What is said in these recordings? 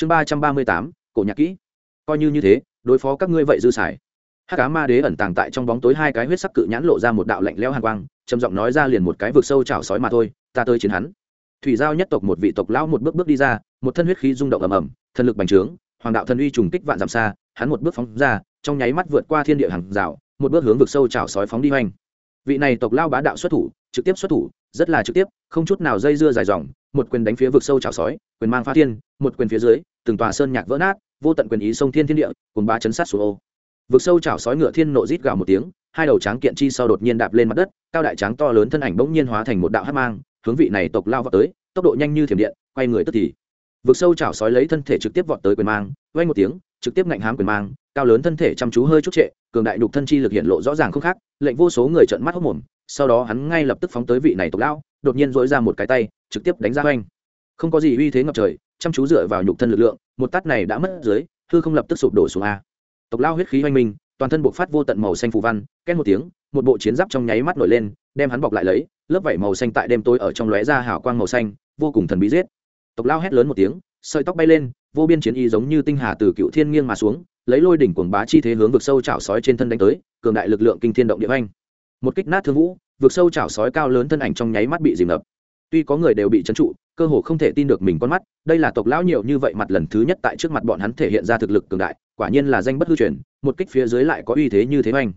chương ba trăm ba mươi tám, cổ nhạc kỹ. Coi như như thế, đối phó các ngươi vậy dư xài. Hắc cá ma đế ẩn tàng tại trong bóng tối hai cái huyết sắc cự nhãn lộ ra một đạo lạnh lẽo hàn quang, trầm giọng nói ra liền một cái vực sâu chảo sói mà thôi, ta tới chiến hắn. Thủy giao nhất tộc một vị tộc lão một bước bước đi ra, một thân huyết khí rung động ầm ầm, thần lực bành trướng, hoàng đạo thần uy trùng kích vạn dặm xa, hắn một bước phóng ra, trong nháy mắt vượt qua thiên địa hàng rào, một bước hướng vực sâu chảo sói phóng đi hoành. Vị này tộc lao bá đạo xuất thủ, trực tiếp xuất thủ rất là trực tiếp, không chút nào dây dưa dài dòng, một quyền đánh phía vực sâu chảo sói, quyền mang pha thiên, một quyền phía dưới, từng tòa sơn nhạc vỡ nát, vô tận quyền ý sông thiên thiên địa cùng ba chấn sát xuống ô. Vực sâu chảo sói ngựa thiên nộ rít gào một tiếng, hai đầu tráng kiện chi sau đột nhiên đạp lên mặt đất, cao đại tráng to lớn thân ảnh bỗng nhiên hóa thành một đạo hát mang, hướng vị này tộc lao vào tới, tốc độ nhanh như thiểm điện, quay người tức thì. Vực sâu chảo sói lấy thân thể trực tiếp vọt tới quyền mang quay một tiếng trực tiếp ngạnh hám quyền mang, cao lớn thân thể chăm chú hơi chút trệ, cường đại đục thân chi lực hiện lộ rõ ràng không khác, lệnh vô số người trợn mắt hốc mồm, sau đó hắn ngay lập tức phóng tới vị này tộc lão, đột nhiên dỗi ra một cái tay, trực tiếp đánh ra oanh không có gì uy thế ngập trời, chăm chú dựa vào nhục thân lực lượng, một tát này đã mất dưới, hư không lập tức sụp đổ xuống a. Tộc lao huyết khí oanh minh toàn thân bộc phát vô tận màu xanh phù văn, két một tiếng, một bộ chiến giáp trong nháy mắt nổi lên, đem hắn bọc lại lấy, lớp vảy màu xanh tại đêm tối ở trong lóe ra hào quang màu xanh, vô cùng thần bí giết. Tộc lao hét lớn một tiếng sợi tóc bay lên, vô biên chiến y giống như tinh hà từ cựu thiên nghiêng mà xuống, lấy lôi đỉnh cuồng bá chi thế hướng vực sâu chảo sói trên thân đánh tới, cường đại lực lượng kinh thiên động địa anh một kích nát thương vũ, vực sâu chảo sói cao lớn thân ảnh trong nháy mắt bị dìm ngập. Tuy có người đều bị trấn trụ, cơ hồ không thể tin được mình con mắt, đây là tộc lão nhiều như vậy mặt lần thứ nhất tại trước mặt bọn hắn thể hiện ra thực lực cường đại, quả nhiên là danh bất hư truyền, một kích phía dưới lại có uy thế như thế oanh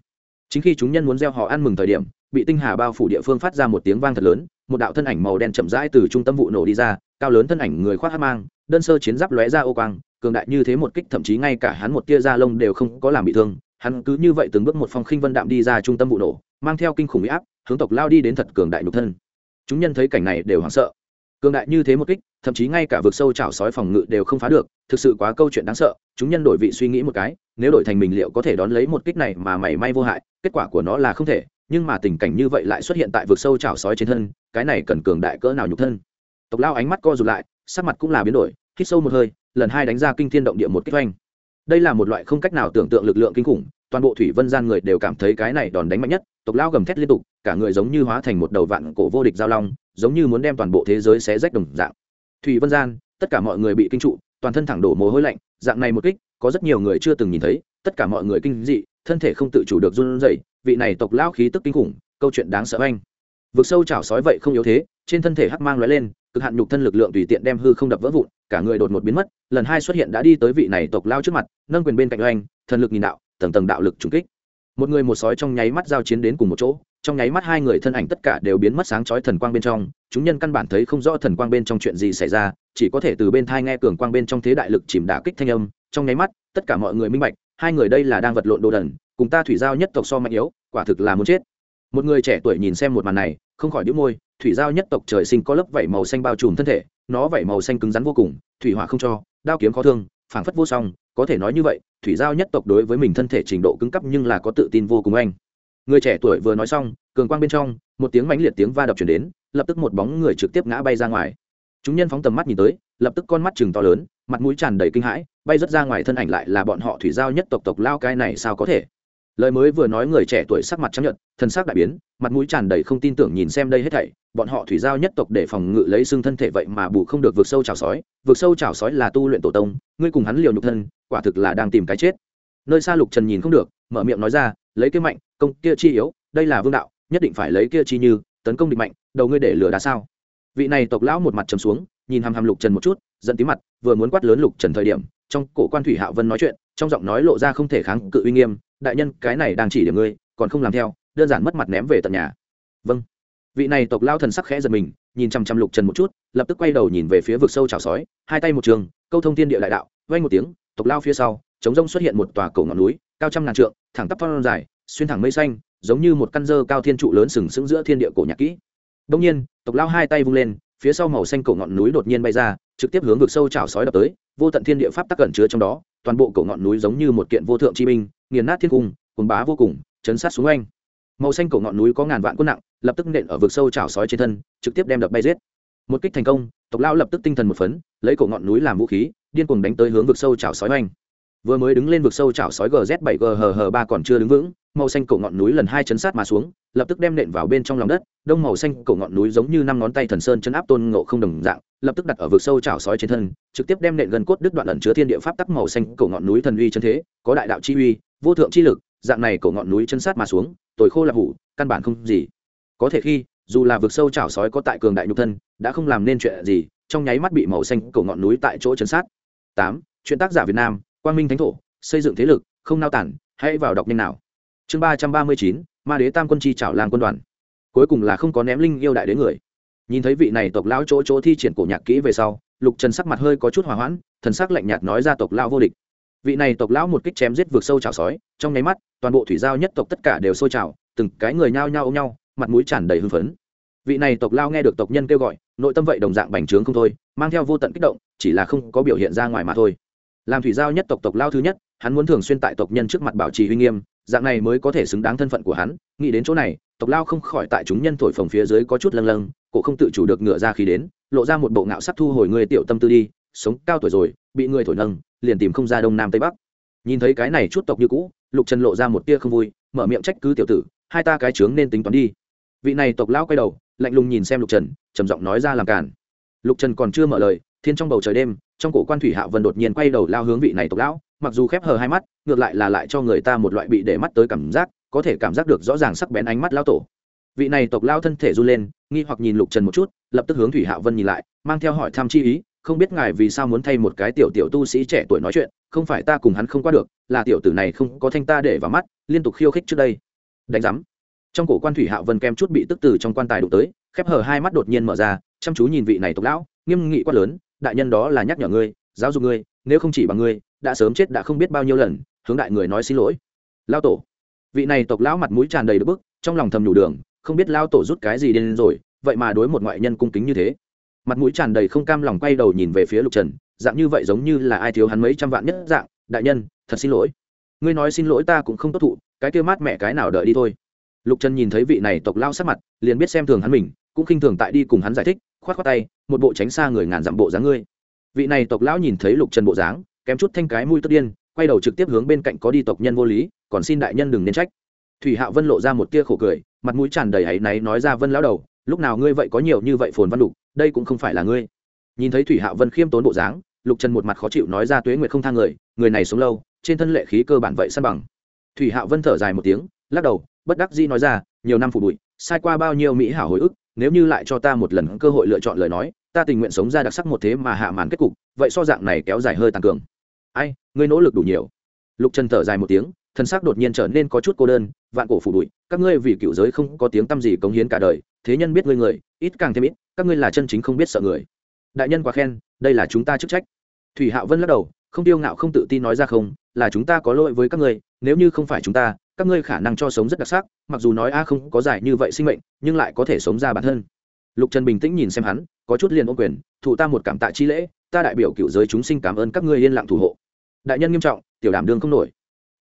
chính khi chúng nhân muốn gieo họ ăn mừng thời điểm, bị tinh hà bao phủ địa phương phát ra một tiếng vang thật lớn, một đạo thân ảnh màu đen chậm rãi từ trung tâm vụ nổ đi ra cao lớn thân ảnh người khoác hát mang, đơn sơ chiến giáp lóe ra ô quang, cường đại như thế một kích thậm chí ngay cả hắn một tia da lông đều không có làm bị thương. Hắn cứ như vậy từng bước một phong khinh vân đạm đi ra trung tâm vụ nổ, mang theo kinh khủng uy áp, hướng tộc lao đi đến thật cường đại nhục thân. Chúng nhân thấy cảnh này đều hoảng sợ. Cường đại như thế một kích, thậm chí ngay cả vực sâu chảo sói phòng ngự đều không phá được, thực sự quá câu chuyện đáng sợ, chúng nhân đổi vị suy nghĩ một cái, nếu đổi thành mình liệu có thể đón lấy một kích này mà mảy may vô hại, kết quả của nó là không thể, nhưng mà tình cảnh như vậy lại xuất hiện tại vực sâu chảo sói trên thân, cái này cần cường đại cỡ nào nhục thân? Tộc lao ánh mắt co rụt lại, sắc mặt cũng là biến đổi, hít sâu một hơi, lần hai đánh ra kinh thiên động địa một kích oanh. Đây là một loại không cách nào tưởng tượng lực lượng kinh khủng, toàn bộ thủy vân gian người đều cảm thấy cái này đòn đánh mạnh nhất, tộc lao gầm thét liên tục, cả người giống như hóa thành một đầu vạn cổ vô địch giao long, giống như muốn đem toàn bộ thế giới xé rách đồng dạng. Thủy vân gian, tất cả mọi người bị kinh trụ, toàn thân thẳng đổ mồ hôi lạnh, dạng này một kích, có rất nhiều người chưa từng nhìn thấy, tất cả mọi người kinh dị, thân thể không tự chủ được run rẩy, vị này tộc lao khí tức kinh khủng, câu chuyện đáng sợ anh vực sâu chảo sói vậy không yếu thế, trên thân thể hắc mang lóe lên cực hạn nhục thân lực lượng tùy tiện đem hư không đập vỡ vụn, cả người đột ngột biến mất, lần hai xuất hiện đã đi tới vị này tộc lao trước mặt, nâng quyền bên cạnh oanh, thần lực nhìn đạo, tầng tầng đạo lực trùng kích. Một người một sói trong nháy mắt giao chiến đến cùng một chỗ, trong nháy mắt hai người thân ảnh tất cả đều biến mất sáng chói thần quang bên trong, chúng nhân căn bản thấy không rõ thần quang bên trong chuyện gì xảy ra, chỉ có thể từ bên thai nghe cường quang bên trong thế đại lực chìm đả kích thanh âm, trong nháy mắt, tất cả mọi người minh bạch, hai người đây là đang vật lộn đồ đần, cùng ta thủy giao nhất tộc so mạnh yếu, quả thực là muốn chết. Một người trẻ tuổi nhìn xem một màn này, không khỏi đĩu môi thủy giao nhất tộc trời sinh có lớp vảy màu xanh bao trùm thân thể, nó vảy màu xanh cứng rắn vô cùng, thủy hỏa không cho, đao kiếm khó thương, phảng phất vô song, có thể nói như vậy, thủy giao nhất tộc đối với mình thân thể trình độ cứng cấp nhưng là có tự tin vô cùng anh. Người trẻ tuổi vừa nói xong, cường quang bên trong, một tiếng mãnh liệt tiếng va đập chuyển đến, lập tức một bóng người trực tiếp ngã bay ra ngoài. Chúng nhân phóng tầm mắt nhìn tới, lập tức con mắt chừng to lớn, mặt mũi tràn đầy kinh hãi, bay rất ra ngoài thân ảnh lại là bọn họ thủy giao nhất tộc tộc lao cái này sao có thể? Lời mới vừa nói người trẻ tuổi sắc mặt chấp nhận thân xác đại biến, mặt mũi tràn đầy không tin tưởng nhìn xem đây hết thảy, bọn họ thủy giao nhất tộc để phòng ngự lấy xương thân thể vậy mà bù không được vượt sâu trào sói vượt sâu trào sói là tu luyện tổ tông, ngươi cùng hắn liều nhục thân, quả thực là đang tìm cái chết. Nơi xa lục trần nhìn không được, mở miệng nói ra, lấy cái mạnh, công kia chi yếu, đây là vương đạo, nhất định phải lấy kia chi như, tấn công địch mạnh, đầu ngươi để lừa đá sao? Vị này tộc lão một mặt trầm xuống, nhìn hàm hàm lục trần một chút, giận tí mặt, vừa muốn quát lớn lục trần thời điểm, trong cổ quan thủy hạo vân nói chuyện, trong giọng nói lộ ra không thể kháng cự uy nghiêm đại nhân, cái này đang chỉ điểm ngươi, còn không làm theo, đơn giản mất mặt ném về tận nhà. Vâng. Vị này tộc lao thần sắc khẽ giật mình, nhìn chăm chăm lục trần một chút, lập tức quay đầu nhìn về phía vực sâu chảo sói, hai tay một trường, câu thông thiên địa đại đạo vay một tiếng, tộc lao phía sau, chống rông xuất hiện một tòa cổ ngọn núi, cao trăm ngàn trượng, thẳng tắp phong dài, xuyên thẳng mây xanh, giống như một căn dơ cao thiên trụ lớn sừng sững giữa thiên địa cổ nhạc kỹ. Đông nhiên, tộc lao hai tay vung lên, phía sau màu xanh cổ ngọn núi đột nhiên bay ra, trực tiếp hướng vực sâu chảo sói đập tới, vô tận thiên địa pháp tắc cẩn chứa trong đó, toàn bộ cổ ngọn núi giống như một kiện vô thượng chi minh nghiền nát thiên cung cuồng bá vô cùng, chấn sát xuống anh màu xanh cổ ngọn núi có ngàn vạn quân nặng, lập tức nện ở vực sâu chảo sói trên thân, trực tiếp đem đập bay giết. Một kích thành công, tộc lao lập tức tinh thần một phấn, lấy cổ ngọn núi làm vũ khí, điên cuồng đánh tới hướng vực sâu chảo sói oanh. Vừa mới đứng lên vực sâu chảo sói gz 7 g hờ hờ ba còn chưa đứng vững màu xanh cổ ngọn núi lần hai chấn sát mà xuống, lập tức đem nện vào bên trong lòng đất, đông màu xanh cổ ngọn núi giống như năm ngón tay thần sơn chân áp tôn ngộ không đồng dạng, lập tức đặt ở vực sâu chảo sói trên thân, trực tiếp đem nện gần cốt đứt đoạn ẩn chứa thiên địa pháp tắc màu xanh cổ ngọn núi thần uy chân thế, có đại đạo chi uy, vô thượng chi lực, dạng này cổ ngọn núi chân sát mà xuống, tồi khô là hủ, căn bản không gì. Có thể khi, dù là vực sâu chảo sói có tại cường đại nhục thân, đã không làm nên chuyện gì, trong nháy mắt bị màu xanh cổ ngọn núi tại chỗ chấn sát. Tám, chuyện tác giả việt nam, quang minh thánh thổ, xây dựng thế lực, không nao tản, hãy vào đọc nhanh nào chương ba trăm ba mươi chín, ma đế tam quân chi trảo làng quân đoàn. Cuối cùng là không có ném linh yêu đại đến người. Nhìn thấy vị này tộc lão chỗ chỗ thi triển cổ nhạc kỹ về sau, lục trần sắc mặt hơi có chút hòa hoãn, thần sắc lạnh nhạt nói ra tộc lão vô địch. Vị này tộc lão một kích chém giết vượt sâu chảo sói, trong nháy mắt, toàn bộ thủy giao nhất tộc tất cả đều sôi trào, từng cái người nhao nhao ôm nhau, mặt mũi tràn đầy hưng phấn. Vị này tộc lao nghe được tộc nhân kêu gọi, nội tâm vậy đồng dạng bành trướng không thôi, mang theo vô tận kích động, chỉ là không có biểu hiện ra ngoài mà thôi làm thủy giao nhất tộc tộc lao thứ nhất, hắn muốn thường xuyên tại tộc nhân trước mặt bảo trì uy nghiêm, dạng này mới có thể xứng đáng thân phận của hắn. Nghĩ đến chỗ này, tộc lao không khỏi tại chúng nhân thổi phồng phía dưới có chút lâng lâng, cổ không tự chủ được ngựa ra khi đến, lộ ra một bộ ngạo sắc thu hồi người tiểu tâm tư đi, sống cao tuổi rồi, bị người thổi nâng, liền tìm không ra đông nam tây bắc. Nhìn thấy cái này chút tộc như cũ, lục trần lộ ra một tia không vui, mở miệng trách cứ tiểu tử, hai ta cái trướng nên tính toán đi. Vị này tộc lao quay đầu, lạnh lùng nhìn xem lục trần, trầm giọng nói ra làm cản. Lục trần còn chưa mở lời, thiên trong bầu trời đêm trong cổ quan thủy hạ vân đột nhiên quay đầu lao hướng vị này tộc lão, mặc dù khép hờ hai mắt, ngược lại là lại cho người ta một loại bị để mắt tới cảm giác, có thể cảm giác được rõ ràng sắc bén ánh mắt lao tổ. Vị này tộc lao thân thể run lên, nghi hoặc nhìn lục trần một chút, lập tức hướng thủy hạ vân nhìn lại, mang theo hỏi thăm chi ý, không biết ngài vì sao muốn thay một cái tiểu tiểu tu sĩ trẻ tuổi nói chuyện, không phải ta cùng hắn không qua được, là tiểu tử này không có thanh ta để vào mắt, liên tục khiêu khích trước đây. Đánh giám. Trong cổ quan thủy hạ vân kem chút bị tức từ trong quan tài đụng tới, khép hờ hai mắt đột nhiên mở ra, chăm chú nhìn vị này tộc lão, nghiêm nghị quát lớn đại nhân đó là nhắc nhở ngươi, giáo dục ngươi, nếu không chỉ bằng ngươi, đã sớm chết đã không biết bao nhiêu lần, hướng đại người nói xin lỗi. Lao tổ. Vị này tộc lão mặt mũi tràn đầy bức, trong lòng thầm nhủ đường, không biết lao tổ rút cái gì đến rồi, vậy mà đối một ngoại nhân cung kính như thế. Mặt mũi tràn đầy không cam lòng quay đầu nhìn về phía lục trần, dạng như vậy giống như là ai thiếu hắn mấy trăm vạn nhất dạng, đại nhân, thật xin lỗi. Ngươi nói xin lỗi ta cũng không tốt thụ, cái kêu mát mẹ cái nào đợi đi thôi. Lục trần nhìn thấy vị này tộc lao sắc mặt, liền biết xem thường hắn mình, cũng khinh thường tại đi cùng hắn giải thích khoát khoát tay, một bộ tránh xa người ngàn dặm bộ dáng ngươi. Vị này tộc lão nhìn thấy lục trần bộ dáng, kém chút thanh cái mũi tức điên, quay đầu trực tiếp hướng bên cạnh có đi tộc nhân vô lý, còn xin đại nhân đừng nên trách. Thủy hạo vân lộ ra một tia khổ cười, mặt mũi tràn đầy áy náy nói ra vân lão đầu, lúc nào ngươi vậy có nhiều như vậy phồn văn lục đây cũng không phải là ngươi. Nhìn thấy thủy hạo vân khiêm tốn bộ dáng, lục trần một mặt khó chịu nói ra tuế nguyệt không thang người người này sống lâu, trên thân lệ khí cơ bản vậy săn bằng. Thủy hạo vân thở dài một tiếng, lắc đầu, bất đắc dĩ nói ra, nhiều năm phủ bụi, sai qua bao nhiêu mỹ hảo hồi ức nếu như lại cho ta một lần cơ hội lựa chọn lời nói, ta tình nguyện sống ra đặc sắc một thế mà hạ màn kết cục, vậy so dạng này kéo dài hơi tàn cường. Ai, ngươi nỗ lực đủ nhiều. Lục trần thở dài một tiếng, thân xác đột nhiên trở nên có chút cô đơn, vạn cổ phủ bụi, các ngươi vì cựu giới không có tiếng tăm gì cống hiến cả đời, thế nhân biết ngươi người, ít càng thêm ít, các ngươi là chân chính không biết sợ người. Đại nhân quá khen, đây là chúng ta chức trách. Thủy hạo vân lắc đầu, không tiêu ngạo không tự tin nói ra không, là chúng ta có lỗi với các ngươi, nếu như không phải chúng ta các ngươi khả năng cho sống rất đặc sắc, mặc dù nói a không có dài như vậy sinh mệnh, nhưng lại có thể sống ra bản thân. Lục trần bình tĩnh nhìn xem hắn, có chút liền ô quyền, thụ ta một cảm tạ chi lễ, ta đại biểu cựu giới chúng sinh cảm ơn các ngươi yên lặng thủ hộ. Đại nhân nghiêm trọng, tiểu đảm đương không nổi.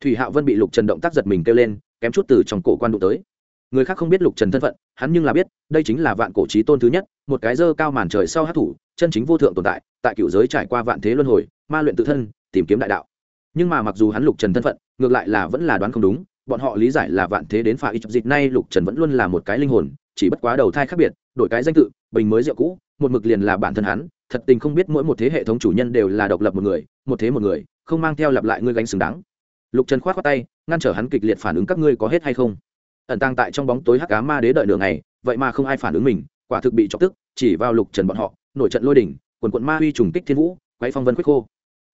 Thủy hạo vân bị lục trần động tác giật mình kêu lên, kém chút từ trong cổ quan đụng tới. Người khác không biết lục trần thân phận, hắn nhưng là biết, đây chính là vạn cổ trí tôn thứ nhất, một cái dơ cao màn trời sau hát thủ, chân chính vô thượng tồn tại tại cựu giới trải qua vạn thế luân hồi, ma luyện tự thân, tìm kiếm đại đạo. Nhưng mà mặc dù hắn lục trần thân phận, ngược lại là vẫn là đoán không đúng bọn họ lý giải là vạn thế đến phà ít dịch nay lục trần vẫn luôn là một cái linh hồn, chỉ bất quá đầu thai khác biệt, đổi cái danh tự, bình mới rượu cũ, một mực liền là bản thân hắn, thật tình không biết mỗi một thế hệ thống chủ nhân đều là độc lập một người, một thế một người, không mang theo lặp lại ngươi gánh xứng đáng. Lục trần khoát khoát tay, ngăn trở hắn kịch liệt phản ứng các ngươi có hết hay không? Ẩn tàng tại trong bóng tối hắc cá ma đế đợi nửa ngày, vậy mà không ai phản ứng mình, quả thực bị chọc tức, chỉ vào lục trần bọn họ, nổi trận lôi đỉnh, quần quận ma huy trùng kích thiên vũ quay phong vân quyết khô.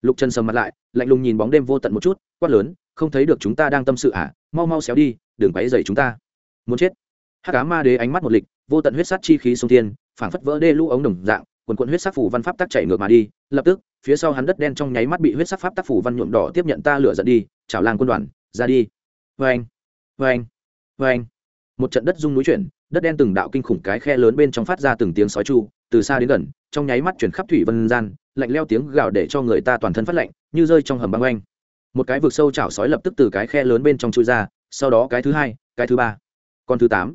Lục trần sầm mặt lại, lạnh lùng nhìn bóng đêm vô tận một chút, quát lớn không thấy được chúng ta đang tâm sự à mau mau xéo đi, đừng quấy dày chúng ta. Muốn chết. Hát cá ma đế ánh mắt một lịch, vô tận huyết sát chi khí sông thiên, phảng phất vỡ đê lũ ống đồng dạng, quần quận huyết sắc phủ văn pháp tắc chảy ngược mà đi, lập tức, phía sau hắn đất đen trong nháy mắt bị huyết sắc pháp tắc phủ văn nhuộm đỏ tiếp nhận ta lửa giận đi, chảo lang quân đoàn, ra đi. Vê anh vê anh vê anh một trận đất rung núi chuyển, đất đen từng đạo kinh khủng cái khe lớn bên trong phát ra từng tiếng sói chu, từ xa đến gần, trong nháy mắt chuyển khắp thủy vân gian, lạnh leo tiếng gào để cho người ta toàn thân phát lạnh, như rơi trong hầm băng oanh một cái vực sâu chảo sói lập tức từ cái khe lớn bên trong chui ra, sau đó cái thứ hai, cái thứ ba, con thứ tám.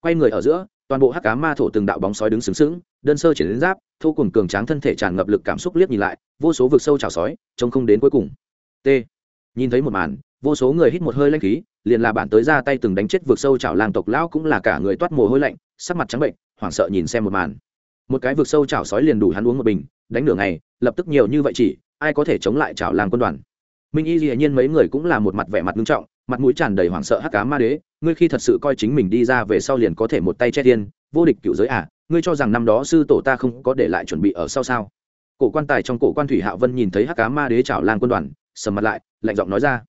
Quay người ở giữa, toàn bộ hắc cá ma thổ từng đạo bóng sói đứng sướng sướng đơn sơ chỉ đến giáp thu cùng cường tráng thân thể tràn ngập lực cảm xúc liếc nhìn lại, vô số vực sâu chảo sói, trông không đến cuối cùng. T. Nhìn thấy một màn, vô số người hít một hơi lanh khí, liền là bản tới ra tay từng đánh chết vượt sâu chảo làng tộc lão cũng là cả người toát mồ hôi lạnh, sắc mặt trắng bệnh, hoảng sợ nhìn xem một màn. Một cái vượt sâu chảo sói liền đủ hắn uống một bình, đánh nửa ngày, lập tức nhiều như vậy chỉ, ai có thể chống lại chảo làng quân đoàn? Minh y dĩ nhiên mấy người cũng là một mặt vẻ mặt nghiêm trọng, mặt mũi tràn đầy hoảng sợ hắc cá ma đế, ngươi khi thật sự coi chính mình đi ra về sau liền có thể một tay che thiên, vô địch cựu giới à ngươi cho rằng năm đó sư tổ ta không có để lại chuẩn bị ở sau sao? Cổ quan tài trong cổ quan thủy hạ vân nhìn thấy hắc cá ma đế chảo lang quân đoàn, sầm mặt lại, lạnh giọng nói ra.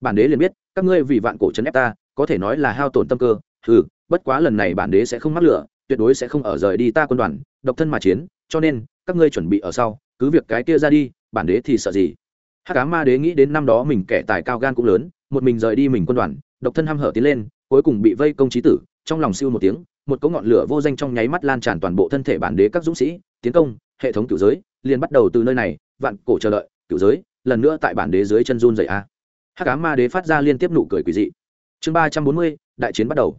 Bản đế liền biết, các ngươi vì vạn cổ trấn ép ta, có thể nói là hao tổn tâm cơ ừ bất quá lần này bản đế sẽ không mắc lửa, tuyệt đối sẽ không ở rời đi ta quân đoàn, độc thân mà chiến, cho nên, các ngươi chuẩn bị ở sau, cứ việc cái kia ra đi, bản đế thì sợ gì? Hát cá ma đế nghĩ đến năm đó mình kẻ tài cao gan cũng lớn, một mình rời đi mình quân đoàn, độc thân ham hở tiến lên, cuối cùng bị vây công trí tử, trong lòng siêu một tiếng, một cỗ ngọn lửa vô danh trong nháy mắt lan tràn toàn bộ thân thể bản đế các dũng sĩ, tiến công, hệ thống cửu giới, liền bắt đầu từ nơi này, vạn cổ chờ đợi, cửu giới, lần nữa tại bản đế dưới chân run dày a. Hát cá ma đế phát ra liên tiếp nụ cười quỷ dị. Chương ba trăm bốn mươi, đại chiến bắt đầu.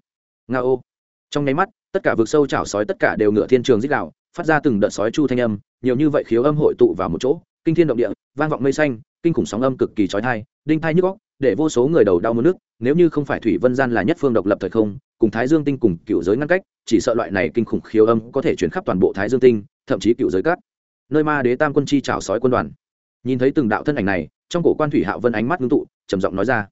Nga ô. Trong nháy mắt, tất cả vực sâu chảo sói tất cả đều ngựa thiên trường dích đạo phát ra từng đợt sói chu thanh âm, nhiều như vậy khiếu âm hội tụ vào một chỗ kinh thiên động địa, vang vọng mây xanh, kinh khủng sóng âm cực kỳ trói thai đinh thai nhức góc để vô số người đầu đau mất nước, nếu như không phải thủy vân gian là nhất phương độc lập thời không, cùng thái dương tinh cùng cựu giới ngăn cách, chỉ sợ loại này kinh khủng khiếu âm có thể chuyển khắp toàn bộ thái dương tinh, thậm chí cựu giới cát nơi ma đế tam quân chi trào sói quân đoàn. Nhìn thấy từng đạo thân ảnh này, trong cổ quan thủy hạo vân ánh mắt ngưng tụ, trầm giọng nói ra.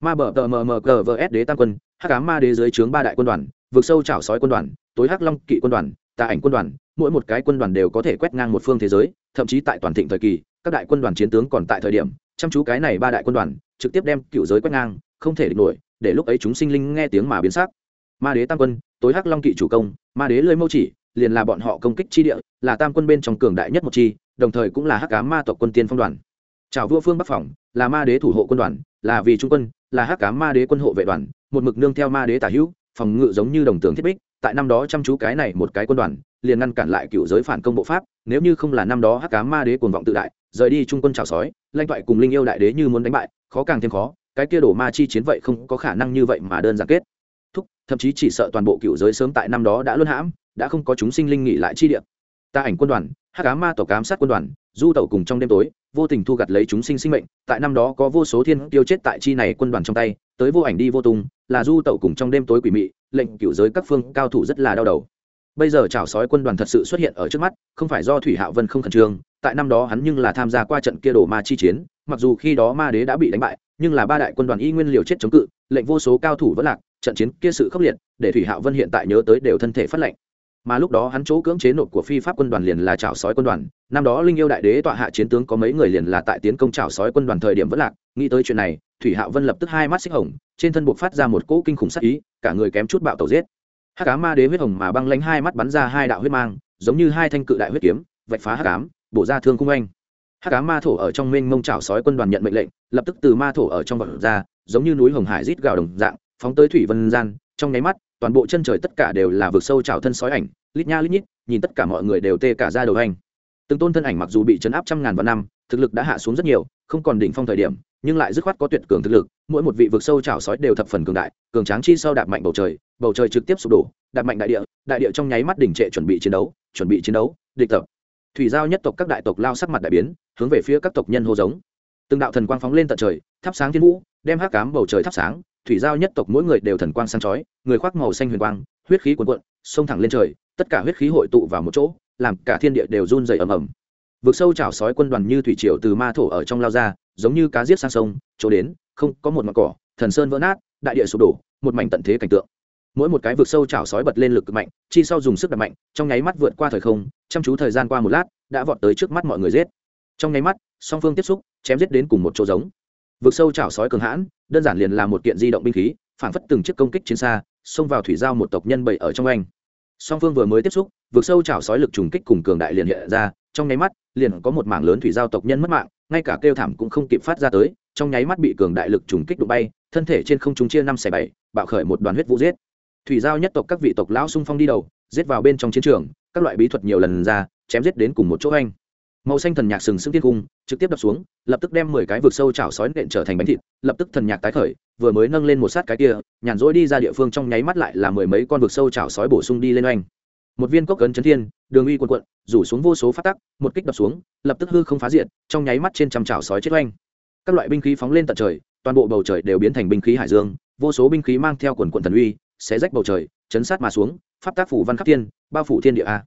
Ma bờ tờ mờ mờ cờ s đế tam quân, hắc cá ma đế dưới trướng ba đại quân đoàn vượt sâu chảo sói quân đoàn, tối hắc long kỵ quân đoàn, tà ảnh quân đoàn, mỗi một cái quân đoàn đều có thể quét ngang một phương thế giới thậm chí tại toàn thịnh thời kỳ, các đại quân đoàn chiến tướng còn tại thời điểm, chăm chú cái này ba đại quân đoàn, trực tiếp đem cựu giới quét ngang, không thể địch nổi, để lúc ấy chúng sinh linh nghe tiếng mà biến sắc. Ma đế tam quân, tối hắc long kỵ chủ công, ma đế lơi mâu chỉ, liền là bọn họ công kích chi địa, là tam quân bên trong cường đại nhất một chi, đồng thời cũng là hắc cá ma tộc quân tiên phong đoàn. Chào vua phương bắc phòng, là ma đế thủ hộ quân đoàn, là vì trung quân, là hắc cá ma đế quân hộ vệ đoàn, một mực nương theo ma đế tả hữu, phòng ngự giống như đồng tường thiết bích, tại năm đó chăm chú cái này một cái quân đoàn liền ngăn cản lại cựu giới phản công bộ pháp, nếu như không là năm đó hắc cá ma đế cuồng vọng tự đại, rời đi trung quân trào sói lanh toại cùng linh yêu đại đế như muốn đánh bại, khó càng thêm khó, cái kia đổ ma chi chiến vậy không có khả năng như vậy mà đơn giản kết. Thúc, thậm chí chỉ sợ toàn bộ cựu giới sớm tại năm đó đã luân hãm, đã không có chúng sinh linh nghỉ lại chi địa. Ta ảnh quân đoàn, hắc cá ma tổ cám sát quân đoàn, du tẩu cùng trong đêm tối, vô tình thu gặt lấy chúng sinh sinh mệnh, tại năm đó có vô số thiên tiêu chết tại chi này quân đoàn trong tay, tới vô ảnh đi vô tung, là du tẩu cùng trong đêm tối quỷ mị, lệnh cựu giới các phương cao thủ rất là đau đầu bây giờ chảo sói quân đoàn thật sự xuất hiện ở trước mắt, không phải do thủy hạo vân không khẩn trương, tại năm đó hắn nhưng là tham gia qua trận kia đổ ma chi chiến, mặc dù khi đó ma đế đã bị đánh bại, nhưng là ba đại quân đoàn y nguyên liều chết chống cự, lệnh vô số cao thủ vẫn lạc, trận chiến kia sự khốc liệt, để thủy hạo vân hiện tại nhớ tới đều thân thể phát lệnh. Mà lúc đó hắn chỗ cưỡng chế nộp của phi pháp quân đoàn liền là chảo sói quân đoàn, năm đó linh yêu đại đế tọa hạ chiến tướng có mấy người liền là tại tiến công chảo sói quân đoàn thời điểm vẫn lạc, nghĩ tới chuyện này, thủy hạo vân lập tức hai mắt xích hồng, trên thân buộc phát ra một cỗ kinh khủng sắc ý, cả người kém chút bạo tẩu giết hắc cá ma đế huyết hồng mà băng lánh hai mắt bắn ra hai đạo huyết mang, giống như hai thanh cự đại huyết kiếm, vạch phá hắc ám, bổ ra thương cung anh. Hắc cá ma thổ ở trong mênh mông chảo sói quân đoàn nhận mệnh lệnh, lập tức từ ma thổ ở trong vật ra, giống như núi hồng hải rít gào đồng dạng, phóng tới thủy vân gian. Trong nháy mắt, toàn bộ chân trời tất cả đều là vực sâu chảo thân sói ảnh, lít nha lít nhít, nhìn tất cả mọi người đều tê cả ra đầu anh. Từng tôn thân ảnh mặc dù bị chấn áp trăm ngàn vạn năm, thực lực đã hạ xuống rất nhiều, không còn đỉnh phong thời điểm nhưng lại dứt khoát có tuyệt cường thực lực, mỗi một vị vực sâu chảo sói đều thập phần cường đại, cường tráng chi sau đạp mạnh bầu trời bầu trời trực tiếp sụp đổ, đạp mạnh đại địa đại địa trong nháy mắt đỉnh trệ chuẩn bị chiến đấu, chuẩn bị chiến đấu, địch tập. Thủy giao nhất tộc các đại tộc lao sắc mặt đại biến, hướng về phía các tộc nhân hô giống. Từng đạo thần quang phóng lên tận trời, thắp sáng thiên vũ, đem hắc cám bầu trời thắp sáng, thủy giao nhất tộc mỗi người đều thần quang sáng chói, người khoác màu xanh huyền quang, huyết khí cuồn cuộn, xông thẳng lên trời, tất cả huyết khí hội tụ vào một chỗ, làm cả thiên địa đều run rẩy ầm ầm. Vực sâu chảo sói quân đoàn như thủy triều từ ma thổ ở trong lao ra giống như cá giết sang sông, chỗ đến, không có một mặt cỏ, thần sơn vỡ nát, đại địa sụp đổ, một mảnh tận thế cảnh tượng. Mỗi một cái vực sâu chảo sói bật lên lực cực mạnh, chi sau dùng sức đập mạnh, trong nháy mắt vượt qua thời không, chăm chú thời gian qua một lát, đã vọt tới trước mắt mọi người giết. Trong nháy mắt, song phương tiếp xúc, chém giết đến cùng một chỗ giống. Vực sâu chảo sói cường hãn, đơn giản liền là một kiện di động binh khí phản phất từng chiếc công kích chiến xa, xông vào thủy giao một tộc nhân bảy ở trong anh. Song phương vừa mới tiếp xúc, vực sâu chảo sói lực trùng kích cùng cường đại liền hiện ra, trong nháy mắt, liền có một mảng lớn thủy giao tộc nhân mất mạng ngay cả kêu thảm cũng không kịp phát ra tới, trong nháy mắt bị cường đại lực trùng kích đụng bay, thân thể trên không trung chia năm xẻ bảy, bạo khởi một đoàn huyết vũ giết. Thủy giao nhất tộc các vị tộc lão xung phong đi đầu, giết vào bên trong chiến trường, các loại bí thuật nhiều lần ra, chém giết đến cùng một chỗ anh màu xanh thần nhạc sừng sững tiên cung, trực tiếp đập xuống, lập tức đem mười cái vực sâu chảo sói nện trở thành bánh thịt, lập tức thần nhạc tái khởi, vừa mới nâng lên một sát cái kia, nhàn rỗi đi ra địa phương trong nháy mắt lại là mười mấy con vực sâu chảo sói bổ sung đi lên oanh một viên cốc cấn chấn thiên, đường uy quần quận rủ xuống vô số phát tắc, một kích đập xuống, lập tức hư không phá diện trong nháy mắt trên trăm chảo sói chết oanh. Các loại binh khí phóng lên tận trời, toàn bộ bầu trời đều biến thành binh khí hải dương, vô số binh khí mang theo quần quận thần uy sẽ rách bầu trời, chấn sát mà xuống, pháp tác phủ văn khắp thiên, bao phủ thiên địa a.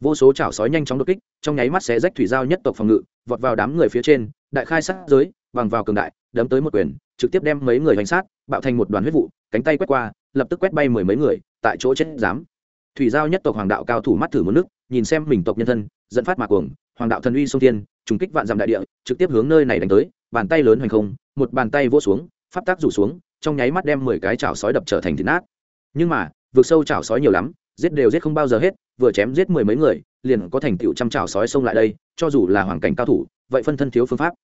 Vô số chảo sói nhanh chóng đột kích, trong nháy mắt sẽ rách thủy giao nhất tộc phòng ngự, vọt vào đám người phía trên, đại khai sát giới, bằng vào cường đại, đấm tới một quyền, trực tiếp đem mấy người hành sát, bạo thành một đoàn huyết vụ, cánh tay quét qua, lập tức quét bay mười mấy người, tại chỗ chết dám thủy giao nhất tộc hoàng đạo cao thủ mắt thử một nước, nhìn xem mình tộc nhân thân, dẫn phát mạc cuồng, hoàng đạo thần uy sông thiên, trùng kích vạn dặm đại địa, trực tiếp hướng nơi này đánh tới, bàn tay lớn hoành không, một bàn tay vỗ xuống, pháp tác rủ xuống, trong nháy mắt đem mười cái chảo sói đập trở thành thịt nát. Nhưng mà vượt sâu chảo sói nhiều lắm, giết đều giết không bao giờ hết, vừa chém giết mười mấy người, liền có thành tựu trăm chảo sói xông lại đây, cho dù là hoàng cảnh cao thủ, vậy phân thân thiếu phương pháp.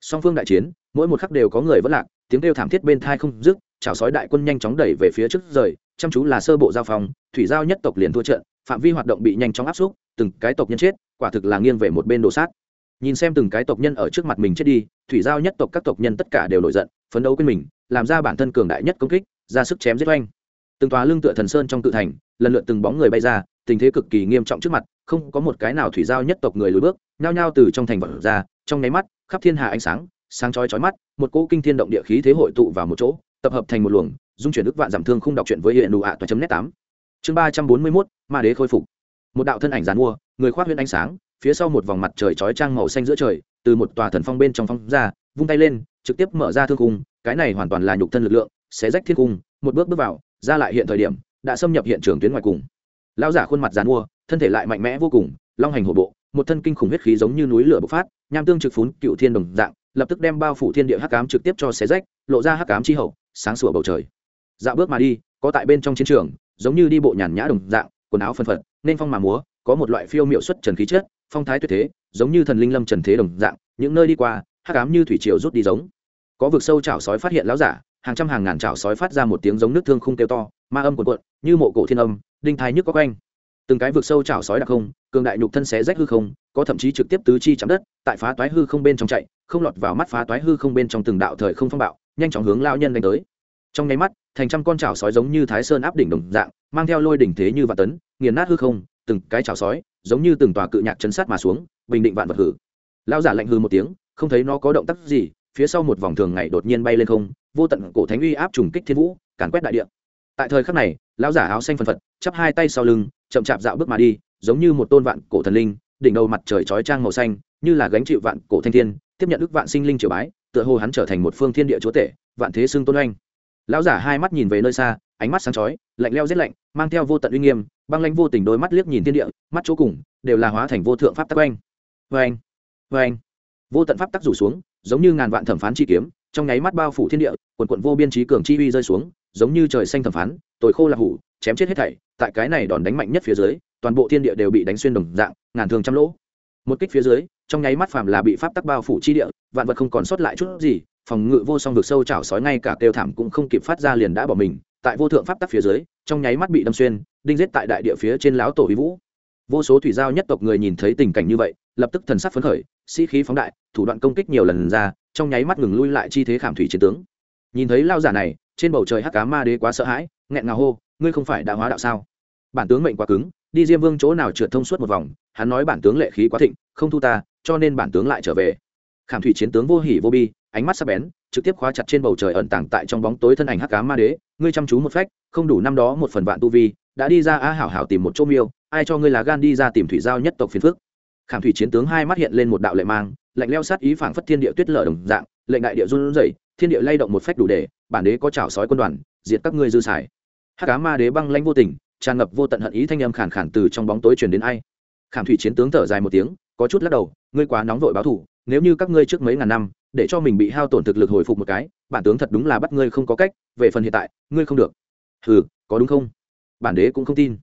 Song phương đại chiến, mỗi một khắc đều có người vẫn lạc, tiếng kêu thảm thiết bên thai không dứt chảo sói đại quân nhanh chóng đẩy về phía trước rời, chăm chú là sơ bộ giao phòng, thủy giao nhất tộc liền thua trận, phạm vi hoạt động bị nhanh chóng áp xúc, từng cái tộc nhân chết, quả thực là nghiêng về một bên đồ sát. Nhìn xem từng cái tộc nhân ở trước mặt mình chết đi, thủy giao nhất tộc các tộc nhân tất cả đều nổi giận, phấn đấu quên mình, làm ra bản thân cường đại nhất công kích, ra sức chém giết oanh. Từng tòa lưng tựa thần sơn trong tự thành, lần lượt từng bóng người bay ra, tình thế cực kỳ nghiêm trọng trước mặt, không có một cái nào thủy giao nhất tộc người lùi bước, nhao nhao từ trong thành vật ra, trong nháy mắt, khắp thiên hạ ánh sáng sáng chói chói mắt, một cỗ kinh thiên động địa khí thế hội tụ vào một chỗ tập hợp thành một luồng, dung chuyển ức vạn giảm thương không đọc chuyện với hiện nụ ạ toa chấm nét tám. Chương ba trăm bốn mươi mốt, ma đế khôi phục. Một đạo thân ảnh dàn mua, người khoác huyễn ánh sáng, phía sau một vòng mặt trời chói trang màu xanh giữa trời, từ một tòa thần phong bên trong phong ra, vung tay lên, trực tiếp mở ra thương cung cái này hoàn toàn là nhục thân lực lượng sẽ rách thiên cung một bước bước vào, ra lại hiện thời điểm, đã xâm nhập hiện trường tuyến ngoài cùng. Lão giả khuôn mặt dàn mua, thân thể lại mạnh mẽ vô cùng, long hành hổ bộ, một thân kinh khủng huyết khí giống như núi lửa bộc phát, nham tương trực phún cựu thiên đồng dạng, lập tức đem bao phủ thiên địa hắc ám trực tiếp cho xé rách lộ ra hắc ám chi hậu, sáng sủa bầu trời. Dạo bước mà đi, có tại bên trong chiến trường, giống như đi bộ nhàn nhã đồng dạng, quần áo phân phật, nên phong mà múa, có một loại phiêu miệu xuất trần khí chất, phong thái tuyệt thế, giống như thần linh lâm trần thế đồng dạng, những nơi đi qua, hắc ám như thủy triều rút đi giống. Có vực sâu chảo sói phát hiện lão giả, hàng trăm hàng ngàn chảo sói phát ra một tiếng giống nước thương khung kêu to, ma âm cuộn cuộn, như mộ cổ thiên âm, đinh thái nhức có quanh. Từng cái vực sâu chảo sói đặc không, cường đại nhục thân xé rách hư không, có thậm chí trực tiếp tứ chi chạm đất, tại phá toái hư không bên trong chạy, không lọt vào mắt phá toái hư không bên trong từng đạo thời không phong bạo nhanh chóng hướng lão nhân đánh tới. Trong nháy mắt, thành trăm con chảo sói giống như thái sơn áp đỉnh đồng dạng, mang theo lôi đỉnh thế như vạn tấn, nghiền nát hư không, từng cái chảo sói, giống như từng tòa cự nhạc chấn sát mà xuống, bình định vạn vật hử. Lão giả lạnh hư một tiếng, không thấy nó có động tác gì, phía sau một vòng thường ngày đột nhiên bay lên không, vô tận cổ thánh uy áp trùng kích thiên vũ, càn quét đại địa. Tại thời khắc này, lão giả áo xanh phần phật, chắp hai tay sau lưng, chậm chạp dạo bước mà đi, giống như một tôn vạn cổ thần linh, đỉnh đầu mặt trời chói trang màu xanh, như là gánh chịu vạn cổ thanh thiên, tiếp nhận đức vạn sinh linh triều bái tựa hồ hắn trở thành một phương thiên địa chúa tể, vạn thế xưng tôn oanh. Lão giả hai mắt nhìn về nơi xa, ánh mắt sáng chói, lạnh leo rét lạnh, mang theo vô tận uy nghiêm, băng lãnh vô tình đôi mắt liếc nhìn thiên địa, mắt chỗ cùng, đều là hóa thành vô thượng pháp tắc oanh. Oanh oanh. Vô tận pháp tắc rủ xuống, giống như ngàn vạn thẩm phán chi kiếm, trong nháy mắt bao phủ thiên địa, quần quận vô biên trí cường chi uy rơi xuống, giống như trời xanh thẩm phán tội khô là hủ, chém chết hết thảy, tại cái này đòn đánh mạnh nhất phía dưới, toàn bộ thiên địa đều bị đánh xuyên đồng dạng, ngàn thường trăm lỗ. Một kích phía dưới trong nháy mắt phàm là bị pháp tắc bao phủ chi địa, vạn vật không còn sót lại chút gì, phòng ngự vô song vực sâu chảo sói ngay cả kêu thảm cũng không kịp phát ra liền đã bỏ mình, tại vô thượng pháp tắc phía dưới, trong nháy mắt bị đâm xuyên, đinh giết tại đại địa phía trên lão tổ huy vũ. Vô số thủy giao nhất tộc người nhìn thấy tình cảnh như vậy, lập tức thần sắc phấn khởi, sĩ khí phóng đại, thủ đoạn công kích nhiều lần ra, trong nháy mắt ngừng lui lại chi thế khảm thủy chiến tướng. Nhìn thấy lao giả này, trên bầu trời hắc cá ma đế quá sợ hãi, nghẹn ngào hô, ngươi không phải đã hóa đạo sao? Bản tướng mệnh quá cứng, đi diêm vương chỗ nào trượt thông suốt một vòng, hắn nói bản tướng lệ khí quá thịnh, không thu ta cho nên bản tướng lại trở về. Khảm thủy chiến tướng vô hỉ vô bi, ánh mắt sắc bén, trực tiếp khóa chặt trên bầu trời ẩn tàng tại trong bóng tối thân ảnh hắc cá ma đế. Ngươi chăm chú một phách, không đủ năm đó một phần vạn tu vi, đã đi ra a hảo hảo tìm một chỗ miêu, ai cho ngươi là gan đi ra tìm thủy giao nhất tộc phiền phước khảm thủy chiến tướng hai mắt hiện lên một đạo lệ mang, lạnh leo sát ý phảng phất thiên địa tuyết lở đồng dạng, lệnh đại địa run rẩy, thiên địa lay động một phách đủ để, bản đế có chảo sói quân đoàn, diệt các ngươi dư xài hắc cá ma đế băng lãnh vô tình, tràn ngập vô tận hận ý thanh âm khản khản từ trong bóng tối truyền đến ai. Khảm thủy chiến tướng thở dài một tiếng có chút lắc đầu, ngươi quá nóng vội báo thủ nếu như các ngươi trước mấy ngàn năm, để cho mình bị hao tổn thực lực hồi phục một cái, bản tướng thật đúng là bắt ngươi không có cách, về phần hiện tại, ngươi không được. Hừ, có đúng không? Bản đế cũng không tin.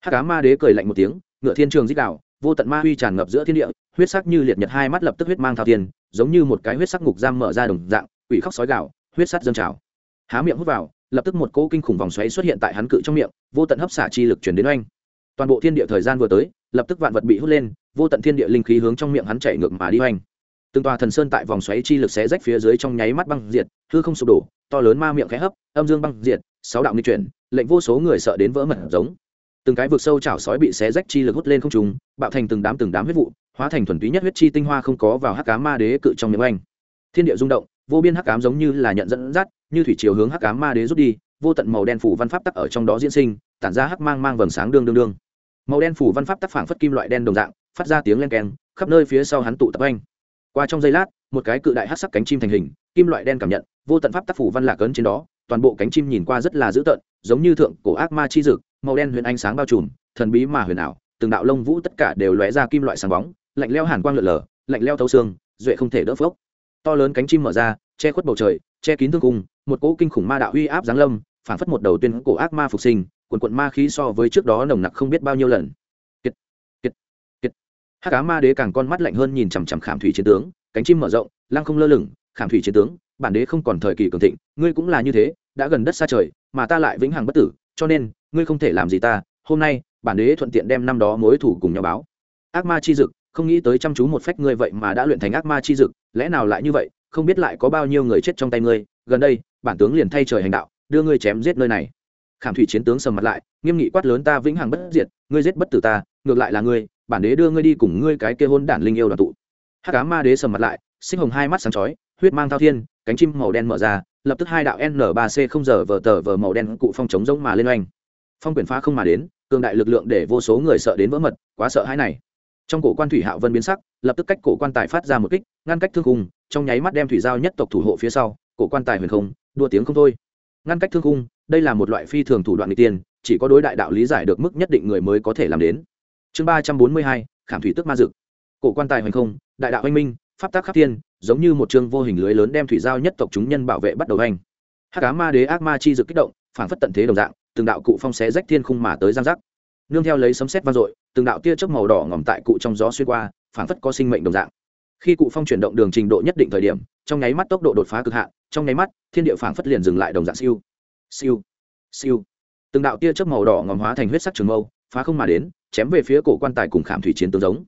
Hát cá ma đế cười lạnh một tiếng, ngựa thiên trường dích đạo, vô tận ma huy tràn ngập giữa thiên địa, huyết sắc như liệt nhật hai mắt lập tức huyết mang thao tiền giống như một cái huyết sắc ngục giam mở ra đồng dạng, quỷ khóc sói gạo huyết sắt dâng trào. Há miệng hút vào, lập tức một cỗ kinh khủng vòng xoáy xuất hiện tại hắn cự trong miệng, vô tận hấp xả chi lực chuyển đến oanh. Toàn bộ thiên địa thời gian vừa tới lập tức vạn vật bị hút lên vô tận thiên địa linh khí hướng trong miệng hắn chạy ngược mà đi hoành, từng tòa thần sơn tại vòng xoáy chi lực xé rách phía dưới trong nháy mắt băng diệt hư không sụp đổ to lớn ma miệng khẽ hấp âm dương băng diệt sáu đạo nghi chuyển lệnh vô số người sợ đến vỡ mật giống. Từng cái vực sâu chảo sói bị xé rách chi lực hút lên không trùng bạo thành từng đám từng đám huyết vụ hóa thành thuần túy nhất huyết chi tinh hoa không có vào hắc cá ma đế cự trong miệng anh. Thiên địa rung động vô biên hắc ám giống như là nhận dẫn dắt như thủy chiều hướng hắc ám ma đế rút đi vô tận màu đen phủ văn pháp tắc ở trong đó diễn sinh tản ra hắc mang mang vầng sáng đương đương đương màu đen phủ văn pháp tác phảng phất kim loại đen đồng dạng, phát ra tiếng len keng, khắp nơi phía sau hắn tụ tập anh. Qua trong giây lát, một cái cự đại hát sắc cánh chim thành hình, kim loại đen cảm nhận, vô tận pháp tác phủ văn lạc ấn trên đó, toàn bộ cánh chim nhìn qua rất là dữ tợn, giống như thượng cổ ác ma chi dực, màu đen huyền ánh sáng bao trùm, thần bí mà huyền ảo, từng đạo lông vũ tất cả đều lóe ra kim loại sáng bóng, lạnh leo hàn quang lượn lờ, lạnh leo thấu xương, duệ không thể đỡ phốc. To lớn cánh chim mở ra, che khuất bầu trời, che kín thương cung, một cỗ kinh khủng ma đạo uy áp giáng lâm phản phất một đầu tuyên cổ ác ma phục sinh quần quận ma khí so với trước đó nồng nặc không biết bao nhiêu lần. Kiệt kiệt kiệt. Hắc cá ma đế càng con mắt lạnh hơn nhìn chằm chằm khảm thủy chiến tướng, cánh chim mở rộng, lăng không lơ lửng. Khảm thủy chiến tướng, bản đế không còn thời kỳ cường thịnh, ngươi cũng là như thế, đã gần đất xa trời, mà ta lại vĩnh hằng bất tử, cho nên, ngươi không thể làm gì ta. Hôm nay, bản đế thuận tiện đem năm đó mối thủ cùng nhau báo. Ác ma chi dực, không nghĩ tới chăm chú một phách ngươi vậy mà đã luyện thành ác ma chi dực, lẽ nào lại như vậy? Không biết lại có bao nhiêu người chết trong tay ngươi. Gần đây, bản tướng liền thay trời hành đạo, đưa ngươi chém giết nơi này khảm thủy chiến tướng sầm mặt lại nghiêm nghị quát lớn ta vĩnh hằng bất diệt ngươi giết bất tử ta ngược lại là ngươi bản đế đưa ngươi đi cùng ngươi cái kia hôn đản linh yêu đoàn tụ. Hát cá ma đế sầm mặt lại sinh hồng hai mắt sáng chói huyết mang thao thiên cánh chim màu đen mở ra lập tức hai đạo n 3 c không giờ vờ tờ vờ màu đen cụ phong chống giống mà lên oanh. Phong quyền phá không mà đến cường đại lực lượng để vô số người sợ đến vỡ mật quá sợ hãi này. Trong cổ quan thủy hạo vân biến sắc lập tức cách cổ quan tài phát ra một kích ngăn cách thương hùng, trong nháy mắt đem thủy giao nhất tộc thủ hộ phía sau cổ quan tài huyền không đua tiếng không thôi ngăn cách thương khung, đây là một loại phi thường thủ đoạn người tiên, chỉ có đối đại đạo lý giải được mức nhất định người mới có thể làm đến. Chương ba trăm bốn mươi hai, khảm thủy tức ma dực. Cổ quan tài hoành không, đại đạo anh minh, pháp tác khắc tiên giống như một chương vô hình lưới lớn đem thủy giao nhất tộc chúng nhân bảo vệ bắt đầu hành hát cá ma đế ác ma chi dực kích động, phản phất tận thế đồng dạng, từng đạo cụ phong xé rách thiên khung mà tới giang giác. Nương theo lấy sấm sét vang dội, từng đạo tia chớp màu đỏ ngòm tại cụ trong gió xuyên qua, phản phất có sinh mệnh đồng dạng. Khi cụ phong chuyển động đường trình độ nhất định thời điểm trong nháy mắt tốc độ đột phá cực hạn, trong nháy mắt, thiên địa phảng phất liền dừng lại đồng dạng siêu siêu siêu. Từng đạo tia chớp màu đỏ ngòm hóa thành huyết sắc trường mâu, phá không mà đến, chém về phía cổ quan tài cùng khảm thủy chiến tướng giống.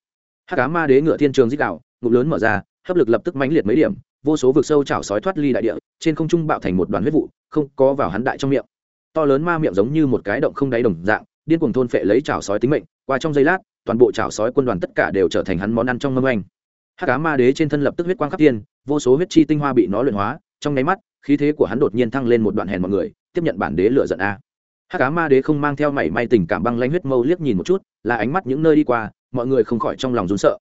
Hát cá ma đế ngựa thiên trường dích đạo, ngục lớn mở ra, hấp lực lập tức mãnh liệt mấy điểm, vô số vực sâu chảo sói thoát ly đại địa, trên không trung bạo thành một đoàn huyết vụ, không có vào hắn đại trong miệng. To lớn ma miệng giống như một cái động không đáy đồng dạng, điên cuồng thôn phệ lấy chảo sói tính mệnh, qua trong giây lát, toàn bộ chảo sói quân đoàn tất cả đều trở thành hắn món ăn trong mâm anh hát cá ma đế trên thân lập tức huyết quang khắp thiên, vô số huyết chi tinh hoa bị nó luyện hóa, trong nháy mắt, khí thế của hắn đột nhiên thăng lên một đoạn hèn mọi người, tiếp nhận bản đế lựa giận a. Hát cá ma đế không mang theo mảy may tình cảm băng lanh huyết mâu liếc nhìn một chút, là ánh mắt những nơi đi qua, mọi người không khỏi trong lòng rún sợ.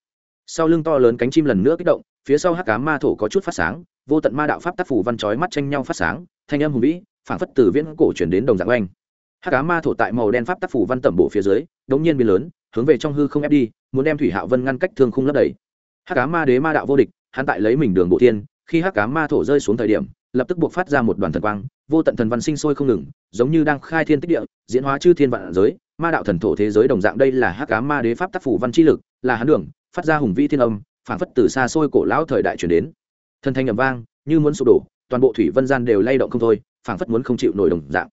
Sau lưng to lớn cánh chim lần nữa kích động, phía sau hát cá ma thổ có chút phát sáng, vô tận ma đạo pháp tác phủ văn chói mắt tranh nhau phát sáng, thanh âm hùng vĩ phản phất từ viễn cổ chuyển đến đồng dạng oanh. Hát cá ma thổ tại màu đen pháp tác phủ văn tẩm bộ phía dưới đống nhiên biến lớn, hướng về trong hư không ép đi, muốn đem thủy hạo vân ngăn cách thương khung lấp đầy. Hắc cá ma đế ma đạo vô địch, hắn tại lấy mình đường bộ thiên, khi Hắc cá ma thổ rơi xuống thời điểm, lập tức buộc phát ra một đoàn thần quang, vô tận thần văn sinh sôi không ngừng, giống như đang khai thiên tích địa, diễn hóa chư thiên vạn giới, ma đạo thần thổ thế giới đồng dạng đây là Hắc cá ma đế pháp tác phủ văn chi lực, là hắn đường, phát ra hùng vĩ thiên âm phản phất từ xa xôi cổ lão thời đại chuyển đến. Thần thanh ầm vang, như muốn sụp đổ, toàn bộ thủy vân gian đều lay động không thôi phản phất muốn không chịu nổi đồng dạng.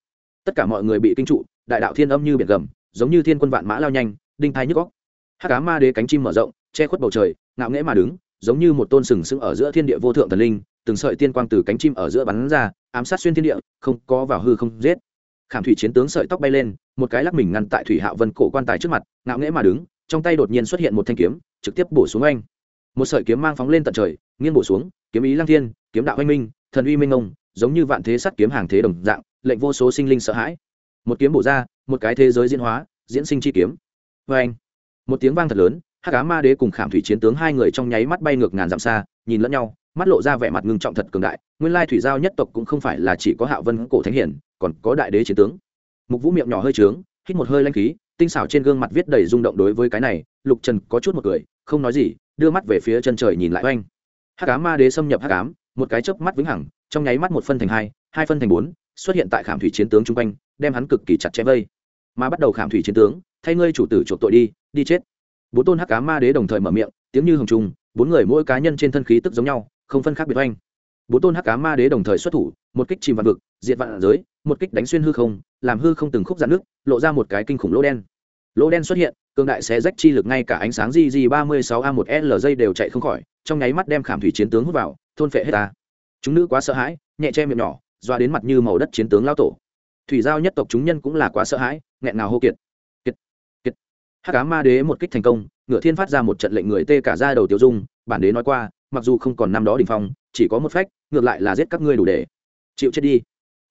Tất cả mọi người bị kinh trụ, đại đạo thiên âm như biển gầm, giống như thiên quân vạn mã lao nhanh, đinh thái nhức góc Hắc cá ma đế cánh chim mở rộng, che khuất bầu trời ngạo nghễ mà đứng, giống như một tôn sừng sững ở giữa thiên địa vô thượng thần linh, từng sợi tiên quang từ cánh chim ở giữa bắn ra, ám sát xuyên thiên địa, không có vào hư không giết. Khảm thủy chiến tướng sợi tóc bay lên, một cái lắc mình ngăn tại thủy hạo vân cổ quan tài trước mặt, ngạo nghễ mà đứng, trong tay đột nhiên xuất hiện một thanh kiếm, trực tiếp bổ xuống anh. Một sợi kiếm mang phóng lên tận trời, nghiêng bổ xuống, kiếm ý lang thiên, kiếm đạo anh minh, thần uy minh ông giống như vạn thế sắt kiếm hàng thế đồng dạng, lệnh vô số sinh linh sợ hãi. Một kiếm bổ ra, một cái thế giới diễn hóa, diễn sinh chi kiếm. Vê anh một tiếng vang thật lớn hát cá ma đế cùng khảm thủy chiến tướng hai người trong nháy mắt bay ngược ngàn dặm xa, nhìn lẫn nhau, mắt lộ ra vẻ mặt ngưng trọng thật cường đại, nguyên lai thủy giao nhất tộc cũng không phải là chỉ có hạo vân cổ thánh hiển, còn có đại đế chiến tướng. Mục vũ miệng nhỏ hơi trướng, hít một hơi lanh khí, tinh xảo trên gương mặt viết đầy rung động đối với cái này, lục trần có chút một cười, không nói gì, đưa mắt về phía chân trời nhìn lại oanh. Hắc cá ma đế xâm nhập hắc ám, một cái chớp mắt vĩnh hằng, trong nháy mắt một phân thành hai hai phân thành bốn, xuất hiện tại khảm thủy chiến tướng chung quanh, đem hắn cực kỳ chặt chẽ vây. Mà bắt đầu khảm thủy chiến tướng, thay ngươi chủ tử chuộc tội đi đi chết bốn tôn hắc cá ma đế đồng thời mở miệng, tiếng như hồng trung bốn người mỗi cá nhân trên thân khí tức giống nhau, không phân khác biệt oanh. Bốn tôn hắc cá ma đế đồng thời xuất thủ, một kích chìm vạn vực, diệt vạn giới, một kích đánh xuyên hư không, làm hư không từng khúc giãn nước, lộ ra một cái kinh khủng lỗ đen. Lỗ đen xuất hiện, cường đại sẽ rách chi lực ngay cả ánh sáng gg ba mươi sáu a một l dây đều chạy không khỏi, trong nháy mắt đem khảm thủy chiến tướng hút vào, thôn phệ hết ta. Chúng nữ quá sợ hãi, nhẹ che miệng nhỏ, doa đến mặt như màu đất chiến tướng lao tổ. Thủy giao nhất tộc chúng nhân cũng là quá sợ hãi, nghẹn ngào hô kiệt hát cá ma đế một kích thành công, ngựa thiên phát ra một trận lệnh người tê cả ra đầu tiêu dung, bản đế nói qua, mặc dù không còn năm đó đình phong, chỉ có một phách, ngược lại là giết các ngươi đủ để. Chịu chết đi.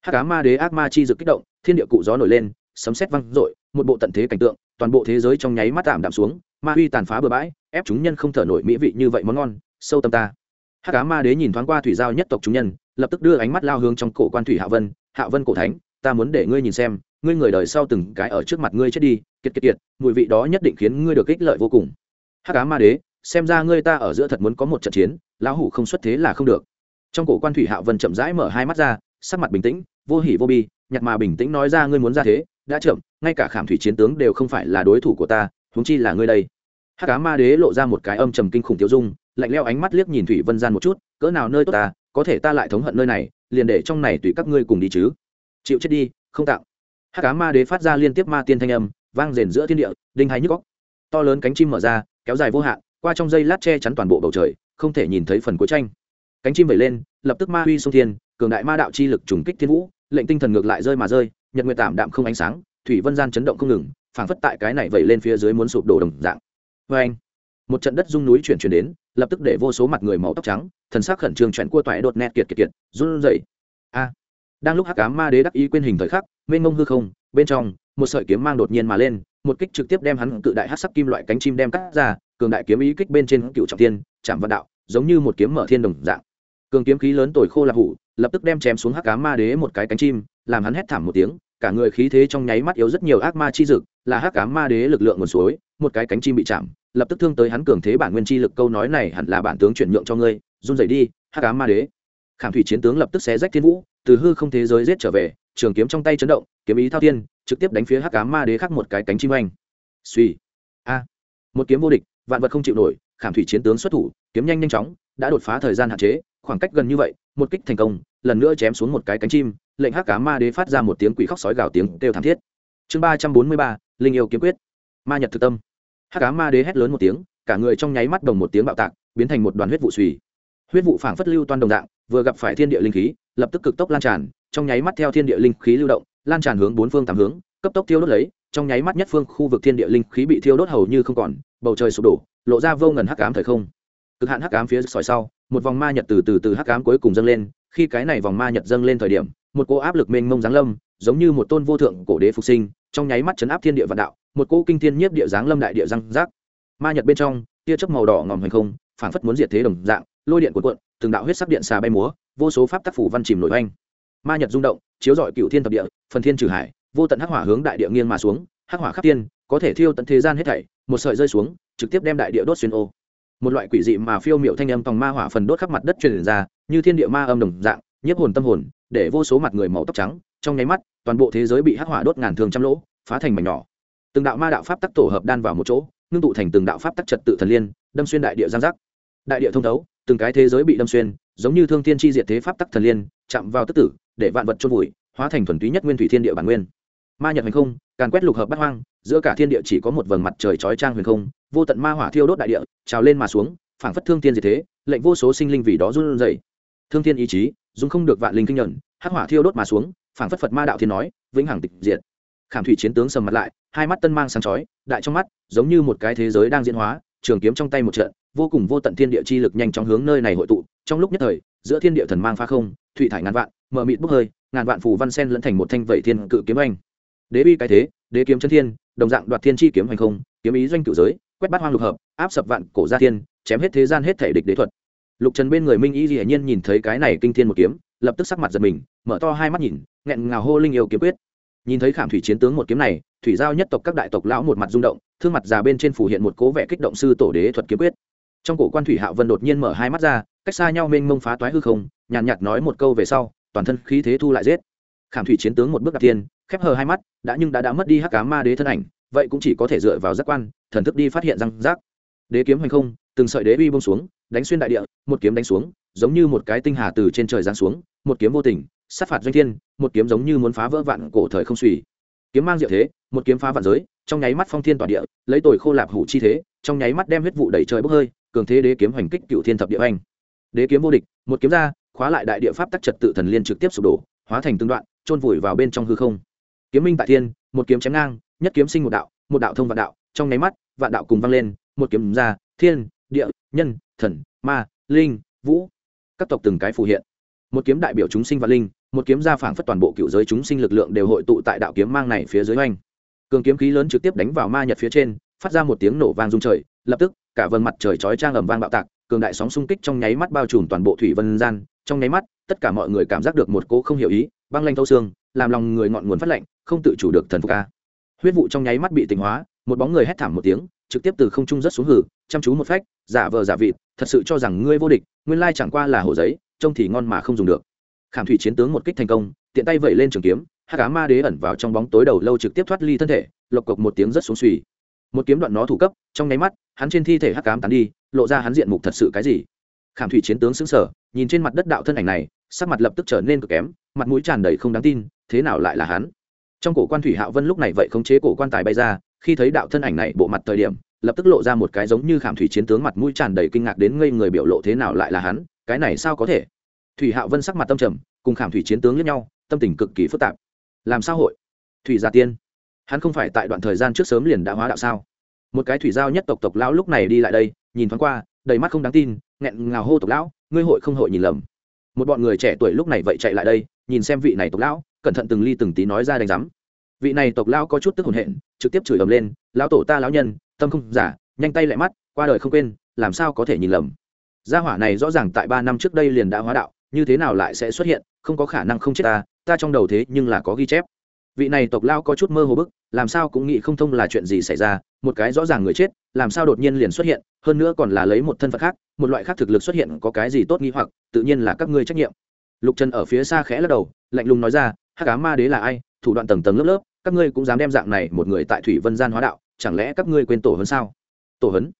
Hát cá ma đế ác ma chi dực kích động, thiên địa cụ gió nổi lên, sấm sét văng r một bộ tận thế cảnh tượng, toàn bộ thế giới trong nháy mắt tạm đạm xuống, ma huy tàn phá bừa bãi, ép chúng nhân không thở nổi mỹ vị như vậy món ngon, sâu tâm ta. Hát cá ma đế nhìn thoáng qua thủy giao nhất tộc chúng nhân, lập tức đưa ánh mắt lao hướng trong cổ quan thủy hạ vân hạ vân cổ thánh, ta muốn để ngươi nhìn xem ngươi người đời sau từng cái ở trước mặt ngươi chết đi, kiệt kiệt kiệt, mùi vị đó nhất định khiến ngươi được ích lợi vô cùng. Hắc cá ma đế, xem ra ngươi ta ở giữa thật muốn có một trận chiến, lão hủ không xuất thế là không được. Trong cổ quan thủy hạ vân chậm rãi mở hai mắt ra, sắc mặt bình tĩnh, vô hỉ vô bi nhặt mà bình tĩnh nói ra ngươi muốn ra thế, đã chậm, ngay cả khảm thủy chiến tướng đều không phải là đối thủ của ta, huống chi là ngươi đây. Hắc cá ma đế lộ ra một cái âm trầm kinh khủng tiêu dung, lạnh leo ánh mắt liếc nhìn thủy vân gian một chút, cỡ nào nơi tốt ta, có thể ta lại thống hận nơi này, liền để trong này tùy các ngươi cùng đi chứ. Chịu chết đi, không tạo hát cá ma đế phát ra liên tiếp ma tiên thanh âm, vang rền giữa thiên địa, đinh hay nhức góc to lớn cánh chim mở ra, kéo dài vô hạn, qua trong dây lát che chắn toàn bộ bầu trời, không thể nhìn thấy phần cuối tranh. Cánh chim vẩy lên, lập tức ma huy sông thiên, cường đại ma đạo chi lực trùng kích thiên vũ, lệnh tinh thần ngược lại rơi mà rơi, nhật nguyệt tạm đạm không ánh sáng, thủy vân gian chấn động không ngừng, phảng phất tại cái này vẩy lên phía dưới muốn sụp đổ đồng dạng. Vê anh, một trận đất rung núi chuyển chuyển đến, lập tức để vô số mặt người màu tóc trắng, thần sắc khẩn trương chuyển cua toại đột nẹt kiệt kiệt kiệt, run rẩy. A, đang lúc hắc ám ma đế đắc ý quên hình thời khắc mênh mông hư không, bên trong, một sợi kiếm mang đột nhiên mà lên, một kích trực tiếp đem hắn cự đại hát sắc kim loại cánh chim đem cắt ra, cường đại kiếm ý kích bên trên cựu trọng thiên, chạm vạn đạo, giống như một kiếm mở thiên đồng dạng. Cường kiếm khí lớn tồi khô là hủ, lập tức đem chém xuống hắc ám ma đế một cái cánh chim, làm hắn hét thảm một tiếng, cả người khí thế trong nháy mắt yếu rất nhiều ác ma chi dực, là hắc ám ma đế lực lượng nguồn suối, một cái cánh chim bị chạm, lập tức thương tới hắn cường thế bản nguyên chi lực, câu nói này hẳn là bản tướng chuyển nhượng cho ngươi, run rẩy đi, hắc ám ma đế. Khảm thủy chiến tướng lập tức xé rách thiên vũ, từ hư không thế giới giết trở về trường kiếm trong tay chấn động, kiếm ý thao thiên, trực tiếp đánh phía hắc cá ma đế khắc một cái cánh chim oanh. suy. A. Một kiếm vô địch, vạn vật không chịu nổi, khảm thủy chiến tướng xuất thủ, kiếm nhanh nhanh chóng, đã đột phá thời gian hạn chế, khoảng cách gần như vậy, một kích thành công, lần nữa chém xuống một cái cánh chim, lệnh hắc cá ma đế phát ra một tiếng quỷ khóc sói gào tiếng kêu thảm thiết. Chương ba trăm bốn mươi ba, linh yêu kiếm quyết. Ma nhật thực tâm. Hắc cá ma đế hét lớn một tiếng, cả người trong nháy mắt đồng một tiếng bạo tạc, biến thành một đoàn huyết vụ suy. Huyết vụ phảng phất lưu toan đồng dạng, vừa gặp phải thiên địa linh khí, lập tức cực tốc lan tràn trong nháy mắt theo thiên địa linh khí lưu động, lan tràn hướng bốn phương tám hướng, cấp tốc thiêu đốt lấy, trong nháy mắt nhất phương khu vực thiên địa linh khí bị thiêu đốt hầu như không còn, bầu trời sụp đổ, lộ ra vô ngần hắc ám thời không. Cực hạn hắc ám phía sỏi sau, một vòng ma nhật từ từ từ hắc ám cuối cùng dâng lên, khi cái này vòng ma nhật dâng lên thời điểm, một cô áp lực mênh mông giáng lâm, giống như một tôn vô thượng cổ đế phục sinh, trong nháy mắt chấn áp thiên địa vạn đạo, một cô kinh thiên nhiếp địa giáng lâm đại địa răng rác. Ma nhật bên trong, tia chớp màu đỏ ngòm hành không, phảng phất muốn diệt thế đồng dạng, lôi điện cuộn cuộn, từng đạo huyết sắc điện xà bay múa, vô số pháp tác phủ văn chìm nổi oanh ma nhật rung động, chiếu rọi cựu thiên thập địa, phần thiên trừ hải, vô tận hắc hỏa hướng đại địa nghiêng mà xuống, hắc hỏa khắc tiên có thể thiêu tận thế gian hết thảy, một sợi rơi xuống, trực tiếp đem đại địa đốt xuyên ô. Một loại quỷ dị mà phiêu miệu thanh âm tòng ma hỏa phần đốt khắp mặt đất truyền ra, như thiên địa ma âm đồng dạng, nhiếp hồn tâm hồn, để vô số mặt người màu tóc trắng, trong nháy mắt, toàn bộ thế giới bị hắc hỏa đốt ngàn thương trăm lỗ, phá thành mảnh nhỏ. Từng đạo ma đạo pháp tắc tổ hợp đan vào một chỗ, ngưng tụ thành từng đạo pháp tắc trật tự thần liên, đâm xuyên đại địa giang giác. Đại địa thông thấu, từng cái thế giới bị đâm xuyên, giống như thương thiên chi diệt thế pháp tắc thần liên, chạm vào tức tử để vạn vật chôn vùi, hóa thành thuần túy nhất nguyên thủy thiên địa bản nguyên. Ma nhật hành không, càn quét lục hợp bát hoang, giữa cả thiên địa chỉ có một vầng mặt trời chói trang huyền không, vô tận ma hỏa thiêu đốt đại địa, trào lên mà xuống, phảng phất thương thiên gì thế, lệnh vô số sinh linh vì đó run rẩy. Thương thiên ý chí, dùng không được vạn linh kinh nhận, hắc hỏa thiêu đốt mà xuống, phảng phất phật ma đạo thiên nói, vĩnh hằng tịch diệt. Khảm thủy chiến tướng sầm mặt lại, hai mắt tân mang sáng chói, đại trong mắt, giống như một cái thế giới đang diễn hóa, trường kiếm trong tay một trận, vô cùng vô tận thiên địa chi lực nhanh chóng hướng nơi này hội tụ, trong lúc nhất thời, giữa thiên địa thần mang pha không, thủy thải ngàn vạn mở mịt bốc hơi, ngàn vạn phù văn sen lẫn thành một thanh vẩy thiên cự kiếm anh đế bi cái thế, đế kiếm chân thiên, đồng dạng đoạt thiên chi kiếm hành không, kiếm ý doanh cửu giới, quét bát hoang lục hợp, áp sập vạn cổ gia thiên, chém hết thế gian hết thể địch đế thuật. Lục trần bên người minh y dĩ nhiên nhìn thấy cái này kinh thiên một kiếm, lập tức sắc mặt giật mình, mở to hai mắt nhìn, nghẹn ngào hô linh yêu kiếm quyết. Nhìn thấy khảm thủy chiến tướng một kiếm này, thủy giao nhất tộc các đại tộc lão một mặt rung động, thương mặt già bên trên phủ hiện một cố vẻ kích động sư tổ đế thuật kiếm quyết. Trong cổ quan thủy hạo vân đột nhiên mở hai mắt ra, cách xa nhau mênh mông phá toái hư không, nhàn nhạt nói một câu về sau toàn thân khí thế thu lại giết. Khảm thủy chiến tướng một bước đặt tiên, khép hờ hai mắt, đã nhưng đã đã mất đi hắc cá ma đế thân ảnh, vậy cũng chỉ có thể dựa vào giác quan, thần thức đi phát hiện răng rác. Đế kiếm hành không, từng sợi đế uy bông xuống, đánh xuyên đại địa, một kiếm đánh xuống, giống như một cái tinh hà từ trên trời giáng xuống, một kiếm vô tình, sát phạt doanh thiên, một kiếm giống như muốn phá vỡ vạn cổ thời không suy. Kiếm mang diệu thế, một kiếm phá vạn giới, trong nháy mắt phong thiên tỏa địa, lấy tồi khô lạp hủ chi thế, trong nháy mắt đem huyết vụ đẩy trời bốc hơi, cường thế đế kiếm hành kích cựu thiên thập địa anh đế kiếm vô địch, một kiếm ra khóa lại đại địa pháp tắc trật tự thần liên trực tiếp sụp đổ, hóa thành tương đoạn trôn vùi vào bên trong hư không. Kiếm minh tại thiên, một kiếm chém ngang, nhất kiếm sinh một đạo một đạo thông vạn đạo, trong nháy mắt, vạn đạo cùng vang lên, một kiếm ra, thiên, địa, nhân, thần, ma, linh, vũ. Các tộc từng cái phù hiện. Một kiếm đại biểu chúng sinh và linh, một kiếm ra phảng phất toàn bộ cựu giới chúng sinh lực lượng đều hội tụ tại đạo kiếm mang này phía dưới oanh. Cường kiếm khí lớn trực tiếp đánh vào ma nhật phía trên, phát ra một tiếng nổ vang rung trời, lập tức, cả vầng mặt trời chói trang ầm vang bạo tạc cường đại sóng xung kích trong nháy mắt bao trùm toàn bộ thủy vân gian. Trong nháy mắt, tất cả mọi người cảm giác được một cố không hiểu ý, băng lanh thâu xương, làm lòng người ngọn nguồn phát lạnh, không tự chủ được thần phục ca huyết vụ trong nháy mắt bị tỉnh hóa, một bóng người hét thảm một tiếng, trực tiếp từ không trung rất xuống hử, chăm chú một phách, giả vờ giả vịt, thật sự cho rằng ngươi vô địch, nguyên lai chẳng qua là hồ giấy, trông thì ngon mà không dùng được. Khảm thủy chiến tướng một kích thành công, tiện tay vẩy lên trường kiếm hát cá ma đế ẩn vào trong bóng tối đầu lâu trực tiếp thoát ly thân thể, lộc cộc một tiếng rất xuống suy một kiếm đoạn nó thủ cấp, trong nháy mắt, hắn trên thi thể hắc cám tán đi, lộ ra hắn diện mục thật sự cái gì? Khảm thủy chiến tướng xứng sở nhìn trên mặt đất đạo thân ảnh này, sắc mặt lập tức trở nên cực kém, mặt mũi tràn đầy không đáng tin, thế nào lại là hắn? Trong cổ quan thủy hạo vân lúc này vậy khống chế cổ quan tài bay ra, khi thấy đạo thân ảnh này bộ mặt thời điểm, lập tức lộ ra một cái giống như khảm thủy chiến tướng mặt mũi tràn đầy kinh ngạc đến ngây người biểu lộ thế nào lại là hắn, cái này sao có thể? Thủy hạo vân sắc mặt tâm trầm, cùng khảm thủy chiến tướng lẫn nhau, tâm tình cực kỳ phức tạp. Làm sao hội? Thủy gia tiên hắn không phải tại đoạn thời gian trước sớm liền đã hóa đạo sao? Một cái thủy giao nhất tộc tộc lão lúc này đi lại đây, nhìn thoáng qua, đầy mắt không đáng tin, nghẹn ngào hô tộc lão, ngươi hội không hội nhìn lầm? Một bọn người trẻ tuổi lúc này vậy chạy lại đây, nhìn xem vị này tộc lão, cẩn thận từng ly từng tí nói ra đánh giám. Vị này tộc lão có chút tức hồn hện trực tiếp chửi ầm lên, lão tổ ta lão nhân, tâm không giả, nhanh tay lại mắt, qua đời không quên, làm sao có thể nhìn lầm? Gia hỏa này rõ ràng tại ba năm trước đây liền đã hóa đạo, như thế nào lại sẽ xuất hiện, không có khả năng không chết ta ta trong đầu thế nhưng là có ghi chép vị này tộc lao có chút mơ hồ bức, làm sao cũng nghĩ không thông là chuyện gì xảy ra, một cái rõ ràng người chết, làm sao đột nhiên liền xuất hiện, hơn nữa còn là lấy một thân phận khác, một loại khác thực lực xuất hiện có cái gì tốt nghi hoặc, tự nhiên là các ngươi trách nhiệm. Lục trần ở phía xa khẽ lắc đầu, lạnh lùng nói ra, hắc cá ma đế là ai? Thủ đoạn tầng tầng lớp lớp, các ngươi cũng dám đem dạng này một người tại thủy vân gian hóa đạo, chẳng lẽ các ngươi quên tổ hấn sao? Tổ hấn?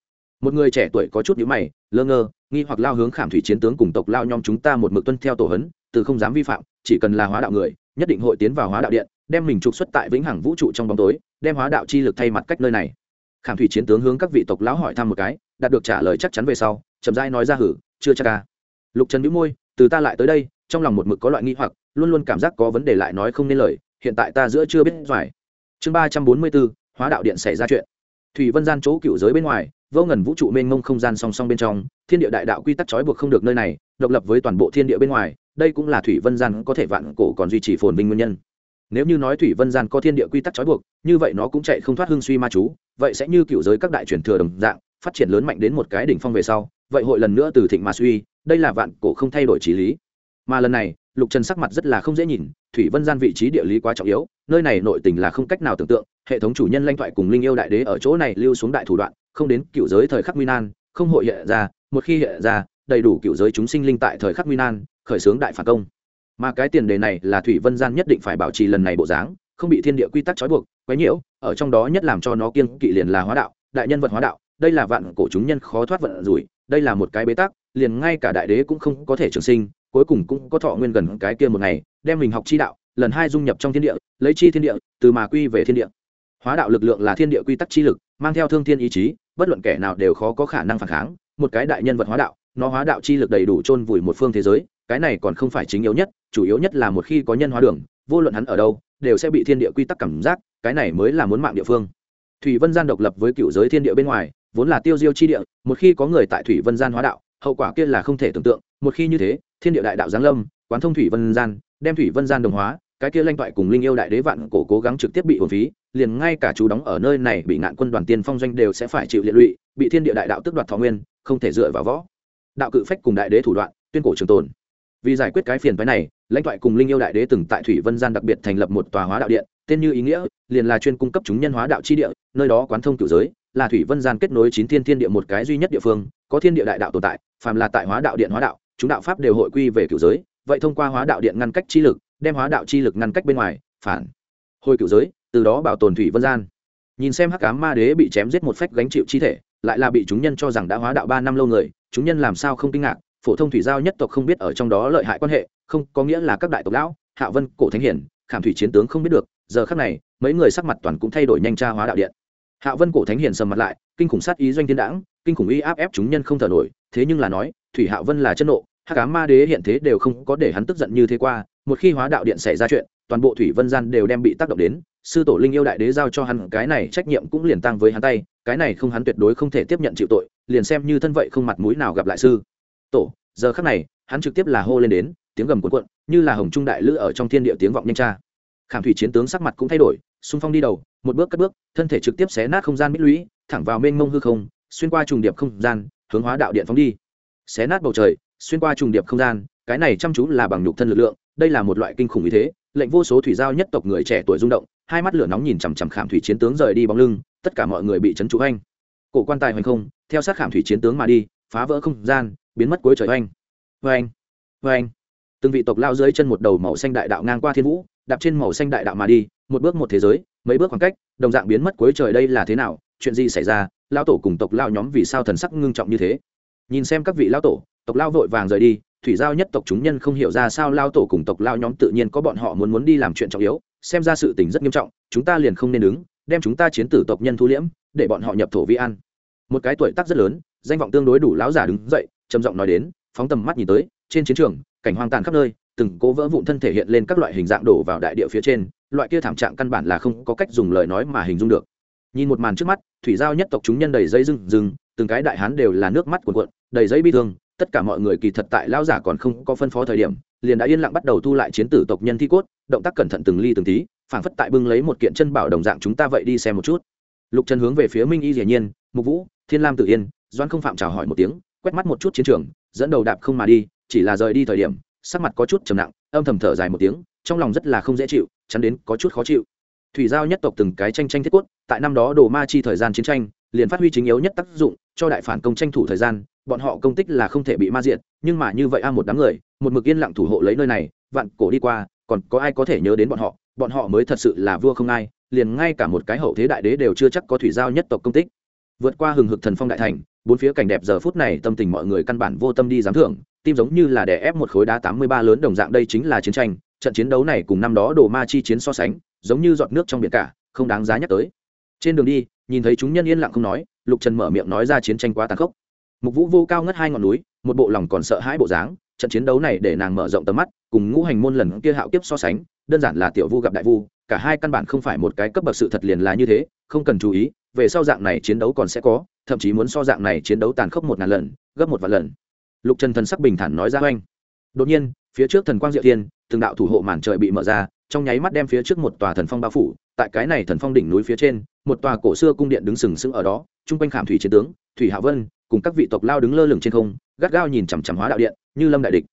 Một người trẻ tuổi có chút nhữ mày, lơ ngơ, nghi hoặc lao hướng khảm thủy chiến tướng cùng tộc lao nhom chúng ta một mực tuân theo tổ hấn, từ không dám vi phạm, chỉ cần là hóa đạo người, nhất định hội tiến vào hóa đạo điện đem mình trục xuất tại vĩnh hằng vũ trụ trong bóng tối, đem hóa đạo chi lực thay mặt cách nơi này. Khảm thủy chiến tướng hướng các vị tộc lão hỏi thăm một cái, đạt được trả lời chắc chắn về sau, chậm rãi nói ra hử, chưa chắc ca lục trần nhíu môi, từ ta lại tới đây, trong lòng một mực có loại nghi hoặc, luôn luôn cảm giác có vấn đề lại nói không nên lời, hiện tại ta giữa chưa biết phải chương ba trăm bốn mươi bốn, hóa đạo điện xảy ra chuyện. Thủy vân gian chỗ cựu giới bên ngoài, vô ngần vũ trụ mênh mông không gian song song bên trong, thiên địa đại đạo quy tắc trói buộc không được nơi này, độc lập với toàn bộ thiên địa bên ngoài, đây cũng là thủy vân gian có thể vạn cổ còn duy trì phồn vinh nguyên nhân nếu như nói thủy vân gian có thiên địa quy tắc trói buộc, như vậy nó cũng chạy không thoát hưng suy ma chú, vậy sẽ như cựu giới các đại truyền thừa đồng dạng, phát triển lớn mạnh đến một cái đỉnh phong về sau, vậy hội lần nữa từ thịnh mà suy, đây là vạn cổ không thay đổi trí lý. Mà lần này, lục trần sắc mặt rất là không dễ nhìn, thủy vân gian vị trí địa lý quá trọng yếu, nơi này nội tình là không cách nào tưởng tượng, hệ thống chủ nhân lanh thoại cùng linh yêu đại đế ở chỗ này lưu xuống đại thủ đoạn, không đến cựu giới thời khắc nguy nan, không hội hiện ra, một khi hiện ra, đầy đủ cựu giới chúng sinh linh tại thời khắc nguy nan, khởi xướng đại phản công mà cái tiền đề này là thủy vân gian nhất định phải bảo trì lần này bộ dáng, không bị thiên địa quy tắc trói buộc, quấy nhiễu, ở trong đó nhất làm cho nó kiêng kỵ liền là hóa đạo, đại nhân vật hóa đạo, đây là vạn cổ chúng nhân khó thoát vận rủi, đây là một cái bế tắc, liền ngay cả đại đế cũng không có thể trường sinh, cuối cùng cũng có thọ nguyên gần cái kia một ngày, đem mình học chi đạo, lần hai dung nhập trong thiên địa, lấy chi thiên địa, từ mà quy về thiên địa. Hóa đạo lực lượng là thiên địa quy tắc chi lực, mang theo thương thiên ý chí, bất luận kẻ nào đều khó có khả năng phản kháng, một cái đại nhân vật hóa đạo, nó hóa đạo chi lực đầy đủ chôn vùi một phương thế giới cái này còn không phải chính yếu nhất, chủ yếu nhất là một khi có nhân hóa đường, vô luận hắn ở đâu, đều sẽ bị thiên địa quy tắc cảm giác, cái này mới là muốn mạng địa phương. Thủy vân gian độc lập với cựu giới thiên địa bên ngoài, vốn là tiêu diêu chi địa, một khi có người tại thủy vân gian hóa đạo, hậu quả kia là không thể tưởng tượng, một khi như thế, thiên địa đại đạo giáng lâm, quán thông thủy vân gian, đem thủy vân gian đồng hóa, cái kia lanh toại cùng linh yêu đại đế vạn cổ cố gắng trực tiếp bị hồn phí, liền ngay cả chú đóng ở nơi này bị ngạn quân đoàn tiên phong doanh đều sẽ phải chịu liệt lụy, bị thiên địa đại đạo tước đoạt thọ nguyên, không thể dựa vào võ. Đạo cự phách cùng đại đế thủ đoạn, tuyên cổ trường tồn vì giải quyết cái phiền phái này, lãnh thoại cùng linh yêu đại đế từng tại thủy vân gian đặc biệt thành lập một tòa hóa đạo điện, tên như ý nghĩa, liền là chuyên cung cấp chúng nhân hóa đạo chi địa, nơi đó quán thông cửu giới, là thủy vân gian kết nối chín thiên thiên địa một cái duy nhất địa phương, có thiên địa đại đạo tồn tại, phàm là tại hóa đạo điện hóa đạo, chúng đạo pháp đều hội quy về cửu giới, vậy thông qua hóa đạo điện ngăn cách chi lực, đem hóa đạo chi lực ngăn cách bên ngoài, phản hồi cửu giới, từ đó bảo tồn thủy vân gian. Nhìn xem hắc ám ma đế bị chém giết một phách gánh chịu chi thể, lại là bị chúng nhân cho rằng đã hóa đạo ba năm lâu người, chúng nhân làm sao không kinh ngạc phổ thông thủy giao nhất tộc không biết ở trong đó lợi hại quan hệ, không có nghĩa là các đại tộc lão, hạ vân, cổ thánh hiển, khảm thủy chiến tướng không biết được, giờ khắc này, mấy người sắc mặt toàn cũng thay đổi nhanh tra hóa đạo điện. Hạ vân, cổ thánh hiển sầm mặt lại, kinh khủng sát ý doanh thiên đãng, kinh khủng uy áp ép chúng nhân không thở nổi, thế nhưng là nói, thủy hạ vân là chân nộ hạ cá ma đế hiện thế đều không có để hắn tức giận như thế qua, một khi hóa đạo điện xảy ra chuyện, toàn bộ thủy vân gian đều đem bị tác động đến, sư tổ linh yêu đại đế giao cho hắn, cái này trách nhiệm cũng liền tăng với hắn tay, cái này không hắn tuyệt đối không thể tiếp nhận chịu tội, liền xem như thân vậy không mặt mũi nào gặp lại sư tổ, giờ khắc này, hắn trực tiếp là hô lên đến, tiếng gầm cuộn cuộn, như là hồng trung đại lữ ở trong thiên địa tiếng vọng nhanh tra. Khảm thủy chiến tướng sắc mặt cũng thay đổi, xung phong đi đầu, một bước cất bước, thân thể trực tiếp xé nát không gian mít lũy, thẳng vào mênh mông hư không, xuyên qua trùng điệp không gian, hướng hóa đạo điện phóng đi. Xé nát bầu trời, xuyên qua trùng điệp không gian, cái này chăm chú là bằng nhục thân lực lượng, đây là một loại kinh khủng ý thế, lệnh vô số thủy giao nhất tộc người trẻ tuổi rung động, hai mắt lửa nóng nhìn chằm chằm khảm thủy chiến tướng rời đi bóng lưng, tất cả mọi người bị chấn trụ anh cổ quan tài hoành không, theo sát khảm thủy chiến tướng mà đi, phá vỡ không gian biến mất cuối trời oanh. Oanh oanh. Từng vị tộc lao dưới chân một đầu màu xanh đại đạo ngang qua thiên vũ, đạp trên màu xanh đại đạo mà đi, một bước một thế giới, mấy bước khoảng cách, đồng dạng biến mất cuối trời đây là thế nào, chuyện gì xảy ra lao tổ cùng tộc lao nhóm vì sao thần sắc ngưng trọng như thế? Nhìn xem các vị lao tổ, tộc lao vội vàng rời đi, thủy giao nhất tộc chúng nhân không hiểu ra sao lao tổ cùng tộc lao nhóm tự nhiên có bọn họ muốn muốn đi làm chuyện trọng yếu, xem ra sự tình rất nghiêm trọng, chúng ta liền không nên đứng, đem chúng ta chiến tử tộc nhân thu liễm, để bọn họ nhập thổ vi an. Một cái tuổi tác rất lớn, danh vọng tương đối đủ lão giả đứng dậy trầm giọng nói đến, phóng tầm mắt nhìn tới, trên chiến trường, cảnh hoang tàn khắp nơi, từng cố vỡ vụn thân thể hiện lên các loại hình dạng đổ vào đại địa phía trên, loại kia thảm trạng căn bản là không có cách dùng lời nói mà hình dung được. Nhìn một màn trước mắt, thủy giao nhất tộc chúng nhân đầy dây rừng rừng từng cái đại hán đều là nước mắt cuồn cuộn, đầy dây bi thương, tất cả mọi người kỳ thật tại lao giả còn không có phân phó thời điểm, liền đã yên lặng bắt đầu thu lại chiến tử tộc nhân thi cốt, động tác cẩn thận từng ly từng tí, phảng phất tại bưng lấy một kiện chân bảo đồng dạng chúng ta vậy đi xem một chút. Lục trần hướng về phía minh y dĩ nhiên, mục vũ, thiên lam tự yên. Doan không phạm chào hỏi một tiếng quét mắt một chút chiến trường, dẫn đầu đạp không mà đi, chỉ là rời đi thời điểm, sắc mặt có chút trầm nặng, âm thầm thở dài một tiếng, trong lòng rất là không dễ chịu, chắn đến có chút khó chịu. Thủy giao nhất tộc từng cái tranh tranh thiết quất tại năm đó đồ ma chi thời gian chiến tranh, liền phát huy chính yếu nhất tác dụng, cho đại phản công tranh thủ thời gian, bọn họ công tích là không thể bị ma diện nhưng mà như vậy a một đám người, một mực yên lặng thủ hộ lấy nơi này, vạn cổ đi qua, còn có ai có thể nhớ đến bọn họ bọn họ mới thật sự là vua không ai, liền ngay cả một cái hậu thế đại đế đều chưa chắc có thủy giao nhất tộc công tích vượt qua hừng hực thần phong đại thành, bốn phía cảnh đẹp giờ phút này tâm tình mọi người căn bản vô tâm đi giám thưởng, tim giống như là đè ép một khối đá tám mươi ba lớn đồng dạng đây chính là chiến tranh, trận chiến đấu này cùng năm đó đồ ma chi chiến so sánh, giống như giọt nước trong biển cả, không đáng giá nhắc tới. Trên đường đi, nhìn thấy chúng nhân yên lặng không nói, lục trần mở miệng nói ra chiến tranh quá tàn khốc. Mục vũ vô cao ngất hai ngọn núi, một bộ lòng còn sợ hãi bộ dáng, trận chiến đấu này để nàng mở rộng tầm mắt, cùng ngũ hành môn lần kia hạo kiếp so sánh, đơn giản là tiểu vu gặp đại vu, cả hai căn bản không phải một cái cấp bậc sự thật liền là như thế, không cần chú ý về sau dạng này chiến đấu còn sẽ có, thậm chí muốn so dạng này chiến đấu tàn khốc một ngàn lần, gấp một vạn lần. Lục trần thần sắc bình thản nói ra oanh. Đột nhiên, phía trước thần quang diệu thiên, từng đạo thủ hộ màn trời bị mở ra, trong nháy mắt đem phía trước một tòa thần phong bao phủ, tại cái này thần phong đỉnh núi phía trên, một tòa cổ xưa cung điện đứng sừng sững ở đó, chung quanh khảm thủy chiến tướng, thủy hạ vân, cùng các vị tộc lao đứng lơ lửng trên không, gắt gao nhìn chằm chằm hóa đạo điện, như lâm đại địch.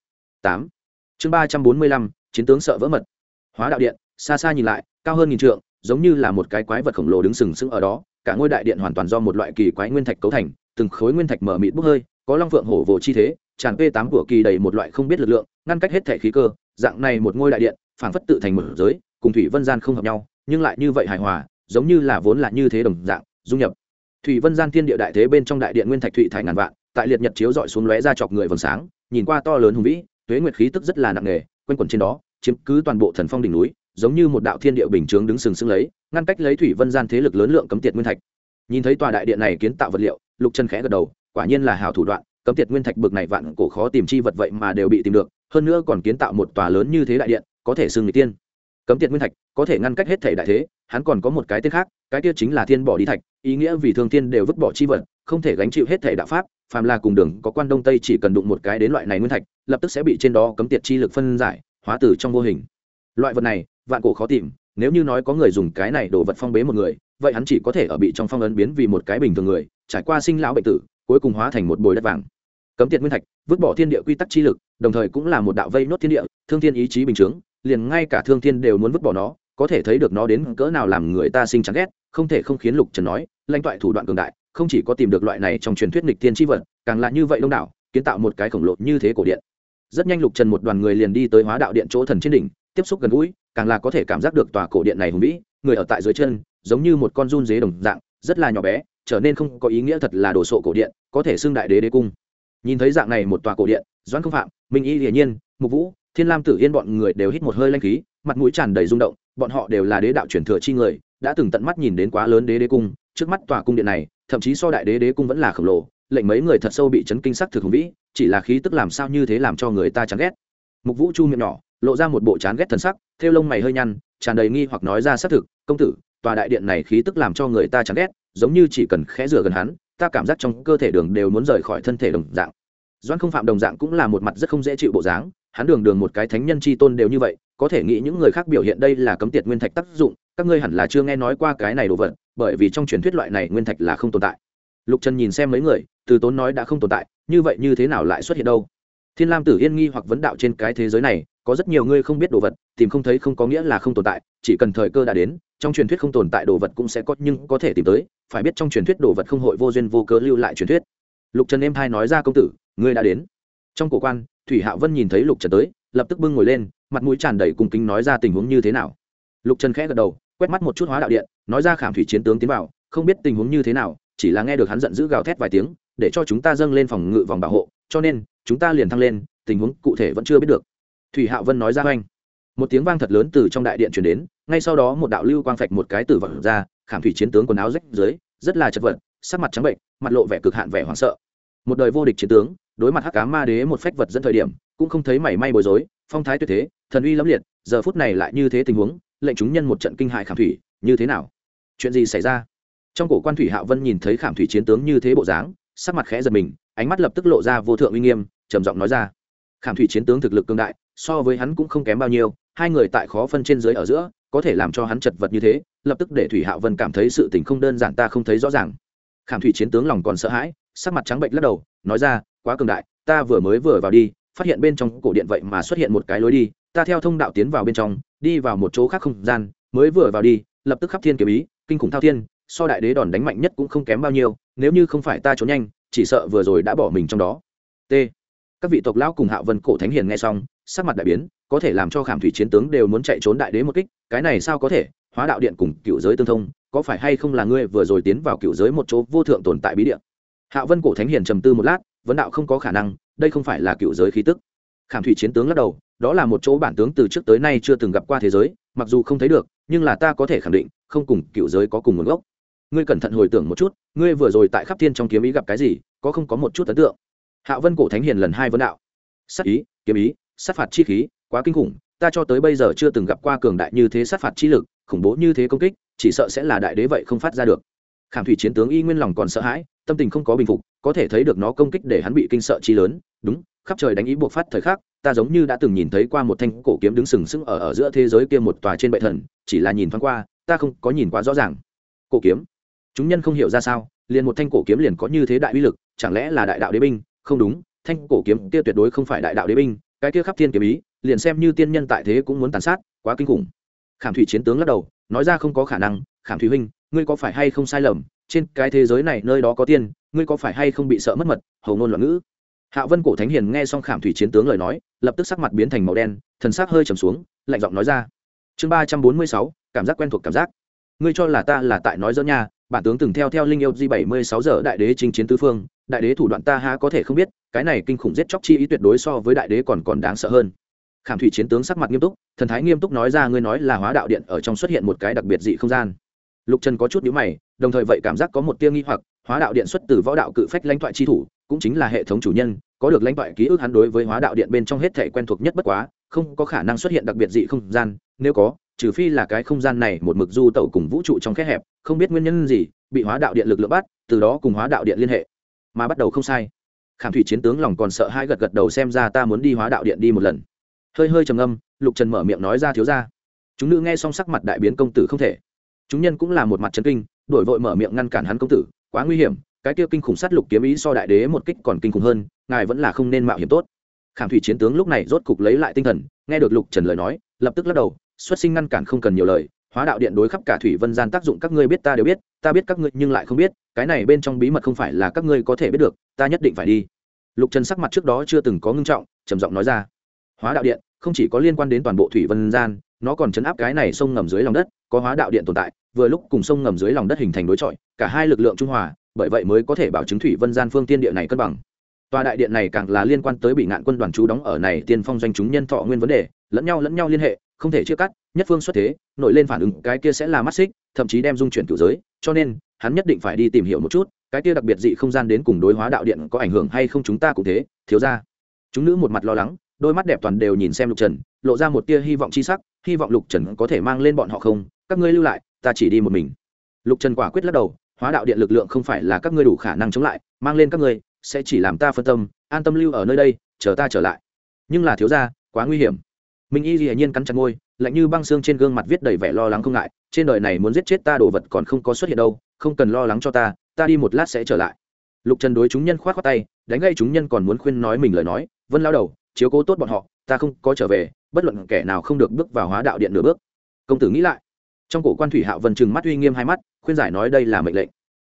Tám. Chương ba trăm bốn mươi lăm, chiến tướng sợ vỡ mật. Hóa đạo điện, xa xa nhìn lại, cao hơn nghìn trượng, giống như là một cái quái vật khổng lồ đứng sừng sững ở đó cả ngôi đại điện hoàn toàn do một loại kỳ quái nguyên thạch cấu thành, từng khối nguyên thạch mở mịt bốc hơi, có long phượng hổ vồ chi thế, tràn p tám của kỳ đầy một loại không biết lực lượng, ngăn cách hết thể khí cơ, dạng này một ngôi đại điện, phảng phất tự thành một giới, cùng thủy vân gian không hợp nhau, nhưng lại như vậy hài hòa, giống như là vốn là như thế đồng dạng, dung nhập. Thủy vân gian thiên địa đại thế bên trong đại điện nguyên thạch thụy thải ngàn vạn, tại liệt nhật chiếu dọi xuống lóe ra chọc người vầng sáng, nhìn qua to lớn hùng vĩ, tuế nguyệt khí tức rất là nặng nề, quanh quẩn trên đó, chiếm cứ toàn bộ thần phong đỉnh núi, giống như một đạo thiên địa bình chướng đứng sừng sững lấy ngăn cách lấy thủy vân gian thế lực lớn lượng cấm tiệt nguyên thạch. Nhìn thấy tòa đại điện này kiến tạo vật liệu, lục chân khẽ gật đầu, quả nhiên là hào thủ đoạn, cấm tiệt nguyên thạch bực này vạn cổ khó tìm chi vật vậy mà đều bị tìm được, hơn nữa còn kiến tạo một tòa lớn như thế đại điện, có thể xưng người tiên. Cấm tiệt nguyên thạch có thể ngăn cách hết thể đại thế, hắn còn có một cái tên khác, cái tiết chính là thiên bỏ đi thạch, ý nghĩa vì thương thiên đều vứt bỏ chi vật, không thể gánh chịu hết thể đạo pháp, phàm là cùng đường có quan đông tây chỉ cần đụng một cái đến loại này nguyên thạch, lập tức sẽ bị trên đó cấm tiệt chi lực phân giải, hóa từ trong vô hình. Loại vật này, vạn cổ khó tìm nếu như nói có người dùng cái này đổ vật phong bế một người, vậy hắn chỉ có thể ở bị trong phong ấn biến vì một cái bình thường người, trải qua sinh lão bệnh tử, cuối cùng hóa thành một bồi đất vàng. Cấm tiệt nguyên thạch, vứt bỏ thiên địa quy tắc chi lực, đồng thời cũng là một đạo vây nốt thiên địa, thương thiên ý chí bình chướng, liền ngay cả thương thiên đều muốn vứt bỏ nó, có thể thấy được nó đến cỡ nào làm người ta sinh chán ghét, không thể không khiến lục trần nói, lãnh toại thủ đoạn cường đại, không chỉ có tìm được loại này trong truyền thuyết nghịch thiên tri vật, càng là như vậy đông đảo, kiến tạo một cái khổng lồ như thế cổ điện. Rất nhanh lục trần một đoàn người liền đi tới hóa đạo điện chỗ thần trên đỉnh, tiếp xúc gần gũi càng là có thể cảm giác được tòa cổ điện này hùng vĩ, người ở tại dưới chân, giống như một con run dế đồng dạng, rất là nhỏ bé, trở nên không có ý nghĩa thật là đồ sộ cổ điện, có thể xưng đại đế đế cung. Nhìn thấy dạng này một tòa cổ điện, doãn không phạm, minh y hiển nhiên, mục vũ, thiên lam tử yên bọn người đều hít một hơi lanh khí, mặt mũi tràn đầy rung động, bọn họ đều là đế đạo truyền thừa chi người, đã từng tận mắt nhìn đến quá lớn đế đế cung, trước mắt tòa cung điện này, thậm chí so đại đế đế cung vẫn là khổng lồ, lệnh mấy người thật sâu bị chấn kinh sắc thực hùng vĩ, chỉ là khí tức làm sao như thế làm cho người ta chán ghét mục vũ chu miệng nhỏ, lộ ra một bộ chán ghét thần sắc theo lông mày hơi nhăn, tràn đầy nghi hoặc nói ra xác thực, công tử, tòa đại điện này khí tức làm cho người ta chán ghét, giống như chỉ cần khẽ rửa gần hắn, ta cảm giác trong cơ thể đường đều muốn rời khỏi thân thể đồng dạng. Doan không phạm đồng dạng cũng là một mặt rất không dễ chịu bộ dáng, hắn đường đường một cái thánh nhân chi tôn đều như vậy, có thể nghĩ những người khác biểu hiện đây là cấm tiệt nguyên thạch tác dụng, các ngươi hẳn là chưa nghe nói qua cái này đồ vật, bởi vì trong truyền thuyết loại này nguyên thạch là không tồn tại. Lục trần nhìn xem mấy người, từ tốn nói đã không tồn tại, như vậy như thế nào lại xuất hiện đâu? Thiên lam tử yên nghi hoặc vấn đạo trên cái thế giới này, có rất nhiều ngươi không biết đồ vật, tìm không thấy không có nghĩa là không tồn tại, chỉ cần thời cơ đã đến, trong truyền thuyết không tồn tại đồ vật cũng sẽ có, nhưng có thể tìm tới, phải biết trong truyền thuyết đồ vật không hội vô duyên vô cớ lưu lại truyền thuyết. Lục trần em thai nói ra công tử, ngươi đã đến. Trong cổ quan, thủy hạo vân nhìn thấy lục trần tới, lập tức bưng ngồi lên, mặt mũi tràn đầy cung kính nói ra tình huống như thế nào. Lục trần khẽ gật đầu, quét mắt một chút hóa đạo điện, nói ra khảm thủy chiến tướng tiến vào, không biết tình huống như thế nào, chỉ là nghe được hắn giận dữ gào thét vài tiếng, để cho chúng ta dâng lên phòng ngự vòng bảo hộ, cho nên chúng ta liền thăng lên, tình huống cụ thể vẫn chưa biết được. Thủy hạo vân nói ra oanh một tiếng vang thật lớn từ trong đại điện chuyển đến, ngay sau đó một đạo lưu quang phạch một cái từ vật ra, khảm thủy chiến tướng quần áo rách dưới, rất là chật vật, sắc mặt trắng bệnh, mặt lộ vẻ cực hạn vẻ hoảng sợ. Một đời vô địch chiến tướng, đối mặt hắc cá ma đế một phách vật dẫn thời điểm, cũng không thấy mảy may bối rối, phong thái tuyệt thế, thần uy lẫm liệt, giờ phút này lại như thế tình huống, lệnh chúng nhân một trận kinh hại khảm thủy, như thế nào? Chuyện gì xảy ra? Trong cổ quan thủy hạo vân nhìn thấy khảm thủy chiến tướng như thế bộ dáng, sắc mặt khẽ giật mình, ánh mắt lập tức lộ ra vô thượng uy nghiêm trầm giọng nói ra. Khảm thủy chiến tướng thực lực cương đại, so với hắn cũng không kém bao nhiêu, hai người tại khó phân trên dưới ở giữa, có thể làm cho hắn chật vật như thế, lập tức để thủy hạo vân cảm thấy sự tình không đơn giản ta không thấy rõ ràng. Khảm thủy chiến tướng lòng còn sợ hãi, sắc mặt trắng bệnh lắc đầu, nói ra, quá cường đại, ta vừa mới vừa vào đi, phát hiện bên trong cổ điện vậy mà xuất hiện một cái lối đi, ta theo thông đạo tiến vào bên trong, đi vào một chỗ khác không gian, mới vừa vào đi, lập tức khắp thiên kiếm ý, kinh khủng thao thiên, so đại đế đòn đánh mạnh nhất cũng không kém bao nhiêu, nếu như không phải ta trốn nhanh, chỉ sợ vừa rồi đã bỏ mình trong đó. T các vị tộc lão cùng hạ vân cổ thánh hiền nghe xong, sắc mặt đại biến, có thể làm cho khảm thủy chiến tướng đều muốn chạy trốn đại đế một kích, cái này sao có thể? Hóa đạo điện cùng cựu giới tương thông, có phải hay không là ngươi vừa rồi tiến vào cựu giới một chỗ vô thượng tồn tại bí điện hạ vân cổ thánh hiền trầm tư một lát, vấn đạo không có khả năng, đây không phải là cựu giới khí tức. Khảm thủy chiến tướng lắc đầu, đó là một chỗ bản tướng từ trước tới nay chưa từng gặp qua thế giới, mặc dù không thấy được, nhưng là ta có thể khẳng định, không cùng cựu giới có cùng nguồn gốc. Ngươi cẩn thận hồi tưởng một chút, ngươi vừa rồi tại khắp thiên trong kiếm ý gặp cái gì, có không có một chút ấn tượng? Hạ vân cổ thánh hiền lần hai vấn đạo. Sát ý, kiếm ý, sát phạt chi khí, quá kinh khủng, ta cho tới bây giờ chưa từng gặp qua cường đại như thế sát phạt chi lực, khủng bố như thế công kích, chỉ sợ sẽ là đại đế vậy không phát ra được. Khảm thủy chiến tướng y nguyên lòng còn sợ hãi, tâm tình không có bình phục, có thể thấy được nó công kích để hắn bị kinh sợ chi lớn. Đúng, khắp trời đánh ý buộc phát thời khắc, ta giống như đã từng nhìn thấy qua một thanh cổ kiếm đứng sừng sững ở ở giữa thế giới kia một tòa trên bệ thần, chỉ là nhìn thoáng qua, ta không có nhìn quá rõ ràng. Cổ kiếm. Chúng nhân không hiểu ra sao, liền một thanh cổ kiếm liền có như thế đại uy lực, chẳng lẽ là đại đạo đế binh? Không đúng, thanh cổ kiếm kia tuyệt đối không phải đại đạo đế binh, cái kia khắp thiên kiếm ý, liền xem như tiên nhân tại thế cũng muốn tàn sát, quá kinh khủng. Khảm thủy chiến tướng lắc đầu, nói ra không có khả năng, khảm thủy huynh, ngươi có phải hay không sai lầm, trên cái thế giới này nơi đó có tiên, ngươi có phải hay không bị sợ mất mật, hầu ngôn loạn ngữ. Hạ vân cổ thánh hiền nghe xong khảm thủy chiến tướng lời nói, lập tức sắc mặt biến thành màu đen, thần sắc hơi trầm xuống, lạnh giọng nói ra. Chương ba trăm bốn mươi sáu, cảm giác quen thuộc cảm giác. Ngươi cho là ta là tại nói dỡ nha, bản tướng từng theo theo linh yêu di bảy mươi sáu giờ đại đế chinh chiến tứ phương đại đế thủ đoạn ta há có thể không biết, cái này kinh khủng giết chóc chi ý tuyệt đối so với đại đế còn còn đáng sợ hơn. Khảm thủy chiến tướng sắc mặt nghiêm túc, thần thái nghiêm túc nói ra ngươi nói là hóa đạo điện ở trong xuất hiện một cái đặc biệt dị không gian. Lục trần có chút nhíu mày, đồng thời vậy cảm giác có một tia nghi hoặc, hóa đạo điện xuất từ võ đạo cự phách lãnh thoại chi thủ, cũng chính là hệ thống chủ nhân, có được lãnh thoại ký ức hắn đối với hóa đạo điện bên trong hết thể quen thuộc nhất bất quá, không có khả năng xuất hiện đặc biệt dị không gian, nếu có, trừ phi là cái không gian này một mực du tẩu cùng vũ trụ trong khe hẹp, không biết nguyên nhân gì, bị hóa đạo điện lực lượng bắt, từ đó cùng hóa đạo điện liên hệ mà bắt đầu không sai. Khảm thủy chiến tướng lòng còn sợ hai gật gật đầu xem ra ta muốn đi hóa đạo điện đi một lần. Hơi hơi trầm âm lục trần mở miệng nói ra thiếu ra chúng nữ nghe xong sắc mặt đại biến công tử không thể. Chúng nhân cũng là một mặt trấn kinh, đổi vội mở miệng ngăn cản hắn công tử, quá nguy hiểm, cái kia kinh khủng sát lục kiếm ý so đại đế một kích còn kinh khủng hơn, ngài vẫn là không nên mạo hiểm tốt. Khảm thủy chiến tướng lúc này rốt cục lấy lại tinh thần, nghe được lục trần lời nói, lập tức lắc đầu, xuất sinh ngăn cản không cần nhiều lời hóa đạo điện đối khắp cả thủy vân gian tác dụng các ngươi biết ta đều biết, ta biết các ngươi nhưng lại không biết, cái này bên trong bí mật không phải là các ngươi có thể biết được, ta nhất định phải đi. Lục trần sắc mặt trước đó chưa từng có ngưng trọng, trầm giọng nói ra. Hóa đạo điện không chỉ có liên quan đến toàn bộ thủy vân gian, nó còn chấn áp cái này sông ngầm dưới lòng đất, có hóa đạo điện tồn tại, vừa lúc cùng sông ngầm dưới lòng đất hình thành đối chọi, cả hai lực lượng trung hòa, bởi vậy mới có thể bảo chứng thủy vân gian phương tiên địa này cân bằng. Tòa đại điện này càng là liên quan tới bị ngạn quân đoàn chú đóng ở này tiên phong doanh chúng nhân thọ nguyên vấn đề, lẫn nhau lẫn nhau liên hệ không thể chia cắt, nhất phương xuất thế, nổi lên phản ứng, cái kia sẽ là mắt xích, thậm chí đem dung chuyển cựu giới, cho nên, hắn nhất định phải đi tìm hiểu một chút, cái kia đặc biệt dị không gian đến cùng đối hóa đạo điện có ảnh hưởng hay không chúng ta cũng thế, thiếu ra chúng nữ một mặt lo lắng, đôi mắt đẹp toàn đều nhìn xem lục trần, lộ ra một tia hy vọng c h i sắc, hy vọng lục trần có thể mang lên bọn họ không, các ngươi lưu lại, ta chỉ đi một mình. Lục trần quả quyết lắc đầu, hóa đạo điện lực lượng không phải là các ngươi đủ khả năng chống lại, mang lên các ngươi, sẽ chỉ làm ta phân tâm, an tâm lưu ở nơi đây, chờ ta trở lại. Nhưng là thiếu gia, quá nguy hiểm minh y dĩ nhiên cắn chặt môi, lạnh như băng xương trên gương mặt viết đầy vẻ lo lắng không ngại, trên đời này muốn giết chết ta đồ vật còn không có xuất hiện đâu, không cần lo lắng cho ta ta đi một lát sẽ trở lại. Lục trần đối chúng nhân k h o á t khoác tay, đánh gây chúng nhân còn muốn khuyên nói mình lời nói, vân lao đầu, chiếu cố tốt bọn họ, ta không có trở về, bất luận kẻ nào không được bước vào hóa đạo điện nửa bước. Công tử nghĩ lại, trong cổ quan thủy hạo vân chừng mắt uy nghiêm hai mắt, khuyên giải nói đây là mệnh lệnh.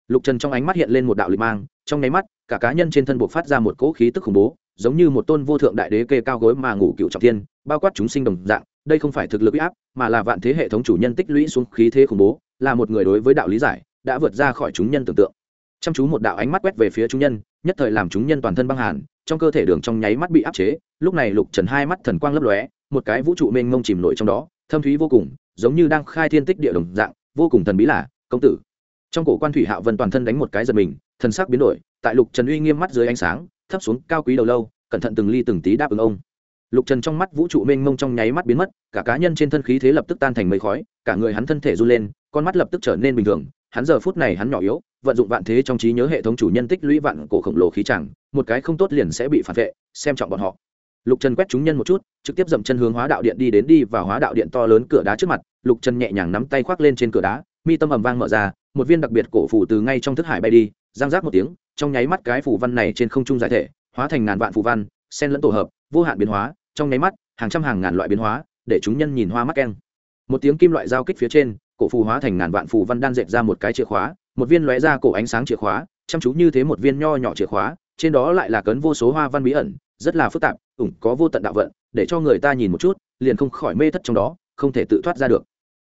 Lục trần trong ánh mắt hiện lên một đạo lịch mang, trong nháy mắt, cả cá nhân trên thân buộc phát ra một cỗ khí tức khủng bố giống như một tôn vô thượng đại đế kê cao gối mà ngủ cựu trọng thiên, bao quát chúng sinh đồng dạng, đây không phải thực lực áp, mà là vạn thế hệ thống chủ nhân tích lũy xuống khí thế khủng bố, là một người đối với đạo lý giải, đã vượt ra khỏi chúng nhân tưởng tượng. Chăm chú một đạo ánh mắt quét về phía chúng nhân, nhất thời làm chúng nhân toàn thân băng hàn, trong cơ thể đường trong nháy mắt bị áp chế, lúc này lục trần hai mắt thần quang lấp lóe, một cái vũ trụ mênh mông chìm nổi trong đó, thâm thúy vô cùng, giống như đang khai thiên tích địa đồng dạng, vô cùng thần bí là, công tử. Trong cổ quan thủy hạo vân toàn thân đánh một cái giật mình, thần sắc biến đổi, tại lục trần uy nghiêm mắt dưới ánh sáng thấp xuống cao quý đầu lâu, cẩn thận từng ly từng tí đáp ứng ông. Lục trần trong mắt vũ trụ mênh mông trong nháy mắt biến mất, cả cá nhân trên thân khí thế lập tức tan thành mây khói, cả người hắn thân thể run lên, con mắt lập tức trở nên bình thường, hắn giờ phút này hắn nhỏ yếu, vận dụng vạn thế trong trí nhớ hệ thống chủ nhân tích lũy vạn cổ khổng lồ khí chẳng, một cái không tốt liền sẽ bị phản vệ, xem trọng bọn họ. Lục trần quét chúng nhân một chút, trực tiếp dậm chân hướng hóa đạo điện đi đến đi vào hóa đạo điện to lớn cửa đá trước mặt, lục trần nhẹ nhàng nắm tay khoác lên trên cửa đá, mi tâm ầm vang mở ra một viên đặc biệt cổ phủ từ ngay trong thức hải bay đi, giang giác một tiếng, trong nháy mắt cái phủ văn này trên không trung giải thể, hóa thành ngàn vạn phủ văn, sen lẫn tổ hợp, vô hạn biến hóa, trong nháy mắt, hàng trăm hàng ngàn loại biến hóa, để chúng nhân nhìn hoa mắt keng. Một tiếng kim loại giao kích phía trên, cổ phù hóa thành ngàn vạn phù văn đan dệt ra một cái chìa khóa, một viên lóe ra cổ ánh sáng chìa khóa, chăm chú như thế một viên nho nhỏ chìa khóa, trên đó lại là cấn vô số hoa văn bí ẩn, rất là phức tạp, ủng có vô tận đạo vận, để cho người ta nhìn một chút, liền không khỏi mê thất trong đó, không thể tự thoát ra được.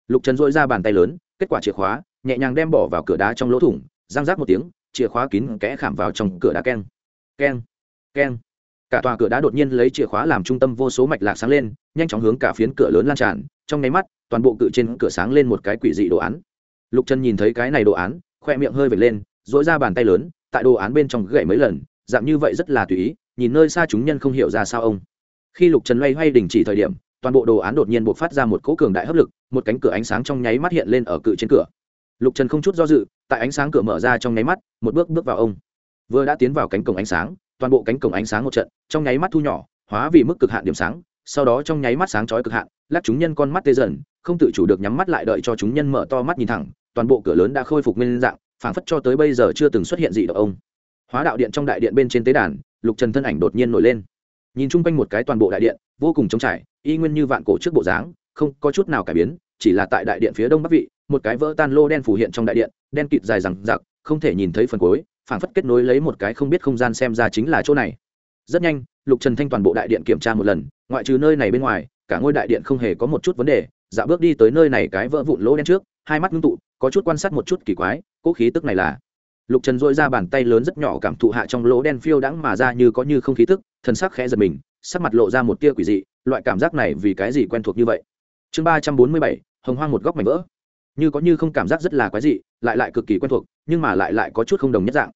Lục trần dội ra bàn tay lớn, kết quả chìa khóa nhẹ nhàng đem bỏ vào cửa đá trong lỗ thủng, răng rác một tiếng, chìa khóa kín kẽ khảm vào trong cửa đá keng. Keng keng. Cả tòa cửa đá đột nhiên lấy chìa khóa làm trung tâm vô số mạch lạc sáng lên, nhanh chóng hướng cả phiến cửa lớn lan tràn, trong nháy mắt, toàn bộ cự trên cửa sáng lên một cái quỷ dị đồ án. Lục trần nhìn thấy cái này đồ án, khoe miệng hơi vệt lên dỗi ra bàn tay lớn, tại đồ án bên trong gậy mấy lần, dạng như vậy rất là tùy ý, nhìn nơi xa chúng nhân không hiểu ra sao ông. Khi lục trần loay hoay đình chỉ thời điểm, toàn bộ đồ án đột nhiên buộc phát ra một cỗ cường đại hấp lực, một cánh cửa ánh sáng trong nháy mắt hiện lên ở cự trên cửa lục trần không chút do dự, tại ánh sáng cửa mở ra trong nháy mắt, một bước bước vào ông. Vừa đã tiến vào cánh cổng ánh sáng, toàn bộ cánh cổng ánh sáng một trận, trong nháy mắt thu nhỏ, hóa vì mức cực hạn điểm sáng, sau đó trong nháy mắt sáng chói cực hạn lắc chúng nhân con mắt tê dần, không tự chủ được nhắm mắt lại đợi cho chúng nhân mở to mắt nhìn thẳng, toàn bộ cửa lớn đã khôi phục nguyên dạng, phảng phất cho tới bây giờ chưa từng xuất hiện gì động ông. Hóa đạo điện trong đại điện bên trên tế đàn, lục trần thân ảnh đột nhiên nổi lên. Nhìn chung quanh một cái toàn bộ đại điện, vô cùng trống trải, y nguyên như vạn cổ trước bộ dáng, không có chút nào cải biến, chỉ là tại đại điện phía đông bắc vị một cái vỡ tan lô đen phủ hiện trong đại điện, đen kịt dài rằng rặc, không thể nhìn thấy phần cuối, phảng phất kết nối lấy một cái không biết không gian xem ra chính là chỗ này. Rất nhanh, lục trần thanh toàn bộ đại điện kiểm tra một lần, ngoại trừ nơi này bên ngoài, cả ngôi đại điện không hề có một chút vấn đề. Dạ bước đi tới nơi này cái vỡ vụn lỗ đen trước, hai mắt ngưng tụ, có chút quan sát một chút kỳ quái cỗ khí tức này là. Lục trần dội ra bàn tay lớn rất nhỏ cảm thụ hạ trong lỗ đen phiêu đãng mà ra như có như không khí tức thân sắc khẽ giật mình, sắc mặt lộ ra một tia quỷ dị, loại cảm giác này vì cái gì quen thuộc như vậy? Chương ba trăm bốn mươi bảy, hồng hoang một góc mảnh vỡ như có như không cảm giác rất là quái dị, lại lại cực kỳ quen thuộc, nhưng mà lại lại có chút không đồng nhất dạng.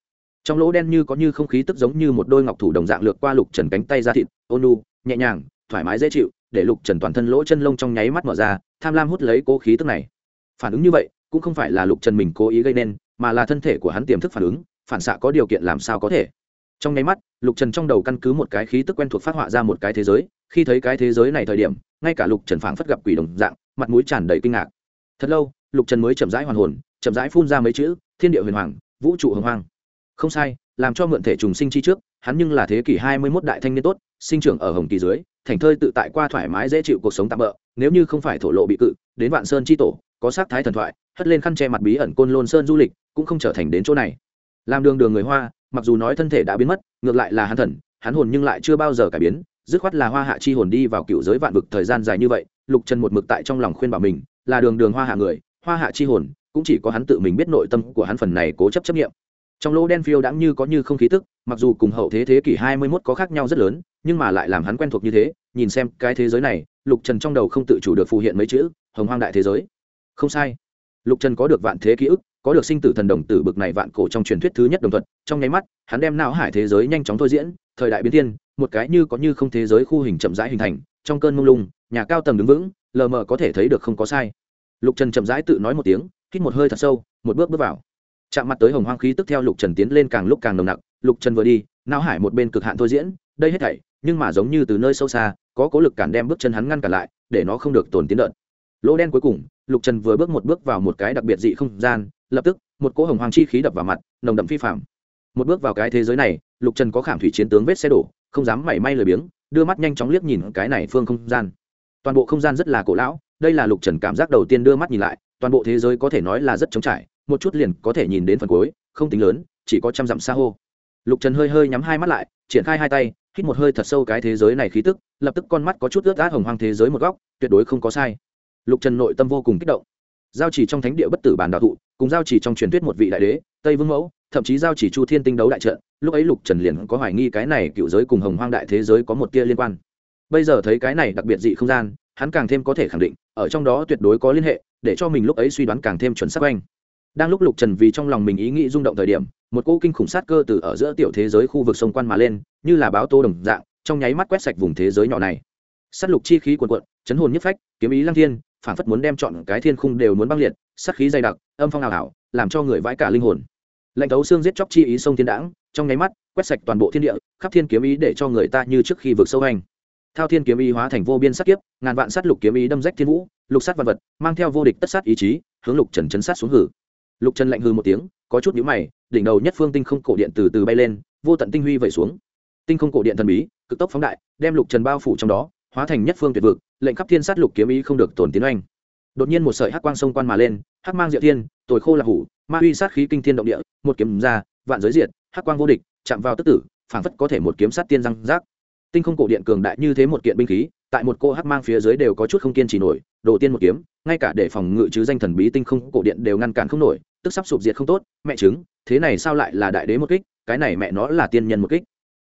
Trong lỗ đen như có như không khí tức giống như một đôi ngọc thủ đồng dạng lược qua lục trần cánh tay ra thịt, ôn nu nhẹ nhàng, thoải mái dễ chịu, để lục trần toàn thân lỗ chân lông trong nháy mắt mở ra, tham lam hút lấy cố khí tức này. Phản ứng như vậy, cũng không phải là lục trần mình cố ý gây nên, mà là thân thể của hắn tiềm thức phản ứng, phản xạ có điều kiện làm sao có thể. Trong nháy mắt, lục trần trong đầu căn cứ một cái khí tức quen thuộc phát họa ra một cái thế giới, khi thấy cái thế giới này thời điểm, ngay cả lục trần phảng phất gặp quỷ đồng dạng, mặt mũi tràn đầy kinh ngạc thật lâu lục trần mới chậm rãi hoàn hồn chậm rãi phun ra mấy chữ thiên địa huyền hoàng vũ trụ hồng hoàng, không sai làm cho mượn thể trùng sinh chi trước hắn nhưng là thế kỷ hai mươi 21 đại thanh niên tốt sinh trưởng ở hồng kỳ dưới thành thơi tự tại qua thoải mái dễ chịu cuộc sống tạm bỡ nếu như không phải thổ lộ bị cự đến vạn sơn chi tổ có sắc thái thần thoại hất lên khăn che mặt bí ẩn côn lôn sơn du lịch cũng không trở thành đến chỗ này. Làm đường đường người hoa mặc dù nói thân thể đã biến mất ngược lại là hắn thần hắn hồn nhưng lại chưa bao giờ cải biến dứt khoát là hoa hạ chi hồn đi vào cựu giới vạn vực thời gian dài như vậy lục trần một mực tại trong lòng khuyên bảo mình là đường đường hoa hạ người, hoa hạ chi hồn, cũng chỉ có hắn tự mình biết nội tâm của hắn phần này cố chấp chấp nghiệm trong lỗ đen phiêu đãng như có như không khí tức, mặc dù cùng hậu thế thế kỷ hai mươi 21 có khác nhau rất lớn, nhưng mà lại làm hắn quen thuộc như thế, nhìn xem cái thế giới này, lục trần trong đầu không tự chủ được phù hiện mấy chữ, hồng hoang đại thế giới. Không sai. Lục trần có được vạn thế ký ức, có được sinh tử thần đồng tử bực này vạn cổ trong truyền thuyết thứ nhất đồng thuận trong nháy mắt, hắn đem não hải thế giới nhanh chóng thôi diễn, thời đại biến thiên, một cái như có như không thế giới khu hình chậm rãi hình thành, trong cơn mông lung, nhà cao tầng đứng vững lờ mờ có thể thấy được không có sai. Lục trần chậm rãi tự nói một tiếng, hít một hơi thật sâu, một bước bước vào. Chạm mặt tới hồng hoang khí tức theo lục trần tiến lên càng lúc càng nồng nặc, lục trần vừa đi, não hải một bên cực hạn thôi diễn, đây hết thảy, nhưng mà giống như từ nơi sâu xa, có cố lực cản đem bước chân hắn ngăn cản lại, để nó không được tồn tiến đợt. Lỗ đen cuối cùng, lục trần vừa bước một bước vào một cái đặc biệt dị không gian, lập tức, một cỗ hồng hoàng chi khí đập vào mặt, nồng đậm phi phạm một bước vào cái thế giới này, lục trần có khảm thủy chiến tướng vết xe đổ, không dám mảy may lười biếng, đưa mắt nhanh chóng liếc nhìn cái này phương không gian toàn bộ không gian rất là cổ lão, đây là lục trần cảm giác đầu tiên đưa mắt nhìn lại, toàn bộ thế giới có thể nói là rất trống trải, một chút liền có thể nhìn đến phần cuối, không tính lớn, chỉ có trăm dặm xa hô. Lục trần hơi hơi nhắm hai mắt lại, triển khai hai tay, hít một hơi thật sâu cái thế giới này khí tức, lập tức con mắt có chút ướt át hồng hoang thế giới một góc, tuyệt đối không có sai. Lục trần nội tâm vô cùng kích động. Giao chỉ trong thánh địa bất tử bản đạo thụ, cùng giao chỉ trong truyền thuyết một vị đại đế, tây vương mẫu, thậm chí giao chỉ chu thiên tinh đấu đại trận, lúc ấy lục trần liền có hoài nghi cái này cựu giới cùng hồng hoang đại thế giới có một tia liên quan bây giờ thấy cái này đặc biệt dị không gian hắn càng thêm có thể khẳng định ở trong đó tuyệt đối có liên hệ để cho mình lúc ấy suy đoán càng thêm chuẩn xác oanh đang lúc lục trần vì trong lòng mình ý nghĩ rung động thời điểm một cỗ kinh khủng sát cơ từ ở giữa tiểu thế giới khu vực sông quan mà lên như là báo tô đồng dạng trong nháy mắt quét sạch vùng thế giới nhỏ này. S á t lục chi khí cuồn cuộn, chấn hồn nhất phách kiếm ý lăng thiên phản phất muốn đem chọn cái thiên khung đều muốn băng liệt sát khí dày đặc âm phong ảo ảo làm cho người vãi cả linh hồn. Lệnh thấu xương giết chóc chi ý sông thiên đãng trong nháy mắt quét sạch toàn bộ thiên địa khắp thiên kiếm ý để cho người ta như trước khi vượt sâu hành thao thiên kiếm ý hóa thành vô biên sát kiếp, ngàn vạn sát lục kiếm ý đâm rách thiên vũ, lục sát vật vật, mang theo vô địch tất sát ý chí, hướng lục trần chấn sát xuống hử. Lục trần lạnh hư một tiếng, có chút nhũ mày, đỉnh đầu nhất phương tinh không cổ điện từ từ bay lên, vô tận tinh huy vẩy xuống. Tinh không cổ điện thần bí, cực tốc phóng đại, đem lục trần bao phủ trong đó, hóa thành nhất phương tuyệt vực, lệnh khắp thiên sát lục kiếm ý không được tổn tiến oanh. Đột nhiên một sợi hắc quang sông quan mà lên, hắc mang diệu thiên, tồi khô là hủ, ma uy sát khí kinh thiên động địa, một kiếm ra, vạn giới diệt, hắc quang vô địch, chạm vào tức tử, phảng phất có thể một kiếm sát tiên răng rác tinh không cổ điện cường đại như thế một kiện binh khí, tại một cô hắc mang phía dưới đều có chút không kiên trì nổi, đồ tiên một kiếm, ngay cả để phòng ngự chứ danh thần bí tinh không cổ điện đều ngăn cản không nổi, tức sắp sụp diệt không tốt, mẹ chứng thế này sao lại là đại đế một kích, cái này mẹ nó là tiên nhân một kích.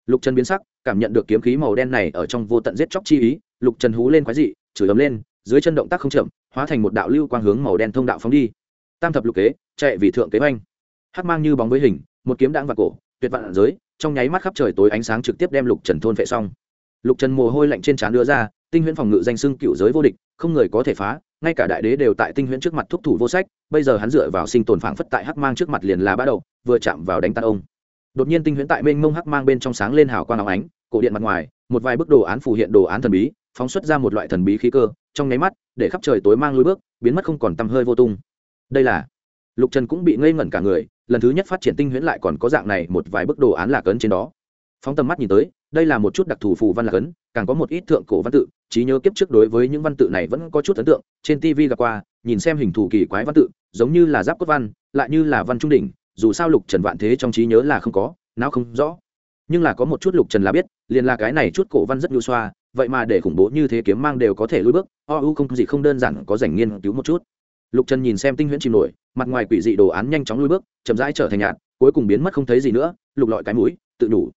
Lục trần biến sắc, cảm nhận được kiếm khí màu đen này ở trong vô tận giết chóc chi ý, lục trần hú lên quái dị, chửi ấm lên, dưới chân động tác không chậm, hóa thành một đạo lưu quang hướng màu đen thông đạo phóng đi. Tam thập lục kế, chạy vì thượng kế oanh hắc mang như bóng với hình, một kiếm đãng vào cổ, tuyệt vạn giới trong nháy mắt khắp trời tối ánh sáng trực tiếp đem lục trần thôn vệ xong. Lục trần mồ hôi lạnh trên trán đưa ra, tinh huyễn phòng ngự danh xưng cựu giới vô địch, không người có thể phá, ngay cả đại đế đều tại tinh huyễn trước mặt thúc thủ vô sách, bây giờ hắn dựa vào sinh tồn phảng phất tại hắc mang trước mặt liền là bã đầu, vừa chạm vào đánh tan ông. Đột nhiên tinh huyễn tại mênh mông hắc mang bên trong sáng lên hào quang áo ánh, cổ điện mặt ngoài, một vài bức đồ án phù hiện đồ án thần bí, phóng xuất ra một loại thần bí khí cơ, trong nháy mắt, để khắp trời tối mang lối bước, biến mất không còn tăm hơi vô tung. Đây là, lục trần cũng bị ngây ngẩn cả người lần thứ nhất phát triển tinh huyễn lại còn có dạng này một vài bức đồ án lạc ấn trên đó. Phóng tầm mắt nhìn tới, đây là một chút đặc thù phù văn lạc ấn, càng có một ít thượng cổ văn tự, trí nhớ kiếp trước đối với những văn tự này vẫn có chút ấn tượng, trên tv gặp qua, nhìn xem hình thù kỳ quái văn tự, giống như là giáp cốt văn, lại như là văn trung đỉnh, dù sao lục trần vạn thế trong trí nhớ là không có não không rõ. Nhưng là có một chút lục trần là biết, liền là cái này chút cổ văn rất nhu xoa, vậy mà để khủng bố như thế kiếm mang đều có thể lùi bước, o u không gì không đơn giản có dành nghiên cứu một chút lục trần nhìn xem tinh huyễn chìm nổi, mặt ngoài quỷ dị đồ án nhanh chóng lùi bước, chậm rãi trở thành nhạt, cuối cùng biến mất không thấy gì nữa, lục lọi cái mũi, tự đủ.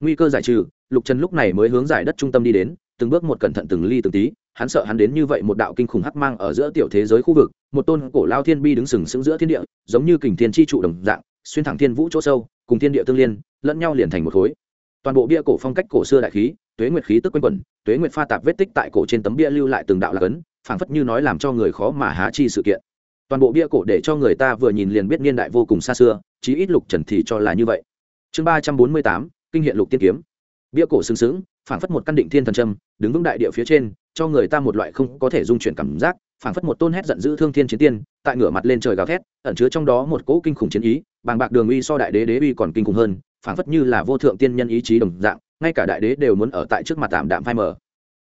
Nguy cơ giải trừ, lục trần lúc này mới hướng giải đất trung tâm đi đến, từng bước một cẩn thận từng ly từng tí, hắn sợ hắn đến như vậy một đạo kinh khủng hắc mang ở giữa tiểu thế giới khu vực, một tôn cổ lao thiên bi đứng sừng sững giữa thiên địa, giống như kình thiên tri trụ đồng dạng, xuyên thẳng thiên vũ chỗ sâu, cùng thiên địa tương liên, lẫn nhau liền thành một khối. Toàn bộ bia cổ phong cách cổ xưa đại khí, tuế nguyệt khí tức quanh quẩn, tuế nguyệt pha tạp vết tích tại cổ trên tấm bia lưu lại từng đạo lạc ấn phảng phất như nói làm cho người khó mà há chi sự kiện. Toàn bộ bia cổ để cho người ta vừa nhìn liền biết niên đại vô cùng xa xưa, chí ít lục trần thì cho là như vậy. Chương ba trăm bốn mươi tám, kinh hiện lục tiên kiếm. Bia cổ sừng sững, phảng phất một căn định thiên thần trâm đứng vững đại địa phía trên, cho người ta một loại không có thể dung chuyển cảm giác, phảng phất một tôn hét giận dữ thương thiên chiến tiên, tại ngửa mặt lên trời gào thét, ẩn chứa trong đó một cỗ kinh khủng chiến ý, bàng bạc đường uy so đại đế đế uy còn kinh khủng hơn, phảng phất như là vô thượng tiên nhân ý chí đồng dạng, ngay cả đại đế đều muốn ở tại trước mặt tạm đạm phai mờ.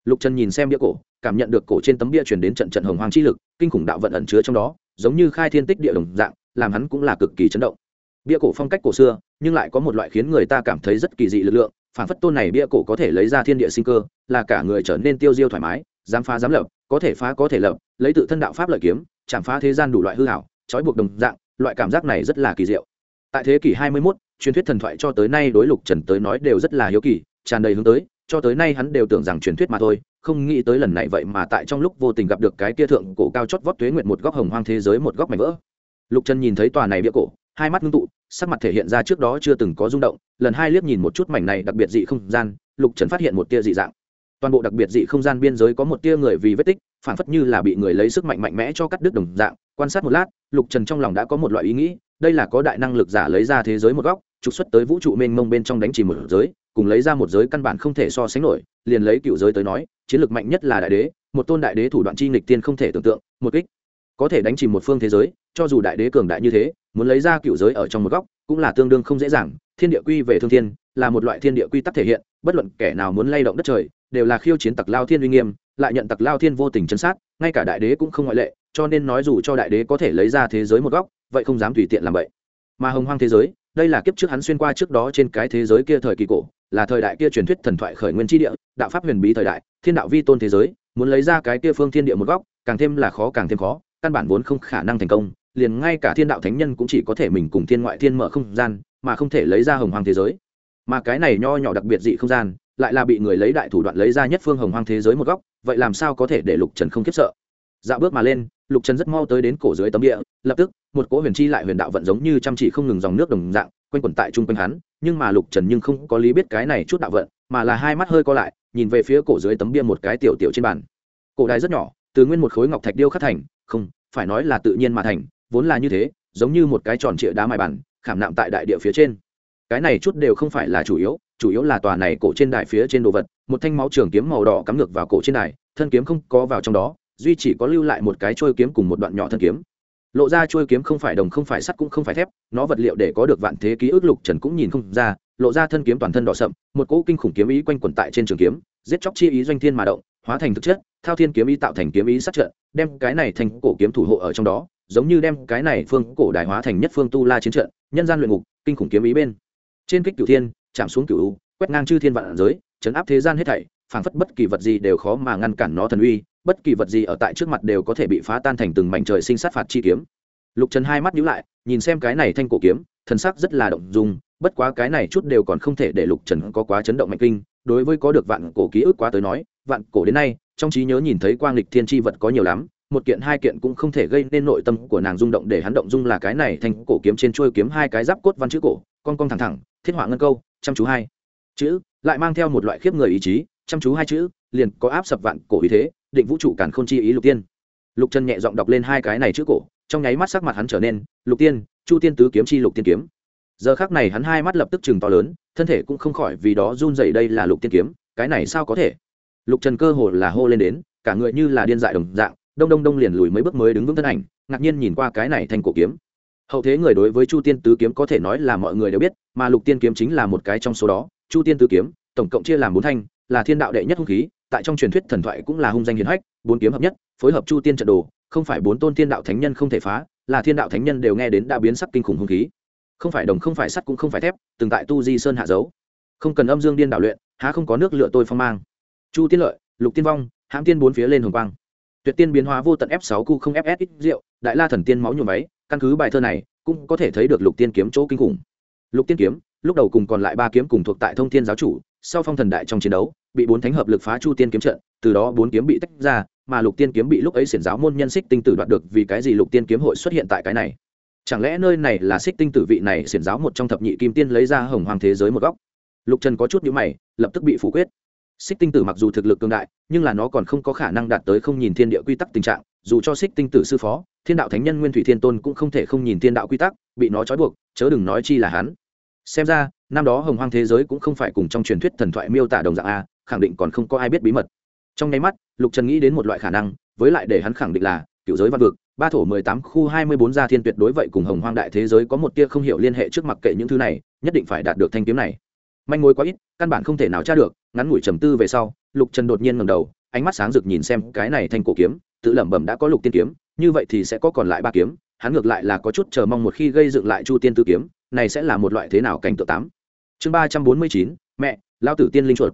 Lục trần nhìn xem bia cổ cảm nhận được cổ trên tấm bia truyền đến trận trận hồng hoang chi lực kinh khủng đạo vận ẩn chứa trong đó giống như khai thiên tích địa đồng dạng làm hắn cũng là cực kỳ chấn động. Bia cổ phong cách cổ xưa nhưng lại có một loại khiến người ta cảm thấy rất kỳ dị lực lượng phản phất tôn này bia cổ có thể lấy ra thiên địa sinh cơ là cả người trở nên tiêu diêu thoải mái dám phá dám lập có thể phá có thể lập lấy tự thân đạo pháp lợi kiếm chạm phá thế gian đủ loại hư hảo trói buộc đồng dạng loại cảm giác này rất là kỳ diệu. Tại thế kỷ 21, truyền thuyết thần thoại cho tới nay đối lục trần tới nói đều rất là hiếu kỳ tràn đầy hướng tới cho tới nay hắn đều tưởng rằng truyền thuyết mà thôi không nghĩ tới lần này vậy mà tại trong lúc vô tình gặp được cái kia thượng cổ cao chót vót tuế nguyệt một góc hồng hoang thế giới một góc mảnh vỡ. Lục trần nhìn thấy tòa này bia cổ, hai mắt ngưng tụ, sắc mặt thể hiện ra trước đó chưa từng có rung động, lần hai liếc nhìn một chút mảnh này đặc biệt dị không gian, lục trần phát hiện một tia dị dạng. Toàn bộ đặc biệt dị không gian biên giới có một tia người vì vết tích, phản phất như là bị người lấy sức mạnh mạnh mẽ cho cắt đứt đồng dạng. Quan sát một lát, lục trần trong lòng đã có một loại ý nghĩ đây là có đại năng lực giả lấy ra thế giới một góc, trục xuất tới vũ trụ mênh mông bên trong đánh chỉ một giới, cùng lấy ra một giới căn bản không thể so sánh nổi, liền lấy cựu giới tới nói, chiến lược mạnh nhất là đại đế, một tôn đại đế thủ đoạn chi nghịch tiên không thể tưởng tượng, một kích. Có thể đánh chìm một phương thế giới, cho dù đại đế cường đại như thế, muốn lấy ra cựu giới ở trong một góc cũng là tương đương không dễ dàng. Thiên địa quy về thương thiên, là một loại thiên địa quy tắc thể hiện, bất luận kẻ nào muốn lay động đất trời, đều là khiêu chiến tặc lao thiên uy nghiêm, lại nhận tặc lao thiên vô tình chấn sát, ngay cả đại đế cũng không ngoại lệ, cho nên nói dù cho đại đế có thể lấy ra thế giới một góc vậy không dám tùy tiện làm vậy. Mà hồng hoang thế giới, đây là kiếp trước hắn xuyên qua trước đó trên cái thế giới kia thời kỳ cổ, là thời đại kia truyền thuyết thần thoại khởi nguyên tri địa, đạo pháp huyền bí thời đại, thiên đạo vi tôn thế giới, muốn lấy ra cái kia phương thiên địa một góc, càng thêm là khó càng thêm khó, căn bản vốn không khả năng thành công, liền ngay cả thiên đạo thánh nhân cũng chỉ có thể mình cùng thiên ngoại thiên mở không gian, mà không thể lấy ra hồng hoang thế giới. Mà cái này nho nhỏ đặc biệt dị không gian, lại là bị người lấy đại thủ đoạn lấy ra nhất phương hồng hoang thế giới một góc, vậy làm sao có thể để lục trần không khiếp sợ? Dạo bước mà lên, lục trần rất mau tới đến cổ dưới tấm địa, lập tức, một cỗ huyền chi lại huyền đạo vận giống như chăm chỉ không ngừng dòng nước đồng dạng, quanh quẩn tại chung quanh hắn, nhưng mà lục trần nhưng không có lý biết cái này chút đạo vận, mà là hai mắt hơi co lại, nhìn về phía cổ dưới tấm bia một cái tiểu tiểu trên bàn. Cổ đài rất nhỏ, từ nguyên một khối ngọc thạch điêu khắc thành, không, phải nói là tự nhiên mà thành, vốn là như thế, giống như một cái tròn trịa đá mài bản khảm nạm tại đại địa phía trên. Cái này chút đều không phải là chủ yếu chủ yếu là tòa này cổ trên đài phía trên đồ vật, một thanh máu trường kiếm màu đỏ cắm ngược vào cổ trên đài, thân kiếm không có vào trong đó duy chỉ có lưu lại một cái trôi kiếm cùng một đoạn nhỏ thân kiếm. Lộ ra trôi kiếm không phải đồng không phải sắt cũng không phải thép, nó vật liệu để có được vạn thế ký ức lục trần cũng nhìn không ra, lộ ra thân kiếm toàn thân đỏ sậm, một cỗ kinh khủng kiếm ý quanh quẩn tại trên trường kiếm, giết chóc chi ý doanh thiên mà động, hóa thành thực chất, thao thiên kiếm ý tạo thành kiếm ý sát trận, đem cái này thành cổ kiếm thủ hộ ở trong đó, giống như đem cái này phương cổ đại hóa thành nhất phương tu la chiến trận, nhân gian luyện ngục, kinh khủng kiếm ý bên. Trên kích cửu thiên, chạm xuống cửu quét ngang chư thiên vạn giới, chấn áp thế gian hết thảy phảng phất bất kỳ vật gì đều khó mà ngăn cản nó thần uy, bất kỳ vật gì ở tại trước mặt đều có thể bị phá tan thành từng mảnh trời sinh sát phạt chi kiếm. Lục trần hai mắt nhíu lại, nhìn xem cái này thanh cổ kiếm, thần sắc rất là động dung, bất quá cái này chút đều còn không thể để lục trần có quá chấn động mạnh kinh, đối với có được vạn cổ ký ức quá tới nói, vạn cổ đến nay, trong trí nhớ nhìn thấy quang lịch thiên tri vật có nhiều lắm, một kiện hai kiện cũng không thể gây nên nội tâm của nàng rung động để hắn động dung là cái này thành cổ kiếm trên chuôi kiếm hai cái giáp cốt văn chữ cổ, con con thẳng thẳng, thiết họa ngân câu, chăm chú hai. Chữ, lại mang theo một loại khiếp người ý chí chăm chú hai chữ, liền có áp sập vạn cổ ý thế, định vũ trụ càn k h ô n chi ý lục tiên. Lục trần nhẹ giọng đọc lên hai cái này chữ cổ, trong nháy mắt sắc mặt hắn trở nên, lục tiên, chu tiên tứ kiếm chi lục tiên kiếm. Giờ khác này hắn hai mắt lập tức chừng to lớn, thân thể cũng không khỏi vì đó run dậy đây là lục tiên kiếm, cái này sao có thể? Lục trần cơ hồ là hô lên đến, cả người như là điên dại đồng dạng, đông đông đông liền lùi mấy bước mới đứng vững thân ảnh, ngạc nhiên nhìn qua cái này thành cổ kiếm. Hậu thế người đối với chu tiên tứ kiếm có thể nói là mọi người đều biết, mà lục tiên kiếm chính là một cái trong số đó, chu tiên tứ kiếm tổng cộng chia làm bốn thanh, là thiên đạo đệ nhất hung khí, tại trong truyền thuyết thần thoại cũng là hung danh hiền hách, bốn kiếm hợp nhất, phối hợp chu tiên trận đồ, không phải bốn tôn thiên đạo thánh nhân không thể phá, là thiên đạo thánh nhân đều nghe đến đã biến sắc kinh khủng hung khí. Không phải đồng, không phải sắt cũng không phải thép, từng tại tu di sơn hạ dấu. Không cần âm dương điên đạo luyện, há không có nước lựa tôi phong mang. Chu tiên lợi, lục tiên vong, hãm tiên bốn phía lên hồng quang. Tuyệt tiên biến hóa vô tận f 6 q không fs ít rượu, đại la thần tiên máu nhuộm váy, căn cứ bài thơ này, cũng có thể thấy được lục tiên kiếm chỗ kinh khủng. Lục tiên kiếm, lúc đầu cùng còn lại ba kiếm cùng thuộc tại thông thiên giáo chủ sau phong thần đại trong chiến đấu, bị bốn thánh hợp lực phá chu tiên kiếm trận, từ đó bốn kiếm bị tách ra, mà lục tiên kiếm bị lúc ấy xiển giáo môn nhân xích tinh tử đoạt được vì cái gì lục tiên kiếm hội xuất hiện tại cái này? Chẳng lẽ nơi này là xích tinh tử vị này xiển giáo một trong thập nhị kim tiên lấy ra hồng hoàng thế giới một góc? Lục trần có chút nhữ mày, lập tức bị phủ quyết. Xích tinh tử mặc dù thực lực cương đại, nhưng là nó còn không có khả năng đạt tới không nhìn thiên địa quy tắc tình trạng, dù cho xích tinh tử sư phó, thiên đạo thánh nhân nguyên thủy thiên tôn cũng không thể không nhìn thiên đạo quy tắc, bị nó trói buộc, chớ đừng nói chi là hắn. Xem ra năm đó hồng hoang thế giới cũng không phải cùng trong truyền thuyết thần thoại miêu tả đồng dạng a, khẳng định còn không có ai biết bí mật. Trong nháy mắt, lục trần nghĩ đến một loại khả năng, với lại để hắn khẳng định là, cựu giới văn vực, ba thổ mười tám khu hai mươi bốn gia thiên tuyệt đối vậy cùng hồng hoang đại thế giới có một tia không hiểu liên hệ trước mặt kệ những thứ này, nhất định phải đạt được thanh kiếm này. Manh mối quá ít, căn bản không thể nào tra được, ngắn ngủi trầm tư về sau, lục trần đột nhiên ngầm đầu, ánh mắt sáng rực nhìn xem cái này thanh cổ kiếm, tự lẩm bẩm đã có lục tiên kiếm, như vậy thì sẽ có còn lại ba kiếm, hắn ngược lại là có chút chờ mong một khi gây dựng lại chu tiên tư kiếm, này sẽ là một loại thế nào cảnh tượng tám chương ba trăm bốn mươi chín, mẹ, lao tử tiên linh chuột.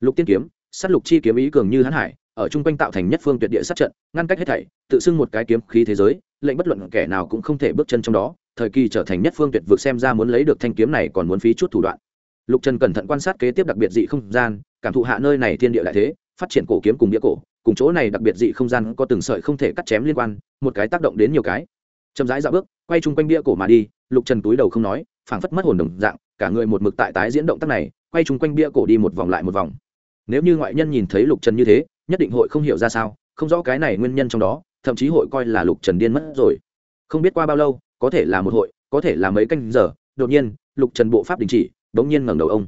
Lục tiên kiếm, sát lục chi kiếm ý cường như hãn hải, ở chung quanh tạo thành nhất phương tuyệt địa sát trận, ngăn cách hết thảy, tự xưng một cái kiếm khí thế giới, lệnh bất luận kẻ nào cũng không thể bước chân trong đó, thời kỳ trở thành nhất phương tuyệt vực xem ra muốn lấy được thanh kiếm này còn muốn phí chút thủ đoạn. Lục trần cẩn thận quan sát kế tiếp đặc biệt dị không gian, cảm thụ hạ nơi này thiên địa đại thế, phát triển cổ kiếm cùng địa cổ, cùng chỗ này đặc biệt dị không gian có từng sợi không thể cắt chém liên quan, một cái tác động đến nhiều cái. Chậm rãi dạo bước, quay chung quanh bia cổ mà đi, lục trần túi đầu không nói phảng phất mất hồn đồng dạng, cả người một mực tại tái diễn động tác này, quay chung quanh bia cổ đi một vòng lại một vòng. Nếu như ngoại nhân nhìn thấy lục trần như thế, nhất định hội không hiểu ra sao, không rõ cái này nguyên nhân trong đó, thậm chí hội coi là lục trần điên mất rồi. Không biết qua bao lâu, có thể là một hội, có thể là mấy canh giờ, đột nhiên, lục trần bộ pháp đình chỉ đống nhiên ngẩng đầu ông.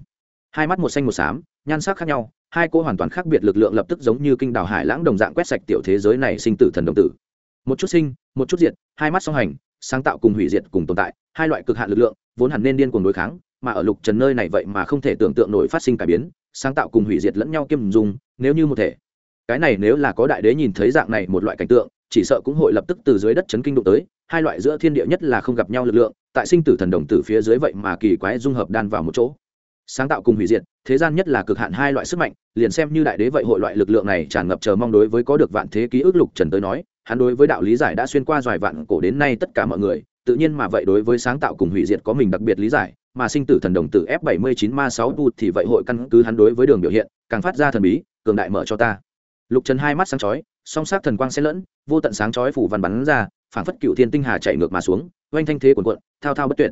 Hai mắt một xanh một xám, nhan sắc khác nhau, hai cô hoàn toàn khác biệt lực lượng lập tức giống như kinh đảo hải lãng đồng dạng quét sạch tiểu thế giới này sinh tử thần đồng tử. Một chút sinh, một chút diệt, hai mắt song hành, sáng tạo cùng hủy diệt cùng tồn tại, hai loại cực hạn lực lượng vốn hẳn nên điên cuồng đối kháng, mà ở lục trần nơi này vậy mà không thể tưởng tượng nổi phát sinh cải biến, sáng tạo cùng hủy diệt lẫn nhau kiêm dùng nếu như một thể. Cái này nếu là có đại đế nhìn thấy dạng này một loại cảnh tượng, chỉ sợ cũng hội lập tức từ dưới đất chấn kinh đụng tới, hai loại giữa thiên địa nhất là không gặp nhau lực lượng, tại sinh tử thần đồng tử phía dưới vậy mà kỳ quái dung hợp đan vào một chỗ. Sáng tạo cùng hủy diệt, thế gian nhất là cực hạn hai loại sức mạnh, liền xem như đại đế vậy hội loại lực lượng này tràn ngập chờ mong đối với có được vạn thế ký ức lục trần tới nói, hắn đối với đạo lý giải đã xuyên qua doài vạn cổ đến nay tất cả mọi người tự nhiên mà vậy đối với sáng tạo cùng hủy diệt có mình đặc biệt lý giải, mà sinh tử thần đồng tử f 79 ma 6 tu thì vậy hội căn cứ hắn đối với đường biểu hiện, càng phát ra thần bí, cường đại mở cho ta. Lục trần hai mắt sáng chói, song sát thần quang xen lẫn, vô tận sáng chói phủ văn bắn ra, phảng phất cựu thiên tinh hà chạy ngược mà xuống, oanh thanh thế cuồn cuộn, thao thao bất tuyệt.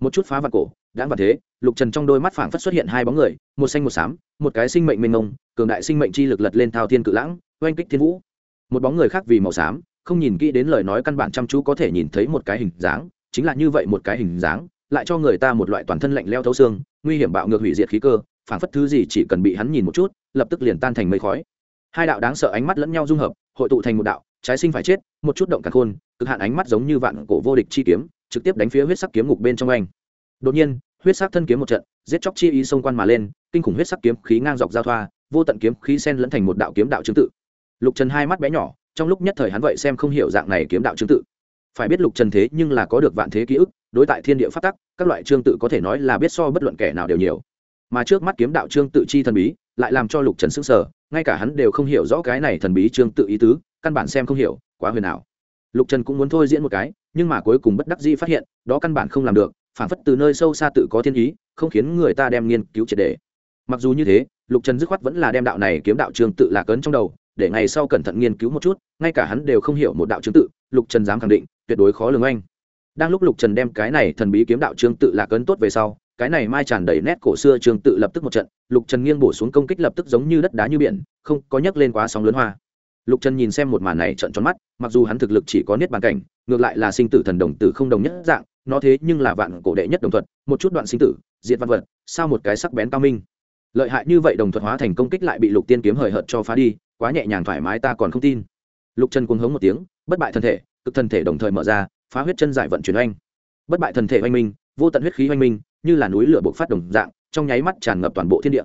Một chút phá vạn cổ, đã vạn thế, lục trần trong đôi mắt phảng phất xuất hiện hai bóng người, một xanh một xám, một cái sinh mệnh mênh mông, cường đại sinh mệnh chi lực lật lên thao thiên cự lãng, oanh kích thiên vũ. Một bóng người khác vì màu xám không nhìn kỹ đến lời nói căn bản chăm chú có thể nhìn thấy một cái hình dáng, chính là như vậy một cái hình dáng, lại cho người ta một loại toàn thân lạnh leo thấu xương, nguy hiểm bạo ngược hủy diệt khí cơ phảng phất thứ gì chỉ cần bị hắn nhìn một chút, lập tức liền tan thành mây khói. Hai đạo đáng sợ ánh mắt lẫn nhau dung hợp, hội tụ thành một đạo, trái sinh phải chết, một chút động cả khôn, cực hạn ánh mắt giống như vạn cổ vô địch chi kiếm, trực tiếp đánh phía huyết sắc kiếm ngục bên trong anh. Đột nhiên, huyết sắc thân kiếm một trận, giết chóc chi ý xông quan mà lên, kinh khủng huyết sắc kiếm khí ngang dọc giao thoa, vô tận kiếm khí sen lẫn thành một đạo kiếm đạo chứng tự. Lục trần hai mắt bé nhỏ trong lúc nhất thời hắn vậy xem không hiểu dạng này kiếm đạo chứng tự. Phải biết lục trần thế nhưng là có được vạn thế ký ức, đối tại thiên địa phát tắc, các loại trương tự có thể nói là biết so bất luận kẻ nào đều nhiều. Mà trước mắt kiếm đạo trương tự chi thần bí, lại làm cho lục trần s sờ n g sở ngay cả hắn đều không hiểu rõ cái này thần bí trương tự ý tứ, căn bản xem không hiểu, quá huyền ảo. Lục trần cũng muốn thôi diễn một cái, nhưng mà cuối cùng bất đắc dĩ phát hiện, đó căn bản không làm được phản phất từ nơi sâu xa tự có thiên ý, không khiến người ta đem nghiên cứu triệt đề mặc dù như thế, lục trần dứt khoát vẫn là đem đạo này kiếm đạo trương tự lạc ấn trong đầu để ngày sau cẩn thận nghiên cứu một chút, ngay cả hắn đều không hiểu một đạo chứng tự, lục trần dám khẳng định, tuyệt đối khó lường anh. Đang lúc lục trần đem cái này thần bí kiếm đạo trương tự lạc ấn tốt về sau, cái này mai tràn đầy nét cổ xưa trương tự lập tức một trận, lục trần nghiêng bổ xuống công kích lập tức giống như đất đá như biển, không có nhấc lên quá sóng lớn hoa. Lục trần nhìn xem một màn này trận tròn mắt, mặc dù hắn thực lực chỉ có niết bàn cảnh, ngược lại là sinh tử thần đồng tử không đồng nhất dạng, nó thế nhưng là vạn cổ đệ nhất đồng thuật, một chút đoạn sinh tử, diệt văn vật, sao một cái sắc bén cao minh. Lợi hại như vậy đồng thuật hóa thành công kích lại bị lục tiên kiếm hời hợt cho phá đi quá nhẹ nhàng thoải mái ta còn không tin. Lục trần cuồng hống một tiếng, bất bại thân thể, cực thân thể đồng thời mở ra, phá huyết chân giải vận chuyển oanh. Bất bại thần thể oanh minh, vô tận huyết khí oanh minh, như là núi lửa bộc phát đồng dạng, trong nháy mắt tràn ngập toàn bộ thiên địa.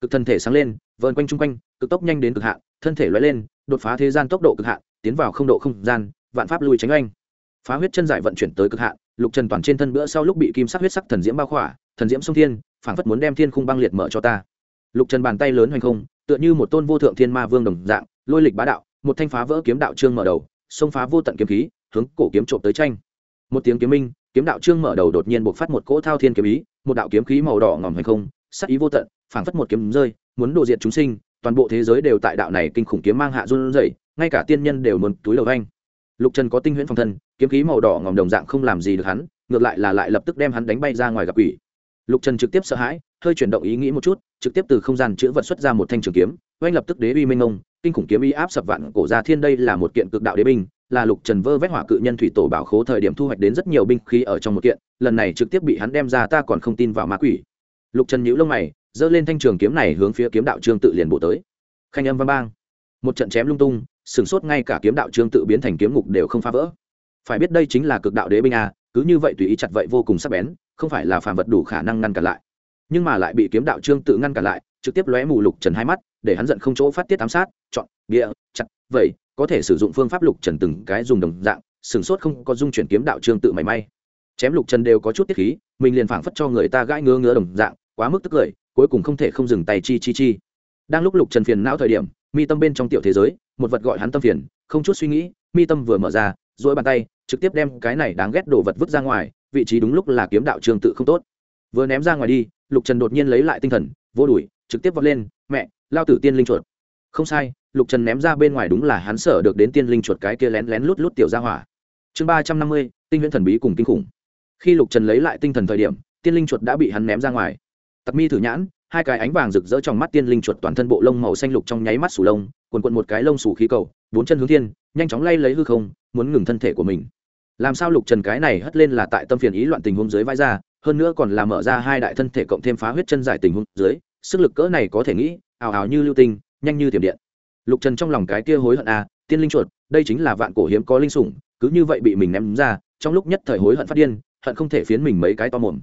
Cực thân thể sáng lên, vờn quanh chung quanh, cực tốc nhanh đến cực hạn, thân thể lóe lên, đột phá thế gian tốc độ cực hạn, tiến vào không độ không gian, vạn pháp lui tránh oanh. Phá huyết chân giải vận chuyển tới cực hạn, lục trần toàn trên thân bữa sau lúc bị kim sắc huyết sắc thần diễm bao khỏa, thần diễm sông thiên, phảng phất muốn đem thiên khung băng liệt mở cho ta. Lục trần bàn tay lớn hoành không tựa như một tôn vô thượng thiên ma vương đồng dạng, lôi lịch bá đạo, một thanh phá vỡ kiếm đạo trương mở đầu, xông phá vô tận kiếm khí, hướng cổ kiếm trộm tới tranh. Một tiếng kiếm minh, kiếm đạo trương mở đầu đột nhiên buộc phát một cỗ thao thiên kiếm ý, một đạo kiếm khí màu đỏ ngòm hay không, sắc ý vô tận, phảng phất một kiếm rơi, muốn đồ diệt chúng sinh, toàn bộ thế giới đều tại đạo này kinh khủng kiếm mang hạ run rẩy, ngay cả tiên nhân đều muốn túi đầu vanh lục trần có tinh huyễn phòng thân, kiếm khí màu đỏ ngòm đồng dạng không làm gì được hắn, ngược lại là lại lập tức đem hắn đánh bay ra ngoài gặp quỷ lục trần trực tiếp sợ hãi, hơi chuyển động ý nghĩ một chút, trực tiếp từ không gian chữ vật xuất ra một thanh trường kiếm, oanh lập tức đế uy minh ông kinh khủng kiếm uy áp sập vạn cổ gia thiên đây là một kiện cực đạo đế binh, là lục trần vơ vét hỏa cự nhân thủy tổ bảo khố thời điểm thu hoạch đến rất nhiều binh khí ở trong một kiện, lần này trực tiếp bị hắn đem ra ta còn không tin vào ma quỷ. Lục trần nhíu lông mày, giơ lên thanh trường kiếm này hướng phía kiếm đạo trương tự liền bộ tới. Khanh âm văn bang. Một trận chém lung tung sửng sốt ngay cả kiếm đạo trương tự biến thành kiếm ngục đều không phá vỡ. Phải biết đây chính là cực đạo đế binh a, cứ như vậy tùy ý chặt vậy vô cùng sắc bén không phải là phàm vật đủ khả năng ngăn cản lại. Nhưng mà lại bị kiếm đạo trương tự ngăn cản lại, trực tiếp lóe mù lục trần hai mắt, để hắn giận không chỗ phát tiết ám sát, chọn, bịa, chặt vậy có thể sử dụng phương pháp lục trần từng cái dùng đồng dạng sửng sốt không có dung chuyển kiếm đạo trương tự mảy may. Chém lục trần đều có chút tiết khí, mình liền phảng phất cho người ta gãi ngứa ngứa đồng dạng, quá mức tức cười, cuối cùng không thể không dừng tay chi chi chi. Đang lúc lục trần phiền não thời điểm, mi tâm bên trong tiểu thế giới, một vật gọi hắn tâm phiền, không chút suy nghĩ, mi tâm vừa mở ra dỗi bàn tay, trực tiếp đem cái này đáng ghét đồ vật vứt ra ngoài vị trí đúng lúc là kiếm đạo trường tự không tốt. Vừa ném ra ngoài đi, lục trần đột nhiên lấy lại tinh thần, vô đuổi, trực tiếp vọt lên, mẹ, lao tử tiên linh chuột. Không sai, lục trần ném ra bên ngoài đúng là hắn sở được đến tiên linh chuột cái kia lén lén lút lút tiểu ra hỏa. Chương ba trăm năm mươi, tinh huyễn thần bí cùng kinh khủng. Khi lục trần lấy lại tinh thần thời điểm, tiên linh chuột đã bị hắn ném ra ngoài. Tặc mi thử nhãn, hai cái ánh vàng rực rỡ trong mắt tiên linh chuột toàn thân bộ lông màu xanh lục trong nháy mắt sủ lông, quần quận một cái lông sủ khí cầu, bốn chân hướng thiên, nhanh chóng lay lấy hư không, muốn ngừng thân thể của mình làm sao lục trần cái này hất lên là tại tâm phiền ý loạn tình huống dưới vai ra, hơn nữa còn là mở ra hai đại thân thể cộng thêm phá huyết chân giải tình huống dưới, sức lực cỡ này có thể nghĩ, ào ào như lưu tinh, nhanh như tiềm điện. Lục trần trong lòng cái kia hối hận à tiên linh chuột, đây chính là vạn cổ hiếm có linh sủng, cứ như vậy bị mình ném ra, trong lúc nhất thời hối hận phát điên, hận không thể phiến mình mấy cái to mồm.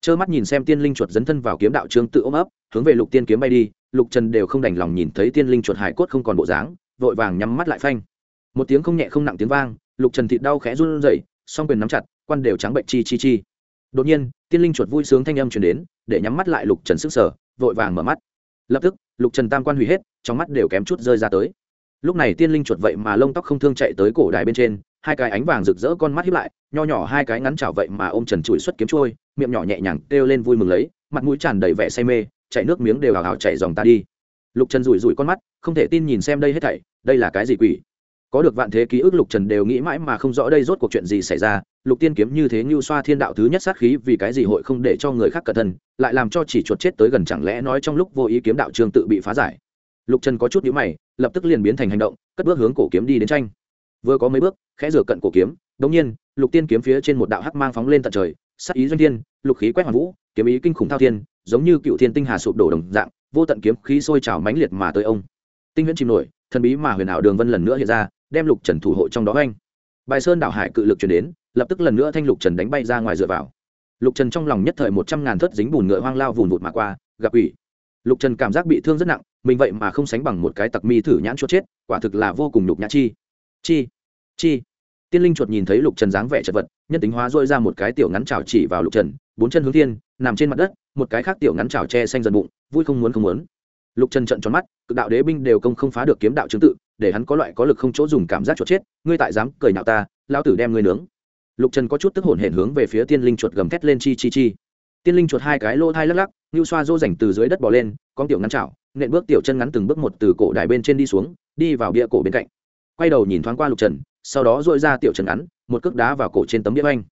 Trơ mắt nhìn xem tiên linh chuột dấn thân vào kiếm đạo trương tự ôm ấp, hướng về lục tiên kiếm bay đi, lục trần đều không đành lòng nhìn thấy tiên linh chuột hải cốt không còn bộ dáng, vội vàng nhắm mắt lại phanh. Một tiếng không nhẹ không nặng tiếng vang lục trần thịt đau khẽ run rẩy, song quyền nắm chặt, quan đều trắng bệnh chi chi chi. Đột nhiên, tiên linh chuột vui sướng thanh âm truyền đến, để nhắm mắt lại lục trần sức sở, vội vàng mở mắt. Lập tức, lục trần tam quan hủy hết, trong mắt đều kém chút rơi ra tới. Lúc này tiên linh chuột vậy mà lông tóc không thương chạy tới cổ đài bên trên, hai cái ánh vàng rực rỡ con mắt hiếp lại, nho nhỏ hai cái ngắn chảo vậy mà ôm trần chùi xuất kiếm trôi, miệng nhỏ nhẹ nhàng kêu lên vui mừng lấy, mặt mũi tràn đầy vẻ say mê chạy nước miếng đều hào hào chạy dòng ta đi. Lục trần rủi rủi con mắt, không thể tin nhìn xem đây hết thảy, đây là cái gì quỷ? Có được vạn thế ký ức, lục trần đều nghĩ mãi mà không rõ đây rốt cuộc chuyện gì xảy ra. Lục tiên kiếm như thế như xoa thiên đạo thứ nhất sát khí, vì cái gì hội không để cho người khác cẩn thân lại làm cho chỉ chuột chết tới gần chẳng lẽ nói trong lúc vô ý kiếm đạo trường tự bị phá giải. Lục trần có chút nhữ mày, lập tức liền biến thành hành động, cất bước hướng cổ kiếm đi đến tranh. Vừa có mấy bước, khẽ rửa cận cổ kiếm đống nhiên, lục tiên kiếm phía trên một đạo hắc mang phóng lên tận trời, sát ý doanh thiên, lục khí quét hoàn vũ, kiếm ý kinh khủng thao thiên, giống như cựu thiên tinh hà sụp đổ đồng dạng, vô tận kiếm khí sôi trào mãnh liệt mà tới ông. Tinh huyễn chìm nổi, thần bí mà huyền ảo đường vân lần nữa hiện ra đem lục trần thủ hộ trong đó anh. Bài sơn đảo hải cự lực chuyển đến, lập tức lần nữa thanh lục trần đánh bay ra ngoài dựa vào. Lục trần trong lòng nhất thời một trăm ngàn thất dính bùn ngựa hoang lao vùn vụt mà qua, gặp ủy. Lục trần cảm giác bị thương rất nặng, mình vậy mà không sánh bằng một cái tặc mi thử nhãn chuột chết, quả thực là vô cùng nhục nhã chi. Chi chi. Tiên linh chuột nhìn thấy lục trần dáng vẻ chật vật, nhân tính hóa dôi ra một cái tiểu ngắn trào chỉ vào lục trần, bốn chân hướng thiên, nằm trên mặt đất, một cái khác tiểu ngắn trào che xanh dần bụng, vui không muốn không muốn. Lục trần trận tròn mắt, cực đạo đế binh đều công không phá được kiếm đạo chứng tự để hắn có loại có lực không chỗ dùng cảm giác chuột chết, ngươi tại dám cười nhạo ta, Lão tử đem ngươi nướng. Lục trần có chút tức hổn hển hướng về phía tiên linh chuột gầm thét lên chi chi chi. Tiên linh chuột hai cái lô thai lắc lắc ngưu xoa rô rảnh từ dưới đất bỏ lên, con tiểu ngắn chảo, nện bước tiểu chân ngắn từng bước một từ cổ đài bên trên đi xuống, đi vào bia cổ bên cạnh. Quay đầu nhìn thoáng qua lục trần, sau đó dội ra tiểu chân ngắn, một cước đá vào cổ trên tấm bia anh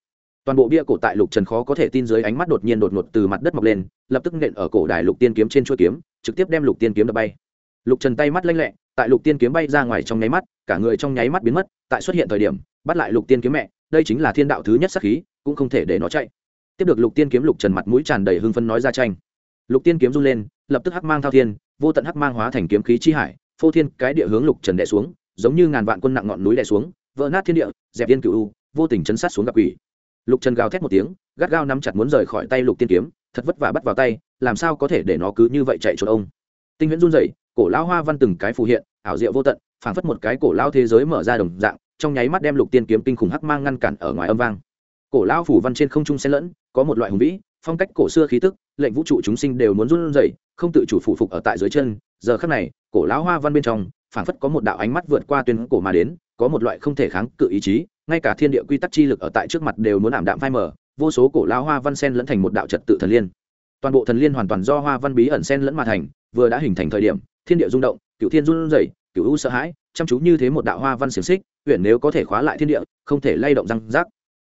toàn bộ bia cổ tại lục trần khó có thể tin dưới ánh mắt đột nhiên đột ngột từ mặt đất mọc lên, lập tức nện ở cổ đài lục tiên kiếm trên chuôi kiếm, trực tiếp đem lục tiên kiếm đập bay. Lục trần tay mắt lanh lẹ tại lục tiên kiếm bay ra ngoài trong nháy mắt, cả người trong nháy mắt biến mất, tại xuất hiện thời điểm, bắt lại lục tiên kiếm mẹ, đây chính là thiên đạo thứ nhất sắc khí, cũng không thể để nó chạy. Tiếp được lục tiên kiếm lục trần mặt mũi tràn đầy hưng phân nói ra tranh. Lục tiên kiếm run lên, lập tức hắc mang thao thiên, vô tận hắc mang hóa thành kiếm khí chi hải, phô thiên cái địa hướng lục trần đẻ xuống, giống như ngàn vạn quân nặng ngọn núi đẻ xuống, vỡ nát thiên địa, dẹp yên cựu u, vô tình chấn sát xuống gặp quỷ. Lục trần gào thét một tiếng, gắt gao nắm chặt muốn rời khỏi tay lục tiên kiếm, thật vất vả bắt vào tay, làm sao có thể để nó cứ như vậy chạy trốn ông? Tinh huyễn run rẩy cổ lão hoa văn từng cái phù hiện, ảo diệu vô tận, phảng phất một cái cổ lao thế giới mở ra đồng dạng, trong nháy mắt đem lục tiên kiếm kinh khủng hắc mang ngăn cản ở ngoài âm vang. Cổ lao phủ văn trên không trung xen lẫn, có một loại hùng vĩ, phong cách cổ xưa khí tức, lệnh vũ trụ chúng sinh đều muốn run rẩy, không tự chủ phụ phục ở tại dưới chân. Giờ khắc này, cổ lão hoa văn bên trong, phảng phất có một đạo ánh mắt vượt qua tuyến cổ mà đến, có một loại không thể kháng cự ý chí, ngay cả thiên địa quy tắc chi lực ở tại trước mặt đều muốn ảm đạm phai mờ, vô số cổ lão hoa văn sen lẫn thành một đạo trật tự thần liên. Toàn bộ thần liên hoàn toàn do hoa văn bí ẩn sen lẫn mà thành vừa đã hình thành thời điểm, thiên địa rung động cựu thiên run rẩy cựu u sợ hãi, chăm chú như thế một đạo hoa văn xiềng xích huyện nếu có thể khóa lại thiên địa, không thể lay động răng rác.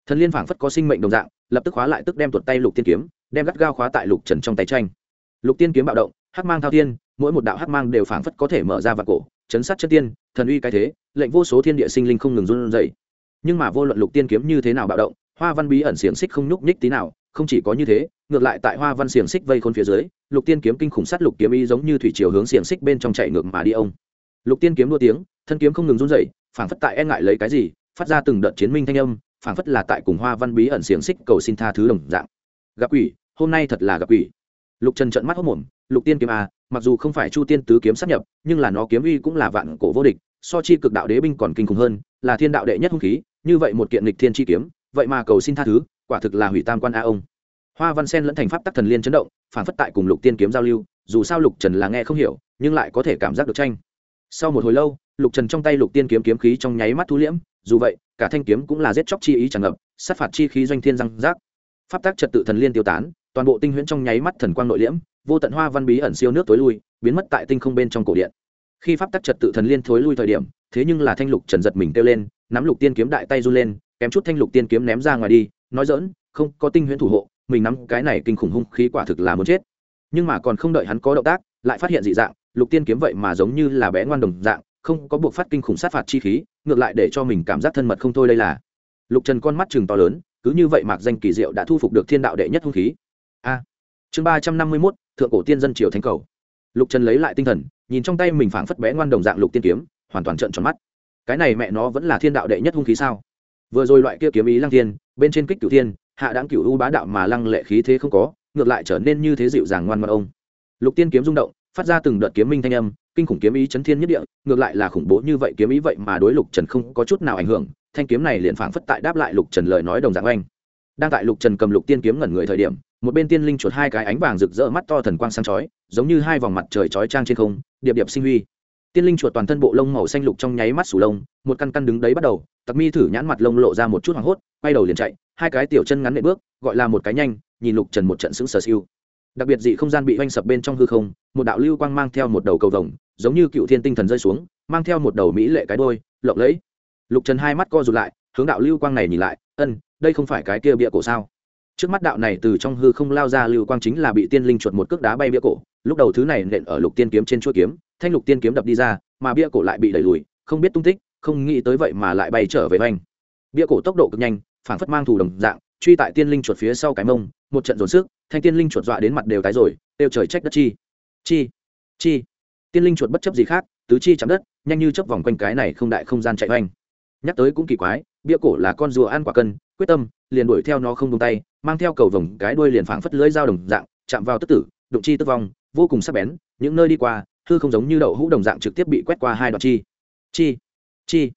Thần liên phảng phất có sinh mệnh đồng dạng, lập tức khóa lại tức đem tuột tay lục tiên kiếm, đem gắt gao khóa tại lục trần trong tay tranh. Lục tiên kiếm bạo động, hắc mang thao thiên, mỗi một đạo hắc mang đều phảng phất có thể mở ra vạt cổ, chấn sát chân tiên, thần uy cái thế, lệnh vô số thiên địa sinh linh không ngừng run rẩy. Nhưng mà vô luận lục tiên kiếm như thế nào bạo động, hoa văn bí ẩn xiềng xích không nhúc nhích tí nào, không chỉ có như thế ngược lại tại hoa văn xiềng xích vây khôn phía dưới, lục tiên kiếm kinh khủng sát lục kiếm y giống như thủy chiều hướng xiềng xích bên trong chạy ngược mà đi ông. Lục tiên kiếm đua tiếng, thân kiếm không ngừng run rẩy, phảng phất tại e ngại lấy cái gì, phát ra từng đợt chiến minh thanh âm, phảng phất là tại cùng hoa văn bí ẩn xiềng xích cầu xin tha thứ đồng dạng. Gặp quỷ, hôm nay thật là gặp quỷ. Lục trần trận mắt hốc mồm, lục tiên kiếm a mặc dù không phải chu tiên tứ kiếm sát nhập, nhưng là nó kiếm uy cũng là vạn cổ vô địch, so chi cực đạo đế binh còn kinh khủng hơn, là thiên đạo đệ nhất hung khí, như vậy một kiện lịch thiên chi kiếm, vậy mà cầu xin tha thứ, quả thực là hủy tam quan a ông hoa văn sen lẫn thành pháp tắc thần liên chấn động, phản phất tại cùng lục tiên kiếm giao lưu, dù sao lục trần là nghe không hiểu, nhưng lại có thể cảm giác được tranh. Sau một hồi lâu, lục trần trong tay lục tiên kiếm kiếm khí trong nháy mắt thu liễm, dù vậy, cả thanh kiếm cũng là giết chóc chi ý tràn ngập, sát phạt chi khí doanh thiên răng rác. Pháp tác trật tự thần liên tiêu tán, toàn bộ tinh huyễn trong nháy mắt thần quang nội liễm, vô tận hoa văn bí ẩn siêu nước tối lui, biến mất tại tinh không bên trong cổ điện. Khi pháp tác trật tự thần liên thối lui thời điểm, thế nhưng là thanh lục trần giật mình kêu lên, nắm lục tiên kiếm đại tay run lên, kém chút thanh lục tiên kiếm ném ra ngoài đi, nói dỡn không, có tinh huyễn thủ hộ mình nắm cái này kinh khủng hung khí quả thực là muốn chết. Nhưng mà còn không đợi hắn có động tác, lại phát hiện dị dạng, lục tiên kiếm vậy mà giống như là bé ngoan đồng dạng, không có buộc phát kinh khủng sát phạt chi khí, ngược lại để cho mình cảm giác thân mật không thôi đây là. Lục trần con mắt chừng to lớn, cứ như vậy mạc danh kỳ diệu đã thu phục được thiên đạo đệ nhất hung khí. A. Chương ba trăm năm mươi mốt, thượng cổ tiên dân triều thánh cầu. Lục trần lấy lại tinh thần, nhìn trong tay mình phảng phất bé ngoan đồng dạng lục tiên kiếm, hoàn toàn trợn tròn mắt. Cái này mẹ nó vẫn là thiên đạo đệ nhất hung khí sao? Vừa rồi loại kia kiếm ý lăng thiên, bên trên kích cửu thiên hạ đáng cửu u bá đạo mà lăng lệ khí thế không có, ngược lại trở nên như thế dịu dàng ngoan ngoan ông. Lục tiên kiếm rung động, phát ra từng đợt kiếm minh thanh âm, kinh khủng kiếm ý chấn thiên nhất địa, ngược lại là khủng bố như vậy kiếm ý vậy mà đối lục trần không có chút nào ảnh hưởng, thanh kiếm này liền phảng phất tại đáp lại lục trần lời nói đồng dạng oanh. Đang tại lục trần cầm lục tiên kiếm ngẩn người thời điểm, một bên tiên linh chuột hai cái ánh vàng rực rỡ mắt to thần quang sáng chói, giống như hai vòng mặt trời chói trang trên không, điệp điệp sinh huy tiên linh chuột toàn thân bộ lông màu xanh lục trong nháy mắt sủ lông, một căn căn đứng đấy bắt đầu, tặc mi thử nhãn mặt lông lộ ra một chút hoảng hốt, quay đầu liền chạy, hai cái tiểu chân ngắn nệ bước, gọi là một cái nhanh, nhìn lục trần một trận sững sờ siêu. Đặc biệt dị không gian bị oanh sập bên trong hư không, một đạo lưu quang mang theo một đầu cầu vồng, giống như cựu thiên tinh thần rơi xuống, mang theo một đầu mỹ lệ cái đôi lộng lẫy. Lục trần hai mắt co rụt lại, hướng đạo lưu quang này nhìn lại, ân, đây không phải cái kia bịa cổ sao? Trước mắt đạo này từ trong hư không lao ra, lưu quang chính là bị tiên linh chuột một cước đá bay bia cổ lúc đầu thứ này nện ở lục tiên kiếm trên chuỗi kiếm, thanh lục tiên kiếm đập đi ra, mà bia cổ lại bị đẩy lùi, không biết tung tích, không nghĩ tới vậy mà lại bay trở về oanh. Bia cổ tốc độ cực nhanh, phảng phất mang thủ đồng dạng, truy tại tiên linh chuột phía sau cái mông, một trận dồn sức, thanh tiên linh chuột dọa đến mặt đều tái rồi đều trời trách đất chi. Chi chi. Tiên linh chuột bất chấp gì khác, tứ chi chạm đất, nhanh như chấp vòng quanh cái này không đại không gian chạy oanh. Nhắc tới cũng kỳ quái, bia cổ là con rùa ăn quả cân, quyết tâm, liền đuổi theo nó không tung tay, mang theo cầu vồng cái đuôi liền phảng phất lưỡi dao đồng dạng, chạm vào tức tử, đụng chi tức vong vô cùng sắc bén, những nơi đi qua, hư không giống như đậu hũ đồng dạng trực tiếp bị quét qua hai đoạn chi. Chi chi.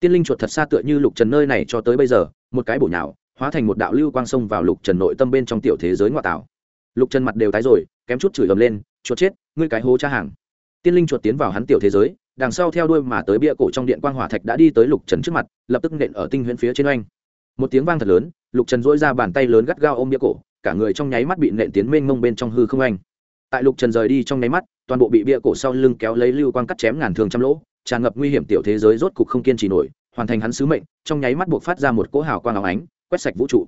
Tiên linh chuột thật xa tựa như lục trần nơi này cho tới bây giờ, một cái bổ nhào, hóa thành một đạo lưu quang sông vào lục trần nội tâm bên trong tiểu thế giới ngoại tảo lục trần mặt đều tái rồi, kém chút chửi ầm lên, chuột chết, ngươi cái hố cha hàng. Tiên linh chuột tiến vào hắn tiểu thế giới, đằng sau theo đuôi mà tới bia cổ trong điện quang hỏa thạch đã đi tới lục trần trước mặt, lập tức nện ở tinh huyễn phía trên oanh. Một tiếng vang thật lớn, lục trần dỗi ra bàn tay lớn gắt gao ôm bia cổ, cả người trong nháy mắt bị nện tiến mênh mông bên trong hư không anh tại lục trần rời đi trong nháy mắt, toàn bộ bị bia cổ sau lưng kéo lấy lưu quang cắt chém ngàn thường trăm lỗ, tràn ngập nguy hiểm tiểu thế giới rốt cục không kiên trì nổi, hoàn thành hắn sứ mệnh, trong nháy mắt buộc phát ra một cỗ hào quang áo ánh, quét sạch vũ trụ.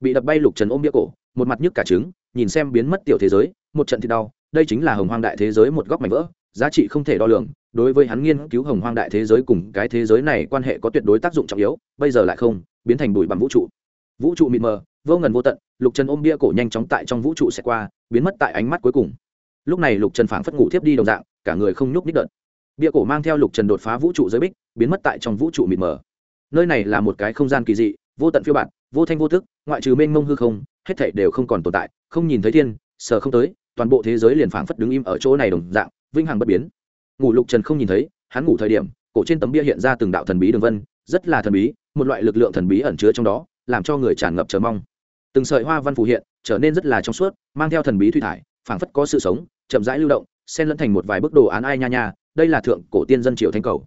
Bị đập bay lục trần ôm bia cổ, một mặt nhức cả trứng, nhìn xem biến mất tiểu thế giới, một trận thì đau, đây chính là hồng hoang đại thế giới một góc mảnh vỡ, giá trị không thể đo lường, đối với hắn nghiên cứu hồng hoang đại thế giới cùng cái thế giới này quan hệ có tuyệt đối tác dụng trọng yếu, bây giờ lại không, biến thành bụi bằng vũ trụ. Vũ trụ mịt mờ, vô ngần vô tận, lục trần ôm bia cổ nhanh chóng tại trong vũ trụ sẽ qua, biến mất tại ánh mắt cuối cùng lúc này lục trần phảng phất ngủ thiếp đi đồng dạng, cả người không nhúc ních đợt. Bia cổ mang theo lục trần đột phá vũ trụ giới bích, biến mất tại trong vũ trụ mịt mờ. Nơi này là một cái không gian kỳ dị, vô tận phiêu bản vô thanh vô thức ngoại trừ mênh mông hư không, hết thảy đều không còn tồn tại, không nhìn thấy thiên, sờ không tới, toàn bộ thế giới liền phảng phất đứng im ở chỗ này đồng dạng vinh hằng bất biến. Ngủ lục trần không nhìn thấy, hắn ngủ thời điểm, cổ trên tấm bia hiện ra từng đạo thần bí đường vân, rất là thần bí, một loại lực lượng thần bí ẩn chứa trong đó, làm cho người tràn ngập chờ mong. Từng sợi hoa văn phù hiện, trở nên rất là trong suốt, mang theo thần bí thủy thải, phảng phất có sự sống chậm rãi lưu động, xen lẫn thành một vài bức đồ án ai nha nha, đây là thượng cổ tiên dân triều thanh cầu.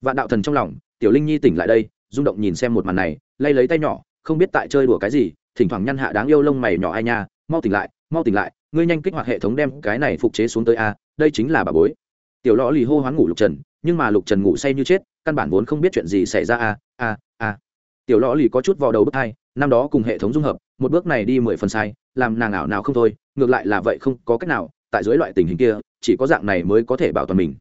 Vạn đạo thần trong lòng, tiểu linh nhi tỉnh lại đây, rung động nhìn xem một màn này, lay lấy tay nhỏ, không biết tại chơi đùa cái gì, thỉnh thoảng nhăn hạ đáng yêu lông mày nhỏ ai nha, mau tỉnh lại, mau tỉnh lại, ngươi nhanh kích hoạt hệ thống đem cái này phục chế xuống tới a, đây chính là bà bối. Tiểu lõ lì hô hoán ngủ lục trần, nhưng mà lục trần ngủ say như chết, căn bản vốn không biết chuyện gì xảy ra a a a. Tiểu lõ lì có chút vào đầu bước hai năm đó cùng hệ thống dung hợp, một bước này đi mười phần sai, làm nàng ảo nào không thôi, ngược lại là vậy không có cách nào tại dưới loại tình hình kia, chỉ có dạng này mới có thể bảo toàn mình.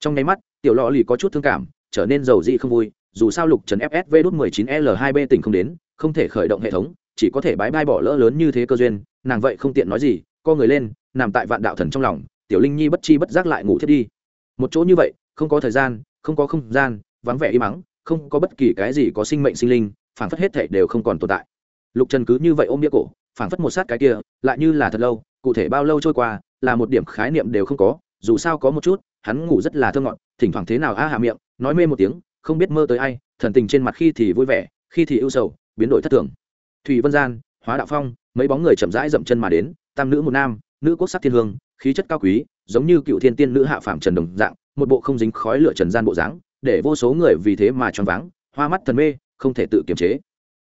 Trong nháy mắt, tiểu lò lì có chút thương cảm, trở nên giàu dị không vui, dù sao lục trần fsv đút 19L2B tỉnh không đến, không thể khởi động hệ thống, chỉ có thể bãi bai bỏ lỡ lớn như thế cơ duyên, nàng vậy không tiện nói gì, co người lên, nằm tại vạn đạo thần trong lòng, tiểu linh nhi bất chi bất giác lại ngủ thiết đi. Một chỗ như vậy, không có thời gian, không có không gian, vắng vẻ im mắng không có bất kỳ cái gì có sinh mệnh sinh linh, phảng phất hết thể đều không còn tồn tại. Lục trần cứ như vậy ôm đĩa cổ, phảng phất một sát cái kia, lại như là thật lâu, cụ thể bao lâu trôi qua là một điểm khái niệm đều không có, dù sao có một chút, hắn ngủ rất là thơ ngọt, thỉnh thoảng thế nào a hạ miệng, nói mê một tiếng, không biết mơ tới ai, thần tình trên mặt khi thì vui vẻ, khi thì ưu sầu, biến đổi thất thường. Thủy vân gian, hóa đạo phong, mấy bóng người chậm rãi dậm chân mà đến, tam nữ một nam, nữ quốc sắc thiên hương, khí chất cao quý, giống như cựu thiên tiên nữ hạ phạm trần đồng dạng, một bộ không dính khói lửa trần gian bộ dáng, để vô số người vì thế mà choáng váng, hoa mắt thần mê, không thể tự kiềm chế.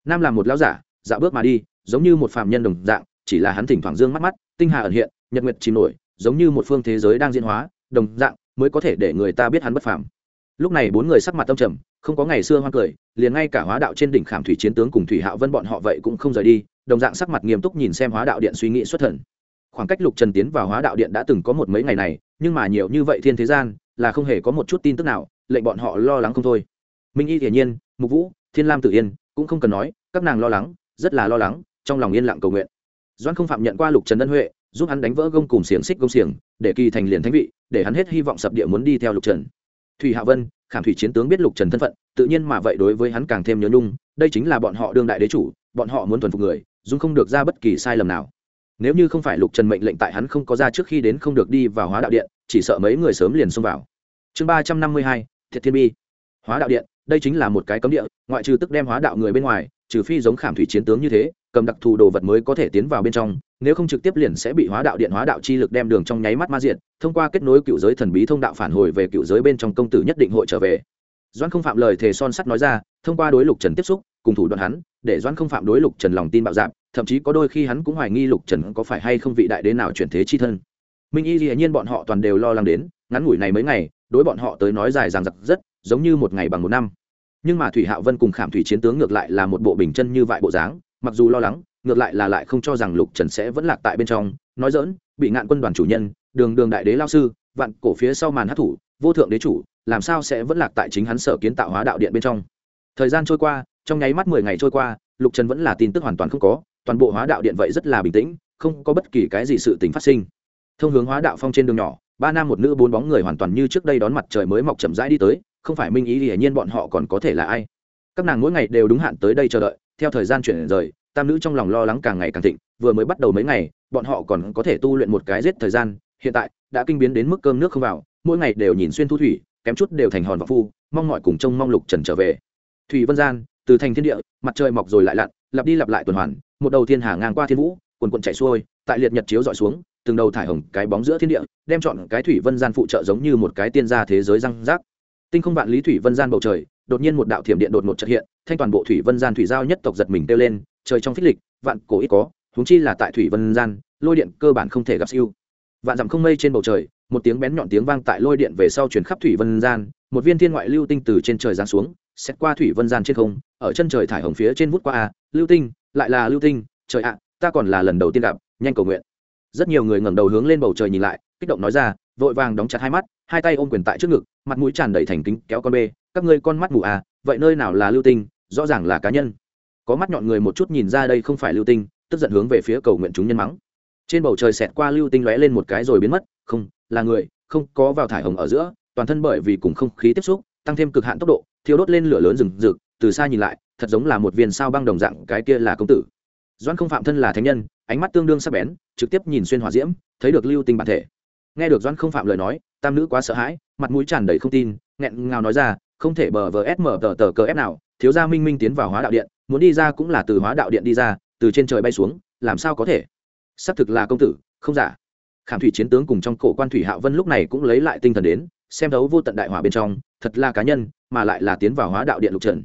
Nam là một lão giả, dạo bước mà đi, giống như một phạm nhân đồng dạng, chỉ là hắn thỉnh thoảng dương mắt mắt, tinh hà ẩn hiện nhật nguyệt chìm nổi, giống như một phương thế giới đang diễn hóa, đồng dạng, mới có thể để người ta biết hắn bất phàm. Lúc này bốn người sắc mặt tâm trầm, không có ngày xưa hoang cười, liền ngay cả hóa đạo trên đỉnh khảm thủy chiến tướng cùng thủy hạo vân bọn họ vậy cũng không rời đi, đồng dạng sắc mặt nghiêm túc nhìn xem hóa đạo điện suy nghĩ xuất thần. Khoảng cách lục trần tiến vào hóa đạo điện đã từng có một mấy ngày này, nhưng mà nhiều như vậy thiên thế gian, là không hề có một chút tin tức nào, lệnh bọn họ lo lắng không thôi. Minh y hiển nhiên, mục vũ, thiên lam tự yên, cũng không cần nói, các nàng lo lắng, rất là lo lắng, trong lòng yên lặng cầu nguyện. Doan không phạm nhận qua lục trần ân huệ giúp hắn đánh vỡ gông cùng xiềng xích gông xiềng, để kỳ thành liền thánh vị, để hắn hết hy vọng sập địa muốn đi theo lục trần. Thủy hạ vân, khảm thủy chiến tướng biết lục trần thân phận, tự nhiên mà vậy đối với hắn càng thêm nhớ nhung, đây chính là bọn họ đương đại đế chủ, bọn họ muốn thuần phục người dung không được ra bất kỳ sai lầm nào. Nếu như không phải lục trần mệnh lệnh tại hắn không có ra trước khi đến không được đi vào hóa đạo điện, chỉ sợ mấy người sớm liền xông vào. Chương ba trăm năm mươi hai, thiệt thiên bi. Hóa đạo điện, đây chính là một cái cấm địa, ngoại trừ tức đem hóa đạo người bên ngoài, trừ phi giống khảm thủy chiến tướng như thế cầm đặc thù đồ vật mới có thể tiến vào bên trong, nếu không trực tiếp liền sẽ bị hóa đạo điện, hóa đạo chi lực đem đường trong nháy mắt ma diện thông qua kết nối cựu giới thần bí thông đạo phản hồi về cựu giới bên trong công tử nhất định hội trở về. Doan không phạm lời thề son sắt nói ra, thông qua đối lục trần tiếp xúc, cùng thủ đoạn hắn, để doan không phạm đối lục trần lòng tin bạo dạp thậm chí có đôi khi hắn cũng hoài nghi lục trần có phải hay không vị đại đế nào chuyển thế chi thân. Minh y dĩ nhiên bọn họ toàn đều lo lắng đến, ngắn ngủi này mấy ngày, đối bọn họ tới nói dài dằng dặc rất, giống như một ngày bằng một năm. Nhưng mà thủy hạo vân cùng khảm thủy chiến tướng ngược lại là một bộ bình chân như vại bộ dáng mặc dù lo lắng, ngược lại là lại không cho rằng lục trần sẽ vẫn lạc tại bên trong, nói dỡn bị ngạn quân đoàn chủ nhân, đường đường đại đế lao sư, vạn cổ phía sau màn hát thủ, vô thượng đế chủ, làm sao sẽ vẫn lạc tại chính hắn sở kiến tạo hóa đạo điện bên trong? Thời gian trôi qua, trong nháy mắt mười ngày trôi qua, lục trần vẫn là tin tức hoàn toàn không có, toàn bộ hóa đạo điện vậy rất là bình tĩnh, không có bất kỳ cái gì sự tình phát sinh. Thông hướng hóa đạo phong trên đường nhỏ, ba nam một nữ bốn bóng người hoàn toàn như trước đây đón mặt trời mới mọc chậm rãi đi tới, không phải minh ý hiển nhiên bọn họ còn có thể là ai. Các nàng mỗi ngày đều đúng hạn tới đây chờ đợi theo thời gian chuyển rời, tam nữ trong lòng lo lắng càng ngày càng thịnh, vừa mới bắt đầu mấy ngày, bọn họ còn có thể tu luyện một cái giết thời gian, hiện tại, đã kinh biến đến mức cơm nước không vào, mỗi ngày đều nhìn xuyên thu thủy, kém chút đều thành hòn và phu, mong mọi cùng trông mong lục trần trở về. Thủy vân gian, từ thành thiên địa, mặt trời mọc rồi lại lặn, lặp đi lặp lại tuần hoàn, một đầu thiên hà ngang qua thiên vũ quần quần chạy xuôi, tại liệt nhật chiếu dọi xuống, từng đầu thải hồng cái bóng giữa thiên địa, đem chọn cái thủy vân gian phụ trợ giống như một cái tiên gia thế giới răng rác. Tinh không vạn lý thủy vân gian bầu trời, đột nhiên một đạo thiểm điện đột ngột trật hiện thanh toàn bộ thủy vân gian thủy giao nhất tộc giật mình kêu lên, trời trong phích lịch, vạn cổ ít có, huống chi là tại thủy vân gian, lôi điện cơ bản không thể gặp siêu. Vạn dặm không mây trên bầu trời, một tiếng bén nhọn tiếng vang tại lôi điện về sau chuyển khắp thủy vân gian, một viên thiên ngoại lưu tinh từ trên trời giáng xuống, xét qua thủy vân gian trên không, ở chân trời thải hồng phía trên vút qua a, lưu tinh, lại là lưu tinh, trời ạ, ta còn là lần đầu tiên gặp, nhanh cầu nguyện. Rất nhiều người ngẩng đầu hướng lên bầu trời nhìn lại, kích động nói ra, vội vàng đóng chặt hai mắt, hai tay ôm quyền tại trước ngực, mặt mũi tràn đầy thành kính, kéo con bê, các ngươi con mắt mù à vậy nơi nào là lưu tinh rõ ràng là cá nhân. Có mắt nhọn người một chút nhìn ra đây không phải lưu tinh, tức giận hướng về phía cầu nguyện chúng nhân mắng. Trên bầu trời xẹt qua lưu tinh lóe lên một cái rồi biến mất, không, là người, không, có vào thải hồng ở giữa, toàn thân bởi vì cùng không khí tiếp xúc, tăng thêm cực hạn tốc độ, thiêu đốt lên lửa lớn rừng rực, từ xa nhìn lại, thật giống là một viên sao băng đồng dạng, cái kia là công tử. Doan không phạm thân là thánh nhân, ánh mắt tương đương sắc bén, trực tiếp nhìn xuyên hỏa diễm, thấy được lưu tinh bản thể. Nghe được doan không phạm lời nói, tam nữ quá sợ hãi, mặt mũi tràn đầy không tin, nghẹn ngào nói ra, không thể bờ vờ sm tờ tờ cờ ép nào thiếu gia minh minh tiến vào hóa đạo điện, muốn đi ra cũng là từ hóa đạo điện đi ra, từ trên trời bay xuống, làm sao có thể? Xác thực là công tử, không giả. Khảm thủy chiến tướng cùng trong cổ quan thủy hạo vân lúc này cũng lấy lại tinh thần đến, xem đấu vô tận đại hỏa bên trong, thật là cá nhân, mà lại là tiến vào hóa đạo điện lục trần.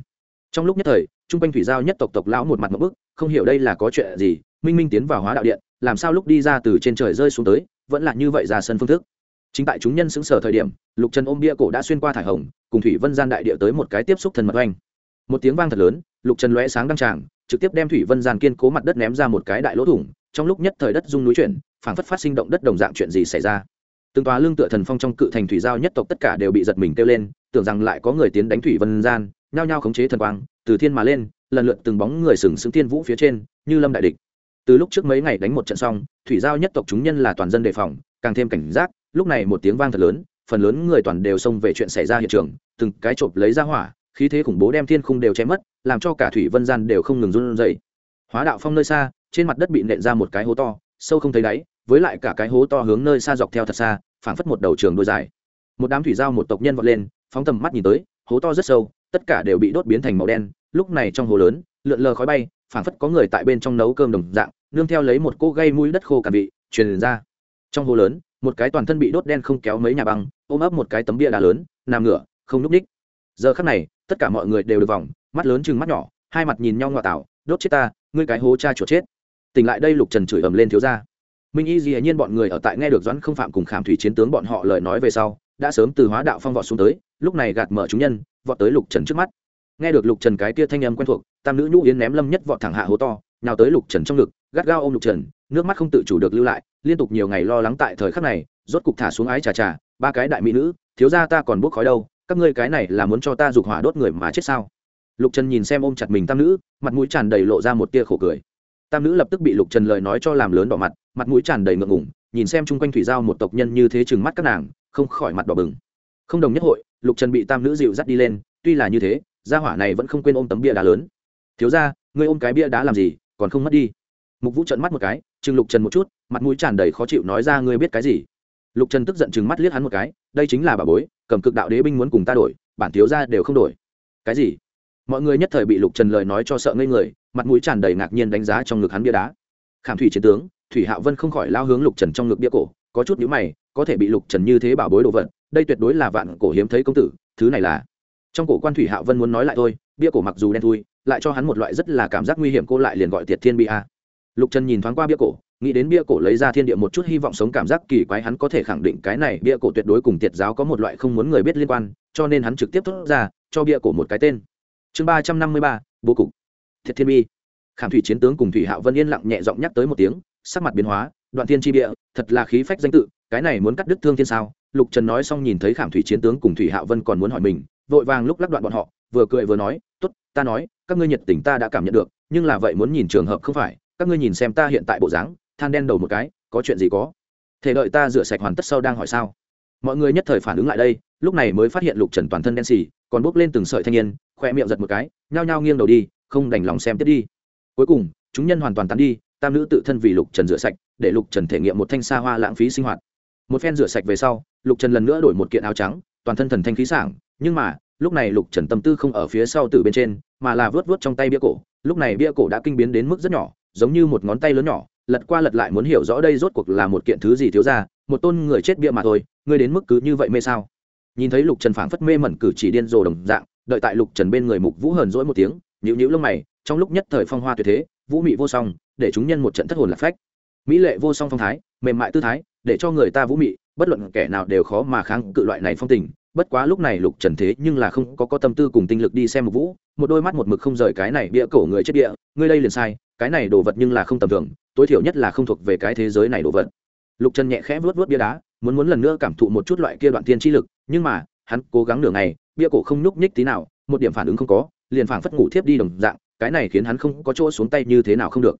Trong lúc nhất thời, trung quanh thủy giao nhất tộc tộc lão một mặt một bức, không hiểu đây là có chuyện gì, minh minh tiến vào hóa đạo điện, làm sao lúc đi ra từ trên trời rơi xuống tới, vẫn là như vậy ra sân phương thức. Chính tại chúng nhân xứng sở thời điểm, lục trần ôm bia cổ đã xuyên qua thải hồng, cùng thủy vân gian đại địa tới một cái tiếp xúc thần mật oanh một tiếng vang thật lớn, lục trần lóe sáng đăng tràng, trực tiếp đem thủy vân gian kiên cố mặt đất ném ra một cái đại lỗ thủng, trong lúc nhất thời đất rung núi chuyển, phảng phất phát sinh động đất đồng dạng chuyện gì xảy ra. Từng tòa lương tựa thần phong trong cự thành thủy giao nhất tộc tất cả đều bị giật mình kêu lên, tưởng rằng lại có người tiến đánh thủy vân gian, nhao nhao khống chế thần quang, từ thiên mà lên, lần lượt từng bóng người sừng sững thiên vũ phía trên, như lâm đại địch. Từ lúc trước mấy ngày đánh một trận xong, thủy giao nhất tộc chúng nhân là toàn dân đề phòng, càng thêm cảnh giác, lúc này một tiếng vang thật lớn, phần lớn người toàn đều xông về chuyện xảy ra hiện trường, từng cái chộp lấy ra hỏa khí thế khủng bố đem thiên khung đều che mất, làm cho cả thủy vân gian đều không ngừng run rẩy. Hóa đạo phong nơi xa, trên mặt đất bị nện ra một cái hố to, sâu không thấy đáy, với lại cả cái hố to hướng nơi xa dọc theo thật xa, phảng phất một đầu trường đôi dài. Một đám thủy giao một tộc nhân vọt lên, phóng tầm mắt nhìn tới, hố to rất sâu, tất cả đều bị đốt biến thành màu đen, lúc này trong hố lớn, lượn lờ khói bay, phảng phất có người tại bên trong nấu cơm đồng dạng, nương theo lấy một cô gây mũi đất khô cả vị, truyền ra. Trong hố lớn, một cái toàn thân bị đốt đen không kéo mấy nhà băng, ôm ấp một cái tấm bia đá lớn, nằm ngửa, không núp ních giờ khắc này tất cả mọi người đều được vòng, mắt lớn chừng mắt nhỏ, hai mặt nhìn nhau ngoại tảo, đốt chết ta, ngươi cái hố cha chuột chết. Tỉnh lại đây lục trần chửi ầm lên thiếu ra minh y dĩ nhiên bọn người ở tại nghe được doãn không phạm cùng khảm thủy chiến tướng bọn họ lời nói về sau, đã sớm từ hóa đạo phong vọt xuống tới, lúc này gạt mở chúng nhân, vọt tới lục trần trước mắt. Nghe được lục trần cái tia thanh âm quen thuộc, tam nữ nhũ yến ném lâm nhất vọt thẳng hạ hố to nào tới lục trần trong ngực, gắt gao ôm lục trần, nước mắt không tự chủ được lưu lại, liên tục nhiều ngày lo lắng tại thời khắc này, rốt cục thả xuống ái trà trà, ba cái đại mỹ nữ, thiếu ra ta còn buốc khói đâu các ngươi cái này là muốn cho ta dục hỏa đốt người mà chết sao? Lục trần nhìn xem ôm chặt mình tam nữ, mặt mũi tràn đầy lộ ra một tia khổ cười. Tam nữ lập tức bị lục trần lời nói cho làm lớn đỏ mặt mặt mũi tràn đầy ngượng ngủng nhìn xem chung quanh thủy giao một tộc nhân như thế chừng mắt các nàng, không khỏi mặt đỏ bừng. Không đồng nhất hội, lục trần bị tam nữ dịu dắt đi lên, tuy là như thế, gia hỏa này vẫn không quên ôm tấm bia đá lớn. Thiếu ra ngươi ôm cái bia đá làm gì, còn không mất đi? Mục vũ trợn mắt một cái, chừng lục trần một chút, mặt mũi tràn đầy khó chịu nói ra, ngươi biết cái gì? Lục trần tức giận chừng mắt liếc hắn một cái đây chính là bà bối, cầm cực đạo đế binh muốn cùng ta đổi, bản thiếu ra đều không đổi. Cái gì? Mọi người nhất thời bị lục trần lời nói cho sợ ngây người, mặt mũi tràn đầy ngạc nhiên đánh giá trong ngực hắn bia đá. Khảm thủy chiến tướng, thủy hạo vân không khỏi lao hướng lục trần trong ngực bia cổ, có chút nhữ mày, có thể bị lục trần như thế bảo bối đồ vật, đây tuyệt đối là vạn cổ hiếm thấy công tử, thứ này là. Trong cổ quan thủy hạo vân muốn nói lại thôi, bia cổ mặc dù đen thui, lại cho hắn một loại rất là cảm giác nguy hiểm, cô lại liền gọi tiệt thiên bia lục trần nhìn thoáng qua bia cổ nghĩ đến bia cổ lấy ra thiên địa một chút hy vọng sống cảm giác kỳ quái, hắn có thể khẳng định cái này bia cổ tuyệt đối cùng tiệt giáo có một loại không muốn người biết liên quan, cho nên hắn trực tiếp thốt ra, cho bia cổ một cái tên. Chương ba trăm năm mươi ba, bố cục. Thiệt thiên bi. Khảm thủy chiến tướng cùng thủy hạo vân yên lặng nhẹ giọng nhắc tới một tiếng, sắc mặt biến hóa, đoạn thiên tri bia, thật là khí phách danh tự, cái này muốn cắt đứt thương thiên sao? Lục trần nói xong nhìn thấy khảm thủy chiến tướng cùng thủy hạo vân còn muốn hỏi mình, vội vàng lúc lắc đoạn bọn họ, vừa cười vừa nói t ố t ta nói, các ngươi nhiệt tình ta đã cảm nhận được, nhưng là vậy muốn nhìn trường hợp không phải, các ngươi nhìn xem ta hiện tại bộ dáng than đen đầu một cái, có chuyện gì có? Thể đợi ta rửa sạch hoàn tất sau đang hỏi sao? Mọi người nhất thời phản ứng lại đây, lúc này mới phát hiện lục trần toàn thân đen xì, còn bốc lên từng sợi thanh niên khoe miệng giật một cái, nhao nhao nghiêng đầu đi, không đành lòng xem tiếp đi. Cuối cùng, chúng nhân hoàn toàn tán đi, tam nữ tự thân vì lục trần rửa sạch, để lục trần thể nghiệm một thanh xa hoa lãng phí sinh hoạt. Một phen rửa sạch về sau, lục trần lần nữa đổi một kiện áo trắng, toàn thân thần thanh khí sảng, nhưng mà, lúc này lục trần tâm tư không ở phía sau từ bên trên, mà là vớt vớt trong tay bia cổ, lúc này bia cổ đã kinh biến đến mức rất nhỏ giống như một ngón tay lớn nhỏ, lật qua lật lại muốn hiểu rõ đây rốt cuộc là một kiện thứ gì thiếu ra, một tôn người chết bia mà thôi, ngươi đến mức cứ như vậy mê sao? Nhìn thấy lục trần phảng phất mê mẩn cử chỉ điên rồ đồng dạng, đợi tại lục trần bên người mục vũ hờn dỗi một tiếng nhịu nhịu lông mày, trong lúc nhất thời phong hoa tuyệt thế, vũ mị vô song, để chúng nhân một trận thất hồn lạc phách. Mỹ lệ vô song phong thái, mềm mại tư thái, để cho người ta vũ mị, bất luận kẻ nào đều khó mà kháng cự loại này phong tình. Bất quá lúc này lục trần thế nhưng là không có có tâm tư cùng tinh lực đi xem một vũ, một đôi mắt một mực không rời cái này bịa cổ người chết địa ngươi đây liền sai cái này đồ vật nhưng là không tầm thường, tối thiểu nhất là không thuộc về cái thế giới này đồ vật. Lục trần nhẹ khẽ vuốt vuốt bia đá, muốn muốn lần nữa cảm thụ một chút loại kia đoạn tiên chi lực, nhưng mà, hắn cố gắng nửa ngày, bia cổ không nhúc nhích tí nào, một điểm phản ứng không có, liền phảng phất ngủ thiếp đi đồng dạng, cái này khiến hắn không có chỗ xuống tay như thế nào không được.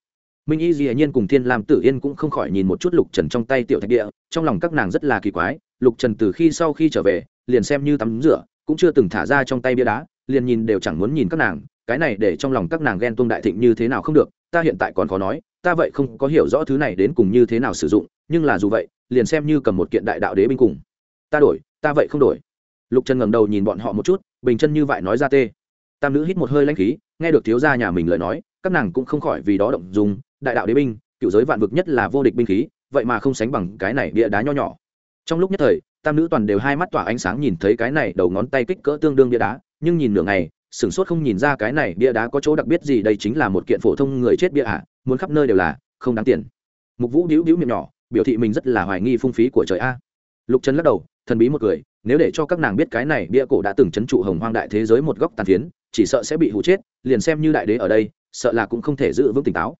Minh y dĩ nhiên cùng thiên lam tử yên cũng không khỏi nhìn một chút lục trần trong tay tiểu thạch địa, trong lòng các nàng rất là kỳ quái, lục trần từ khi sau khi trở về, liền xem như tắm rửa, cũng chưa từng thả ra trong tay bia đá, liền nhìn đều chẳng muốn nhìn các nàng cái này để trong lòng các nàng ghen tuông đại thịnh như thế nào không được, ta hiện tại còn khó nói, ta vậy không có hiểu rõ thứ này đến cùng như thế nào sử dụng, nhưng là dù vậy, liền xem như cầm một kiện đại đạo đế binh cùng. Ta đổi, ta vậy không đổi. Lục trần ngẩng đầu nhìn bọn họ một chút, bình chân như vậy nói ra tê. Tam nữ hít một hơi lãnh khí, nghe được thiếu gia nhà mình lời nói, các nàng cũng không khỏi vì đó động dùng đại đạo đế binh, cựu giới vạn vực nhất là vô địch binh khí, vậy mà không sánh bằng cái này bia đá nho nhỏ. Trong lúc nhất thời, tam nữ toàn đều hai mắt tỏa ánh sáng nhìn thấy cái này đầu ngón tay kích cỡ tương đương bia đá, nhưng nhìn nửa ngày sửng sốt không nhìn ra cái này bia đá có chỗ đặc biệt gì đây chính là một kiện phổ thông người chết bia ạ à, muốn khắp nơi đều là không đáng tiền. Mục vũ đĩu đĩu miệng nhỏ biểu thị mình rất là hoài nghi phung phí của trời a. Lục trần lắc đầu thần bí một cười nếu để cho các nàng biết cái này bia cổ đã từng c h ấ n trụ hồng hoang đại thế giới một góc tàn phiến chỉ sợ sẽ bị hụ chết liền xem như đại đế ở đây sợ là cũng không thể giữ vững tỉnh táo.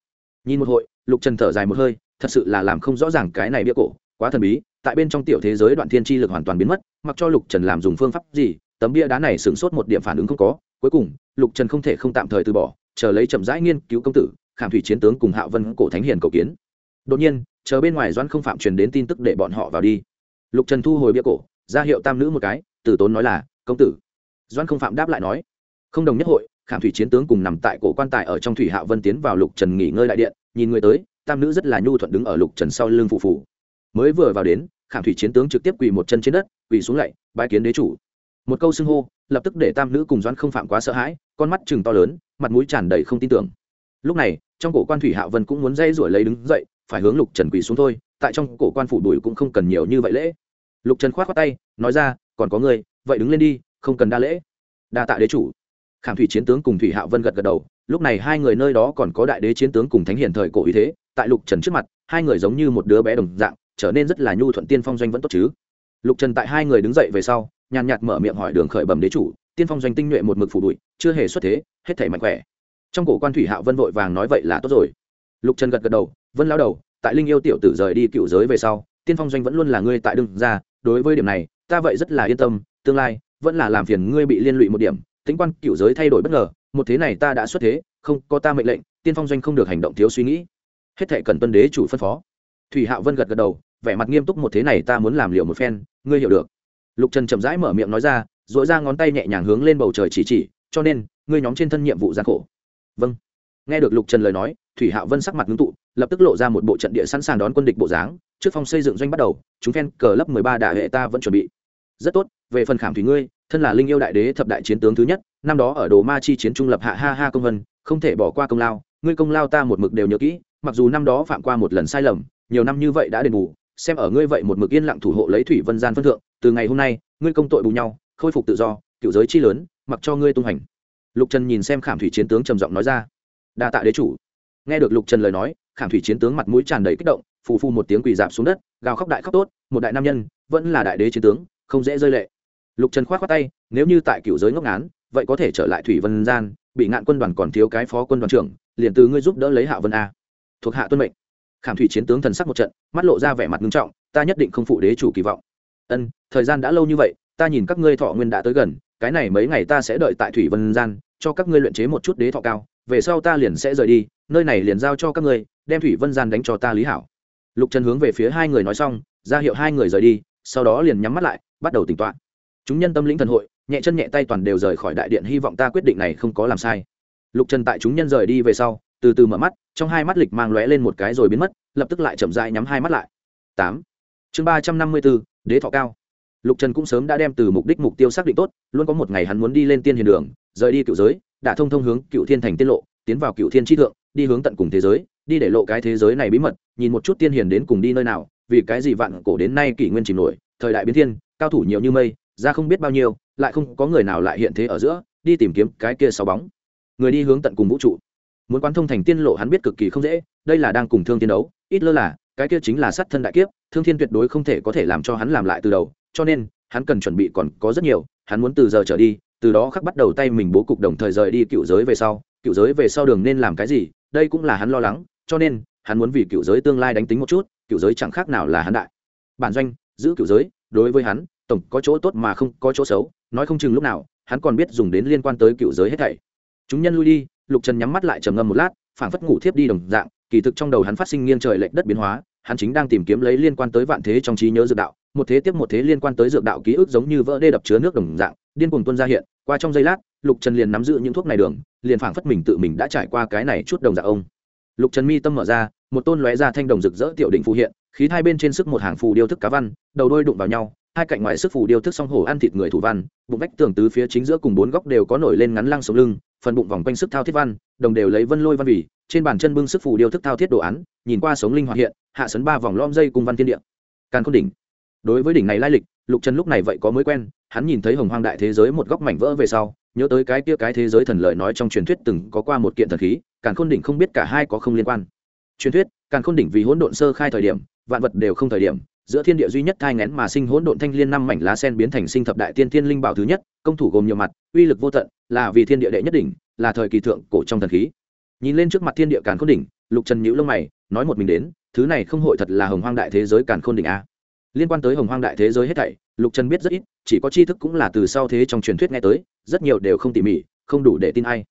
Nhìn một hội lục trần thở dài một hơi thật sự là làm không rõ ràng cái này bia cổ quá thần bí tại bên trong tiểu thế giới đoạn thiên tri lực hoàn toàn biến mất mặc cho lục trần làm dùng phương pháp gì tấm bia đá này sửng sốt một điểm phản ứng không có cuối cùng, lục trần không thể không tạm thời từ bỏ, chờ lấy chậm rãi nghiên cứu công tử, khảm thủy chiến tướng cùng hạo vân cổ thánh hiền cầu kiến. Đột nhiên, chờ bên ngoài doãn không phạm truyền đến tin tức để bọn họ vào đi. Lục trần thu hồi bia cổ, ra hiệu tam nữ một cái tử tốn nói là, công tử. Doãn không phạm đáp lại nói, không đồng nhất hội, khảm thủy chiến tướng cùng nằm tại cổ quan tài ở trong thủy hạo vân tiến vào lục trần nghỉ ngơi đại điện, nhìn người tới, tam nữ rất là nhu thuận đứng ở lục trần sau lưng phụ phụ. Mới vừa vào đến, khảm thủy chiến tướng trực tiếp quỳ một chân trên đất, quỳ xuống lạy bãi kiến đế chủ một câu xưng hô, lập tức để tam nữ cùng doãn không phạm quá sợ hãi, con mắt chừng to lớn, mặt mũi tràn đầy không tin tưởng. Lúc này, trong cổ quan thủy hạo vân cũng muốn dây rủi lấy đứng dậy, phải hướng lục trần quỳ xuống thôi, tại trong cổ quan phủ đùi cũng không cần nhiều như vậy lễ. Lục trần k h o á t khoác tay, nói ra, còn có người, vậy đứng lên đi, không cần đa lễ. Đa tạ đế chủ. Khảm thủy chiến tướng cùng thủy hạo vân gật gật đầu, lúc này hai người nơi đó còn có đại đế chiến tướng cùng thánh hiền thời cổ ý thế, tại lục trần trước mặt, hai người giống như một đứa bé đồng dạng, trở nên rất là nhu thuận tiên phong doanh vẫn tốt chứ. Lục trần tại hai người đứng dậy về sau nhàn nhạt mở miệng hỏi đường khởi bẩm đế chủ tiên phong doanh tinh nhuệ một mực phủ bụi chưa hề xuất thế hết thể mạnh khỏe. Trong cổ quan thủy hạo vân vội vàng nói vậy là tốt rồi. Lục trần gật gật đầu vân lao đầu tại linh yêu tiểu tử rời đi cựu giới về sau tiên phong doanh vẫn luôn là ngươi tại đương gia, đối với điểm này ta vậy rất là yên tâm tương lai vẫn là làm phiền ngươi bị liên lụy một điểm tính quan cựu giới thay đổi bất ngờ một thế này ta đã xuất thế không có ta mệnh lệnh tiên phong doanh không được hành động thiếu suy nghĩ. Hết thệ cần tuân đế chủ phân phó. Thủy hạo vân gật gật đầu vẻ mặt nghiêm túc một thế này ta muốn làm liệu một phen ngươi hiểu được lục trần chậm rãi mở miệng nói ra dội ra ngón tay nhẹ nhàng hướng lên bầu trời chỉ chỉ, cho nên, ngươi nhóm trên thân nhiệm vụ gian khổ. Vâng. Nghe được lục trần lời nói, thủy hạo vân sắc mặt ngưng tụ, lập tức lộ ra một bộ trận địa sẵn sàng đón quân địch bộ dáng, trước phòng xây dựng doanh bắt đầu, chúng phen cờ lớp mười ba đại hệ ta vẫn chuẩn bị. Rất tốt, về phần khảm thủy ngươi, thân là linh yêu đại đế thập đại chiến tướng thứ nhất, năm đó ở đồ ma chi chiến trung lập hạ ha ha công vân, không thể bỏ qua công lao, ngươi công lao ta một mực đều nhớ kỹ, mặc dù năm đó phạm qua một lần sai lầm, nhiều năm như vậy đã đền bù, xem ở ngươi vậy một mực yên lặng thủ hộ lấy thủy vân gian phân thượng từ ngày hôm nay, ngươi công tội bù nhau, khôi phục tự do, cựu giới chi lớn, mặc cho ngươi tung hành. Lục trần nhìn xem khảm thủy chiến tướng trầm giọng nói ra. Đa tạ đế chủ. Nghe được lục trần lời nói, khảm thủy chiến tướng mặt mũi tràn đầy kích động, phù phu một tiếng quỳ dạp xuống đất, gào khóc đại khóc tốt, một đại nam nhân, vẫn là đại đế chiến tướng, không dễ rơi lệ. Lục trần k h o á t khoác tay, nếu như tại cựu giới ngốc ngán, vậy có thể trở lại thủy vân gian, bị ngạn quân đoàn còn thiếu cái phó quân đoàn trưởng, liền từ ngươi giúp đỡ lấy hạ vân a. Thuộc hạ tuân mệnh. Khảm thủy chiến tướng thần sắc một trận, mắt lộ ra vẻ mặt nghiêm trọng, ta nhất định không phụ đế chủ kỳ vọng ân, thời gian đã lâu như vậy, ta nhìn các ngươi thọ nguyên đã tới gần, cái này mấy ngày ta sẽ đợi tại thủy vân gian, cho các ngươi luyện chế một chút đế thọ cao, về sau ta liền sẽ rời đi, nơi này liền giao cho các ngươi, đem thủy vân gian đánh cho ta lý hảo. Lục trần hướng về phía hai người nói xong, ra hiệu hai người rời đi, sau đó liền nhắm mắt lại, bắt đầu tỉnh toạ chúng nhân tâm lĩnh thần hội, nhẹ chân nhẹ tay toàn đều rời khỏi đại điện hy vọng ta quyết định này không có làm sai. Lục trần tại chúng nhân rời đi về sau, từ từ mở mắt, trong hai mắt lịch mang lóe lên một cái rồi biến mất, lập tức lại chậm rãi nhắm hai mắt lại. Tám. Chương ba trăm năm mươi bốn đế thọ cao. Lục trần cũng sớm đã đem từ mục đích mục tiêu xác định tốt, luôn có một ngày hắn muốn đi lên tiên hiền đường, rời đi cựu giới, đã thông thông hướng cựu thiên thành tiết lộ, tiến vào cựu thiên tri thượng, đi hướng tận cùng thế giới, đi để lộ cái thế giới này bí mật, nhìn một chút tiên hiền đến cùng đi nơi nào, vì cái gì vạn cổ đến nay kỷ nguyên chìm nổi, thời đại biến thiên, cao thủ nhiều như mây, ra không biết bao nhiêu, lại không có người nào lại hiện thế ở giữa, đi tìm kiếm cái kia sáu bóng. Người đi hướng tận cùng vũ trụ. Muốn quán thông thành tiên lộ hắn biết cực kỳ không dễ, đây là đang cùng thương tiên đấu, ít lơ là cái kia chính là sát thân đại kiếp, thương thiên tuyệt đối không thể có thể làm cho hắn làm lại từ đầu, cho nên, hắn cần chuẩn bị còn có rất nhiều, hắn muốn từ giờ trở đi, từ đó khắc bắt đầu tay mình bố cục đồng thời rời đi cựu giới về sau, cựu giới về sau đường nên làm cái gì, đây cũng là hắn lo lắng, cho nên, hắn muốn vì cựu giới tương lai đánh tính một chút, cựu giới chẳng khác nào là hắn đại. Bản doanh, giữ cựu giới, đối với hắn, tổng có chỗ tốt mà không có chỗ xấu, nói không chừng lúc nào, hắn còn biết dùng đến liên quan tới cựu giới hết thảy. Chúng nhân lui đi, lục trần nhắm mắt lại trầm ngâm một lát, phảng phất ngủ thiếp đi đồng dạng, kỳ thực trong đầu hắn phát sinh nghiêng trời lệch đất biến hóa hắn chính đang tìm kiếm lấy liên quan tới vạn thế trong trí nhớ dược đạo, một thế tiếp một thế liên quan tới dược đạo ký ức giống như vỡ đê đập chứa nước đồng dạng, điên cuồng tuân ra hiện, qua trong giây lát, lục trần liền nắm giữ những thuốc này đường, liền phảng phất mình tự mình đã trải qua cái này chút đồng dạng ông. Lục trần mi tâm mở ra, một tôn lóe ra thanh đồng rực rỡ tiểu định phù hiện, khí hai bên trên sức một hàng phù điêu thức cá văn, đầu đôi đụng vào nhau hai cạnh ngoài sức phù điêu thức song hổ ăn thịt người thủ văn, bụng vách tường tứ phía chính giữa cùng bốn góc đều có nổi lên ngắn lăng sống lưng, phần bụng vòng quanh sức thao thiết văn, đồng đều lấy vân lôi văn vị, trên bàn chân bưng sức phù điêu thức thao thiết đồ án, nhìn qua sống linh hoạt hiện, hạ sấn ba vòng lom dây cùng văn thiên địa. Càn khôn đỉnh. Đối với đỉnh này lai lịch, lục trần lúc này vậy có mới quen, hắn nhìn thấy hồng hoang đại thế giới một góc mảnh vỡ về sau, nhớ tới cái kia cái thế giới thần lợi nói trong truyền thuyết từng có qua một kiện thần khí, càn khôn đỉnh không biết cả hai có không liên quan. Truyền thuyết, càn khôn đỉnh vì hỗn độn sơ khai thời điểm, vạn vật đều không thời điểm giữa thiên địa duy nhất thai ngén mà sinh hỗn độn thanh liên năm mảnh lá sen biến thành sinh thập đại tiên tiên linh bảo thứ nhất, công thủ gồm nhiều mặt, uy lực vô tận, là vì thiên địa đệ nhất đỉnh, là thời kỳ thượng cổ trong thần khí. Nhìn lên trước mặt thiên địa càn khôn đỉnh, lục trần nhíu lông mày, nói một mình đến, thứ này không hội thật là hồng hoang đại thế giới càn khôn đỉnh a. Liên quan tới hồng hoang đại thế giới hết thảy, lục trần biết rất ít, chỉ có tri thức cũng là từ sau thế trong truyền thuyết nghe tới, rất nhiều đều không tỉ mỉ, không đủ để tin ai.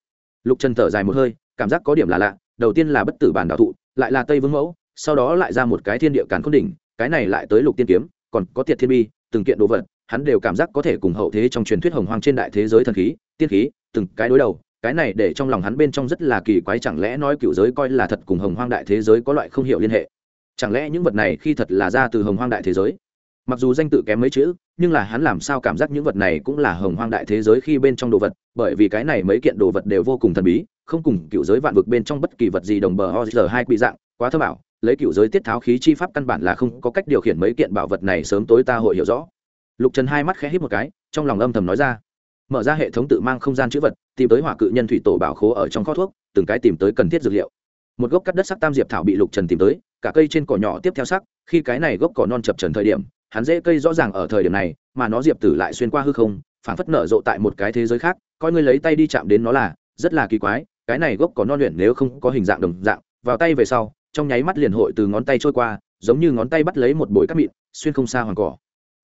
Lục trần thở dài một hơi, cảm giác có điểm là lạ, đầu tiên là bất tử bản đạo thụ, lại là tây vương mẫu, sau đó lại ra một cái thiên địa càn khôn đỉnh cái này lại tới lục tiên kiếm, còn có tiệt thiên bi, từng kiện đồ vật, hắn đều cảm giác có thể cùng hậu thế trong truyền thuyết hồng hoang trên đại thế giới thần khí, tiên khí, từng cái đối đầu, cái này để trong lòng hắn bên trong rất là kỳ quái, chẳng lẽ nói cựu giới coi là thật cùng hồng hoang đại thế giới có loại không hiểu liên hệ? Chẳng lẽ những vật này khi thật là ra từ hồng hoang đại thế giới? Mặc dù danh tự kém mấy chữ, nhưng là hắn làm sao cảm giác những vật này cũng là hồng hoang đại thế giới khi bên trong đồ vật, bởi vì cái này mấy kiện đồ vật đều vô cùng thần bí, không cùng cựu giới vạn vực bên trong bất kỳ vật gì đồng bờ ho giờ hai bị dạng, quá thơ bảo lấy cựu giới tiết tháo khí chi pháp căn bản là không có cách điều khiển mấy kiện bảo vật này sớm tối ta hội hiểu rõ. Lục trần hai mắt khẽ hít một cái, trong lòng âm thầm nói ra. Mở ra hệ thống tự mang không gian chữ vật, tìm tới hỏa cự nhân thủy tổ bảo khố ở trong kho thuốc, từng cái tìm tới cần thiết dược liệu. Một gốc cắt đất sắc tam diệp thảo bị lục trần tìm tới, cả cây trên cỏ nhỏ tiếp theo sắc, khi cái này gốc cỏ non chập trần thời điểm, hắn dễ cây rõ ràng ở thời điểm này, mà nó diệp tử lại xuyên qua hư không, phảng phất nở rộ tại một cái thế giới khác, coi ngươi lấy tay đi chạm đến nó là rất là kỳ quái, cái này gốc cỏ non luyện nếu không có hình dạng đồng dạng, vào tay về sau trong nháy mắt liền hội từ ngón tay trôi qua, giống như ngón tay bắt lấy một bồi cắt mịn, xuyên không xa hoàng cỏ.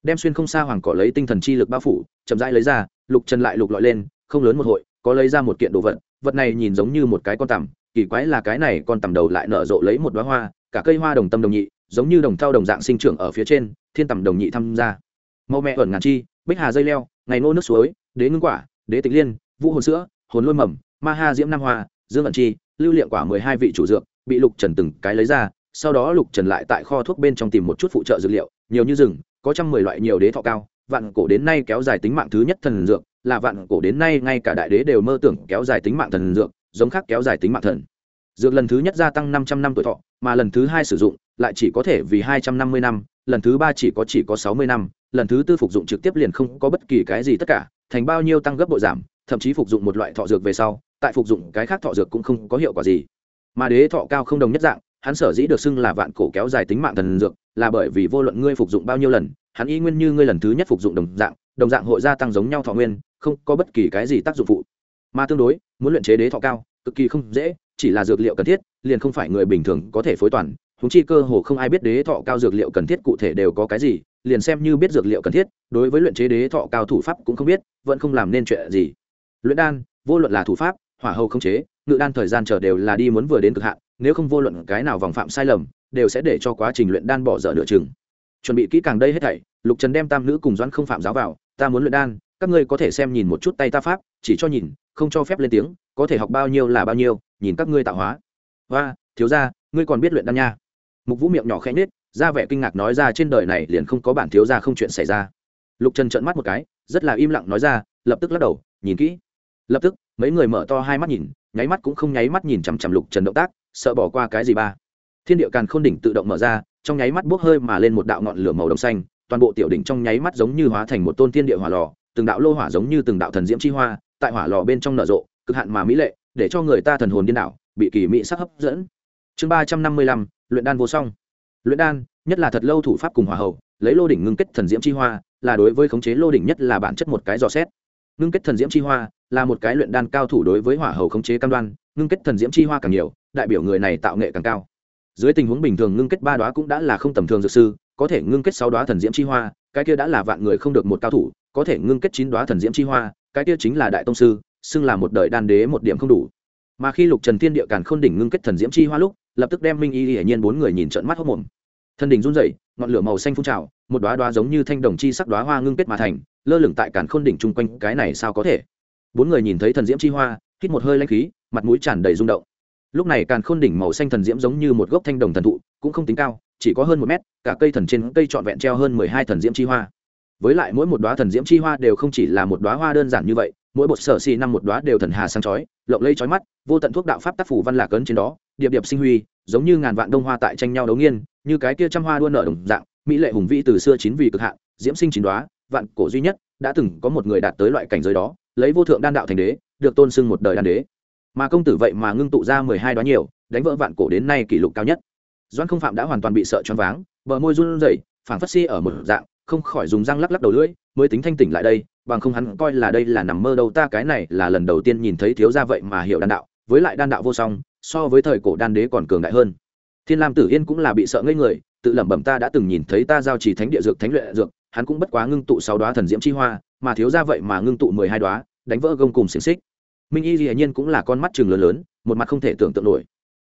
Đem xuyên không xa hoàng cỏ lấy tinh thần chi lực bao phủ, chậm rãi lấy ra, lục trần lại lục lọi lên, không lớn một hội, có lấy ra một kiện đồ vật vật này nhìn giống như một cái con tằm, kỳ quái là cái này con tằm đầu lại nở rộ lấy một đoá hoa, cả cây hoa đồng tâm đồng nhị, giống như đồng thau đồng dạng sinh trưởng ở phía trên, thiên tằm đồng nhị tham gia. Màu mẹ ẩn ngàn chi, bích hà dây leo, ngày nô nước suối, đế ngưng quả, đế tịch liên, vũ hồn sữa, hồn lôi mầm, ma ha diễm nam hoa, dương ẩn chi, lưu liệm quả mười hai vị chủ dược bị lục trần từng cái lấy ra, sau đó lục trần lại tại kho thuốc bên trong tìm một chút phụ trợ dược liệu, nhiều như rừng, có trăm mười loại nhiều đế thọ cao, vạn cổ đến nay kéo dài tính mạng thứ nhất thần dược, là vạn cổ đến nay ngay cả đại đế đều mơ tưởng kéo dài tính mạng thần dược, giống khác kéo dài tính mạng thần. Dược lần thứ nhất gia tăng năm trăm năm tuổi thọ, mà lần thứ hai sử dụng, lại chỉ có thể vì hai trăm năm mươi năm, lần thứ ba chỉ có chỉ có sáu mươi năm, lần thứ tư phục dụng trực tiếp liền không có bất kỳ cái gì tất cả, thành bao nhiêu tăng gấp bội giảm, thậm chí phục dụng một loại thọ dược về sau, tại phục dụng cái khác thọ dược cũng không có hiệu quả gì mà đế thọ cao không đồng nhất dạng, hắn sở dĩ được xưng là vạn cổ kéo dài tính mạng thần dược, là bởi vì vô luận ngươi phục dụng bao nhiêu lần, hắn y nguyên như ngươi lần thứ nhất phục dụng đồng dạng đồng dạng hội gia tăng giống nhau thọ nguyên, không có bất kỳ cái gì tác dụng phụ. Mà tương đối, muốn luyện chế đế thọ cao, cực kỳ không dễ, chỉ là dược liệu cần thiết, liền không phải người bình thường có thể phối toàn. Húng chi cơ hồ không ai biết đế thọ cao dược liệu cần thiết cụ thể đều có cái gì, liền xem như biết dược liệu cần thiết, đối với luyện chế đế thọ cao thủ pháp cũng không biết, vẫn không làm nên chuyện gì. Luyện đan, vô luận là thủ pháp, hỏa hầu không chế ngự đan thời gian chờ đều là đi muốn vừa đến cực hạn, nếu không vô luận cái nào vòng phạm sai lầm, đều sẽ để cho quá trình luyện đan bỏ dở nửa chừng. Chuẩn bị kỹ càng đây hết thảy, lục trần đem tam nữ cùng doãn không phạm giáo vào, ta muốn luyện đan, các ngươi có thể xem nhìn một chút tay ta pháp, chỉ cho nhìn, không cho phép lên tiếng, có thể học bao nhiêu là bao nhiêu, nhìn các ngươi tạo hóa. Và thiếu ra ngươi còn biết luyện đan nha? Mục vũ miệng nhỏ khẽ nết ra vẻ kinh ngạc nói ra, trên đời này liền không có bản thiếu ra không chuyện xảy ra. Lục trần trợn mắt một cái, rất là im lặng nói ra, lập tức lắc đầu, nhìn kỹ. Lập tức, mấy người mở to hai mắt nhìn nháy mắt cũng không nháy mắt nhìn chằm chằm lục trần động tác, sợ bỏ qua cái gì ba. Thiên địa càn khôn đỉnh tự động mở ra, trong nháy mắt bốc hơi mà lên một đạo ngọn lửa màu đồng xanh, toàn bộ tiểu đỉnh trong nháy mắt giống như hóa thành một tôn thiên địa hỏa lò, từng đạo lô hỏa giống như từng đạo thần diễm chi hoa, tại hỏa lò bên trong nở rộ, cực hạn mà mỹ lệ, để cho người ta thần hồn điên đảo, bị kỳ mỹ sắc hấp dẫn. Chương ba trăm năm mươi lăm, luyện đan vô song. Luyện đan, nhất là thật lâu thủ pháp cùng hỏa hậu lấy lô đỉnh ngưng kết thần diễm chi hoa, là đối với khống chế lô đỉnh nhất là bản chất một cái dò xét. Ngưng kết thần diễm chi hoa là một cái luyện đan cao thủ đối với hỏa hầu khống chế cam đoan, ngưng kết thần diễm chi hoa càng nhiều, đại biểu người này tạo nghệ càng cao. Dưới tình huống bình thường ngưng kết ba đoá cũng đã là không tầm thường dược sư, có thể ngưng kết sáu đoá thần diễm chi hoa, cái kia đã là vạn người không được một cao thủ, có thể ngưng kết chín đoá thần diễm chi hoa, cái kia chính là đại tông sư, xưng là một đời đan đế một điểm không đủ. Mà khi lục trần thiên địa càn khôn đỉnh ngưng kết thần diễm chi hoa lúc, lập tức đem minh y hiển nhiên bốn người nhìn trận mắt hốc mồm thân đỉnh run rẩy, ngọn lửa màu xanh phun trào, một đoá đoá giống như thanh đồng chi sắc đoá hoa ngưng kết mà thành, lơ lửng tại càn khôn đỉnh chung quanh, cái này sao có thể? Bốn người nhìn thấy thần diễm chi hoa, hít một hơi lanh khí, mặt mũi tràn đầy rung động. Lúc này càn khôn đỉnh màu xanh thần diễm giống như một gốc thanh đồng thần thụ, cũng không tính cao, chỉ có hơn một mét, cả cây thần trên cây trọn vẹn treo hơn mười hai thần diễm chi hoa. Với lại mỗi một đoá thần diễm chi hoa đều không chỉ là một đoá hoa đơn giản như vậy, mỗi bột sở xì năm một đoá đều thần hà sang chói, lộng lây chói mắt, vô tận thuốc đạo pháp tác phủ văn lạc ấn trên đó, điệp điệp sinh huy, giống như ngàn vạn đông hoa tại tranh nhau đấu nghiên, như cái kia trăm hoa đua nở đồng dạng, mỹ lệ hùng vĩ từ xưa chín vì cực hạn, diễm sinh chín đoá vạn cổ duy nhất đã từng có một người đạt tới loại cảnh giới đó, lấy vô thượng đan đạo thành đế, được tôn xưng một đời đan đế. Mà công tử vậy mà ngưng tụ ra mười hai đoán nhiều, đánh vỡ vạn cổ đến nay kỷ lục cao nhất. Doan không phạm đã hoàn toàn bị sợ choáng váng, bờ môi run rẩy, phảng phất si ở một dạng, không khỏi dùng răng lắc lắc đầu lưỡi, mới tính thanh tỉnh lại đây, bằng không hắn coi là đây là nằm mơ đâu, ta cái này là lần đầu tiên nhìn thấy thiếu gia vậy mà hiểu đan đạo, với lại đan đạo vô song, so với thời cổ đan đế còn cường đại hơn. Thiên lam tử yên cũng là bị sợ ngây người, tự lẩm bẩm ta đã từng nhìn thấy ta giao trì thánh địa dược, thánh luyện dược hắn cũng bất quá ngưng tụ sáu đoá thần diễm chi hoa, mà thiếu gia vậy mà ngưng tụ mười hai đoá, đánh vỡ gông cùng xiềng xích. Minh y dĩ nhiên cũng là con mắt chừng lớn lớn, một mặt không thể tưởng tượng nổi.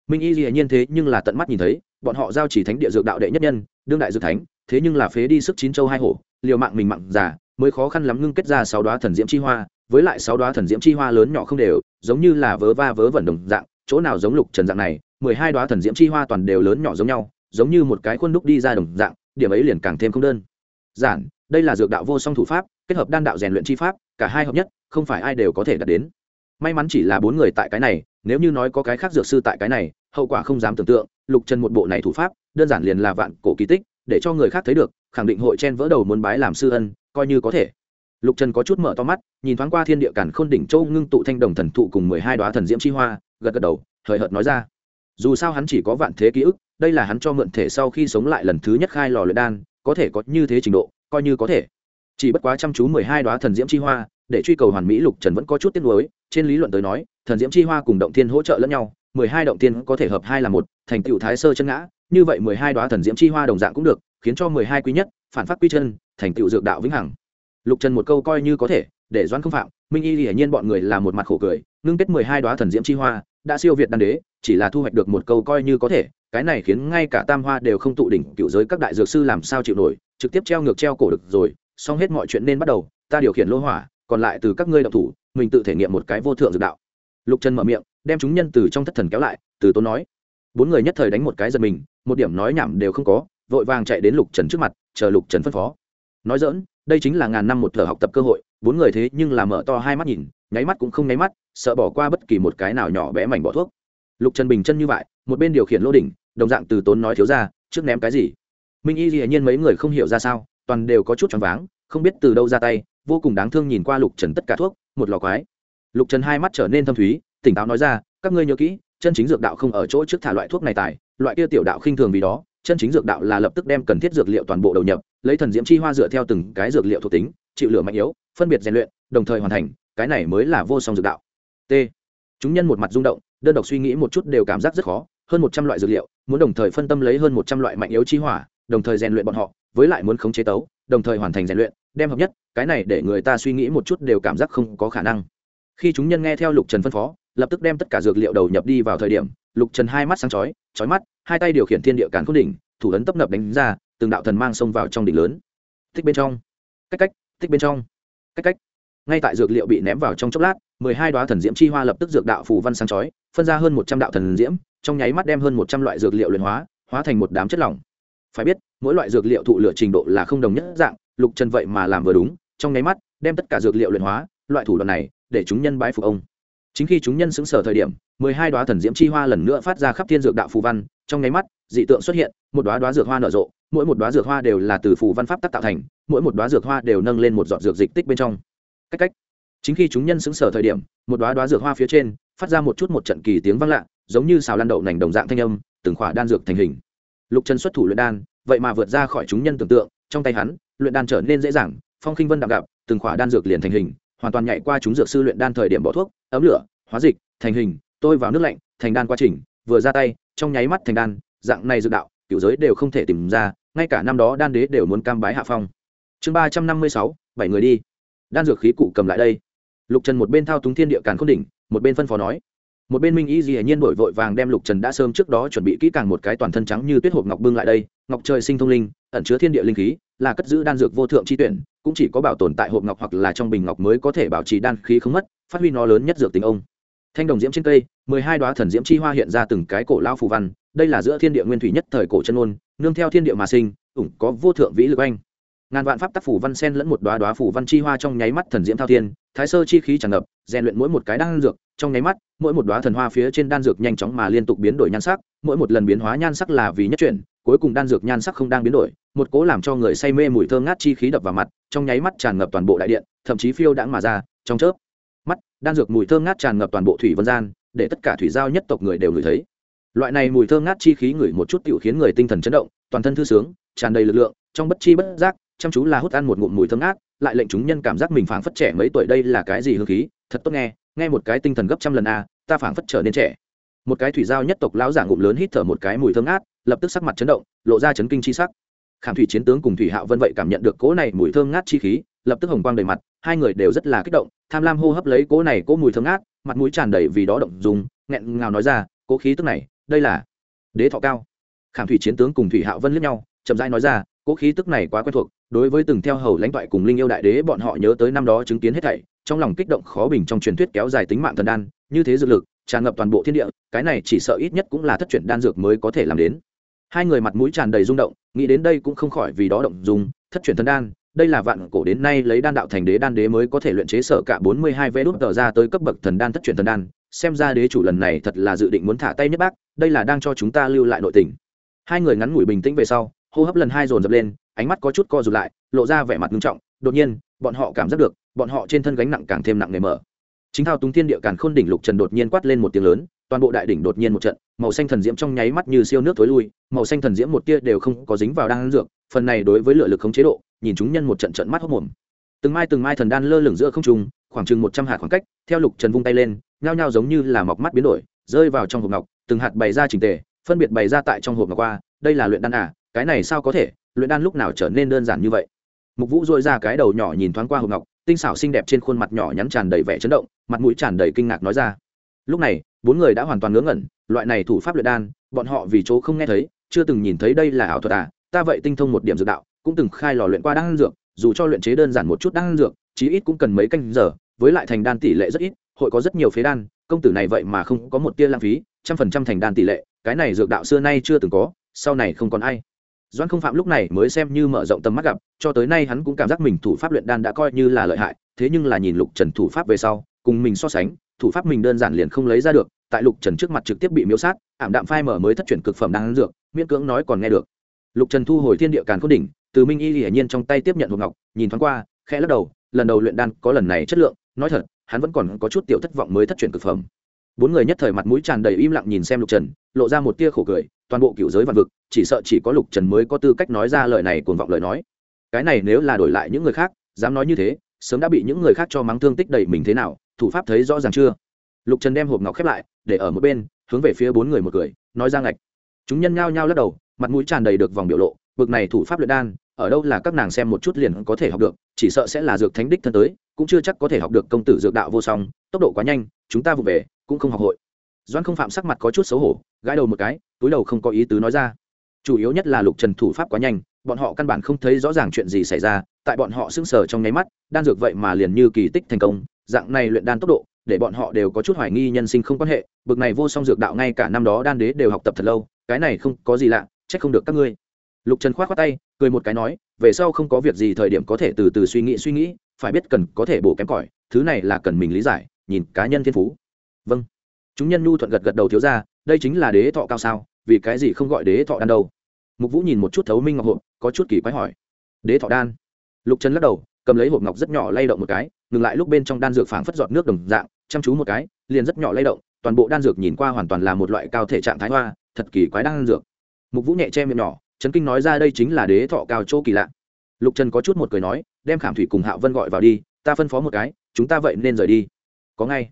Minh y dĩ nhiên thế nhưng là tận mắt nhìn thấy, bọn họ giao chỉ thánh địa dược đạo đệ nhất nhân, đương đại dược thánh, thế nhưng là phế đi sức chín châu hai hổ, liều mạng mình mặn già, mới khó khăn lắm ngưng kết ra sáu đoá thần diễm chi hoa, với lại sáu đoá thần diễm chi hoa lớn nhỏ không đều, giống như là vớ va vớ vẩn đồng dạng, chỗ nào giống lục trần dạng này, mười hai đoá thần diễm chi hoa toàn đều lớn nhỏ giống nhau, giống như một cái khuôn đúc đi ra đồng dạng, điểm ấy liền càng thêm không đơn giản, đây là dược đạo vô song thủ pháp, kết hợp đan đạo rèn luyện chi pháp, cả hai hợp nhất, không phải ai đều có thể đạt đến. May mắn chỉ là bốn người tại cái này, nếu như nói có cái khác dược sư tại cái này, hậu quả không dám tưởng tượng, lục trần một bộ này thủ pháp, đơn giản liền là vạn cổ kỳ tích, để cho người khác thấy được, khẳng định hội chen vỡ đầu muốn bái làm sư ân, coi như có thể. Lục trần có chút mở to mắt, nhìn thoáng qua thiên địa cản khôn đỉnh châu ngưng tụ thanh đồng thần thụ cùng mười hai đoá thần diễm chi hoa, gật gật đầu, hời hợt nói ra. Dù sao hắn chỉ có vạn thế ký ức, đây là hắn cho mượn thể sau khi sống lại lần thứ nhất khai lò luyện đan có thể có như thế trình độ, coi như có thể. Chỉ bất quá chăm chú mười hai đoá thần diễm chi hoa, để truy cầu hoàn mỹ lục trần vẫn có chút tiếc nuối. Trên lý luận tới nói, thần diễm chi hoa cùng động thiên hỗ trợ lẫn nhau, mười hai động thiên có thể hợp hai là một, thành tựu thái sơ chân ngã. Như vậy mười hai đoá thần diễm chi hoa đồng dạng cũng được, khiến cho mười hai quý nhất, phản phát quy chân, thành tựu dược đạo vĩnh hằng. Lục trần một câu coi như có thể, để doãn không phạm minh y hiển nhiên bọn người là một mặt khổ cười, ngưng kết mười hai đoá thần diễm chi hoa, đã siêu việt đan đế, chỉ là thu hoạch được một câu coi như có thể, cái này khiến ngay cả tam hoa đều không tụ đỉnh, cựu giới các đại dược sư làm sao chịu nổi, trực tiếp treo ngược treo cổ được rồi, xong hết mọi chuyện nên bắt đầu, ta điều khiển lô hỏa, còn lại từ các ngươi đọc thủ, mình tự thể nghiệm một cái vô thượng dược đạo. Lục trần mở miệng, đem chúng nhân từ trong thất thần kéo lại, từ tốn nói. Bốn người nhất thời đánh một cái giật mình, một điểm nói nhảm đều không có, vội vàng chạy đến lục trần trước mặt, chờ lục trần phân phó. Nói dỡn đây chính là ngàn năm một thờ học tập cơ hội bốn người thế nhưng là mở to hai mắt nhìn, nháy mắt cũng không nháy mắt, sợ bỏ qua bất kỳ một cái nào nhỏ bé mảnh bỏ thuốc. Lục trần bình chân như vậy, một bên điều khiển lô đỉnh, đồng dạng từ tốn nói thiếu ra, trước ném cái gì? Minh y dĩ nhiên mấy người không hiểu ra sao, toàn đều có chút choáng váng, không biết từ đâu ra tay, vô cùng đáng thương nhìn qua lục trần tất cả thuốc, một lò quái. Lục trần hai mắt trở nên thâm thúy, tỉnh táo nói ra, các ngươi nhớ kỹ, chân chính dược đạo không ở chỗ trước thả loại thuốc này tài loại kia tiểu đạo khinh thường vì đó, chân chính dược đạo là lập tức đem cần thiết dược liệu toàn bộ đầu nhập, lấy thần diễm chi hoa dựa theo từng cái dược liệu thuộc tính, chịu lửa mạnh yếu phân biệt rèn luyện, đồng thời hoàn thành, cái này mới là vô song dược đạo. T. Chúng nhân một mặt rung động, đơn độc suy nghĩ một chút đều cảm giác rất khó, hơn một trăm loại dược liệu, muốn đồng thời phân tâm lấy hơn một trăm loại mạnh yếu chi hỏa, đồng thời rèn luyện bọn họ, với lại muốn khống chế tấu, đồng thời hoàn thành rèn luyện, đem hợp nhất, cái này để người ta suy nghĩ một chút đều cảm giác không có khả năng. Khi chúng nhân nghe theo lục trần phân phó, lập tức đem tất cả dược liệu đầu nhập đi vào thời điểm, lục trần hai mắt sáng chói chói mắt, hai tay điều khiển thiên địa càn khôn đỉnh, thủ ấn tấp nập đánh ra, từng đạo thần mang xông vào trong đỉnh lớn. Tích bên trong. Cách cách, tích bên trong cách cách. Ngay tại dược liệu bị ném vào trong chốc lát, mười hai đoá thần diễm chi hoa lập tức dược đạo phù văn sáng chói, phân ra hơn một trăm đạo thần diễm, trong nháy mắt đem hơn một trăm loại dược liệu luyện hóa hóa thành một đám chất lỏng. Phải biết, mỗi loại dược liệu thụ lửa trình độ là không đồng nhất dạng, lục trần vậy mà làm vừa đúng, trong nháy mắt, đem tất cả dược liệu luyện hóa, loại thủ đoạn này, để chúng nhân bái phục ông. Chính khi chúng nhân xứng sở thời điểm mười hai đoá thần diễm chi hoa lần nữa phát ra khắp thiên dược đạo phù văn, trong nháy mắt, dị tượng xuất hiện, một đoá đoá dược hoa nở rộ, mỗi một đoá dược hoa đều là từ phù văn pháp tác tạo thành, mỗi một đoá dược hoa đều nâng lên một giọt dược dịch tích bên trong. Cách cách. Chính khi chúng nhân xứng sở thời điểm, một đoá đoá dược hoa phía trên, phát ra một chút một trận kỳ tiếng vang lạ, giống như xào lan đậu nành đồng dạng thanh âm, từng khỏa đan dược thành hình. Lục trần xuất thủ luyện đan, vậy mà vượt ra khỏi chúng nhân tưởng tượng, trong tay hắn, luyện đan trở nên dễ dàng, phong khinh vân đạm gặp từng khỏa đan dược liền thành hình, hoàn toàn nhảy qua chúng dược sư luyện đan thời điểm bỏ thuốc, ấm lửa, hóa dịch, thành hình tôi vào nước lạnh, thành đan quá trình, vừa ra tay, trong nháy mắt thành đan, dạng này dược đạo cựu giới đều không thể tìm ra, ngay cả năm đó đan đế đều muốn cam bái hạ phong. Chương ba trăm năm mươi sáu, bảy người đi. Đan dược khí cụ cầm lại đây. Lục trần một bên thao túng thiên địa càn khôn đỉnh, một bên phân phó nói. Một bên minh y dĩ nhiên đổi vội vàng đem lục trần đã sớm trước đó chuẩn bị kỹ càng một cái toàn thân trắng như tuyết hộp ngọc bưng lại đây. Ngọc trời sinh thông linh, ẩn chứa thiên địa linh khí, là cất giữ đan dược vô thượng chi tuyển, cũng chỉ có bảo tồn tại hộp ngọc hoặc là trong bình ngọc mới có thể bảo trì đan khí không mất, phát huy nó lớn nhất dược tính ông thanh đồng diễm trên cây, mười hai đoá thần diễm chi hoa hiện ra từng cái cổ lao phù văn, đây là giữa thiên địa nguyên thủy nhất thời cổ chân ôn nương theo thiên địa mà sinh, ủng có vô thượng vĩ lực anh ngàn vạn pháp tác phủ văn sen lẫn một đoá đoá phủ văn chi hoa trong nháy mắt thần diễm thao thiên, thái sơ chi khí tràn ngập, rèn luyện mỗi một cái đan dược, trong nháy mắt, mỗi một đoá thần hoa phía trên đan dược nhanh chóng mà liên tục biến đổi nhan sắc, mỗi một lần biến hóa nhan sắc là vì nhất chuyển, cuối cùng đan dược nhan sắc không đang biến đổi, một cố làm cho người say mê mùi thơm ngát chi khí đập vào mặt, trong nháy mắt tràn ngập toàn bộ đại điện, thậm chí phiêu đãng mà ra, trong chớp đan dược mùi thơm ngát tràn ngập toàn bộ thủy vân gian, để tất cả thủy giao nhất tộc người đều ngửi thấy. Loại này mùi thơm ngát chi khí ngửi một chút tiểu khiến người tinh thần chấn động, toàn thân thư sướng, tràn đầy lực lượng, trong bất chi bất giác, chăm chú là hút ăn một ngụm mùi thơm ngát, lại lệnh chúng nhân cảm giác mình phảng phất trẻ mấy tuổi đây là cái gì hương khí, thật tốt nghe nghe một cái tinh thần gấp trăm lần a ta phảng phất trở nên trẻ. Một cái thủy giao nhất tộc lão giả ngụm lớn hít thở một cái mùi thơm ngát, lập tức sắc mặt chấn động, lộ ra chấn kinh chi sắc. Khảm thủy chiến tướng cùng thủy hạo vân vậy cảm nhận được cỗ này mùi thơm ngát chi khí, lập tức hồng quang đầy mặt hai người đều rất là kích động, tham lam hô hấp lấy cỗ này cỗ mùi thơm ngát, mặt mũi tràn đầy vì đó động dùng nghẹn ngào nói ra cỗ khí tức này, đây là đế thọ cao. Khảm thủy chiến tướng cùng thủy hạo vân lướt nhau, chậm rãi nói ra cỗ khí tức này quá quen thuộc, đối với từng theo hầu lãnh toại cùng linh yêu đại đế bọn họ nhớ tới năm đó chứng kiến hết thảy, trong lòng kích động khó bình trong truyền thuyết kéo dài tính mạng thần đan, như thế dược lực, tràn ngập toàn bộ thiên địa, cái này chỉ sợ ít nhất cũng là thất truyền đan dược mới có thể làm đến. Hai người mặt mũi tràn đầy rung động, nghĩ đến đây cũng không khỏi vì đó động dùng thất truyền thần đan đây là vạn cổ đến nay lấy đan đạo thành đế đan đế mới có thể luyện chế sở cả bốn mươi hai vé đút tờ ra tới cấp bậc thần đan thất truyền thần đan. Xem ra đế chủ lần này thật là dự định muốn thả tay nhất bác, đây là đang cho chúng ta lưu lại nội tình. Hai người ngắn ngủi bình tĩnh về sau, hô hấp lần hai dồn dập lên, ánh mắt có chút co rụt lại, lộ ra vẻ mặt nghiêm trọng. Đột nhiên, bọn họ cảm giác được, bọn họ trên thân gánh nặng càng thêm nặng nề mở. Chính thao túng thiên địa càn khôn đỉnh lục trần đột nhiên quát lên một tiếng lớn, toàn bộ đại đỉnh đột nhiên một trận, màu xanh thần diễm trong nháy mắt như siêu nước thối lui, màu xanh thần diễm một tia đều không có dính vào đan dược phần này đối với lựa lực không chế độ, nhìn chúng nhân một trận trận mắt hốc mồm. Từng mai từng mai thần đan lơ lửng giữa không trung, khoảng chừng một trăm hạt khoảng cách, theo lục trần vung tay lên, nhao nhao giống như là mọc mắt biến đổi, rơi vào trong hộp ngọc, từng hạt bày ra trình tề, phân biệt bày ra tại trong hộp ngọc qua, đây là luyện đan à cái này sao có thể, luyện đan lúc nào trở nên đơn giản như vậy? Mục vũ dội ra cái đầu nhỏ nhìn thoáng qua hộp ngọc, tinh xảo xinh đẹp trên khuôn mặt nhỏ nhắn tràn đầy vẻ chấn động, mặt mũi tràn đầy kinh ngạc nói ra. Lúc này, bốn người đã hoàn toàn ngớ ngẩn, loại này thủ pháp luyện đan, bọn họ vì chỗ không nghe thấy, chưa từng nhìn thấy đây là ảo thuật à ta vậy tinh thông một điểm dược đạo, cũng từng khai lò luyện qua đan dược, dù cho luyện chế đơn giản một chút đan dược, chí ít cũng cần mấy canh giờ, với lại thành đan tỷ lệ rất ít, hội có rất nhiều phế đan, công tử này vậy mà không có một tia lãng phí, trăm phần trăm thành đan tỷ lệ, cái này dược đạo xưa nay chưa từng có, sau này không còn ai. Doan không phạm lúc này mới xem như mở rộng tầm mắt gặp, cho tới nay hắn cũng cảm giác mình thủ pháp luyện đan đã coi như là lợi hại, thế nhưng là nhìn lục trần thủ pháp về sau, cùng mình so sánh, thủ pháp mình đơn giản liền không lấy ra được, tại lục trần trước mặt trực tiếp bị miếu sát, ảm đạm phai mở mới thất chuyển cực phẩm đan dược, miễn cưỡng nói còn nghe được lục trần thu hồi thiên địa càn Cốt đỉnh, từ minh y hiển nhiên trong tay tiếp nhận hộp ngọc, nhìn thoáng qua, khẽ lắc đầu, lần đầu luyện đan có lần này chất lượng, nói thật, hắn vẫn còn có chút tiểu thất vọng mới thất truyền cực phẩm. Bốn người nhất thời mặt mũi tràn đầy im lặng nhìn xem lục trần, lộ ra một tia khổ cười, toàn bộ cựu giới vạn vực, chỉ sợ chỉ có lục trần mới có tư cách nói ra lời này cuồng vọng lời nói. Cái này nếu là đổi lại những người khác, dám nói như thế, sớm đã bị những người khác cho mắng thương tích đầy mình thế nào, thủ pháp thấy rõ ràng chưa? Lục trần đem hộp ngọc khép lại, để ở một bên, hướng về phía bốn người một cười, nói ra ngạch. Chúng nhân nhao nhao lắc đầu mặt mũi tràn đầy được vòng biểu lộ, bực này thủ pháp luyện đan, ở đâu là các nàng xem một chút liền có thể học được, chỉ sợ sẽ là dược thánh đích thân tới, cũng chưa chắc có thể học được công tử dược đạo vô song, tốc độ quá nhanh, chúng ta vụ về, cũng không học hội. Doan không phạm sắc mặt có chút xấu hổ, gãi đầu một cái, túi đầu không có ý tứ nói ra. Chủ yếu nhất là lục trần thủ pháp quá nhanh, bọn họ căn bản không thấy rõ ràng chuyện gì xảy ra, tại bọn họ sững sờ trong nháy mắt, đan dược vậy mà liền như kỳ tích thành công, dạng này luyện đan tốc độ, để bọn họ đều có chút hoài nghi nhân sinh không quan hệ, bực này vô song dược đạo ngay cả năm đó đan đế đều học tập thật lâu, cái này không có gì lạ trách không được các ngươi. Lục trần k h o á t khoác tay, cười một cái nói, về sau không có việc gì thời điểm có thể từ từ suy nghĩ suy nghĩ, phải biết cần có thể bổ kém cỏi, thứ này là cần mình lý giải, nhìn cá nhân thiên phú. Vâng. Chúng nhân nhu thuận gật gật đầu thiếu ra, đây chính là đế thọ cao sao, vì cái gì không gọi đế thọ đan đâu? Mục vũ nhìn một chút thấu minh ngọc hộp, có chút kỳ quái hỏi. Đế thọ đan? Lục trần lắc đầu, cầm lấy hộp ngọc rất nhỏ lay động một cái, ngừng lại lúc bên trong đan dược phảng phất giọt nước đồng dạng, chăm chú một cái, liền rất nhỏ lay động, toàn bộ đan dược nhìn qua hoàn toàn là một loại cao thể trạng thái hoa, thật kỳ quái đan dược mục vũ nhẹ che miệng nhỏ trấn kinh nói ra đây chính là đế thọ cao chỗ kỳ lạ. Lục trần có chút một cười nói, đem khảm thủy cùng hạo vân gọi vào đi, ta phân phó một cái, chúng ta vậy nên rời đi. Có ngay.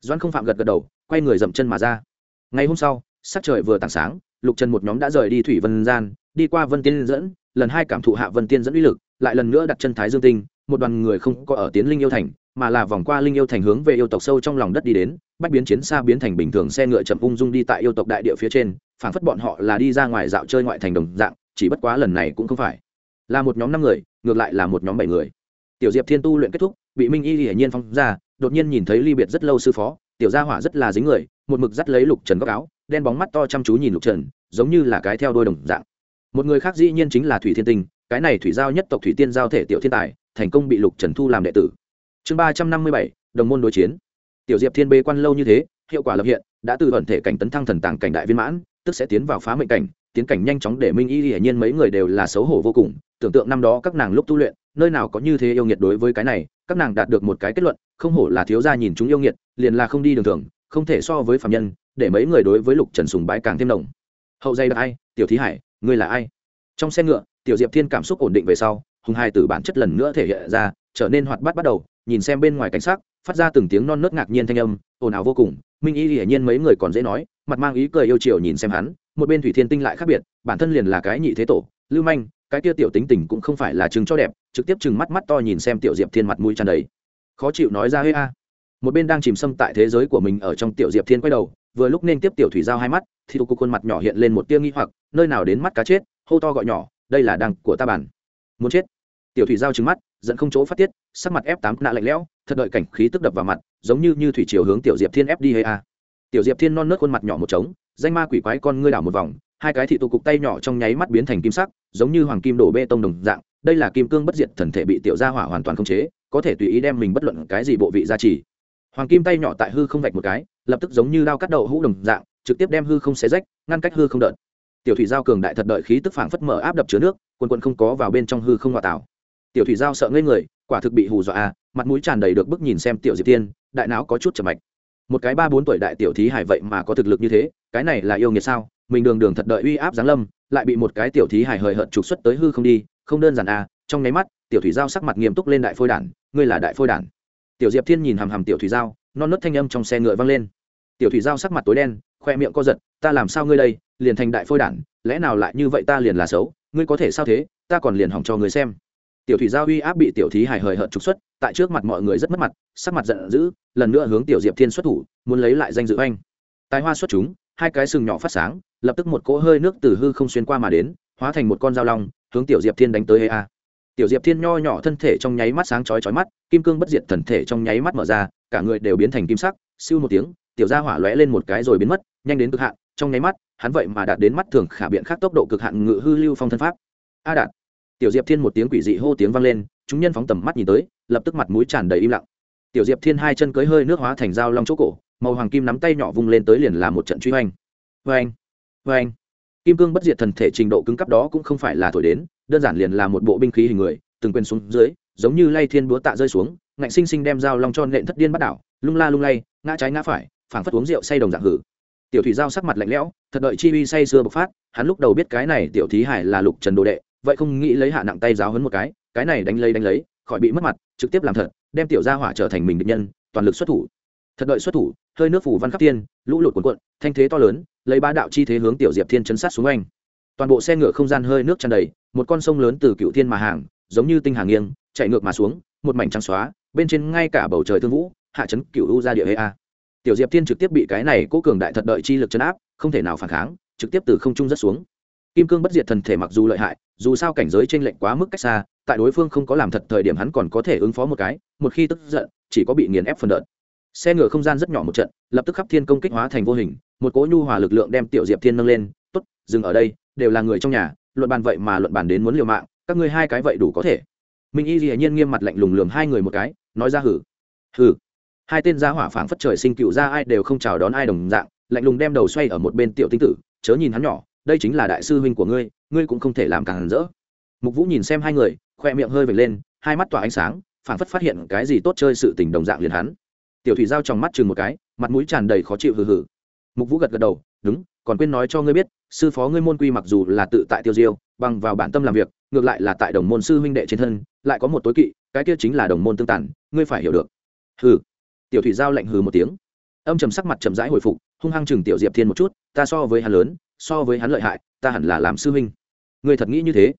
Doan không phạm gật gật đầu, quay người dậm chân mà ra. Ngày hôm sau, sắc trời vừa tảng sáng, lục trần một nhóm đã rời đi thủy vân gian, đi qua vân tiên dẫn, lần hai cảm thụ hạ vân tiên dẫn uy lực, lại lần nữa đặt chân thái dương tinh, một đoàn người không có ở tiến linh yêu thành, mà là vòng qua linh yêu thành hướng về yêu tộc sâu trong lòng đất đi đến bách biến chiến xa biến thành bình thường xe ngựa chậm ung dung đi tại yêu tộc đại địa phía trên, phảng phất bọn họ là đi ra ngoài dạo chơi ngoại thành đồng dạng, chỉ bất quá lần này cũng không phải. Là một nhóm năm người, ngược lại là một nhóm bảy người. Tiểu diệp thiên tu luyện kết thúc, bị minh y hiển nhiên phong ra, đột nhiên nhìn thấy ly biệt rất lâu sư phó, tiểu gia hỏa rất là dính người, một mực dắt lấy lục trần góc áo, đen bóng mắt to chăm chú nhìn lục trần, giống như là cái theo đôi đồng dạng. Một người khác dĩ nhiên chính là thủy thiên tinh, cái này thủy giao nhất tộc thủy tiên giao thể tiểu thiên tài, thành công bị lục trần thu làm đệ tử. Chương ba trăm năm mươi bảy, đồng môn đối chiến tiểu diệp thiên bê quan lâu như thế, hiệu quả lập hiện, đã từ ẩn thể cảnh tấn thăng thần tàng cảnh đại viên mãn, tức sẽ tiến vào phá mệnh cảnh, tiến cảnh nhanh chóng để minh y hiển nhiên mấy người đều là xấu hổ vô cùng. Tưởng tượng năm đó các nàng lúc tu luyện, nơi nào có như thế yêu nghiệt đối với cái này, các nàng đạt được một cái kết luận, không hổ là thiếu gia nhìn chúng yêu nghiệt, liền là không đi đường thường, không thể so với phạm nhân, để mấy người đối với lục trần sùng bái càng thêm nồng. Hậu dây là ai, tiểu thí hải, ngươi là ai? Trong xe ngựa, tiểu diệp thiên cảm xúc ổn định về sau, hùng hai từ bản chất lần nữa thể hiện ra, trở nên hoạt bát bắt đầu, nhìn xem bên ngoài cảnh sát phát ra từng tiếng non nớt ngạc nhiên thanh âm, ồn ào vô cùng, minh y hiển nhiên mấy người còn dễ nói, mặt mang ý cười yêu chiều nhìn xem hắn, một bên thủy thiên tinh lại khác biệt, bản thân liền là cái nhị thế tổ, lưu manh, cái kia tiểu tính tình cũng không phải là chứng cho đẹp, trực tiếp chừng mắt mắt to nhìn xem tiểu diệp thiên mặt mũi tràn đầy. Khó chịu nói ra hơi a. Một bên đang chìm sâm tại thế giới của mình ở trong tiểu diệp thiên quay đầu, vừa lúc nên tiếp tiểu thủy giao hai mắt, thì tụ khuôn mặt nhỏ hiện lên một tia nghi hoặc, nơi nào đến mắt cá chết, hô to gọi nhỏ, đây là đằng của ta bản. Muốn chết. Tiểu thủy giao trừng mắt, giận không chỗ phát tiết, sắc mặt ép tám nạ lạnh lẽo thật đợi cảnh khí tức đập vào mặt, giống như như thủy chiều hướng tiểu diệp thiên ép đi hay a tiểu diệp thiên non nớt khuôn mặt nhỏ một trống, danh ma quỷ quái con ngươi đảo một vòng, hai cái thị tụ cục tay nhỏ trong nháy mắt biến thành kim sắc, giống như hoàng kim đổ bê tông đồng dạng, đây là kim cương bất diệt thần thể bị tiểu gia hỏa hoàn toàn khống chế, có thể tùy ý đem mình bất luận cái gì bộ vị gia trì. Hoàng kim tay nhỏ tại hư không vạch một cái, lập tức giống như đao cắt đậu hũ đồng dạng, trực tiếp đem hư không xé rách, ngăn cách hư không đợt. Tiểu thủy giao cường đại thật đợi khí tức phảng phất mở áp đập chứa nước quân quân không có vào bên trong hư không hòa tạo tiểu thủy giao sợ ngây người, quả thực bị hù dọa à mặt mũi tràn đầy được bức nhìn xem tiểu diệp tiên đại não có chút chậm mạch. Một cái ba bốn tuổi đại tiểu thí hải vậy mà có thực lực như thế, cái này là yêu nghiệt sao? Mình đường đường thật đợi uy áp giáng lâm, lại bị một cái tiểu thí hải hời hợt trục xuất tới hư không đi, không đơn giản à trong nháy mắt, tiểu thủy giao sắc mặt nghiêm túc lên đại phôi đản, ngươi là đại phôi đản. Tiểu diệp thiên nhìn hàm hàm tiểu thủy giao, non nớt thanh âm trong xe ngựa vang lên. Tiểu thủy giao sắc mặt tối đen, khoe miệng co giật, ta làm sao ngươi đây, liền thành đại phôi đản, lẽ nào lại như vậy ta liền là xấu, ngươi có thể sao thế, ta còn liền hỏng cho người xem tiểu thủy giao uy áp bị tiểu thí hài hời hợt trục xuất, tại trước mặt mọi người rất mất mặt, sắc mặt giận dữ, lần nữa hướng tiểu diệp thiên xuất thủ, muốn lấy lại danh dự anh tài hoa xuất chúng, hai cái sừng nhỏ phát sáng, lập tức một cỗ hơi nước từ hư không xuyên qua mà đến, hóa thành một con dao long, hướng tiểu diệp thiên đánh tới a. Tiểu diệp thiên nho nhỏ thân thể trong nháy mắt sáng chói chói mắt, kim cương bất diệt thần thể trong nháy mắt mở ra, cả người đều biến thành kim sắc, siêu một tiếng, tiểu gia hỏa lóe lên một cái rồi biến mất, nhanh đến cực hạn, trong nháy mắt, hắn vậy mà đạt đến mắt thường khả biện khác tốc độ cực hạn ngự hư lưu phong thân pháp. A đạt tiểu diệp thiên một tiếng quỷ dị hô tiếng vang lên, chúng nhân phóng tầm mắt nhìn tới, lập tức mặt mũi tràn đầy im lặng. Tiểu diệp thiên hai chân cưới hơi nước hóa thành dao long chỗ cổ, màu hoàng kim nắm tay nhỏ vung lên tới liền làm một trận truy hoành. Vê anh kim cương bất diệt thần thể trình độ cứng cấp đó cũng không phải là thổi đến, đơn giản liền là một bộ binh khí hình người, từng quên xuống dưới, giống như lay thiên búa tạ rơi xuống, ngạnh sinh sinh đem dao long cho nện thất điên bắt đảo, lung la lung lay, ngã trái ngã phải, phảng phất uống rượu say đồng dạng hử. Tiểu thủy giao sắc mặt lạnh lẽo, thật đợi chi vi say sưa bộc phát, hắn lúc đầu biết cái này tiểu thí hải là lục trần đồ đệ vậy không nghĩ lấy hạ nặng tay giáo hấn một cái cái này đánh lấy đánh lấy, khỏi bị mất mặt, trực tiếp làm thật, đem tiểu gia hỏa trở thành mình định nhân, toàn lực xuất thủ. Thật đợi xuất thủ, hơi nước phủ văn khắp tiên lũ lụt cuồn cuộn, thanh thế to lớn, lấy ba đạo chi thế hướng tiểu diệp thiên chấn sát xuống anh toàn bộ xe ngựa không gian hơi nước tràn đầy, một con sông lớn từ cựu thiên mà hàng, giống như tinh hàng nghiêng, chạy ngược mà xuống, một mảnh trắng xóa, bên trên ngay cả bầu trời thương vũ, hạ chấn cựu u ra địa hệ a. Tiểu diệp thiên trực tiếp bị cái này cố cường đại thật đợi chi lực chấn áp, không thể nào phản kháng, trực tiếp từ không trung rất xuống kim cương bất diệt thần thể mặc dù lợi hại, dù sao cảnh giới t r ê n lệch quá mức cách xa, tại đối phương không có làm thật thời điểm hắn còn có thể ứng phó một cái, một khi tức giận, chỉ có bị nghiền ép phần đợt. Xe ngựa không gian rất nhỏ một trận, lập tức khắp thiên công kích hóa thành vô hình, một cỗ nhu hòa lực lượng đem tiểu diệp thiên nâng lên t ố t dừng ở đây, đều là người trong nhà, luận bàn vậy mà luận bàn đến muốn liều mạng, các ngươi hai cái vậy đủ có thể. Minh y dĩ nhiên nghiêm mặt lạnh lùng lường hai người một cái, nói ra hử hử hai tên gia hỏa phảng phất trời sinh cựu ra ai đều không chào đón ai đồng dạng, lạnh lùng đem đầu xoay ở một bên tiểu tinh tử, chớ nhìn hắn nhỏ đây chính là đại sư huynh của ngươi ngươi cũng không thể làm càng hẳn rỡ. Mục vũ nhìn xem hai người, khoe miệng hơi vệt lên, hai mắt tỏa ánh sáng, phảng phất phát hiện cái gì tốt chơi sự tình đồng dạng liền hắn. Tiểu thủy giao trong mắt chừng một cái, mặt mũi tràn đầy khó chịu hừ hừ. Mục vũ gật gật đầu, đúng, còn quên nói cho ngươi biết, sư phó ngươi môn quy mặc dù là tự tại tiêu diêu, bằng vào bản tâm làm việc, ngược lại là tại đồng môn sư huynh đệ trên thân, lại có một tối kỵ, cái kia chính là đồng môn tương tản, ngươi phải hiểu được. Hừ. Tiểu thủy giao lạnh hừ một tiếng. Âm trầm sắc mặt chậm rãi hồi phục hung hăng chừng tiểu diệp thiên một chút, ta so với hắn lớn, so với hắn lợi hại, ta hẳn là làm sư huynh. Người thật nghĩ như thế?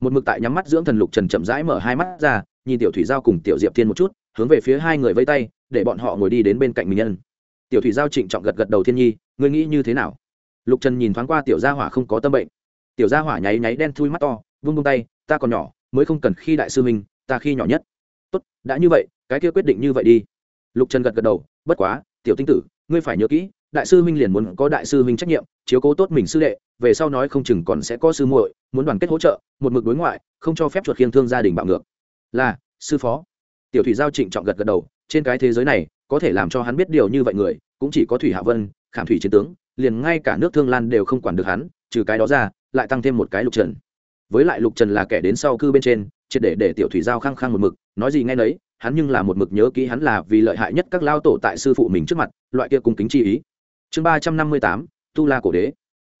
Một mực tại nhắm mắt dưỡng thần lục trần chậm rãi mở hai mắt ra, nhìn tiểu thủy giao cùng tiểu diệp thiên một chút, hướng về phía hai người vây tay, để bọn họ ngồi đi đến bên cạnh mình nhân. Tiểu thủy giao trịnh trọng gật gật đầu thiên nhi, ngươi nghĩ như thế nào? Lục trần nhìn thoáng qua tiểu gia hỏa không có tâm bệnh. Tiểu gia hỏa nháy nháy đen thui mắt to, vung vung tay, ta còn nhỏ, mới không cần khi đại sư huynh, ta khi nhỏ nhất. Tốt, đã như vậy, cái kia quyết định như vậy đi. Lục trần gật gật đầu, bất quá, tiểu tinh tử, ngươi phải nhớ kỹ đại sư huynh liền muốn có đại sư huynh trách nhiệm, chiếu cố tốt mình sư đệ, về sau nói không chừng còn sẽ có sư muội muốn đoàn kết hỗ trợ, một mực đối ngoại, không cho phép chuột khiêng thương gia đình bạo ngược. Là, sư phó. Tiểu thủy giao trịnh trọng gật gật đầu, trên cái thế giới này, có thể làm cho hắn biết điều như vậy người, cũng chỉ có thủy hạ vân, khảm thủy chiến tướng, liền ngay cả nước thương lan đều không quản được hắn, trừ cái đó ra, lại tăng thêm một cái lục trần. Với lại lục trần là kẻ đến sau cư bên trên, triệt để để tiểu thủy giao khăng khăng một mực, nói gì nghe nấy, hắn nhưng là một mực nhớ kỹ hắn là vì lợi hại nhất các lao tổ tại sư phụ mình trước mặt, loại kia cung kính chi ý chương ba trăm năm mươi tám, tu la cổ đế.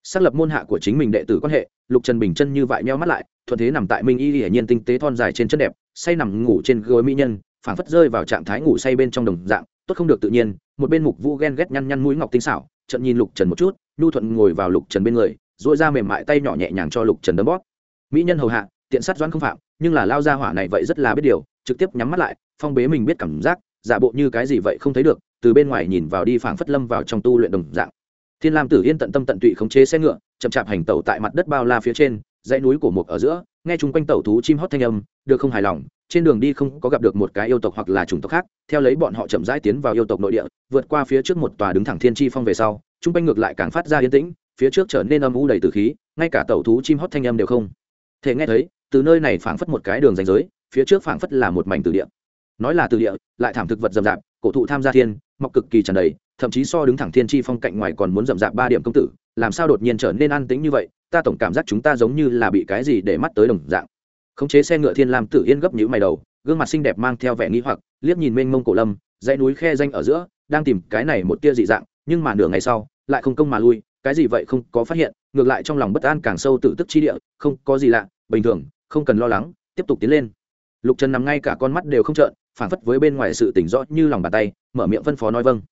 Xác lập môn hạ của chính mình đệ tử quan hệ, lục trần bình chân như vậy meo mắt lại, thuận thế nằm tại minh y hiển nhiên tinh tế thon dài trên chân đẹp, say nằm ngủ trên gối mỹ nhân, phảng phất rơi vào trạng thái ngủ say bên trong đồng dạng, tốt không được tự nhiên, một bên mục vũ ghen ghét nhăn nhăn mũi ngọc tinh xảo trận nhìn lục trần một chút, nhu thuận ngồi vào lục trần bên người dội ra mềm mại tay nhỏ nhẹ nhàng cho lục trần đấm bóp. Mỹ nhân hầu hạ, tiện sát doãn không phạm, nhưng là lao ra hỏa này vậy rất là biết điều, trực tiếp nhắm mắt lại, phong bế mình biết cảm giác, giả bộ như cái gì vậy không thấy được từ bên ngoài nhìn vào đi phảng phất lâm vào trong tu luyện đồng dạng. Thiên lam tử yên tận tâm tận tụy khống chế xe ngựa, chậm chạp hành tẩu tại mặt đất bao la phía trên, dãy núi của một ở giữa, nghe chung quanh tẩu thú chim hót thanh âm, được không hài lòng, trên đường đi không có gặp được một cái yêu tộc hoặc là chủng tộc khác, theo lấy bọn họ chậm rãi tiến vào yêu tộc nội địa, vượt qua phía trước một tòa đứng thẳng thiên chi phong về sau, chung quanh ngược lại càng phát ra yên tĩnh, phía trước trở nên âm u đầy từ khí, ngay cả tẩu thú chim hót thanh âm đều không thể nghe thấy, từ nơi này phảng phất một cái đường ranh giới, phía trước phảng phất là một mảnh từ địa. Nói là từ địa, lại thảm thực vật rậm rạp, cổ thụ tham gia thiên mọc cực kỳ tràn đầy, thậm chí so đứng thẳng thiên chi phong cạnh ngoài còn muốn rậm rạp ba điểm công tử, làm sao đột nhiên trở nên an tĩnh như vậy, ta tổng cảm giác chúng ta giống như là bị cái gì để mắt tới đồng dạng. Khống chế xe ngựa thiên lam tử yên gấp nhữ mày đầu, gương mặt xinh đẹp mang theo vẻ nghi hoặc, liếc nhìn mênh mông cổ lâm, dãy núi khe danh ở giữa, đang tìm cái này một tia dị dạng, nhưng mà nửa ngày sau, lại không công mà lui, cái gì vậy không có phát hiện, ngược lại trong lòng bất an càng sâu tự tức chi địa, không có gì lạ, bình thường, không cần lo lắng, tiếp tục tiến lên. Lục trần nằm ngay cả con mắt đều không trợn phản phất với bên ngoài sự tỉnh rõ như lòng bàn tay, mở miệng phân phó nói vâng.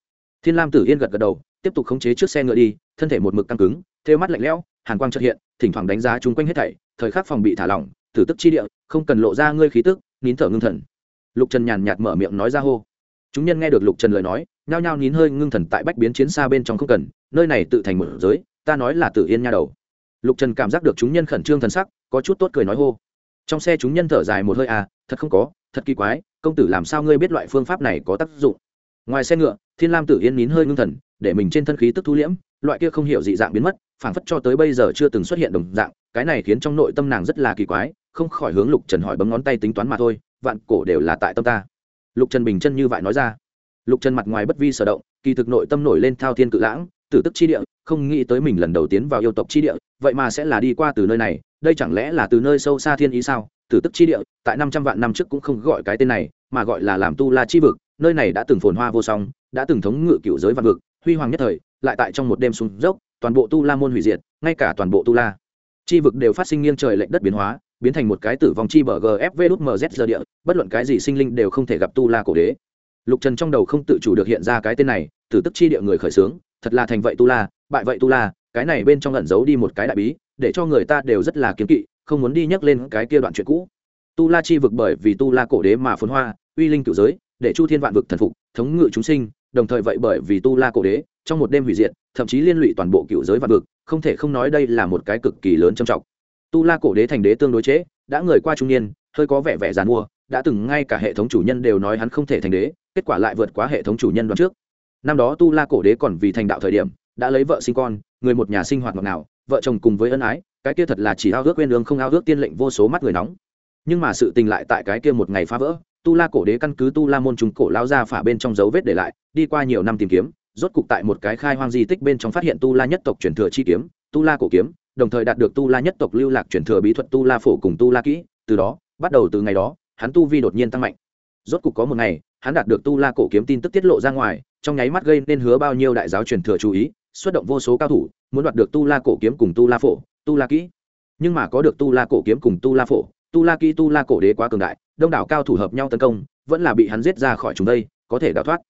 Thiên lam tử yên gật gật đầu, tiếp tục khống chế chiếc xe ngựa đi, thân thể một mực căng cứng thêu mắt lạnh lẽo, hàn quang trật hiện, thỉnh thoảng đánh giá chung quanh hết thảy, thời khắc phòng bị thả lỏng tử tức chi địa, không cần lộ ra ngươi khí tức, nín thở ngưng thần. Lục trần nhàn nhạt mở miệng nói ra hô. Chúng nhân nghe được lục trần lời nói, nhao nhao nín hơi ngưng thần tại bách biến chiến xa bên trong không cần, nơi này tự thành một giới, ta nói là tử yên nha đầu. Lục trần cảm giác được chúng nhân khẩn trương thần sắc, có chút tốt cười nói hô trong xe chúng nhân thở dài một hơi à thật không có, thật kỳ quái, công tử làm sao ngươi biết loại phương pháp này có tác dụng? Ngoài xe ngựa, thiên lam tử yên nín hơi ngưng thần, để mình trên thân khí tức thu liễm, loại kia không hiểu dị dạng biến mất, phảng phất cho tới bây giờ chưa từng xuất hiện đồng dạng, cái này khiến trong nội tâm nàng rất là kỳ quái, không khỏi hướng lục trần hỏi bấm ngón tay tính toán mà thôi, vạn cổ đều là tại tâm ta. Lục trần bình chân như vậy nói ra. Lục trần mặt ngoài bất vi sở động, kỳ thực nội tâm nổi lên thao thiên cự lãng, tử tức chi địa, không nghĩ tới mình lần đầu tiến vào yêu tộc chi địa vậy mà sẽ là đi qua từ nơi này, đây chẳng lẽ là từ nơi sâu xa thiên ý sao? Tử tức chi địa, tại năm trăm vạn năm trước cũng không gọi cái tên này, mà gọi là làm tu la chi vực, nơi này đã từng phồn hoa vô song, đã từng thống ngự cựu giới vạn vực, huy hoàng nhất thời, lại tại trong một đêm xuống dốc, toàn bộ tu la môn hủy diệt, ngay cả toàn bộ tu la chi vực đều phát sinh nghiêng trời lệnh đất biến hóa, biến thành một cái tử vong chi bờ gfv đút mz giờ địa, bất luận cái gì sinh linh đều không thể gặp tu la cổ đế. Lục trần trong đầu không tự chủ được hiện ra cái tên này, tử tức chi địa người khởi xướng, thật là thành vậy tu la, bại vậy tu la cái này bên trong ẩn giấu đi một cái đại bí để cho người ta đều rất là kiếm kỵ không muốn đi nhắc lên cái kia đoạn chuyện cũ. Tu la chi vực bởi vì tu la cổ đế mà phồn hoa uy linh cựu giới để chu thiên vạn vực thần phục thống ngự chúng sinh đồng thời vậy bởi vì tu la cổ đế trong một đêm hủy diệt thậm chí liên lụy toàn bộ cựu giới vạn vực không thể không nói đây là một cái cực kỳ lớn trầm trọng. Tu la cổ đế thành đế tương đối chế, đã người qua trung niên hơi có vẻ vẻ giàn mua đã từng ngay cả hệ thống chủ nhân đều nói hắn không thể thành đế kết quả lại vượt quá hệ thống chủ nhân đoạn trước. Năm đó tu la cổ đế còn vì thành đạo thời điểm đã lấy vợ sinh con, người một nhà sinh hoạt ngọt ngào, vợ chồng cùng với ân ái, cái kia thật là chỉ ao ước quên đường không ao ước tiên lệnh vô số mắt người nóng. Nhưng mà sự tình lại tại cái kia một ngày phá vỡ, tu la cổ đế căn cứ tu la môn trùng cổ lao ra phả bên trong dấu vết để lại, đi qua nhiều năm tìm kiếm, rốt cục tại một cái khai hoang di tích bên trong phát hiện tu la nhất tộc truyền thừa chi kiếm, tu la cổ kiếm, đồng thời đạt được tu la nhất tộc lưu lạc truyền thừa bí thuật tu la phổ cùng tu la kỹ, từ đó, bắt đầu từ ngày đó, hắn tu vi đột nhiên tăng mạnh. Rốt cục có một ngày, hắn đạt được tu la cổ kiếm tin tức tiết lộ ra ngoài, trong nháy mắt gây nên hứa bao nhiêu đại giáo truyền thừa chú ý xuất động vô số cao thủ muốn đoạt được tu la cổ kiếm cùng tu la phổ tu la kỹ nhưng mà có được tu la cổ kiếm cùng tu la phổ tu la kỹ tu la cổ đế quá cường đại đông đảo cao thủ hợp nhau tấn công vẫn là bị hắn giết ra khỏi chúng đây có thể đào thoát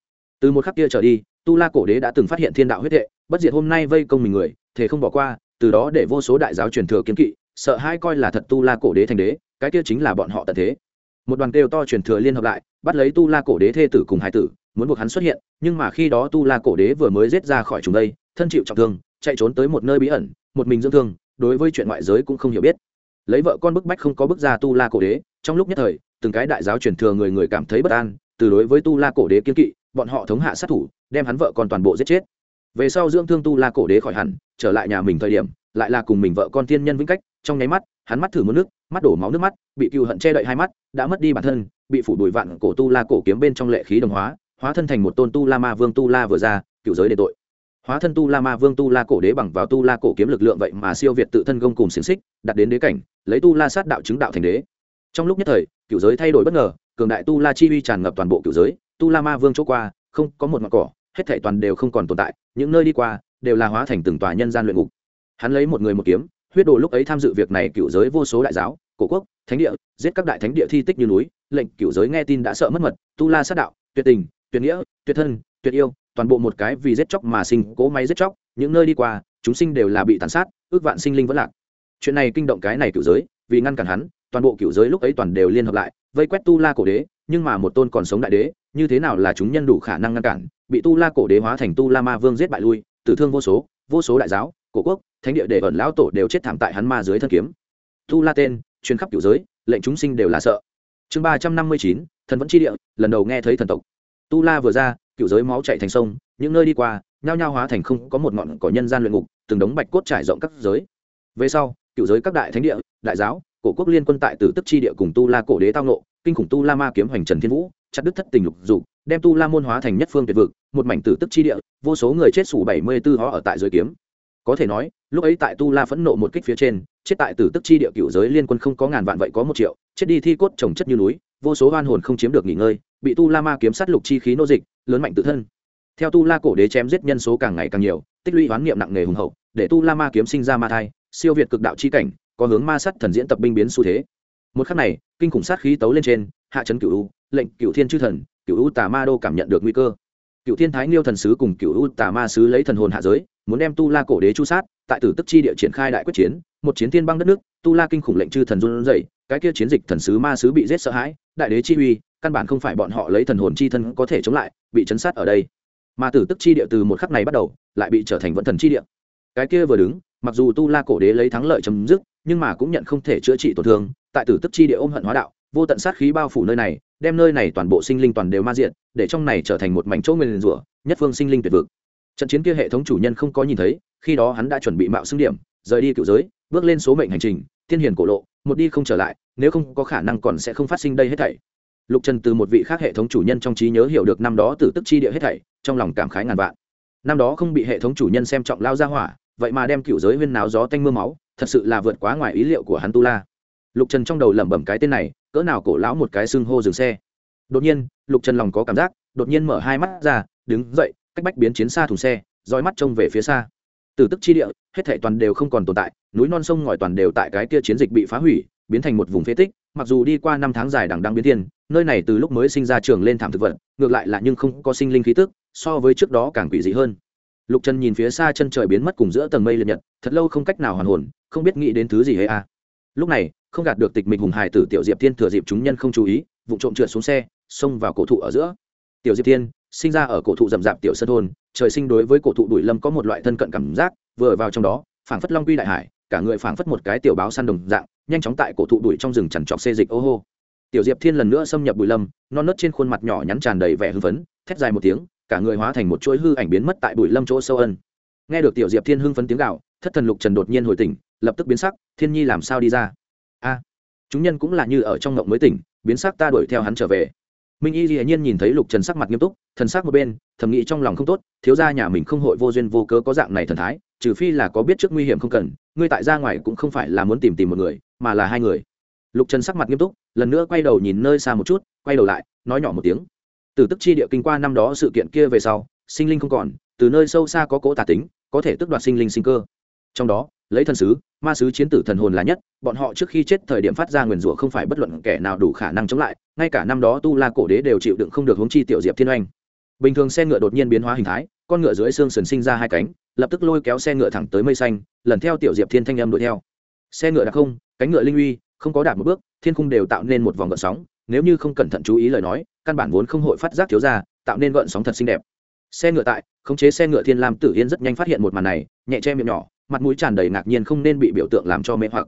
từ một khắc kia trở đi tu la cổ đế đã từng phát hiện thiên đạo huyết hệ bất diệt hôm nay vây công mình người thế không bỏ qua từ đó để vô số đại giáo truyền thừa kiến kỵ sợ hai coi là thật tu la cổ đế thành đế cái kia chính là bọn họ tận thế một đoàn kêu to truyền thừa liên hợp lại bắt lấy tu la cổ đế thê tử cùng hải tử muốn buộc hắn xuất hiện nhưng mà khi đó tu la cổ đế vừa mới giết ra khỏi chúng đây thân chịu trọng thương, chạy trốn tới một nơi bí ẩn, một mình dưỡng thương, đối với chuyện ngoại giới cũng không hiểu biết. Lấy vợ con bức bách không có bức ra tu la cổ đế, trong lúc nhất thời, từng cái đại giáo truyền thừa người người cảm thấy bất an, từ đối với tu la cổ đế kiên kỵ, bọn họ thống hạ sát thủ, đem hắn vợ con toàn bộ giết chết. Về sau dưỡng thương tu la cổ đế khỏi hẳn, trở lại nhà mình thời điểm, lại là cùng mình vợ con thiên nhân vĩnh cách, trong nháy mắt, hắn mắt thử mất nước, mắt đổ máu nước mắt, bị cựu hận che đậy hai mắt, đã mất đi bản thân, bị phủ đùi vạn cổ tu la cổ kiếm bên trong lệ khí đồng hóa hóa thân thành một tôn tu la ma vương tu la vừa ra, cựu giới đền tội hóa thân tu la ma vương tu la cổ đế bằng vào tu la cổ kiếm lực lượng vậy mà siêu việt tự thân gông cùng xiềng xích đặt đến đế cảnh, lấy tu la sát đạo chứng đạo thành đế. Trong lúc nhất thời cựu giới thay đổi bất ngờ, cường đại tu la chi uy tràn ngập toàn bộ cựu giới, tu la ma vương chỗ qua, không có một mặt cỏ, hết thảy toàn đều không còn tồn tại, những nơi đi qua đều là hóa thành từng tòa nhân gian luyện ngục. Hắn lấy một người một kiếm, huyết đồ lúc ấy tham dự việc này cựu giới vô số đại giáo, cổ quốc, thánh địa, giết các đại thánh địa thi tích như núi, lệnh cựu giới nghe tin đã sợ mất mật, tu la sát đạo, tuyệt tình, tuyệt nghĩa, tuyệt thân, tuyệt yêu toàn bộ một cái vì giết chóc mà sinh cố máy giết chóc, những nơi đi qua, chúng sinh đều là bị tàn sát, ước vạn sinh linh vẫn lạc. Chuyện này kinh động cái này cựu giới, vì ngăn cản hắn, toàn bộ cựu giới lúc ấy toàn đều liên hợp lại, vây quét tu la cổ đế, nhưng mà một tôn còn sống đại đế, như thế nào là chúng nhân đủ khả năng ngăn cản? Bị tu la cổ đế hóa thành tu la ma vương giết bại lui, tử thương vô số vô số đại giáo, cổ quốc, thánh địa để ẩn lão tổ đều chết thảm tại hắn ma dưới thân kiếm. Tu la tên chuyên khắp cựu giới, lệnh chúng sinh đều là sợ. Chương ba trăm năm mươi chín, thần vẫn chi địa, lần đầu nghe thấy thần tộc. Tu la vừa ra cựu giới máu chạy thành sông, những nơi đi qua, nhao nhao hóa thành không có một ngọn cỏ nhân gian luyện ngục, từng đống bạch cốt trải rộng các giới. Về sau, cựu giới các đại thánh địa, đại giáo, cổ quốc liên quân tại tử tức chi địa cùng tu la cổ đế tao nộ kinh khủng tu la ma kiếm hoành trần thiên vũ, chặt đứt thất tình lục dục, đem tu la môn hóa thành nhất phương tuyệt vực, một mảnh tử tức chi địa, vô số người chết sủ bảy mươi tư họ ở tại dưới kiếm. Có thể nói, lúc ấy tại tu la phẫn nộ một kích phía trên, chết tại tử tức chi địa cựu giới liên quân không có ngàn vạn vậy có một triệu, chết đi thi cốt trồng chất như núi, vô số oan hồn không chiếm được nghỉ ngơi bị tu la ma kiếm sát lục chi khí nô dịch, lớn mạnh tự thân. Theo tu la cổ đế chém giết nhân số càng ngày càng nhiều, tích lũy hoán niệm nặng nề hùng hậu, để tu la ma kiếm sinh ra ma thai, siêu việt cực đạo chi cảnh, có hướng ma sát thần diễn tập binh biến xu thế. Một khắc này, kinh khủng sát khí tấu lên trên, hạ chấn cựu u, lệnh cựu thiên chư thần cựu u tà ma đô cảm nhận được nguy cơ. Cựu thiên thái nghiêu thần sứ cùng cựu u tà ma sứ lấy thần hồn hạ giới, muốn đem tu la cổ đế chu sát, tại tử tức chi địa triển khai đại quyết chiến, một chiến thiên băng đất nước, tu la kinh khủng lệnh chư thần run rẩy, cái kia chiến dịch thần sứ ma sứ bị giết sợ hãi, đại đế chi uy căn bản không phải bọn họ lấy thần hồn chi thân có thể chống lại, bị chấn sát ở đây. Mà tử tức chi địa từ một khắc này bắt đầu, lại bị trở thành vận thần chi địa. Cái kia vừa đứng, mặc dù tu la cổ đế lấy thắng lợi chấm dứt, nhưng mà cũng nhận không thể chữa trị tổn thương, tại tử tức chi địa ôm hận hóa đạo, vô tận sát khí bao phủ nơi này, đem nơi này toàn bộ sinh linh toàn đều ma diện để trong này trở thành một mảnh chỗ nguyền rủa, nhất phương sinh linh tuyệt vực. Trận chiến kia hệ thống chủ nhân không có nhìn thấy, khi đó hắn đã chuẩn bị mạo xưng điểm, rời đi cựu giới, bước lên số mệnh hành trình thiên hiền cổ lộ, một đi không trở lại, nếu không có khả năng còn sẽ không phát sinh đây hết thảy lục trần từ một vị khác hệ thống chủ nhân trong trí nhớ hiểu được năm đó từ tức chi địa hết thảy, trong lòng cảm khái ngàn vạn. Năm đó không bị hệ thống chủ nhân xem trọng lao ra hỏa, vậy mà đem cựu giới huyên náo gió tanh m ư a máu, thật sự là vượt quá ngoài ý liệu của hắn tu la. Lục trần trong đầu lẩm bẩm cái tên này, cỡ nào cổ lão một cái xưng hô dừng xe. Đột nhiên, lục trần lòng có cảm giác, đột nhiên mở hai mắt ra, đứng dậy, cách bách biến chiến xa thùng xe roi mắt trông về phía xa. Từ tức chi địa, hết thể toàn đều không còn tồn tại, núi non sông ngòi toàn đều tại cái kia chiến dịch bị phá hủy biến thành một vùng phế tích, mặc dù đi qua năm tháng dài đằng đăng biến thiên, nơi này từ lúc mới sinh ra trường lên thảm thực vật, ngược lại là nhưng không có sinh linh khí tức, so với trước đó càng quỷ dị hơn. Lục trần nhìn phía xa chân trời biến mất cùng giữa tầng mây liệt nhật, thật lâu không cách nào hoàn hồn, không biết nghĩ đến thứ gì hay à. Lúc này, không gạt được tịch mịch hùng hải tử tiểu diệp thiên thừa dịp chúng nhân không chú ý, vụ trộm trượt xuống xe, xông vào cổ thụ ở giữa. Tiểu diệp thiên, sinh ra ở cổ thụ rậm rạp tiểu sơn thôn, trời sinh đối với cổ thụ đùi lâm có một loại thân cận cảm giác, vừa vào trong đó, phảng phất long quy đại hải cả người phảng phất một cái tiểu báo săn đồng dạng, nhanh chóng tại cổ thụ đuổi trong rừng chằn trọc xê dịch, ô hô. Tiểu diệp thiên lần nữa xâm nhập bụi lâm, non nớt trên khuôn mặt nhỏ nhắn tràn đầy vẻ hưng phấn, thét dài một tiếng, cả người hóa thành một chuỗi hư ảnh biến mất tại bụi lâm chỗ sâu ân. Nghe được tiểu diệp thiên hưng phấn tiếng gạo thất thần lục trần đột nhiên hồi tỉnh, lập tức biến sắc, thiên nhi làm sao đi ra? A, chúng nhân cũng là như ở trong ngộng mới tỉnh, biến sắc ta đuổi theo hắn trở về. Minh y dĩ nhiên nhìn thấy lục trần sắc mặt nghiêm túc, thần sắc một bên, thầm nghĩ trong lòng không tốt, thiếu gia nhà mình không hội vô duyên vô cớ có dạng này thần thái, trừ phi là có biết trước nguy hiểm không cần ngươi tại ra ngoài cũng không phải là muốn tìm tìm một người, mà là hai người. Lục trần sắc mặt nghiêm túc, lần nữa quay đầu nhìn nơi xa một chút, quay đầu lại, nói nhỏ một tiếng. Từ tức chi địa kinh qua năm đó sự kiện kia về sau, sinh linh không còn, từ nơi sâu xa có cỗ tà tính, có thể tức đoạt sinh linh sinh cơ. Trong đó, lấy thần sứ, ma sứ chiến tử thần hồn là nhất, bọn họ trước khi chết thời điểm phát ra nguyền rủa không phải bất luận kẻ nào đủ khả năng chống lại, ngay cả năm đó tu la cổ đế đều chịu đựng không được hướng chi tiểu diệp thiên oanh. Bình thường xe ngựa đột nhiên biến hóa hình thái, con ngựa dưới xương sần sinh ra hai cánh lập tức lôi kéo xe ngựa thẳng tới mây xanh, lần theo tiểu diệp thiên thanh âm đuổi theo. Xe ngựa đặc không, cánh ngựa linh uy, không có đạt một bước, thiên khung đều tạo nên một vòng gợn sóng, nếu như không cẩn thận chú ý lời nói, căn bản vốn không hội phát giác thiếu ra, tạo nên gợn sóng thật xinh đẹp. Xe ngựa tại, khống chế xe ngựa thiên lam tử yên rất nhanh phát hiện một màn này, nhẹ che miệng nhỏ, mặt mũi tràn đầy ngạc nhiên không nên bị biểu tượng làm cho mê hoặc.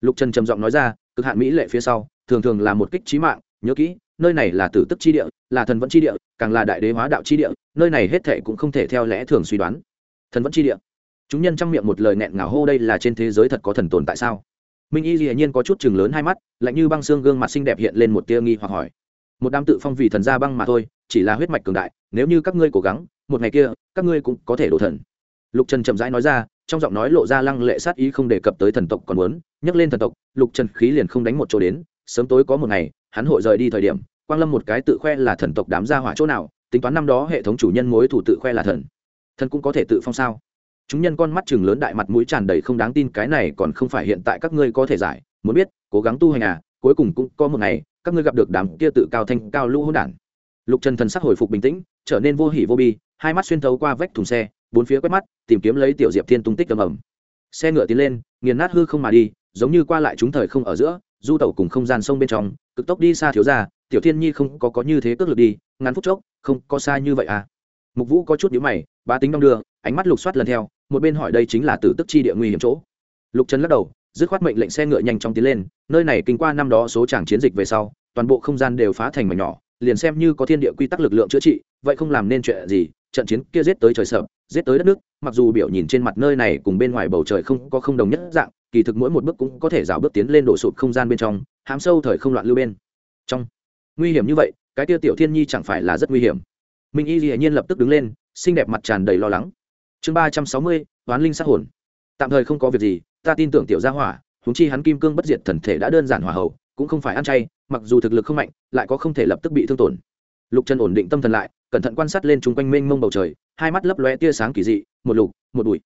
Lục trần trầm giọng nói ra, cực hạn mỹ lệ phía sau, thường thường là một kích trí mạng, nhớ kỹ, nơi này là tử tức chi địa, là thần vẫn chi địa, càng là đại đế hóa đạo chi địa, nơi này hết thệ cũng không thể theo lẽ thường suy đoán thần vẫn chi địa. Chúng nhân trong miệng một lời nghẹn ngào hô đây là trên thế giới thật có thần tồn tại sao? Minh y dĩ nhiên có chút chừng lớn hai mắt, lạnh như băng xương gương mặt xinh đẹp hiện lên một tia nghi hoặc hỏi. Một đám tự phong vì thần gia băng mà thôi, chỉ là huyết mạch cường đại, nếu như các ngươi cố gắng, một ngày kia, các ngươi cũng có thể đổ thần. Lục trần chậm rãi nói ra, trong giọng nói lộ ra lăng lệ sát ý không đề cập tới thần tộc còn muốn, nhắc lên thần tộc, lục trần khí liền không đánh một chỗ đến, sớm tối có một ngày, hắn hội rời đi thời điểm, quang lâm một cái tự khoe là thần tộc đám gia hỏa chỗ nào, tính toán năm đó hệ thống chủ nhân mối thủ tự khoe là thần thần cũng có thể tự phong sao? Chúng nhân con mắt chừng lớn đại mặt mũi tràn đầy không đáng tin, cái này còn không phải hiện tại các ngươi có thể giải. Muốn biết, cố gắng tu hành à cuối cùng cũng có một ngày, các ngươi gặp được đám kia tự cao thanh, cao lũ hỗn đản. Lục trần thần sắc hồi phục bình tĩnh, trở nên vô hỉ vô bi, hai mắt xuyên thấu qua vách thùng xe, bốn phía quét mắt, tìm kiếm lấy tiểu diệp thiên tung tích ầm ầm. Xe ngựa tiến lên, nghiền nát hư không mà đi, giống như qua lại chúng thời không ở giữa, du tẩu cùng không gian sông bên trong, cực tốc đi xa thiếu ra tiểu thiên nhi không có có như thế cước lực đi, ngắn phút chốc, không có xa như vậy à mục vũ có chút nhữ mày ba tính đong đưa, ánh mắt lục soát lần theo, một bên hỏi đây chính là tử tức chi địa nguy hiểm chỗ. Lục trần lắc đầu, dứt khoát mệnh lệnh xe ngựa nhanh chóng tiến lên, nơi này kinh qua năm đó số tràng chiến dịch về sau, toàn bộ không gian đều phá thành mảnh nhỏ, liền xem như có thiên địa quy tắc lực lượng chữa trị, vậy không làm nên chuyện gì, trận chiến kia giết tới trời sợ, giết tới đất nước, mặc dù biểu nhìn trên mặt nơi này cùng bên ngoài bầu trời không có không đồng nhất dạng, kỳ thực mỗi một bước cũng có thể rào bước tiến lên đổ sụp không gian bên trong, hám sâu thời không loạn lưu bên trong. Nguy hiểm như vậy, cái tiêu tiểu thiên nhi chẳng phải là rất nguy hiểm minh y dĩ nhiên lập tức đứng lên, xinh đẹp mặt tràn đầy lo lắng. Chương ba trăm sáu mươi oán linh sát hồn. Tạm thời không có việc gì, ta tin tưởng tiểu gia hỏa húng chi hắn kim cương bất diệt thần thể đã đơn giản hòa hậu cũng không phải ăn chay, mặc dù thực lực không mạnh, lại có không thể lập tức bị thương tổn. Lục trần ổn định tâm thần lại, cẩn thận quan sát lên chung quanh mênh mông bầu trời, hai mắt lấp lóe tia sáng kỳ dị, một lục, một bụi.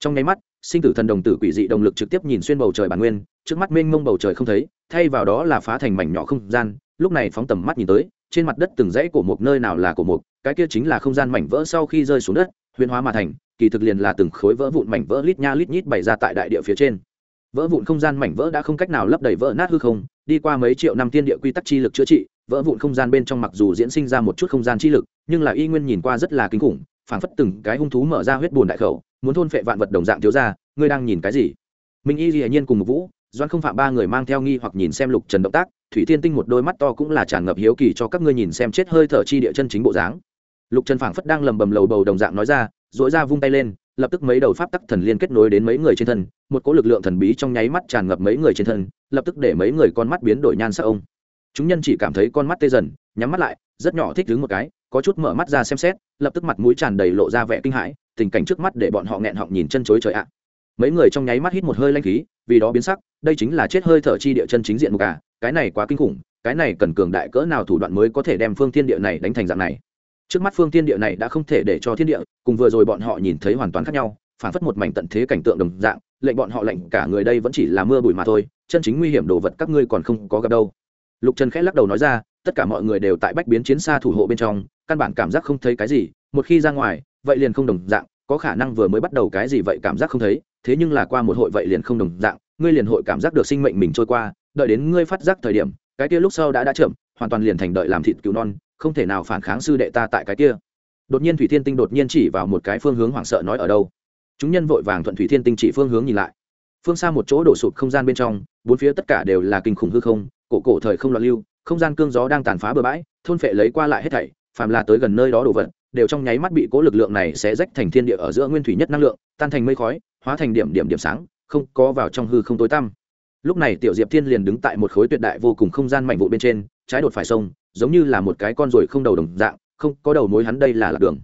Trong nháy mắt, sinh tử thần đồng tử quỷ dị động lực trực tiếp nhìn xuyên bầu trời bản nguyên, trước mắt mênh mông bầu trời không thấy, thay vào đó là phá thành mảnh nhỏ không gian, lúc này phóng tầm mắt nhìn tới trên mặt đất từng dãy cổ mục nơi nào là cổ mục cái kia chính là không gian mảnh vỡ sau khi rơi xuống đất, huyền hóa mà thành, kỳ thực liền là từng khối vỡ vụn mảnh vỡ lít nha lít nhít bày ra tại đại địa phía trên. Vỡ vụn không gian mảnh vỡ đã không cách nào lấp đầy vỡ nát hư không, đi qua mấy triệu năm thiên địa quy tắc chi lực chữa trị, vỡ vụn không gian bên trong mặc dù diễn sinh ra một chút không gian chi lực, nhưng là y nguyên nhìn qua rất là kinh khủng, phảng phất từng cái hung thú mở ra huyết bùn đại khẩu, muốn thôn phệ vạn vật đồng dạng thiếu ra ngươi đang nhìn cái gì? Minh y dĩ nhiên cùng một vũ doan không phạm ba người mang theo nghi hoặc nhìn xem lục trần động tác thủy thiên tinh một đôi mắt to cũng là tràn ngập hiếu kỳ cho các ngươi nhìn xem chết hơi thở chi địa chân chính bộ dáng. Lục trần phảng phất đang lầm bầm lầu bầu đồng dạng nói ra dỗi ra vung tay lên, lập tức mấy đầu pháp tắc thần liên kết nối đến mấy người trên thân, một cỗ lực lượng thần bí trong nháy mắt tràn ngập mấy người trên thân, lập tức để mấy người con mắt biến đổi nhan sắc ông. Chúng nhân chỉ cảm thấy con mắt tê dần, nhắm mắt lại, rất nhỏ thích đứng một cái, có chút mở mắt ra xem xét, lập tức mặt mũi tràn đầy lộ ra vẻ kinh hãi, tình cảnh trước mắt để bọn họ nghẹn họng nhìn chân chối trời ạ mấy người trong nháy mắt hít một hơi lanh khí, vì đó biến sắc, đây chính là chết hơi thở chi địa chân chính diện một cả à, cái này quá kinh khủng, cái này cần cường đại cỡ nào thủ đoạn mới có thể đem phương thiên địa này đánh thành dạng này? Trước mắt phương thiên địa này đã không thể để cho thiên địa, cùng vừa rồi bọn họ nhìn thấy hoàn toàn khác nhau, phản phất một mảnh tận thế cảnh tượng đồng dạng, lệnh bọn họ lệnh cả người đây vẫn chỉ là mưa bụi mà thôi, chân chính nguy hiểm đồ vật các ngươi còn không có gặp đâu. Lục trần khẽ lắc đầu nói ra, tất cả mọi người đều tại bách biến chiến xa thủ hộ bên trong, căn bản cảm giác không thấy cái gì, một khi ra ngoài, vậy liền không đồng dạng, có khả năng vừa mới bắt đầu cái gì vậy cảm giác không thấy thế nhưng là qua một hội vậy liền không đồng dạng, ngươi liền hội cảm giác được sinh mệnh mình trôi qua, đợi đến ngươi phát giác thời điểm, cái kia lúc sau đã đã chậm, hoàn toàn liền thành đợi làm thịt cứu non, không thể nào phản kháng sư đệ ta tại cái kia. Đột nhiên thủy thiên tinh đột nhiên chỉ vào một cái phương hướng hoảng sợ nói ở đâu. Chúng nhân vội vàng thuận thủy thiên tinh chỉ phương hướng nhìn lại. Phương xa một chỗ đổ sụp không gian bên trong, bốn phía tất cả đều là kinh khủng hư không, cổ cổ thời không loạn lưu, không gian cương gió đang tàn phá bừa bãi, thôn phệ lấy qua lại hết thảy, phàm là tới gần nơi đó đổ vật, đều trong nháy mắt bị cố lực lượng này sẽ rách thành thiên địa ở giữa nguyên thủy nhất năng lượng, tan thành mây khói hóa thành điểm điểm điểm sáng, không có vào trong hư không tối tăm. Lúc này tiểu diệp thiên liền đứng tại một khối tuyệt đại vô cùng không gian mạnh vụ bên trên, trái đột phải sông, giống như là một cái con ruồi không đầu đồng dạng, không, có đầu mối hắn đây là lạc đường.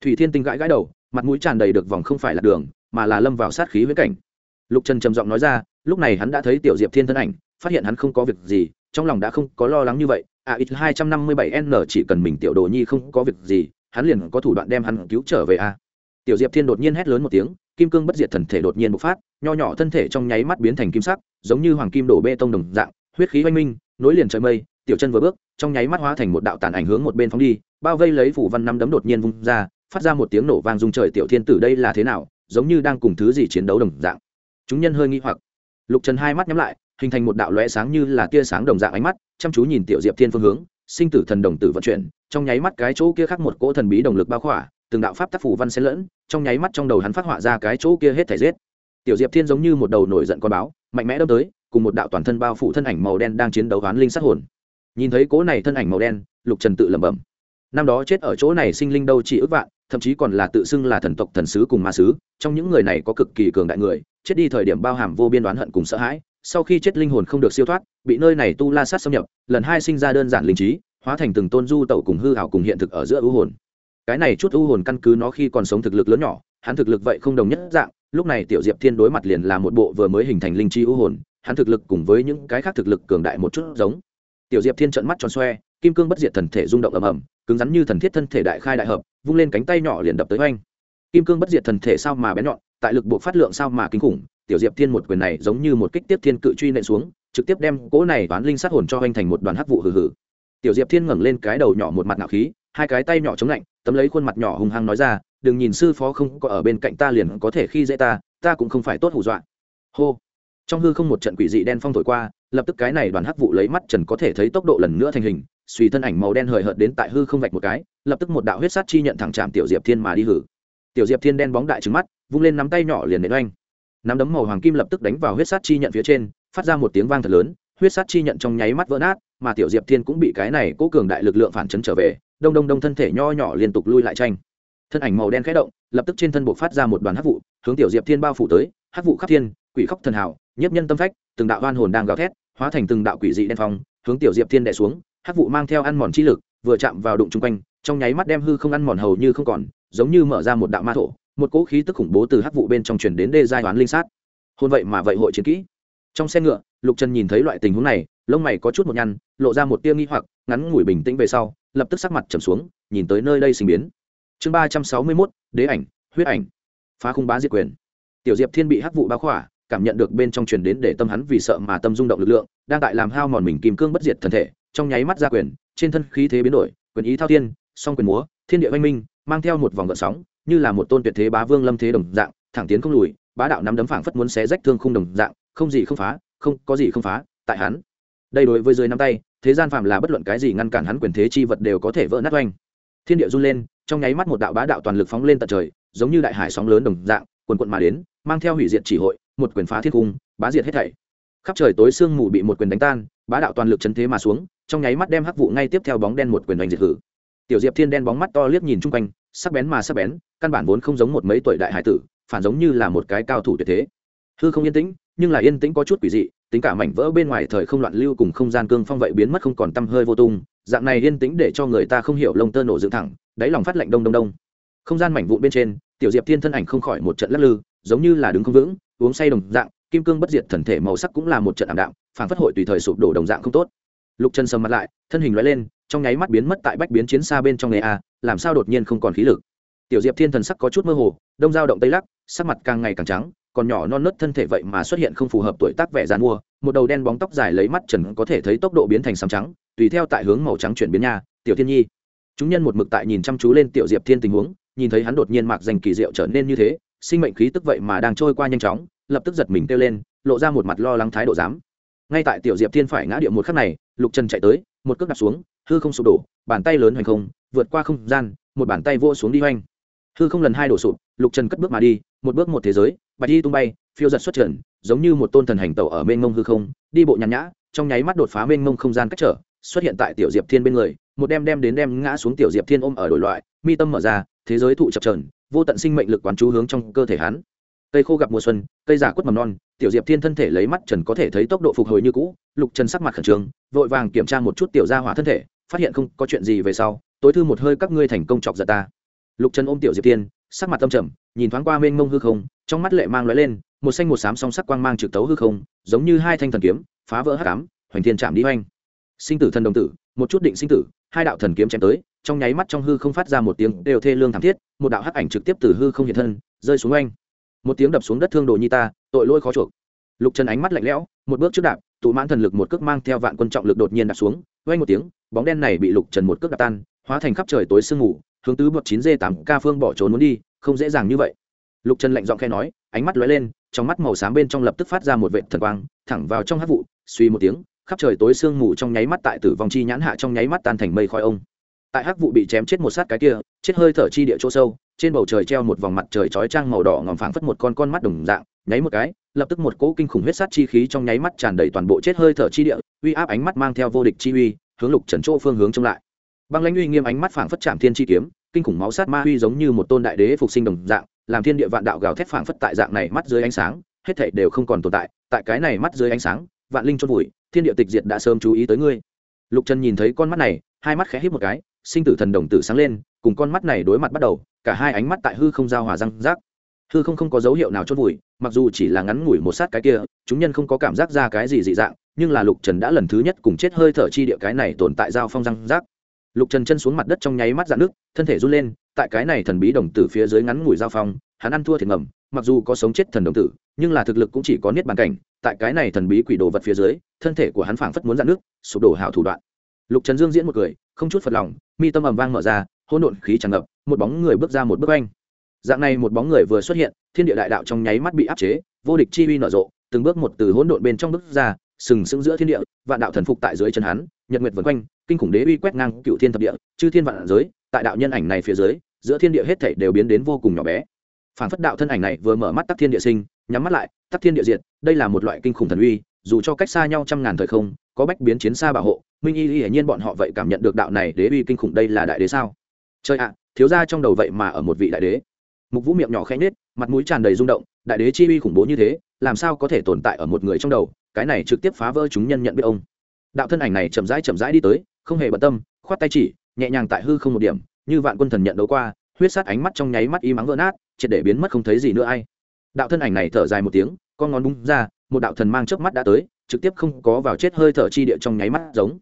Thủy thiên tinh gãi gãi đầu, mặt mũi tràn đầy được vòng không phải là đường, mà là lâm vào sát khí với cảnh. Lục trần trầm giọng nói ra, lúc này hắn đã thấy tiểu diệp thiên thân ảnh, phát hiện hắn không có việc gì, trong lòng đã không có lo lắng như vậy. À ít hai trăm năm mươi bảy n chỉ cần mình tiểu đồ nhi không có việc gì, hắn liền có thủ đoạn đem hắn cứu trở về a tiểu diệp thiên đột nhiên hét lớn một tiếng kim cương bất diệt thần thể đột nhiên bộc phát, nho nhỏ thân thể trong nháy mắt biến thành kim sắc, giống như hoàng kim đổ bê tông đồng dạng, huyết khí oanh minh, nối liền trời mây, tiểu chân vừa bước, trong nháy mắt hóa thành một đạo tàn ảnh hướng một bên phóng đi, bao vây lấy phủ văn năm đấm đột nhiên vung ra, phát ra một tiếng nổ vang rung trời, tiểu thiên tử đây là thế nào, giống như đang cùng thứ gì chiến đấu đồng dạng. Chúng nhân hơi nghi hoặc. Lục trần hai mắt nhắm lại, hình thành một đạo lóe sáng như là tia sáng đồng dạng ánh mắt, chăm chú nhìn tiểu diệp thiên phương hướng, sinh tử thần đồng tử vận chuyển, trong nháy mắt cái chỗ kia khác một cỗ thần bí đồng lực bao khỏa từng đạo pháp tác phủ văn xen lẫn, trong nháy mắt trong đầu hắn phát họa ra cái chỗ kia hết thể giết. Tiểu diệp thiên giống như một đầu nổi giận con báo, mạnh mẽ đâm tới, cùng một đạo toàn thân bao phủ thân ảnh màu đen đang chiến đấu oán linh sát hồn. Nhìn thấy cỗ này thân ảnh màu đen, lục trần tự lẩm bẩm. Năm đó chết ở chỗ này sinh linh đâu chỉ ước vạn, thậm chí còn là tự xưng là thần tộc thần sứ cùng ma sứ, trong những người này có cực kỳ cường đại người, chết đi thời điểm bao hàm vô biên đoán hận cùng sợ hãi, sau khi chết linh hồn không được siêu thoát, bị nơi này tu la sát xâm nhập, lần hai sinh ra đơn giản linh trí, hóa thành từng tôn du tẩu cùng hư hảo cùng hiện thực ở giữa ưu hồn cái này chút u hồn căn cứ nó khi còn sống thực lực lớn nhỏ, hắn thực lực vậy không đồng nhất dạng, lúc này tiểu diệp thiên đối mặt liền là một bộ vừa mới hình thành linh chi u hồn, hắn thực lực cùng với những cái khác thực lực cường đại một chút giống. Tiểu diệp thiên trợn mắt tròn xoe, kim cương bất diệt thần thể rung động ầm ầm, cứng rắn như thần thiết thân thể đại khai đại hợp, vung lên cánh tay nhỏ liền đập tới oanh. Kim cương bất diệt thần thể sao mà bén nhọn, tại lực buộc phát lượng sao mà kinh khủng, tiểu diệp thiên một quyền này giống như một kích tiếp thiên cự truy nện xuống, trực tiếp đem cỗ này toán linh sát hồn cho hoành thành một đoàn hắc vụ hừ hừ. Tiểu diệp thiên ngẩng lên cái đầu nhỏ một mặt ngạo khí hai cái tay nhỏ chống lạnh, tấm lấy khuôn mặt nhỏ hung hăng nói ra, đừng nhìn sư phó không có ở bên cạnh ta liền có thể khi dễ ta ta cũng không phải tốt hù dọa. Hô. Trong hư không một trận quỷ dị đen phong thổi qua, lập tức cái này đoàn hắc vụ lấy mắt trần có thể thấy tốc độ lần nữa thành hình, suy thân ảnh màu đen hời hợt đến tại hư không vạch một cái, lập tức một đạo huyết sát chi nhận thẳng chạm tiểu diệp thiên mà đi hử. Tiểu diệp thiên đen bóng đại trứng mắt, vung lên nắm tay nhỏ liền đến oanh. Nắm đấm màu hoàng kim lập tức đánh vào huyết sát chi nhận phía trên, phát ra một tiếng vang thật lớn, huyết sát chi nhận trong nháy mắt vỡ nát, mà tiểu diệp thiên cũng bị cái này cố cường đại lực lượng phản chấn trở về đông đông đông thân thể nho nhỏ liên tục lui lại tranh. Thân ảnh màu đen khẽ động, lập tức trên thân buộc phát ra một đoàn hắc vụ, hướng tiểu diệp thiên bao phủ tới, hắc vụ khắp thiên, quỷ khóc thần hảo nhất nhân tâm phách, từng đạo hoan hồn đang gào thét, hóa thành từng đạo quỷ dị đen phong, hướng tiểu diệp thiên đẻ xuống, hắc vụ mang theo ăn mòn chi lực, vừa chạm vào đụng chung quanh, trong nháy mắt đem hư không ăn mòn hầu như không còn, giống như mở ra một đạo ma thổ, một cỗ khí tức khủng bố từ hắc vụ bên trong chuyển đến đê giai đoán linh sát. Hôn vậy mà vậy hội chiến kỹ. Trong xe ngựa, lục trần nhìn thấy loại tình huống này, lông mày có chút một nhăn, lộ ra một tia nghi hoặc, ngắn ngủi bình tĩnh về sau lập tức sắc mặt trầm xuống, nhìn tới nơi đây sinh biến. Chương ba trăm sáu mươi mốt, đế ảnh, huyết ảnh. Phá khung bá diệt quyền. Tiểu diệp thiên bị hắc vụ bao khỏa, cảm nhận được bên trong truyền đến để tâm hắn vì sợ mà tâm rung động lực lượng, đang tại làm hao mòn mình kim cương bất diệt thần thể, trong nháy mắt ra quyền, trên thân khí thế biến đổi, quyền ý thao thiên, song quyền múa, thiên địa oanh minh, mang theo một vòng gợn sóng, như là một tôn tuyệt thế bá vương lâm thế đồng dạng, thẳng tiến không lùi, bá đạo nắm đấm phảng phất muốn xé rách thương khung đồng dạng, không gì không phá, không có gì không phá, tại hắn đây đối với dưới năm tay, thế gian phạm là bất luận cái gì ngăn cản hắn quyền thế chi vật đều có thể vỡ nát oanh. Thiên địa run lên, trong nháy mắt một đạo bá đạo toàn lực phóng lên tận trời, giống như đại hải sóng lớn đồng dạng quần quận mà đến, mang theo hủy diệt chỉ hội, một quyền phá thiên cung, bá diệt hết thảy. Khắp trời tối sương mù bị một quyền đánh tan, bá đạo toàn lực chấn thế mà xuống, trong nháy mắt đem hắc vụ ngay tiếp theo bóng đen một quyền đánh diệt hử. Tiểu diệp thiên đen bóng mắt to liếc nhìn chung quanh, sắc bén mà sắc bén, căn bản vốn không giống một mấy tuổi đại hải tử, phản giống như là một cái cao thủ tuyệt thế. Hư không yên tĩnh, nhưng là yên tĩnh có chút quỷ dị tính cả mảnh vỡ bên ngoài thời không loạn lưu cùng không gian cương phong vậy biến mất không còn tăm hơi vô tung, dạng này yên tĩnh để cho người ta không hiểu lông tơ nổ dựng thẳng, đáy lòng phát lạnh đông đông đông. Không gian mảnh vụn bên trên, tiểu diệp thiên thân ảnh không khỏi một trận lắc lư, giống như là đứng không vững, uống say đồng dạng, kim cương bất diệt thần thể màu sắc cũng là một trận ảm đạm phản phất hội tùy thời sụp đổ đồng dạng không tốt. Lục chân sầm mặt lại, thân hình loại lên, trong nháy mắt biến mất tại bách biến chiến xa bên trong nghề a, làm sao đột nhiên không còn khí lực? Tiểu diệp thiên thần sắc có chút mơ hồ, đông dao động tây lắc, sắc mặt càng ngày càng trắng còn nhỏ non nớt thân thể vậy mà xuất hiện không phù hợp tuổi tác vẻ dàn mua một đầu đen bóng tóc dài lấy mắt trần có thể thấy tốc độ biến thành sám trắng, tùy theo tại hướng màu trắng chuyển biến nha, tiểu thiên nhi. Chúng nhân một mực tại nhìn chăm chú lên tiểu diệp thiên tình huống, nhìn thấy hắn đột nhiên mạc dành kỳ diệu trở nên như thế, sinh mệnh khí tức vậy mà đang trôi qua nhanh chóng, lập tức giật mình kêu lên, lộ ra một mặt lo lắng thái độ dám. Ngay tại tiểu diệp thiên phải ngã điệu một khắc này, lục trần chạy tới, một cước đặt xuống, hư không sụp đổ, bàn tay lớn hoành không, vượt qua không gian, một bàn tay vô xuống đi hoành. Hư không lần hai đổ sụp, lục trần cất bước mà đi, một bước một thế giới bạch đi tung bay, phiêu giật xuất trần, giống như một tôn thần hành tẩu ở mênh mông hư không, đi bộ nhàn nhã, trong nháy mắt đột phá mênh mông không gian cách trở, xuất hiện tại tiểu diệp thiên bên người, một đem đem đến đem ngã xuống tiểu diệp thiên ôm ở đổi loại, mi tâm mở ra, thế giới thụ chập trờn, vô tận sinh mệnh lực quán chú hướng trong cơ thể hắn. Cây khô gặp mùa xuân, cây giả quất mầm non, tiểu diệp thiên thân thể lấy mắt trần có thể thấy tốc độ phục hồi như cũ, lục trần sắc mặt khẩn trương, vội vàng kiểm tra một chút tiểu gia hỏa thân thể, phát hiện không có chuyện gì về sau, tối thư một hơi các ngươi thành công chọc giật ta. Lục trần ôm tiểu diệp thiên, sắc mặt tâm trầm nhìn thoáng qua mênh mông hư không, trong mắt lệ mang lóe lên, một xanh một xám song sắc quang mang trực tấu hư không, giống như hai thanh thần kiếm, phá vỡ hắc ám, hoành thiên chạm đi hoành. Sinh tử thần đồng tử, một chút định sinh tử, hai đạo thần kiếm chém tới, trong nháy mắt trong hư không phát ra một tiếng đều thê lương thảm thiết, một đạo hắc ảnh trực tiếp từ hư không hiện thân, rơi xuống oanh. Một tiếng đập xuống đất thương đồ nhi ta, tội lỗi khó chuộc. Lục trần ánh mắt lạnh lẽo, một bước trước đạp, tụ mãn thần lực một cước mang theo vạn quân trọng lực đột nhiên đạp xuống, oanh một tiếng, bóng đen này bị lục trần một cước đạp tan, hóa thành khắp trời tối sương ngủ hướng tứ bậc chín d tám ca phương bỏ trốn muốn đi không dễ dàng như vậy. Lục trần lạnh giọng khe nói, ánh mắt lóe lên, trong mắt màu xám bên trong lập tức phát ra một vệ thần quang, thẳng vào trong hát vụ, suy một tiếng, khắp trời tối sương mù trong nháy mắt tại tử vong chi nhãn hạ trong nháy mắt tan thành mây khói ông. Tại hắc vụ bị chém chết một sát cái kia, chết hơi thở chi địa chỗ sâu, trên bầu trời treo một vòng mặt trời chói trang màu đỏ ngòm phảng phất một con con mắt đồng dạng, nháy một cái, lập tức một cỗ kinh khủng huyết sát chi khí trong nháy mắt tràn đầy toàn bộ chết hơi thở chi địa, uy áp ánh mắt mang theo vô địch chi uy, hướng lục trần chỗ phương hướng trông lại. Băng lãnh uy nghiêm ánh mắt phảng phất chạm thiên chi kiếm kinh khủng máu sát ma uy giống như một tôn đại đế phục sinh đồng dạng, làm thiên địa vạn đạo gào thét phảng phất tại dạng này mắt dưới ánh sáng, hết thảy đều không còn tồn tại tại cái này mắt dưới ánh sáng, vạn linh chôn vùi, thiên địa tịch diệt đã sớm chú ý tới ngươi. Lục trần nhìn thấy con mắt này, hai mắt khẽ hít một cái, sinh tử thần đồng tử sáng lên, cùng con mắt này đối mặt bắt đầu, cả hai ánh mắt tại hư không giao hòa răng rác. Hư không không có dấu hiệu nào chôn vùi, mặc dù chỉ là ngắn ngủi một sát cái kia, chúng nhân không có cảm giác ra cái gì dị dạng, nhưng là lục trần đã lần thứ nhất cùng chết hơi thở chi địa cái này tồn tại giao phong răng rác lục trần chân xuống mặt đất trong nháy mắt dạn nước, thân thể run lên, tại cái này thần bí đồng tử phía dưới ngắn ngủi giao phong, hắn ăn thua thiệt ngầm, mặc dù có sống chết thần đồng tử, nhưng là thực lực cũng chỉ có niết bàn cảnh, tại cái này thần bí quỷ đồ vật phía dưới, thân thể của hắn phảng phất muốn dạn nước, sụp đổ hảo thủ đoạn. Lục trần dương diễn một cười, không chút phật lòng, mi tâm ầm vang mở ra, hỗn độn khí tràn ngập, một bóng người bước ra một bước anh dạng này một bóng người vừa xuất hiện, thiên địa đại đạo trong nháy mắt bị áp chế, vô địch chi uy nở rộ, từng bước một từ hỗn độn bên trong bước ra sừng sững giữa thiên địa, vạn đạo thần phục tại dưới chân hắn, nhật nguyệt vân quanh, kinh khủng đế uy quét ngang cựu thiên thập địa, chư thiên vạn giới, tại đạo nhân ảnh này phía dưới, giữa thiên địa hết thảy đều biến đến vô cùng nhỏ bé. Phản phất đạo thân ảnh này vừa mở mắt tắc thiên địa sinh, nhắm mắt lại, tắc thiên địa diệt, đây là một loại kinh khủng thần uy, dù cho cách xa nhau trăm ngàn thời không, có bách biến chiến xa bảo hộ, minh y hiển nhiên bọn họ vậy cảm nhận được đạo này đế uy kinh khủng đây là đại đế sao? Trời ạ, thiếu ra trong đầu vậy mà ở một vị đại đế. Mục vũ miệng nhỏ khẽ nết mặt mũi tràn đầy rung động, đại đế chi uy khủng bố như thế làm sao có thể tồn tại ở một người trong đầu, cái này trực tiếp phá vỡ chúng nhân nhận biết ông. Đạo thân ảnh này chậm rãi chậm rãi đi tới, không hề bận tâm, khoát tay chỉ, nhẹ nhàng tại hư không một điểm, như vạn quân thần nhận đấu qua, huyết sát ánh mắt trong nháy mắt y mắng vỡ nát, triệt để biến mất không thấy gì nữa ai. Đạo thân ảnh này thở dài một tiếng, con ngón búng ra, một đạo thần mang trước mắt đã tới, trực tiếp không có vào chết hơi thở chi địa trong nháy mắt giống.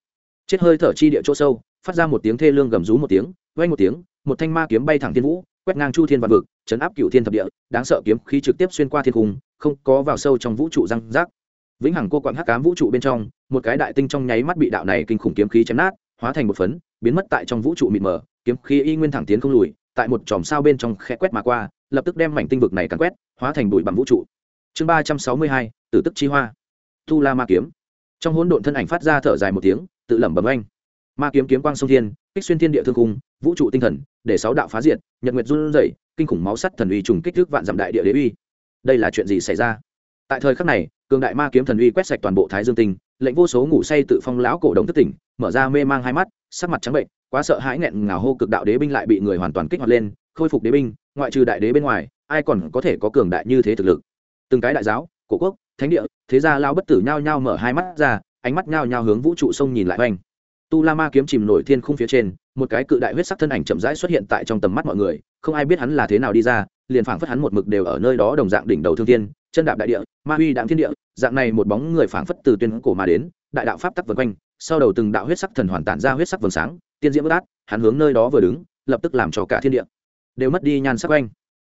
Chết hơi thở chi địa chỗ sâu, phát ra một tiếng thê lương gầm rú một tiếng vay một tiếng, một thanh ma kiếm bay thẳng thiên vũ, quét ngang chu thiên vạn vực, chấn áp cựu thiên thập địa, đáng sợ kiếm khí trực tiếp xuyên qua thiên cung không có vào sâu trong vũ trụ răng rác. Vĩnh hằng cô quặng hắc cám vũ trụ bên trong, một cái đại tinh trong nháy mắt bị đạo này kinh khủng kiếm khí chém nát, hóa thành một phấn, biến mất tại trong vũ trụ mịt mờ, kiếm khí y nguyên thẳng tiến không lùi, tại một chòm sao bên trong khe quét mà qua, lập tức đem mảnh tinh vực này cắn quét, hóa thành bụi bằng vũ trụ. Chương ba trăm sáu mươi hai, tử tức chi hoa. Tu la ma kiếm. Trong hỗn độn thân ảnh phát ra thở dài một tiếng, tự lẩm bẩm anh ma kiếm kiếm quang sông thiên, kích xuyên thiên địa thương cung vũ trụ tinh thần, để sáu đạo phá diệt, nhật nguyệt run rẩy, kinh khủng máu sắt thần uy trùng kích thước vạn dặm đại địa đế uy đây là chuyện gì xảy ra? Tại thời khắc này, cường đại ma kiếm thần uy quét sạch toàn bộ thái dương tinh, lệnh vô số ngủ say tự phong lão cổ đồng thất tỉnh, mở ra mê mang hai mắt, sắc mặt trắng bệnh, quá sợ hãi nghẹn ngào hô cực đạo đế binh lại bị người hoàn toàn kích hoạt lên, khôi phục đế binh, ngoại trừ đại đế bên ngoài, ai còn có thể có cường đại như thế thực lực? Từng cái đại giáo, cổ quốc, thánh địa, thế gia lao bất tử nhao nhao mở hai mắt ra, ánh mắt nhao nhao hướng vũ trụ sông nhìn lại oanh tu la ma kiếm chìm nổi thiên khung phía trên, một cái cự đại huyết sắc thân ảnh chậm rãi xuất hiện tại trong tầm mắt mọi người, không ai biết hắn là thế nào đi ra liền phảng phất hắn một mực đều ở nơi đó đồng dạng đỉnh đầu thương thiên, chân đạp đại địa, ma huy đạm thiên địa, dạng này một bóng người phảng phất từ tuyên cổ mà đến, đại đạo pháp tắc vần quanh, sau đầu từng đạo huyết sắc thần hoàn tản ra huyết sắc vầng sáng, tiên diễm bất át, hắn hướng nơi đó vừa đứng, lập tức làm cho cả thiên địa đều mất đi nhan sắc quanh.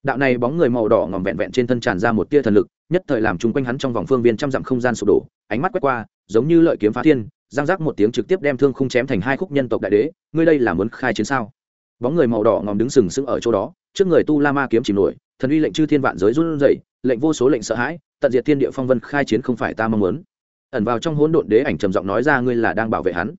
Đạo này bóng người màu đỏ ngòm vẹn vẹn trên thân tràn ra một tia thần lực, nhất thời làm chung quanh hắn trong vòng phương viên trăm dặm không gian sụp đổ, ánh mắt quét qua, giống như lợi kiếm phá thiên, giang giác một tiếng trực tiếp đem thương khung chém thành hai khúc nhân tộc đại đế, ngươi đây là muốn khai chiến sao? Bóng người màu đỏ ngòm đứng sừng sững ở chỗ đó trước người tu la ma kiếm chìm nổi, thần uy lệnh chư thiên vạn giới run rẩy, lệnh vô số lệnh sợ hãi, tận diệt thiên địa phong vân khai chiến không phải ta mong muốn. Ẩn vào trong hỗn độn đế ảnh trầm giọng nói ra ngươi là đang bảo vệ hắn.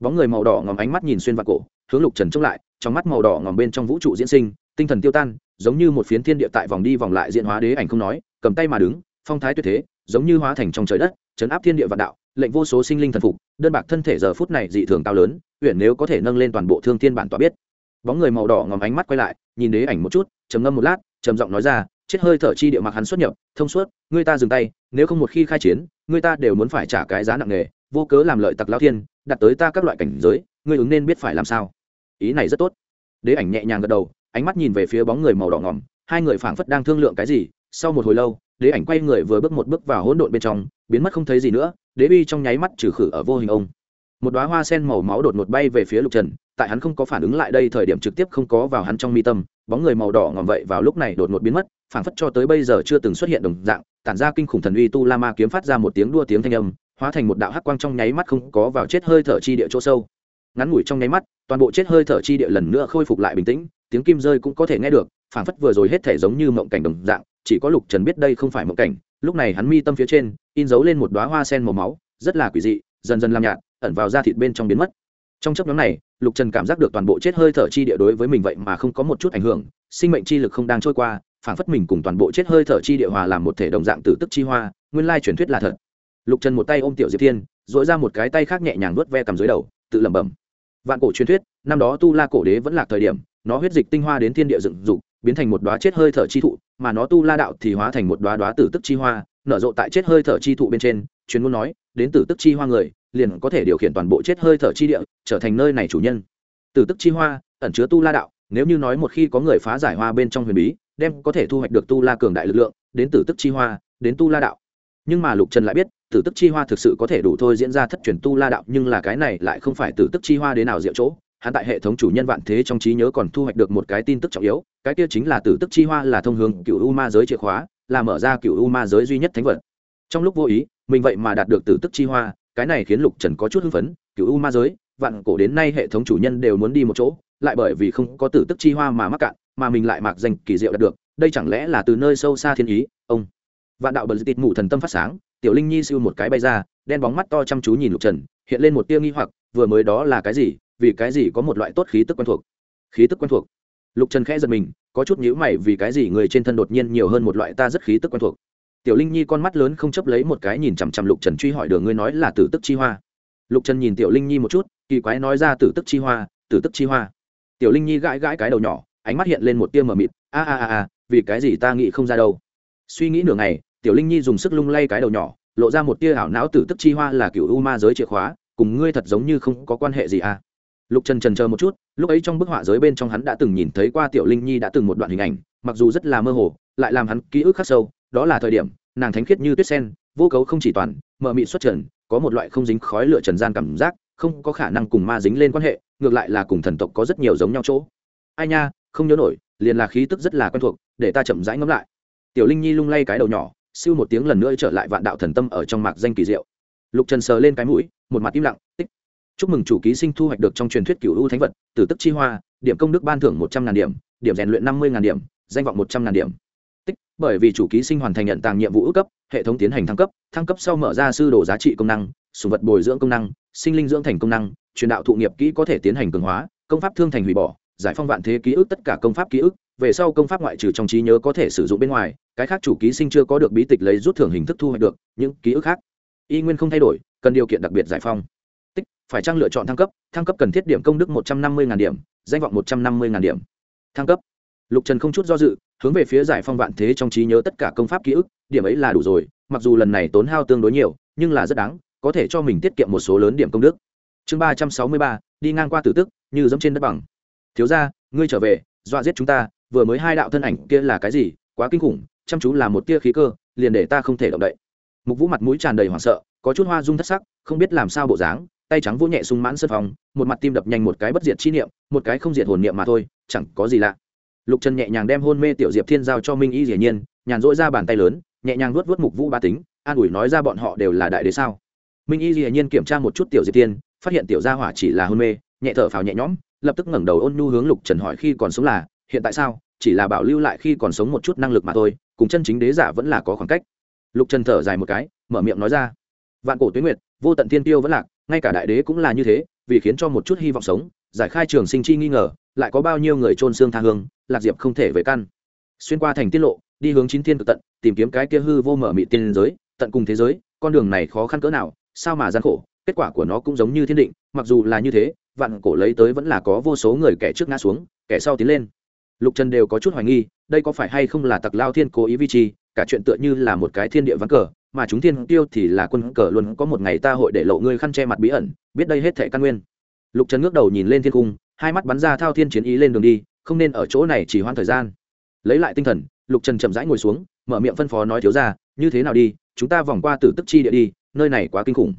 Bóng người màu đỏ ngòm ánh mắt nhìn xuyên vào cổ, hướng lục trần trông lại, trong mắt màu đỏ ngòm bên trong vũ trụ diễn sinh, tinh thần tiêu tan, giống như một phiến thiên địa tại vòng đi vòng lại diễn hóa đế ảnh không nói, cầm tay mà đứng, phong thái tuyệt thế, giống như hóa thành trong trời đất chấn áp thiên địa vạn đạo, lệnh vô số sinh linh thần phục, đơn bạc thân thể giờ phút này dị thường cao lớn huyện nếu có thể nâng lên toàn bộ thương thiên bản tỏa biết bóng người màu đỏ ngòm ánh mắt quay lại, nhìn đế ảnh một chút, trầm ngâm một lát, trầm giọng nói ra, chết hơi thở chi địa mặc hắn xuất nhập, thông suốt người ta dừng tay, nếu không một khi khai chiến người ta đều muốn phải trả cái giá nặng nề, vô cớ làm lợi tặc lao thiên, đặt tới ta các loại cảnh giới, ngươi ứng nên biết phải làm sao. Ý này rất tốt. Đế ảnh nhẹ nhàng gật đầu, ánh mắt nhìn về phía bóng người màu đỏ ngỏm hai người phảng phất đang thương lượng cái gì, sau một hồi lâu, đế ảnh quay người vừa bước một bước vào hỗn độn bên trong, biến mất không thấy gì nữa, đế bi trong nháy mắt trừ khử ở vô hình ông. Một đoá hoa sen màu máu đột ngột bay về phía lục trần tại hắn không có phản ứng lại đây thời điểm trực tiếp không có vào hắn trong mi tâm, bóng người màu đỏ ngỏm vậy vào lúc này đột ngột biến mất phản phất cho tới bây giờ chưa từng xuất hiện đồng dạng, tản ra kinh khủng thần uy tu la ma kiếm phát ra một tiếng đua tiếng thanh âm, hóa thành một đạo hắc quang trong nháy mắt không có vào chết hơi thở chi địa chỗ sâu. Ngắn ngủi trong nháy mắt, toàn bộ chết hơi thở chi địa lần nữa khôi phục lại bình tĩnh, tiếng kim rơi cũng có thể nghe được, phảng phất vừa rồi hết thể giống như mộng cảnh đồng dạng, chỉ có lục trần biết đây không phải mộng cảnh, lúc này hắn mi tâm phía trên, in dấu lên một đoá hoa sen màu máu, rất là quỷ dị, dần dần làm nhạt, ẩn vào da thịt bên trong biến mất. Trong chấp nhóm này lục trần cảm giác được toàn bộ chết hơi thở chi địa đối với mình vậy mà không có một chút ảnh hưởng, sinh mệnh chi lực không đang trôi qua, phảng phất mình cùng toàn bộ chết hơi thở chi địa hòa làm một thể đồng dạng tử tức chi hoa, nguyên lai truyền thuyết là thật. Lục trần một tay ôm tiểu diệp thiên dội ra một cái tay khác nhẹ nhàng vớt ve cầm dưới đầu, tự lẩm bẩm. Vạn cổ truyền thuyết, năm đó tu la cổ đế vẫn là thời điểm, nó huyết dịch tinh hoa đến thiên địa dựng dục, biến thành một đoá chết hơi thở chi thụ, mà nó tu la đạo thì hóa thành một đoá đoá tử tức chi hoa nở rộ tại chết hơi thở chi thụ bên trên, chuyên môn nói, đến tử tức chi hoa người, liền có thể điều khiển toàn bộ chết hơi thở chi địa, trở thành nơi này chủ nhân. Tử tức chi hoa, ẩn chứa tu la đạo, nếu như nói một khi có người phá giải hoa bên trong huyền bí, đem có thể thu hoạch được tu la cường đại lực lượng, đến tử tức chi hoa, đến tu la đạo. Nhưng mà lục trần lại biết tử tức chi hoa thực sự có thể đủ thôi diễn ra thất truyền tu la đạo, nhưng là cái này lại không phải tử tức chi hoa đến nào diệu chỗ. Hắn tại hệ thống chủ nhân vạn thế trong trí nhớ còn thu hoạch được một cái tin tức trọng yếu, cái kia chính là tử tức chi hoa là thông hướng cựu u ma giới chìa khóa là mở ra cựu u ma giới duy nhất thánh vật. Trong lúc vô ý, mình vậy mà đạt được tử tức chi hoa, cái này khiến lục trần có chút hưng phấn, cựu u ma giới, vạn cổ đến nay hệ thống chủ nhân đều muốn đi một chỗ, lại bởi vì không có tử tức chi hoa mà mắc cạn, mà mình lại mặc danh kỳ diệu đạt được, đây chẳng lẽ là từ nơi sâu xa thiên ý, ông. Vạn đạo bật tịt ngủ thần tâm phát sáng, tiểu linh nhi siêu một cái bay ra, đen bóng mắt to chăm chú nhìn lục trần, hiện lên một tia nghi hoặc, vừa mới đó là cái gì, vì cái gì có một loại tốt khí tức quen thuộc? Khí tức quen thuộc lục trần khẽ giật mình, có chút nhữ mày vì cái gì người trên thân đột nhiên nhiều hơn một loại ta rất khí tức quen thuộc. Tiểu linh nhi con mắt lớn không chấp lấy một cái nhìn chằm chằm lục trần truy hỏi đường ngươi nói là tử tức chi hoa. Lục trần nhìn tiểu linh nhi một chút, kỳ quái nói ra tử tức chi hoa, tử tức chi hoa. Tiểu linh nhi gãi gãi cái đầu nhỏ, ánh mắt hiện lên một tia mờ mịt, a a a a, vì cái gì ta nghĩ không ra đâu. Suy nghĩ nửa ngày, tiểu linh nhi dùng sức lung lay cái đầu nhỏ, lộ ra một tia ảo não tử tức chi hoa là cựu u ma giới chìa khóa, cùng ngươi thật giống như không có quan hệ gì à lục trần trần chờ một chút, lúc ấy trong bức họa giới bên trong hắn đã từng nhìn thấy qua tiểu linh nhi đã từng một đoạn hình ảnh, mặc dù rất là mơ hồ, lại làm hắn ký ức khắc sâu, đó là thời điểm, nàng thánh khiết như tuyết sen, vô cấu không chỉ toàn, mờ mị xuất trần, có một loại không dính khói lửa trần gian cảm giác, không có khả năng cùng ma dính lên quan hệ, ngược lại là cùng thần tộc có rất nhiều giống nhau chỗ. Ai nha, không nhớ nổi, liền là khí tức rất là quen thuộc, để ta chậm rãi ngẫm lại. Tiểu linh nhi lung lay cái đầu nhỏ, siêu một tiếng lần nữa trở lại vạn đạo thần tâm ở trong mạc danh kỳ diệu. Lục trần sờ lên cái mũi, một mặt im lặng, tích chúc mừng chủ ký sinh thu hoạch được trong truyền thuyết cựu u thánh vật, tử tức chi hoa, điểm công đức ban thưởng một trăm ngàn điểm điểm rèn luyện năm mươi ngàn điểm, danh vọng một trăm ngàn điểm. Tích, bởi vì chủ ký sinh hoàn thành nhận tàng nhiệm vụ ước cấp, hệ thống tiến hành thăng cấp thăng cấp sau mở ra sư đồ giá trị công năng, sùng vật bồi dưỡng công năng, sinh linh dưỡng thành công năng, truyền đạo thụ nghiệp kỹ có thể tiến hành cường hóa, công pháp thương thành hủy bỏ, giải phong vạn thế ký ức tất cả công pháp ký ức, về sau công pháp ngoại trừ trong trí nhớ có thể sử dụng bên ngoài, cái khác chủ ký sinh chưa có được bí tịch lấy rút thưởng hình thức thu hoạch được, những ký ức khác. Y nguyên không thay đổi, cần điều kiện đặc biệt giải phong phải trang lựa chọn thăng cấp? Thăng cấp cần thiết điểm công đức một trăm năm mươi điểm, danh vọng một trăm năm mươi điểm. Thăng cấp. Lục trần không chút do dự, hướng về phía giải phong vạn thế trong trí nhớ tất cả công pháp ký ức, điểm ấy là đủ rồi, mặc dù lần này tốn hao tương đối nhiều, nhưng là rất đáng, có thể cho mình tiết kiệm một số lớn điểm công đức. Chương ba trăm sáu mươi ba, đi ngang qua tử tức, như dẫm trên đất bằng. Thiếu ra ngươi trở về, dọa giết chúng ta, vừa mới hai đạo thân ảnh kia là cái gì? Quá kinh khủng, chăm chú là một tia khí cơ, liền để ta không thể động đậy. Mục vũ mặt mũi tràn đầy hoảng sợ, có chút hoa dung thất sắc, không biết làm sao bộ dáng tay trắng vỗ nhẹ sung mãn sân phòng, một mặt tim đập nhanh một cái bất diệt chi niệm, một cái không diệt hồn niệm mà thôi, chẳng có gì lạ. Lục trần nhẹ nhàng đem hôn mê tiểu diệp thiên giao cho minh y dĩ nhiên, nhàn rỗi ra bàn tay lớn, nhẹ nhàng vuốt vớt mục vũ ba tính, an ủi nói ra bọn họ đều là đại đế sao. Minh y dĩ nhiên kiểm tra một chút tiểu diệp thiên, phát hiện tiểu gia hỏa chỉ là hôn mê, nhẹ thở phào nhẹ nhõm, lập tức ngẩng đầu ôn nhu hướng lục trần hỏi khi còn sống là, hiện tại sao, chỉ là bảo lưu lại khi còn sống một chút năng lực mà thôi, cùng chân chính đế giả vẫn là có khoảng cách. Lục trần thở dài một cái, mở miệng nói ra. Vạn cổ tuyến nguyệt, vô tận thiên tiêu vẫn lạc ngay cả đại đế cũng là như thế, vì khiến cho một chút hy vọng sống, giải khai trường sinh chi nghi ngờ, lại có bao nhiêu người trôn xương tha hương, lạc diệp không thể về căn. Xuyên qua thành tiết lộ, đi hướng chín thiên cực tận, tìm kiếm cái kia hư vô mở mị tiên giới, tận cùng thế giới, con đường này khó khăn cỡ nào, sao mà gian khổ, kết quả của nó cũng giống như thiên định, mặc dù là như thế, vạn cổ lấy tới vẫn là có vô số người kẻ trước ngã xuống, kẻ sau tiến lên. Lục trần đều có chút hoài nghi, đây có phải hay không là tặc lao thiên cố ý vi trì cả chuyện tựa như là một cái thiên địa vắng cờ, mà chúng thiên tiêu thì là quân cờ luôn. Có một ngày ta hội để lộ ngươi khăn che mặt bí ẩn, biết đây hết thệ căn nguyên. Lục trần ngước đầu nhìn lên thiên cung, hai mắt bắn ra thao thiên chiến ý lên đường đi, không nên ở chỗ này chỉ hoãn thời gian. Lấy lại tinh thần, lục trần chậm rãi ngồi xuống, mở miệng phân phó nói thiếu ra như thế nào đi, chúng ta vòng qua tử tức chi địa đi, nơi này quá kinh khủng.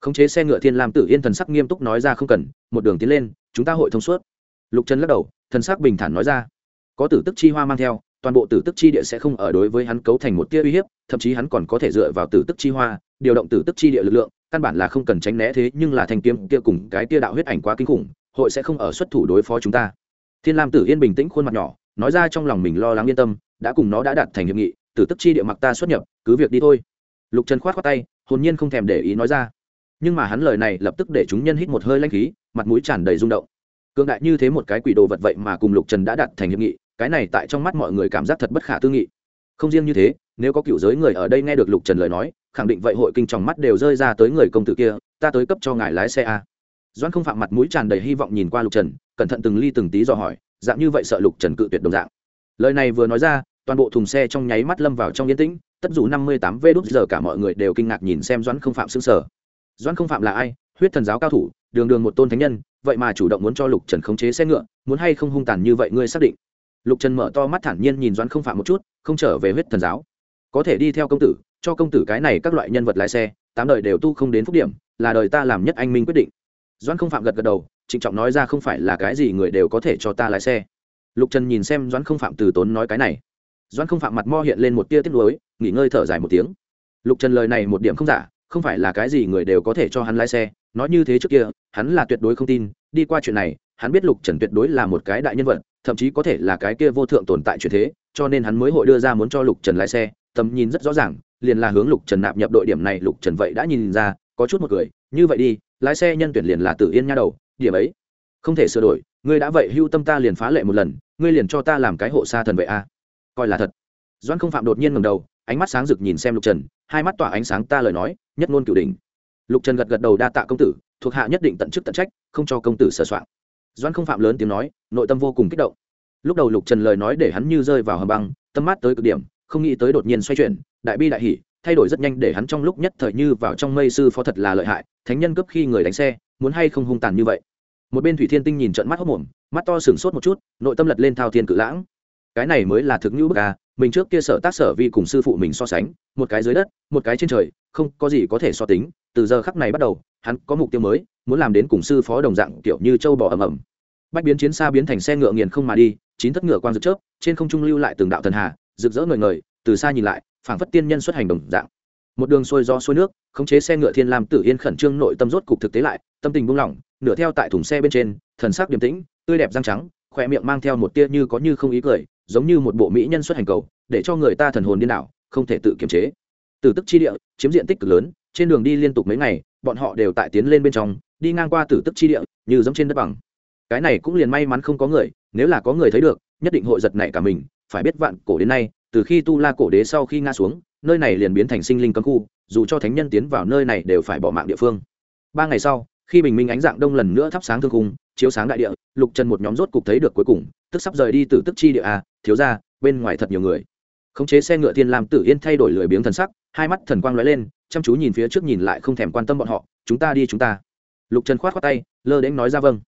Khống chế xe ngựa thiên lam tử yên thần sắc nghiêm túc nói ra, không cần, một đường tiến lên, chúng ta hội thông suốt. Lục trần lắc đầu, thần sắc bình thản nói ra, có tử tức chi hoa mang theo toàn bộ tử tức chi địa sẽ không ở đối với hắn cấu thành một tia uy hiếp, thậm chí hắn còn có thể dựa vào tử tức chi hoa, điều động tử tức chi địa lực lượng, căn bản là không cần tránh né thế, nhưng là thanh kiếm kia cùng cái tia đạo huyết ảnh quá kinh khủng, hội sẽ không ở xuất thủ đối phó chúng ta. Thiên lam tử yên bình tĩnh khuôn mặt nhỏ, nói ra trong lòng mình lo lắng yên tâm, đã cùng nó đã đạt thành hiệp nghị, tử tức chi địa mặc ta xuất nhập, cứ việc đi thôi. Lục trần khoát khoát tay, hồn nhiên không thèm để ý nói ra. Nhưng mà hắn lời này lập tức để chúng nhân hít một hơi lanh khí, mặt mũi tràn đầy rung động. Cương đại như thế một cái quỷ đồ vật vậy mà cùng lục trần đã đạt thành hiệp nghị cái này tại trong mắt mọi người cảm giác thật bất khả tư nghị. Không riêng như thế, nếu có cựu giới người ở đây nghe được lục trần lời nói, khẳng định vậy hội kinh trong mắt đều rơi ra tới người công tử kia, ta tới cấp cho ngài lái xe a. Doan không phạm mặt mũi tràn đầy hy vọng nhìn qua lục trần, cẩn thận từng ly từng tí dò hỏi, dạng như vậy sợ lục trần cự tuyệt đồng dạng. Lời này vừa nói ra, toàn bộ thùng xe trong nháy mắt lâm vào trong yên tĩnh, tất dù năm mươi tám v đút giờ cả mọi người đều kinh ngạc nhìn xem doãn không phạm xứng sở doãn không phạm là ai? Huyết thần giáo cao thủ, đường đường một tôn thánh nhân, vậy mà chủ động muốn cho lục trần khống chế xe ngựa, muốn hay không hung tàn như vậy ngươi xác định? Lục trần mở to mắt thản nhiên nhìn doãn không phạm một chút, không trở về huyết thần giáo. Có thể đi theo công tử, cho công tử cái này các loại nhân vật lái xe, tám đời đều tu không đến phúc điểm, là đời ta làm nhất anh minh quyết định. Doãn không phạm gật gật đầu, trịnh trọng nói ra không phải là cái gì người đều có thể cho ta lái xe. Lục trần nhìn xem doãn không phạm từ tốn nói cái này. Doãn không phạm mặt mo hiện lên một tia tiếc nuối, nghỉ ngơi thở dài một tiếng. Lục trần lời này một điểm không giả, không phải là cái gì người đều có thể cho hắn lái xe, nói như thế trước kia, hắn là tuyệt đối không tin, đi qua chuyện này, hắn biết lục trần tuyệt đối là một cái đại nhân vật thậm chí có thể là cái kia vô thượng tồn tại chuyển thế, cho nên hắn mới hội đưa ra muốn cho lục trần lái xe, tầm nhìn rất rõ ràng, liền là hướng lục trần nạp nhập đội điểm này, lục trần vậy đã nhìn ra, có chút một người, như vậy đi, lái xe nhân tuyển liền là tử yên nha đầu, điểm ấy không thể sửa đổi, ngươi đã vậy hưu tâm ta liền phá lệ một lần, ngươi liền cho ta làm cái hộ xa thần vậy a. Coi là thật. Doan không phạm đột nhiên ngầm đầu, ánh mắt sáng rực nhìn xem lục trần, hai mắt tỏa ánh sáng ta lời nói, nhất ngôn cửu đình lục trần gật gật đầu đa tạ công tử, thuộc hạ nhất định tận chức tận trách, không cho công tử sửa soạn doan không phạm lớn tiếng nói, nội tâm vô cùng kích động. Lúc đầu lục trần lời nói để hắn như rơi vào hầm băng, tâm mát tới cực điểm, không nghĩ tới đột nhiên xoay chuyển, đại bi đại hỷ thay đổi rất nhanh để hắn trong lúc nhất thời như vào trong mây sư phó thật là lợi hại, thánh nhân cấp khi người đánh xe, muốn hay không hung tàn như vậy. Một bên thủy thiên tinh nhìn trận mắt hốc mồm mắt to sừng sốt một chút, nội tâm lật lên thao thiên cự lãng. Cái này mới là thực ngữ bức à mình trước kia sở tác sở vi cùng sư phụ mình so sánh, một cái dưới đất, một cái trên trời, không có gì có thể so tính, từ giờ khắc này bắt đầu, hắn có mục tiêu mới muốn làm đến cùng sư phó đồng dạng kiểu như châu bò ầm ầm. Bách biến chiến xa biến thành xe ngựa nghiền không mà đi, chín thất ngựa quang rực chớp, trên không trung lưu lại từng đạo thần hà, rực rỡ ngời ngời, từ xa nhìn lại, phảng phất tiên nhân xuất hành đồng dạng. Một đường xuôi do xuôi nước, khống chế xe ngựa thiên lam tử yên khẩn trương nội tâm rốt cục thực tế lại, tâm tình buông lỏng, nửa theo tại thùng xe bên trên, thần sắc điềm tĩnh, tươi đẹp răng trắng, khỏe miệng mang theo một tia như có như không ý cười, giống như một bộ mỹ nhân xuất hành cầu, để cho người ta thần hồn điên đảo, không thể tự kiềm chế. Từ tức chi địa, chiếm diện tích cực lớn, trên đường đi liên tục mấy ngày, bọn họ đều tại tiến lên bên trong đi ngang qua tử tức chi địa, như giống trên đất bằng. Cái này cũng liền may mắn không có người, nếu là có người thấy được, nhất định hội giật nảy cả mình, phải biết vạn cổ đến nay, từ khi tu la cổ đế sau khi ngã xuống, nơi này liền biến thành sinh linh cấm khu, dù cho thánh nhân tiến vào nơi này đều phải bỏ mạng địa phương. Ba ngày sau, khi bình minh ánh dạng đông lần nữa thắp sáng thương cung chiếu sáng đại địa, lục trần một nhóm rốt cục thấy được cuối cùng, tức sắp rời đi từ tức chi địa a thiếu ra, bên ngoài thật nhiều người. Khống chế xe ngựa thiên lam tử yên thay đổi lười biếng thần sắc, hai mắt thần quang lóe lên, chăm chú nhìn phía trước nhìn lại không thèm quan tâm bọn họ, chúng ta đi chúng ta lục trần khoát khoát tay, lơ đễnh nói ra vâng.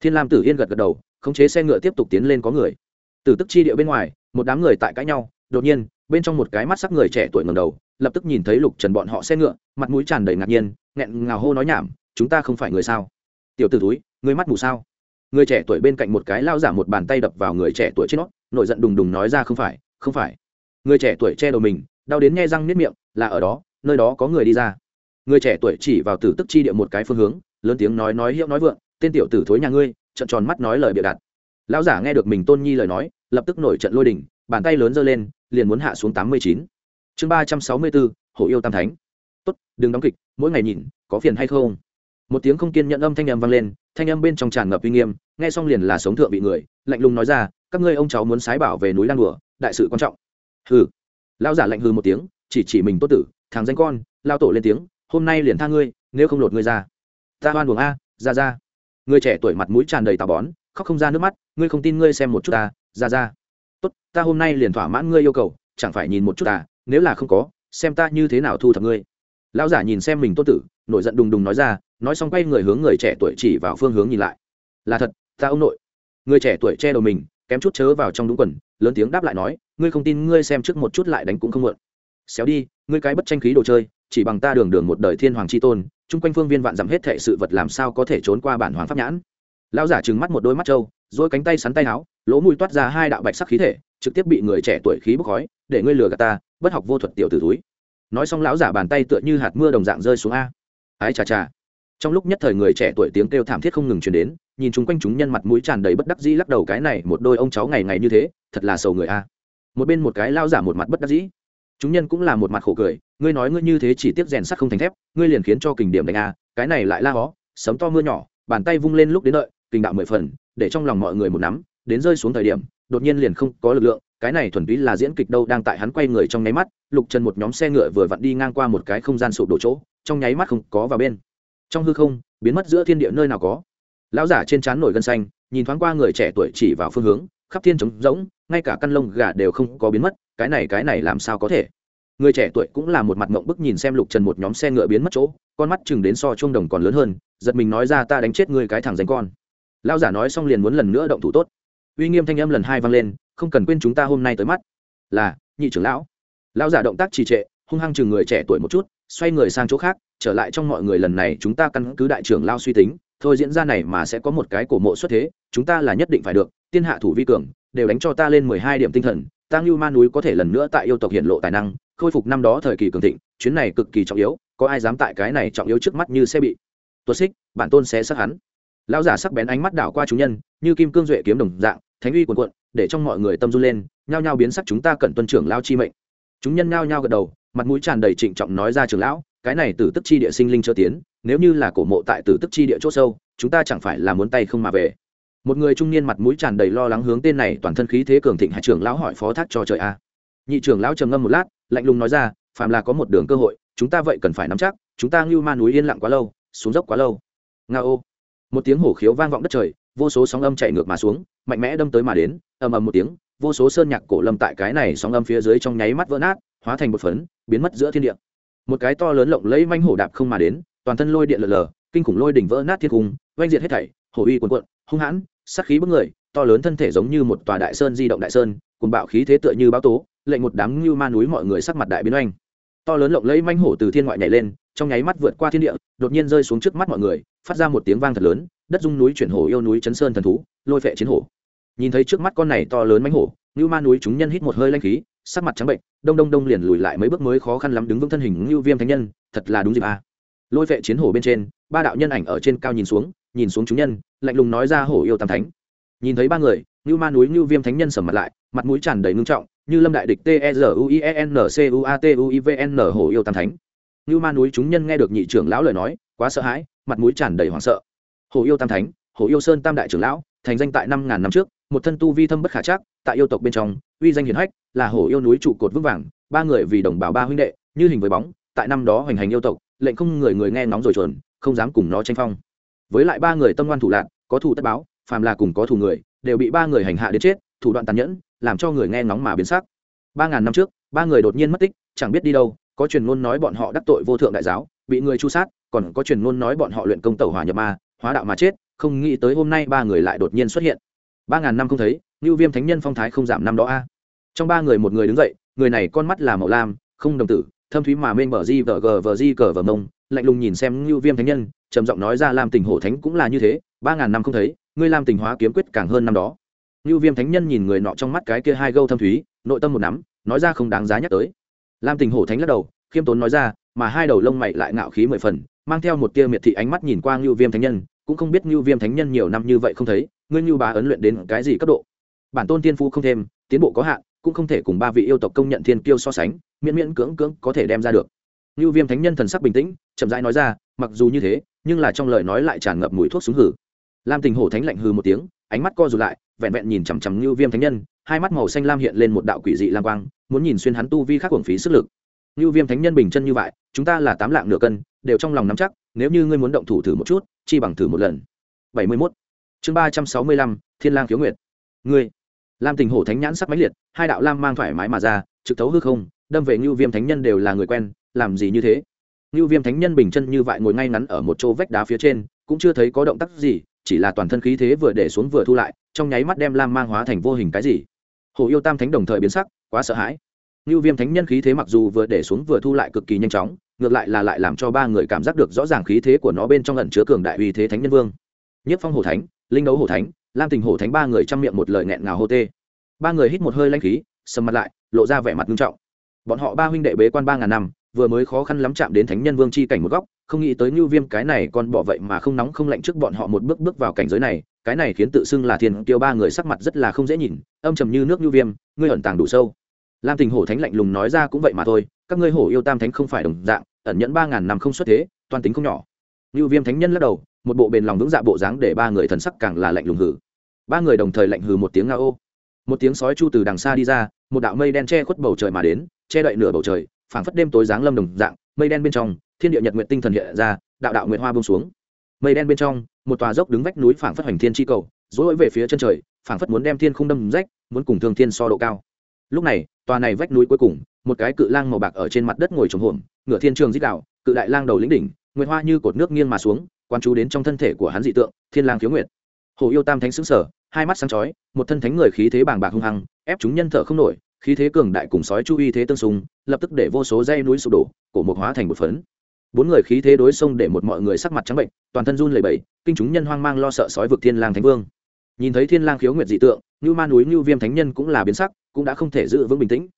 Thiên lam tử yên gật gật đầu, khống chế xe ngựa tiếp tục tiến lên có người. Từ tức chi địa bên ngoài, một đám người tại cãi nhau, đột nhiên, bên trong một cái mắt sắc người trẻ tuổi ngầm đầu, lập tức nhìn thấy lục trần bọn họ xe ngựa, mặt mũi tràn đầy ngạc nhiên, nghẹn ngào hô nói nhảm, chúng ta không phải người sao? Tiểu t ử túi người mắt mù sao? Người trẻ tuổi bên cạnh một cái lao giả một bàn tay đập vào người trẻ tuổi trên nót nổi giận đùng đùng nói ra, không phải không phải. Người trẻ tuổi che đầu mình, đau đến nghe răng nếp miệng, là ở đó, nơi đó có người đi ra. Người trẻ tuổi chỉ vào tử tức chi địa một cái phương hướng lớn tiếng nói nói hiệu nói vượng, tên tiểu tử thối nhà ngươi trận tròn mắt nói lời bịa đặt. Lão giả nghe được mình tôn nhi lời nói, lập tức nổi trận lôi đình, bàn tay lớn giơ lên, liền muốn hạ xuống tám mươi chín. Chương ba trăm sáu mươi bốn, hổ yêu tam thánh. Tốt, đừng đóng kịch, mỗi ngày nhìn, có phiền hay không? Một tiếng không kiên nhận âm thanh âm vang lên, thanh âm bên trong tràn ngập uy nghiêm, nghe xong liền là sống thượng vị người, lạnh lùng nói ra, các ngươi ông cháu muốn sái bảo về núi lan đùa, đại sự quan trọng. Hừ. Lão giả lạnh hừ một tiếng, chỉ chỉ mình tốt tử, thằng danh con, lao tổ lên tiếng, hôm nay liền tha ngươi, nếu không lột ngươi ra ta hoan buồng a ra ra người trẻ tuổi mặt mũi tràn đầy tà bón, khóc không ra nước mắt, ngươi không tin ngươi xem một chút ta ra ra tốt, ta hôm nay liền thỏa mãn ngươi yêu cầu, chẳng phải nhìn một chút ta, nếu là không có, xem ta như thế nào thu thập ngươi. Lão giả nhìn xem mình tốt tử, nổi giận đùng đùng nói ra, nói xong quay người hướng người trẻ tuổi chỉ vào phương hướng nhìn lại. Là thật, ta ông nội. Người trẻ tuổi che đầu mình, kém chút chớ vào trong đúng quần, lớn tiếng đáp lại nói, ngươi không tin ngươi xem trước một chút lại đánh cũng không mượn. Xéo đi, ngươi cái bất tranh khí đồ chơi, chỉ bằng ta đường đường một đời thiên hoàng c h i tôn chung quanh phương viên vạn dặm hết thệ sự vật làm sao có thể trốn qua bản hoàng pháp nhãn. Lão giả trừng mắt một đôi mắt trâu dỗi cánh tay sắn tay áo, lỗ mũi toát ra hai đạo bạch sắc khí thể, trực tiếp bị người trẻ tuổi khí bốc khói, để ngươi lừa gạt ta, bất học vô thuật tiểu tử túi nói xong lão giả bàn tay tựa như hạt mưa đồng dạng rơi xuống a. Ái chà chà. Trong lúc nhất thời người trẻ tuổi tiếng kêu thảm thiết không ngừng chuyển đến, nhìn chung quanh chúng nhân mặt mũi tràn đầy bất đắc dĩ lắc đầu cái này, một đôi ông cháu ngày ngày như thế, thật là sầu người a. Một bên một cái lao giả một mặt bất đắc dĩ chúng nhân cũng là một mặt khổ cười, ngươi nói ngươi như thế chỉ tiếp rèn sắt không thành thép, ngươi liền khiến cho kình điểm đánh a, cái này lại la hó, sấm to mưa nhỏ, bàn tay vung lên lúc đến đợi, kình đạo mười phần, để trong lòng mọi người một nắm, đến rơi xuống thời điểm, đột nhiên liền không có lực lượng, cái này thuần túy là diễn kịch đâu đang tại hắn quay người trong nháy mắt, lục trần một nhóm xe ngựa vừa vặn đi ngang qua một cái không gian sụp đổ chỗ, trong nháy mắt không có vào bên. Trong hư không, biến mất giữa thiên địa nơi nào có. Lão giả trên trán nổi gân xanh, nhìn thoáng qua người trẻ tuổi chỉ vào phương hướng khắp thiên trống rỗng, ngay cả căn lông gà đều không có biến mất, cái này cái này làm sao có thể? Người trẻ tuổi cũng là một mặt mộng bức nhìn xem lục trần một nhóm xe ngựa biến mất chỗ, con mắt chừng đến so chuông đồng còn lớn hơn, giật mình nói ra ta đánh chết ngươi cái thằng danh con. Lão giả nói xong liền muốn lần nữa động thủ tốt. Uy nghiêm thanh âm lần hai vang lên, không cần quên chúng ta hôm nay tới mắt. Là, nhị trưởng lão. Lão giả động tác trì trệ, hung hăng chừng người trẻ tuổi một chút, xoay người sang chỗ khác, trở lại trong mọi người lần này chúng ta căn cứ đại trưởng lao suy tính thôi diễn ra này mà sẽ có một cái cổ mộ xuất thế, chúng ta là nhất định phải được, tiên hạ thủ vi cường, đều đánh cho ta lên mười hai điểm tinh thần tăng lưu ma núi có thể lần nữa tại yêu tộc hiện lộ tài năng, khôi phục năm đó thời kỳ cường thịnh, chuyến này cực kỳ trọng yếu, có ai dám tại cái này trọng yếu trước mắt như xe bị tuột xích, bản tôn sẽ sát hắn. Lão giả sắc bén ánh mắt đảo qua chúng nhân, như kim cương duệ kiếm đồng dạng, thánh uy cuồn cuộn, để trong mọi người tâm run lên, nhao nhao biến sắc chúng ta cận tuân trưởng lao chi mệnh. Chúng nhân nhao nhao gật đầu, mặt mũi tràn đầy trịnh trọng nói ra trưởng lão cái này tử tức chi địa sinh linh chớ tiến, nếu như là cổ mộ tại tử tức chi địa chỗ sâu, chúng ta chẳng phải là muốn tay không mà về. Một người trung niên mặt mũi tràn đầy lo lắng hướng tên này toàn thân khí thế cường thịnh hạ trưởng lão hỏi phó thác cho trời a. Nhị trưởng lão trầm ngâm một lát, lạnh lùng nói ra phàm là có một đường cơ hội, chúng ta vậy cần phải nắm chắc, chúng ta ngưu ma núi yên lặng quá lâu, xuống dốc quá lâu. Nga ô. Một tiếng hổ khiếu vang vọng đất trời, vô số sóng âm chạy ngược mà xuống, mạnh mẽ đâm tới mà đến, ầm ầm một tiếng, vô số sơn nhạc cổ lâm tại cái này sóng âm phía dưới trong nháy mắt vỡ nát, hóa thành một phấn, biến mất giữa thiên địa một cái to lớn lộng lẫy manh hổ đạp không mà đến, toàn thân lôi điện lờ lờ kinh khủng lôi đỉnh vỡ nát thiên cung oanh diệt hết thảy, hổ uy quần quận hung hãn sắc khí bức người, to lớn thân thể giống như một tòa đại sơn di động đại sơn cùng bạo khí thế tựa như báo tố, lệnh một đám như ma núi mọi người sắc mặt đại biến oanh. To lớn lộng lẫy manh hổ từ thiên ngoại nhảy lên, trong nháy mắt vượt qua thiên địa, đột nhiên rơi xuống trước mắt mọi người, phát ra một tiếng vang thật lớn, đất dung núi chuyển hổ yêu núi chấn sơn thần thú, lôi phệ chiến hổ nhìn thấy trước mắt con này to lớn mánh hổ, ngưu ma núi chúng nhân hít một hơi lanh khí, sắc mặt trắng bệnh, đông đông đông liền lùi lại mấy bước mới khó khăn lắm đứng vững thân hình ngưu viêm thánh nhân, thật là đúng dịp a. Lôi vệ chiến hổ bên trên, ba đạo nhân ảnh ở trên cao nhìn xuống nhìn xuống chúng nhân, lạnh lùng nói ra hổ yêu tam thánh. Nhìn thấy ba người, ngưu ma núi ngưu viêm thánh nhân sầm mặt lại, mặt mũi tràn đầy ngưng trọng, như lâm đại địch t e r u i e n c u a t u i v n hổ yêu tam thánh. Ngưu ma núi chúng nhân nghe được nhị trưởng lão lời nói, quá sợ hãi, mặt mũi tràn đầy hoảng sợ. Hổ yêu tam thánh, hổ yêu sơn tam đại trưởng lão, thành danh tại năm ngàn năm trước một thân tu vi thâm bất khả chắc, tại yêu tộc bên trong, uy danh hiển hách, là hổ yêu núi trụ cột vững vàng, ba người vì đồng bào ba huynh đệ, như hình với bóng, tại năm đó hoành hành yêu tộc, lệnh không người người nghe nóng rồi chuẩn không dám cùng nó tranh phong. Với lại ba người tâm ngoan thủ lạc có thủ tất báo, phàm là cùng có thủ người, đều bị ba người hành hạ đến chết, thủ đoạn tàn nhẫn, làm cho người nghe nóng mà biến sắc. Ba ngàn năm trước, ba người đột nhiên mất tích, chẳng biết đi đâu, có truyền ngôn nói bọn họ đắc tội vô thượng đại giáo, bị người chu sát, còn có truyền ngôn nói bọn họ luyện công tẩu hỏa nhập ma, hóa đạo mà chết, không nghĩ tới hôm nay ba người lại đột nhiên xuất hiện ba ngàn năm không thấy như viêm thánh nhân phong thái không giảm năm đó a. Trong ba người một người đứng dậy, người này con mắt là màu lam, không đồng tử, thâm thúy mà mênh bờ di vờ gờ vờ di cờ vờ mông, lạnh lùng nhìn xem như viêm thánh nhân, trầm giọng nói ra lam tình hổ thánh cũng là như thế, ba ngàn năm không thấy, ngươi lam tình hóa kiếm quyết càng hơn năm đó. Như viêm thánh nhân nhìn người nọ trong mắt cái kia hai gâu thâm thúy, nội tâm một nắm, nói ra không đáng giá nhắc tới. Lam tình hổ thánh lắc đầu, khiêm tốn nói ra, mà hai đầu lông mày lại ngạo khí mười phần, mang theo một tia miệt thị ánh mắt nhìn qua ngưu viêm thánh nhân, cũng không biết ngưu viêm thánh nhân nhiều năm như vậy không thấy ngươi như bá ấn luyện đến cái gì cấp độ? Bản tôn tiên phu không thêm, tiến bộ có hạn, cũng không thể cùng ba vị yêu tộc công nhận thiên kiêu so sánh, miễn miễn cưỡng cưỡng có thể đem ra được. Như viêm thánh nhân thần sắc bình tĩnh, chậm rãi nói ra, mặc dù như thế, nhưng là trong lời nói lại tràn ngập mùi thuốc súng hử. Lam tình hổ thánh lạnh hừ một tiếng, ánh mắt co rụt lại, vẹn vẹn nhìn chằm chằm như viêm thánh nhân, hai mắt màu xanh lam hiện lên một đạo quỷ dị lam quang, muốn nhìn xuyên hắn tu vi khắc hưởng phí sức lực. Như viêm thánh nhân bình chân như vậy, chúng ta là tám lạng nửa cân, đều trong lòng nắm chắc, nếu như ngươi muốn động thủ thử một chút, chi bằng thử một lần. Bảy mươi mốt chương ba trăm sáu mươi lăm, thiên lang khiếu nguyệt. Ngươi. Lam tình hổ thánh nhãn sắc mãnh liệt, hai đạo lam mang thoải mái mà ra, trực thấu hư không, đâm về ngưu viêm thánh nhân đều là người quen, làm gì như thế? Ngưu viêm thánh nhân bình chân như vậy ngồi ngay ngắn ở một chỗ vách đá phía trên, cũng chưa thấy có động tác gì, chỉ là toàn thân khí thế vừa để xuống vừa thu lại, trong nháy mắt đem lam mang hóa thành vô hình cái gì. Hồ yêu tam thánh đồng thời biến sắc, quá sợ hãi. Ngưu viêm thánh nhân khí thế mặc dù vừa để xuống vừa thu lại cực kỳ nhanh chóng, ngược lại là lại làm cho ba người cảm giác được rõ ràng khí thế của nó bên trong lần chứa cường đại uy thế thánh nhân vương. Nhất phong hồ thánh linh đấu hổ thánh, lam tình hổ thánh ba người chăm miệng một lời nghẹn ngào hô tê. Ba người hít một hơi lanh khí, sầm mặt lại, lộ ra vẻ mặt nghiêm trọng. Bọn họ ba huynh đệ bế quan ba ngàn năm, vừa mới khó khăn lắm chạm đến thánh nhân vương chi cảnh một góc, không nghĩ tới ngưu viêm cái này còn bỏ vậy mà không nóng không lạnh trước bọn họ một bước bước vào cảnh giới này, cái này khiến tự xưng là thiên tiêu ba người sắc mặt rất là không dễ nhìn, âm trầm như nước ngưu viêm, ngươi ẩn tàng đủ sâu. Lam tình hổ thánh lạnh lùng nói ra cũng vậy mà thôi, các ngươi hổ yêu tam thánh không phải đồng dạng, ẩn nhẫn ba ngàn năm không xuất thế, toàn tính không nhỏ. Ngưu viêm thánh nhân lắc đầu một bộ bền lòng vững dạ bộ dáng để ba người thần sắc càng là lạnh lùng hử. Ba người đồng thời lạnh hừ một tiếng nga ô. Một tiếng sói chu từ đằng xa đi ra, một đạo mây đen che khuất bầu trời mà đến, che đậy nửa bầu trời, phảng phất đêm tối dáng lâm đồng dạng, mây đen bên trong, thiên địa nhật nguyện tinh thần hiện ra, đạo đạo nguyện hoa bông xuống. Mây đen bên trong, một tòa dốc đứng vách núi phảng phất hoành thiên chi cầu dối về phía chân trời, phảng phất muốn đem thiên không đâm rách, muốn cùng thương thiên so độ cao. Lúc này, tòa này vách núi cuối cùng, một cái cự lang màu bạc ở trên mặt đất ngồi trồng hồn ngửa thiên trường dích đạo, cự đại lang đầu lĩnh đỉnh, nguyệt hoa như cột nước nghiêng mà xuống quan chú đến trong thân thể của hắn dị tượng, thiên lang thiếu nguyệt. Hồ yêu tam thánh xứng sở hai mắt sáng chói, một thân thánh người khí thế bàng bạc hung hăng, ép chúng nhân thở không nổi, khí thế cường đại cùng sói chu y thế tương xung, lập tức để vô số dây núi sụp đổ, cổ mục hóa thành một phấn. Bốn người khí thế đối xông để một mọi người sắc mặt trắng bệnh, toàn thân run lẩy bẩy, kinh chúng nhân hoang mang lo sợ sói vực thiên lang thánh vương. Nhìn thấy thiên lang khiếu nguyệt dị tượng như ma núi như viêm thánh nhân cũng là biến sắc, cũng đã không thể giữ vững bình tĩnh.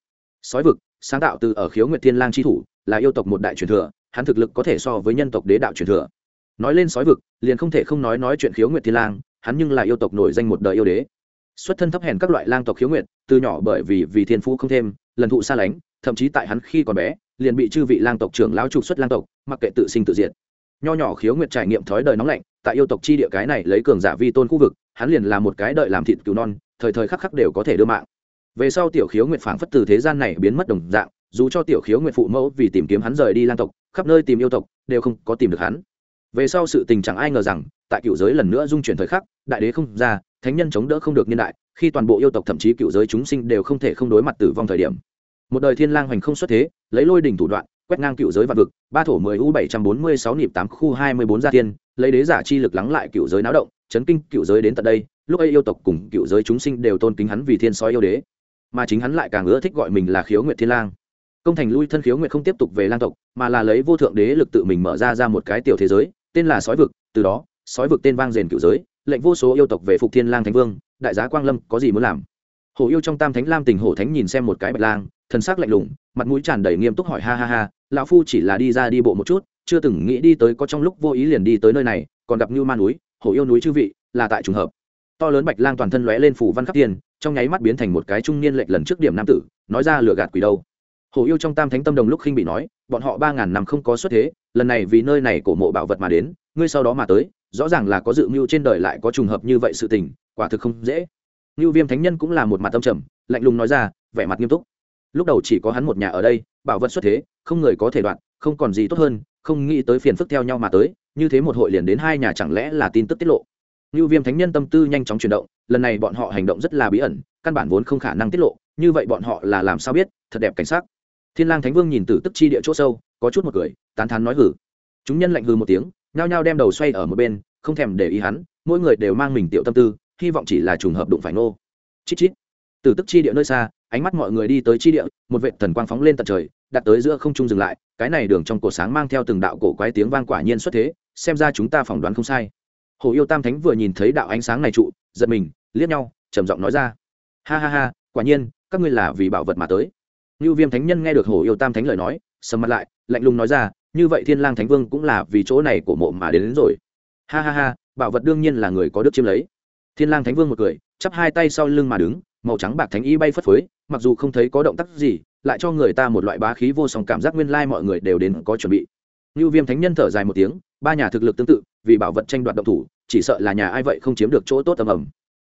Sói vực, sáng tạo từ ở khiếu nguyệt thiên lang chi thủ, là yêu tộc một đại truyền thừa, hắn thực lực có thể so với nhân tộc đế đạo truyền thừa nói lên sói vực, liền không thể không nói nói chuyện khiếu nguyệt thiên lang, hắn nhưng là yêu tộc nổi danh một đời yêu đế. Xuất thân thấp hèn các loại lang tộc khiếu nguyệt, từ nhỏ bởi vì vì thiên phú không thêm, lần thụ xa lánh, thậm chí tại hắn khi còn bé, liền bị chư vị lang tộc trưởng lão trục xuất lang tộc, mặc kệ tự sinh tự diệt. Nho nhỏ khiếu nguyệt trải nghiệm thói đời nóng lạnh, tại yêu tộc chi địa cái này lấy cường giả vi tôn khu vực, hắn liền là một cái đợi làm thịt cứu non, thời thời khắc khắc đều có thể đưa mạng. Về sau tiểu khiếu nguyệt phảng phất từ thế gian này biến mất đồng dạng, dù cho tiểu khiếu nguyệt phụ mẫu vì tìm kiếm hắn rời đi lang tộc, khắp nơi tìm yêu tộc, đều không có tìm được hắn về sau sự tình chẳng ai ngờ rằng, tại cựu giới lần nữa dung chuyển thời khắc, đại đế không ra, thánh nhân chống đỡ không được niên đại, khi toàn bộ yêu tộc thậm chí cựu giới chúng sinh đều không thể không đối mặt tử vong thời điểm. Một đời thiên lang hoành không xuất thế, lấy lôi đỉnh thủ đoạn, quét ngang cựu giới vạn vực, ba thổ mười u bảy trăm bốn mươi sáu nịp tám khu hai mươi bốn gia tiên, lấy đế giả chi lực lắng lại cựu giới náo động, chấn kinh cựu giới đến tận đây, lúc ấy yêu tộc cùng cựu giới chúng sinh đều tôn kính hắn vì thiên soi yêu đế. Mà chính hắn lại càng ưa thích gọi mình là khiếu nguyệt thiên lang. Công thành lui thân khiếu nguyệt không tiếp tục về lang tộc, mà là lấy vô thượng đế lực tự mình mở ra ra một cái tiểu thế giới tên là sói vực, từ đó, sói vực tên vang rền cựu giới, lệnh vô số yêu tộc về phục thiên lang thánh vương, đại giá quang lâm, có gì muốn làm? Hổ yêu trong tam thánh lam tình hổ thánh nhìn xem một cái bạch lang thân xác lạnh lùng, mặt mũi tràn đầy nghiêm túc hỏi ha ha ha, lão phu chỉ là đi ra đi bộ một chút, chưa từng nghĩ đi tới có trong lúc vô ý liền đi tới nơi này, còn gặp như ma núi, hổ yêu núi chư vị, là tại trùng hợp. To lớn bạch lang toàn thân lóe lên phủ văn khắp tiền trong nháy mắt biến thành một cái trung niên lệch lần trước điểm nam tử, nói ra lừa gạt quỷ đâu hổ yêu trong tam thánh tâm đồng lúc khinh bị nói, bọn họ ba ngàn năm không có xuất thế, lần này vì nơi này cổ mộ bảo vật mà đến, ngươi sau đó mà tới, rõ ràng là có dự mưu trên đời lại có trùng hợp như vậy sự tình, quả thực không dễ. Ngưu viêm thánh nhân cũng là một mặt tâm trầm, lạnh lùng nói ra, vẻ mặt nghiêm túc. Lúc đầu chỉ có hắn một nhà ở đây, bảo vật xuất thế, không người có thể đoạn không còn gì tốt hơn, không nghĩ tới phiền phức theo nhau mà tới, như thế một hội liền đến hai nhà chẳng lẽ là tin tức tiết lộ. Ngưu viêm thánh nhân tâm tư nhanh chóng chuyển động, lần này bọn họ hành động rất là bí ẩn, căn bản vốn không khả năng tiết lộ, như vậy bọn họ là làm sao biết, thật đẹp cảnh sắc thiên lang thánh vương nhìn Tử tức chi địa chỗ sâu, có chút một cười, tán thán nói hử. Chúng nhân lạnh hừ một tiếng, nhao nhao đem đầu xoay ở một bên, không thèm để ý hắn, mỗi người đều mang mình tiểu tâm tư, hy vọng chỉ là trùng hợp đụng phải nô chít chít. Tử tức chi địa nơi xa, ánh mắt mọi người đi tới chi địa, một vệ thần quang phóng lên tận trời, đặt tới giữa không trung dừng lại, cái này đường trong cổ sáng mang theo từng đạo cổ quái tiếng vang quả nhiên xuất thế, xem ra chúng ta phỏng đoán không sai. Hồ yêu tam thánh vừa nhìn thấy đạo ánh sáng này trụ, giật mình, liếc nhau, trầm giọng nói ra. Ha ha ha, quả nhiên, các ngươi là vì bảo vật mà tới như viêm thánh nhân nghe được Hổ yêu tam thánh lời nói sầm mặt lại lạnh lùng nói ra như vậy thiên lang thánh vương cũng là vì chỗ này của mộ mà đến, đến rồi. Ha ha ha bảo vật đương nhiên là người có đức chiếm lấy. Thiên lang thánh vương một cười chắp hai tay sau lưng mà đứng màu trắng bạc thánh y bay phất phới mặc dù không thấy có động tác gì lại cho người ta một loại bá khí vô song cảm giác nguyên lai mọi người đều đến có chuẩn bị. Như viêm thánh nhân thở dài một tiếng ba nhà thực lực tương tự vì bảo vật tranh đoạt động thủ chỉ sợ là nhà ai vậy không chiếm được chỗ tốt tầm ẩm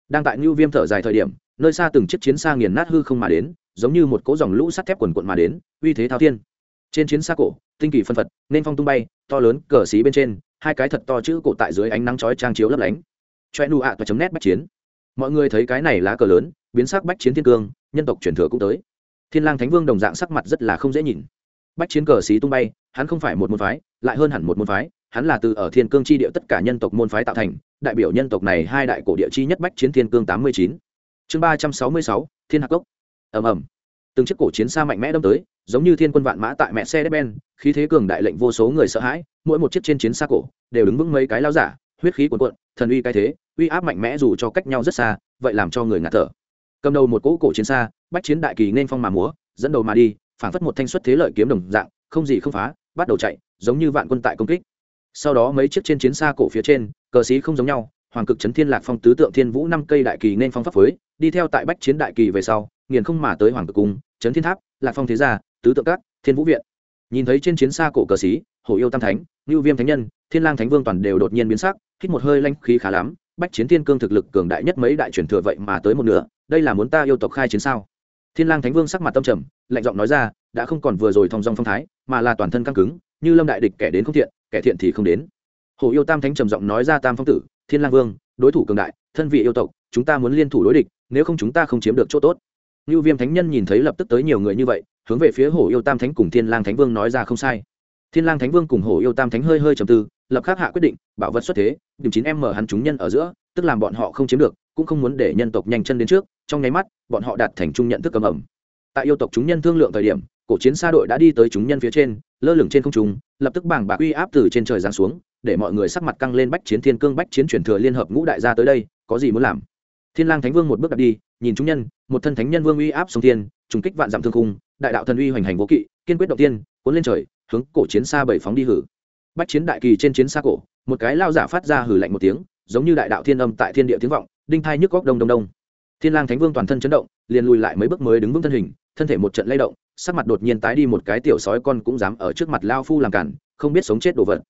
đang tại Nưu viêm thở dài thời điểm nơi xa từng chiếc chiến xa nghiền nát hư không mà đến giống như một cỗ dòng lũ sắt thép quần quận mà đến, uy thế thao thiên. Trên chiến xa cổ, tinh kỳ phân phật, nên phong tung bay, to lớn, cờ xí bên trên, hai cái thật to chữ cổ tại dưới ánh nắng chói trang chiếu lấp lánh. Choe nu ạ và chấm nét bách chiến. Mọi người thấy cái này lá cờ lớn, biến sắc bách chiến thiên cương, nhân tộc truyền thừa cũng tới. Thiên lang thánh vương đồng dạng sắc mặt rất là không dễ nhìn. Bách chiến cờ xí tung bay, hắn không phải một môn phái, lại hơn hẳn một môn phái, hắn là từ ở thiên cương chi địa tất cả nhân tộc môn phái tạo thành, đại biểu nhân tộc này hai đại cổ địa chi nhất bách chiến thiên cương tám mươi chín. Chương ba trăm sáu mươi sáu, thiên hạc cốc ầm ầm. Từng chiếc cổ chiến xa mạnh mẽ đâm tới, giống như thiên quân vạn mã tại mẹ xe đép ben khí thế cường đại lệnh vô số người sợ hãi, mỗi một chiếc trên chiến xa cổ đều đứng vững mấy cái lao giả, huyết khí cuồn cuộn, thần uy cái thế, uy áp mạnh mẽ dù cho cách nhau rất xa, vậy làm cho người ngạt thở. Cầm đầu một cỗ cổ chiến xa, bách chiến đại kỳ nên phong mà múa, dẫn đầu mà đi phảng phất một thanh xuất thế lợi kiếm đồng dạng, không gì không phá, bắt đầu chạy, giống như vạn quân tại công kích. Sau đó mấy chiếc trên chiến xa cổ phía trên, cờ sĩ không giống nhau, hoàng cực chấn thiên lạc phong tứ tượng thiên vũ năm cây đại kỳ nên phong pháp phối, đi theo tại bách chiến đại kỳ về sau nghiền không mà tới hoàng cực cung, Trấn thiên tháp, lạc phong thế gia, tứ tượng các, thiên vũ viện. Nhìn thấy trên chiến xa cổ cờ sĩ hổ yêu tam thánh, ngưu viêm thánh nhân, thiên lang thánh vương toàn đều đột nhiên biến sắc, hít một hơi lanh khí khá lắm, bách chiến thiên cương thực lực cường đại nhất mấy đại truyền thừa vậy mà tới một nửa, đây là muốn ta yêu tộc khai chiến sao? Thiên lang thánh vương sắc mặt tâm trầm, lạnh giọng nói ra, đã không còn vừa rồi thong dong phong thái, mà là toàn thân căng cứng, như lâm đại địch kẻ đến không thiện, kẻ thiện thì không đến. Hồ yêu tam thánh trầm giọng nói ra tam phong tử, thiên lang vương, đối thủ cường đại, thân vị yêu tộc, chúng ta muốn liên thủ đối địch, nếu không chúng ta không chiếm được chỗ tốt. Nưu viêm thánh nhân nhìn thấy lập tức tới nhiều người như vậy, hướng về phía Hổ yêu tam thánh cùng thiên lang thánh vương nói ra không sai. Thiên lang thánh vương cùng Hổ yêu tam thánh hơi hơi trầm tư, lập khắc hạ quyết định, bảo vật xuất thế, điểm chín em mở hắn chúng nhân ở giữa, tức làm bọn họ không chiếm được, cũng không muốn để nhân tộc nhanh chân đến trước, trong nháy mắt, bọn họ đạt thành chung nhận thức cầm ẩm. Tại yêu tộc chúng nhân thương lượng thời điểm, cổ chiến xa đội đã đi tới chúng nhân phía trên, lơ lửng trên không trung, lập tức bảng bạc uy áp từ trên trời giáng xuống, để mọi người sắc mặt căng lên bách chiến thiên cương bách chiến truyền thừa liên hợp ngũ đại gia tới đây, có gì muốn làm? Thiên lang thánh vương một bước đặt đi, nhìn chúng nhân, một thân thánh nhân vương uy áp sông thiên, trùng kích vạn dặm thương cung đại đạo thần uy hoành hành vô kỵ, kiên quyết động tiên cuốn lên trời, hướng cổ chiến xa bảy phóng đi hử. Bách chiến đại kỳ trên chiến xa cổ, một cái lao giả phát ra hử lạnh một tiếng, giống như đại đạo thiên âm tại thiên địa tiếng vọng, đinh thai nhức góc đông đông đông. Thiên lang thánh vương toàn thân chấn động, liền lùi lại mấy bước mới đứng vững thân hình, thân thể một trận lay động, sắc mặt đột nhiên tái đi một cái tiểu sói con cũng dám ở trước mặt lao phu làm cản, không biết sống chết đồ vật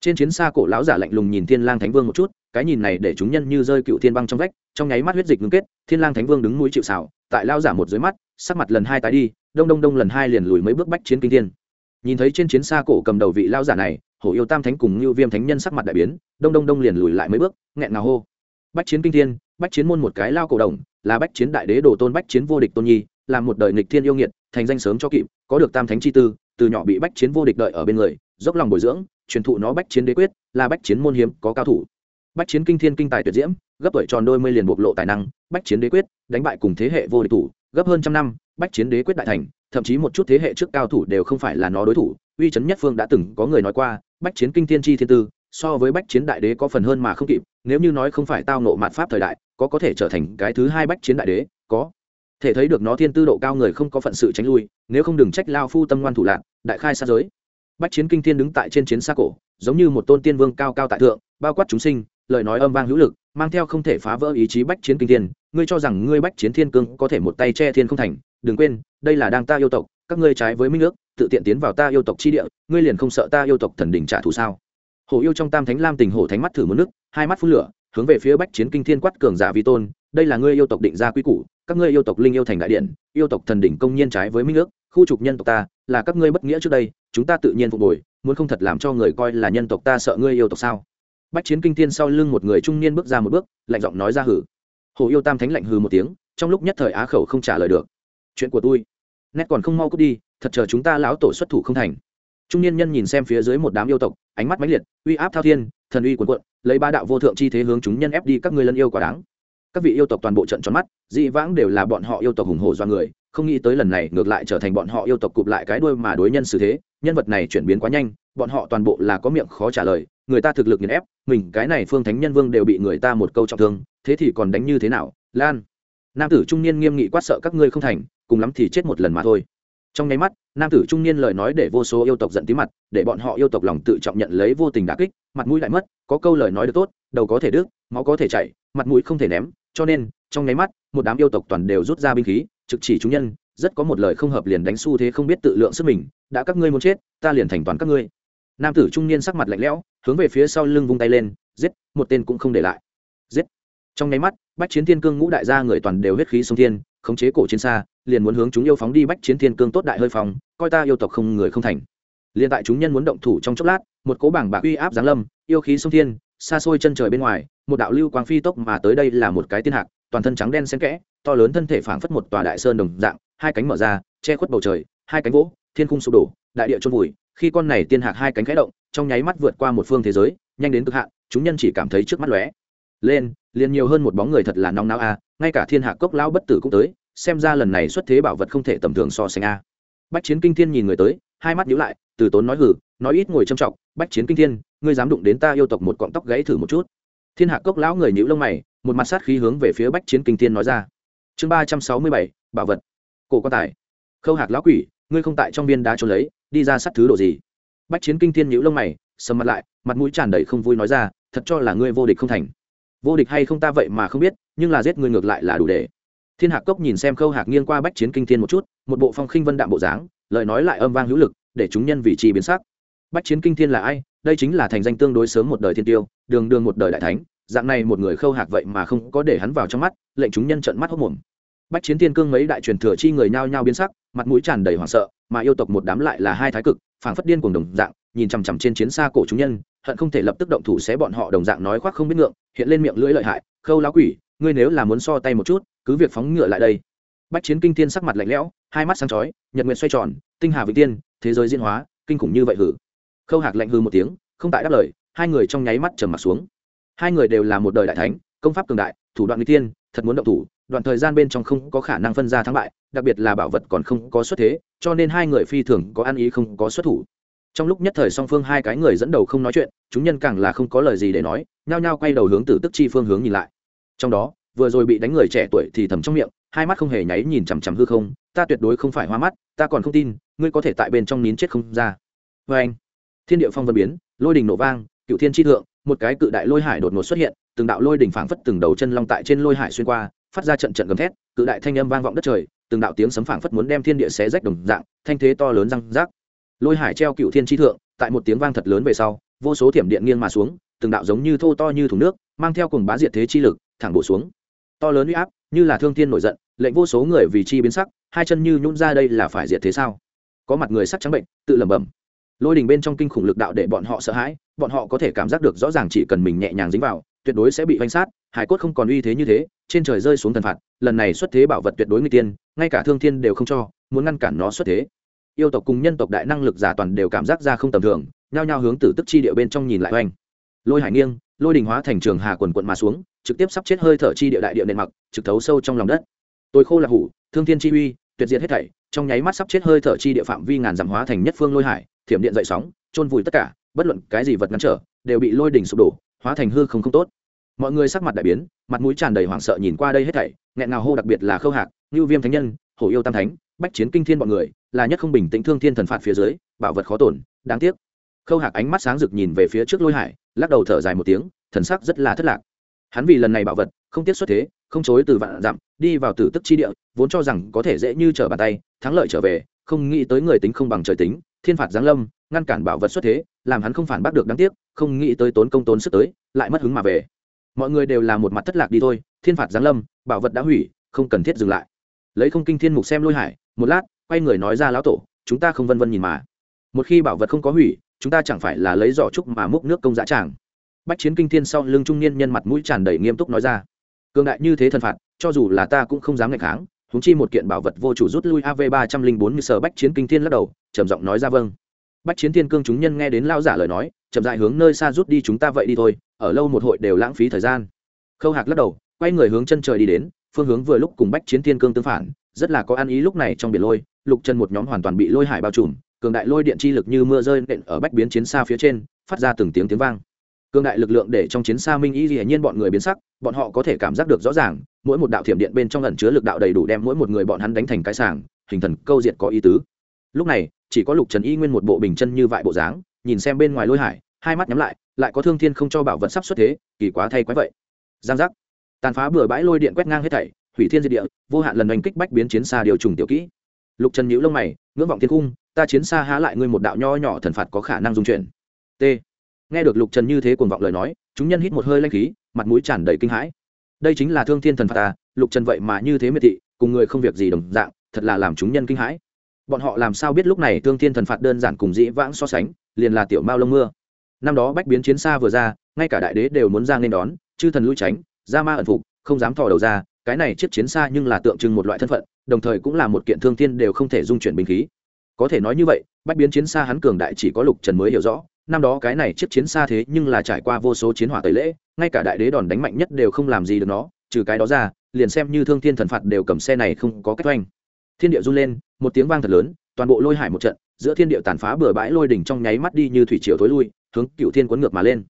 trên chiến xa cổ lão giả lạnh lùng nhìn thiên lang thánh vương một chút, cái nhìn này để chúng nhân như rơi cựu thiên băng trong vách, trong nháy mắt huyết dịch ngưng kết, thiên lang thánh vương đứng mũi chịu sào, tại lao giả một dưới mắt, sắc mặt lần hai tái đi, đông đông đông lần hai liền lùi mấy bước bách chiến kinh thiên. Nhìn thấy trên chiến xa cổ cầm đầu vị lao giả này, hổ yêu tam thánh cùng lưu viêm thánh nhân sắc mặt đại biến, đông đông đông liền lùi lại mấy bước, nghẹn ngào hô. Bách chiến kinh thiên, bách chiến môn một cái lao cổ đồng, là bách chiến đại đế đồ tôn bách chiến vô địch tôn nhi, là một đời nghịch thiên yêu nghiệt, thành danh sớm cho kịp, có được tam thánh chi tư, từ nhỏ bị bách chiến vô địch đợi ở bên người, dốc lòng bồi dưỡng truyền thụ nó bách chiến đế quyết, là bách chiến môn hiếm, có cao thủ. Bách chiến kinh thiên kinh tài tuyệt diễm, gấp tuổi tròn đôi mươi liền bộc lộ tài năng, bách chiến đế quyết, đánh bại cùng thế hệ vô địch thủ, gấp hơn trăm năm, bách chiến đế quyết đại thành, thậm chí một chút thế hệ trước cao thủ đều không phải là nó đối thủ. Uy chấn nhất phương đã từng có người nói qua, bách chiến kinh thiên chi thiên tư, so với bách chiến đại đế có phần hơn mà không kịp, nếu như nói không phải tao nộ mạt pháp thời đại, có có thể trở thành cái thứ hai bách chiến đại đế, có thể thấy được nó thiên tư độ cao người không có phận sự tránh lui, nếu không đừng trách lao phu tâm ngoan thủ lạc, đại khai xa giới bách chiến kinh thiên đứng tại trên chiến xa cổ, giống như một tôn tiên vương cao cao tại thượng, bao quát chúng sinh, lời nói âm vang hữu lực, mang theo không thể phá vỡ ý chí bách chiến kinh thiên. Ngươi cho rằng ngươi bách chiến thiên cương có thể một tay che thiên không thành? Đừng quên, đây là đang ta yêu tộc, các ngươi trái với minh ước, tự tiện tiến vào ta yêu tộc chi địa, ngươi liền không sợ ta yêu tộc thần đỉnh trả thù sao? Hổ yêu trong tam thánh lam tình hổ thánh mắt thử một nước, hai mắt phun lửa, hướng về phía bách chiến kinh thiên quát cường giả vi tôn, đây là ngươi yêu tộc định ra quy củ, các ngươi yêu tộc linh yêu thành đại điện, yêu tộc thần đỉnh công nhiên trái với minh ước, khu trục nhân tộc ta là các ngươi bất nghĩa trước đây, chúng ta tự nhiên phục hồi, muốn không thật làm cho người coi là nhân tộc ta sợ ngươi yêu tộc sao? Bách chiến kinh thiên sau lưng một người trung niên bước ra một bước, lạnh giọng nói ra hử. Hồ yêu tam thánh lạnh hừ một tiếng, trong lúc nhất thời á khẩu không trả lời được. Chuyện của tôi, nét còn không mau cút đi, thật chờ chúng ta lão tổ xuất thủ không thành. Trung niên nhân nhìn xem phía dưới một đám yêu tộc, ánh mắt mãnh liệt, uy áp thao thiên, thần uy cuồn cuộn, lấy ba đạo vô thượng chi thế hướng chúng nhân ép đi các ngươi lân yêu quả đáng. Các vị yêu tộc toàn bộ trận tròn mắt, dị vãng đều là bọn họ yêu tộc hùng hổ do người không nghĩ tới lần này ngược lại trở thành bọn họ yêu tộc cụp lại cái đuôi mà đối nhân xử thế. Nhân vật này chuyển biến quá nhanh, bọn họ toàn bộ là có miệng khó trả lời, người ta thực lực nghiền ép, mình, cái này phương thánh nhân vương đều bị người ta một câu trọng thương, thế thì còn đánh như thế nào? Lan. Nam tử trung niên nghiêm nghị quát sợ các ngươi không thành, cùng lắm thì chết một lần mà thôi. Trong nháy mắt, nam tử trung niên lời nói để vô số yêu tộc giận tí mặt, để bọn họ yêu tộc lòng tự trọng nhận lấy vô tình đà kích, mặt mũi lại mất, có câu lời nói được tốt, đầu có thể đứt, máu có thể chảy, mặt mũi không thể ném, cho nên, trong nháy mắt, một đám yêu tộc toàn đều rút ra binh khí trực chỉ chúng nhân, rất có một lời không hợp liền đánh xu thế không biết tự lượng sức mình, đã các ngươi muốn chết, ta liền thành toàn các ngươi. Nam tử trung niên sắc mặt lạnh lẽo, hướng về phía sau lưng vung tay lên, giết, một tên cũng không để lại. Giết. Trong nháy mắt, bách chiến thiên cương ngũ đại gia người toàn đều huyết khí sông thiên, khống chế cổ chiến xa, liền muốn hướng chúng yêu phóng đi bách chiến thiên cương tốt đại hơi phòng coi ta yêu tộc không người không thành. Liền tại chúng nhân muốn động thủ trong chốc lát, một cố bảng bạc uy áp giáng lâm, yêu khí sông thiên, xa xôi chân trời bên ngoài, một đạo lưu quang phi tốc mà tới đây là một cái tiên hạc toàn thân trắng đen xen kẽ, to lớn thân thể phảng phất một tòa đại sơn đồng dạng, hai cánh mở ra, che khuất bầu trời, hai cánh vỗ, thiên khung sụp đổ, đại địa trôn vùi. Khi con này tiên hạc hai cánh khẽ động, trong nháy mắt vượt qua một phương thế giới, nhanh đến cực hạn, chúng nhân chỉ cảm thấy trước mắt lóe lên, liền nhiều hơn một bóng người thật là nóng não a, ngay cả thiên hạ cốc lão bất tử cũng tới, xem ra lần này xuất thế bảo vật không thể tầm thường so sánh a. Bách chiến kinh thiên nhìn người tới, hai mắt nhíu lại, từ tốn nói hử nói ít ngồi trầm trọng, bách chiến kinh thiên, ngươi dám đụng đến ta yêu tộc một cọng tóc gãy thử một chút. Thiên hạ cốc lão người nhíu lông mày một mặt sát khí hướng về phía bách chiến kinh thiên nói ra. Chương ba trăm sáu mươi bảy, bảo vật. Cổ quan tài. Khâu hạc lão quỷ, ngươi không tại trong viên đá trốn lấy, đi ra sát thứ đồ gì? Bách chiến kinh thiên nhíu lông mày, sầm mặt lại, mặt mũi tràn đầy không vui nói ra, thật cho là ngươi vô địch không thành. Vô địch hay không ta vậy mà không biết, nhưng là giết ngươi ngược lại là đủ để. Thiên hạc cốc nhìn xem khâu hạc nghiêng qua bách chiến kinh thiên một chút, một bộ phong khinh vân đạm bộ dáng, lời nói lại âm vang hữu lực, để chúng nhân vị trì biến sắc. Bách chiến kinh thiên là ai? Đây chính là thành danh tương đối sớm một đời thiên tiêu, đường đường một đời đại thánh dạng này một người khâu hạc vậy mà không có để hắn vào trong mắt, lệnh chúng nhân trận mắt hốc mồm. Bách chiến thiên cương mấy đại truyền thừa chi người nhao nhao biến sắc, mặt mũi tràn đầy hoảng sợ, mà yêu tộc một đám lại là hai thái cực, phảng phất điên cùng đồng dạng, nhìn chằm chằm trên chiến xa cổ chúng nhân, hận không thể lập tức động thủ xé bọn họ đồng dạng nói khoác không biết ngượng, hiện lên miệng lưỡi lợi hại, khâu lá quỷ, ngươi nếu là muốn so tay một chút, cứ việc phóng ngựa lại đây. Bách chiến kinh thiên sắc mặt lạnh lẽo, hai mắt sáng chói, nhật nguyện xoay tròn, tinh hà vị tiên, thế giới diễn hóa, kinh khủng như vậy hử. Khâu hạc lạnh hư một tiếng, không tại đáp lời, hai người trong nháy mắt trầm mặt xuống hai người đều là một đời đại thánh, công pháp cường đại, thủ đoạn n tiên, thật muốn động thủ, đoạn thời gian bên trong không có khả năng phân ra thắng bại, đặc biệt là bảo vật còn không có xuất thế, cho nên hai người phi thường có ăn ý không có xuất thủ. Trong lúc nhất thời song phương hai cái người dẫn đầu không nói chuyện, chúng nhân càng là không có lời gì để nói, nhao nhao quay đầu hướng từ tức chi phương hướng nhìn lại. Trong đó, vừa rồi bị đánh người trẻ tuổi thì thầm trong miệng, hai mắt không hề nháy nhìn chằm chằm hư không, ta tuyệt đối không phải hoa mắt, ta còn không tin, ngươi có thể tại bên trong nín chết không ra. Vê anh thiên địa phong vân biến, lôi đình nổ vang, cựu thiên tri thượng một cái cự đại lôi hải đột ngột xuất hiện, từng đạo lôi đỉnh phảng phất từng đầu chân long tại trên lôi hải xuyên qua, phát ra trận trận gầm thét, cự đại thanh âm vang vọng đất trời, từng đạo tiếng sấm phảng phất muốn đem thiên địa xé rách đồng dạng, thanh thế to lớn răng rác. Lôi hải treo cựu thiên tri thượng, tại một tiếng vang thật lớn về sau, vô số thiểm điện nghiêng mà xuống, từng đạo giống như thô to như thùng nước, mang theo cùng bá diệt thế chi lực, thẳng bổ xuống. To lớn uy áp, như là thương thiên nổi giận, lệnh vô số người vì chi biến sắc, hai chân như nhún ra đây là phải diệt thế sao? Có mặt người sắc trắng bệnh, tự lẩm bẩm. Lôi đình bên trong kinh khủng lực đạo để bọn họ sợ hãi bọn họ có thể cảm giác được rõ ràng chỉ cần mình nhẹ nhàng dính vào, tuyệt đối sẽ bị vanh sát, hải cốt không còn uy thế như thế, trên trời rơi xuống thần phạt, lần này xuất thế bảo vật tuyệt đối người tiên, ngay cả thương thiên đều không cho, muốn ngăn cản nó xuất thế. Yêu tộc cùng nhân tộc đại năng lực giả toàn đều cảm giác ra không tầm thường, nhao nhao hướng tử tức chi địa bên trong nhìn lại oanh. Lôi hải nghiêng, lôi đình hóa thành trường hà quần quận mà xuống, trực tiếp sắp chết hơi thở chi địa đại địa nền mặc trực thấu sâu trong lòng đất. Tôi khô là hủ, thương thiên chi uy, tuyệt diệt hết thảy, trong nháy mắt sắp chết hơi thở chi địa phạm vi ngàn dặm hóa thành nhất phương lôi hải, thiểm điện dậy sóng trôn vùi tất cả bất luận cái gì vật ngăn trở, đều bị lôi đỉnh sụp đổ, hóa thành hư không không tốt. Mọi người sắc mặt đại biến, mặt mũi tràn đầy hoảng sợ nhìn qua đây hết thảy, nghẹn ngào hô đặc biệt là khâu hạc như viêm thánh nhân, hổ yêu tam thánh, bách chiến kinh thiên bọn người, là nhất không bình tĩnh thương thiên thần phạt phía dưới, bảo vật khó tổn, đáng tiếc. Khâu hạc ánh mắt sáng rực nhìn về phía trước lôi hải, lắc đầu thở dài một tiếng, thần sắc rất là thất lạc. Hắn vì lần này bảo vật, không tiết xuất thế, không chối từ vạn dặm, đi vào tử tức chi địa, vốn cho rằng có thể dễ như trở bàn tay, thắng lợi trở về, không nghĩ tới người tính không bằng trời tính, thiên phạt giáng lâm ngăn cản bảo vật xuất thế, làm hắn không phản bác được đáng tiếc, không nghĩ tới tốn công tốn sức tới, lại mất hứng mà về. Mọi người đều là một mặt thất lạc đi thôi, thiên phạt giáng lâm, bảo vật đã hủy, không cần thiết dừng lại. Lấy không kinh thiên mục xem lôi hải, một lát, quay người nói ra lão tổ, chúng ta không vân vân nhìn mà. Một khi bảo vật không có hủy, chúng ta chẳng phải là lấy giỏ trúc mà múc nước công dã tràng. Bách chiến kinh thiên sau lưng trung niên nhân mặt mũi tràn đầy nghiêm túc nói ra. Cường đại như thế thần phạt, cho dù là ta cũng không dám ngày kháng húng chi một kiện bảo vật vô chủ rút lui av ba trăm linh bốn như sở bách chiến kinh thiên lắc đầu, trầm giọng nói ra vâng bách chiến thiên cương chúng nhân nghe đến lao giả lời nói, chậm dại hướng nơi xa rút đi chúng ta vậy đi thôi, ở lâu một hội đều lãng phí thời gian. Khâu hạc lắc đầu, quay người hướng chân trời đi đến, phương hướng vừa lúc cùng bách chiến thiên cương tương phản, rất là có ăn ý lúc này trong biển lôi, lục chân một nhóm hoàn toàn bị lôi hải bao trùm, cường đại lôi điện chi lực như mưa rơi nện ở bách biến chiến xa phía trên, phát ra từng tiếng tiếng vang. Cường đại lực lượng để trong chiến xa minh y hiển nhiên bọn người biến sắc, bọn họ có thể cảm giác được rõ ràng, mỗi một đạo thiểm điện bên trong ẩn chứa lực đạo đầy đủ đem mỗi một người bọn hắn đánh thành cái sàng hình thần câu diệt có ý tứ. Lúc này chỉ có lục trần y nguyên một bộ bình chân như vại bộ dáng, nhìn xem bên ngoài lôi hải, hai mắt nhắm lại lại có thương thiên không cho bảo vật sắp xuất thế, kỳ quá thay quái vậy. Giang giác. Tàn phá bừa bãi lôi điện quét ngang hết thảy, hủy thiên diệt địa, vô hạn lần oanh kích bách biến chiến xa điều trùng tiểu kỹ. Lục trần nhíu lông mày, ngưỡng vọng thiên cung, ta chiến xa há lại ngươi một đạo nho nhỏ thần phạt có khả năng dung chuyển. T. Nghe được lục trần như thế cuồng vọng lời nói, chúng nhân hít một hơi lanh khí, mặt mũi tràn đầy kinh hãi. Đây chính là thương thiên thần phạt ta, lục trần vậy mà như thế miệt thị, cùng người không việc gì đồng dạng, thật là làm chúng nhân kinh hãi bọn họ làm sao biết lúc này thương thiên thần phạt đơn giản cùng dĩ vãng so sánh, liền là tiểu mao lông mưa. Năm đó bách biến chiến xa vừa ra, ngay cả đại đế đều muốn ra nên đón, chư thần lui tránh, ra ma ẩn phục, không dám thò đầu ra, cái này chiếc chiến xa nhưng là tượng trưng một loại thân phận, đồng thời cũng là một kiện thương thiên đều không thể dung chuyển bình khí. Có thể nói như vậy, bách biến chiến xa hắn cường đại chỉ có lục trần mới hiểu rõ, năm đó cái này chiếc chiến xa thế nhưng là trải qua vô số chiến hỏa tẩy lễ, ngay cả đại đế đòn đánh mạnh nhất đều không làm gì được nó, trừ cái đó ra, liền xem như thương thiên thần phạt đều cầm xe này không có cách oanh thiên địa run lên, một tiếng vang thật lớn, toàn bộ lôi hải một trận, giữa thiên địa tàn phá bừa bãi lôi đỉnh trong nháy mắt đi như thủy triều thối lui, hướng cựu thiên quấn ngược mà lên.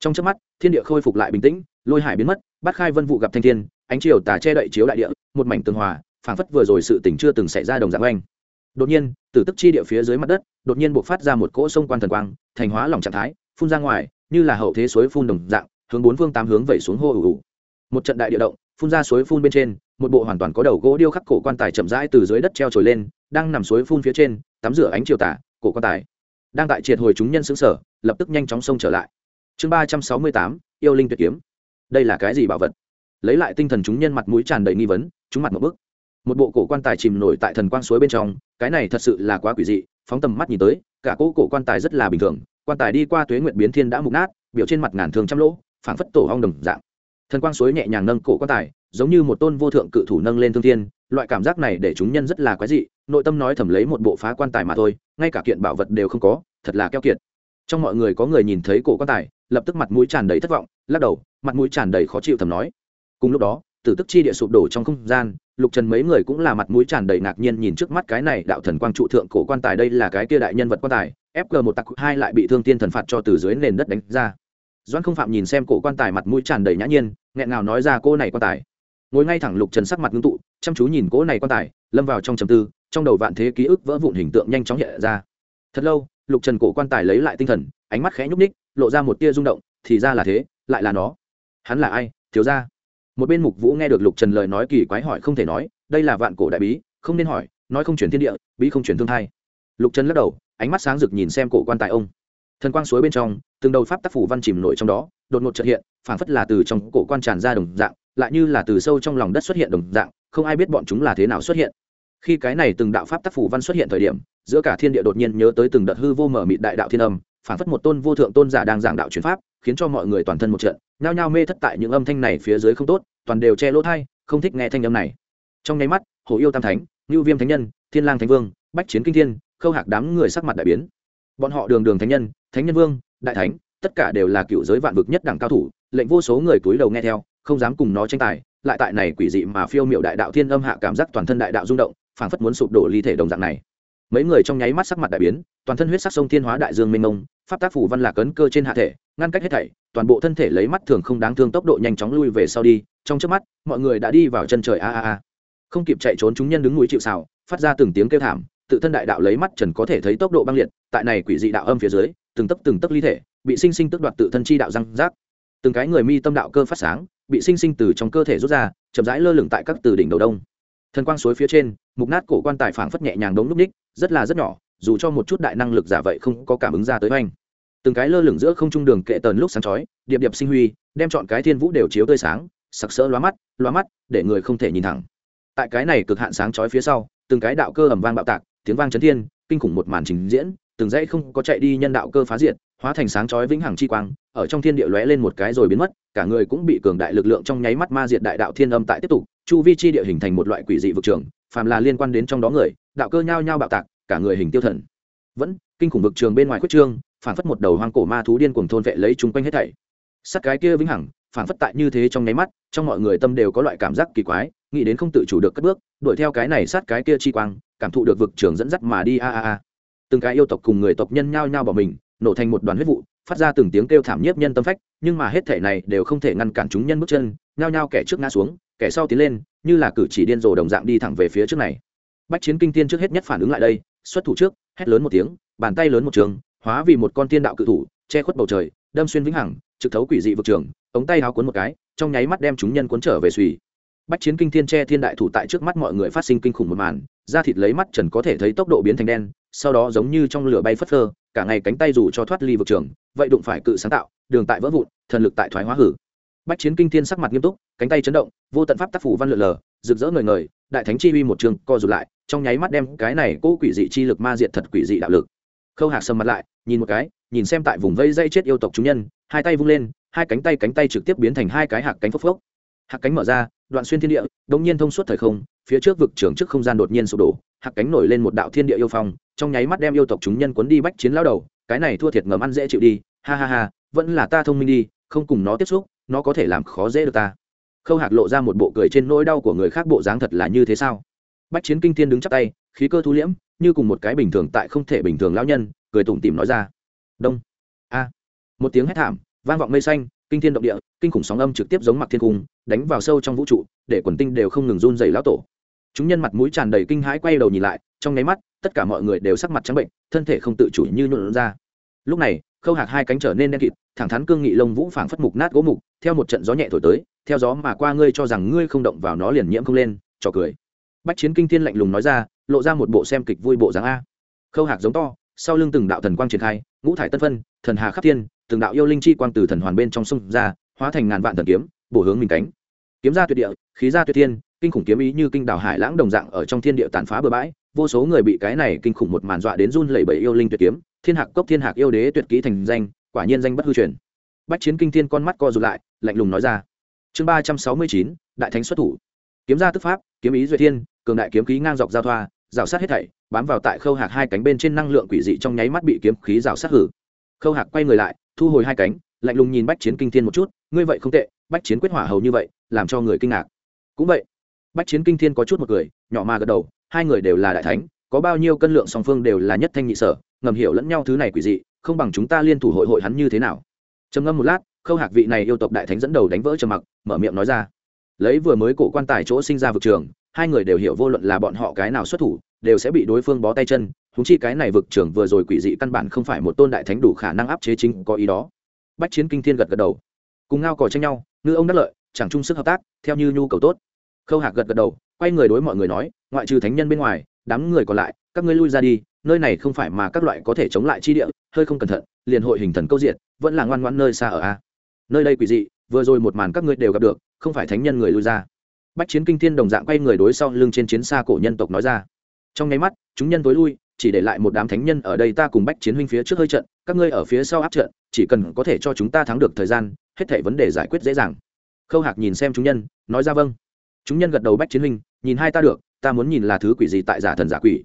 Trong chớp mắt, thiên địa khôi phục lại bình tĩnh, lôi hải biến mất, bắt khai vân vụ gặp thanh thiên, ánh chiều tà che đậy chiếu đại địa, một mảnh tường hòa, phảng phất vừa rồi sự tình chưa từng xảy ra đồng dạng oanh. Đột nhiên, tử tức chi địa phía dưới mặt đất, đột nhiên buộc phát ra một cỗ sông quan thần quang, thành hóa lỏng trạng thái, phun ra ngoài, như là hậu thế suối phun đồng dạng, hướng bốn phương tám hướng vẩy xuống hô ủ ủ một trận đại địa động, phun ra suối phun bên trên một bộ hoàn toàn có đầu gỗ điêu khắc cổ quan tài chậm rãi từ dưới đất treo trồi lên, đang nằm suối phun phía trên, tắm rửa ánh chiều tả, cổ quan tài. Đang tại triệt hồi chúng nhân xứng sở lập tức nhanh chóng xông trở lại. Chương ba trăm sáu mươi tám, yêu linh tuyệt kiếm. Đây là cái gì bảo vật? Lấy lại tinh thần chúng nhân mặt mũi tràn đầy nghi vấn, chúng mặt một bức một bộ cổ quan tài chìm nổi tại thần quang suối bên trong, cái này thật sự là quá quỷ dị, phóng tầm mắt nhìn tới, cả cỗ cổ quan tài rất là bình thường, quan tài đi qua tuế nguyện biến thiên đã mục nát, biểu trên mặt ngàn thường trăm lỗ, phảng phất tổ hong đồng dạng thần quang suối nhẹ nhàng nâng cổ quan tài, giống như một tôn vô thượng cự thủ nâng lên thương thiên, loại cảm giác này để chúng nhân rất là quái dị, nội tâm nói thầm lấy một bộ phá quan tài mà thôi, ngay cả kiện bảo vật đều không có, thật là keo kiệt. Trong mọi người có người nhìn thấy cổ quan tài, lập tức mặt mũi tràn đầy thất vọng, lắc đầu, mặt mũi tràn đầy khó chịu thầm nói. Cùng lúc đó, tử tức chi địa sụp đổ trong không gian, lục trần mấy người cũng là mặt mũi tràn đầy ngạc nhiên nhìn trước mắt cái này đạo thần quang trụ thượng cổ quan tài đây là cái kia đại nhân vật quan tài fg một tặc hai lại bị thương tiên thần phạt cho từ dưới nền đất đánh ra doan không phạm nhìn xem cổ quan tài mặt mũi tràn đầy nhã nhiên, nghẹn ngào nói ra cô này quan tài. Ngồi ngay thẳng lục trần sắc mặt ngưng tụ, chăm chú nhìn cỗ này quan tài, lâm vào trong trầm tư, trong đầu vạn thế ký ức vỡ vụn hình tượng nhanh chóng hiện ra. Thật lâu, lục trần cổ quan tài lấy lại tinh thần, ánh mắt khẽ nhúc ních lộ ra một tia rung động, thì ra là thế, lại là nó. Hắn là ai? Thiếu ra một bên mục vũ nghe được lục trần lời nói kỳ quái hỏi không thể nói, đây là vạn cổ đại bí, không nên hỏi, nói không chuyển thiên địa, bí không chuyển thương thai. Lục trần lắc đầu, ánh mắt sáng rực nhìn xem cổ quan tài ông thần quang suối bên trong, từng đầu pháp tác phủ văn chìm nổi trong đó, đột ngột trợ hiện phản phất là từ trong cổ quan tràn ra đồng dạng, lại như là từ sâu trong lòng đất xuất hiện đồng dạng, không ai biết bọn chúng là thế nào xuất hiện. Khi cái này từng đạo pháp tác phủ văn xuất hiện thời điểm, giữa cả thiên địa đột nhiên nhớ tới từng đợt hư vô mở mịt đại đạo thiên âm phản phất một tôn vô thượng tôn giả đang giảng đạo truyền pháp, khiến cho mọi người toàn thân một trận, nhao nhao mê thất tại những âm thanh này phía dưới không tốt, toàn đều che lỗ thai, không thích nghe thanh âm này. Trong nháy mắt hồ yêu tam thánh, ngưu viêm thánh nhân, thiên lang thánh vương, bách chiến kinh thiên, khâu hạc đám người sắc mặt đại biến. Bọn họ đường đường thánh nhân thánh nhân vương, đại thánh, tất cả đều là cựu giới vạn vực nhất đẳng cao thủ, lệnh vô số người túi đầu nghe theo, không dám cùng nó tranh tài, lại tại này quỷ dị mà phiêu miệu đại đạo thiên âm hạ cảm giác toàn thân đại đạo rung động, phảng phất muốn sụp đổ ly thể đồng dạng này. Mấy người trong nháy mắt sắc mặt đại biến, toàn thân huyết sắc sông thiên hóa đại dương mênh mông, pháp tác phủ văn lạc cấn cơ trên hạ thể, ngăn cách hết thảy, toàn bộ thân thể lấy mắt thường không đáng thương tốc độ nhanh chóng lui về sau đi, trong trước mắt, mọi người đã đi vào chân trời a a a. Không kịp chạy trốn chúng nhân đứng núi chịu xào phát ra từng tiếng kêu thảm, tự thân đại đạo lấy mắt trần có thể thấy tốc độ băng liệt, tại này quỷ dị đạo âm phía dưới từng tấc từng tấc ly thể, bị sinh sinh tức đoạt tự thân chi đạo răng rác. Từng cái người mi tâm đạo cơ phát sáng, bị sinh sinh từ trong cơ thể rút ra, chậm rãi lơ lửng tại các từ đỉnh đầu đông. Thần quang suối phía trên, mục nát cổ quan tài phảng phất nhẹ nhàng đống núp ních, rất là rất nhỏ, dù cho một chút đại năng lực giả vậy không có cảm ứng ra tới oanh từng cái lơ lửng giữa không trung đường kệ tần lúc sáng chói, điệp điệp sinh huy, đem chọn cái thiên vũ đều chiếu tươi sáng, sặc sỡ lóa mắt lóa mắt, để người không thể nhìn thẳng. Tại cái này cực hạn sáng chói phía sau, từng cái đạo cơ ầm vang bạo tạc, tiếng vang chấn thiên, kinh khủng một màn trình diễn từng dãy không có chạy đi nhân đạo cơ phá diệt, hóa thành sáng chói vĩnh hằng chi quang, ở trong thiên địa lóe lên một cái rồi biến mất, cả người cũng bị cường đại lực lượng trong nháy mắt ma diệt đại đạo thiên âm tại tiếp tục, chu vi chi địa hình thành một loại quỷ dị vực trường, phàm là liên quan đến trong đó người, đạo cơ nhao nhao bạo tạc, cả người hình tiêu thần. Vẫn, kinh khủng vực trường bên ngoài quyết trương, phản phất một đầu hoang cổ ma thú điên cuồng thôn vệ lấy chúng quanh hết thảy. Sắt cái kia vĩnh hằng, phản phất tại như thế trong nháy mắt, trong mọi người tâm đều có loại cảm giác kỳ quái, nghĩ đến không tự chủ được cất bước, đuổi theo cái này sát cái kia chi quang, cảm thụ được vực trường dẫn dắt mà đi, a a a từng cái yêu tộc cùng người tộc nhân nhao nhao bỏ mình, nổ thành một đoàn huyết vụ, phát ra từng tiếng kêu thảm nhiếp nhân tâm phách, nhưng mà hết thể này đều không thể ngăn cản chúng nhân bước chân, nhao nhao kẻ trước ngã xuống, kẻ sau tiến lên, như là cử chỉ điên rồ đồng dạng đi thẳng về phía trước này. Bách chiến kinh tiên trước hết nhất phản ứng lại đây, xuất thủ trước, hét lớn một tiếng, bàn tay lớn một trường, hóa vì một con tiên đạo cự thủ, che khuất bầu trời, đâm xuyên vĩnh hằng, trực thấu quỷ dị vực trường, ống tay háo cuốn một cái, trong nháy mắt đem chúng nhân cuốn trở về suy bách chiến kinh thiên che thiên đại thủ tại trước mắt mọi người phát sinh kinh khủng một màn, da thịt lấy mắt trần có thể thấy tốc độ biến thành đen, sau đó giống như trong lửa bay phất phơ, cả ngày cánh tay dù cho thoát ly vực trường, vậy đụng phải cự sáng tạo, đường tại vỡ vụn, thần lực tại thoái hóa hử. Bách chiến kinh thiên sắc mặt nghiêm túc, cánh tay chấn động, vô tận pháp tác phủ văn lượn lờ, rực rỡ ngời ngời, đại thánh chi uy một trường co rụt lại, trong nháy mắt đem cái này cố quỷ dị chi lực ma diệt thật quỷ dị đạo lực. Khâu hạc sầm mặt lại, nhìn một cái, nhìn xem tại vùng vây dây chết yêu tộc chúng nhân, hai tay vung lên, hai cánh tay cánh tay trực tiếp biến thành hai cái hạc cánh phốc phốc hạc cánh mở ra, đoạn xuyên thiên địa, đống nhiên thông suốt thời không, phía trước vực trưởng trước không gian đột nhiên sụp đổ, hạc cánh nổi lên một đạo thiên địa yêu phong, trong nháy mắt đem yêu tộc chúng nhân cuốn đi bách chiến lao đầu, cái này thua thiệt ngầm ăn dễ chịu đi, ha ha ha, vẫn là ta thông minh đi, không cùng nó tiếp xúc, nó có thể làm khó dễ được ta. Khâu hạc lộ ra một bộ cười trên nỗi đau của người khác bộ dáng thật là như thế sao? Bách chiến kinh thiên đứng chắp tay, khí cơ thu liễm, như cùng một cái bình thường tại không thể bình thường lão nhân, cười tủm tỉm nói ra. Đông. A. Một tiếng hét thảm, vang vọng mây xanh kinh thiên động địa, kinh khủng sóng âm trực tiếp giống mặc thiên cung, đánh vào sâu trong vũ trụ, để quần tinh đều không ngừng run dày lão tổ. Chúng nhân mặt mũi tràn đầy kinh hãi quay đầu nhìn lại, trong nháy mắt, tất cả mọi người đều sắc mặt trắng bệnh, thân thể không tự chủ như nhuộn ra. Lúc này, khâu hạc hai cánh trở nên đen kịt, thẳng thắn cương nghị lông vũ phảng phất mục nát gỗ mục, theo một trận gió nhẹ thổi tới, theo gió mà qua ngươi cho rằng ngươi không động vào nó liền nhiễm không lên, trò cười. Bách chiến kinh thiên lạnh lùng nói ra, lộ ra một bộ xem kịch vui bộ dáng a. Khâu hạc giống to, sau lưng từng đạo thần quang triển khai, ngũ thải tân phân, thần hà khắp thiên từng đạo yêu linh chi quang từ thần hoàn bên trong sông ra, hóa thành ngàn vạn thần kiếm, bổ hướng mình cánh. Kiếm ra tuyệt địa, khí ra tuyệt thiên, kinh khủng kiếm ý như kinh đảo hải lãng đồng dạng ở trong thiên địa tàn phá bừa bãi, vô số người bị cái này kinh khủng một màn dọa đến run lẩy bẩy yêu linh tuyệt kiếm, thiên hạc cốc thiên hạc yêu đế tuyệt kỹ thành danh, quả nhiên danh bất hư truyền. Bách chiến kinh thiên con mắt co rụt lại, lạnh lùng nói ra. Chương ba trăm sáu mươi chín, đại thánh xuất thủ. Kiếm ra tức pháp, kiếm ý duệ thiên, cường đại kiếm khí ngang dọc giao thoa, rào sát hết thảy, bám vào tại khâu hạc hai cánh bên trên năng lượng quỷ dị trong nháy mắt bị kiếm khí rào sát hử. Khâu hạc quay người lại thu hồi hai cánh lạnh lùng nhìn bách chiến kinh thiên một chút ngươi vậy không tệ bách chiến quyết hỏa hầu như vậy làm cho người kinh ngạc. Cũng vậy. Bách chiến kinh thiên có chút một người, nhỏ mà gật đầu hai người đều là đại thánh có bao nhiêu cân lượng song phương đều là nhất thanh nhị sở ngầm hiểu lẫn nhau thứ này quỷ dị không bằng chúng ta liên thủ hội hội hắn như thế nào. Trầm ngâm một lát khâu hạc vị này yêu tộc đại thánh dẫn đầu đánh vỡ trầm mặc mở miệng nói ra lấy vừa mới cổ quan tài chỗ sinh ra vực trường hai người đều hiểu vô luận là bọn họ cái nào xuất thủ đều sẽ bị đối phương bó tay chân húng chi cái này vực trưởng vừa rồi quỷ dị căn bản không phải một tôn đại thánh đủ khả năng áp chế chính có ý đó. Bách chiến kinh thiên gật gật đầu. Cùng ngao cò tranh nhau, ngư ông đắc lợi, chẳng chung sức hợp tác, theo như nhu cầu tốt. Khâu hạc gật gật đầu, quay người đối mọi người nói, ngoại trừ thánh nhân bên ngoài, đám người còn lại, các ngươi lui ra đi, nơi này không phải mà các loại có thể chống lại chi địa, hơi không cẩn thận, liền hội hình thần câu diện vẫn là ngoan ngoan nơi xa ở a. Nơi đây quỷ dị, vừa rồi một màn các ngươi đều gặp được, không phải thánh nhân người lui ra. Bách chiến kinh thiên đồng dạng quay người đối sau lưng trên chiến xa cổ nhân tộc nói ra. Trong nháy mắt, chúng nhân tối lui chỉ để lại một đám thánh nhân ở đây ta cùng bách chiến huynh phía trước hơi trận, các ngươi ở phía sau áp trận, chỉ cần có thể cho chúng ta thắng được thời gian, hết thảy vấn đề giải quyết dễ dàng. Khâu hạc nhìn xem chúng nhân, nói ra vâng. Chúng nhân gật đầu bách chiến huynh, nhìn hai ta được, ta muốn nhìn là thứ quỷ gì tại giả thần giả quỷ.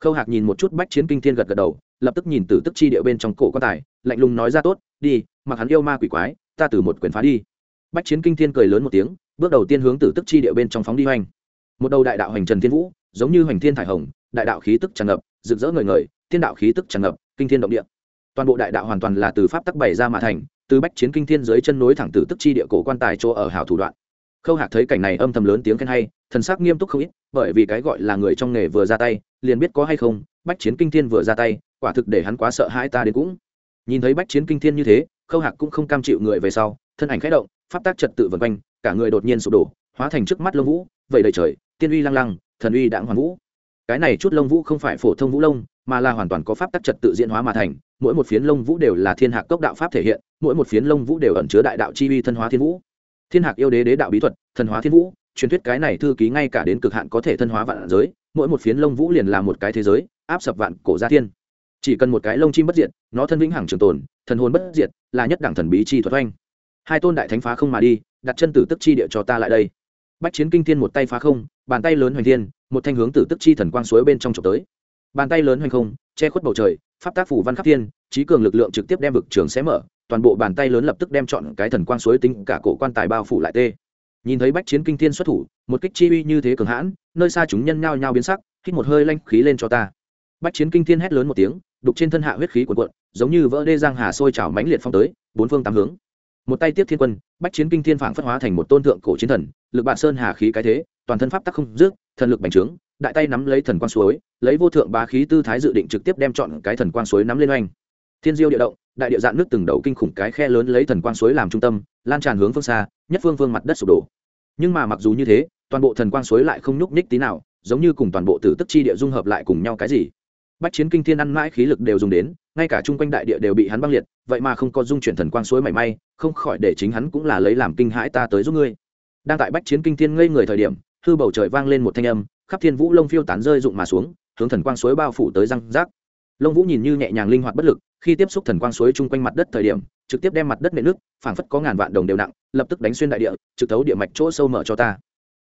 Khâu hạc nhìn một chút bách chiến kinh thiên gật gật đầu, lập tức nhìn từ tức chi điệu bên trong cổ quan tài, lạnh lùng nói ra tốt, đi, mặc hắn yêu ma quỷ quái, ta từ một quyền phá đi. Bách chiến kinh thiên cười lớn một tiếng, bước đầu tiên hướng từ tức chi điệu bên trong phóng đi hoành. Một đầu đại đạo hành trần thiên vũ, giống như hoành thiên thải hồng đại đạo khí tức tràn ngập, rực rỡ ngời ngời, thiên đạo khí tức tràn ngập, kinh thiên động địa. Toàn bộ đại đạo hoàn toàn là từ pháp tắc bày ra mà thành, từ bách chiến kinh thiên dưới chân núi thẳng từ tức chi địa cổ quan tài chỗ ở hảo thủ đoạn. Khâu hạc thấy cảnh này âm thầm lớn tiếng khen hay, thần sắc nghiêm túc không ít, bởi vì cái gọi là người trong nghề vừa ra tay, liền biết có hay không, bách chiến kinh thiên vừa ra tay, quả thực để hắn quá sợ hãi ta đến cũng. Nhìn thấy bách chiến kinh thiên như thế, khâu hạc cũng không cam chịu người về sau, thân ảnh khẽ động, pháp tác trật tự vần quanh, cả người đột nhiên sụp đổ, hóa thành trước mắt lông vũ vậy đầy trời, tiên uy lăng lăng, thần uy đãng hoàn vũ cái này chút lông vũ không phải phổ thông vũ lông, mà là hoàn toàn có pháp tắc trật tự diễn hóa mà thành, mỗi một phiến lông vũ đều là thiên hạc cốc đạo pháp thể hiện, mỗi một phiến lông vũ đều ẩn chứa đại đạo chi uy thân hóa thiên vũ. Thiên hạc yêu đế đế đạo bí thuật, thần hóa thiên vũ, truyền thuyết cái này thư ký ngay cả đến cực hạn có thể thân hóa vạn giới, mỗi một phiến lông vũ liền là một cái thế giới, áp sập vạn cổ gia thiên. Chỉ cần một cái lông chim bất diệt, nó thân vĩnh hằng trường tồn, thần hồn bất diệt, là nhất đẳng thần bí chi thuật oanh. Hai tôn đại thánh phá không mà đi, đặt chân tử tức chi địa cho ta lại đây. Bách chiến kinh thiên một tay phá không bàn tay lớn hoành thiên, một thanh hướng tử tức chi thần quang suối bên trong trộm tới. Bàn tay lớn hoành không, che khuất bầu trời, pháp tác phủ văn khắp thiên, trí cường lực lượng trực tiếp đem vực trường xé mở, toàn bộ bàn tay lớn lập tức đem chọn cái thần quang suối tính cả cổ quan tài bao phủ lại tê. Nhìn thấy bách chiến kinh thiên xuất thủ, một kích chi uy như thế cường hãn, nơi xa chúng nhân nhao nhao biến sắc, hít một hơi lanh khí lên cho ta. Bách chiến kinh thiên hét lớn một tiếng, đục trên thân hạ huyết khí cuộn cuộn, giống như vỡ đê giang hà sôi trào mãnh liệt phong tới, bốn phương tám hướng. Một tay tiếp thiên quân, bách chiến kinh thiên phảng phất hóa thành một tôn thượng cổ chiến thần, lực bạn sơn hà khí cái thế toàn thân pháp tắc không dứt, thần lực bành trướng, đại tay nắm lấy thần quang suối, lấy vô thượng bá khí tư thái dự định trực tiếp đem chọn cái thần quang suối nắm lên oanh. Thiên diêu địa động, đại địa dạn nước từng đầu kinh khủng cái khe lớn lấy thần quang suối làm trung tâm, lan tràn hướng phương xa, nhất phương phương mặt đất sụp đổ. Nhưng mà mặc dù như thế, toàn bộ thần quang suối lại không nhúc nhích tí nào, giống như cùng toàn bộ tử tức chi địa dung hợp lại cùng nhau cái gì. Bách chiến kinh thiên ăn mãi khí lực đều dùng đến, ngay cả chung quanh đại địa đều bị hắn băng liệt, vậy mà không có dung chuyển thần quang suối mảy may, không khỏi để chính hắn cũng là lấy làm kinh hãi ta tới giúp ngươi. Đang tại bách chiến kinh thiên ngây người thời điểm hư bầu trời vang lên một thanh âm, khắp thiên vũ lông phiêu tán rơi rụng mà xuống, hướng thần quang suối bao phủ tới răng rác. Lông vũ nhìn như nhẹ nhàng linh hoạt bất lực, khi tiếp xúc thần quang suối chung quanh mặt đất thời điểm, trực tiếp đem mặt đất nệ nước phảng phất có ngàn vạn đồng đều nặng, lập tức đánh xuyên đại địa, trực thấu địa mạch chỗ sâu mở cho ta.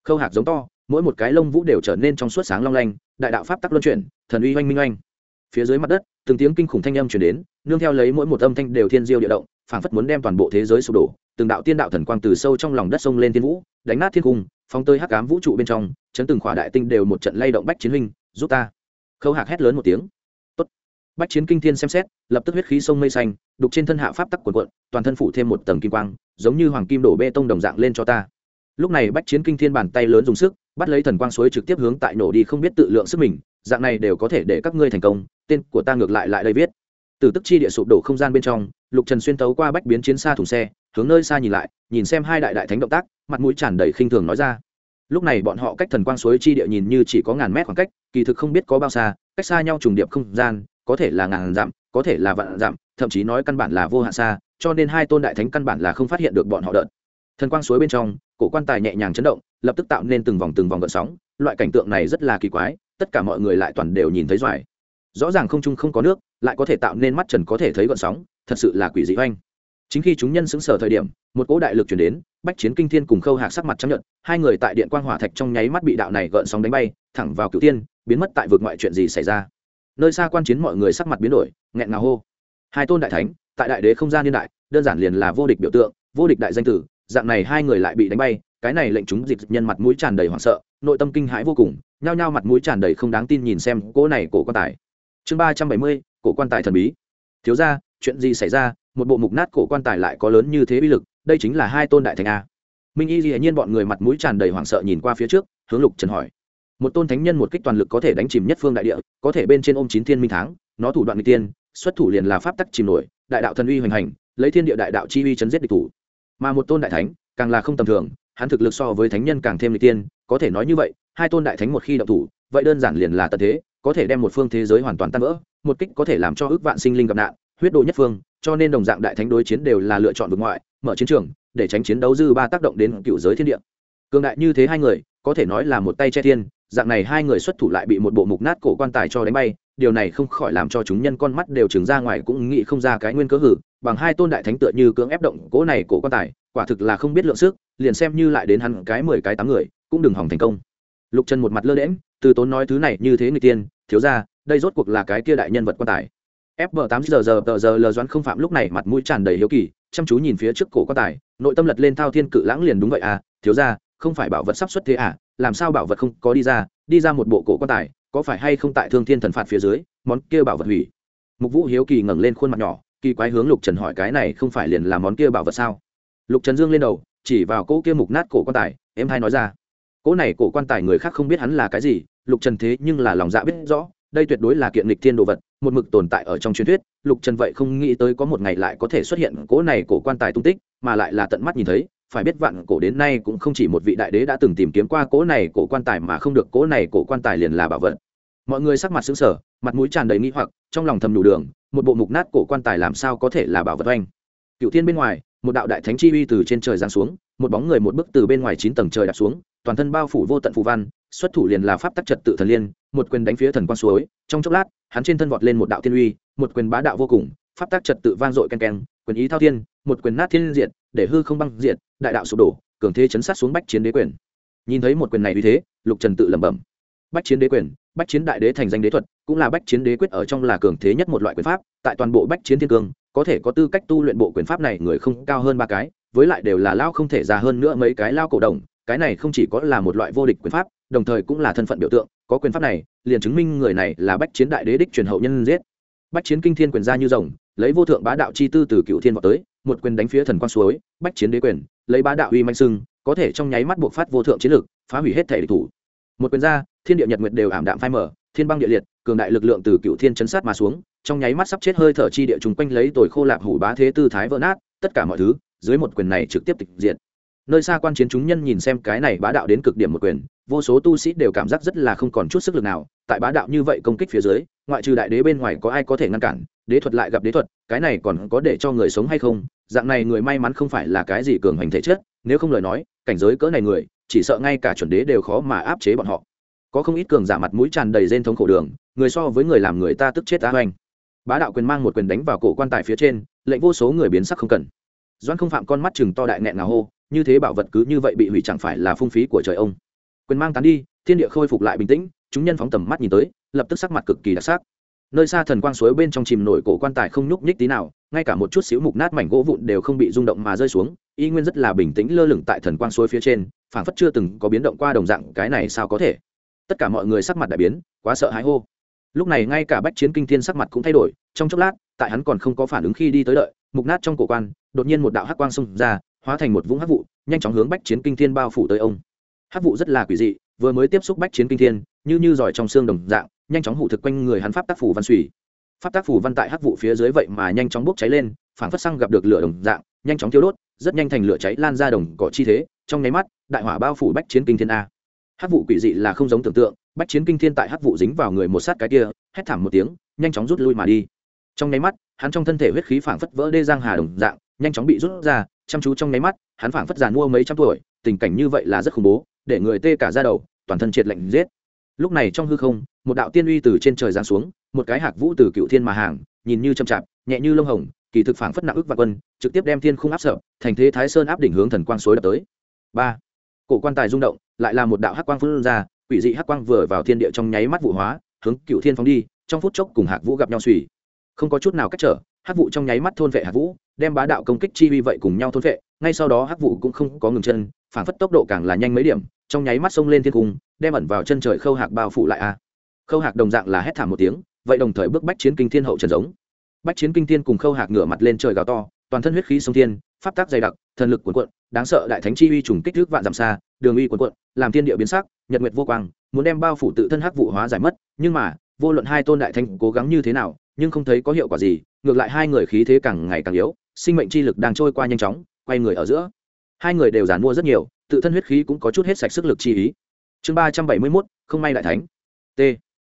Khâu hạc giống to, mỗi một cái lông vũ đều trở nên trong suốt sáng long lanh, đại đạo pháp tắc luân chuyển, thần uy oanh minh oanh. Phía dưới mặt đất, từng tiếng kinh khủng thanh âm chuyển đến, nương theo lấy mỗi một âm thanh đều thiên diêu địa động, phảng phất muốn đem toàn bộ thế giới sụp đổ, từng đạo tiên đạo thần quang từ sâu trong lòng đất sông lên thiên vũ, đánh nát thiên cung phóng tới hắc ám vũ trụ bên trong, chấn từng khỏa đại tinh đều một trận lay động bách chiến huynh, giúp ta. Khâu hạc hét lớn một tiếng. Tốt. bách chiến kinh thiên xem xét, lập tức huyết khí sông mây xanh, đục trên thân hạ pháp tắc quần quận, toàn thân phủ thêm một tầng kim quang, giống như hoàng kim đổ bê tông đồng dạng lên cho ta. Lúc này bách chiến kinh thiên bàn tay lớn dùng sức, bắt lấy thần quang suối trực tiếp hướng tại nổ đi không biết tự lượng sức mình, dạng này đều có thể để các ngươi thành công, tên của ta ngược lại lại đây viết. Từ tức chi địa sụp đổ không gian bên trong, lục trần xuyên tấu qua bách biến chiến xa thùng xe hướng nơi xa nhìn lại, nhìn xem hai đại đại thánh động tác, mặt mũi tràn đầy khinh thường nói ra. Lúc này bọn họ cách thần quang suối chi địa nhìn như chỉ có ngàn mét khoảng cách, kỳ thực không biết có bao xa, cách xa nhau trùng điệp không gian, có thể là ngàn dặm, có thể là vạn dặm, thậm chí nói căn bản là vô hạn xa, cho nên hai tôn đại thánh căn bản là không phát hiện được bọn họ đợt. Thần quang suối bên trong, cổ quan tài nhẹ nhàng chấn động, lập tức tạo nên từng vòng từng vòng gợn sóng, loại cảnh tượng này rất là kỳ quái, tất cả mọi người lại toàn đều nhìn thấy doài. Rõ ràng không trung không có nước, lại có thể tạo nên mắt trần có thể thấy gợn sóng, thật sự là quỷ dị oanh chính khi chúng nhân xứng sở thời điểm, một cỗ đại lực chuyển đến, bách chiến kinh thiên cùng khâu hạc sắc mặt chấp nhận hai người tại điện quang hỏa thạch trong nháy mắt bị đạo này gợn sóng đánh bay, thẳng vào cựu tiên, biến mất tại vực ngoại chuyện gì xảy ra. Nơi xa quan chiến mọi người sắc mặt biến đổi, nghẹn ngào hô. Hai tôn đại thánh, tại đại đế không gian niên đại, đơn giản liền là vô địch biểu tượng, vô địch đại danh tử, dạng này hai người lại bị đánh bay, cái này lệnh chúng dịch nhân mặt mũi tràn đầy hoảng sợ, nội tâm kinh hãi vô cùng, nhao nhao mặt mũi tràn đầy không đáng tin nhìn xem cỗ này cổ quan tài. Chương ba trăm bảy mươi, cổ quan tài thần bí. Thiếu ra chuyện gì xảy ra? Một bộ mục nát cổ quan tài lại có lớn như thế uy lực, đây chính là hai tôn đại thành a. Minh y hiển nhiên bọn người mặt mũi tràn đầy hoảng sợ nhìn qua phía trước, hướng lục trần hỏi. Một tôn thánh nhân một kích toàn lực có thể đánh chìm nhất phương đại địa, có thể bên trên ôm chín thiên minh tháng nó thủ đoạn n g tiên, xuất thủ liền là pháp tắc chìm nổi, đại đạo thần uy hoành hành, lấy thiên địa đại đạo chi uy chấn giết địch thủ. Mà một tôn đại thánh, càng là không tầm thường, hắn thực lực so với thánh nhân càng thêm n tiên, có thể nói như vậy, hai tôn đại thánh một khi động thủ, vậy đơn giản liền là tận thế, có thể đem một phương thế giới hoàn toàn tan vỡ, một kích có thể làm cho ước vạn sinh linh gặp nạn huyết độ nhất phương, cho nên đồng dạng đại thánh đối chiến đều là lựa chọn vực ngoại, mở chiến trường, để tránh chiến đấu dư ba tác động đến cựu giới thiên địa. Cường đại như thế hai người, có thể nói là một tay che thiên, dạng này hai người xuất thủ lại bị một bộ mục nát cổ quan tài cho đánh bay, điều này không khỏi làm cho chúng nhân con mắt đều trừng ra ngoài cũng nghĩ không ra cái nguyên cớ hử, bằng hai tôn đại thánh tựa như cưỡng ép động cố này cổ quan tài, quả thực là không biết lượng sức, liền xem như lại đến hắn cái mười cái tám người, cũng đừng hỏng thành công. Lục trần một mặt lơ đễm từ tốn nói thứ này như thế người tiên, thiếu ra đây rốt cuộc là cái kia đại nhân vật quan tài fb tám giờ giờ tờ giờ lờ doãn không phạm lúc này mặt mũi tràn đầy hiếu kỳ, chăm chú nhìn phía trước cổ quan tài, nội tâm lật lên thao thiên cự lãng liền đúng vậy à thiếu ra không phải bảo vật sắp xuất thế à làm sao bảo vật không có đi ra đi ra một bộ cổ quan tài, có phải hay không tại thương thiên thần phạt phía dưới, món kia bảo vật hủy. Mục vũ hiếu kỳ ngẩng lên khuôn mặt nhỏ, kỳ quái hướng lục trần hỏi cái này không phải liền là món kia bảo vật sao? Lục trần dương lên đầu, chỉ vào cỗ kia mục nát cổ quan tài, em hai nói ra. Cỗ này cổ quan tài người khác không biết hắn là cái gì, lục trần thế nhưng là lòng dạ biết rõ đây tuyệt đối là kiện lịch thiên đồ vật, một mực tồn tại ở trong truyền thuyết, lục trần vậy không nghĩ tới có một ngày lại có thể xuất hiện cỗ này cổ quan tài tung tích, mà lại là tận mắt nhìn thấy, phải biết vạn cổ đến nay cũng không chỉ một vị đại đế đã từng tìm kiếm qua cỗ này cổ quan tài mà không được cỗ này cổ quan tài liền là bảo vật. Mọi người sắc mặt xứng sở mặt mũi tràn đầy nghi hoặc, trong lòng thầm đủ đường, một bộ mục nát cổ quan tài làm sao có thể là bảo vật oanh. Cựu thiên bên ngoài, một đạo đại thánh chi uy từ trên trời giáng xuống, một bóng người một bước từ bên ngoài chín tầng trời đạp xuống toàn thân bao phủ vô tận phù văn, xuất thủ liền là pháp tắc trật tự thần liên, một quyền đánh phía thần quang suối. Trong chốc lát, hắn trên thân vọt lên một đạo thiên uy, một quyền bá đạo vô cùng, pháp tắc trật tự vang dội ken ken quyền ý thao thiên, một quyền nát thiên diện để hư không băng diện đại đạo sụp đổ, cường thế chấn sát xuống bách chiến đế quyền. Nhìn thấy một quyền này uy thế, lục trần tự lẩm bẩm. Bách chiến đế quyền, bách chiến đại đế thành danh đế thuật, cũng là bách chiến đế quyết ở trong là cường thế nhất một loại quyền pháp, tại toàn bộ bách chiến thiên cương, có thể có tư cách tu luyện bộ quyền pháp này người không cao hơn ba cái, với lại đều là lao không thể già hơn nữa mấy cái lao cổ đồng cái này không chỉ có là một loại vô địch quyền pháp đồng thời cũng là thân phận biểu tượng có quyền pháp này liền chứng minh người này là bách chiến đại đế đích truyền hậu nhân giết. Bách chiến kinh thiên quyền ra như rồng lấy vô thượng bá đạo chi tư từ cựu thiên vào tới một quyền đánh phía thần quang suối bách chiến đế quyền lấy bá đạo uy manh sưng có thể trong nháy mắt buộc phát vô thượng chiến lực, phá hủy hết thể địch thủ. Một quyền ra thiên địa nhật nguyệt đều ảm đạm phai mở thiên băng địa liệt cường đại lực lượng từ cựu thiên chấn sát mà xuống trong nháy mắt sắp chết hơi thở chi địa trùng quanh lấy tồi khô lạp hủ bá thế tư thái vỡ nát tất cả mọi thứ dưới một quyền này trực tiếp tịch diện nơi xa quan chiến chúng nhân nhìn xem cái này bá đạo đến cực điểm một quyền, vô số tu sĩ đều cảm giác rất là không còn chút sức lực nào. Tại bá đạo như vậy công kích phía dưới, ngoại trừ đại đế bên ngoài có ai có thể ngăn cản? Đế thuật lại gặp đế thuật, cái này còn có để cho người sống hay không? Dạng này người may mắn không phải là cái gì cường hành thể chất, nếu không lời nói, cảnh giới cỡ này người, chỉ sợ ngay cả chuẩn đế đều khó mà áp chế bọn họ. Có không ít cường giả mặt mũi tràn đầy rên thống khổ đường, người so với người làm người ta tức chết ta hoành. Bá đạo quyền mang một quyền đánh vào cổ quan tài phía trên, lệnh vô số người biến sắc không cần doan không phạm con mắt chừng to đại nghẹn ngào hô, như thế bảo vật cứ như vậy bị hủy chẳng phải là phung phí của trời ông. Quyền mang tán đi, thiên địa khôi phục lại bình tĩnh, chúng nhân phóng tầm mắt nhìn tới, lập tức sắc mặt cực kỳ đặc sắc. Nơi xa thần quang suối bên trong chìm nổi cổ quan tài không nhúc nhích tí nào, ngay cả một chút xíu mục nát mảnh gỗ vụn đều không bị rung động mà rơi xuống, y nguyên rất là bình tĩnh lơ lửng tại thần quang suối phía trên, phảng phất chưa từng có biến động qua đồng dạng, cái này sao có thể? Tất cả mọi người sắc mặt đại biến, quá sợ hãi hô. Lúc này ngay cả bách chiến kinh thiên sắc mặt cũng thay đổi, trong chốc lát, tại hắn còn không có phản ứng khi đi tới đợi, mục nát trong cổ quan đột nhiên một đạo hắc quang xông ra, hóa thành một vũng hắc vụ, nhanh chóng hướng bách chiến kinh thiên bao phủ tới ông. Hắc vụ rất là quỷ dị, vừa mới tiếp xúc bách chiến kinh thiên, như như giỏi trong xương đồng dạng, nhanh chóng hủ thực quanh người hắn pháp tác phủ văn suy pháp tác phủ văn tại hắc vụ phía dưới vậy mà nhanh chóng bốc cháy lên phản phất xăng gặp được lửa đồng dạng, nhanh chóng thiêu đốt, rất nhanh thành lửa cháy lan ra đồng cỏ chi thế, trong nháy mắt, đại hỏa bao phủ bách chiến kinh thiên a. Hắc vụ quỷ dị là không giống tưởng tượng, bách chiến kinh thiên tại hắc vụ dính vào người một sát cái kia, hét thảm một tiếng, nhanh chóng rút lui mà đi. Trong nháy mắt, hắn trong thân thể huyết khí phảng phất vỡ đê giang hà đồng dạng nhanh chóng bị rút ra, chăm chú trong nháy mắt, hắn phảng phất giàn mua mấy trăm tuổi, tình cảnh như vậy là rất khủng bố, để người tê cả ra đầu, toàn thân triệt lạnh giết. Lúc này trong hư không, một đạo tiên uy từ trên trời giáng xuống, một cái hạc vũ từ cựu thiên mà hàng, nhìn như chậm chạp, nhẹ như lông hồng, kỳ thực phảng phất nặng ức và quân, trực tiếp đem thiên khung áp sợ thành thế thái sơn áp đỉnh hướng thần quang suối đập tới. Ba, cổ quan tài rung động, lại là một đạo hắc quang phun ra, quỷ dị hắc quang vừa vào thiên địa trong nháy mắt vụ hóa, hướng cựu thiên phóng đi, trong phút chốc cùng hạc vũ gặp nhau suy không có chút nào cách trở hắc vụ trong nháy mắt thôn vệ hạc vũ, đem bá đạo công kích chi uy vậy cùng nhau thôn vệ, ngay sau đó hắc vụ cũng không có ngừng chân, phản phất tốc độ càng là nhanh mấy điểm, trong nháy mắt xông lên thiên cung, đem ẩn vào chân trời khâu hạc bao phủ lại a. Khâu hạc đồng dạng là hét thảm một tiếng, vậy đồng thời bước bách chiến kinh thiên hậu trần giống. Bách chiến kinh thiên cùng khâu hạc ngửa mặt lên trời gào to, toàn thân huyết khí sông thiên, pháp tác dày đặc, thần lực cuồn cuộn, đáng sợ đại thánh chi uy trùng kích thước vạn dặm xa, đường uy cuồn cuộn, làm thiên địa biến sắc, nhật nguyệt vô quang, muốn đem bao phủ tự thân hắc vụ hóa giải mất, nhưng mà, vô luận hai tôn đại thánh cố gắng như thế nào nhưng không thấy có hiệu quả gì, ngược lại hai người khí thế càng ngày càng yếu, sinh mệnh chi lực đang trôi qua nhanh chóng, quay người ở giữa. Hai người đều giàn mua rất nhiều, tự thân huyết khí cũng có chút hết sạch sức lực chi ý. Chương ba trăm bảy mươi mốt, không may đại thánh. T.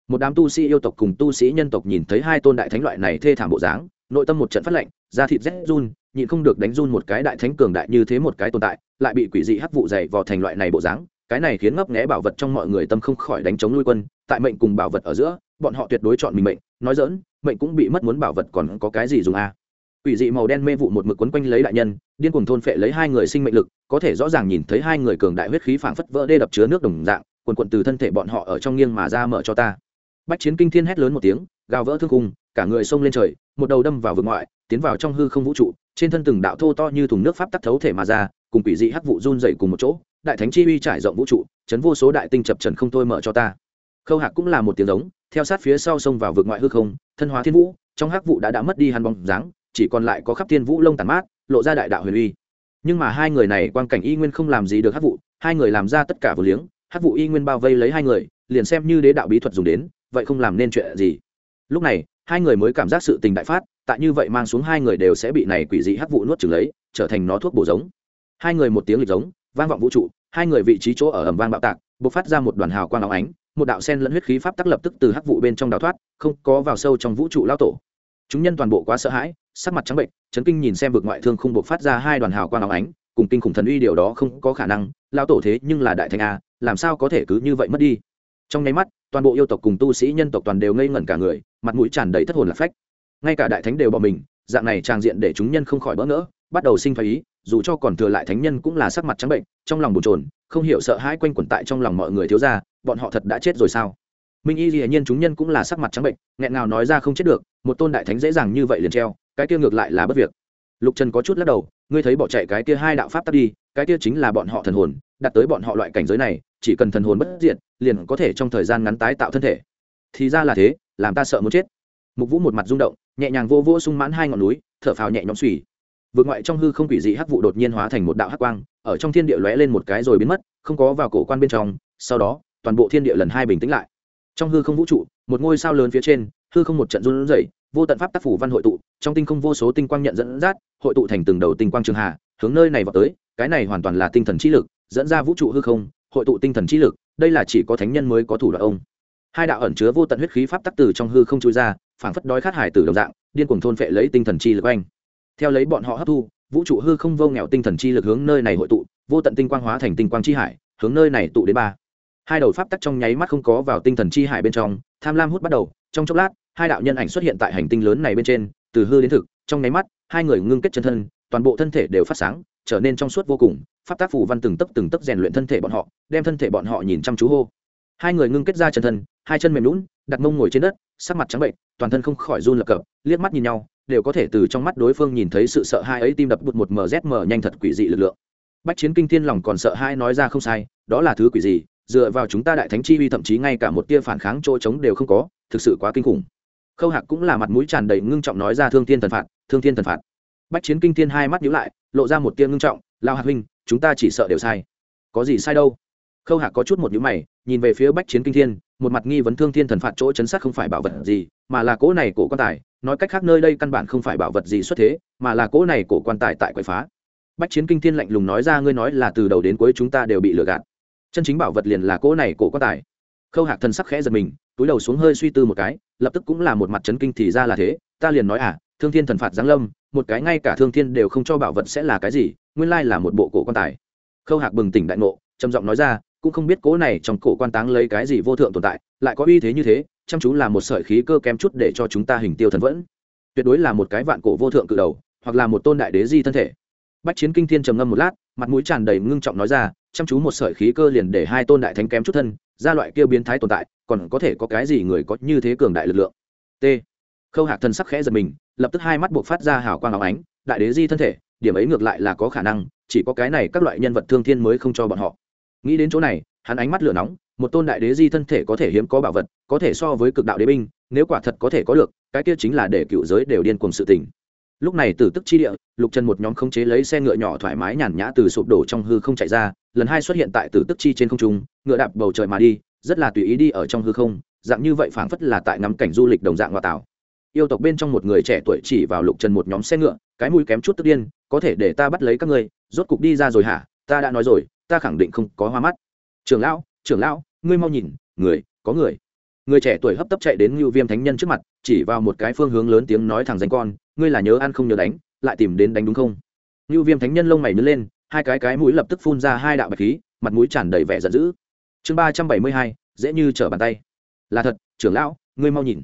Một đám tu sĩ yêu tộc cùng tu sĩ nhân tộc nhìn thấy hai tôn đại thánh loại này thê thảm bộ dáng, nội tâm một trận phát lệnh, da thịt rét run, nhịn không được đánh run một cái đại thánh cường đại như thế một cái tồn tại, lại bị quỷ dị hắc vụ dày vào thành loại này bộ dáng, cái này khiến ngấp nghé bảo vật trong mọi người tâm không khỏi đánh chống nuôi quân, tại mệnh cùng bảo vật ở giữa, bọn họ tuyệt đối chọn mình mệnh, nói dỡn mệnh cũng bị mất muốn bảo vật còn có cái gì dùng a à. Quỷ dị màu đen mê vụ một mực quấn quanh lấy đại nhân, điên cuồng thôn phệ lấy hai người sinh mệnh lực, có thể rõ ràng nhìn thấy hai người cường đại huyết khí phảng phất vỡ đê đập chứa nước đồng dạng, quần quần từ thân thể bọn họ ở trong nghiêng mà ra mở cho ta. Bách Chiến Kinh Thiên hét lớn một tiếng, gào vỡ thương khung, cả người xông lên trời, một đầu đâm vào vực ngoại, tiến vào trong hư không vũ trụ, trên thân từng đạo thô to như thùng nước pháp tắc thấu thể mà ra, cùng quỷ dị hắc vụ run dậy cùng một chỗ, đại thánh chi uy trải rộng vũ trụ, chấn vô số đại tinh chập trần không thôi mở cho ta. Khâu Hạc cũng là một tiếng giống, theo sát phía sau xông vào vực ngoại hư không, thân hóa thiên vũ, trong hắc vụ đã đã mất đi hắn bóng dáng, chỉ còn lại có khắp thiên vũ lông tàn mát lộ ra đại đạo huyền uy. Nhưng mà hai người này quan cảnh y nguyên không làm gì được hắc vụ hai người làm ra tất cả vừa liếng hắc vụ y nguyên bao vây lấy hai người liền xem như đế đạo bí thuật dùng đến vậy không làm nên chuyện gì. Lúc này hai người mới cảm giác sự tình đại phát tại như vậy mang xuống hai người đều sẽ bị này quỷ dị hắc vụ nuốt chửng lấy trở thành nó thuốc bổ giống. Hai người một tiếng lịch giống vang vọng vũ trụ hai người vị trí chỗ ở ẩm vang bạo tạc b ộ c phát ra một đoàn hào quang áo ánh một đạo sen lẫn huyết khí pháp tắc lập tức từ hắc vụ bên trong đào thoát, không có vào sâu trong vũ trụ lao tổ. Chúng nhân toàn bộ quá sợ hãi, sắc mặt trắng bệnh, chấn kinh nhìn xem vực ngoại thương không buộc phát ra hai đoàn hào quang áo ánh, cùng kinh khủng thần uy điều đó không có khả năng lao tổ thế nhưng là đại thành a, làm sao có thể cứ như vậy mất đi? Trong nháy mắt, toàn bộ yêu tộc cùng tu sĩ nhân tộc toàn đều ngây ngẩn cả người, mặt mũi tràn đầy thất hồn lạc phách. Ngay cả đại thánh đều bỏ mình, dạng này trang diện để chúng nhân không khỏi bỡ ngỡ, bắt đầu sinh thái ý, dù cho còn thừa lại thánh nhân cũng là sắc mặt trắng bệnh, trong lòng bồn trồn không hiểu sợ hãi quanh quẩn tại trong lòng mọi người thiếu ra bọn họ thật đã chết rồi sao? Minh y hiển nhiên chúng nhân cũng là sắc mặt trắng bệnh, nghẹn ngào nói ra không chết được, một tôn đại thánh dễ dàng như vậy liền treo, cái kia ngược lại là bất việc. Lục trần có chút lắc đầu, ngươi thấy bỏ chạy cái kia hai đạo pháp tắt đi, cái kia chính là bọn họ thần hồn, đặt tới bọn họ loại cảnh giới này, chỉ cần thần hồn bất diệt, liền có thể trong thời gian ngắn tái tạo thân thể. Thì ra là thế, làm ta sợ muốn chết. Mục vũ một mặt rung động, nhẹ nhàng vô vô sung mãn hai ngọn núi, thở phào nhẹ nhõm suy vượt ngoại trong hư không quỷ dị hắc vụ đột nhiên hóa thành một đạo hắc quang, ở trong thiên địa lóe lên một cái rồi biến mất, không có vào cổ quan bên trong, sau đó toàn bộ thiên địa lần hai bình tĩnh lại. Trong hư không vũ trụ, một ngôi sao lớn phía trên, hư không một trận run rẩy, vô tận pháp tác phủ văn hội tụ, trong tinh không vô số tinh quang nhận dẫn dắt, hội tụ thành từng đầu tinh quang trường hạ, hướng nơi này vào tới, cái này hoàn toàn là tinh thần trí lực, dẫn ra vũ trụ hư không, hội tụ tinh thần trí lực, đây là chỉ có thánh nhân mới có thủ đoạn ông. Hai đạo ẩn chứa vô tận huyết khí pháp tắc từ trong hư không chui ra, phảng phất đói khát hải tử đồng dạng, điên cuồng thôn phệ lấy tinh thần chi lực anh theo lấy bọn họ hấp thu, vũ trụ hư không vô nghèo tinh thần chi lực hướng nơi này hội tụ, vô tận tinh quang hóa thành tinh quang chi hải, hướng nơi này tụ đến ba hai đầu pháp tắc trong nháy mắt không có vào tinh thần chi hải bên trong, tham lam hút bắt đầu, trong chốc lát, hai đạo nhân ảnh xuất hiện tại hành tinh lớn này bên trên, từ hư đến thực, trong nháy mắt, hai người ngưng kết chân thân, toàn bộ thân thể đều phát sáng, trở nên trong suốt vô cùng, pháp tác phù văn từng tấc từng tấc rèn luyện thân thể bọn họ, đem thân thể bọn họ nhìn chăm chú hô. Hai người ngưng kết ra chân thân, hai chân mềm lún đặt mông ngồi trên đất, sắc mặt trắng bệnh, toàn thân không khỏi run lập cập, liếc mắt nhìn nhau, đều có thể từ trong mắt đối phương nhìn thấy sự sợ hai ấy tim đập bụt một mzm nhanh thật quỷ dị lực lượng. Bách chiến kinh thiên lòng còn sợ hai nói ra không sai, đó là thứ quỷ gì dựa vào chúng ta đại thánh chi uy thậm chí ngay cả một tia phản kháng chỗ trống đều không có, thực sự quá kinh khủng. Khâu hạc cũng là mặt mũi tràn đầy ngưng trọng nói ra thương thiên thần phạt, thương thiên thần phạt. Bách chiến kinh thiên hai mắt nhíu lại, lộ ra một tia ngưng trọng lao hạc huynh, chúng ta chỉ sợ đều sai. Có gì sai đâu? Khâu hạc có chút một nhíu mày, nhìn về phía bách chiến kinh thiên, một mặt nghi vấn thương thiên thần phạt chỗ chấn sát không phải bảo vật gì, mà là cỗ này cổ quan tài, nói cách khác nơi đây căn bản không phải bảo vật gì xuất thế, mà là cỗ này cổ quan tài tại quậy phá. Bách chiến kinh thiên lạnh lùng nói ra, ngươi nói là từ đầu đến cuối chúng ta đều bị lừa gạt chân chính bảo vật liền là cỗ này cổ quan tài. Khâu hạc thần sắc khẽ giật mình, túi đầu xuống hơi suy tư một cái, lập tức cũng là một mặt chấn kinh thì ra là thế, ta liền nói à thương thiên thần phạt giáng lâm, một cái ngay cả thương thiên đều không cho bảo vật sẽ là cái gì, nguyên lai là một bộ cổ quan tài. Khâu hạc bừng tỉnh đại ngộ, trầm giọng nói ra, cũng không biết cố này trong cổ quan táng lấy cái gì vô thượng tồn tại, lại có uy thế như thế, chăm chú là một sợi khí cơ kém chút để cho chúng ta hình tiêu thần vẫn. Tuyệt đối là một cái vạn cổ vô thượng cự đầu, hoặc là một tôn đại đế di thân thể. Bách chiến kinh thiên trầm ngâm một lát, mặt mũi tràn đầy ngưng trọng nói ra chăm chú một sợi khí cơ liền để hai tôn đại thánh kém chút thân, ra loại kia biến thái tồn tại, còn có thể có cái gì người có như thế cường đại lực lượng? T. Khâu hạc thần sắc khẽ giật mình, lập tức hai mắt buộc phát ra hào quang áo ánh, đại đế di thân thể, điểm ấy ngược lại là có khả năng, chỉ có cái này các loại nhân vật thương thiên mới không cho bọn họ. Nghĩ đến chỗ này, hắn ánh mắt lửa nóng, một tôn đại đế di thân thể có thể hiếm có bảo vật, có thể so với cực đạo đế binh, nếu quả thật có thể có được, cái kia chính là để cựu giới đều điên cùng sự tình lúc này từ tức chi địa, lục trần một nhóm khống chế lấy xe ngựa nhỏ thoải mái nhàn nhã từ sụp đổ trong hư không chạy ra, lần hai xuất hiện tại tử tức chi trên không trung, ngựa đạp bầu trời mà đi, rất là tùy ý đi ở trong hư không, dạng như vậy phảng phất là tại ngắm cảnh du lịch đồng dạng ngoại tảo. Yêu tộc bên trong một người trẻ tuổi chỉ vào lục trần một nhóm xe ngựa, cái mũi kém chút tức điên, có thể để ta bắt lấy các ngươi, rốt cục đi ra rồi hả? Ta đã nói rồi, ta khẳng định không có hoa mắt. Trưởng lão trưởng lão, ngươi mau nhìn, người, có người. Người trẻ tuổi hấp tấp chạy đến ngưu viêm thánh nhân trước mặt, chỉ vào một cái phương hướng lớn tiếng nói thẳng danh con ngươi là nhớ ăn không nhớ đánh, lại tìm đến đánh đúng không? Ngưu viêm thánh nhân lông mày nứt lên, hai cái cái mũi lập tức phun ra hai đạo bạch khí, mặt mũi tràn đầy vẻ giận dữ. Chương ba trăm bảy mươi hai, dễ như trở bàn tay. Là thật, trưởng lão, ngươi mau nhìn.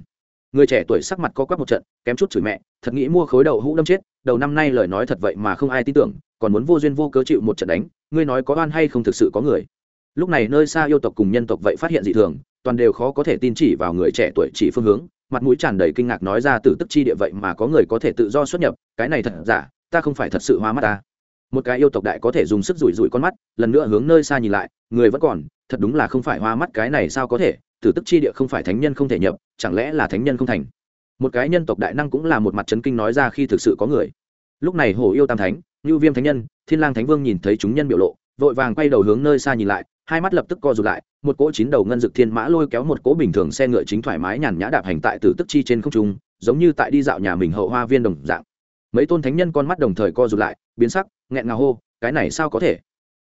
Người trẻ tuổi sắc mặt co quắp một trận, kém chút chửi mẹ, thật nghĩ mua khối đầu hũ đâm chết, đầu năm nay lời nói thật vậy mà không ai tin tưởng, còn muốn vô duyên vô cớ chịu một trận đánh, ngươi nói có oan hay không thực sự có người. Lúc này nơi xa yêu tộc cùng nhân tộc vậy phát hiện dị thường, toàn đều khó có thể tin chỉ vào người trẻ tuổi chỉ phương hướng mặt mũi tràn đầy kinh ngạc nói ra từ tức chi địa vậy mà có người có thể tự do xuất nhập, cái này thật giả, ta không phải thật sự hoa mắt ta. Một cái yêu tộc đại có thể dùng sức rủi rủi con mắt, lần nữa hướng nơi xa nhìn lại, người vẫn còn, thật đúng là không phải hoa mắt cái này sao có thể, tử tức chi địa không phải thánh nhân không thể nhập, chẳng lẽ là thánh nhân không thành? Một cái nhân tộc đại năng cũng là một mặt chấn kinh nói ra khi thực sự có người. Lúc này hổ yêu tam thánh như viêm thánh nhân, thiên lang thánh vương nhìn thấy chúng nhân biểu lộ vội vàng quay đầu hướng nơi xa nhìn lại, hai mắt lập tức co rụt lại, một cỗ chín đầu ngân dực thiên mã lôi kéo một cỗ bình thường xe ngựa chính thoải mái nhàn nhã đạp hành tại tử tức chi trên không trung, giống như tại đi dạo nhà mình hậu hoa viên đồng dạng. Mấy tôn thánh nhân con mắt đồng thời co rụt lại, biến sắc, nghẹn ngào hô, cái này sao có thể?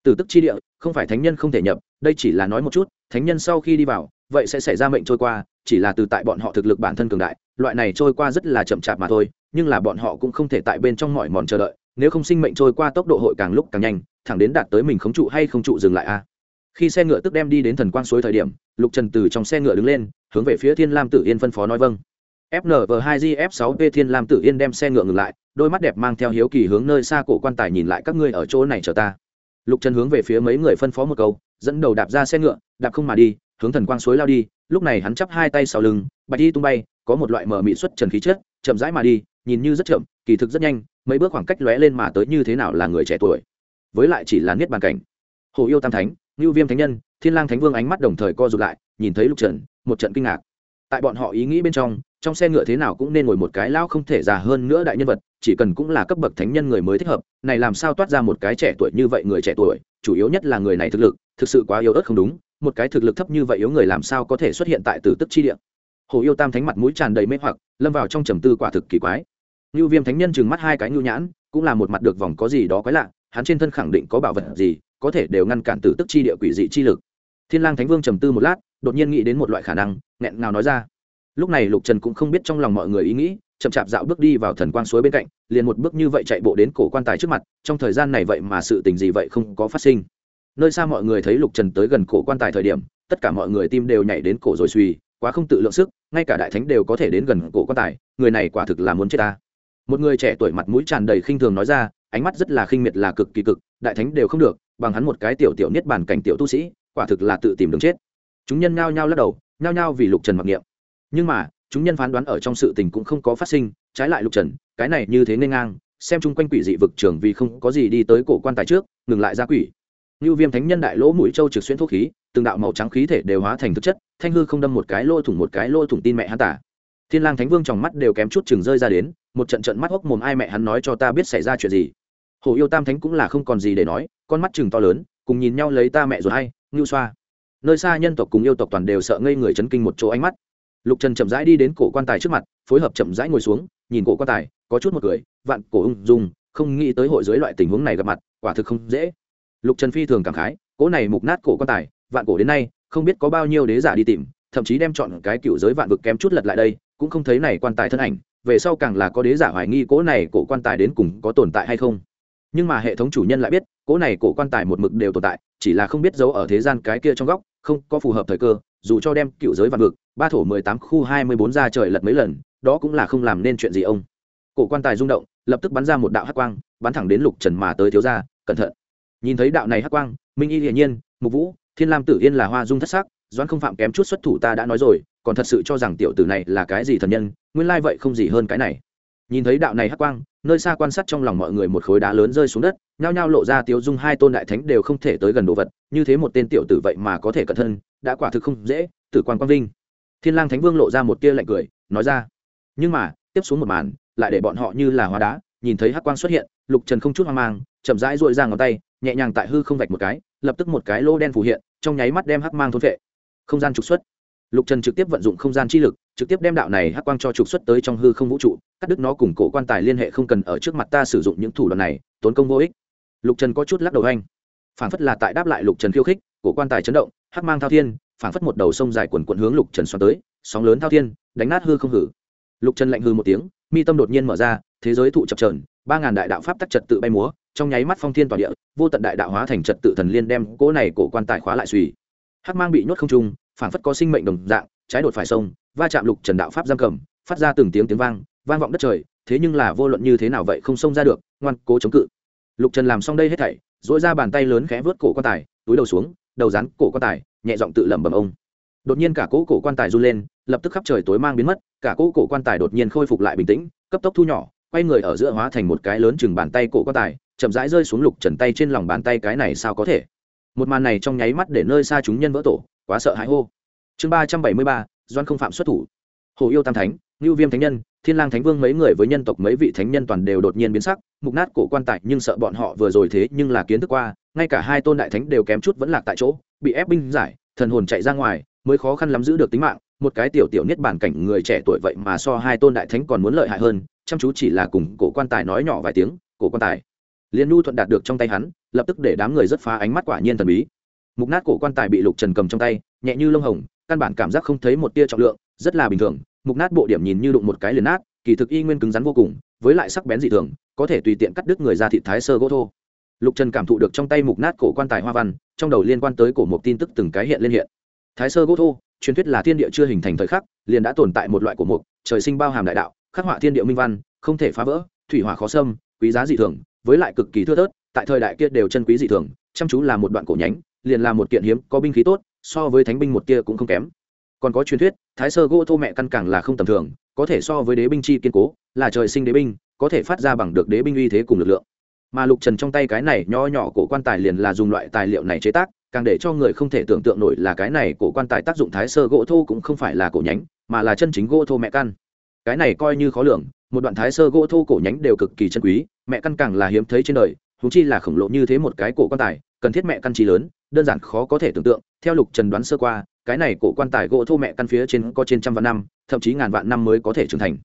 Tử tức chi địa, không phải thánh nhân không thể nhập, đây chỉ là nói một chút, thánh nhân sau khi đi vào, vậy sẽ xảy ra mệnh trôi qua, chỉ là từ tại bọn họ thực lực bản thân cường đại, loại này trôi qua rất là chậm chạp mà thôi, nhưng là bọn họ cũng không thể tại bên trong mọi mòn chờ đợi nếu không sinh mệnh trôi qua tốc độ hội càng lúc càng nhanh, thẳng đến đạt tới mình không trụ hay không trụ dừng lại a. Khi xe ngựa tức đem đi đến thần quang suối thời điểm, lục trần từ trong xe ngựa đứng lên, hướng về phía thiên lam tử yên phân phó nói vâng. Fnv 2 gf 6 p thiên lam tử yên đem xe ngựa ngừng lại, đôi mắt đẹp mang theo hiếu kỳ hướng nơi xa cổ quan tài nhìn lại các ngươi ở chỗ này chờ ta. Lục trần hướng về phía mấy người phân phó một câu, dẫn đầu đạp ra xe ngựa, đạp không mà đi, hướng thần quang suối lao đi, lúc này hắn chắp hai tay sau lưng, bạch đi tung bay, có một loại mở mị xuất trần khí chết chậm rãi mà đi, nhìn như rất chậm kỳ thực rất nhanh, mấy bước khoảng cách lóe lên mà tới như thế nào là người trẻ tuổi. Với lại chỉ là niết bàn cảnh. Hồ yêu tam thánh, ngưu viêm thánh nhân, thiên lang thánh vương ánh mắt đồng thời co rụt lại, nhìn thấy lục trần, một trận kinh ngạc. Tại bọn họ ý nghĩ bên trong trong xe ngựa thế nào cũng nên ngồi một cái lão không thể già hơn nữa đại nhân vật, chỉ cần cũng là cấp bậc thánh nhân người mới thích hợp, này làm sao toát ra một cái trẻ tuổi như vậy người trẻ tuổi, chủ yếu nhất là người này thực lực, thực sự quá yếu ớt không đúng, một cái thực lực thấp như vậy yếu người làm sao có thể xuất hiện tại tử tức chi địa. Hồ yêu tam thánh mặt mũi tràn đầy mê hoặc, lâm vào trong trầm tư quả thực kỳ quái. Nưu viêm thánh nhân trừng mắt hai cái nhu nhãn, cũng là một mặt được vòng có gì đó quái lạ, hắn trên thân khẳng định có bảo vật gì, có thể đều ngăn cản tử tức chi địa quỷ dị chi lực. Thiên lang thánh vương trầm tư một lát, đột nhiên nghĩ đến một loại khả năng, nghẹn nào nói ra. Lúc này lục trần cũng không biết trong lòng mọi người ý nghĩ, chậm chạp dạo bước đi vào thần quang suối bên cạnh, liền một bước như vậy chạy bộ đến cổ quan tài trước mặt, trong thời gian này vậy mà sự tình gì vậy không có phát sinh. Nơi xa mọi người thấy lục trần tới gần cổ quan tài thời điểm, tất cả mọi người tim đều nhảy đến cổ rồi suy quá không tự lượng sức, ngay cả đại thánh đều có thể đến gần cổ quan tài, người này quả thực là muốn chết ta một người trẻ tuổi mặt mũi tràn đầy khinh thường nói ra, ánh mắt rất là khinh miệt là cực kỳ cực, đại thánh đều không được, bằng hắn một cái tiểu tiểu niết bàn cảnh tiểu tu sĩ, quả thực là tự tìm đường chết. Chúng nhân nhao nhao lắc đầu, nhao nhao vì lục trần mặc niệm. Nhưng mà, chúng nhân phán đoán ở trong sự tình cũng không có phát sinh, trái lại lục trần, cái này như thế nên ngang, xem chung quanh quỷ dị vực trường vì không có gì đi tới cổ quan tài trước, ngừng lại ra quỷ. Như viêm thánh nhân đại lỗ mũi châu trực xuyên thuốc khí, từng đạo màu trắng khí thể đều hóa thành thực chất, thanh hư không đâm một cái lỗ thủng một cái lỗ thủng tin mẹ hắn tả thiên lang thánh vương trong mắt đều kém chút chừng rơi ra đến, một trận trận mắt hốc mồm ai mẹ hắn nói cho ta biết xảy ra chuyện gì. Hồ yêu tam thánh cũng là không còn gì để nói, con mắt chừng to lớn, cùng nhìn nhau lấy ta mẹ rồi hay, ngưu xoa. Nơi xa nhân tộc cùng yêu tộc toàn đều sợ ngây người chấn kinh một chỗ ánh mắt. Lục trần chậm rãi đi đến cổ quan tài trước mặt, phối hợp chậm rãi ngồi xuống, nhìn cổ quan tài, có chút một cười, vạn cổ ung dung, không nghĩ tới hội dưới loại tình huống này gặp mặt, quả thực không dễ. Lục trần phi thường cảm khái, cỗ này mục nát cổ quan tài, vạn cổ đến nay, không biết có bao nhiêu đế giả đi tìm, thậm chí đem chọn cái cựu giới vạn vực kém chút lật lại đây cũng không thấy này quan tài thân ảnh, về sau càng là có đế giả hoài nghi cỗ này cổ quan tài đến cùng có tồn tại hay không. Nhưng mà hệ thống chủ nhân lại biết, cỗ này cổ quan tài một mực đều tồn tại, chỉ là không biết giấu ở thế gian cái kia trong góc, không có phù hợp thời cơ, dù cho đem cựu giới vạn vực, ba thổ mười tám khu hai mươi bốn ra trời lật mấy lần, đó cũng là không làm nên chuyện gì ông. Cổ quan tài rung động, lập tức bắn ra một đạo hắc quang, bắn thẳng đến lục trần mà tới thiếu gia, cẩn thận. Nhìn thấy đạo này hắc quang, minh y hiển nhiên, mục vũ, thiên lam tử yên là hoa dung thất sắc doãn không phạm kém chút xuất thủ ta đã nói rồi, còn thật sự cho rằng tiểu tử này là cái gì thần nhân, nguyên lai vậy không gì hơn cái này nhìn thấy đạo này hắc quang, nơi xa quan sát trong lòng mọi người một khối đá lớn rơi xuống đất, nhao nhao lộ ra tiêu dung hai tôn đại thánh đều không thể tới gần đồ vật, như thế một tên tiểu tử vậy mà có thể cẩn thân đã quả thực không dễ, tử quan quang vinh thiên lang thánh vương lộ ra một tia lạnh cười, nói ra, nhưng mà, tiếp xuống một màn, lại để bọn họ như là hóa đá, nhìn thấy hắc quang xuất hiện, lục trần không chút hoang mang, chậm rãi duỗi ra ngón tay, nhẹ nhàng tại hư không vạch một cái, lập tức một cái lô đen phù hiện, trong nháy mắt đem hắc mang thôn phệ không gian trục xuất. Lục trần trực tiếp vận dụng không gian chi lực, trực tiếp đem đạo này hắc quang cho trục xuất tới trong hư không vũ trụ, cắt đứt nó cùng cổ quan tài liên hệ không cần ở trước mặt ta sử dụng những thủ đoạn này, tốn công vô ích. Lục trần có chút lắc đầu anh. Phản phất là tại đáp lại lục trần khiêu khích, cổ quan tài chấn động, hắc mang thao thiên, phản phất một đầu sông dài quần quận hướng lục trần xoắn tới, sóng lớn thao thiên, đánh nát hư không hử. Lục trần lạnh hư một tiếng, mi tâm đột nhiên mở ra, thế giới thụ chập trờn ba ngàn đại đạo pháp tắc trật tự bay múa, trong nháy mắt phong thiên toàn địa, vô tận đại đạo hóa thành trật tự thần liên đem cỗ này cổ quan tài khóa lại suy hắc mang bị nhốt không trung phản phất có sinh mệnh đồng dạng, trái đột phải sông, va chạm lục trần đạo pháp giam cầm, phát ra từng tiếng tiếng vang vang vọng đất trời, thế nhưng là vô luận như thế nào vậy không xông ra được, ngoan cố chống cự. Lục trần làm xong đây hết thảy dỗi ra bàn tay lớn khẽ vớt cổ quan tài, túi đầu xuống, đầu rán cổ quan tài, nhẹ giọng tự lẩm bẩm ông. Đột nhiên cả cỗ cổ quan tài run lên, lập tức khắp trời tối mang biến mất, cả cỗ cổ quan tài đột nhiên khôi phục lại bình tĩnh, cấp tốc thu nhỏ, quay người ở giữa hóa thành một cái lớn chừng bàn tay cổ quan tài, chậm rãi rơi xuống lục trần tay trên lòng bàn tay cái này sao có thể? Một màn này trong nháy mắt để nơi xa chúng nhân vỡ tổ, quá sợ hãi hô. Chương ba trăm bảy mươi ba, doan không phạm xuất thủ. Hồ yêu tam thánh, ngưu viêm thánh nhân, thiên lang thánh vương mấy người với nhân tộc mấy vị thánh nhân toàn đều đột nhiên biến sắc, mục nát cổ quan tài nhưng sợ bọn họ vừa rồi thế nhưng là kiến thức qua, ngay cả hai tôn đại thánh đều kém chút vẫn lạc tại chỗ, bị ép binh giải, thần hồn chạy ra ngoài, mới khó khăn lắm giữ được tính mạng, một cái tiểu tiểu niết bản cảnh người trẻ tuổi vậy mà so hai tôn đại thánh còn muốn lợi hại hơn, chăm chú chỉ là cùng cổ quan tài nói nhỏ vài tiếng, cổ quan tài. Liên nu thuận đạt được trong tay hắn lập tức để đám người rất phá ánh mắt quả nhiên thần bí. Mục nát cổ quan tài bị lục trần cầm trong tay, nhẹ như lông hồng, căn bản cảm giác không thấy một tia trọng lượng, rất là bình thường. Mục nát bộ điểm nhìn như đụng một cái liền nát, kỳ thực y nguyên cứng rắn vô cùng, với lại sắc bén dị thường, có thể tùy tiện cắt đứt người ra thị thái sơ gỗ thô. Lục trần cảm thụ được trong tay mục nát cổ quan tài hoa văn, trong đầu liên quan tới cổ mục tin tức từng cái hiện lên hiện. Thái sơ gỗ thô, truyền thuyết là thiên địa chưa hình thành thời khắc, liền đã tồn tại một loại cổ mục, trời sinh bao hàm đại đạo, khắc họa thiên địa minh văn, không thể phá vỡ, thủy hỏa khó xâm, quý giá dị thường với lại cực kỳ thưa thớt, tại thời đại kia đều chân quý dị thường, chăm chú là một đoạn cổ nhánh, liền là một kiện hiếm, có binh khí tốt, so với thánh binh một kia cũng không kém. Còn có truyền thuyết, thái sơ gỗ thô mẹ căn càng là không tầm thường, có thể so với đế binh chi kiên cố, là trời sinh đế binh, có thể phát ra bằng được đế binh uy thế cùng lực lượng. Mà lục trần trong tay cái này nho nhỏ cổ quan tài liền là dùng loại tài liệu này chế tác, càng để cho người không thể tưởng tượng nổi là cái này cổ quan tài tác dụng thái sơ gỗ thô cũng không phải là cổ nhánh, mà là chân chính gỗ thô mẹ căn. Cái này coi như khó lường một đoạn thái sơ gỗ thô cổ nhánh đều cực kỳ chân quý, mẹ căn càng là hiếm thấy trên đời húng chi là khổng lồ như thế một cái cổ quan tài, cần thiết mẹ căn trí lớn, đơn giản khó có thể tưởng tượng, theo lục trần đoán sơ qua, cái này cổ quan tài gỗ thô mẹ căn phía trên có trên trăm vạn năm, thậm chí ngàn vạn năm mới có thể trưởng thành.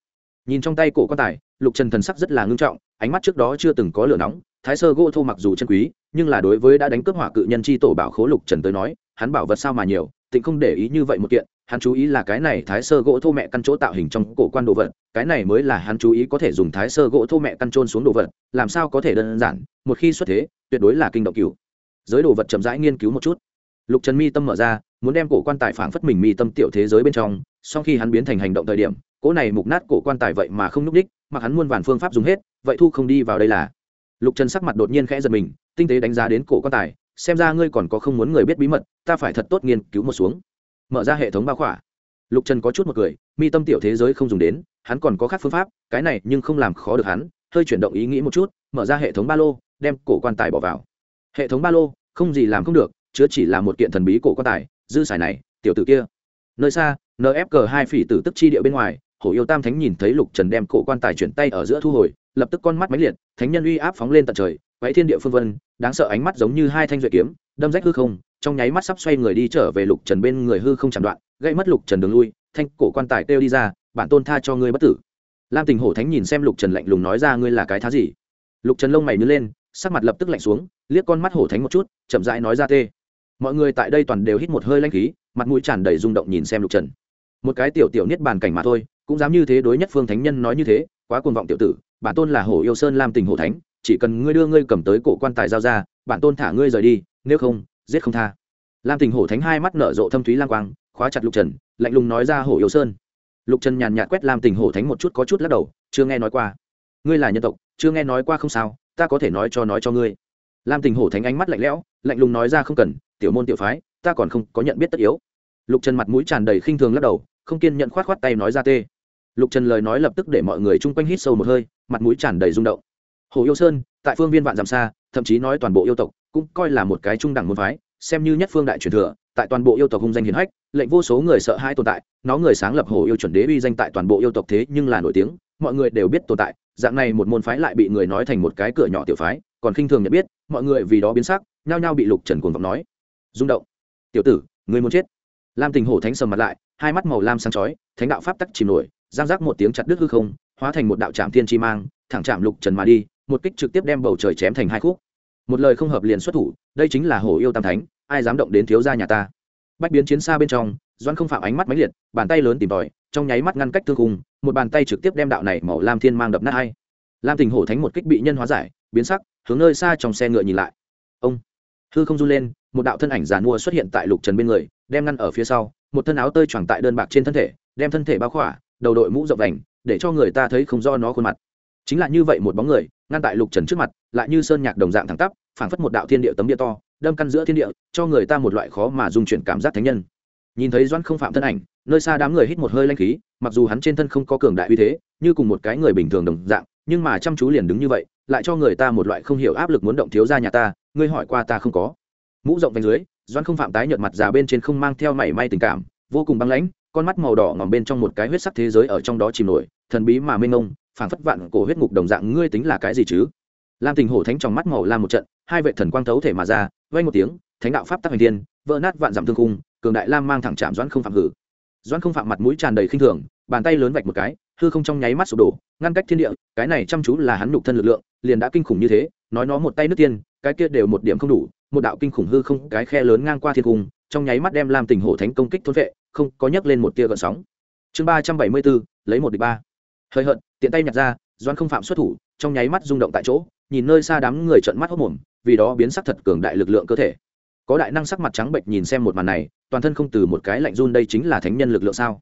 Nhìn trong tay cổ quan tài, lục trần thần sắc rất là ngưng trọng, ánh mắt trước đó chưa từng có lửa nóng, thái sơ gỗ thô mặc dù chân quý, nhưng là đối với đã đánh cướp hỏa cự nhân chi tổ bảo khố lục trần tới nói, hắn bảo vật sao mà nhiều, tịnh không để ý như vậy một kiện hắn chú ý là cái này thái sơ gỗ thô mẹ căn chỗ tạo hình trong cổ quan đồ vật, cái này mới là hắn chú ý có thể dùng thái sơ gỗ thô mẹ căn trôn xuống đồ vật, làm sao có thể đơn giản, một khi xuất thế, tuyệt đối là kinh động cửu. Giới đồ vật chậm rãi nghiên cứu một chút. Lục trần mi tâm mở ra, muốn đem cổ quan tài phảng phất mình mi tâm tiểu thế giới bên trong, sau khi hắn biến thành hành động thời điểm, cỗ này mục nát cổ quan tài vậy mà không n ú c đích mặc hắn muôn vàn phương pháp dùng hết, vậy thu không đi vào đây là. Lục trần sắc mặt đột nhiên khẽ giật mình, tinh tế đánh giá đến cổ quan tài, xem ra ngươi còn có không muốn người biết bí mật, ta phải thật tốt nghiên cứu một xuống mở ra hệ thống bao khỏa. Lục trần có chút một cười, mi tâm tiểu thế giới không dùng đến, hắn còn có khác phương pháp, cái này nhưng không làm khó được hắn, hơi chuyển động ý nghĩ một chút, mở ra hệ thống ba lô, đem cổ quan tài bỏ vào. Hệ thống ba lô, không gì làm không được, chứa chỉ là một kiện thần bí cổ quan tài, dư sải này, tiểu tử kia. Nơi xa nfg hai phỉ tử tức chi địa bên ngoài, hổ yêu tam thánh nhìn thấy lục trần đem cổ quan tài chuyển tay ở giữa thu hồi, lập tức con mắt máy liệt, thánh nhân uy áp phóng lên tận trời quáy thiên địa phương vân, đáng sợ ánh mắt giống như hai thanh duệ kiếm, đâm rách hư không trong nháy mắt sắp xoay người đi trở về lục trần bên người hư không chạm đoạn, gây mất lục trần đường lui, thanh cổ quan tài kêu đi ra, bản tôn tha cho ngươi bất tử. Lam tình hổ thánh nhìn xem lục trần lạnh lùng nói ra ngươi là cái thá gì? Lục trần lông mày nhớ lên, sắc mặt lập tức lạnh xuống, liếc con mắt hổ thánh một chút, chậm rãi nói ra tê. Mọi người tại đây toàn đều hít một hơi lanh khí, mặt mũi tràn đầy rung động nhìn xem lục trần. Một cái tiểu tiểu niết bàn cảnh mà thôi, cũng dám như thế đối nhất phương thánh nhân nói như thế, quá cuồng vọng tiểu tử, bản tôn là hổ yêu sơn lam tình hổ thánh, chỉ cần ngươi đưa ngươi cầm tới cổ quan tài giao ra, bản tôn thả ngươi rời đi, nếu không giết không tha. Lam tình hổ thánh hai mắt nở rộ thâm thúy lang quang, khóa chặt lục trần, lạnh lùng nói ra hổ yêu sơn. Lục trần nhàn nhạt quét lam tình hổ thánh một chút có chút lắc đầu, chưa nghe nói qua. Ngươi là nhân tộc, chưa nghe nói qua không sao, ta có thể nói cho nói cho ngươi. Lam tình hổ thánh ánh mắt lạnh lẽo, lạnh lùng nói ra không cần, tiểu môn tiểu phái, ta còn không có nhận biết tất yếu. Lục trần mặt mũi tràn đầy khinh thường lắc đầu, không kiên nhận khoát khoát tay nói ra tê. Lục trần lời nói lập tức để mọi người chung quanh hít sâu một hơi, mặt mũi tràn đầy rung động. Hồ yêu sơn, tại phương viên vạn dặm xa thậm chí nói toàn bộ yêu tộc cũng coi là một cái trung đẳng môn phái, xem như nhất phương đại truyền thừa, tại toàn bộ yêu tộc hung danh hiển hách, lệnh vô số người sợ hai tồn tại, nó người sáng lập hồ yêu chuẩn đế uy danh tại toàn bộ yêu tộc thế nhưng là nổi tiếng, mọi người đều biết tồn tại, dạng này một môn phái lại bị người nói thành một cái cửa nhỏ tiểu phái, còn khinh thường nhận biết, mọi người vì đó biến sắc, nhao nhao bị lục trần cuồng vọng nói, rung động! Tiểu tử người muốn chết! Lam tình hổ thánh sầm mặt lại, hai mắt màu lam sáng chói, thánh đạo pháp tắc chìm nổi, giang giác một tiếng chặt đứt hư không hóa thành một đạo trạm thiên chi mang, thẳng chạm lục trần mà đi, một kích trực tiếp đem bầu trời chém thành hai khúc. Một lời không hợp liền xuất thủ, đây chính là hổ yêu tam thánh, ai dám động đến thiếu gia nhà ta? Bách biến chiến xa bên trong doan không phạm ánh mắt máy liệt, bàn tay lớn tìm tòi, trong nháy mắt ngăn cách thương khung, một bàn tay trực tiếp đem đạo này màu lam thiên mang đập nát hay lam tình hổ thánh một kích bị nhân hóa giải, biến sắc, hướng nơi xa trong xe ngựa nhìn lại. Ông! Hư không run lên, một đạo thân ảnh giàn mua xuất hiện tại lục trần bên người, đem ngăn ở phía sau, một thân áo tơi choàng tại đơn bạc trên thân thể, đem thân thể bao khỏa, đầu đội mũ rộng vành để cho người ta thấy không do nó khuôn mặt. Chính là như vậy một bóng người, ngăn tại lục trần trước mặt, lại như sơn nhạc đồng dạng thẳng tắp, phảng phất một đạo thiên địa tấm địa to, đâm căn giữa thiên địa, cho người ta một loại khó mà dung chuyển cảm giác thánh nhân. Nhìn thấy doãn không phạm thân ảnh, nơi xa đám người hít một hơi lanh khí, mặc dù hắn trên thân không có cường đại uy thế, như cùng một cái người bình thường đồng dạng, nhưng mà chăm chú liền đứng như vậy, lại cho người ta một loại không hiểu áp lực muốn động thiếu ra nhà ta, ngươi hỏi qua ta không có. Mũ rộng vành dưới doan không phạm tái nhợt mặt già bên trên không mang theo mảy may tình cảm, vô cùng băng lãnh, con mắt màu đỏ ngòm bên trong một cái huyết sắc thế giới ở trong đó chìm nổi thần bí mà mênh mông, phảng phất vạn cổ huyết ngục đồng dạng, ngươi tính là cái gì chứ? Lam tình hổ thánh trong mắt màu lam một trận, hai vệ thần quang thấu thể mà ra vay một tiếng, thánh đạo pháp tắc hành thiên, vỡ nát vạn dặm thương cung cường đại lam mang thẳng chạm doãn không phạm hử. Doãn không phạm mặt mũi tràn đầy khinh thường, bàn tay lớn vạch một cái, hư không trong nháy mắt sụp đổ, ngăn cách thiên địa, cái này chăm chú là hắn nhục thân lực lượng, liền đã kinh khủng như thế, nói nó một tay nước tiên, cái kia đều một điểm không đủ, một đạo kinh khủng hư không, cái khe lớn ngang qua thiên cung, trong nháy mắt đem làm tình hổ thánh công kích thôn vệ, không có nhấc lên một tia gợn sóng. Chương ba trăm bảy mươi bốn, lấy một địch ba hơi hận tiện tay nhặt ra doan không phạm xuất thủ, trong nháy mắt rung động tại chỗ, nhìn nơi xa đám người trợn mắt hốc mồm, vì đó biến sắc thật cường đại lực lượng cơ thể. Có đại năng sắc mặt trắng bệnh nhìn xem một màn này, toàn thân không từ một cái lạnh run đây chính là thánh nhân lực lượng sao?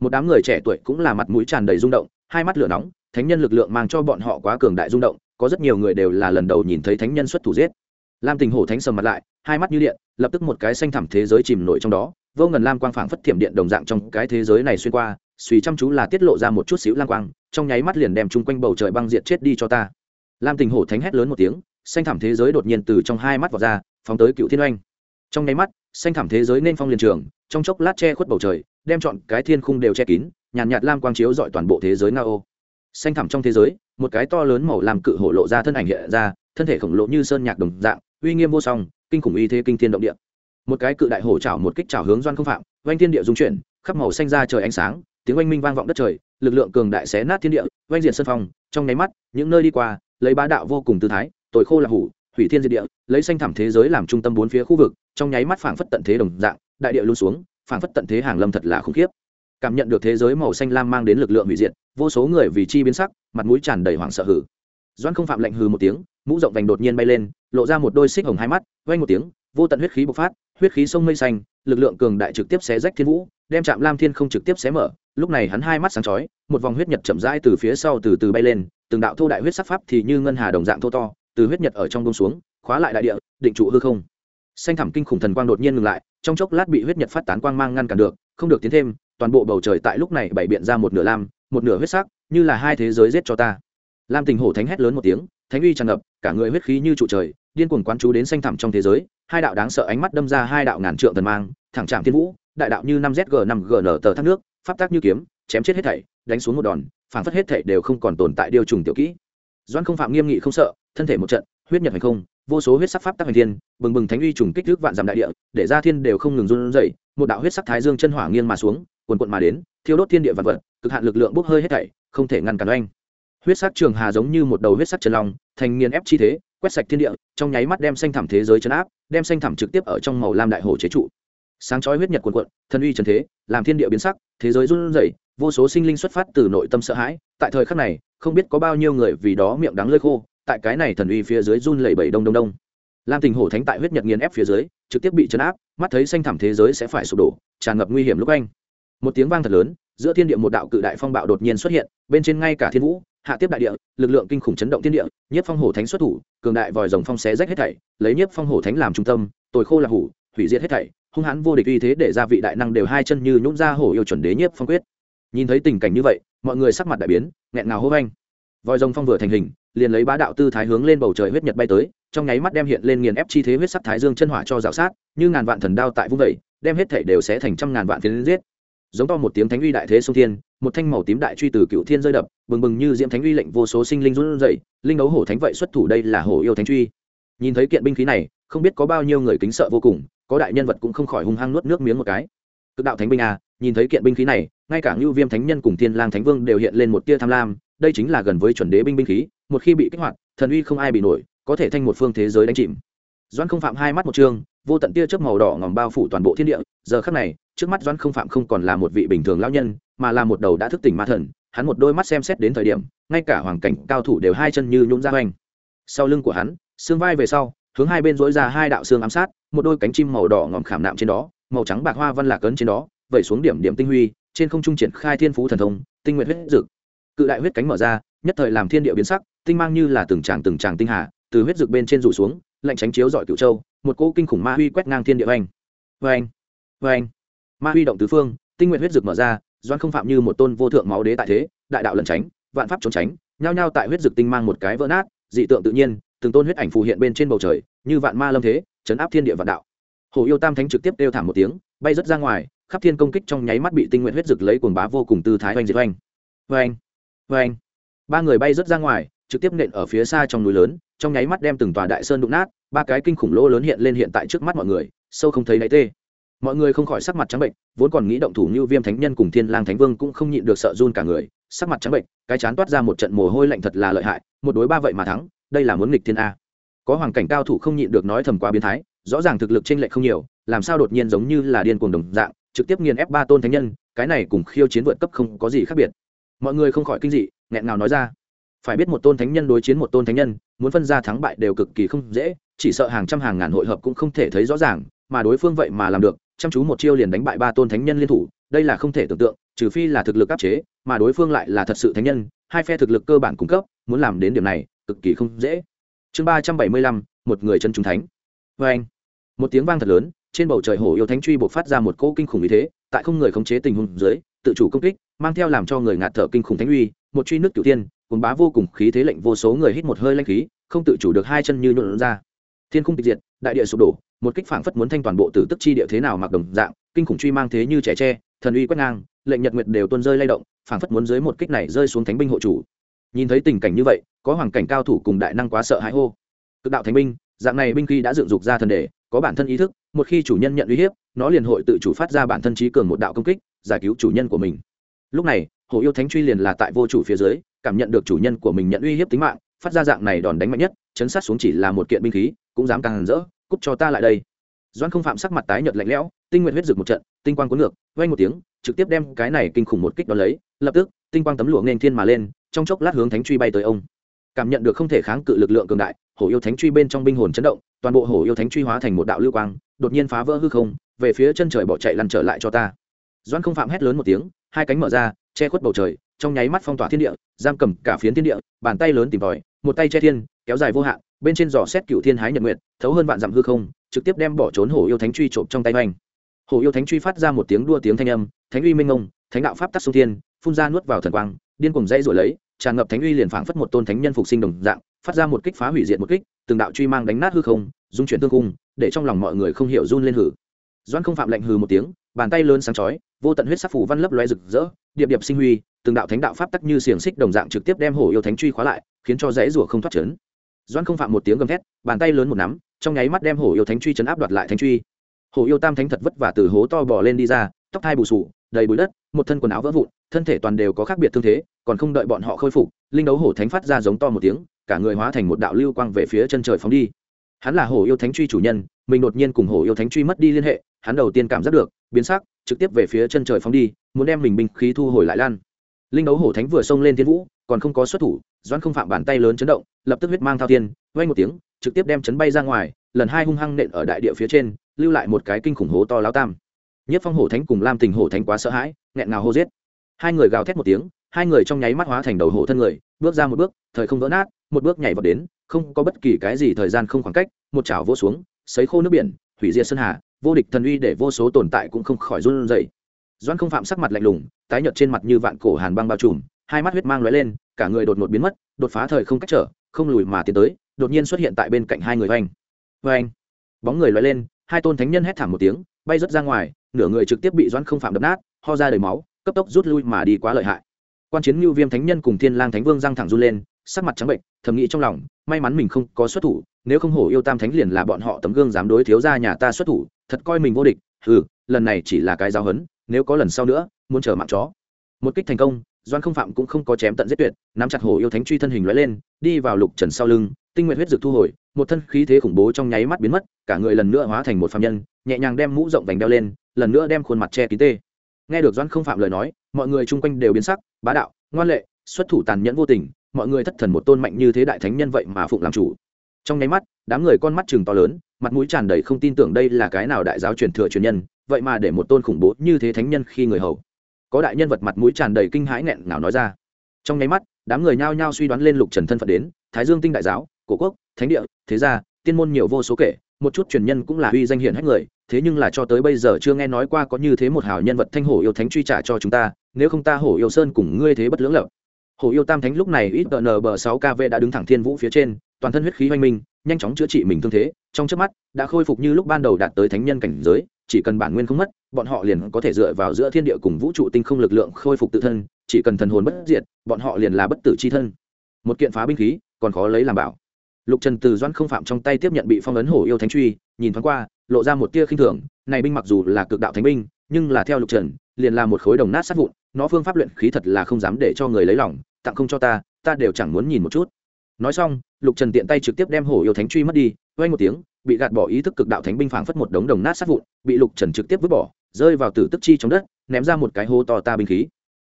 Một đám người trẻ tuổi cũng là mặt mũi tràn đầy rung động, hai mắt lửa nóng, thánh nhân lực lượng mang cho bọn họ quá cường đại rung động, có rất nhiều người đều là lần đầu nhìn thấy thánh nhân xuất thủ giết. Lam tình hổ thánh sầm mặt lại, hai mắt như điện, lập tức một cái xanh thẳm thế giới chìm nổi trong đó, vô ngần lam quang phảng phất thiểm điện đồng dạng trong cái thế giới này xuyên qua suy chăm chú là tiết lộ ra một chút xíu lam quang trong nháy mắt liền đem chung quanh bầu trời băng diệt chết đi cho ta. Lam tình hổ thánh hét lớn một tiếng xanh thảm thế giới đột nhiên từ trong hai mắt vọt ra phóng tới cựu thiên oanh. Trong nháy mắt xanh thảm thế giới nên phong liền trường trong chốc lát che khuất bầu trời đem chọn cái thiên khung đều che kín nhàn nhạt, nhạt lam quang chiếu dọi toàn bộ thế giới nga ô xanh thẳm trong thế giới một cái to lớn màu làm cự hổ lộ ra thân ảnh hiện ra thân thể khổng lồ như sơn nhạc đồng dạng uy nghiêm vô song kinh khủng y thế kinh thiên động địa. Một cái cự đại hổ chảo một kích chảo hướng doan không phạm oanh thiên địa dung chuyển khắp màu xanh ra trời ánh sáng tiếng oanh minh vang vọng đất trời, lực lượng cường đại xé nát thiên địa, oanh diện sân phong trong nháy mắt, những nơi đi qua, lấy bá đạo vô cùng tư thái, tội khô là hủ, hủy thiên diệt địa, lấy xanh thảm thế giới làm trung tâm bốn phía khu vực, trong nháy mắt phảng phất tận thế đồng dạng, đại địa luôn xuống, phảng phất tận thế hàng lâm thật là khủng khiếp. Cảm nhận được thế giới màu xanh lam mang đến lực lượng hủy diệt, vô số người vì chi biến sắc, mặt mũi tràn đầy hoảng sợ hử. Doan không phạm lệnh hừ một tiếng, mũ rộng vành đột nhiên bay lên, lộ ra một đôi xích hồng hai mắt, vang một tiếng, vô tận huyết khí bộc phát, huyết khí sông mây xanh, lực lượng cường đại trực tiếp xé rách thiên vũ, đem chạm lam thiên không trực tiếp xé mở lúc này hắn hai mắt sáng chói, một vòng huyết nhật chậm rãi từ phía sau từ từ bay lên, từng đạo thô đại huyết sắc pháp thì như ngân hà đồng dạng thô to, từ huyết nhật ở trong bông xuống, khóa lại đại địa, định trụ hư không. Xanh thẳm kinh khủng thần quang đột nhiên ngừng lại, trong chốc lát bị huyết nhật phát tán quang mang ngăn cản được, không được tiến thêm, toàn bộ bầu trời tại lúc này bày biện ra một nửa lam, một nửa huyết sắc, như là hai thế giới giết cho ta. Lam tình hổ thánh hét lớn một tiếng, thánh uy tràn ngập, cả người huyết khí như trụ trời, điên cuồng quán chú đến xanh thẳm trong thế giới, hai đạo đáng sợ ánh mắt đâm ra hai đạo ngàn trượng thần mang, thẳng chạm thiên vũ, đại đạo như năm zg năm gn tờ thác nước pháp tác như kiếm chém chết hết thảy đánh xuống một đòn phản phất hết thảy đều không còn tồn tại điều trùng tiểu kỹ. Doan không phạm nghiêm nghị không sợ thân thể một trận huyết nhật hành không vô số huyết sắc pháp tác hành thiên bừng bừng thánh uy trùng kích thước vạn dặm đại địa để ra thiên đều không ngừng run rẩy một đạo huyết sắc thái dương chân hỏa nghiêng mà xuống cuồn cuộn mà đến thiêu đốt thiên địa vật vật cực hạn lực lượng bốc hơi hết thảy không thể ngăn cản oanh. Huyết sắc trường hà giống như một đầu huyết sắc chân long thành nghiền ép chi thế quét sạch thiên địa trong nháy mắt đem xanh thảm thế giới chấn áp đem xanh thảm trực tiếp ở trong màu lam đại hồ chế trụ. Sáng chói huyết nhật cuồn cuộn, thân uy trần thế làm thiên địa biến sắc thế giới run rẩy, vô số sinh linh xuất phát từ nội tâm sợ hãi. Tại thời khắc này, không biết có bao nhiêu người vì đó miệng đắng lơi khô, tại cái này thần uy phía dưới run lẩy bẩy đông đông đông. Lam tình hổ thánh tại huyết nhật nghiền ép phía dưới, trực tiếp bị chấn áp, mắt thấy xanh thảm thế giới sẽ phải sụp đổ, tràn ngập nguy hiểm lúc anh một tiếng vang thật lớn, giữa thiên địa một đạo cự đại phong bạo đột nhiên xuất hiện, bên trên ngay cả thiên vũ, hạ tiếp đại địa, lực lượng kinh khủng chấn động thiên địa nhất phong hổ thánh xuất thủ, cường đại vòi rồng phong xé rách hết thảy, lấy nhất phong hổ thánh làm trung tâm, tồi khô là hủ, hủy diệt hết thảy hung hãn vô địch uy thế để ra vị đại năng đều hai chân như nhũng ra hổ yêu chuẩn đế nhiếp phong quyết. Nhìn thấy tình cảnh như vậy, mọi người sắc mặt đại biến, nghẹn ngào hô vanh vòi rồng phong vừa thành hình, liền lấy bá đạo tư thái hướng lên bầu trời huyết nhật bay tới, trong nháy mắt đem hiện lên nghiền ép chi thế huyết sắc thái dương chân hỏa cho rào sát, như ngàn vạn thần đao tại vung vẩy đem hết thể đều sẽ thành trăm ngàn vạn phiến giết. Giống to một tiếng thánh uy đại thế sông thiên, một thanh màu tím đại truy từ cựu thiên rơi đập, bừng bừng như diễm thánh uy lệnh vô số sinh linh run rẩy, linh đấu hổ thánh vậy xuất thủ đây là hổ yêu thánh truy. Nhìn thấy kiện binh khí này, không biết có bao nhiêu người kính sợ vô cùng có đại nhân vật cũng không khỏi hung hăng nuốt nước miếng một cái. Cực đạo thánh binh à nhìn thấy kiện binh khí này, ngay cả ngưu viêm thánh nhân cùng thiên lang thánh vương đều hiện lên một tia tham lam, đây chính là gần với chuẩn đế binh binh khí, một khi bị kích hoạt, thần uy không ai bị nổi, có thể thanh một phương thế giới đánh chìm. Doãn không phạm hai mắt một chương vô tận tia chớp màu đỏ ngòm bao phủ toàn bộ thiên địa, giờ khắc này, trước mắt doãn không phạm không còn là một vị bình thường lão nhân, mà là một đầu đã thức tỉnh ma thần, hắn một đôi mắt xem xét đến thời điểm, ngay cả hoàng cảnh cao thủ đều hai chân như nhún ra hoành. Sau lưng của hắn, xương vai về sau hướng hai bên dối ra hai đạo xương ám sát, một đôi cánh chim màu đỏ ngòm khảm nạm trên đó, màu trắng bạc hoa văn lạc ấn trên đó, vẩy xuống điểm điểm tinh huy, trên không trung triển khai thiên phú thần thông, tinh nguyện huyết dực cự đại huyết cánh mở ra, nhất thời làm thiên địa biến sắc, tinh mang như là từng tràng từng tràng tinh hà, từ huyết dực bên trên rủ xuống, lạnh tránh chiếu dọi cựu châu, một cỗ kinh khủng ma huy quét ngang thiên địa oanh. Oanh oanh. Ma huy động tứ phương, tinh nguyện huyết dực mở ra, doan không phạm như một tôn vô thượng máu đế tại thế, đại đạo lẩn tránh, vạn pháp trốn tránh, nhao nhao tại huyết dực tinh mang một cái vỡ nát, dị tượng tự nhiên từng tôn huyết ảnh phù hiện bên trên bầu trời, như vạn ma lâm thế, chấn áp thiên địa vạn đạo. Hồ yêu tam thánh trực tiếp đeo thảm một tiếng, bay rất ra ngoài, khắp thiên công kích trong nháy mắt bị tinh nguyện huyết rực lấy cuồng bá vô cùng tư thái oanh diệt oanh. Oanh oanh. Ba người bay rất ra ngoài, trực tiếp nện ở phía xa trong núi lớn, trong nháy mắt đem từng tòa đại sơn đụng nát, ba cái kinh khủng lỗ lớn hiện lên hiện tại trước mắt mọi người, sâu không thấy đáy tê. Mọi người không khỏi sắc mặt trắng bệnh, vốn còn nghĩ động thủ như viêm thánh nhân cùng thiên lang thánh vương cũng không nhịn được sợ run cả người, sắc mặt trắng bệnh, cái chán toát ra một trận mồ hôi lạnh thật là lợi hại, một đối ba vậy mà thắng đây là muốn nghịch thiên a. Có hoàng cảnh cao thủ không nhịn được nói thầm qua biến thái, rõ ràng thực lực chênh lệch không nhiều, làm sao đột nhiên giống như là điên cuồng đồng dạng, trực tiếp nghiền ép ba tôn thánh nhân, cái này cùng khiêu chiến vượt cấp không có gì khác biệt. Mọi người không khỏi kinh dị, nghẹn ngào nói ra. Phải biết một tôn thánh nhân đối chiến một tôn thánh nhân, muốn phân ra thắng bại đều cực kỳ không dễ, chỉ sợ hàng trăm hàng ngàn hội hợp cũng không thể thấy rõ ràng, mà đối phương vậy mà làm được, chăm chú một chiêu liền đánh bại ba tôn thánh nhân liên thủ, đây là không thể tưởng tượng, trừ phi là thực lực áp chế, mà đối phương lại là thật sự thánh nhân, hai phe thực lực cơ bản cung cấp, muốn làm đến điểm này cực kỳ không dễ. Chương ba trăm bảy mươi lăm, một người chân trung thánh. Vê anh, một tiếng vang thật lớn, trên bầu trời hổ yêu thánh truy buộc phát ra một cỗ kinh khủng như thế, tại không người khống chế tình huống dưới, tự chủ công kích, mang theo làm cho người ngạt thở kinh khủng thánh uy, một truy nước cửu tiên cuốn bá vô cùng khí thế lệnh vô số người hít một hơi lanh khí, không tự chủ được hai chân như nhuộn ra. Thiên khung tịch diệt, đại địa sụp đổ, một kích phảng phất muốn thanh toàn bộ tử tức chi địa thế nào mặc đồng dạng, kinh khủng truy mang thế như trẻ tre, thần uy quét ngang, lệnh nhật nguyệt đều tuôn rơi lay động, phảng phất muốn dưới một kích này rơi xuống thánh binh hộ chủ nhìn thấy tình cảnh như vậy, có hoàng cảnh cao thủ cùng đại năng quá sợ hãi hô. Cực đạo thánh binh, dạng này binh khí đã dựng dục ra thần đề có bản thân ý thức, một khi chủ nhân nhận uy hiếp, nó liền hội tự chủ phát ra bản thân trí cường một đạo công kích, giải cứu chủ nhân của mình. Lúc này, hồ yêu thánh truy liền là tại vô chủ phía dưới, cảm nhận được chủ nhân của mình nhận uy hiếp tính mạng, phát ra dạng này đòn đánh mạnh nhất, chấn sát xuống chỉ là một kiện binh khí, cũng dám càng rỡ, cút cho ta lại đây. Doan không phạm sắc mặt tái nhợt lạnh lẽo, tinh nguyện huyết rực một trận, tinh quang cuốn ngược vay một tiếng, trực tiếp đem cái này kinh khủng một kích đ lấy, lập tức, tinh quang tấm lụa nghênh thiên mà lên trong chốc lát hướng thánh truy bay tới ông. Cảm nhận được không thể kháng cự lực lượng cường đại, hổ yêu thánh truy bên trong binh hồn chấn động, toàn bộ hổ yêu thánh truy hóa thành một đạo lưu quang, đột nhiên phá vỡ hư không, về phía chân trời bỏ chạy lăn trở lại cho ta. Doan không phạm hét lớn một tiếng, hai cánh mở ra, che khuất bầu trời, trong nháy mắt phong tỏa thiên địa, giam cầm cả phiến thiên địa, bàn tay lớn tìm tòi, một tay che thiên, kéo dài vô hạn, bên trên giò xét cựu thiên hái nhật nguyệt, thấu hơn vạn dặm hư không, trực tiếp đem bỏ trốn hổ yêu thánh truy trộm trong tay anh hổ yêu thánh truy phát ra một tiếng đua tiếng thanh âm, thánh uy minh ngông thánh đạo pháp tắc sông thiên, phun ra nuốt vào thần quang điên cuồng dãy rồi lấy, tràn ngập thánh uy liền phảng phất một tôn thánh nhân phục sinh đồng dạng, phát ra một kích phá hủy diệt một kích, từng đạo truy mang đánh nát hư không, dung chuyển tương cung, để trong lòng mọi người không hiểu run lên hử. Doan không phạm lệnh hừ một tiếng, bàn tay lớn sáng chói, vô tận huyết sắc phủ văn lấp loe rực rỡ, điệp điệp sinh huy, từng đạo thánh đạo pháp tắc như xiềng xích đồng dạng trực tiếp đem hổ yêu thánh truy khóa lại, khiến cho dãy rủa không thoát trấn doan không phạm một tiếng gầm thét, bàn tay lớn một nắm, trong nháy mắt đem hổ yêu thánh truy chấn áp đoạt lại thánh truy. Hổ yêu tam thánh thật vất vả từ hố to bò lên đi ra, tóc thai bù sù, đầy bụi đất, một thân quần áo vỡ vụn, thân thể toàn đều có khác biệt thương thế còn không đợi bọn họ khôi phục, linh đấu hổ thánh phát ra giống to một tiếng, cả người hóa thành một đạo lưu quang về phía chân trời phóng đi. Hắn là hổ yêu thánh truy chủ nhân, mình đột nhiên cùng hổ yêu thánh truy mất đi liên hệ, hắn đầu tiên cảm giác được, biến sắc, trực tiếp về phía chân trời phóng đi, muốn đem mình binh khí thu hồi lại lan. Linh đấu hổ thánh vừa xông lên thiên vũ, còn không có xuất thủ, doãn không phạm bàn tay lớn chấn động, lập tức huyết mang thao tiên vay một tiếng, trực tiếp đem chấn bay ra ngoài, lần hai hung hăng nện ở đại địa phía trên, lưu lại một cái kinh khủng hố to láo tam nhất phong hổ thánh cùng lam tình hổ thánh quá sợ hãi, nghẹn ngào hô giết. Hai người gào thét một tiếng hai người trong nháy mắt hóa thành đầu hổ thân người, bước ra một bước, thời không vỡ nát, một bước nhảy vào đến, không có bất kỳ cái gì thời gian không khoảng cách, một chảo vỗ xuống, sấy khô nước biển, hủy diệt sơn hà, vô địch thần uy để vô số tồn tại cũng không khỏi run rẩy. Doan không phạm sắc mặt lạnh lùng, tái nhợt trên mặt như vạn cổ hàn băng bao trùm, hai mắt huyết mang lóe lên, cả người đột ngột biến mất, đột phá thời không cách trở, không lùi mà tiến tới, đột nhiên xuất hiện tại bên cạnh hai người oanh oanh. Bóng người lóe lên, hai tôn thánh nhân hét thảm một tiếng, bay rớt ra ngoài, nửa người trực tiếp bị doãn không phạm đập nát, ho ra đầy máu, cấp tốc rút lui mà đi quá lợi hại quan chiến ngưu viêm thánh nhân cùng thiên lang thánh vương răng thẳng run lên, sắc mặt trắng bệnh, thầm nghĩ trong lòng, may mắn mình không có xuất thủ, nếu không hổ yêu tam thánh liền là bọn họ tấm gương dám đối thiếu gia nhà ta xuất thủ, thật coi mình vô địch ừ lần này chỉ là cái giáo hấn nếu có lần sau nữa, muốn chờ mạng chó. Một kích thành công, doan không phạm cũng không có chém tận giết tuyệt, nắm chặt hổ yêu thánh truy thân hình lóe lên, đi vào lục trần sau lưng, tinh nguyện huyết dược thu hồi, một thân khí thế khủng bố trong nháy mắt biến mất, cả người lần nữa hóa thành một phạm nhân, nhẹ nhàng đem mũ rộng vành đeo lên, lần nữa đem khuôn mặt che kín tê. Nghe được doan không phạm lời nói mọi người chung quanh đều biến sắc, bá đạo, ngoan lệ, xuất thủ tàn nhẫn vô tình, mọi người thất thần một tôn mạnh như thế đại thánh nhân vậy mà phụng làm chủ. Trong nháy mắt, đám người con mắt chừng to lớn, mặt mũi tràn đầy không tin tưởng đây là cái nào đại giáo truyền thừa truyền nhân, vậy mà để một tôn khủng bố như thế thánh nhân khi người hầu. Có đại nhân vật mặt mũi tràn đầy kinh hãi nghẹn nào nói ra. Trong nháy mắt, đám người nhao nhao suy đoán lên lục trần thân phận đến, thái dương tinh đại giáo, cổ quốc, thánh địa, thế gia, tiên môn nhiều vô số kể, một chút truyền nhân cũng là uy danh hiển hách người, thế nhưng là cho tới bây giờ chưa nghe nói qua có như thế một hào nhân vật thanh hổ yêu thánh truy trả cho chúng ta nếu không ta hổ yêu sơn cùng ngươi thế bất lưỡng lập. Hổ yêu tam thánh lúc này ít tn bờ sáu kv đã đứng thẳng thiên vũ phía trên, toàn thân huyết khí oanh minh, nhanh chóng chữa trị mình thương thế. Trong trước mắt, đã khôi phục như lúc ban đầu đạt tới thánh nhân cảnh giới, chỉ cần bản nguyên không mất, bọn họ liền có thể dựa vào giữa thiên địa cùng vũ trụ tinh không lực lượng khôi phục tự thân, chỉ cần thần hồn bất diệt, bọn họ liền là bất tử c h i thân. Một kiện phá binh khí, còn khó lấy làm bảo. Lục trần từ doan không phạm trong tay tiếp nhận bị phong ấn hổ yêu thánh truy, nhìn thoáng qua, lộ ra một tia khinh thường, này binh mặc dù là cực đạo thánh binh, nhưng là theo lục trần, liền là một khối đồng nát sát vụn nó phương pháp luyện khí thật là không dám để cho người lấy lòng, tặng không cho ta ta đều chẳng muốn nhìn một chút. Nói xong, lục trần tiện tay trực tiếp đem hổ yêu thánh truy mất đi, quay một tiếng, bị gạt bỏ ý thức cực đạo thánh binh phảng phất một đống đồng nát sát vụn, bị lục trần trực tiếp vứt bỏ, rơi vào tử tức chi trong đất, ném ra một cái hô to ta binh khí.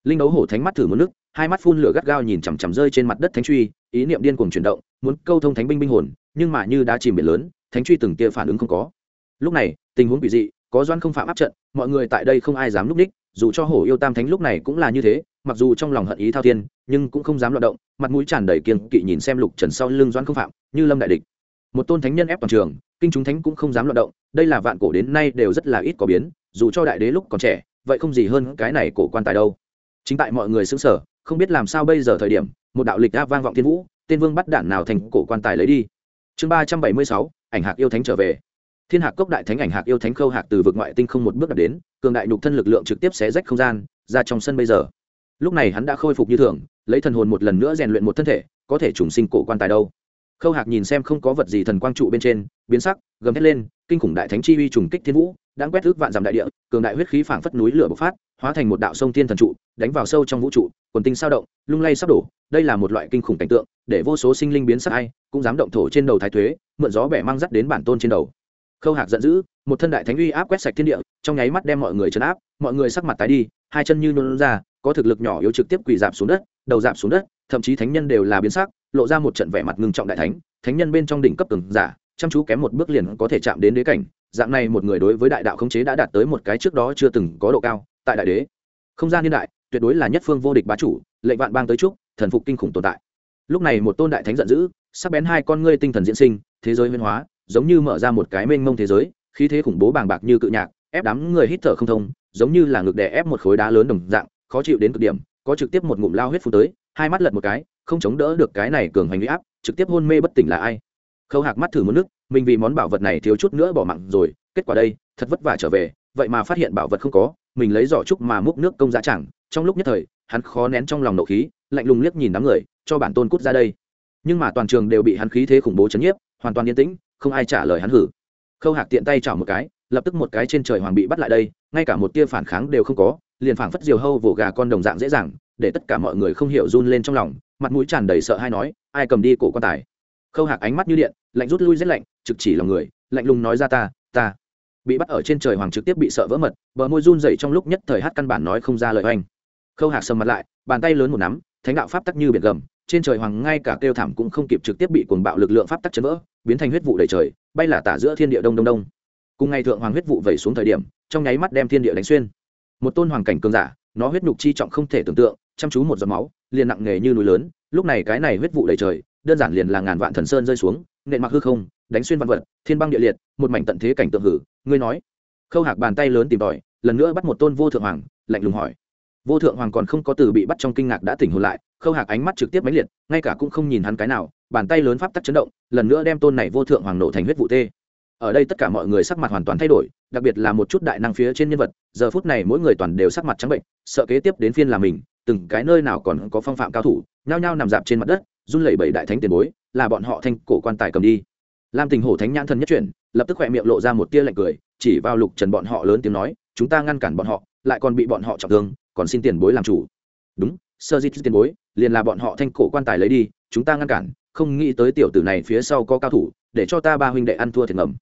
Linh đấu hổ thánh mắt thử một nước, hai mắt phun lửa gắt gao nhìn chằm chằm rơi trên mặt đất thánh truy, ý niệm điên cuồng chuyển động, muốn câu thông thánh binh binh hồn, nhưng mà như đã chìm biển lớn, thánh truy từng tia phản ứng không có. Lúc này, tình huống quỷ dị có doan không phạm áp trận, mọi người tại đây không ai dám núp ních, dù cho hổ yêu tam thánh lúc này cũng là như thế, mặc dù trong lòng hận ý thao thiên, nhưng cũng không dám loạt động, mặt mũi tràn đầy kiên kỵ nhìn xem lục trần sau lưng doan không phạm, như lâm đại địch. Một tôn thánh nhân ép toàn trường, kinh chúng thánh cũng không dám loạt động, đây là vạn cổ đến nay đều rất là ít có biến, dù cho đại đế lúc còn trẻ, vậy không gì hơn cái này cổ quan tài đâu. Chính tại mọi người xứng sở không biết làm sao bây giờ thời điểm, một đạo lịch đã vang vọng thiên vũ, tên vương bắt đản nào thành cổ quan tài lấy đi. Chương ba trăm bảy mươi sáu, ảnh hạc yêu thánh trở về thiên hạc cốc đại thánh ảnh hạc yêu thánh khâu hạc từ vực ngoại tinh không một bước đặt đến, cường đại nhục thân lực lượng trực tiếp xé rách không gian, ra trong sân bây giờ. Lúc này hắn đã khôi phục như thường, lấy thần hồn một lần nữa rèn luyện một thân thể, có thể trùng sinh cổ quan tài đâu. Khâu hạc nhìn xem không có vật gì thần quang trụ bên trên, biến sắc, gầm thét lên, kinh khủng đại thánh chi uy trùng kích thiên vũ đang quét ước vạn dặm đại địa, cường đại huyết khí phảng phất núi lửa bộc phát, hóa thành một đạo sông thiên thần trụ, đánh vào sâu trong vũ trụ, quần tinh sao động, lung lay sắp đổ, đây là một loại kinh khủng cảnh tượng, để vô số sinh linh biến sắc ai cũng dám động thổ trên đầu thái thuế, mượn gió bẻ mang dắt đến bản tôn trên đầu khâu hạc giận dữ, một thân đại thánh uy áp quét sạch thiên địa, trong nháy mắt đem mọi người chấn áp, mọi người sắc mặt tái đi, hai chân như nôn ra, có thực lực nhỏ yếu trực tiếp quỳ dạp xuống đất, đầu dạp xuống đất, thậm chí thánh nhân đều là biến sắc, lộ ra một trận vẻ mặt ngưng trọng đại thánh thánh nhân bên trong đỉnh cấp từng giả, chăm chú kém một bước liền có thể chạm đến đế cảnh, dạng này một người đối với đại đạo khống chế đã đạt tới một cái trước đó chưa từng có độ cao, tại đại đế, không gian niên đại, tuyệt đối là nhất phương vô địch bá chủ, lệnh vạn bang tới trúc thần phục kinh khủng tồn tại. Lúc này một tôn đại thánh giận dữ, sắc bén hai con ngươi tinh thần diễn sinh, thế giới huyên hóa giống như mở ra một cái mênh mông thế giới, khí thế khủng bố bàng bạc như cự nhạc, ép đám người hít thở không thông, giống như là ngực đè ép một khối đá lớn đồng dạng, khó chịu đến cực điểm, có trực tiếp một ngụm lao huyết phun tới, hai mắt lật một cái, không chống đỡ được cái này cường hành huy áp, trực tiếp hôn mê bất tỉnh là ai. Khâu hạc mắt thử một nước, mình vì món bảo vật này thiếu chút nữa bỏ mặn rồi, kết quả đây, thật vất vả trở về, vậy mà phát hiện bảo vật không có, mình lấy giỏ trúc mà múc nước công giá chẳng, trong lúc nhất thời, hắn khó nén trong lòng nộ khí, lạnh lùng liếc nhìn đám người, cho bản tôn cút ra đây. Nhưng mà toàn trường đều bị hắn khí thế khủng bố chấn nhiếp hoàn toàn yên tĩnh, không ai trả lời hắn hử. Khâu hạc tiện tay chảo một cái, lập tức một cái trên trời hoàng bị bắt lại đây, ngay cả một tia phản kháng đều không có, liền phảng phất diều hâu vồ gà con đồng dạng dễ dàng, để tất cả mọi người không hiểu run lên trong lòng, mặt mũi tràn đầy sợ hay nói, ai cầm đi cổ quan tài? Khâu hạc ánh mắt như điện, lạnh rút lui rét lạnh, trực chỉ lòng người, lạnh lùng nói ra, ta ta. Bị bắt ở trên trời hoàng trực tiếp bị sợ vỡ mật, bờ môi run dậy trong lúc nhất thời hát căn bản nói không ra lời oanh. Khâu hạc sầm mặt lại, bàn tay lớn một nắm, thánh đạo pháp tắc như biển gầm trên trời hoàng ngay cả kêu thảm cũng không kịp trực tiếp bị cuồng bạo lực lượng pháp tắc chấn vỡ, biến thành huyết vụ đầy trời, bay là tả giữa thiên địa đông đông đông. Cùng ngày thượng hoàng huyết vụ vẩy xuống thời điểm, trong nháy mắt đem thiên địa đánh xuyên. Một tôn hoàng cảnh cường giả, nó huyết nhục chi trọng không thể tưởng tượng, chăm chú một giọt máu, liền nặng nghề như núi lớn, lúc này cái này huyết vụ đầy trời, đơn giản liền là ngàn vạn thần sơn rơi xuống, nện mặc hư không, đánh xuyên văn vật, thiên băng địa liệt, một mảnh tận thế cảnh tượng hử, ngươi nói. Khâu hạc bàn tay lớn tìm tòi, lần nữa bắt một tôn vô thượng hoàng, lạnh lùng hỏi. Vô thượng hoàng còn không có từ bị bắt trong kinh ngạc đã tỉnh hồn lại khâu hạc ánh mắt trực tiếp máy liệt, ngay cả cũng không nhìn hắn cái nào, bàn tay lớn pháp tắc chấn động, lần nữa đem tôn này vô thượng hoàng nổ thành huyết vụ tê. Ở đây tất cả mọi người sắc mặt hoàn toàn thay đổi, đặc biệt là một chút đại năng phía trên nhân vật, giờ phút này mỗi người toàn đều sắc mặt trắng bệnh, sợ kế tiếp đến phiên là mình, từng cái nơi nào còn có phong phạm cao thủ, nhao nhao nằm dạp trên mặt đất, run lẩy bẩy đại thánh tiền bối, là bọn họ thanh cổ quan tài cầm đi. Lam tình hổ thánh nhãn thần nhất chuyển, lập tức khỏe miệng lộ ra một tia lạnh cười, chỉ vào lục trần bọn họ lớn tiếng nói, chúng ta ngăn cản bọn họ, lại còn bị bọn họ trọng thương, còn xin tiền bối làm chủ. Đúng sơ di tiền bối liền là bọn họ thanh cổ quan tài lấy đi, chúng ta ngăn cản, không nghĩ tới tiểu tử này phía sau có cao thủ, để cho ta ba huynh đệ ăn thua thiệt ngầm.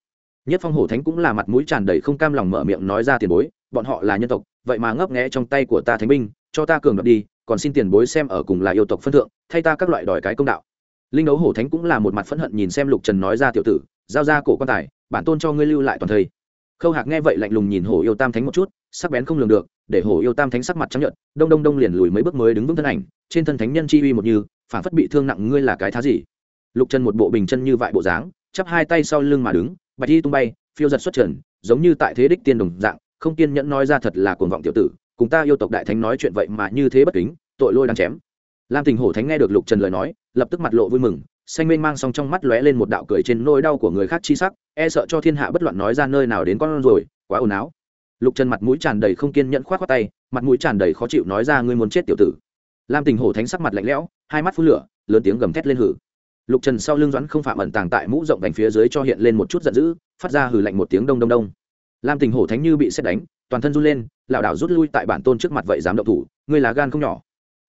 Nhất phong hổ thánh cũng là mặt mũi tràn đầy không cam lòng mở miệng nói ra tiền bối, bọn họ là nhân tộc, vậy mà ngấp nghẽ trong tay của ta thánh binh, cho ta cường đoạt đi, còn xin tiền bối xem ở cùng là yêu tộc phân thượng, thay ta các loại đòi cái công đạo. Linh đấu hổ thánh cũng là một mặt phẫn hận nhìn xem lục trần nói ra tiểu tử, giao ra cổ quan tài, bản tôn cho ngươi lưu lại toàn thây khâu hạc nghe vậy lạnh lùng nhìn hổ yêu tam thánh một chút, sắc bén không lường được để hổ yêu tam thánh sắc mặt chấp nhận đông đông đông liền lùi mấy bước mới đứng vững thân ảnh, trên thân thánh nhân chi uy một như, phản phất bị thương nặng, ngươi là cái thá gì? Lục trần một bộ bình chân như vại bộ dáng, chắp hai tay sau lưng mà đứng, bạch thi tung bay, phiêu giật xuất trần, giống như tại thế đích tiên đồng dạng, không kiên nhẫn nói ra thật là cuồng vọng tiểu tử, cùng ta yêu tộc đại thánh nói chuyện vậy mà như thế bất kính, tội lôi đang chém. Lam tình hổ thánh nghe được lục trần lời nói, lập tức mặt lộ vui mừng, xanh mênh mang song trong mắt lóe lên một đạo cười trên nỗi đau của người khác chi sắc e sợ cho thiên hạ bất loạn nói ra nơi nào đến con rồi quá ồn áo lục trần mặt mũi tràn đầy không kiên nhẫn k h o á t khoác tay, mặt mũi tràn đầy khó chịu nói ra, ngươi muốn chết tiểu tử. Lam tình hổ thánh sắc mặt lạnh lẽo, hai mắt phun lửa, lớn tiếng gầm thét lên hử. Lục trần sau lưng doãn không phạm ẩn tàng tại mũ rộng đành phía dưới cho hiện lên một chút giận dữ, phát ra hử lạnh một tiếng đông đông đông. Lam tình hổ thánh như bị xét đánh, toàn thân run lên, lảo đảo rút lui tại bản tôn trước mặt vậy dám động thủ, ngươi là gan không nhỏ.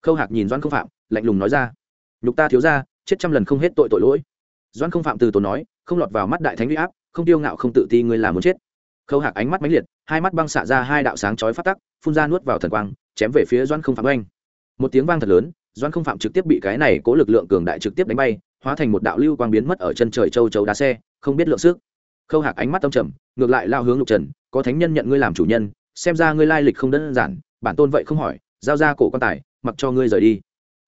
Khâu hạc nhìn doãn không phạm, lạnh lùng nói ra, nhục ta thiếu ra chết trăm lần không hết tội tội lỗi. Doãn không phạm từ tốn nói, không lọt vào mắt đại thánh huy áp, không tiêu ngạo không tự ti ngươi là muốn chết khâu hạc ánh mắt mãnh liệt, hai mắt băng xạ ra hai đạo sáng chói phát tắc, phun ra nuốt vào thần quang, chém về phía doan không phạm oanh. Một tiếng vang thật lớn doan không phạm trực tiếp bị cái này cố lực lượng cường đại trực tiếp đánh bay, hóa thành một đạo lưu quang biến mất ở chân trời châu chấu đá xe, không biết lượng sức. Khâu hạc ánh mắt tâm trầm, ngược lại lao hướng lục trần, có thánh nhân nhận ngươi làm chủ nhân, xem ra ngươi lai lịch không đơn giản, bản tôn vậy không hỏi, giao ra cổ quan tài, mặc cho ngươi rời đi.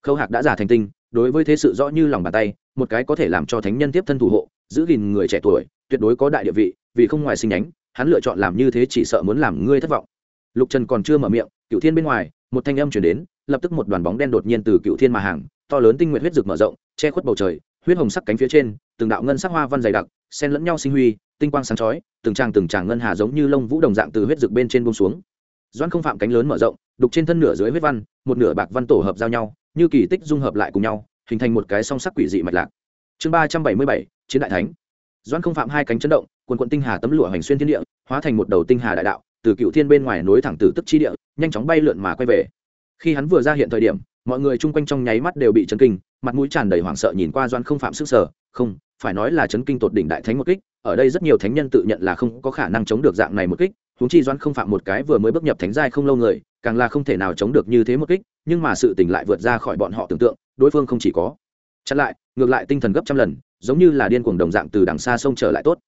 Khâu hạc đã giả thành tinh, đối với thế sự rõ như lòng bàn tay, một cái có thể làm cho thánh nhân tiếp thân thủ hộ, giữ gìn người trẻ tuổi, tuyệt đối có đại địa vị, vì không ngoài sinh nhánh hắn lựa chọn làm như thế chỉ sợ muốn làm ngươi thất vọng. Lục trần còn chưa mở miệng cựu thiên bên ngoài, một thanh âm chuyển đến, lập tức một đoàn bóng đen đột nhiên từ cựu thiên mà hàng, to lớn tinh nguyện huyết rực mở rộng, che khuất bầu trời, huyết hồng sắc cánh phía trên, từng đạo ngân sắc hoa văn dày đặc, xen lẫn nhau sinh huy, tinh quang sáng chói, từng tràng từng tràng ngân hà giống như lông vũ đồng dạng từ huyết rực bên trên bông xuống. Doan không phạm cánh lớn mở rộng, đục trên thân nửa dưới huyết văn, một nửa bạc văn tổ hợp giao nhau, như kỳ tích dung hợp lại cùng nhau, hình thành một cái song sắc quỷ dị mạch lạc. Chương ba trăm bảy mươi bảy, chiến đại thánh. Doan không phạm hai cánh chấn động quần quận tinh hà tấm lụa hành xuyên thiên địa, hóa thành một đầu tinh hà đại đạo, từ cựu thiên bên ngoài nối thẳng từ tức chi địa, nhanh chóng bay lượn mà quay về. Khi hắn vừa ra hiện thời điểm, mọi người chung quanh trong nháy mắt đều bị chấn kinh, mặt mũi tràn đầy hoảng sợ nhìn qua doan không phạm sức sở không, phải nói là chấn kinh tột đỉnh đại thánh một kích, ở đây rất nhiều thánh nhân tự nhận là không có khả năng chống được dạng này một kích. Huống chi doan không phạm một cái vừa mới bước nhập thánh giai không lâu người, càng là không thể nào chống được như thế một kích, nhưng mà sự tình lại vượt ra khỏi bọn họ tưởng tượng, đối phương không chỉ có. Chặn lại, ngược lại tinh thần gấp trăm lần, giống như là điên cuồng đồng dạng từ đằng xa sông trở lại tốt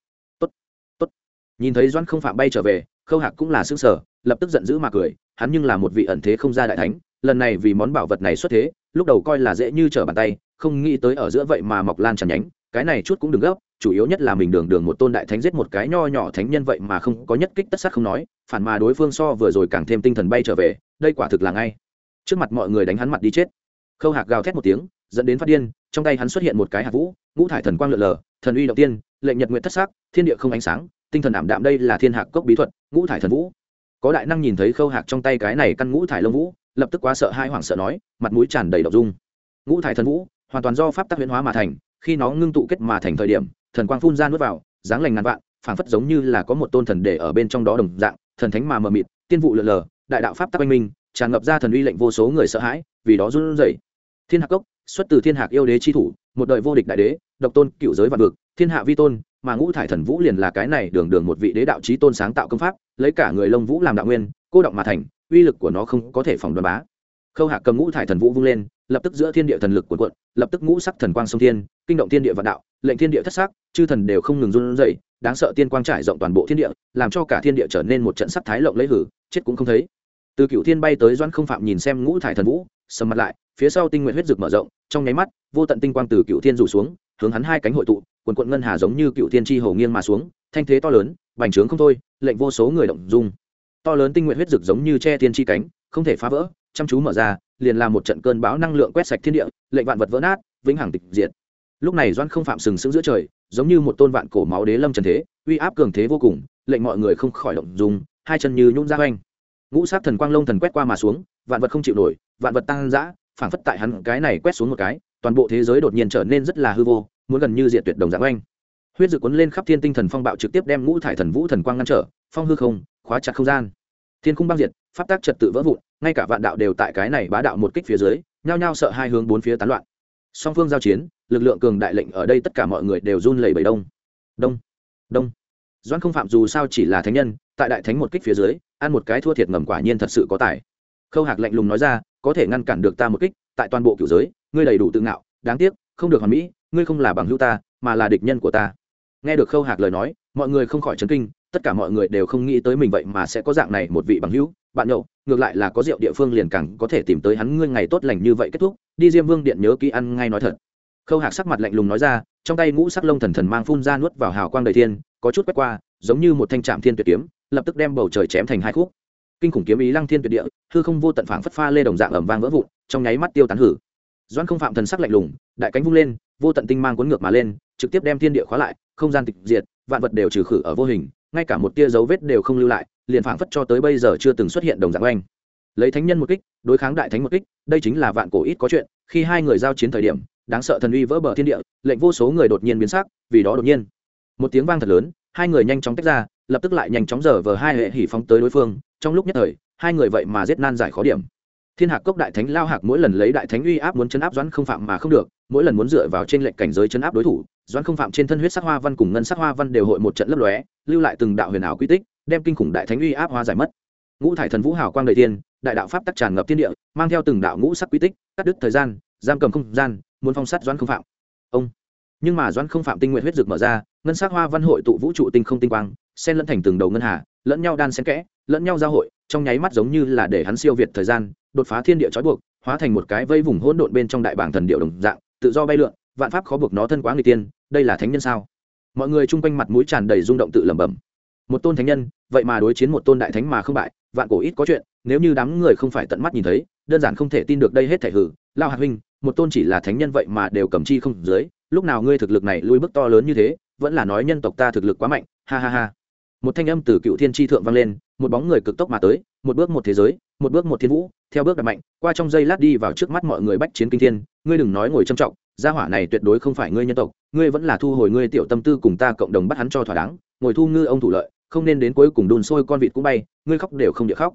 nhìn thấy doan không phạm bay trở về, khâu hạc cũng là xương sở lập tức giận dữ mà cười, hắn nhưng là một vị ẩn thế không ra đại thánh, lần này vì món bảo vật này xuất thế, lúc đầu coi là dễ như trở bàn tay, không nghĩ tới ở giữa vậy mà mọc lan tràn nhánh, cái này chút cũng đừng gấp, chủ yếu nhất là mình đường đường một tôn đại thánh giết một cái nho nhỏ thánh nhân vậy mà không có nhất kích tất sát không nói, phản mà đối phương so vừa rồi càng thêm tinh thần bay trở về, đây quả thực là ngay. Trước mặt mọi người đánh hắn mặt đi chết. Khâu hạc gào thét một tiếng, dẫn đến phát điên, trong tay hắn xuất hiện một cái hạt vũ, ngũ thải thần quang lượn lờ, thần uy đầu tiên, lệnh nhật nguyện thất xác thiên địa không ánh sáng tinh thần ảm đạm đây là thiên hạc cốc bí thuật, ngũ thải thần vũ. Có đại năng nhìn thấy khâu hạc trong tay cái này căn ngũ thải lông vũ, lập tức quá sợ hai hoảng sợ nói, mặt mũi tràn đầy đậu dung. Ngũ thải thần vũ, hoàn toàn do pháp tắc huyễn hóa mà thành, khi nó ngưng tụ kết mà thành thời điểm, thần quang phun ra nuốt vào, dáng lành ngàn vạn, phảng phất giống như là có một tôn thần để ở bên trong đó đồng dạng, thần thánh mà mờ mịt, tiên vụ lờ lờ, đại đạo pháp tắc anh minh, tràn ngập ra thần uy lệnh vô số người sợ hãi, vì đó run rẩy. Thiên hạc cốc, xuất từ thiên hạc yêu đế chi thủ, một đời vô địch đại đế, độc tôn cựu giới vạn vực, thiên hạ vi tôn mà ngũ thải thần vũ liền là cái này đường đường một vị đế đạo trí tôn sáng tạo công pháp, lấy cả người lông vũ làm đạo nguyên, cô động mà thành, uy lực của nó không có thể phòng đoán bá. Khâu hạ cầm ngũ thải thần vũ vung lên, lập tức giữa thiên địa thần lực của cuộn, lập tức ngũ sắc thần quang sông thiên, kinh động thiên địa vạn đạo, lệnh thiên địa thất sắc, chư thần đều không ngừng run rẩy, đáng sợ tiên quang trải rộng toàn bộ thiên địa, làm cho cả thiên địa trở nên một trận sắc thái lộng lấy hử, chết cũng không thấy. Từ cựu thiên bay tới doan không phạm nhìn xem ngũ thải thần vũ sầm mặt lại, phía sau tinh nguyện huyết rực mở rộng, trong nháy mắt, vô tận tinh quang từ cựu thiên rủ xuống, hướng hắn hai cánh hội tụ, quần quận ngân hà giống như cựu thiên tri hồ nghiêng mà xuống, thanh thế to lớn, bành trướng không thôi, lệnh vô số người động dung. To lớn tinh nguyện huyết rực giống như che thiên chi cánh, không thể phá vỡ, chăm chú mở ra, liền là một trận cơn bão năng lượng quét sạch thiên địa, lệnh vạn vật vỡ nát, vĩnh hằng tịch diệt. Lúc này doan không phạm sừng sững giữa trời, giống như một tôn vạn cổ máu đế lâm trần thế, uy áp cường thế vô cùng, lệnh mọi người không khỏi động dùng hai chân như nhún ra oanh ngũ sát thần quang lông thần quét qua mà xuống vạn vật không chịu nổi, vạn vật tăng dã, phảng phất tại hắn cái này quét xuống một cái, toàn bộ thế giới đột nhiên trở nên rất là hư vô, muốn gần như diệt tuyệt đồng dạng oanh. Huyết dự cuốn lên khắp thiên tinh thần phong bạo trực tiếp đem ngũ thải thần vũ thần quang ngăn trở, phong hư không, khóa chặt không gian. Thiên khung băng diệt, pháp tác trật tự vỡ vụn, ngay cả vạn đạo đều tại cái này bá đạo một kích phía dưới, nhao nhao sợ hai hướng bốn phía tán loạn. Song phương giao chiến, lực lượng cường đại lệnh ở đây tất cả mọi người đều run lẩy bẩy đông. Đông đông. Doan không phạm dù sao chỉ là thánh nhân, tại đại thánh một kích phía dưới, ăn một cái thua thiệt ngầm quả nhiên thật sự có tài khâu hạc lạnh lùng nói ra, có thể ngăn cản được ta một kích, tại toàn bộ cửu giới, ngươi đầy đủ tự ngạo, đáng tiếc, không được hoàn mỹ, ngươi không là bằng hữu ta, mà là địch nhân của ta. Nghe được khâu hạc lời nói, mọi người không khỏi chấn kinh, tất cả mọi người đều không nghĩ tới mình vậy mà sẽ có dạng này một vị bằng hữu. Bạn nhậu, ngược lại là có rượu địa phương liền càng có thể tìm tới hắn, ngươi ngày tốt lành như vậy kết thúc, đi diêm vương điện nhớ kỹ ăn ngay nói thật. Khâu hạc sắc mặt lạnh lùng nói ra, trong tay ngũ sắc lông thần thần mang phun ra nuốt vào hào quang đầy thiên, có chút quét qua, giống như một thanh trạm thiên tuyệt kiếm, lập tức đem bầu trời chém thành hai khúc kinh khủng kiếm ý lăng thiên tuyệt địa, hư không vô tận phảng phất pha lê đồng dạng ẩm vang vỡ vụn, trong nháy mắt tiêu tán hử. Doan không phạm thần sắc lạnh lùng, đại cánh vung lên, vô tận tinh mang cuốn ngược mà lên, trực tiếp đem thiên địa khóa lại, không gian tịch diệt, vạn vật đều trừ khử ở vô hình, ngay cả một tia dấu vết đều không lưu lại, liền phảng phất cho tới bây giờ chưa từng xuất hiện đồng dạng oanh. Lấy thánh nhân một kích, đối kháng đại thánh một kích, đây chính là vạn cổ ít có chuyện, khi hai người giao chiến thời điểm, đáng sợ thần uy vỡ bờ thiên địa, lệnh vô số người đột nhiên biến sắc, vì đó đột nhiên. Một tiếng vang thật lớn, hai người nhanh chóng tách ra, lập tức lại nhanh chóng dở vờ hai hệ hỉ phóng tới đối phương trong lúc nhất thời, hai người vậy mà giết nan giải khó điểm. Thiên hạc cốc đại thánh lao hạc mỗi lần lấy đại thánh uy áp muốn chấn áp doãn không phạm mà không được, mỗi lần muốn dựa vào trên lệnh cảnh giới chấn áp đối thủ, doãn không phạm trên thân huyết sắc hoa văn cùng ngân sắc hoa văn đều hội một trận lấp lóe, lưu lại từng đạo huyền ảo quy tích, đem kinh khủng đại thánh uy áp hoa giải mất. Ngũ thải thần vũ hào quang đầy tiên đại đạo pháp tắc tràn ngập thiên địa, mang theo từng đạo ngũ sắc quy tích, cắt đứt thời gian, giam cầm không gian, muốn phong sát doãn không phạm. Ông. Nhưng mà doãn không phạm tinh nguyện huyết dược mở ra ngân sắc hoa văn hội tụ vũ trụ tinh không tinh quang, xen lẫn thành từng đầu ngân hà, lẫn nhau đan xen kẽ, lẫn nhau giao hội, trong nháy mắt giống như là để hắn siêu việt thời gian, đột phá thiên địa trói buộc, hóa thành một cái vây vùng hỗn độn bên trong đại bảng thần điệu đồng dạng, tự do bay lượn, vạn pháp khó buộc nó thân quá người tiên, đây là thánh nhân sao? Mọi người chung quanh mặt mũi tràn đầy rung động tự lẩm bẩm. Một tôn thánh nhân, vậy mà đối chiến một tôn đại thánh mà không bại, vạn cổ ít có chuyện, nếu như đám người không phải tận mắt nhìn thấy, đơn giản không thể tin được đây hết thể hử. Lao hạt huynh, một tôn chỉ là thánh nhân vậy mà đều cầm chi không dưới, lúc nào ngươi thực lực này lui bước to lớn như thế vẫn là nói nhân tộc ta thực lực quá mạnh, ha ha ha. Một thanh âm từ cựu thiên tri thượng vang lên, một bóng người cực tốc mà tới, một bước một thế giới, một bước một thiên vũ, theo bước đặt mạnh, qua trong giây lát đi vào trước mắt mọi người bách chiến kinh thiên, ngươi đừng nói ngồi trầm trọng, gia hỏa này tuyệt đối không phải ngươi nhân tộc, ngươi vẫn là thu hồi ngươi tiểu tâm tư cùng ta cộng đồng bắt hắn cho thỏa đáng, ngồi thu ngư ông thủ lợi, không nên đến cuối cùng đun sôi con vịt cũng bay, ngươi khóc đều không địa khóc.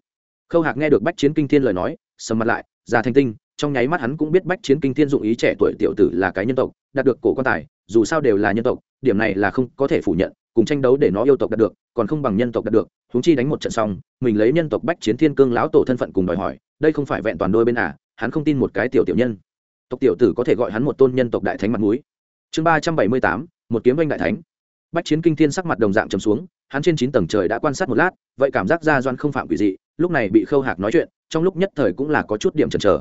Khâu hạc nghe được bách chiến kinh thiên lời nói, sầm mặt lại, già thanh tinh, trong nháy mắt hắn cũng biết bách chiến kinh thiên dụng ý trẻ tuổi tiểu tử là cái nhân tộc, đạt được cổ quan tài, dù sao đều là nhân tộc điểm này là không có thể phủ nhận, cùng tranh đấu để nó yêu tộc đạt được, còn không bằng nhân tộc đạt được húng chi đánh một trận xong, mình lấy nhân tộc bách chiến thiên cương lão tổ thân phận cùng đòi hỏi, đây không phải vẹn toàn đôi bên à hắn không tin một cái tiểu tiểu nhân. Tộc tiểu tử có thể gọi hắn một tôn nhân tộc đại thánh mặt mũi. Chương ba trăm bảy mươi tám, một kiếm oanh đại thánh. Bách chiến kinh thiên sắc mặt đồng dạng trầm xuống, hắn trên chín tầng trời đã quan sát một lát, vậy cảm giác ra doan không phạm quỷ dị, lúc này bị khâu hạc nói chuyện, trong lúc nhất thời cũng là có chút điểm chần chờ.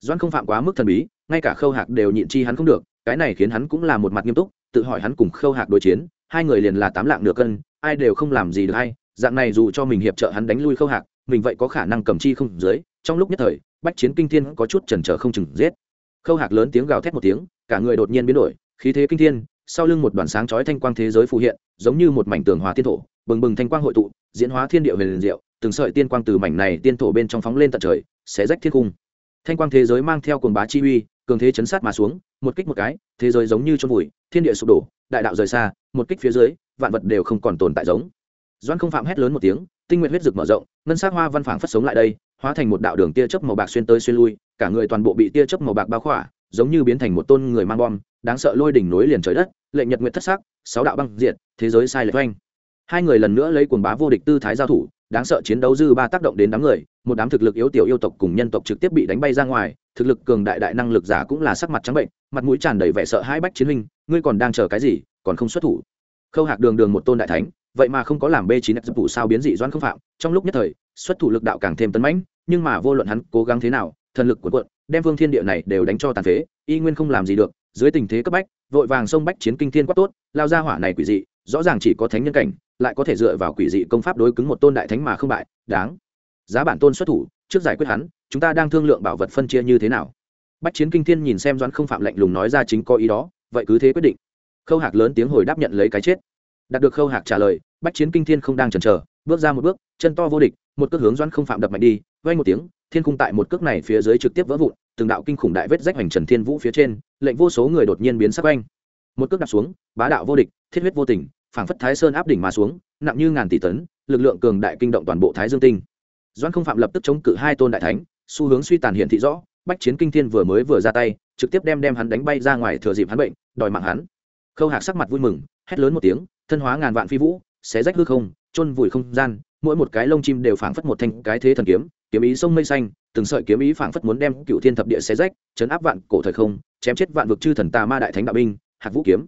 Doan không phạm quá mức thần bí, ngay cả khâu hạc đều nhịn chi hắn không được, cái này khiến hắn cũng là một mặt nghiêm túc tự hỏi hắn cùng khâu hạc đối chiến, hai người liền là tám lạng nửa cân, ai đều không làm gì được hay, dạng này dù cho mình hiệp trợ hắn đánh lui khâu hạc, mình vậy có khả năng cầm chi không dưới, trong lúc nhất thời, bách chiến kinh thiên có chút chần chờ không chừng giết. Khâu hạc lớn tiếng gào thét một tiếng, cả người đột nhiên biến đổi, khí thế kinh thiên, sau lưng một đoàn sáng chói thanh quang thế giới phù hiện, giống như một mảnh tường hòa tiên thổ, bừng bừng thanh quang hội tụ, diễn hóa thiên địa về liền diệu, từng sợi tiên quang từ mảnh này tiên thổ bên trong phóng lên tận trời sẽ rách thiên cung. Thanh quang thế giới mang theo cuồng bá chi uy, cường thế chấn sát mà xuống một kích một cái, thế giới giống như chôn vùi, thiên địa sụp đổ, đại đạo rời xa, một kích phía dưới, vạn vật đều không còn tồn tại giống. Doan không phạm hét lớn một tiếng, tinh nguyện huyết rực mở rộng, ngân sắc hoa văn phảng phất sống lại đây, hóa thành một đạo đường tia chớp màu bạc xuyên tới xuyên lui, cả người toàn bộ bị tia chớp màu bạc bao khỏa, giống như biến thành một tôn người mang bom, đáng sợ lôi đỉnh núi liền trời đất lệnh nhật nguyện thất sắc, sáu đạo băng diệt, thế giới sai lệch oanh. Hai người lần nữa lấy cuồng bá vô địch tư thái giao thủ, đáng sợ chiến đấu dư ba tác động đến đám người, một đám thực lực yếu tiểu yêu tộc cùng nhân tộc trực tiếp bị đánh bay ra ngoài thực lực cường đại đại năng lực giả cũng là sắc mặt trắng bệnh, mặt mũi tràn đầy vẻ sợ hãi bách chiến huynh, ngươi còn đang chờ cái gì, còn không xuất thủ. Khâu hạc đường đường một tôn đại thánh, vậy mà không có làm b chín phụ vụ sao biến dị doan không phạm, trong lúc nhất thời, xuất thủ lực đạo càng thêm tấn mãnh, nhưng mà vô luận hắn cố gắng thế nào, thần lực của quận đem vương thiên địa này đều đánh cho tàn phế, y nguyên không làm gì được, dưới tình thế cấp bách, vội vàng sông bách chiến kinh thiên quát tốt, lao ra hỏa này quỷ dị, rõ ràng chỉ có thánh nhân cảnh, lại có thể dựa vào quỷ dị công pháp đối cứng một tôn đại thánh mà không bại, đáng. Giá bản tôn xuất thủ, trước giải quyết hắn chúng ta đang thương lượng bảo vật phân chia như thế nào? Bách chiến kinh thiên nhìn xem doãn không phạm lạnh lùng nói ra chính có ý đó, vậy cứ thế quyết định. Khâu hạc lớn tiếng hồi đáp nhận lấy cái chết. Đạt được khâu hạc trả lời, bách chiến kinh thiên không đang chần chờ, bước ra một bước, chân to vô địch, một cước hướng doãn không phạm đập mạnh đi vay một tiếng, thiên khung tại một cước này phía dưới trực tiếp vỡ vụn, từng đạo kinh khủng đại vết rách hoành trần thiên vũ phía trên, lệnh vô số người đột nhiên biến sắc oanh. Một cước đặt xuống, bá đạo vô địch, thiết huyết vô tình, phảng phất thái sơn áp đỉnh mà xuống, nặng như ngàn tỷ tấn, lực lượng cường đại kinh động toàn bộ thái dương tinh. Doan không phạm lập tức chống cự hai tôn đại thánh xu hướng suy tàn hiện thị rõ, bách chiến kinh thiên vừa mới vừa ra tay, trực tiếp đem đem hắn đánh bay ra ngoài thừa dịp hắn bệnh, đòi mạng hắn. Khâu hạc sắc mặt vui mừng, hét lớn một tiếng, thân hóa ngàn vạn phi vũ, xé rách hư không, chôn vùi không gian, mỗi một cái lông chim đều phảng phất một thanh cái thế thần kiếm kiếm ý sông mây xanh, từng sợi kiếm ý phảng phất muốn đem cựu thiên thập địa xé rách, chấn áp vạn cổ thời không, chém chết vạn vực chư thần tà ma đại thánh đạo binh, hạc vũ kiếm.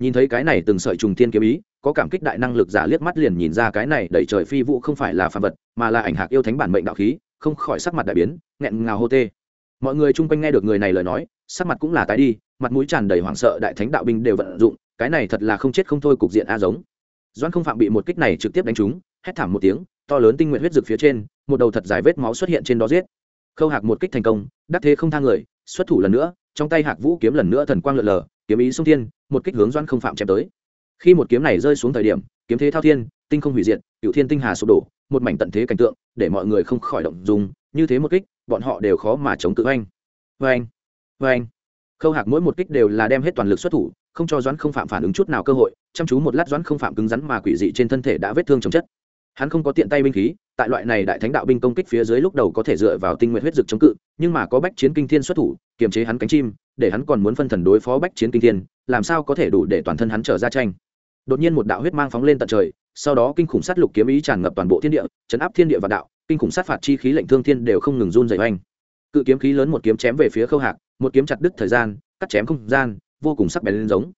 Nhìn thấy cái này từng sợi trùng thiên kiếm ý, có cảm kích đại năng lực giả liếc mắt liền nhìn ra cái này đẩy trời phi vũ không phải là phàm vật, mà là ảnh hạc yêu thánh bản mệnh đạo khí không khỏi sắc mặt đại biến, nghẹn ngào hô tê. Mọi người chung quanh nghe được người này lời nói, sắc mặt cũng là tái đi, mặt mũi tràn đầy hoảng sợ đại thánh đạo binh đều vận dụng, cái này thật là không chết không thôi cục diện a giống. Doan không phạm bị một kích này trực tiếp đánh trúng, hét thảm một tiếng, to lớn tinh nguyện huyết rực phía trên, một đầu thật dài vết máu xuất hiện trên đó giết. Khâu hạc một kích thành công, đắc thế không thang người, xuất thủ lần nữa, trong tay hạc vũ kiếm lần nữa thần quang lượn lờ, kiếm ý sung thiên, một kích hướng doan không phạm chém tới. Khi một kiếm này rơi xuống thời điểm, kiếm thế thao thiên, tinh không hủy diệt cựu thiên tinh hà sụp đổ một mảnh tận thế cảnh tượng, để mọi người không khỏi động dùng như thế một kích, bọn họ đều khó mà chống cự. Anh vê anh vê anh khâu hạc mỗi một kích đều là đem hết toàn lực xuất thủ, không cho doãn không phạm phản ứng chút nào cơ hội, chăm chú một lát doãn không phạm cứng rắn mà quỷ dị trên thân thể đã vết thương chồng chất. Hắn không có tiện tay binh khí, tại loại này đại thánh đạo binh công kích phía dưới lúc đầu có thể dựa vào tinh nguyện huyết dực chống cự, nhưng mà có bách chiến kinh thiên xuất thủ, kiềm chế hắn cánh chim, để hắn còn muốn phân thần đối phó bách chiến kinh thiên, làm sao có thể đủ để toàn thân hắn trở ra tranh? Đột nhiên một đạo huyết mang phóng lên tận trời, sau đó kinh khủng sát lục kiếm ý tràn ngập toàn bộ thiên địa, chấn áp thiên địa và đạo, kinh khủng sát phạt chi khí lệnh thương thiên đều không ngừng run dày oanh. Cự kiếm khí lớn một kiếm chém về phía khâu hạc, một kiếm chặt đứt thời gian, cắt chém không gian, vô cùng sắc bén lên giống.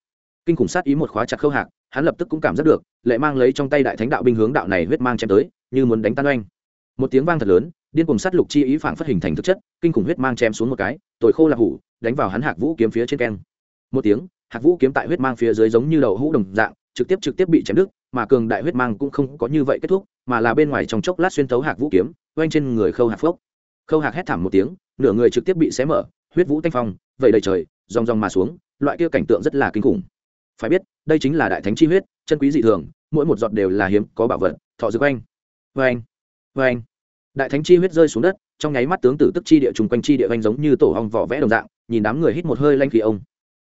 Kinh khủng sát ý một khóa chặt khâu hạc, hắn lập tức cũng cảm giác được, lệ mang lấy trong tay đại thánh đạo binh hướng đạo này huyết mang chém tới, như muốn đánh tan oanh. Một tiếng vang thật lớn, điên cùng sát lục chi ý phảng phất hình thành thực chất, kinh khủng huyết mang chém xuống một cái, tội khô là hủ, đánh vào hắn hạc vũ kiếm phía trên keng. Một tiếng, hạc vũ kiếm tại huyết mang phía dưới giống như đầu hũ đồng dạng trực tiếp trực tiếp bị chém đứt, mà cường đại huyết mang cũng không có như vậy kết thúc, mà là bên ngoài trong chốc lát xuyên thấu hạc vũ kiếm oanh trên người khâu hạc phốc khâu hạc hét thảm một tiếng, nửa người trực tiếp bị xé mở, huyết vũ tanh phong vậy đầy trời rong rong mà xuống, loại kia cảnh tượng rất là kinh khủng. Phải biết, đây chính là đại thánh chi huyết, chân quý dị thường, mỗi một giọt đều là hiếm, có bảo vật, thọ dược oanh oanh oanh. Đại thánh chi huyết rơi xuống đất, trong nháy mắt tướng tử tức chi địa trùng quanh chi địa oanh giống như tổ hong vỏ vẽ đồng dạng, nhìn đám người hít một hơi lanh khí ông.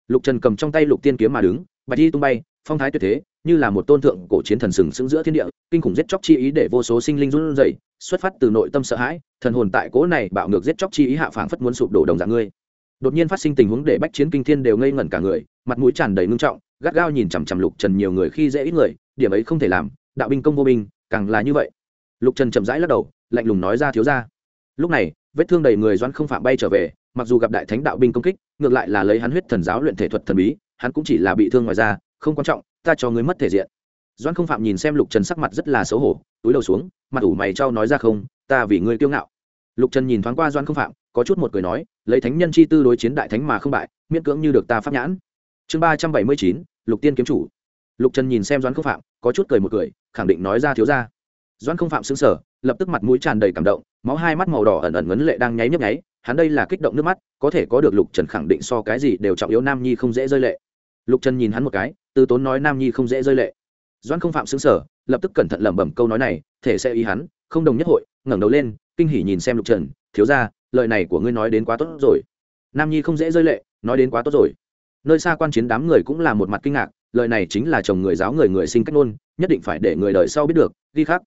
Lục trần cầm trong tay lục tiên kiếm mà đứng, bạch thi tung bay phong thái tuyệt thế, như là một tôn thượng cổ chiến thần sừng sững giữa thiên địa, kinh khủng giết chóc chi ý để vô số sinh linh run rẩy, xuất phát từ nội tâm sợ hãi, thần hồn tại cố này bạo ngược giết chóc chi ý hạ phảng phất muốn sụp đổ đồng dạng ngươi. Đột nhiên phát sinh tình huống để bách chiến kinh thiên đều ngây ngẩn cả người, mặt mũi tràn đầy ngưng trọng, gắt gao nhìn chằm chằm lục trần nhiều người khi dễ ít người, điểm ấy không thể làm, đạo binh công vô binh, càng là như vậy. Lục trần chậm rãi lắc đầu, lạnh lùng nói ra thiếu ra lúc này, vết thương đầy người doãn không phạm bay trở về, mặc dù gặp đại thánh đạo binh công kích, ngược lại là lấy hắn huyết thần giáo luyện thể thuật thần bí, hắn cũng chỉ là bị thương ngoài ra không quan trọng, ta cho ngươi mất thể diện. Doan không phạm nhìn xem lục trần sắc mặt rất là xấu hổ, túi đầu xuống, mặt ủ mày trao nói ra không, ta vì ngươi kiêu ngạo. Lục trần nhìn thoáng qua Doan không phạm, có chút một cười nói, lấy thánh nhân chi tư đối chiến đại thánh mà không bại, miễn cưỡng như được ta pháp nhãn. Chương ba trăm bảy mươi chín, lục tiên kiếm chủ. Lục trần nhìn xem Doan không phạm, có chút cười một cười, khẳng định nói ra thiếu ra Doan không phạm xứng sở lập tức mặt mũi tràn đầy cảm động, máu hai mắt màu đỏ ẩn ẩn ngấn lệ đang nháy nhấp nháy, hắn đây là kích động nước mắt, có thể có được lục trần khẳng định so cái gì đều trọng yếu nam nhi không dễ rơi lệ lục trần nhìn hắn một cái, từ tốn nói nam nhi không dễ rơi lệ. Doãn không phạm xứng sở lập tức cẩn thận lẩm bẩm câu nói này, thể sẽ ý hắn, không đồng nhất hội, ngẩng đầu lên, kinh hỉ nhìn xem lục trần, thiếu ra lời này của ngươi nói đến quá tốt rồi. Nam nhi không dễ rơi lệ, nói đến quá tốt rồi. Nơi xa quan chiến đám người cũng là một mặt kinh ngạc, lời này chính là chồng người giáo người người sinh cách ngôn, nhất định phải để người đời sau biết được, ghi khác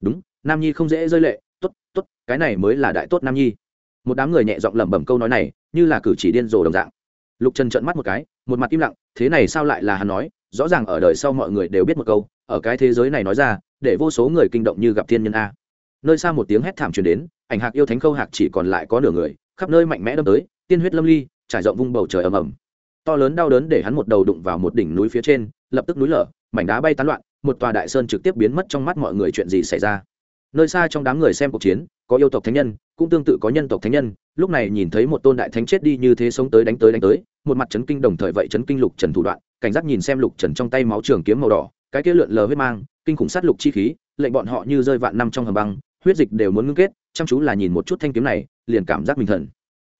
đúng, nam nhi không dễ rơi lệ t ố t t ố t cái này mới là đại tốt nam nhi. Một đám người nhẹ giọng lẩm bẩm câu nói này, như là cử chỉ điên rồ đồng dạng. Lục trần trợn mắt một cái, một mặt im lặng thế này sao lại là hắn nói, rõ ràng ở đời sau mọi người đều biết một câu, ở cái thế giới này nói ra, để vô số người kinh động như gặp thiên nhân a. Nơi xa một tiếng hét thảm truyền đến, ảnh hạc yêu thánh khâu hạc chỉ còn lại có nửa người, khắp nơi mạnh mẽ đâm tới, tiên huyết lâm ly, trải rộng vung bầu trời ầm ầm. To lớn đau đớn để hắn một đầu đụng vào một đỉnh núi phía trên, lập tức núi lở, mảnh đá bay tán loạn, một tòa đại sơn trực tiếp biến mất trong mắt mọi người chuyện gì xảy ra. Nơi xa trong đám người xem cuộc chiến, có yêu tộc thánh nhân, cũng tương tự có nhân tộc thánh nhân, lúc này nhìn thấy một tôn đại thánh chết đi như thế sống tới đánh tới đánh tới một mặt chấn kinh đồng thời vậy chấn kinh lục trần thủ đoạn, cảnh giác nhìn xem lục trần trong tay máu trường kiếm màu đỏ, cái kia lượn lờ huyết mang, kinh khủng sát lục chi khí, lệnh bọn họ như rơi vạn năm trong hầm băng, huyết dịch đều muốn ngưng kết, chăm chú là nhìn một chút thanh kiếm này, liền cảm giác mình thần.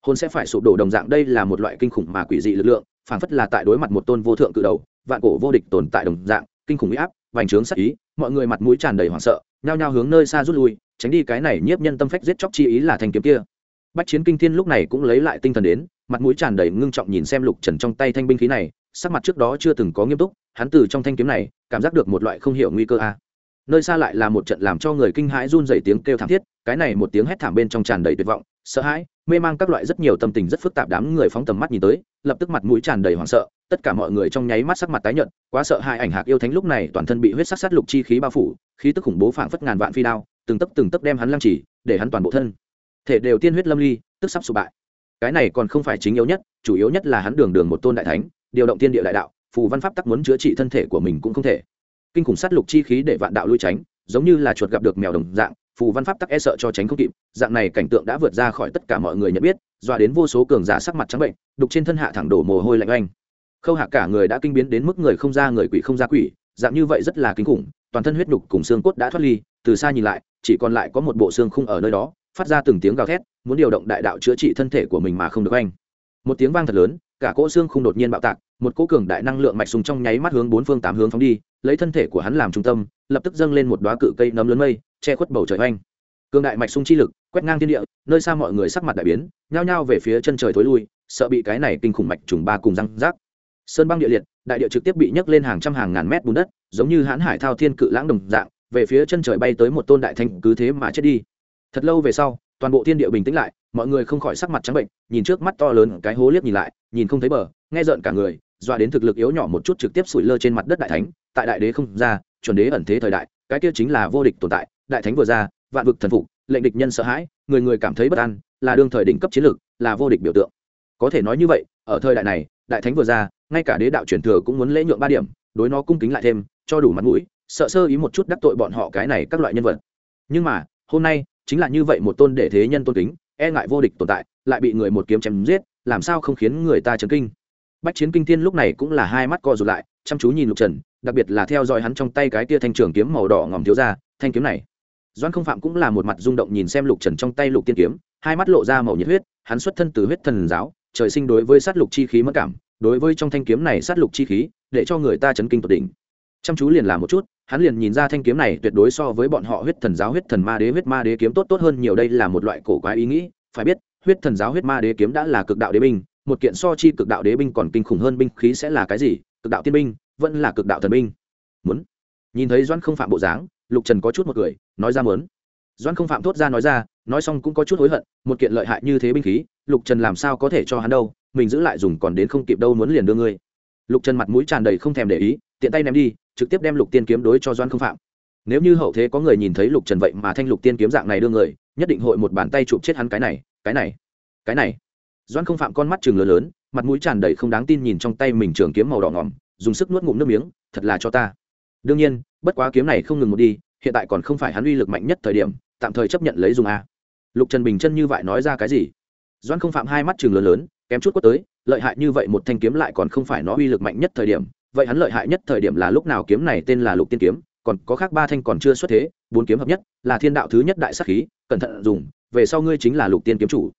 Hôn sẽ phải sụp đổ đồng dạng đây là một loại kinh khủng mà quỷ dị lực lượng, phảng phất là tại đối mặt một tôn vô thượng cự đầu, vạn cổ vô địch tồn tại đồng dạng, kinh khủng uy áp, vành trướng sắc ý, mọi người mặt mũi tràn đầy hoảng sợ, nhao nhao hướng nơi xa rút lui, tránh đi cái này nhiếp nhân tâm phách giết chóc chi ý là thanh kiếm kia. Bách chiến kinh thiên lúc này cũng lấy lại tinh thần đến mặt mũi tràn đầy ngưng trọng nhìn xem lục trần trong tay thanh binh khí này, sắc mặt trước đó chưa từng có nghiêm túc, hắn từ trong thanh kiếm này, cảm giác được một loại không hiểu nguy cơ a. Nơi xa lại là một trận làm cho người kinh hãi run dày tiếng kêu thảm thiết, cái này một tiếng hét thảm bên trong tràn đầy tuyệt vọng, sợ hãi, mê mang các loại rất nhiều tâm tình rất phức tạp đám người phóng tầm mắt nhìn tới, lập tức mặt mũi tràn đầy hoảng sợ, tất cả mọi người trong nháy mắt sắc mặt tái nhợt, quá sợ hãi ảnh hạc yêu thánh lúc này toàn thân bị huyết sắc sát lục chi khí bao phủ, khí tức khủng bố phảng phất ngàn vạn phi đao, từng tấc từng tấc đem hắn lăng chỉ để hắn toàn bộ thân. Thể đều tiên huyết lâm ly, tức sắp sụp bại cái này còn không phải chính yếu nhất, chủ yếu nhất là hắn đường đường một tôn đại thánh, điều động thiên địa đại đạo, phù văn pháp tắc muốn chữa trị thân thể của mình cũng không thể. Kinh khủng sát lục chi khí để vạn đạo lui tránh, giống như là chuột gặp được mèo đồng dạng, phù văn pháp tắc e sợ cho tránh không kịp, dạng này cảnh tượng đã vượt ra khỏi tất cả mọi người nhận biết, dọa đến vô số cường giả sắc mặt trắng bệnh, đục trên thân hạ thẳng đổ mồ hôi lạnh oanh. Khâu hạ cả người đã kinh biến đến mức người không ra người quỷ không ra quỷ, dạng như vậy rất là kinh khủng, toàn thân huyết đục cùng xương cốt đã thoát ly, từ xa nhìn lại, chỉ còn lại có một bộ xương khung ở nơi đó phát ra từng tiếng gào thét, muốn điều động đại đạo chữa trị thân thể của mình mà không được anh một tiếng vang thật lớn, cả cỗ xương khung đột nhiên bạo tạc, một cỗ cường đại năng lượng mạch sùng trong nháy mắt hướng bốn phương tám hướng phóng đi, lấy thân thể của hắn làm trung tâm, lập tức dâng lên một đoá cự cây nấm lớn mây, che khuất bầu trời oanh. Cường đại mạch sung chi lực, quét ngang thiên địa, nơi xa mọi người sắc mặt đại biến, nhao nhao về phía chân trời thối lui, sợ bị cái này kinh khủng mạch trùng ba cùng răng rác. Sơn băng địa liệt, đại địa trực tiếp bị nhấc lên hàng trăm hàng ngàn mét bùn đất, giống như hãn hải thao thiên cự lãng đồng dạng, về phía chân trời bay tới một tôn đại thanh cứ thế mà chết đi thật lâu về sau, toàn bộ thiên địa bình tĩnh lại, mọi người không khỏi sắc mặt trắng bệnh, nhìn trước mắt to lớn cái hố liếc nhìn lại, nhìn không thấy bờ, nghe rợn cả người, dọa đến thực lực yếu nhỏ một chút trực tiếp sủi lơ trên mặt đất đại thánh, tại đại đế không ra, chuẩn đế ẩn thế thời đại, cái kia chính là vô địch tồn tại, đại thánh vừa ra, vạn vực thần phục, lệnh địch nhân sợ hãi, người người cảm thấy bất an, là đương thời đỉnh cấp chiến lược, là vô địch biểu tượng. Có thể nói như vậy, ở thời đại này, đại thánh vừa ra, ngay cả đế đạo truyền thừa cũng muốn lễ nhượng ba điểm, đối nó cung kính lại thêm, cho đủ mặt mũi, sợ sơ ý một chút đắc tội bọn họ cái này các loại nhân vật. Nhưng mà, hôm nay chính là như vậy một tôn để thế nhân tôn kính e ngại vô địch tồn tại, lại bị người một kiếm chém giết, làm sao không khiến người ta chấn kinh? Bách chiến kinh thiên lúc này cũng là hai mắt co rụt lại, chăm chú nhìn lục trần, đặc biệt là theo dõi hắn trong tay cái tia thanh trường kiếm màu đỏ ngòm thiếu ra, thanh kiếm này. Doan không phạm cũng là một mặt rung động nhìn xem lục trần trong tay lục tiên kiếm, hai mắt lộ ra màu nhiệt huyết, hắn xuất thân từ huyết thần giáo, trời sinh đối với sát lục chi khí mất cảm, đối với trong thanh kiếm này sát lục chi khí, để cho người ta chấn kinh tột đỉnh chăm chú liền làm một chút, hắn liền nhìn ra thanh kiếm này tuyệt đối so với bọn họ huyết thần giáo huyết thần ma đế, huyết ma đế kiếm tốt tốt hơn nhiều, đây là một loại cổ quái ý nghĩ. Phải biết, huyết thần giáo huyết ma đế kiếm đã là cực đạo đế binh, một kiện so chi cực đạo đế binh còn kinh khủng hơn binh khí sẽ là cái gì? Cực đạo tiên binh, vẫn là cực đạo thần binh. Muốn. Nhìn thấy doan không phạm bộ dáng, lục trần có chút một cười, nói ra muốn. Doan không phạm thốt ra nói ra, nói xong cũng có chút hối hận, một kiện lợi hại như thế binh khí, lục trần làm sao có thể cho hắn đâu, mình giữ lại dùng còn đến không kịp đâu muốn liền đưa ngươi. Lục trần mặt mũi tràn đầy không thèm để ý, tiện tay ném đi trực tiếp đem lục tiên kiếm đối cho doan không phạm. Nếu như hậu thế có người nhìn thấy lục trần vậy mà thanh lục tiên kiếm dạng này đưa người, nhất định hội một bàn tay chụp chết hắn cái này cái này cái này. Doan không phạm con mắt chừng lớn lớn, mặt mũi tràn đầy không đáng tin nhìn trong tay mình trường kiếm màu đỏ ngỏm, dùng sức nuốt ngụm nước miếng, thật là cho ta. Đương nhiên, bất quá kiếm này không ngừng một đi, hiện tại còn không phải hắn uy lực mạnh nhất thời điểm, tạm thời chấp nhận lấy dùng a. Lục trần bình chân như vậy nói ra cái gì? Doan không phạm hai mắt chừng lớn lớn, kém chút quất tới, lợi hại như vậy một thanh kiếm lại còn không phải nó uy lực mạnh nhất thời điểm vậy hắn lợi hại nhất thời điểm là lúc nào kiếm này tên là lục tiên kiếm, còn có khác ba thanh còn chưa xuất thế, bốn kiếm hợp nhất, là thiên đạo thứ nhất đại sắc khí, cẩn thận dùng, về sau ngươi chính là lục tiên kiếm chủ.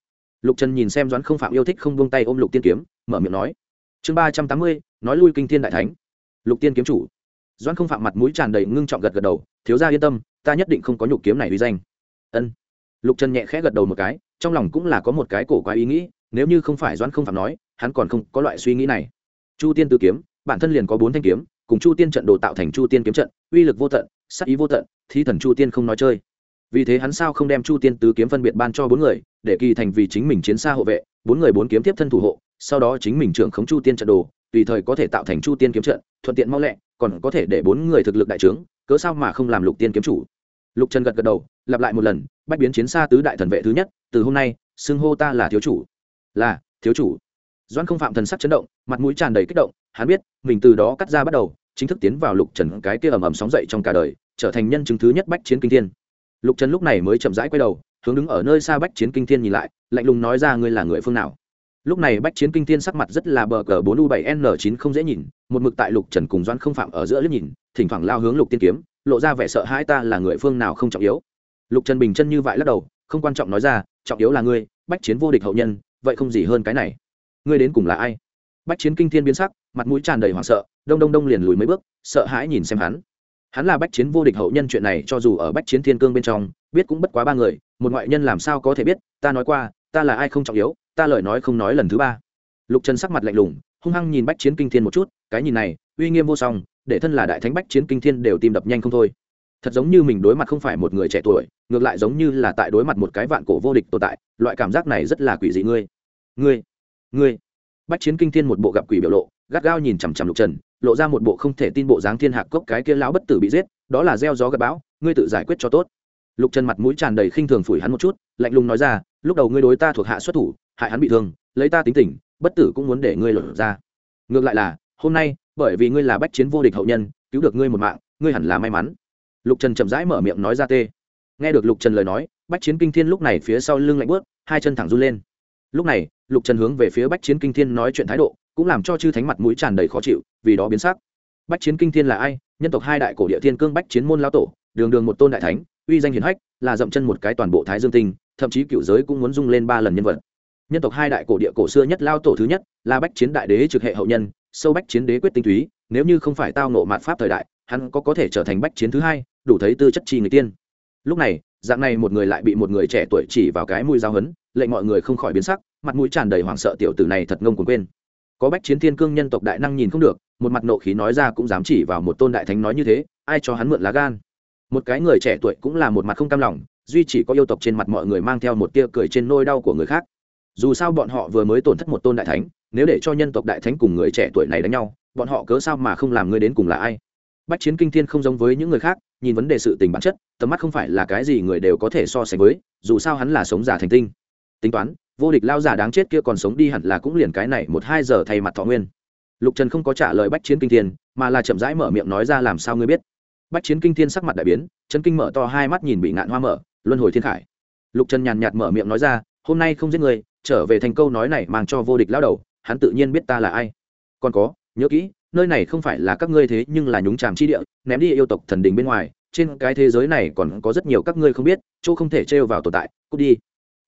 Lục trần nhìn xem doãn không phạm yêu thích không buông tay ôm lục tiên kiếm, mở miệng nói. Chương ba trăm tám mươi, nói lui kinh thiên đại thánh. Lục tiên kiếm chủ. Doãn không phạm mặt mũi tràn đầy ngưng trọng gật gật đầu, thiếu gia yên tâm, ta nhất định không có nhục kiếm này uy danh. Ân. Lục trần nhẹ khẽ gật đầu một cái, trong lòng cũng là có một cái cổ quá ý nghĩ, nếu như không phải doãn không phạm nói, hắn còn không có loại suy nghĩ này. Chu tiên tử kiếm bản thân liền có bốn thanh kiếm, cùng chu tiên trận đồ tạo thành chu tiên kiếm trận, uy lực vô tận sắc ý vô tận thi thần chu tiên không nói chơi. Vì thế hắn sao không đem chu tiên tứ kiếm phân biệt ban cho bốn người, để kỳ thành vì chính mình chiến xa hộ vệ, bốn người bốn kiếm tiếp thân thủ hộ, sau đó chính mình trưởng khống chu tiên trận đồ, tùy thời có thể tạo thành chu tiên kiếm trận, thuận tiện mau lẹ, còn có thể để bốn người thực lực đại trướng, cớ sao mà không làm lục tiên kiếm chủ. Lục trần gật gật đầu, lặp lại một lần, bách biến chiến xa tứ đại thần vệ thứ nhất, từ hôm nay, xưng hô ta là thiếu chủ. Là, thiếu chủ. Doan không phạm thần sắc chấn động, mặt mũi tràn đầy kích động hắn biết, mình từ đó cắt ra bắt đầu, chính thức tiến vào lục trần cái kia ầm ầm sóng dậy trong cả đời, trở thành nhân chứng thứ nhất bách chiến kinh thiên. Lục trần lúc này mới chậm rãi quay đầu, hướng đứng ở nơi xa bách chiến kinh thiên nhìn lại, lạnh lùng nói ra ngươi là người phương nào. Lúc này bách chiến kinh thiên sắc mặt rất là bờ cờ bốn u bảy n chín không dễ nhìn, một mực tại lục trần cùng doan không phạm ở giữa liếc nhìn, thỉnh thoảng lao hướng lục tiên kiếm, lộ ra vẻ sợ hãi ta là người phương nào không trọng yếu. Lục trần bình chân như vậy lắc đầu, không quan trọng nói ra, trọng yếu là ngươi, bách chiến vô địch hậu nhân, vậy không gì hơn cái này. Ngươi đến cùng là ai? Bách chiến kinh thiên biến sắc, mặt mũi tràn đầy hoảng sợ, đông đông đông liền lùi mấy bước, sợ hãi nhìn xem hắn. Hắn là bách chiến vô địch hậu nhân chuyện này cho dù ở bách chiến thiên cương bên trong, biết cũng bất quá ba người, một ngoại nhân làm sao có thể biết, ta nói qua, ta là ai không trọng yếu, ta lời nói không nói lần thứ ba. Lục trần sắc mặt lạnh lùng, hung hăng nhìn bách chiến kinh thiên một chút, cái nhìn này, uy nghiêm vô song, để thân là đại thánh bách chiến kinh thiên đều tìm đập nhanh không thôi. Thật giống như mình đối mặt không phải một người trẻ tuổi, ngược lại giống như là tại đối mặt một cái vạn cổ vô địch tồn tại, loại cảm giác này rất là quỷ dị ngươi. Ngươi ngươi bách chiến kinh thiên một bộ gặp quỷ biểu lộ, gắt gao nhìn chằm chằm lục trần, lộ ra một bộ không thể tin bộ dáng thiên hạc cốc cái kia lão bất tử bị giết, đó là gieo gió gặp bão, ngươi tự giải quyết cho tốt. Lục trần mặt mũi tràn đầy khinh thường phủi hắn một chút, lạnh lùng nói ra, lúc đầu ngươi đối ta thuộc hạ xuất thủ, hại hắn bị thương, lấy ta tính tình, bất tử cũng muốn để ngươi lột ra. Ngược lại là, hôm nay, bởi vì ngươi là bách chiến vô địch hậu nhân, cứu được ngươi một mạng, ngươi hẳn là may mắn. Lục trần chậm rãi mở miệng nói ra tê. Nghe được lục trần lời nói, bách chiến kinh thiên lúc này phía sau lưng lạnh bớt hai chân thẳng run lên. Lúc này lục trần hướng về phía bách chiến kinh thiên nói chuyện thái độ, cũng làm cho chư thánh mặt mũi tràn đầy khó chịu, vì đó biến sắc. Bách chiến kinh thiên là ai? Nhân tộc hai đại cổ địa thiên cương bách chiến môn lao tổ, đường đường một tôn đại thánh, uy danh hiển hách, là dậm chân một cái toàn bộ thái dương tinh, thậm chí cựu giới cũng muốn dung lên ba lần nhân vật. Nhân tộc hai đại cổ địa cổ xưa nhất lao tổ thứ nhất, là bách chiến đại đế trực hệ hậu nhân, sâu bách chiến đế quyết tinh túy, nếu như không phải tao nộ mạt pháp thời đại, hắn có có thể trở thành bách chiến thứ hai, đủ thấy tư chất chi người tiên. Lúc này, dạng này một người lại bị một người trẻ tuổi chỉ vào cái mũi giao hấn lệnh mọi người không khỏi biến sắc mặt mũi tràn đầy hoảng sợ tiểu tử này thật ngông cuồng quên. Có bách chiến thiên cương nhân tộc đại năng nhìn không được, một mặt nộ khí nói ra cũng dám chỉ vào một tôn đại thánh nói như thế, ai cho hắn mượn lá gan? Một cái người trẻ tuổi cũng là một mặt không cam lòng, duy chỉ có yêu tộc trên mặt mọi người mang theo một tia cười trên nôi đau của người khác. Dù sao bọn họ vừa mới tổn thất một tôn đại thánh, nếu để cho nhân tộc đại thánh cùng người trẻ tuổi này đánh nhau, bọn họ cớ sao mà không làm ngươi đến cùng là ai? Bách chiến kinh thiên không giống với những người khác, nhìn vấn đề sự tình bản chất, tầm mắt không phải là cái gì người đều có thể so sánh với, dù sao hắn là sống giả thành tinh. Tính toán vô địch lao giả đáng chết kia còn sống đi hẳn là cũng liền cái này một hai giờ thay mặt thọ nguyên. Lục trần không có trả lời bách chiến kinh thiên, mà là chậm rãi mở miệng nói ra làm sao ngươi biết. Bách chiến kinh thiên sắc mặt đại biến, chân kinh mở to hai mắt nhìn bị ngạn hoa mở, luân hồi thiên khải. Lục trần nhàn nhạt mở miệng nói ra, hôm nay không giết người trở về thành câu nói này mang cho vô địch lao đầu, hắn tự nhiên biết ta là ai. Còn có, nhớ kỹ, nơi này không phải là các ngươi thế nhưng là nhúng tràm chi địa, ném đi yêu tộc thần đình bên ngoài, trên cái thế giới này còn có rất nhiều các ngươi không biết, chỗ không thể trêu vào tồn tại, cút đi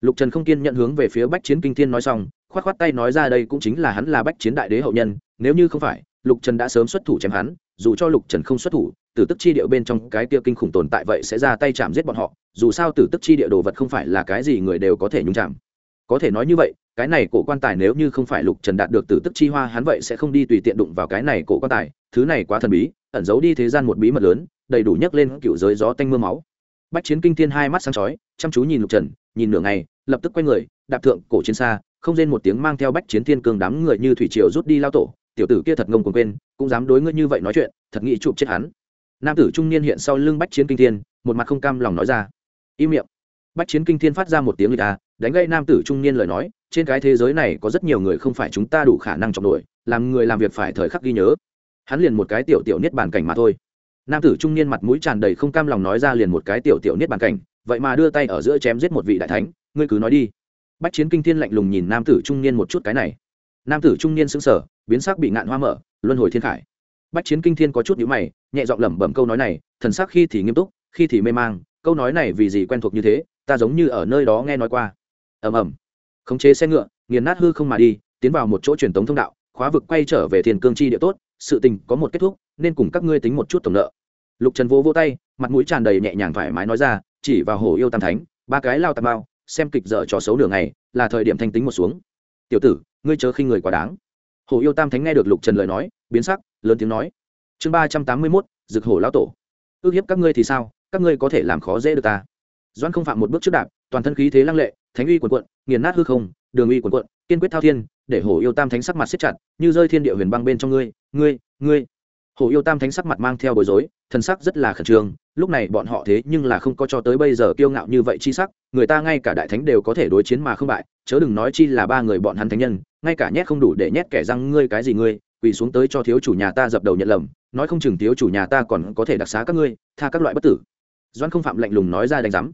lục trần không kiên nhận hướng về phía bách chiến kinh thiên nói xong k h o á t k h o á t tay nói ra đây cũng chính là hắn là bách chiến đại đế hậu nhân, nếu như không phải, lục trần đã sớm xuất thủ chém hắn, dù cho lục trần không xuất thủ, tử tức chi địa bên trong cái kia kinh khủng tồn tại vậy sẽ ra tay chạm giết bọn họ, dù sao tử tức chi địa đồ vật không phải là cái gì người đều có thể nhúng chạm. Có thể nói như vậy, cái này cổ quan tài nếu như không phải lục trần đạt được tử tức chi hoa, hắn vậy sẽ không đi tùy tiện đụng vào cái này cổ quan tài, thứ này quá thần bí, ẩn giấu đi thế gian một bí mật lớn, đầy đủ nhấc lên cựu giới gió tanh m ư a máu. Bách chiến kinh thiên hai mắt sáng chói, chăm chú nhìn lục trần, nhìn nửa ngày lập tức quay người, đạp thượng cổ chiến xa, không rên một tiếng mang theo bách chiến thiên cường đám người như thủy triều rút đi lao tổ, tiểu tử kia thật ngông cuồng quên, cũng dám đối ngươi như vậy nói chuyện, thật nghĩ chụp chết hắn. Nam tử trung niên hiện sau lưng bách chiến kinh thiên, một mặt không cam lòng nói ra. Im miệng. Bách chiến kinh thiên phát ra một tiếng người ta à, đánh gây nam tử trung niên lời nói, trên cái thế giới này có rất nhiều người không phải chúng ta đủ khả năng trọng nổi làm người làm việc phải thời khắc ghi nhớ. Hắn liền một cái tiểu tiểu niết bàn cảnh mà thôi. Nam tử trung niên mặt mũi tràn đầy không cam lòng nói ra liền một cái tiểu tiểu niết bàn cảnh, vậy mà đưa tay ở giữa chém giết một vị đại thánh ngươi cứ nói đi. Bách chiến kinh thiên lạnh lùng nhìn nam tử trung niên một chút cái này. Nam tử trung niên sững sờ, biến sắc bị ngạn hoa mở, luân hồi thiên khải. Bách chiến kinh thiên có chút nhữ mày, nhẹ giọng lẩm bẩm câu nói này, thần sắc khi thì nghiêm túc, khi thì mê mang, câu nói này vì gì quen thuộc như thế, ta giống như ở nơi đó nghe nói qua. Ầm ầm. Khống chế xe ngựa, nghiền nát hư không mà đi, tiến vào một chỗ truyền tống thông đạo, khóa vực quay trở về thiên cương chi địa tốt, sự tình có một kết thúc, nên cùng các ngươi tính một chút tổng nợ. Lục trần vô vô tay, mặt mũi tràn đầy nhẹ nhàng thoải mái nói ra, chỉ vào hồ yêu tam thánh, ba cái lao tam bao xem kịch dở trò xấu đường ngày, là thời điểm thanh tính một xuống. Tiểu tử, ngươi chớ khinh người quá đáng. Hồ yêu tam thánh nghe được lục trần lời nói, biến sắc, lớn tiếng nói. Chương ba trăm tám mươi mốt rực hổ lão tổ. Ước hiếp các ngươi thì sao? Các ngươi có thể làm khó dễ được ta. Doan không phạm một bước trước đạp, toàn thân khí thế lăng lệ, thánh uy quần quận nghiền nát hư không, đường uy quần quận kiên quyết thao thiên, để hổ yêu tam thánh sắc mặt siết chặt, như rơi thiên địa huyền băng bên trong ngươi ngươi ngươi hổ yêu tam thánh sắc mặt mang theo bối rối, thần sắc rất là khẩn trương, lúc này bọn họ thế nhưng là không có cho tới bây giờ kiêu ngạo như vậy chi sắc, người ta ngay cả đại thánh đều có thể đối chiến mà không bại, chớ đừng nói chi là ba người bọn hắn thánh nhân, ngay cả nhét không đủ để nhét kẻ răng ngươi cái gì ngươi, quỳ xuống tới cho thiếu chủ nhà ta dập đầu nhận lầm, nói không chừng thiếu chủ nhà ta còn có thể đặc xá các ngươi, tha các loại bất tử. Doan không phạm lạnh lùng nói ra đánh giám.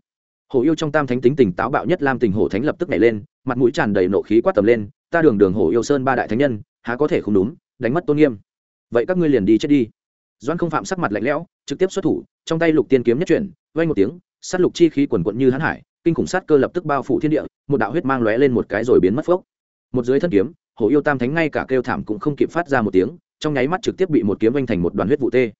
Hổ yêu trong tam thánh tính tình táo bạo nhất lam tình hổ thánh lập tức nhảy lên, mặt mũi tràn đầy nộ khí quát tầm lên, ta đường đường hổ yêu sơn ba đại thánh nhân, há có thể không đúng, đánh mất tôn nghiêm vậy các ngươi liền đi chết đi. Doan không phạm sắc mặt lạnh lẽo, trực tiếp xuất thủ, trong tay lục tiên kiếm nhất chuyển vay một tiếng, sát lục chi khí quần quận như hãn hải, kinh khủng sát cơ lập tức bao phủ thiên địa, một đạo huyết mang lóe lên một cái rồi biến mất phốc. Một dưới thân kiếm hổ yêu tam thánh ngay cả kêu thảm cũng không kịp phát ra một tiếng, trong nháy mắt trực tiếp bị một kiếm vanh thành một đoàn huyết vụ tê.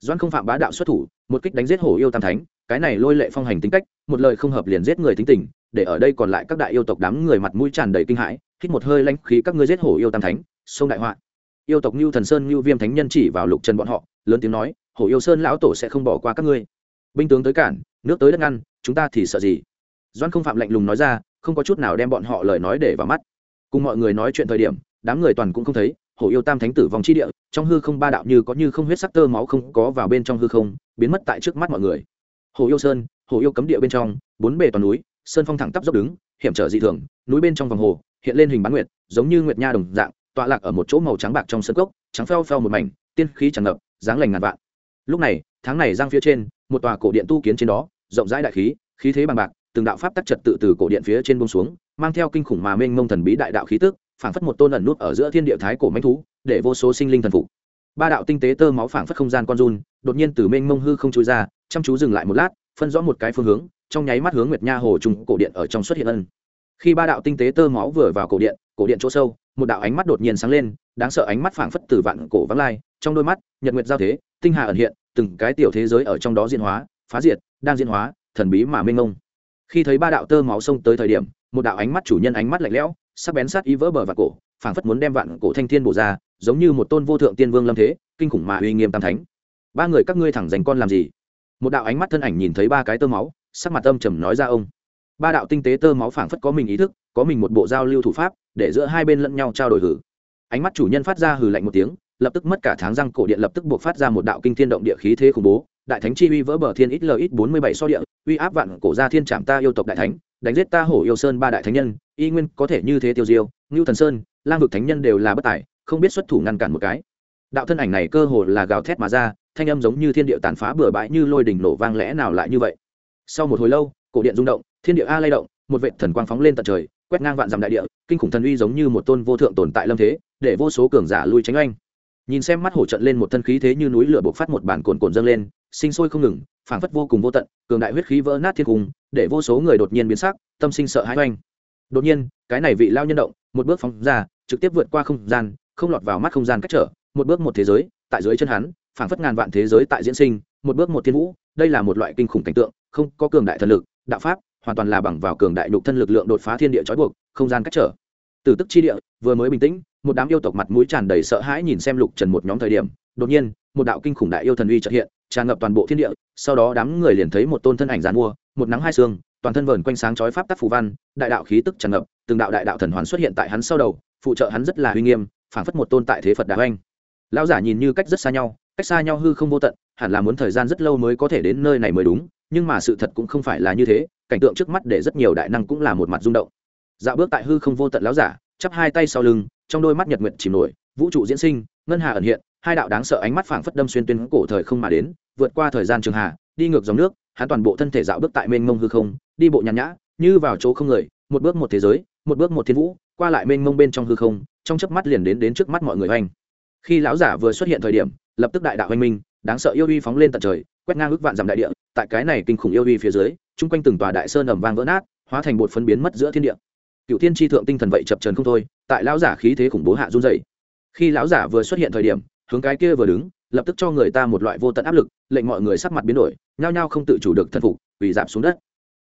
Doan không phạm bá đạo xuất thủ, một kích đánh giết hổ yêu tam thánh, cái này lôi lệ phong hành tính cách, một lời không hợp liền giết người tính tình, để ở đây còn lại các đại yêu tộc đám người mặt mũi tràn đầy kinh hãi, hít một hơi lanh khí các ngươi giết hổ yêu tam thánh, sông đại họa yêu tộc Nưu thần sơn Nưu viêm thánh nhân chỉ vào lục trần bọn họ, lớn tiếng nói, hổ yêu sơn lão tổ sẽ không bỏ qua các ngươi. Binh tướng tới cản, nước tới đất ngăn, chúng ta thì sợ gì? Doãn không phạm lạnh lùng nói ra, không có chút nào đem bọn họ lời nói để vào mắt. Cùng mọi người nói chuyện thời điểm, đám người toàn cũng không thấy, hổ yêu tam thánh tử vòng chi địa, trong hư không ba đạo như có như không huyết sắc tơ máu không có vào bên trong hư không, biến mất tại trước mắt mọi người. Hồ yêu sơn hồ yêu cấm địa bên trong, bốn bề toàn núi, sơn phong thẳng tắp dốc đứng, hiểm trở dị thường, núi bên trong vòng hồ, hiện lên hình bán nguyệt, giống như nguyệt nha đồng dạng tọa lạc ở một chỗ màu trắng bạc trong sân cốc, trắng pheo pheo một mảnh, tiên khí tràn ngập, dáng lành ngàn vạn. Lúc này, tháng này giang phía trên, một tòa cổ điện tu kiến trên đó, rộng rãi đại khí khí thế bằng bạc, từng đạo pháp tắc trật tự từ cổ điện phía trên bông xuống, mang theo kinh khủng mà mênh mông thần bí đại đạo khí tức, phảng phất một tôn ẩn nút ở giữa thiên địa thái cổ manh thú, để vô số sinh linh thần phục. Ba đạo tinh tế tơ máu phảng phất không gian con run, đột nhiên từ mênh mông hư không chui ra, chăm chú dừng lại một lát, phân rõ một cái phương hướng, trong nháy mắt hướng nguyệt nha hồ trùng cổ điện ở trong xuất hiện ân. Khi ba đạo tinh tế tơ máu vừa vào cổ điện cổ điện chỗ sâu một đạo ánh mắt đột nhiên sáng lên, đáng sợ ánh mắt phảng phất từ vạn cổ vắng lai, trong đôi mắt, nhật nguyệt giao thế, tinh hà ẩn hiện, từng cái tiểu thế giới ở trong đó diễn hóa, phá diệt, đang diễn hóa, thần bí mà mênh mông. Khi thấy ba đạo tơ máu sông tới thời điểm, một đạo ánh mắt chủ nhân ánh mắt lạnh lẽo, sắc bén sát ý vỡ bờ vạn cổ, phảng phất muốn đem vạn cổ thanh thiên bổ ra, giống như một tôn vô thượng tiên vương lâm thế, kinh khủng mà uy nghiêm tam thánh. Ba người các ngươi thẳng dành con làm gì? Một đạo ánh mắt thân ảnh nhìn thấy ba cái tơ máu, sắc mặt âm trầm nói ra ông. Ba đạo tinh tế tơ máu phảng phất có mình ý thức, có mình một bộ giao lưu thủ pháp để giữa hai bên lẫn nhau trao đổi hử. Ánh mắt chủ nhân phát ra hừ lạnh một tiếng, lập tức mất cả tháng răng cổ điện lập tức buộc phát ra một đạo kinh thiên động địa khí thế khủng bố. Đại thánh chi uy vỡ bờ thiên ít l ít bốn mươi bảy so địa, uy áp vạn cổ gia thiên trảm ta yêu tộc đại thánh, đánh giết ta hổ yêu sơn ba đại thánh nhân, y nguyên có thể như thế tiêu diêu, ngưu thần sơn, lang vực thánh nhân đều là bất tài, không biết xuất thủ ngăn cản một cái. Đạo thân ảnh này cơ hồ là gào thét mà ra, thanh âm giống như thiên địa tàn phá bừa bãi như lôi đình nổ vang lẽ nào lại như vậy? Sau một hồi lâu, cổ điện rung động, thiên địa a lay động, một vệ thần quang phóng lên tận trời quét ngang vạn dặm đại địa, kinh khủng thần uy giống như một tôn vô thượng tồn tại lâm thế, để vô số cường giả lui tránh oanh. Nhìn xem mắt hổ trận lên một thân khí thế như núi lửa bộc phát một bản cồn cồn dâng lên, sinh sôi không ngừng, phảng phất vô cùng vô tận, cường đại huyết khí vỡ nát thiên cung, để vô số người đột nhiên biến sắc, tâm sinh sợ hãi oanh. Đột nhiên, cái này vị lao nhân động, một bước phóng ra, trực tiếp vượt qua không gian, không lọt vào mắt không gian cách trở, một bước một thế giới, tại dưới chân hắn, phảng phất ngàn vạn thế giới tại diễn sinh, một bước một thiên vũ, đây là một loại kinh khủng cảnh tượng, không có cường đại thần lực, đạo pháp hoàn toàn là bằng vào cường đại nhục thân lực lượng đột phá thiên địa trói buộc, không gian cách trở. Từ tức chi địa, vừa mới bình tĩnh, một đám yêu tộc mặt mũi tràn đầy sợ hãi nhìn xem lục trần một nhóm thời điểm, đột nhiên, một đạo kinh khủng đại yêu thần uy trợ hiện, tràn ngập toàn bộ thiên địa, sau đó đám người liền thấy một tôn thân ảnh giàn mua một nắng hai xương toàn thân vờn quanh sáng chói pháp tắc phù văn, đại đạo khí tức tràn ngập, từng đạo đại đạo thần hoàn xuất hiện tại hắn sau đầu, phụ trợ hắn rất là uy nghiêm, phảng phất một tôn tại thế phật đạo anh lão giả nhìn như cách rất xa nhau, cách xa nhau hư không vô tận, hẳn là muốn thời gian rất lâu mới có thể đến nơi này mới đúng, nhưng mà sự thật cũng không phải là như thế cảnh tượng trước mắt để rất nhiều đại năng cũng là một mặt rung động dạo bước tại hư không vô tận lão giả, chắp hai tay sau lưng, trong đôi mắt nhật nguyện chìm nổi, vũ trụ diễn sinh, ngân hà ẩn hiện, hai đạo đáng sợ ánh mắt phảng phất đâm xuyên tuyến cổ thời không mà đến, vượt qua thời gian trường hà đi ngược dòng nước, hắn toàn bộ thân thể dạo bước tại mênh mông hư không, đi bộ nhàn nhã, như vào chỗ không người, một bước một thế giới, một bước một thiên vũ, qua lại mênh mông bên trong hư không, trong chớp mắt liền đến đến trước mắt mọi người hoành. khi lão giả vừa xuất hiện thời điểm, lập tức đại đạo hoành minh, đáng sợ yêu uy phóng lên tận trời, quét ngang ước vạn dặm đại địa, tại cái này kinh khủng yêu uy phía dưới chung quanh từng tòa đại sơn ẩm vang vỡ nát, hóa thành bột phân biến mất giữa thiên địa. Cựu thiên tri thượng tinh thần vậy chập trần không thôi, tại lão giả khí thế khủng bố hạ run dày khi lão giả vừa xuất hiện thời điểm, hướng cái kia vừa đứng, lập tức cho người ta một loại vô tận áp lực, lệnh mọi người sắc mặt biến đổi, nhao nhao không tự chủ được thân phục vì giảm xuống đất.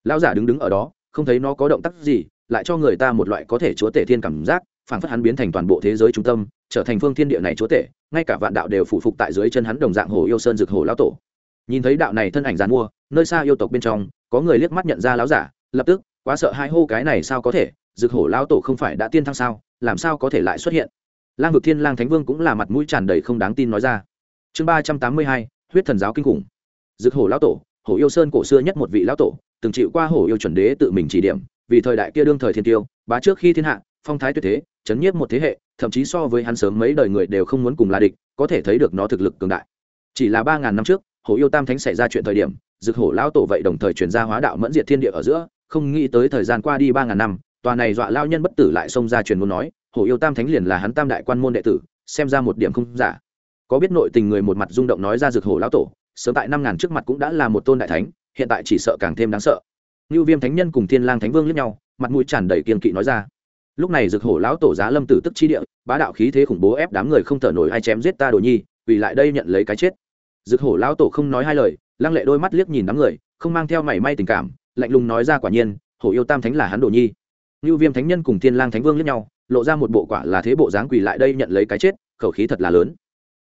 Lão giả đứng đứng ở đó, không thấy nó có động tác gì, lại cho người ta một loại có thể chúa tể thiên cảm giác phản phất hắn biến thành toàn bộ thế giới trung tâm, trở thành phương thiên địa này chúa tể, ngay cả vạn đạo đều phụ phục tại dưới chân hắn đồng dạng hồ yêu sơn rực hồ lão tổ. Nhìn thấy đạo này thân ảnh dàn mua nơi xa yêu tộc bên trong, có người liếc mắt nhận ra lão giả, lập tức, quá sợ hai hô cái này sao có thể, rực hổ lão tổ không phải đã tiên thăng sao, làm sao có thể lại xuất hiện? Lang vực thiên lang thánh vương cũng là mặt mũi tràn đầy không đáng tin nói ra. Chương ba trăm tám mươi hai, huyết thần giáo kinh khủng. Rực hổ lão tổ, hổ yêu sơn cổ xưa nhất một vị lão tổ, từng chịu qua hổ yêu chuẩn đế tự mình chỉ điểm, vì thời đại kia đương thời thiên tiêu, bá trước khi thiên hạ, phong thái tuyệt thế, chấn nhiếp một thế hệ, thậm chí so với hắn sớm mấy đời người đều không muốn cùng là địch, có thể thấy được nó thực lực cường đại. Chỉ là ba ngàn năm trước hổ yêu tam thánh xảy ra chuyện thời điểm dực hổ lão tổ vậy đồng thời chuyển ra hóa đạo mẫn diệt thiên địa ở giữa, không nghĩ tới thời gian qua đi ba ngàn năm, tòa này dọa lao nhân bất tử lại xông ra truyền muốn nói, hổ yêu tam thánh liền là hắn tam đại quan môn đệ tử, xem ra một điểm không giả. Có biết nội tình người một mặt rung động nói ra dực hổ lão tổ, sớm tại năm ngàn trước mặt cũng đã là một tôn đại thánh, hiện tại chỉ sợ càng thêm đáng sợ. Như viêm thánh nhân cùng thiên lang thánh vương lẫn nhau, mặt mũi tràn đầy kiên kỵ nói ra. Lúc này dực hổ lão tổ giá lâm tử tức chi địa, bá đạo khí thế khủng bố ép đám người không thở nổi ai chém giết ta đồ nhi, vì lại đây nhận lấy cái chết dực hổ lão tổ không nói hai lời lăng lệ đôi mắt liếc nhìn đám người không mang theo mảy may tình cảm lạnh lùng nói ra quả nhiên hổ yêu tam thánh là hắn đồ nhi. Như viêm thánh nhân cùng thiên lang thánh vương liếc nhau lộ ra một bộ quả là thế bộ dáng quỳ lại đây nhận lấy cái chết khẩu khí thật là lớn.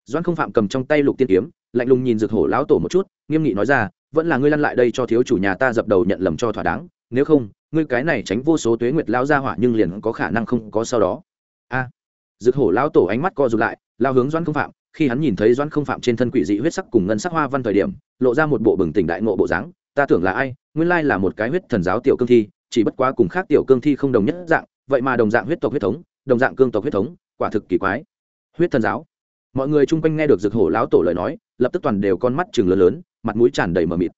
Doãn không phạm cầm trong tay lục tiên kiếm lạnh lùng nhìn dực hổ lão tổ một chút nghiêm nghị nói ra vẫn là ngươi lăn lại đây cho thiếu chủ nhà ta dập đầu nhận lầm cho thỏa đáng nếu không ngươi cái này tránh vô số tuế nguyệt lao ra hỏa nhưng liền có khả năng không có sau đó. A. À, dực hổ lão tổ ánh mắt co rụt lại lao hướng Doãn không phạm khi hắn nhìn thấy doan không phạm trên thân quỷ dị huyết sắc cùng ngân sắc hoa văn thời điểm, lộ ra một bộ bừng tỉnh đại ngộ bộ dáng. Ta tưởng là ai? Nguyên lai là một cái huyết thần giáo tiểu cương thi, chỉ bất quá cùng khác tiểu cương thi không đồng nhất dạng, vậy mà đồng dạng huyết tộc huyết thống, đồng dạng cương tộc huyết thống, quả thực kỳ quái. Huyết thần giáo? Mọi người chung quanh nghe được dược hổ lão tổ lời nói, lập tức toàn đều con mắt chừng lớn lớn, mặt mũi tràn đầy mờ mịt.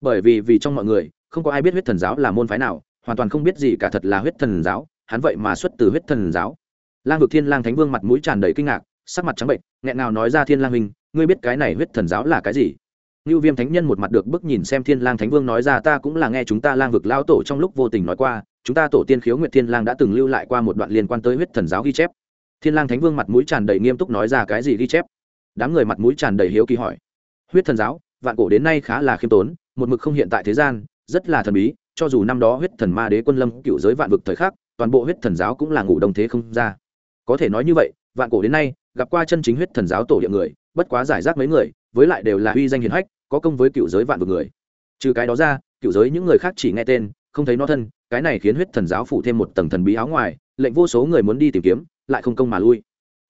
Bởi vì vì trong mọi người, không có ai biết huyết thần giáo là môn phái nào, hoàn toàn không biết gì cả thật là huyết thần giáo, hắn vậy mà xuất từ huyết thần giáo. Lang vực thiên lang thánh vương mặt mũi tràn đầy kinh ngạc sắc mặt trắng bệnh nghẹn nào nói ra thiên lang huynh ngươi biết cái này huyết thần giáo là cái gì Nưu Viêm Thánh Nhân một mặt được bức nhìn xem Thiên Lang Thánh Vương nói ra ta cũng là nghe chúng ta Lang vực lao tổ trong lúc vô tình nói qua, chúng ta tổ tiên Khiếu Nguyệt Thiên Lang đã từng lưu lại qua một đoạn liên quan tới huyết thần giáo ghi chép. Thiên Lang Thánh Vương mặt mũi tràn đầy nghiêm túc nói ra cái gì ghi chép? Đám người mặt mũi tràn đầy hiếu kỳ hỏi. Huyết thần giáo, vạn cổ đến nay khá là khiêm tốn, một mực không hiện tại thế gian, rất là thần bí, cho dù năm đó huyết thần ma đế quân lâm cựu giới vạn vực thời khắc, toàn bộ huyết thần giáo cũng là ngủ đông thế không ra. Có thể nói như vậy, vạn cổ đến nay, gặp qua chân chính huyết thần giáo tổ địa người, bất quá giải rác mấy người, với lại đều là uy danh hiển hách, có công với cựu giới vạn vực người. Trừ cái đó ra cựu giới những người khác chỉ nghe tên không thấy nó thân cái này khiến huyết thần giáo phủ thêm một tầng thần bí áo ngoài lệnh vô số người muốn đi tìm kiếm lại không công mà lui.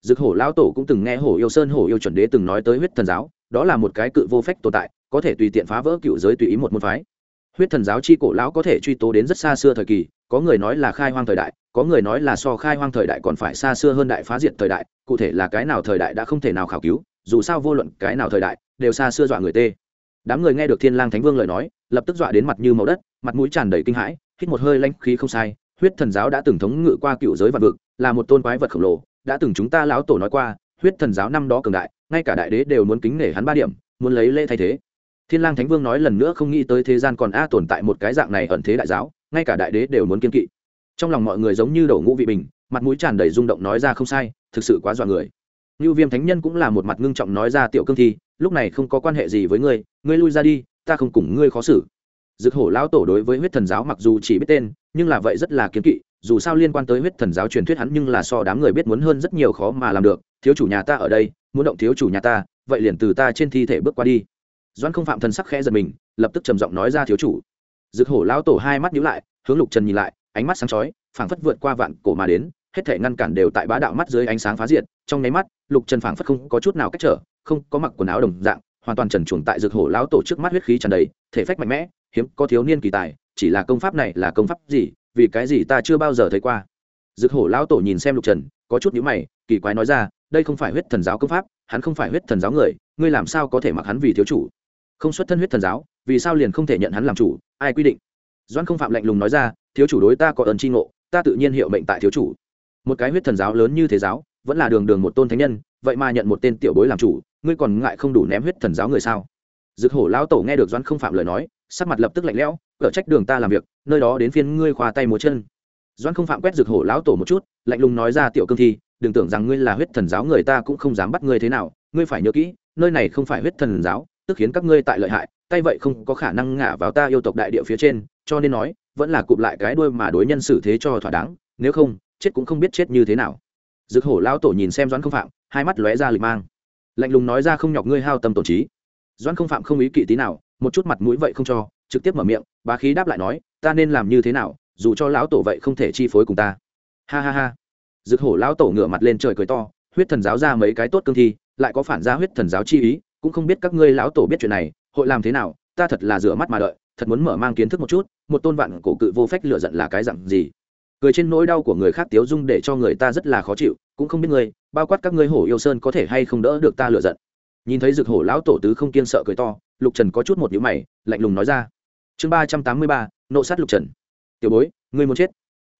Dực hổ lão tổ cũng từng nghe hổ yêu sơn hổ yêu chuẩn đế từng nói tới huyết thần giáo đó là một cái cự vô phách tồn tại có thể tùy tiện phá vỡ cựu giới tùy ý một môn phái. Huyết thần giáo chi cổ lão có thể truy tố đến rất xa xưa thời kỳ có người nói là khai hoang thời đại có người nói là so khai hoang thời đại còn phải xa xưa hơn đại phá diệt thời đại cụ thể là cái nào thời đại đã không thể nào khảo cứu, dù sao vô luận cái nào thời đại, đều xa xưa dọa người tê. Đám người nghe được thiên lang thánh vương lời nói, lập tức dọa đến mặt như màu đất, mặt mũi tràn đầy kinh hãi, hít một hơi lanh khí không sai, huyết thần giáo đã từng thống ngự qua cựu giới vạn vực, là một tôn quái vật khổng lồ, đã từng chúng ta lão tổ nói qua, huyết thần giáo năm đó cường đại, ngay cả đại đế đều muốn kính nể hắn ba điểm, muốn lấy lễ thay thế. Thiên lang thánh vương nói lần nữa không nghĩ tới thế gian còn a tồn tại một cái dạng này ẩn thế đại giáo, ngay cả đại đế đều muốn kiên kỵ. Trong lòng mọi người giống như đổ ngũ vị bình mặt mũi tràn đầy rung động nói ra không sai, thực sự quá dọa người. Như viêm thánh nhân cũng là một mặt ngưng trọng nói ra tiểu cương thi, lúc này không có quan hệ gì với ngươi ngươi lui ra đi, ta không cùng ngươi khó xử. Dực hổ lão tổ đối với huyết thần giáo mặc dù chỉ biết tên, nhưng là vậy rất là kiếm kỵ, dù sao liên quan tới huyết thần giáo truyền thuyết hắn nhưng là so đám người biết muốn hơn rất nhiều khó mà làm được, thiếu chủ nhà ta ở đây, muốn động thiếu chủ nhà ta, vậy liền từ ta trên thi thể bước qua đi. Doan không phạm thần sắc khẽ giật mình, lập tức trầm giọng nói ra thiếu chủ. Dực hổ lão tổ hai mắt nhíu lại, hướng lục trần nhìn lại, ánh mắt sáng chói, phảng phất vượt qua vạn cổ mà đến hết thể ngăn cản đều tại bá đạo mắt dưới ánh sáng phá diệt, trong nháy mắt, lục trần phảng phất không có chút nào cách trở, không có mặc quần áo đồng dạng, hoàn toàn trần chuồng tại dược hổ lão tổ trước mắt huyết khí tràn đầy, thể phách mạnh mẽ, hiếm có thiếu niên kỳ tài, chỉ là công pháp này là công pháp gì, vì cái gì ta chưa bao giờ thấy qua. Dược hổ lão tổ nhìn xem lục trần, có chút nhíu mày, kỳ quái nói ra, đây không phải huyết thần giáo công pháp, hắn không phải huyết thần giáo người, ngươi làm sao có thể mặc hắn vì thiếu chủ? Không xuất thân huyết thần giáo, vì sao liền không thể nhận hắn làm chủ, ai quy định? Doan không phạm lạnh lùng nói ra, thiếu chủ đối ta có ơn tri ngộ, ta tự nhiên hiệu mệnh tại thiếu chủ một cái huyết thần giáo lớn như thế giáo, vẫn là đường đường một tôn thánh nhân, vậy mà nhận một tên tiểu bối làm chủ, ngươi còn ngại không đủ ném huyết thần giáo người sao? Dực hổ lão tổ nghe được doan không phạm lời nói, sắc mặt lập tức lạnh lẽo, cở trách đường ta làm việc, nơi đó đến phiên ngươi khoa tay múa chân. Doan không phạm quét dực hổ lão tổ một chút, lạnh lùng nói ra, tiểu cương thi, đừng tưởng rằng ngươi là huyết thần giáo người ta cũng không dám bắt ngươi thế nào, ngươi phải nhớ kỹ, nơi này không phải huyết thần giáo, tức khiến các ngươi tại lợi hại, tay vậy không có khả năng ngả vào ta yêu tộc đại địa phía trên, cho nên nói, vẫn là cụp lại cái đuôi mà đối nhân xử thế cho thỏa đáng, nếu không chết cũng không biết chết như thế nào. Dực hổ lão tổ nhìn xem doãn không phạm, hai mắt lóe ra lịch mang. Lạnh lùng nói ra không nhọc ngươi hao tâm tổn trí. Doãn không phạm không ý kỵ tí nào, một chút mặt mũi vậy không cho, trực tiếp mở miệng, bá khí đáp lại nói, ta nên làm như thế nào, dù cho lão tổ vậy không thể chi phối cùng ta. Ha ha ha. Dực hổ lão tổ ngửa mặt lên trời cười to, huyết thần giáo ra mấy cái tốt cương thi, lại có phản ra huyết thần giáo chi ý, cũng không biết các ngươi lão tổ biết chuyện này, hội làm thế nào, ta thật là rửa mắt mà đợi, thật muốn mở mang kiến thức một chút, một tôn vạn cổ cự vô phách lựa giận là cái dặn gì cười trên nỗi đau của người khác tiếu dung để cho người ta rất là khó chịu, cũng không biết ngươi, bao quát các ngươi hổ yêu sơn có thể hay không đỡ được ta lựa giận. Nhìn thấy rực hổ lão tổ tứ không kiên sợ cười to, lục trần có chút một nhữ mày, lạnh lùng nói ra. Chương ba trăm tám mươi ba, nộ sát lục trần. Tiểu bối, ngươi muốn chết.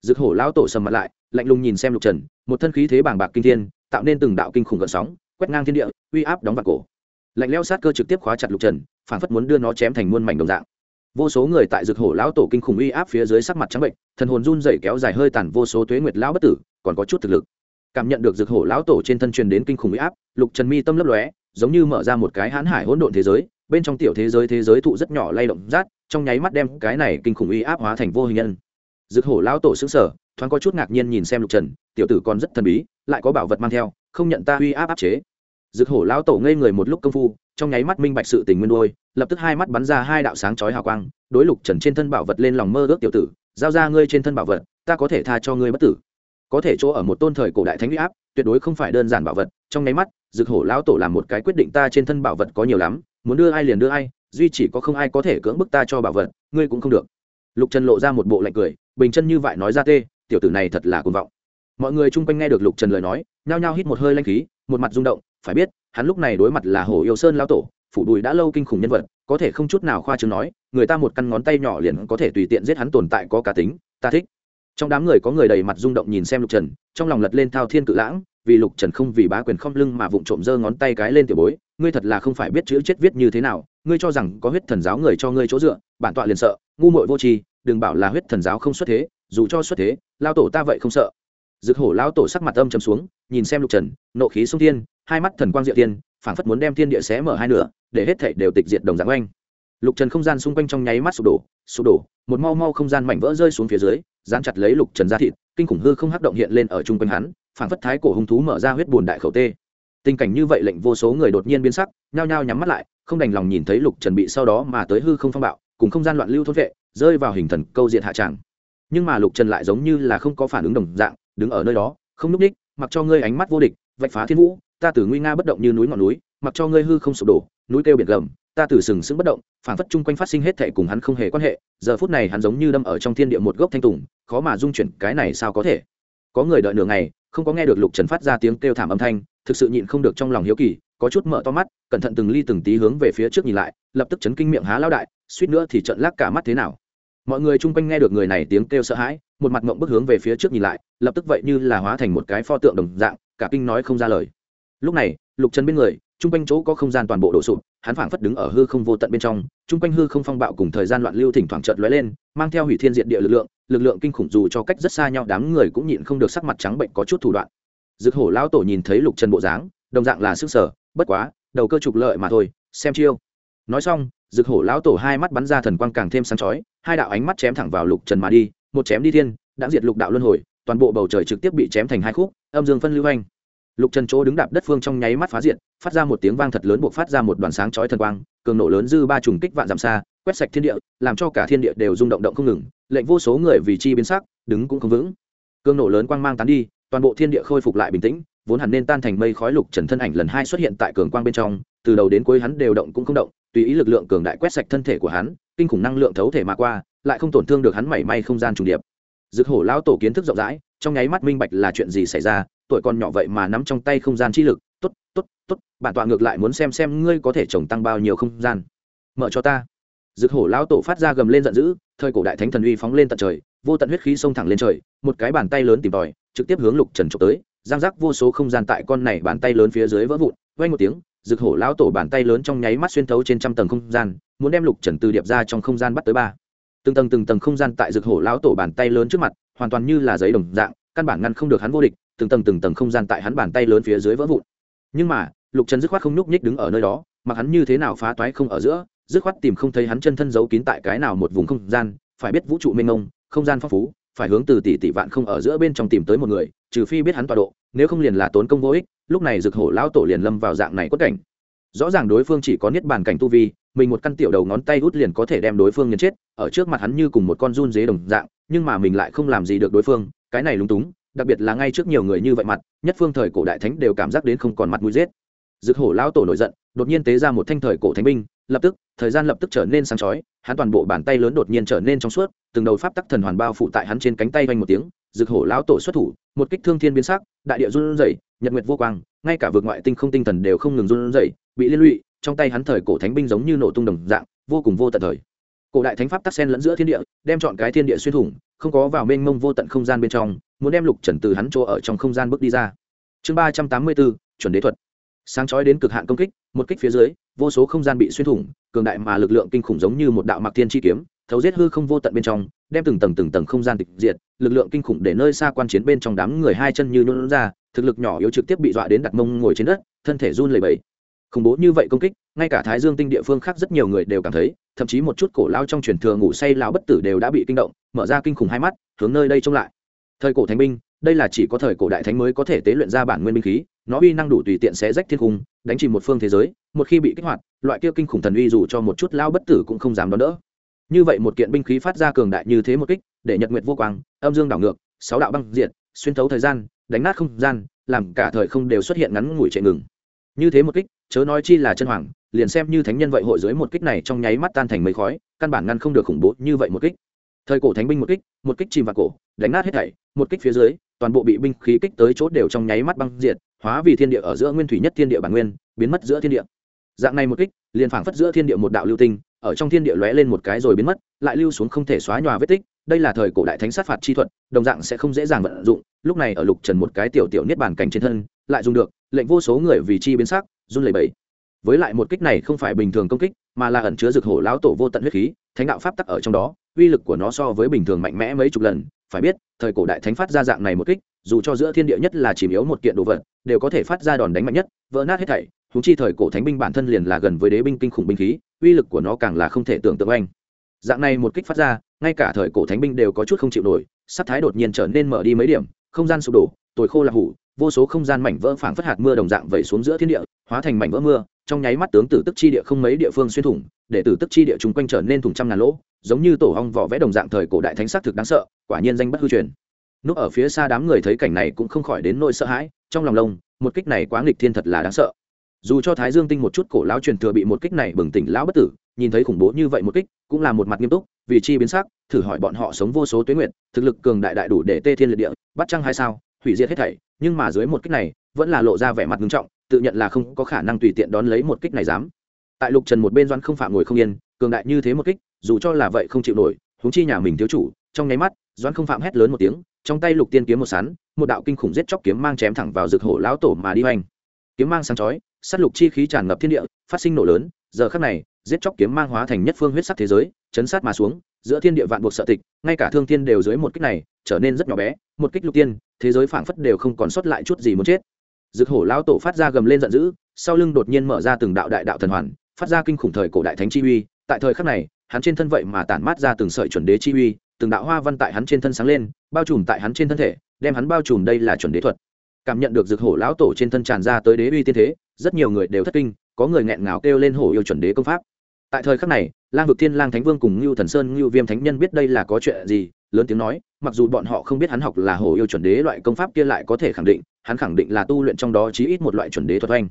Rực hổ lão tổ sầm mặt lại, lạnh lùng nhìn xem lục trần, một thân khí thế bàng bạc kinh thiên, tạo nên từng đạo kinh khủng gợn sóng, quét ngang thiên địa, uy áp đóng vào cổ. Lạnh leo sát cơ trực tiếp khóa chặt lục trần phản phất muốn đưa nó chém thành muôn mảnh đồng dạng vô số người tại rực hổ lão tổ kinh khủng uy áp phía dưới sắc mặt trắng bệnh, thần hồn run dày kéo dài hơi tàn vô số tuế nguyệt lão bất tử, còn có chút thực lực. Cảm nhận được rực hổ lão tổ trên thân truyền đến kinh khủng uy áp, lục trần mi tâm lấp lóe, giống như mở ra một cái hãn hải hỗn độn thế giới, bên trong tiểu thế giới thế giới thụ rất nhỏ lay động rát, trong nháy mắt đem cái này kinh khủng uy áp hóa thành vô hình nhân. Rực hổ lão tổ xứng sở thoáng có chút ngạc nhiên nhìn xem lục trần, tiểu tử còn rất thần bí, lại có bảo vật mang theo, không nhận ta uy áp áp chế. Rực hổ lão tổ ngây người một lúc công phu trong nháy mắt minh bạch sự tình nguyên đôi, lập tức hai mắt bắn ra hai đạo sáng chói hào quang, đối lục trần trên thân bảo vật lên lòng mơ ước tiểu tử, giao ra ngươi trên thân bảo vật, ta có thể tha cho ngươi bất tử. Có thể chỗ ở một tôn thời cổ đại thánh huy áp, tuyệt đối không phải đơn giản bảo vật, trong nháy mắt, rực hổ lão tổ làm một cái quyết định ta trên thân bảo vật có nhiều lắm, muốn đưa ai liền đưa ai, duy chỉ có không ai có thể cưỡng bức ta cho bảo vật, ngươi cũng không được. Lục trần lộ ra một bộ lạnh cười, bình chân như vậy nói ra tê, tiểu tử này thật là cuồng vọng. Mọi người chung quanh nghe được lục trần lời nói, nhao nhao hít một hơi lanh khí, một mặt rung động, phải biết hắn lúc này đối mặt là hổ yêu sơn lao tổ, phủ đùi đã lâu kinh khủng nhân vật, có thể không chút nào khoa chứng nói, người ta một căn ngón tay nhỏ liền có thể tùy tiện giết hắn tồn tại có cá tính, ta thích. Trong đám người có người đầy mặt rung động nhìn xem lục trần, trong lòng lật lên thao thiên cự lãng, vì lục trần không vì bá quyền không lưng mà vụng trộm giơ ngón tay cái lên tiểu bối, ngươi thật là không phải biết chữ chết viết như thế nào, ngươi cho rằng có huyết thần giáo người cho ngươi chỗ dựa, bản tọa liền sợ, ngu muội vô tri, đừng bảo là huyết thần giáo không xuất thế, dù cho xuất thế, lao tổ ta vậy không sợ. Dực hổ lao tổ sắc mặt âm chấm xuống, nhìn xem lục trần, nộ khí sông thiên hai mắt thần quang diệu tiên, phảng phất muốn đem thiên địa xé mở hai nửa, để hết thảy đều tịch diệt đồng dạng oanh. Lục trần không gian xung quanh trong nháy mắt sụp đổ sụp đổ, một mau mau không gian mảnh vỡ rơi xuống phía dưới, dán chặt lấy lục trần ra thịt, kinh khủng hư không hắc động hiện lên ở chung quanh hắn, phảng phất thái cổ hung thú mở ra huyết bùn đại khẩu tê. Tình cảnh như vậy lệnh vô số người đột nhiên biến sắc, nhao nhao nhắm mắt lại, không đành lòng nhìn thấy lục trần bị sau đó mà tới hư không phong bạo, cùng không gian loạn lưu thốt vệ, rơi vào hình thần câu diện hạ tràng nhưng mà lục trần lại giống như là không có phản ứng đồng dạng, đứng ở nơi đó, không núp ních mặc cho ngươi ánh mắt vô địch, vạch phá thiên vũ ta từ nguy nga bất động như núi ngọn núi, mặc cho ngươi hư không sụp đổ, núi kêu biển gầm, ta từ sừng sững bất động phản phất chung quanh phát sinh hết thệ cùng hắn không hề quan hệ, giờ phút này hắn giống như đâm ở trong thiên địa một gốc thanh tùng, khó mà dung chuyển, cái này sao có thể? Có người đợi nửa ngày, không có nghe được lục trần phát ra tiếng kêu thảm âm thanh, thực sự nhịn không được trong lòng hiếu kỳ, có chút mở to mắt, cẩn thận từng ly từng tí hướng về phía trước nhìn lại, lập tức chấn kinh miệng há lao đại, suýt nữa thì trận lác cả mắt thế nào. Mọi người chung quanh nghe được người này tiếng kêu sợ hãi, một mặt mộng bức hướng về phía trước nhìn lại, lập tức vậy như là hóa thành một cái pho tượng đồng dạng, cả kinh nói không ra lời lúc này, lục trần bên người, chung quanh chỗ có không gian toàn bộ đổ sụp, hắn phảng phất đứng ở hư không vô tận bên trong, chung quanh hư không phong bạo cùng thời gian loạn lưu thỉnh thoảng chợt lóe lên, mang theo hủy thiên diện địa lực lượng lực lượng kinh khủng dù cho cách rất xa nhau, đám người cũng nhịn không được sắc mặt trắng bệnh có chút thủ đoạn. Dực hổ lão tổ nhìn thấy lục trần bộ dáng, đồng dạng là sức sở, bất quá, đầu cơ trục lợi mà thôi, xem chiêu. Nói xong, dực hổ lão tổ hai mắt bắn ra thần quang càng thêm sáng chói, hai đạo ánh mắt chém thẳng vào lục trần mà đi, một chém đi thiên, đã diệt lục đạo luân hồi, toàn bộ bầu trời trực tiếp bị chém thành hai khúc, âm dương phân lưu anh lục trần chỗ đứng đạp đất phương trong nháy mắt phá diện phát ra một tiếng vang thật lớn buộc phát ra một đoàn sáng chói thần quang, cường nổ lớn dư ba trùng kích vạn dặm xa, quét sạch thiên địa, làm cho cả thiên địa đều rung động động không ngừng, lệnh vô số người vì chi biến sắc, đứng cũng không vững. Cường nổ lớn quang mang tán đi, toàn bộ thiên địa khôi phục lại bình tĩnh, vốn hẳn nên tan thành mây khói lục trần thân ảnh lần hai xuất hiện tại cường quang bên trong, từ đầu đến cuối hắn đều động cũng không động, tùy ý lực lượng cường đại quét sạch thân thể của hắn, kinh khủng năng lượng thấu thể mà qua, lại không tổn thương được hắn mảy may không gian trùng điệp. Dực hổ lão tổ kiến thức rộng rãi, trong nháy mắt minh bạch là chuyện gì xảy ra tuổi còn nhỏ vậy mà nắm trong tay không gian chi lực, tốt tốt tốt, bản tọa ngược lại muốn xem xem ngươi có thể trồng tăng bao nhiêu không gian. Mở cho ta. Dực hổ lão tổ phát ra gầm lên giận dữ, thời cổ đại thánh thần uy phóng lên tận trời, vô tận huyết khí xông thẳng lên trời, một cái bàn tay lớn tìm tòi, trực tiếp hướng lục trần trộm tới, giang giác vô số không gian tại con này bàn tay lớn phía dưới vỡ vụn vay một tiếng, dực hổ lão tổ bàn tay lớn trong nháy mắt xuyên thấu trên trăm tầng không gian, muốn đem lục trần từ điệp ra trong không gian bắt tới ba. Từng tầng từng tầng không gian tại dực hổ lão tổ bàn tay lớn trước mặt, hoàn toàn như là giấy đồng dạng, căn bản ngăn không được hắn vô địch từng tầng từng tầng không gian tại hắn bàn tay lớn phía dưới vỡ vụn. Nhưng mà, lục trần dứt khoát không nhúc nhích đứng ở nơi đó, mặc hắn như thế nào phá toái không ở giữa, dứt khoát tìm không thấy hắn chân thân giấu kín tại cái nào một vùng không gian, phải biết vũ trụ mênh mông, không gian phong phú, phải hướng từ tỷ tỷ vạn không ở giữa bên trong tìm tới một người, trừ phi biết hắn tọa độ, nếu không liền là tốn công vô ích, lúc này rực hổ lão tổ liền lâm vào dạng này quất cảnh. Rõ ràng đối phương chỉ có niết bàn cảnh tu vi, mình một căn tiểu đầu ngón tay út liền có thể đem đối phương nhấn chết, ở trước mặt hắn như cùng một con run dế đồng dạng, nhưng mà mình lại không làm gì được đối phương, cái này lúng túng đặc biệt là ngay trước nhiều người như vậy mặt, nhất phương thời cổ đại thánh đều cảm giác đến không còn mặt mũi rết dực hổ lão tổ nổi giận, đột nhiên tế ra một thanh thời cổ thánh binh, lập tức, thời gian lập tức trở nên sáng chói, hắn toàn bộ bàn tay lớn đột nhiên trở nên trong suốt, từng đầu pháp tắc thần hoàn bao phủ tại hắn trên cánh tay vang một tiếng, dực hổ lão tổ xuất thủ, một kích thương thiên biến sắc, đại địa run rẩy, nhật nguyệt vô quang, ngay cả vượt ngoại tinh không tinh thần đều không ngừng run rẩy, bị liên lụy, trong tay hắn thời cổ thánh binh giống như nổ tung đồng dạng, vô cùng vô tận thời. Cổ đại thánh pháp tắc sen lẫn giữa thiên địa, đem chọn cái thiên địa xuyên thủng, không có vào mênh mông vô tận không gian bên trong muốn đem lục trần từ hắn chỗ ở trong không gian bước đi ra. Chương ba trăm tám mươi bốn, chuẩn đế thuật. Sáng chói đến cực hạn công kích, một kích phía dưới, vô số không gian bị xuyên thủng, cường đại mà lực lượng kinh khủng giống như một đạo mặc thiên chi kiếm, thấu giết hư không vô tận bên trong, đem từng tầng từng tầng không gian tịch diệt, lực lượng kinh khủng để nơi xa quan chiến bên trong đám người hai chân như nôn ra, thực lực nhỏ yếu trực tiếp bị dọa đến đặt mông ngồi trên đất, thân thể run lẩy bẩy. Khủng bố như vậy công kích, ngay cả thái dương tinh địa phương khác rất nhiều người đều cảm thấy, thậm chí một chút cổ lao trong truyền thừa ngủ say lao bất tử đều đã bị kinh động, mở ra kinh khủng hai mắt, hướng nơi đây trông lại thời cổ thánh binh, đây là chỉ có thời cổ đại thánh mới có thể tế luyện ra bản nguyên binh khí, nó uy năng đủ tùy tiện xé rách thiên cung, đánh chìm một phương thế giới, một khi bị kích hoạt, loại kia kinh khủng thần uy dù cho một chút lao bất tử cũng không dám đón đỡ. Như vậy một kiện binh khí phát ra cường đại như thế một kích, để nhật nguyệt vô quang, âm dương đảo ngược, sáu đạo băng diện xuyên thấu thời gian, đánh nát không gian, làm cả thời không đều xuất hiện ngắn ngủi chạy ngừng. Như thế một kích, chớ nói chi là chân hoàng, liền xem như thánh nhân vậy hội dưới một kích này trong nháy mắt tan thành mấy khói, căn bản ngăn không được khủng bố như vậy một kích. Thời cổ thánh binh một kích một kích chìm vào cổ, đánh nát hết thảy một kích phía dưới, toàn bộ bị binh khí kích tới chốt đều trong nháy mắt băng diệt, hóa vì thiên địa ở giữa nguyên thủy nhất thiên địa bản nguyên, biến mất giữa thiên địa. Dạng này một kích, liền phảng phất giữa thiên địa một đạo lưu tinh, ở trong thiên địa lóe lên một cái rồi biến mất, lại lưu xuống không thể xóa nhòa vết tích. Đây là thời cổ đại thánh sát phạt chi thuật, đồng dạng sẽ không dễ dàng vận dụng. Lúc này ở lục trần một cái tiểu tiểu niết bàn cảnh trên thân, lại dùng được, lệnh vô số người vì chi biến sắc, run lẩy bẩy. Với lại một kích này không phải bình thường công kích, mà là ẩn chứa dược hổ lão tổ vô tận huyết khí, thánh đạo pháp tắc ở trong đó, uy lực của nó so với bình thường mạnh mẽ mấy chục lần phải biết, thời cổ đại thánh phát ra dạng này một kích, dù cho giữa thiên địa nhất là chìm yếu một kiện đồ vật, đều có thể phát ra đòn đánh mạnh nhất, vỡ nát hết thảy. Húng chi thời cổ thánh binh bản thân liền là gần với đế binh kinh khủng binh khí, uy lực của nó càng là không thể tưởng tượng anh dạng này một kích phát ra, ngay cả thời cổ thánh binh đều có chút không chịu nổi, sắc thái đột nhiên trở nên mở đi mấy điểm, không gian sụp đổ, tồi khô là hủ, vô số không gian mảnh vỡ phảng phất hạt mưa đồng dạng vẩy xuống giữa thiên địa, hóa thành mảnh vỡ mưa trong nháy mắt tướng tử tức chi địa không mấy địa phương xuyên thủng, để tử tức chi địa chúng quanh trở nên thủng trăm ngàn lỗ, giống như tổ hong vỏ vẽ đồng dạng thời cổ đại thánh sắc thực đáng sợ, quả nhiên danh bất hư truyền. Núp ở phía xa đám người thấy cảnh này cũng không khỏi đến nỗi sợ hãi, trong lòng lông, một kích này quá nghịch thiên thật là đáng sợ. Dù cho thái dương tinh một chút cổ lão truyền thừa bị một kích này bừng tỉnh lão bất tử, nhìn thấy khủng bố như vậy một kích, cũng là một mặt nghiêm túc, vì chi biến sắc, thử hỏi bọn họ sống vô số tuyến nguyện thực lực cường đại đại đủ để tê thiên liệt địa, bắt chăng hay sao, hủy diệt hết thảy, nhưng mà dưới một kích này, vẫn là lộ ra vẻ mặt nghiêm trọng tự nhận là không có khả năng tùy tiện đón lấy một kích này dám. Tại lục trần một bên Doãn không phạm ngồi không yên, cường đại như thế một kích, dù cho là vậy không chịu nổi, huống chi nhà mình thiếu chủ, trong nháy mắt, Doãn không phạm hét lớn một tiếng, trong tay lục tiên kiếm một sán một đạo kinh khủng giết chóc kiếm mang chém thẳng vào rực hổ lão tổ mà đi hoành. Kiếm mang sáng chói s á t lục chi khí tràn ngập thiên địa, phát sinh nổ lớn, giờ khắc này, giết chóc kiếm mang hóa thành nhất phương huyết sắc thế giới, chấn sát mà xuống, giữa thiên địa vạn buộc sợ tịch, ngay cả thương thiên đều dưới một kích này, trở nên rất nhỏ bé, một kích lục tiên, thế giới phảng phất đều không còn sót lại chút gì muốn chết. Dực hổ lão tổ phát ra gầm lên giận dữ, sau lưng đột nhiên mở ra từng đạo đại đạo thần hoàn, phát ra kinh khủng thời cổ đại thánh chi uy. Tại thời khắc này, hắn trên thân vậy mà tản mát ra từng sợi chuẩn đế chi uy, từng đạo hoa văn tại hắn trên thân sáng lên, bao trùm tại hắn trên thân thể, đem hắn bao trùm đây là chuẩn đế thuật. Cảm nhận được Dực hổ lão tổ trên thân tràn ra tới đế uy tiên thế, rất nhiều người đều thất kinh, có người nghẹn ngào kêu lên hổ yêu chuẩn đế công pháp. Tại thời khắc này, lang vực thiên lang thánh vương cùng ngưu thần sơn ngưu viêm thánh nhân biết đây là có chuyện gì, lớn tiếng nói mặc dù bọn họ không biết hắn học là hổ yêu chuẩn đế loại công pháp kia lại có thể khẳng định, hắn khẳng định là tu luyện trong đó chí ít một loại chuẩn đế thuật oanh.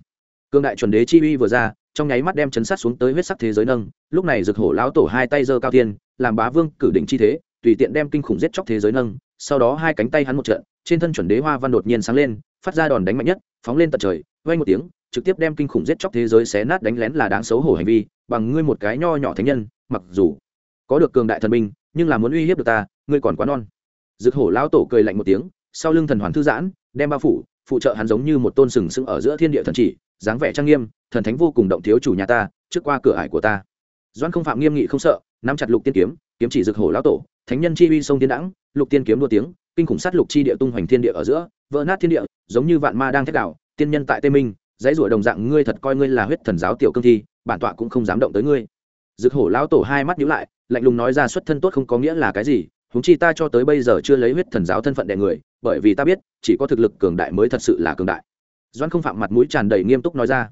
Cương đại chuẩn đế chi uy vừa ra, trong nháy mắt đem chấn sát xuống tới huyết sắc thế giới nâng, lúc này rực hổ lão tổ hai tay giơ cao tiên làm bá vương cử đỉnh chi thế, tùy tiện đem kinh khủng giết chóc thế giới nâng, sau đó hai cánh tay hắn một trận, trên thân chuẩn đế hoa văn đột nhiên sáng lên, phát ra đòn đánh mạnh nhất, phóng lên tận trời, vang một tiếng, trực tiếp đem kinh khủng giết chóc thế giới xé nát đánh lén là đáng xấu hổ hành vi, bằng ngươi một cái nho nhỏ thánh nhân, mặc dù có được cường đại thần minh nhưng là muốn uy hiếp được ta, ngươi còn quá non dực hổ lão tổ cười lạnh một tiếng, sau lưng thần hoàn thư giãn, đem bao phủ, phụ trợ hắn giống như một tôn sừng sững ở giữa thiên địa thần chỉ, dáng vẻ trang nghiêm, thần thánh vô cùng động thiếu chủ nhà ta, trước qua cửa ải của ta. Doan không phạm nghiêm nghị không sợ, nắm chặt lục tiên kiếm kiếm chỉ dực hổ lão tổ, thánh nhân chi uy sông tiến đãng, lục tiên kiếm đua tiếng, kinh khủng sát lục chi địa tung hoành thiên địa ở giữa, vỡ nát thiên địa, giống như vạn ma đang thét đảo, tiên nhân tại tây minh, dãy rủa đồng dạng ngươi thật coi ngươi là huyết thần giáo tiểu cương thi, bản tọa cũng không dám động tới ngươi. Dực hổ lão tổ hai mắt nhíu lại, lạnh lùng nói ra xuất thân tốt không có nghĩa là cái gì huống chi ta cho tới bây giờ chưa lấy huyết thần giáo thân phận đệ người, bởi vì ta biết, chỉ có thực lực cường đại mới thật sự là cường đại. Doan không phạm mặt mũi tràn đầy nghiêm túc nói ra.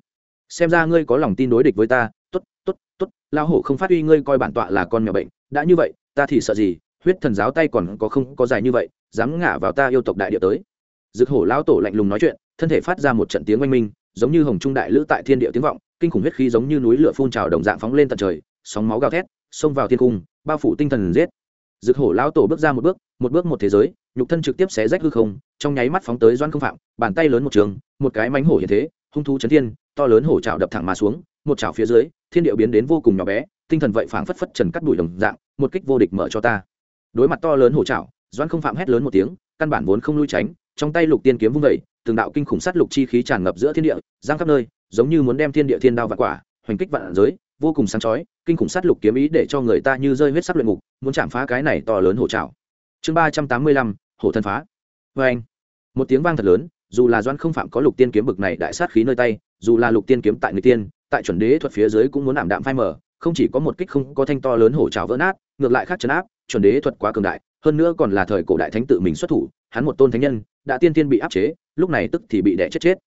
Xem ra ngươi có lòng tin đối địch với ta, tốt tốt tốt lao hổ không phát huy ngươi coi bản tọa là con mèo bệnh, đã như vậy, ta thì sợ gì, huyết thần giáo tay còn có không có dài như vậy, dám ngả vào ta yêu tộc đại địa tới. Dực hổ lão tổ lạnh lùng nói chuyện, thân thể phát ra một trận tiếng oanh minh, giống như hồng trung đại lữ tại thiên địa tiếng vọng, kinh khủng huyết khí giống như núi lửa phun trào đồng dạng phóng lên tận trời, sóng máu gào thét, xông vào thiên cung, bao phủ tinh thần giết dực hổ lão tổ bước ra một bước một bước một thế giới, nhục thân trực tiếp xé rách hư không, trong nháy mắt phóng tới doan không phạm, bàn tay lớn một trường, một cái mánh hổ hiện thế, hung thú chấn thiên, to lớn hổ trào đập thẳng mà xuống, một trào phía dưới, thiên điệu biến đến vô cùng nhỏ bé, tinh thần vậy phảng phất phất trần cắt đùi đồng dạng, một kích vô địch mở cho ta. Đối mặt to lớn hổ trào doan không phạm hét lớn một tiếng, căn bản vốn không lui tránh, trong tay lục tiên kiếm vung vẩy từng đạo kinh khủng sát lục chi khí tràn ngập giữa thiên địa, giang khắp nơi, giống như muốn đem thiên địa thiên đao và quả, hoành kích vạn giới vô cùng sáng chói, kinh khủng sát lục kiếm ý để cho người ta như rơi huyết sắc luyện ngục, muốn chạm phá cái này to lớn hổ trào chương ba trăm tám mươi lăm, hổ thân phá. Vê anh, một tiếng vang thật lớn, dù là doan không phạm có lục tiên kiếm bực này đại sát khí nơi tay, dù là lục tiên kiếm tại người tiên, tại chuẩn đế thuật phía dưới cũng muốn ảm đạm phai mở không chỉ có một kích không có thanh to lớn hổ trào vỡ nát, ngược lại khác chấn áp, chuẩn đế thuật quá cường đại, hơn nữa còn là thời cổ đại thánh tự mình xuất thủ, hắn một tôn thánh nhân, đã tiên tiên bị áp chế, lúc này tức thì bị đẻ chết chết.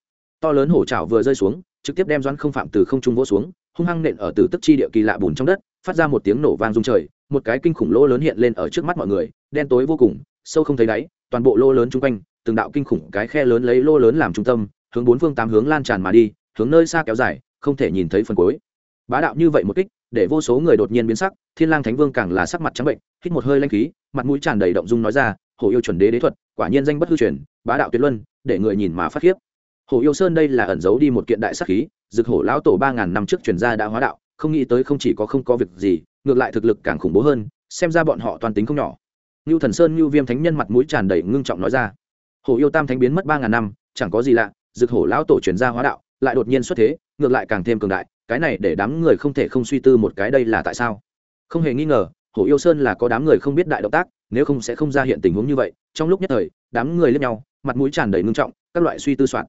To lớn hổ trào vừa rơi xuống, trực tiếp đem doan không phạm từ không trung vỗ xuống hung hăng nện ở từ tức chi địa kỳ lạ bùn trong đất, phát ra một tiếng nổ vang rung trời, một cái kinh khủng lỗ lớn hiện lên ở trước mắt mọi người, đen tối vô cùng, sâu không thấy đáy, toàn bộ lô lớn chung quanh, từng đạo kinh khủng cái khe lớn lấy lô lớn làm trung tâm, hướng bốn phương tám hướng lan tràn mà đi, hướng nơi xa kéo dài, không thể nhìn thấy phần cuối. Bá đạo như vậy một kích, để vô số người đột nhiên biến sắc, thiên lang thánh vương càng là sắc mặt trắng bệnh, hít một hơi lanh khí, mặt mũi tràn đầy động dung nói ra hồ yêu chuẩn đế đế thuật, quả nhiên danh bất hư truyền, bá đạo tuyệt luân, để người nhìn mà phát khiếp. Hồ yêu sơn đây là ẩn giấu đi một kiện đại sắc khí dực hổ lão tổ ba ngàn năm trước truyền ra đã hóa đạo không nghĩ tới không chỉ có không có việc gì ngược lại thực lực càng khủng bố hơn xem ra bọn họ toàn tính không nhỏ ngưu Thần Sơn ngưu Viêm Thánh Nhân mặt mũi tràn đầy ngưng trọng nói ra. Hổ yêu Tam Thánh biến mất ba ngàn năm, chẳng có gì lạ, Dực Hổ lão tổ truyền ra hóa đạo, lại đột nhiên xuất thế, ngược lại càng thêm cường đại, cái này để đám người không thể không suy tư một cái đây là tại sao. Không hề nghi ngờ, Hổ yêu Sơn là có đám người không biết đại động tác, nếu không sẽ không ra hiện tình huống như vậy. Trong lúc nhất thời, đám người liếc nhau, mặt mũi tràn đầy ngưng trọng, các loại suy tư soạn.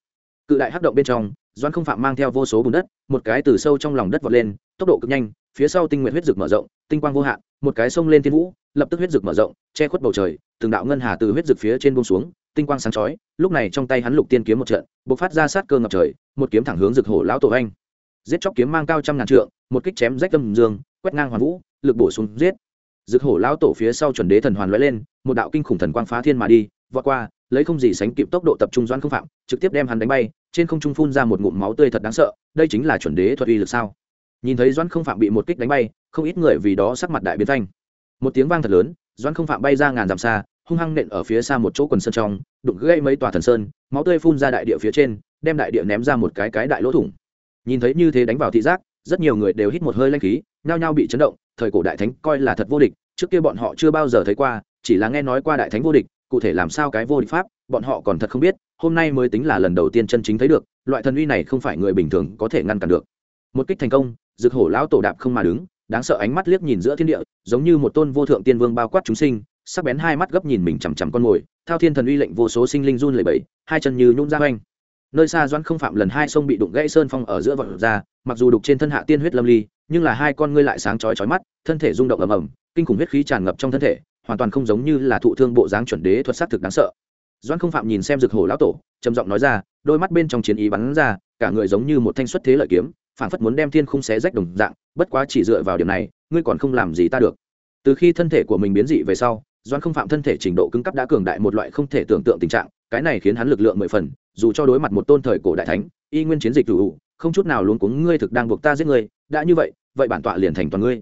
Cự đại hắc động bên trong, Doan Không Phạm mang theo vô số bùn đất, một cái từ sâu trong lòng đất vọt lên, tốc độ cực nhanh, phía sau tinh nguyện huyết rực mở rộng, tinh quang vô hạn, một cái sông lên thiên vũ, lập tức huyết rực mở rộng che khuất bầu trời từng đạo ngân hà từ huyết rực phía trên buông xuống tinh quang sáng chói lúc này trong tay hắn lục tiên kiếm một trận bộc phát ra sát cơ ngập trời một kiếm thẳng hướng rực hổ lão tổ anh. Giết chóc kiếm mang cao trăm ngàn trượng một kích chém rách tâm dương quét ngang hoàn vũ lực bổ xuống giết. Rực hổ lão tổ phía sau chuẩn đế thần hoàn lóe lên một đạo kinh khủng thần quang phá thiên mà đi vọt qua lấy không gì sánh kịp tốc độ tập trung doãn không phạm, trực tiếp đem hắn đánh bay, trên không trung phun ra một ngụm máu tươi thật đáng sợ, đây chính là chuẩn đế thuật uy lực sao? Nhìn thấy doãn không phạm bị một kích đánh bay, không ít người vì đó sắc mặt đại biến thanh một tiếng vang thật lớn, doãn không phạm bay ra ngàn dặm xa, hung hăng nện ở phía xa một chỗ quần sơn trong, đụng gãy mấy tòa thần sơn, máu tươi phun ra đại địa phía trên, đem đại địa ném ra một cái cái đại lỗ thủng. Nhìn thấy như thế đánh vào thị giác, rất nhiều người đều hít một hơi lanh khí, nhao nhao bị chấn động, thời cổ đại thánh coi là thật vô địch, trước kia bọn họ chưa bao giờ thấy qua, chỉ là nghe nói qua đại thánh vô địch cụ thể làm sao cái vô địch pháp, bọn họ còn thật không biết, hôm nay mới tính là lần đầu tiên chân chính thấy được, loại thần uy này không phải người bình thường có thể ngăn cản được. Một kích thành công, rực hổ lão tổ đạp không mà đứng, đáng sợ ánh mắt liếc nhìn giữa thiên địa, giống như một tôn vô thượng tiên vương bao quát chúng sinh, sắc bén hai mắt gấp nhìn mình chằm chằm con mồi, thao thiên thần uy lệnh vô số sinh linh run lẩy bẩy, hai chân như nhún ra oanh nơi xa doãn không phạm lần hai sông bị đụng gãy sơn phong ở giữa vọt ra, mặc dù đục trên thân hạ tiên huyết lâm ly, nhưng là hai con ngươi lại sáng chói chói mắt, thân thể rung động ầm ầm, kinh khủng huyết khí tràn ngập trong thân thể hoàn toàn không giống như là thụ thương bộ dáng chuẩn đế thuật sát thực đáng sợ. Doãn không phạm nhìn xem rực hổ lão tổ, trầm giọng nói ra, đôi mắt bên trong chiến ý bắn ra, cả người giống như một thanh xuất thế lợi kiếm phản phất muốn đem thiên khung xé rách đồng dạng, bất quá chỉ dựa vào điểm này, ngươi còn không làm gì ta được. Từ khi thân thể của mình biến dị về sau doan không phạm thân thể trình độ cứng cấp đã cường đại một loại không thể tưởng tượng tình trạng, cái này khiến hắn lực lượng mười phần, dù cho đối mặt một tôn thời cổ đại thánh, y nguyên chiến dịch đủ không chút nào luống cuống ngươi thực đang buộc ta giết ngươi, đã như vậy vậy bản tọa liền thành toàn ngươi.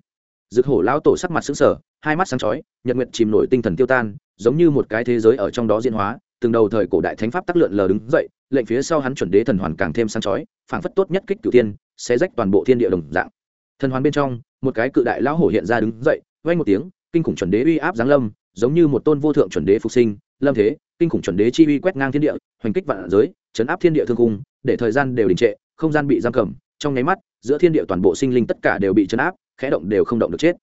Dực hổ lão tổ sắc mặt sững sờ hai mắt sáng chói, nhật nguyệt chìm nổi tinh thần tiêu tan, giống như một cái thế giới ở trong đó diễn hóa, từng đầu thời cổ đại thánh pháp tác lượn lờ đứng dậy, lệnh phía sau hắn chuẩn đế thần hoàn càng thêm sáng chói, phảng phất tốt nhất kích cửu tiên sẽ rách toàn bộ thiên địa đồng dạng. Thần hoàn bên trong, một cái cự đại lão hổ hiện ra đứng dậy, vang một tiếng, kinh khủng chuẩn đế uy áp giáng lâm, giống như một tôn vô thượng chuẩn đế phục sinh, lâm thế, kinh khủng chuẩn đế chi uy quét ngang thiên địa, hoành kích vạn giới, chấn áp thiên địa thương cung để thời gian đều đình trệ, không gian bị giam cầm, trong nháy mắt, giữa thiên địa toàn bộ sinh linh tất cả đều bị chấn áp, khẽ động đều không động được chết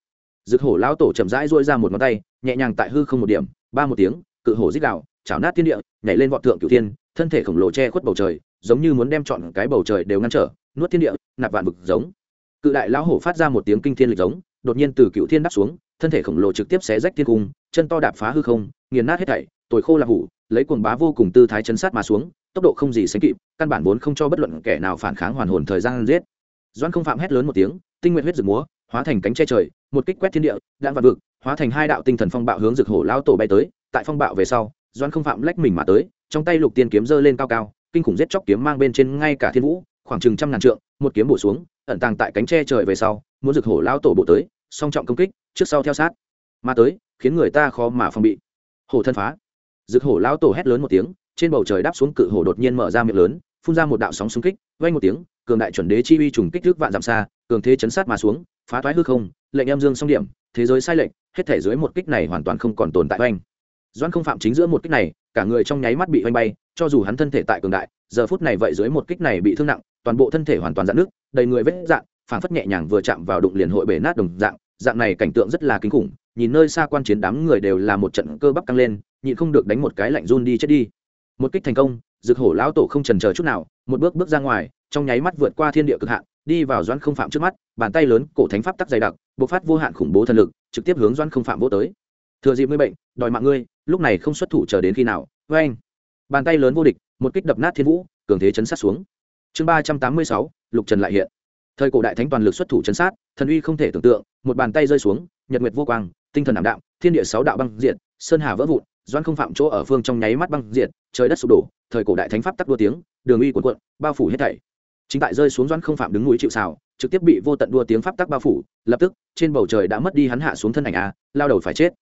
dực hổ lão tổ chậm rãi duỗi ra một ngón tay, nhẹ nhàng tại hư không một điểm, ba một tiếng, cự hổ dích đạo chảo nát thiên địa, nhảy lên vọt thượng cửu thiên, thân thể khổng lồ che khuất bầu trời, giống như muốn đem chọn cái bầu trời đều ngăn trở, nuốt thiên địa, nạp vạn vực giống. Cự đại lão hổ phát ra một tiếng kinh thiên lịch giống, đột nhiên từ cựu thiên đáp xuống, thân thể khổng lồ trực tiếp xé rách thiên cung, chân to đạp phá hư không, nghiền nát hết thảy, tồi khô là hủ, lấy cuồng bá vô cùng tư thái chấn sát mà xuống, tốc độ không gì sánh kịp, căn bản vốn không cho bất luận kẻ nào phản kháng hoàn hồn thời gian giết. Doan không phạm hét lớn một tiếng, tinh nguyện huyết rực múa hóa thành cánh che trời, một kích quét thiên địa đạn vạn vực, hóa thành hai đạo tinh thần phong bạo hướng rực hổ lao tổ bay tới, tại phong bạo về sau doan không phạm lách mình mà tới, trong tay lục tiên kiếm giơ lên cao cao, kinh khủng giết chóc kiếm mang bên trên ngay cả thiên vũ, khoảng chừng trăm ngàn trượng, một kiếm bổ xuống, ẩn tàng tại cánh tre trời về sau, muốn rực hổ lao tổ bộ tới, song trọng công kích, trước sau theo sát. Mà tới, khiến người ta khó mà phòng bị. Hổ thân phá. Rực hổ lao tổ hét lớn một tiếng, trên bầu trời đáp xuống cự hổ đột nhiên mở ra miệng lớn, phun ra một đạo sóng xung kích vay một tiếng, cường đại chuẩn đế chi uy trùng kích thước vạn dặm xa, cường thế chấn sát mà xuống phá thoái hư không, lệnh em dương song điểm, thế giới sai lệnh hết thể dưới một kích này hoàn toàn không còn tồn tại oanh. Doan không phạm chính giữa một kích này, cả người trong nháy mắt bị oanh bay, cho dù hắn thân thể tại cường đại, giờ phút này vậy dưới một kích này bị thương nặng, toàn bộ thân thể hoàn toàn dạn nước đầy người vết dạn phảng phất nhẹ nhàng vừa chạm vào đụng liền hội bể nát đồng dạng dạng này cảnh tượng rất là kinh khủng, nhìn nơi xa quan chiến đám người đều là một trận cơ bắp căng lên, nhịn không được đánh một cái lạnh run đi chết đi. Một kích thành công dực hổ lão tổ không trần chờ chút nào, một bước bước ra ngoài, trong nháy mắt vượt qua thiên địa cực hạn đi vào doãn không phạm trước mắt, bàn tay lớn, cổ thánh pháp tắc dày đặc, bộc phát vô hạn khủng bố thần lực, trực tiếp hướng doãn không phạm vô tới. Thừa dịp ngươi bệnh, đòi mạng ngươi, lúc này không xuất thủ chờ đến khi nào vê anh. Bàn tay lớn vô địch, một kích đập nát thiên vũ, cường thế chấn sát xuống. Chương ba trăm tám mươi sáu, lục trần lại hiện. Thời cổ đại thánh toàn lực xuất thủ chấn sát, thần uy không thể tưởng tượng, một bàn tay rơi xuống, nhật nguyệt vô quang, tinh thần ảm đạm, thiên địa sáu đạo băng diện sơn hà vỡ vụn doan không phạm chỗ ở phương trong nháy mắt băng diện trời đất sụp đổ, thời cổ đại thánh pháp tắc đua tiếng, đường uy cuộn cuộn, bao phủ hết thảy chính tại rơi xuống doan không phạm đứng núi chịu xào trực tiếp bị vô tận đua tiếng pháp tắc bao phủ, lập tức, trên bầu trời đã mất đi hắn hạ xuống thân ảnh a lao đầu phải chết.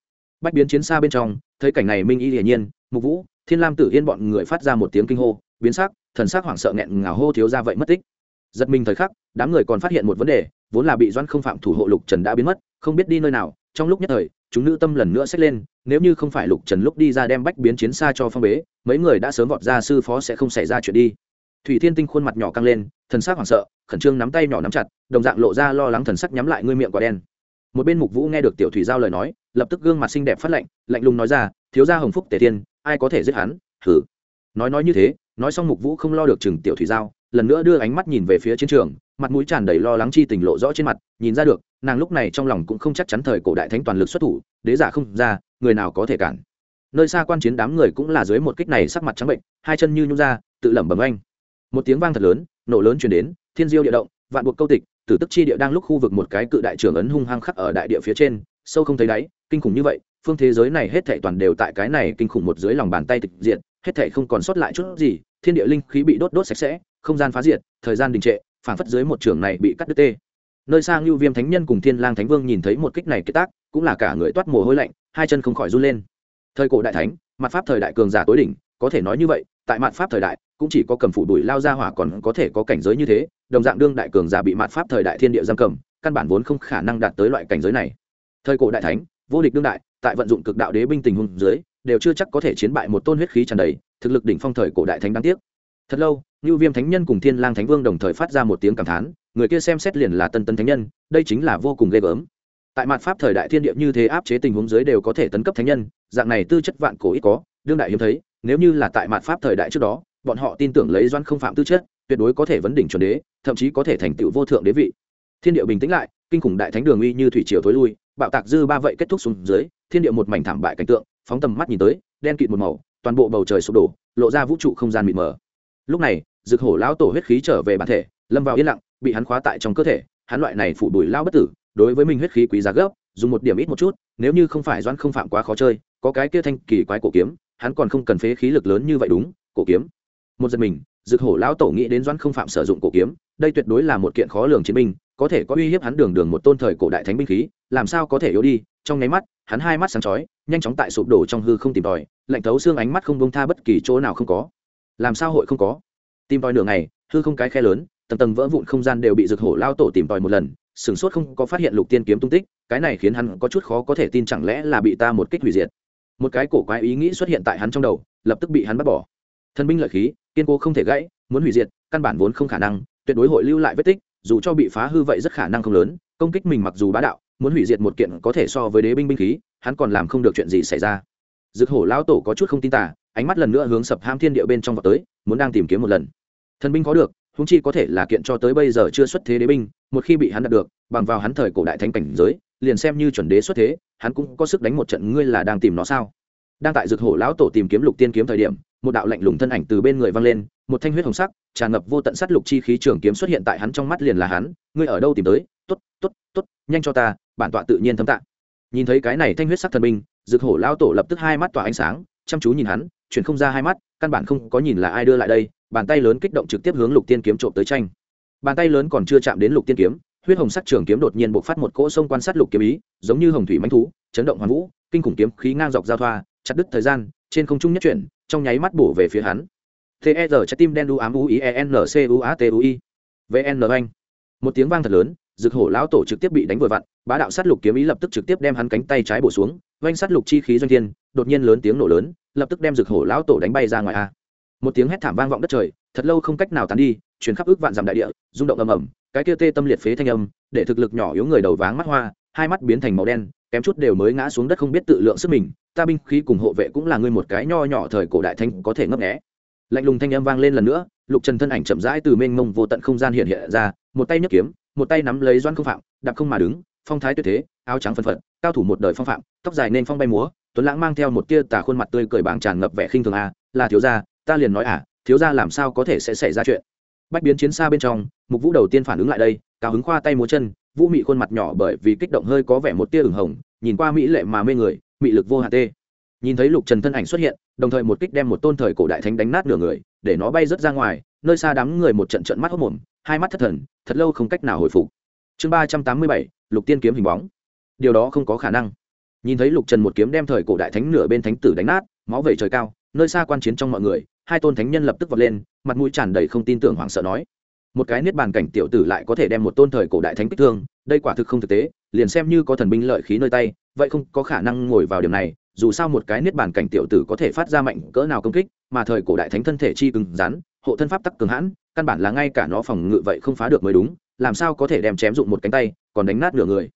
Bách biến chiến xa bên trong, thấy cảnh này minh y hiển nhiên, mục vũ, thiên lam tử yên bọn người phát ra một tiếng kinh hô, biến sắc, thần sắc hoảng sợ nghẹn ngào hô thiếu ra vậy mất tích. Giật mình thời khắc, đám người còn phát hiện một vấn đề, vốn là bị doan không phạm thủ hộ lục trần đã biến mất, không biết đi nơi nào, trong lúc nhất thời, chúng nữ tâm lần nữa xách lên, nếu như không phải lục trần lúc đi ra đem bách biến chiến xa cho phong bế, mấy người đã sớm vọt ra sư phó sẽ không xảy ra chuyện đi thủy thiên tinh khuôn mặt nhỏ căng lên, thần sắc hoảng sợ, khẩn trương nắm tay nhỏ nắm chặt, đồng dạng lộ ra lo lắng thần sắc nhắm lại ngươi miệng quả đen. Một bên mục vũ nghe được tiểu thủy giao lời nói, lập tức gương mặt xinh đẹp phát lạnh lạnh lùng nói ra, thiếu gia hồng phúc tề thiên, ai có thể giết hắn? Thử nói nói như thế, nói xong mục vũ không lo được chừng tiểu thủy giao, lần nữa đưa ánh mắt nhìn về phía chiến trường, mặt mũi tràn đầy lo lắng chi tình lộ rõ trên mặt, nhìn ra được, nàng lúc này trong lòng cũng không chắc chắn thời cổ đại thánh toàn lực xuất thủ, đế giả không ra, người nào có thể cản. Nơi xa quan chiến đám người cũng là dưới một kích này sắc mặt trắng bệnh, hai chân như nhung ra, tự lẩm bẩm anh một tiếng vang thật lớn, nổ lớn chuyển đến, thiên diêu địa động, vạn buộc câu tịch, tử tức chi địa đang lúc khu vực một cái cự đại trưởng ấn hung hăng khắc ở đại địa phía trên, sâu không thấy đáy, kinh khủng như vậy, phương thế giới này hết thảy toàn đều tại cái này kinh khủng một dưới lòng bàn tay tịch diện hết thể không còn sót lại chút gì, thiên địa linh khí bị đốt đốt sạch sẽ, không gian phá diệt, thời gian đình trệ, phảng phất dưới một trường này bị cắt đứt tê. Nơi sang lưu viêm thánh nhân cùng thiên lang thánh vương nhìn thấy một kích này kết tác, cũng là cả người toát mồ hôi lạnh, hai chân không khỏi run lên. Thời cổ đại thánh, mặt pháp thời đại cường giả tối đỉnh, có thể nói như vậy, tại mặt pháp thời đại cũng chỉ có cầm phủ đuổi lao ra hỏa còn có thể có cảnh giới như thế, đồng dạng đương đại cường giả bị mạt pháp thời đại thiên địa giam cầm, căn bản vốn không khả năng đạt tới loại cảnh giới này. Thời cổ đại thánh, vô địch đương đại, tại vận dụng cực đạo đế binh tình huống dưới, đều chưa chắc có thể chiến bại một tôn huyết khí tràn đầy, thực lực đỉnh phong thời cổ đại thánh đáng tiếc. Thật lâu như viêm thánh nhân cùng thiên lang thánh vương đồng thời phát ra một tiếng cảm thán, người kia xem xét liền là tân tân thánh nhân, đây chính là vô cùng ghê gớm. Tại mặt pháp thời đại thiên địa như thế áp chế tình huống dưới đều có thể tấn cấp thánh nhân, dạng này tư chất vạn cổ ít có, đương đại hiếm thấy, nếu như là tại mặt pháp thời đại trước đó bọn họ tin tưởng lấy doan không phạm tư chất, tuyệt đối có thể vấn đỉnh chuẩn đế, thậm chí có thể thành tựu vô thượng đế vị. Thiên địa bình tĩnh lại, kinh khủng đại thánh đường uy như thủy triều thối lui, bạo tạc dư ba vậy kết thúc xuống dưới, thiên địa một mảnh thảm bại cảnh tượng, phóng tầm mắt nhìn tới, đen kịt một màu, toàn bộ bầu trời sụp đổ, lộ ra vũ trụ không gian mịt mờ. Lúc này dực hổ lão tổ huyết khí trở về bản thể, lâm vào yên lặng, bị hắn khóa tại trong cơ thể, hắn loại này phủ đuổi lao bất tử, đối với mình huyết khí quý giá gấp, dùng một điểm ít một chút, nếu như không phải doãn không phạm quá khó chơi, có cái kia thanh kỳ quái cổ kiếm, hắn còn không cần phế khí lực lớn như vậy đúng, cổ kiếm một giật mình dực hổ lão tổ nghĩ đến doãn không phạm sử dụng cổ kiếm, đây tuyệt đối là một kiện khó lường chiến binh, có thể có uy hiếp hắn đường đường một tôn thời cổ đại thánh binh khí, làm sao có thể yếu đi? Trong nháy mắt, hắn hai mắt sáng chói, nhanh chóng tại sụp đổ trong hư không tìm tòi, lạnh thấu xương ánh mắt không bông tha bất kỳ chỗ nào không có. Làm sao hội không có? Tìm tòi nửa ngày, hư không cái khe lớn, tầng tầng vỡ vụn không gian đều bị rực hổ lao tổ tìm tòi một lần, sửng sốt không có phát hiện lục tiên kiếm tung tích, cái này khiến hắn có chút khó có thể tin chẳng lẽ là bị ta một kích hủy diệt. Một cái cổ quái ý nghĩ xuất hiện tại hắn trong đầu, lập tức bị hắn bắt bỏ. Thân binh lợi khí kiên cố không thể gãy, muốn hủy diệt, căn bản vốn không khả năng, tuyệt đối hội lưu lại vết tích, dù cho bị phá hư vậy rất khả năng không lớn, công kích mình mặc dù bá đạo, muốn hủy diệt một kiện có thể so với đế binh binh khí, hắn còn làm không được chuyện gì xảy ra. Dực hổ lão tổ có chút không tin tả ánh mắt lần nữa hướng sập ham thiên địa bên trong vào tới, muốn đang tìm kiếm một lần. Thần binh có được húng chi có thể là kiện cho tới bây giờ chưa xuất thế đế binh, một khi bị hắn đạt được, bằng vào hắn thời cổ đại thánh cảnh giới, liền xem như chuẩn đế xuất thế, hắn cũng có sức đánh một trận, ngươi là đang tìm nó sao? Đang tại dực hổ lão tổ tìm kiếm lục tiên kiếm thời điểm một đạo lạnh lùng thân ảnh từ bên người vang lên, một thanh huyết hồng sắc, tràn ngập vô tận sát lục chi khí trường kiếm xuất hiện tại hắn trong mắt liền là hắn, ngươi ở đâu tìm tới? T ố t t ố t t ố t nhanh cho ta, bản tọa tự nhiên thâm tạng. Nhìn thấy cái này thanh huyết sắc thần binh, dực hổ lão tổ lập tức hai mắt tỏa ánh sáng, chăm chú nhìn hắn, chuyển không ra hai mắt, căn bản không có nhìn là ai đưa lại đây, bàn tay lớn kích động trực tiếp hướng lục tiên kiếm trộm tới tranh. Bàn tay lớn còn chưa chạm đến lục tiên kiếm, huyết hồng sắc trường kiếm đột nhiên bộc phát một cỗ sông quan sát lục kiếm ý, giống như hồng thủy manh thú, chấn động hoàn vũ, kinh khủng kiếm khí ngang dọc giao thoa, chặt đứt thời gian trên không trung nhất chuyển, trong nháy mắt bổ về phía hắn. T e r trái tim đen đu ám u i e n c u a t u i. Vn anh một tiếng vang thật lớn, rực hổ lão tổ trực tiếp bị đánh vừa vặn, bá đạo sát lục kiếm ý lập tức trực tiếp đem hắn cánh tay trái bổ xuống oanh sát lục chi khí doanh thiên, đột nhiên lớn tiếng nổ lớn, lập tức đem rực hổ lão tổ đánh bay ra ngoài a. Một tiếng hét thảm vang vọng đất trời, thật lâu không cách nào tán đi chuyến khắp ước vạn dặm đại địa, rung động ầm ầm, cái kia tê tâm liệt phế thanh âm, để thực lực nhỏ yếu người đầu váng mắt hoa, hai mắt biến thành màu đen, kém chút đều mới ngã xuống đất không biết tự lượng sức mình ta binh khí cùng hộ vệ cũng là ngươi một cái nho nhỏ thời cổ đại thanh có thể ngấp nghé. Lạnh lùng thanh âm vang lên lần nữa, lục trần thân ảnh chậm rãi từ mênh mông vô tận không gian hiện hiện ra, một tay nhấc kiếm, một tay nắm lấy doan không phạm, đạp không mà đứng, phong thái tuyệt thế, áo trắng phân phật, cao thủ một đời phong phạm, tóc dài nên phong bay múa, tuấn lãng mang theo một tia tà khuôn mặt tươi cười bảng tràn ngập vẻ khinh thường a, là thiếu gia, ta liền nói à thiếu gia làm sao có thể sẽ xảy ra chuyện? Bách biến chiến xa bên trong, mục vũ đầu tiên phản ứng lại đây, cao hứng khoa tay múa chân, vũ mị khuôn mặt nhỏ bởi vì kích động hơi có vẻ một tia ửng hồng, nhìn qua mỹ lệ mà mê người mị lực vô hạn tê. Nhìn thấy lục trần thân ảnh xuất hiện, đồng thời một kích đem một tôn thời cổ đại thánh đánh nát nửa người, để nó bay rớt ra ngoài, nơi xa đám người một trận trận mắt hốc mồm hai mắt thất thần, thật lâu không cách nào hồi phục. Chương ba trăm tám mươi bảy, lục tiên kiếm hình bóng. Điều đó không có khả năng. Nhìn thấy lục trần một kiếm đem thời cổ đại thánh nửa bên thánh tử đánh nát, máu vẩy trời cao, nơi xa quan chiến trong mọi người, hai tôn thánh nhân lập tức vọt lên, mặt mũi tràn đầy không tin tưởng hoảng sợ nói một cái niết bàn cảnh tiểu tử lại có thể đem một tôn thời cổ đại thánh kích thương, đây quả thực không thực tế, liền xem như có thần binh lợi khí nơi tay, vậy không có khả năng ngồi vào điểm này, dù sao một cái niết bàn cảnh tiểu tử có thể phát ra mạnh cỡ nào công kích, mà thời cổ đại thánh thân thể chi cứng rắn, hộ thân pháp tắc cường hãn, căn bản là ngay cả nó phòng ngự vậy không phá được mới đúng, làm sao có thể đem chém dụng một cánh tay, còn đánh nát nửa người.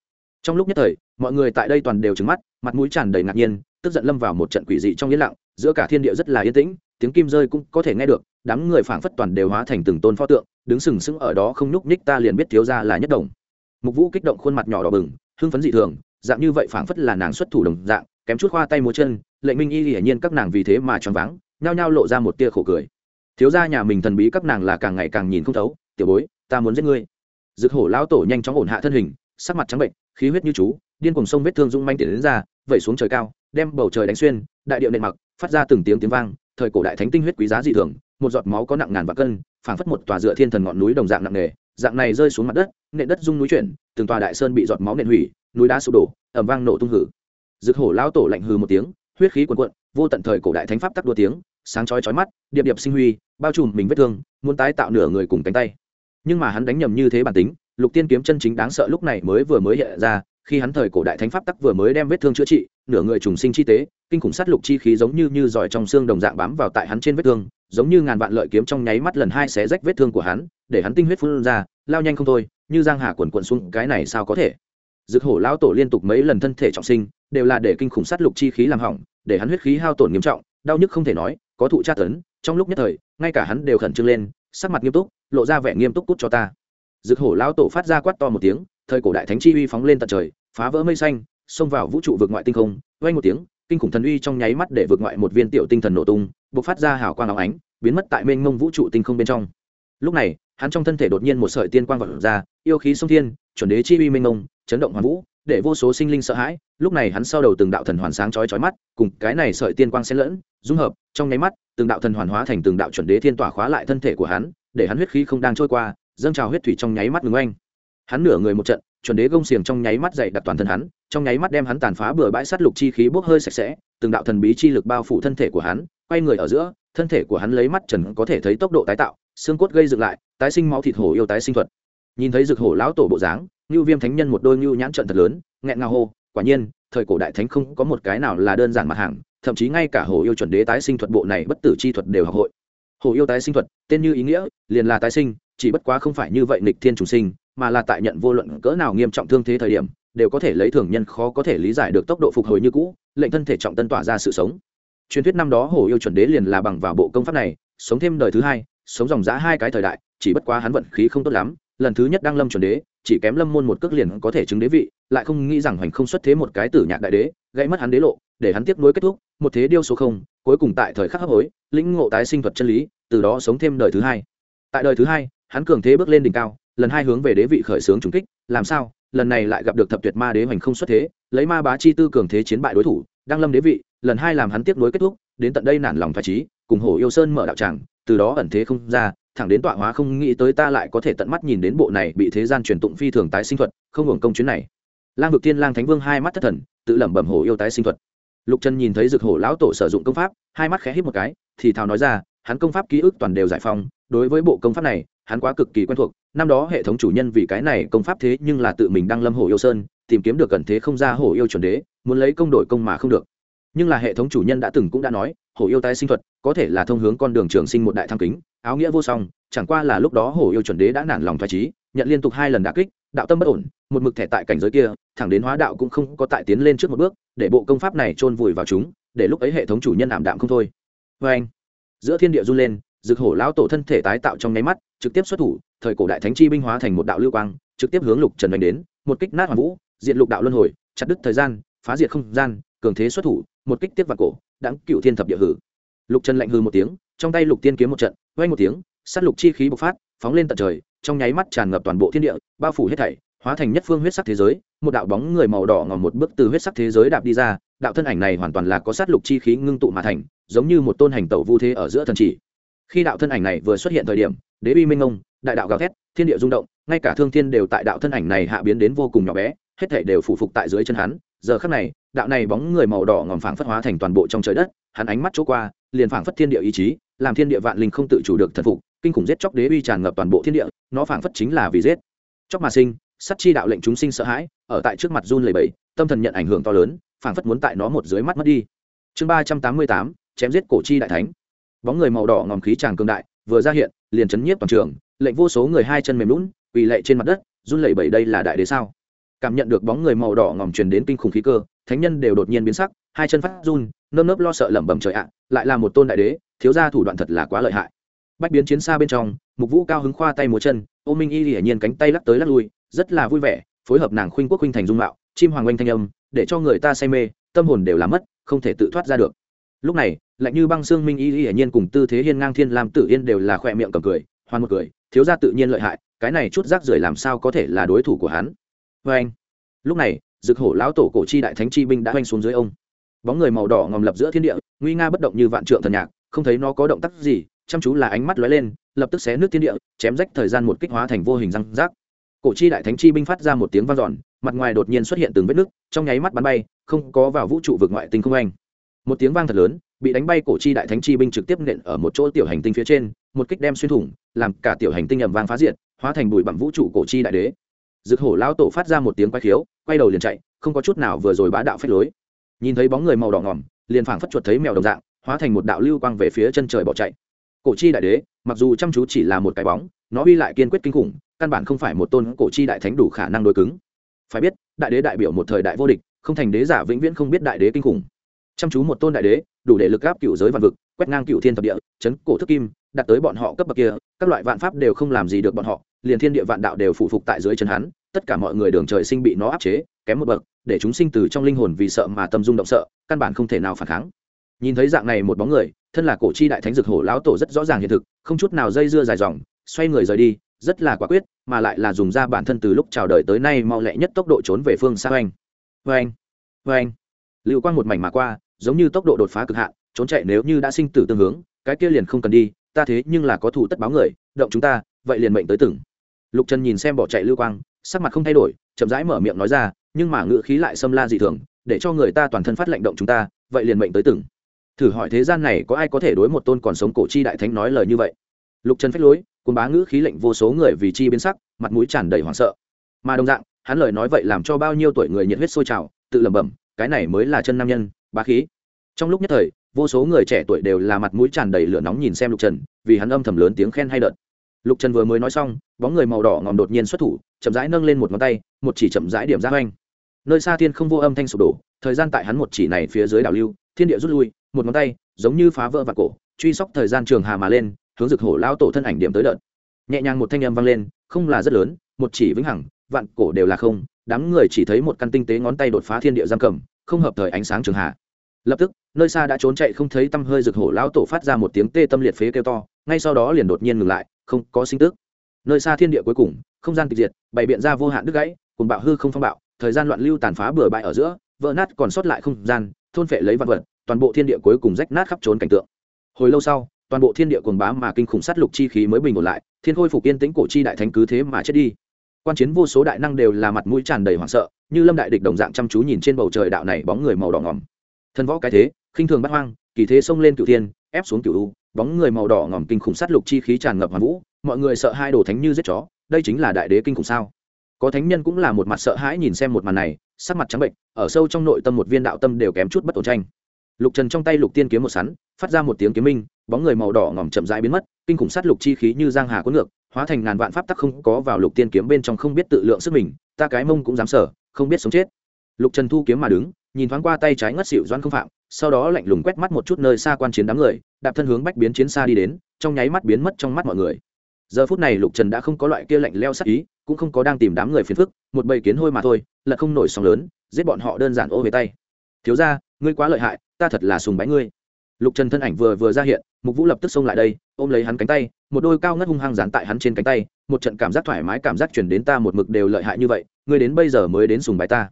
Trong lúc nhất thời, mọi người tại đây toàn đều trứng mắt, mặt mũi tràn đầy ngạc nhiên, tức giận lâm vào một trận quỷ dị trong yên lặng, giữa cả thiên địa rất là yên tĩnh, tiếng kim rơi cũng có thể nghe được, đám người phảng phất toàn đều hóa thành từng tôn pho tượng đứng sừng sững ở đó không nhúc nhích ta liền biết thiếu gia là nhất đồng. Mục vũ kích động khuôn mặt nhỏ đỏ bừng, hưng phấn dị thường, dạng như vậy phảng phất là nàng xuất thủ đồng dạng, kém chút khoa tay múa chân, lệnh minh y hiển nhiên các nàng vì thế mà choáng váng, nhao nhao lộ ra một tia khổ cười. Thiếu gia nhà mình thần bí các nàng là càng ngày càng nhìn không thấu, tiểu bối, ta muốn giết ngươi. Dực hổ lão tổ nhanh chóng ổn hạ thân hình, sắc mặt trắng bệnh, khí huyết như chú, điên cùng sông vết thương rung manh tiến đến ra, vẩy xuống trời cao, đem bầu trời đánh xuyên, đại điệu nện mặc, phát ra từng tiếng tiếng vang, thời cổ đại thánh tinh huyết quý giá dị thường một giọt máu có nặng ngàn vạn cân, phảng phất một tòa dựa thiên thần ngọn núi đồng dạng nặng nề, dạng này rơi xuống mặt đất, nền đất rung núi chuyển, từng tòa đại sơn bị giọt máu nện hủy, núi đá sụp đổ ẩm vang nổ tung hử. Rực hổ lao tổ lạnh hừ một tiếng, huyết khí cuồn cuộn, vô tận thời cổ đại thánh pháp tắc đua tiếng, sáng chói chói mắt, điệp điệp sinh huy, bao trùm mình vết thương, muốn tái tạo nửa người cùng cánh tay. Nhưng mà hắn đánh nhầm như thế bản tính, lục tiên kiếm chân chính đáng sợ lúc này mới vừa mới hiện ra, khi hắn thời cổ đại thánh pháp tắc vừa mới đem vết thương chữa trị, nửa người trùng sinh chi tế, kinh khủng sát lục chi khí giống như như giỏi trong xương đồng dạng bám vào tại hắn trên vết thương giống như ngàn vạn lợi kiếm trong nháy mắt lần hai xé rách vết thương của hắn, để hắn tinh huyết phun ra, lao nhanh không thôi, như giang hà quần cuộn xuống, cái này sao có thể? Dực hổ lão tổ liên tục mấy lần thân thể trọng sinh, đều là để kinh khủng sát lục chi khí làm hỏng, để hắn huyết khí hao tổn nghiêm trọng, đau nhức không thể nói, có thụ tra tấn, trong lúc nhất thời, ngay cả hắn đều khẩn trương lên, sắc mặt nghiêm túc, lộ ra vẻ nghiêm túc cút cho ta. Dực hổ lão tổ phát ra quát to một tiếng, thời cổ đại thánh chi uy phóng lên tận trời, phá vỡ mây xanh, xông vào vũ trụ vượt ngoại tinh không, vang một tiếng, kinh khủng thần uy trong nháy mắt để vượt ngoại một viên tiểu tinh thần nổ tung bộc phát ra hào quang áo ánh, biến mất tại mênh mông vũ trụ tinh không bên trong. Lúc này, hắn trong thân thể đột nhiên một sợi tiên quang vọt ra, yêu khí sông thiên, chuẩn đế chi uy mênh mông, chấn động hoàn vũ, để vô số sinh linh sợ hãi. Lúc này hắn sau đầu từng đạo thần hoàn sáng chói chói mắt, cùng cái này sợi tiên quang xen lẫn, dung hợp, trong nháy mắt, từng đạo thần hoàn hóa thành từng đạo chuẩn đế thiên tỏa khóa lại thân thể của hắn, để hắn huyết khí không đang trôi qua, dâng trào huyết thủy trong nháy mắt ngừng anh hắn nửa người một trận, chuẩn đế gông xiềng trong nháy mắt dậy đặt toàn thân hắn, trong nháy mắt đem hắn tàn phá bừa bãi sát lục chi khí bốc hơi sạch sẽ, từng đạo thần bí chi lực bao phủ thân thể của hắn quay người ở giữa, thân thể của hắn lấy mắt trần có thể thấy tốc độ tái tạo, xương cốt gây dựng lại, tái sinh máu thịt hổ yêu tái sinh thuật. Nhìn thấy rực hổ lão tổ bộ dáng như viêm thánh nhân một đôi nhu nhãn trận thật lớn, nghẹn ngào hô, quả nhiên, thời cổ đại thánh không có một cái nào là đơn giản mặt hàng, thậm chí ngay cả hổ yêu chuẩn đế tái sinh thuật bộ này bất tử chi thuật đều học hội. Hổ yêu tái sinh thuật, tên như ý nghĩa, liền là tái sinh, chỉ bất quá không phải như vậy nghịch thiên trùng sinh, mà là tại nhận vô luận cỡ nào nghiêm trọng thương thế thời điểm, đều có thể lấy thường nhân khó có thể lý giải được tốc độ phục hồi như cũ, lệnh thân thể trọng tân tỏa ra sự sống truyền thuyết năm đó hổ yêu chuẩn đế liền là bằng vào bộ công pháp này, sống thêm đời thứ hai, sống dòng giã hai cái thời đại, chỉ bất quá hắn vận khí không tốt lắm, lần thứ nhất đăng lâm chuẩn đế, chỉ kém lâm môn một cước liền có thể chứng đế vị, lại không nghĩ rằng hoành không xuất thế một cái tử nhạc đại đế, gãy mất hắn đế lộ, để hắn tiếp nối kết thúc, một thế điêu số không, cuối cùng tại thời khắc hấp hối, lĩnh ngộ tái sinh thuật chân lý, từ đó sống thêm đời thứ hai. Tại đời thứ hai, hắn cường thế bước lên đỉnh cao, lần hai hướng về đế vị khởi xướng trùng kích, làm sao? Lần này lại gặp được thập tuyệt ma đế hoành không xuất thế, lấy ma bá chi tư cường thế chiến bại đối thủ đăng lâm đế vị, lần hai làm hắn tiếp nối kết thúc, đến tận đây nản lòng phải trí, cùng hồ yêu sơn mở đạo tràng, từ đó ẩn thế không ra, thẳng đến tọa hóa không nghĩ tới ta lại có thể tận mắt nhìn đến bộ này bị thế gian truyền tụng phi thường tái sinh thuật, không hưởng công chuyến này. Lang vực tiên lang thánh vương hai mắt thất thần, tự lẩm bẩm hồ yêu tái sinh thuật. Lục trần nhìn thấy dược hổ lão tổ sử dụng công pháp, hai mắt khẽ hít một cái, thì thào nói ra, hắn công pháp ký ức toàn đều giải phóng, đối với bộ công pháp này, hắn quá cực kỳ quen thuộc, năm đó hệ thống chủ nhân vì cái này công pháp thế nhưng là tự mình đang lâm hồ yêu sơn tìm kiếm được gần thế không ra hổ yêu chuẩn đế, muốn lấy công đổi công mà không được. Nhưng là hệ thống chủ nhân đã từng cũng đã nói, hổ yêu tái sinh thuật có thể là thông hướng con đường trường sinh một đại tham kính, áo nghĩa vô song, chẳng qua là lúc đó hổ yêu chuẩn đế đã nản lòng thoái trí nhận liên tục hai lần đả kích, đạo tâm bất ổn, một mực thẻ tại cảnh giới kia, thẳng đến hóa đạo cũng không có tại tiến lên trước một bước, để bộ công pháp này chôn vùi vào chúng, để lúc ấy hệ thống chủ nhân ảm đạm không thôi. Vê anh. Giữa thiên địa run lên, rực hổ lão tổ thân thể tái tạo trong nháy mắt, trực tiếp xuất thủ, thời cổ đại thánh chi binh hóa thành một đạo lưu quang, trực tiếp hướng lục trần đánh đến, một kích nát hoàn vũ diện lục đạo luân hồi, chặt đứt thời gian, phá diệt không gian, cường thế xuất thủ, một kích tiếp vào cổ, đãng cựu thiên thập địa hử. Lục trần lạnh hư một tiếng, trong tay lục tiên kiếm một trận vay một tiếng, sát lục chi khí bộc phát, phóng lên tận trời, trong nháy mắt tràn ngập toàn bộ thiên địa, bao phủ hết thảy, hóa thành nhất phương huyết sắc thế giới, một đạo bóng người màu đỏ ngòm một bước từ huyết sắc thế giới đạp đi ra, đạo thân ảnh này hoàn toàn là có sát lục chi khí ngưng tụ mà thành, giống như một tôn hành tẩu vu thế ở giữa thần chỉ. Khi đạo thân ảnh này vừa xuất hiện thời điểm, đế uy minh ngông, đại đạo gào thét, thiên địa rung động, ngay cả thương thiên đều tại đạo thân ảnh này hạ biến đến vô cùng nhỏ bé hết thảy đều phủ phục tại dưới chân hắn. Giờ khắc này, đạo này bóng người màu đỏ ngòm phảng phất hóa thành toàn bộ trong trời đất, hắn ánh mắt chỗ qua, liền phảng phất thiên địa ý chí, làm thiên địa vạn linh không tự chủ được thần phục, kinh khủng giết chóc đế uy tràn ngập toàn bộ thiên địa, nó phảng phất chính là vì giết. Chóc mà sinh sắt chi đạo lệnh chúng sinh sợ hãi, ở tại trước mặt run lẩy bẩy, tâm thần nhận ảnh hưởng to lớn, phảng phất muốn tại nó một dưới mắt mất đi. Chương ba trăm tám mươi tám, chém giết cổ chi đại thánh. Bóng người màu đỏ ngòm khí tràng cường đại, vừa ra hiện, liền chấn nhiếp toàn trường, lệnh vô số người hai chân mềm lún, quỳ lệ trên mặt đất, run lẩy bẩy đây là đại đế sao? Cảm nhận được bóng người màu đỏ ngòm truyền đến kinh khủng khí cơ, thánh nhân đều đột nhiên biến sắc, hai chân phát run, nơm nớp lo sợ lẩm bẩm trời ạ, lại là một tôn đại đế, thiếu gia thủ đoạn thật là quá lợi hại. Bách biến chiến xa bên trong, mục vũ cao hứng khoa tay múa chân, ô minh y hiển nhiên cánh tay lắc tới lắc lui, rất là vui vẻ, phối hợp nàng khuynh quốc khuynh thành dung mạo, chim hoàng oanh thanh âm, để cho người ta say mê, tâm hồn đều làm mất, không thể tự thoát ra được. Lúc này, lạnh như băng xương minh y hiển nhiên cùng tư thế hiên ngang thiên làm tử yên đều là khỏe miệng cầm cười hoan một cười, thiếu gia tự nhiên lợi hại, cái này chút rác rưởi làm sao có thể là đối thủ của hắn? Vê anh. Lúc này dực hổ lão tổ cổ chi đại thánh chi binh đã oanh xuống dưới ông. Bóng người màu đỏ ngòm lập giữa thiên địa, nguy nga bất động như vạn trượng thần nhạc, không thấy nó có động tác gì, chăm chú là ánh mắt lóe lên, lập tức xé nước thiên địa, chém rách thời gian một kích hóa thành vô hình răng rác. Cổ chi đại thánh chi binh phát ra một tiếng vang dọn, mặt ngoài đột nhiên xuất hiện từng vết nước trong nháy mắt bắn bay, không có vào vũ trụ vực ngoại tinh không anh. Một tiếng vang thật lớn, bị đánh bay cổ chi đại thánh chi binh trực tiếp nện ở một chỗ tiểu hành tinh phía trên, một kích đem xuyên thủng, làm cả tiểu hành tinh ầm vang phá diệt, hóa thành bụi bặm vũ trụ cổ chi đại đế dực hổ lão tổ phát ra một tiếng quay khiếu, quay đầu liền chạy, không có chút nào vừa rồi bá đạo phách lối. Nhìn thấy bóng người màu đỏ ngỏm, liền phảng phất chuột thấy mèo đồng dạng, hóa thành một đạo lưu quang về phía chân trời bỏ chạy. Cổ chi đại đế, mặc dù chăm chú chỉ là một cái bóng, nó uy lại kiên quyết kinh khủng, căn bản không phải một tôn cổ chi đại thánh đủ khả năng đối cứng. Phải biết, đại đế đại biểu một thời đại vô địch, không thành đế giả vĩnh viễn không biết đại đế kinh khủng. Chăm chú một tôn đại đế đủ để lực gáp cựu giới vạn vực, quét ngang cựu thiên thập địa, chấn cổ thức kim đặt tới bọn họ cấp bậc kia, các loại vạn pháp đều không làm gì được bọn họ, liền thiên địa vạn đạo đều phụ phục tại dưới chân hắn, tất cả mọi người đường trời sinh bị nó áp chế, kém một bậc, để chúng sinh từ trong linh hồn vì sợ mà tâm dung động sợ, căn bản không thể nào phản kháng. Nhìn thấy dạng này một bóng người, thân là cổ chi đại thánh dực hổ lão tổ rất rõ ràng hiện thực, không chút nào dây dưa dài dòng, xoay người rời đi, rất là quả quyết, mà lại là dùng ra bản thân từ lúc chào đời tới nay mau lẹ nhất tốc độ trốn về phương xa. Oanh oanh oanh. Lưu quang một mảnh mà qua giống như tốc độ đột phá cực hạn, trốn chạy nếu như đã sinh tử tương hướng, cái kia liền không cần đi, ta thế nhưng là có thủ tất báo người, động chúng ta, vậy liền mệnh tới từng. Lục trần nhìn xem bỏ chạy lưu quang, sắc mặt không thay đổi, chậm rãi mở miệng nói ra, nhưng mà ngữ khí lại xâm la dị thường, để cho người ta toàn thân phát lệnh động chúng ta, vậy liền mệnh tới từng. Thử hỏi thế gian này có ai có thể đối một tôn còn sống cổ chi đại thánh nói lời như vậy? Lục trần phách lối, cùng bá ngữ khí lệnh vô số người vì chi biến sắc, mặt mũi tràn đầy hoảng sợ. Mà đồng dạng, hắn lời nói vậy làm cho bao nhiêu tuổi người nhiệt huyết sôi trào, tự lẩm bẩm, cái này mới là chân nam nhân bá khí. Trong lúc nhất thời, vô số người trẻ tuổi đều là mặt mũi tràn đầy lửa nóng nhìn xem lục trần, vì hắn âm thầm lớn tiếng khen hay đợt. Lục trần vừa mới nói xong, bóng người màu đỏ ngòm đột nhiên xuất thủ, chậm rãi nâng lên một ngón tay, một chỉ chậm rãi điểm ra oanh nơi xa thiên không vô âm thanh sụp đổ, thời gian tại hắn một chỉ này phía dưới đảo lưu, thiên địa rút lui, một ngón tay, giống như phá vỡ và cổ, truy sóc thời gian trường hà mà lên, hướng rực hổ lao tổ thân ảnh điểm tới đợt. Nhẹ nhàng một thanh âm vang lên, không là rất lớn, một chỉ vĩnh hằng, vạn cổ đều là không, đám người chỉ thấy một căn tinh tế ngón tay đột phá thiên địa giam cầm, không hợp thời ánh sáng trường hà lập tức, nơi xa đã trốn chạy không thấy tăm hơi rực hổ lão tổ phát ra một tiếng tê tâm liệt phế kêu to, ngay sau đó liền đột nhiên ngừng lại, không có sinh tức. Nơi xa thiên địa cuối cùng, không gian tịch diệt, bày biện ra vô hạn đứt gãy cùng bạo hư không phong bạo, thời gian loạn lưu tàn phá bừa bãi ở giữa, vỡ nát còn sót lại không gian, thôn phệ lấy vật vật, toàn bộ thiên địa cuối cùng rách nát khắp trốn cảnh tượng. Hồi lâu sau, toàn bộ thiên địa cuồng bá mà kinh khủng sát lục chi khí mới bình ổn lại, thiên khôi phục yên tĩnh cổ chi đại thánh cứ thế mà chết đi. Quan chiến vô số đại năng đều là mặt mũi tràn đầy hoảng sợ, như lâm đại địch đồng dạng chăm chú nhìn trên bầu trời đạo này bóng người màu đỏ ngỏm thần võ cái thế, khinh thường bắt hoang, kỳ thế xông lên cựu thiên, ép xuống cựu u, bóng người màu đỏ ngỏm kinh khủng sát lục chi khí tràn ngập hoàn vũ, mọi người sợ hai đồ thánh như giết chó, đây chính là đại đế kinh khủng sao? Có thánh nhân cũng là một mặt sợ hãi nhìn xem một màn này, sắc mặt trắng bệnh, ở sâu trong nội tâm một viên đạo tâm đều kém chút bất ổn tranh. Lục trần trong tay lục tiên kiếm một sắn, phát ra một tiếng kiếm minh, bóng người màu đỏ ngỏm chậm rãi biến mất, kinh khủng sát lục chi khí như giang hà cuốn ngược, hóa thành ngàn vạn pháp tắc không có vào lục tiên kiếm bên trong không biết tự lượng sức mình, ta cái mông cũng dám sở không biết sống chết. Lục trần thu kiếm mà đứng nhìn thoáng qua tay trái ngất xịu doan không phạm, sau đó lạnh lùng quét mắt một chút nơi xa quan chiến đám người, đạp thân hướng bách biến chiến xa đi đến, trong nháy mắt biến mất trong mắt mọi người. Giờ phút này lục trần đã không có loại kia lạnh leo sắc ý, cũng không có đang tìm đám người phiền phức, một bầy kiến hôi mà thôi, là không nổi sóng lớn, giết bọn họ đơn giản ô về tay. Thiếu ra ngươi quá lợi hại, ta thật là sùng bái ngươi. Lục trần thân ảnh vừa vừa ra hiện, mục vũ lập tức xông lại đây, ôm lấy hắn cánh tay, một đôi cao ngất hung hăng dán tại hắn trên cánh tay, một trận cảm giác thoải mái cảm giác chuyển đến ta một mực đều lợi hại như vậy, ngươi đến bây giờ mới đến sùng bái ta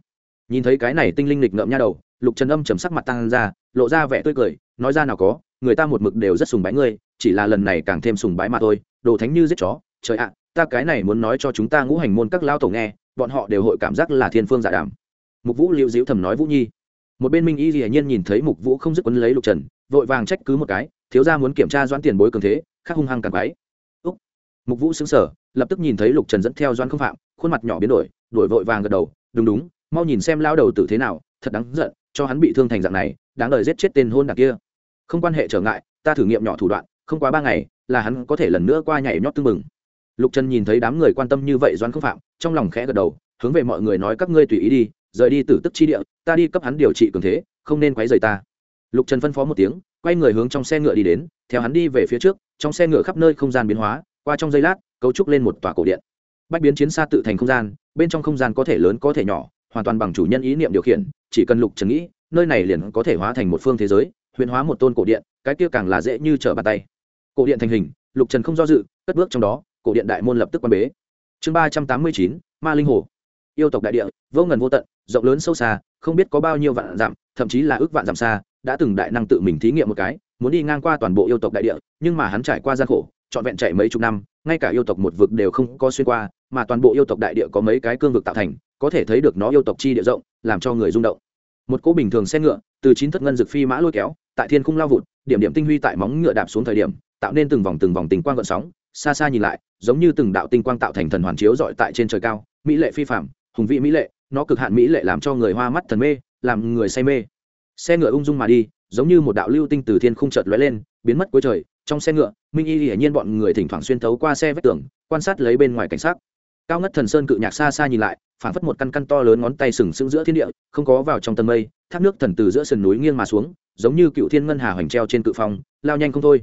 nhìn thấy cái này tinh linh lịch ngợm nha đầu, lục trần âm chầm sắc mặt tăng ra, lộ ra vẻ tươi cười, nói ra nào có, người ta một mực đều rất sùng bái ngươi, chỉ là lần này càng thêm sùng bái mà thôi, đồ thánh như giết chó, trời ạ, ta cái này muốn nói cho chúng ta ngũ hành môn các lao tổ nghe, bọn họ đều hội cảm giác là thiên phương giả đàm. Mục vũ liệu diễu thầm nói vũ nhi. Một bên minh y dĩ nhiên nhìn thấy mục vũ không dứt quấn lấy lục trần, vội vàng trách cứ một cái, thiếu ra muốn kiểm tra doãn tiền bối cường thế, khắc hung hăng càng quái. Úc. Mục vũ xứng sở lập tức nhìn thấy lục trần dẫn theo doãn không phạm, khuôn mặt nhỏ biến đổi đổi vội vàng gật đầu, đúng đúng mau nhìn xem lao đầu tử thế nào, thật đáng giận, cho hắn bị thương thành dạng này, đáng lời giết chết tên hôn đặc kia. Không quan hệ trở ngại, ta thử nghiệm nhỏ thủ đoạn, không quá ba ngày, là hắn có thể lần nữa qua nhảy nhót tưng mừng lục trần nhìn thấy đám người quan tâm như vậy doan không phạm, trong lòng khẽ gật đầu, hướng về mọi người nói các ngươi tùy ý đi, rời đi từ tức chi địa, ta đi cấp hắn điều trị cường thế, không nên quấy rầy ta. Lục trần phân phó một tiếng, quay người hướng trong xe ngựa đi đến, theo hắn đi về phía trước, trong xe ngựa khắp nơi không gian biến hóa, qua trong giây lát, cấu trúc lên một tòa cổ điện. Bách biến chiến xa tự thành không gian, bên trong không gian có thể lớn có thể nhỏ hoàn toàn bằng chủ nhân ý niệm điều khiển, chỉ cần lục trần nghĩ, nơi này liền có thể hóa thành một phương thế giới, huyền hóa một tôn cổ điện, cái kia càng là dễ như trở bàn tay. Cổ điện thành hình, lục trần không do dự, cất bước trong đó, cổ điện đại môn lập tức quan bế. Chương ba trăm tám mươi chín, ma linh hồ. Yêu tộc đại địa, vô ngần vô tận, rộng lớn sâu xa, không biết có bao nhiêu vạn dặm, thậm chí là ước vạn dặm xa, đã từng đại năng tự mình thí nghiệm một cái, muốn đi ngang qua toàn bộ yêu tộc đại địa, nhưng mà hắn trải qua gian khổ, trọn vẹn chạy mấy chục năm, ngay cả yêu tộc một vực đều không có xuyên qua, mà toàn bộ yêu tộc đại địa có mấy cái cương vực tạo thành có thể thấy được nó yêu tộc chi địa rộng, làm cho người rung động. Một cỗ bình thường xe ngựa, từ chín thất ngân dực phi mã lôi kéo, tại thiên khung lao vụt, điểm điểm tinh huy tại móng ngựa đạp xuống thời điểm, tạo nên từng vòng từng vòng tình quang gợn sóng, xa xa nhìn lại, giống như từng đạo tinh quang tạo thành thần hoàn chiếu dọi tại trên trời cao, mỹ lệ phi phạm hùng vị mỹ lệ, nó cực hạn mỹ lệ làm cho người hoa mắt thần mê, làm người say mê. Xe ngựa ung dung mà đi, giống như một đạo lưu tinh từ thiên khung chợt lóe lên, biến mất cuối trời, trong xe ngựa, minh y hiển nhiên bọn người thỉnh thoảng xuyên thấu qua xe vách tường, quan sát lấy bên ngoài cảnh sát cao ngất thần sơn cự nhạc xa xa nhìn lại, phảng phất một căn căn to lớn ngón tay sừng sững giữa thiên địa, không có vào trong tầm mây, thác nước thần từ giữa sườn núi nghiêng mà xuống, giống như cựu thiên ngân hà hoành treo trên cự phong, lao nhanh không thôi.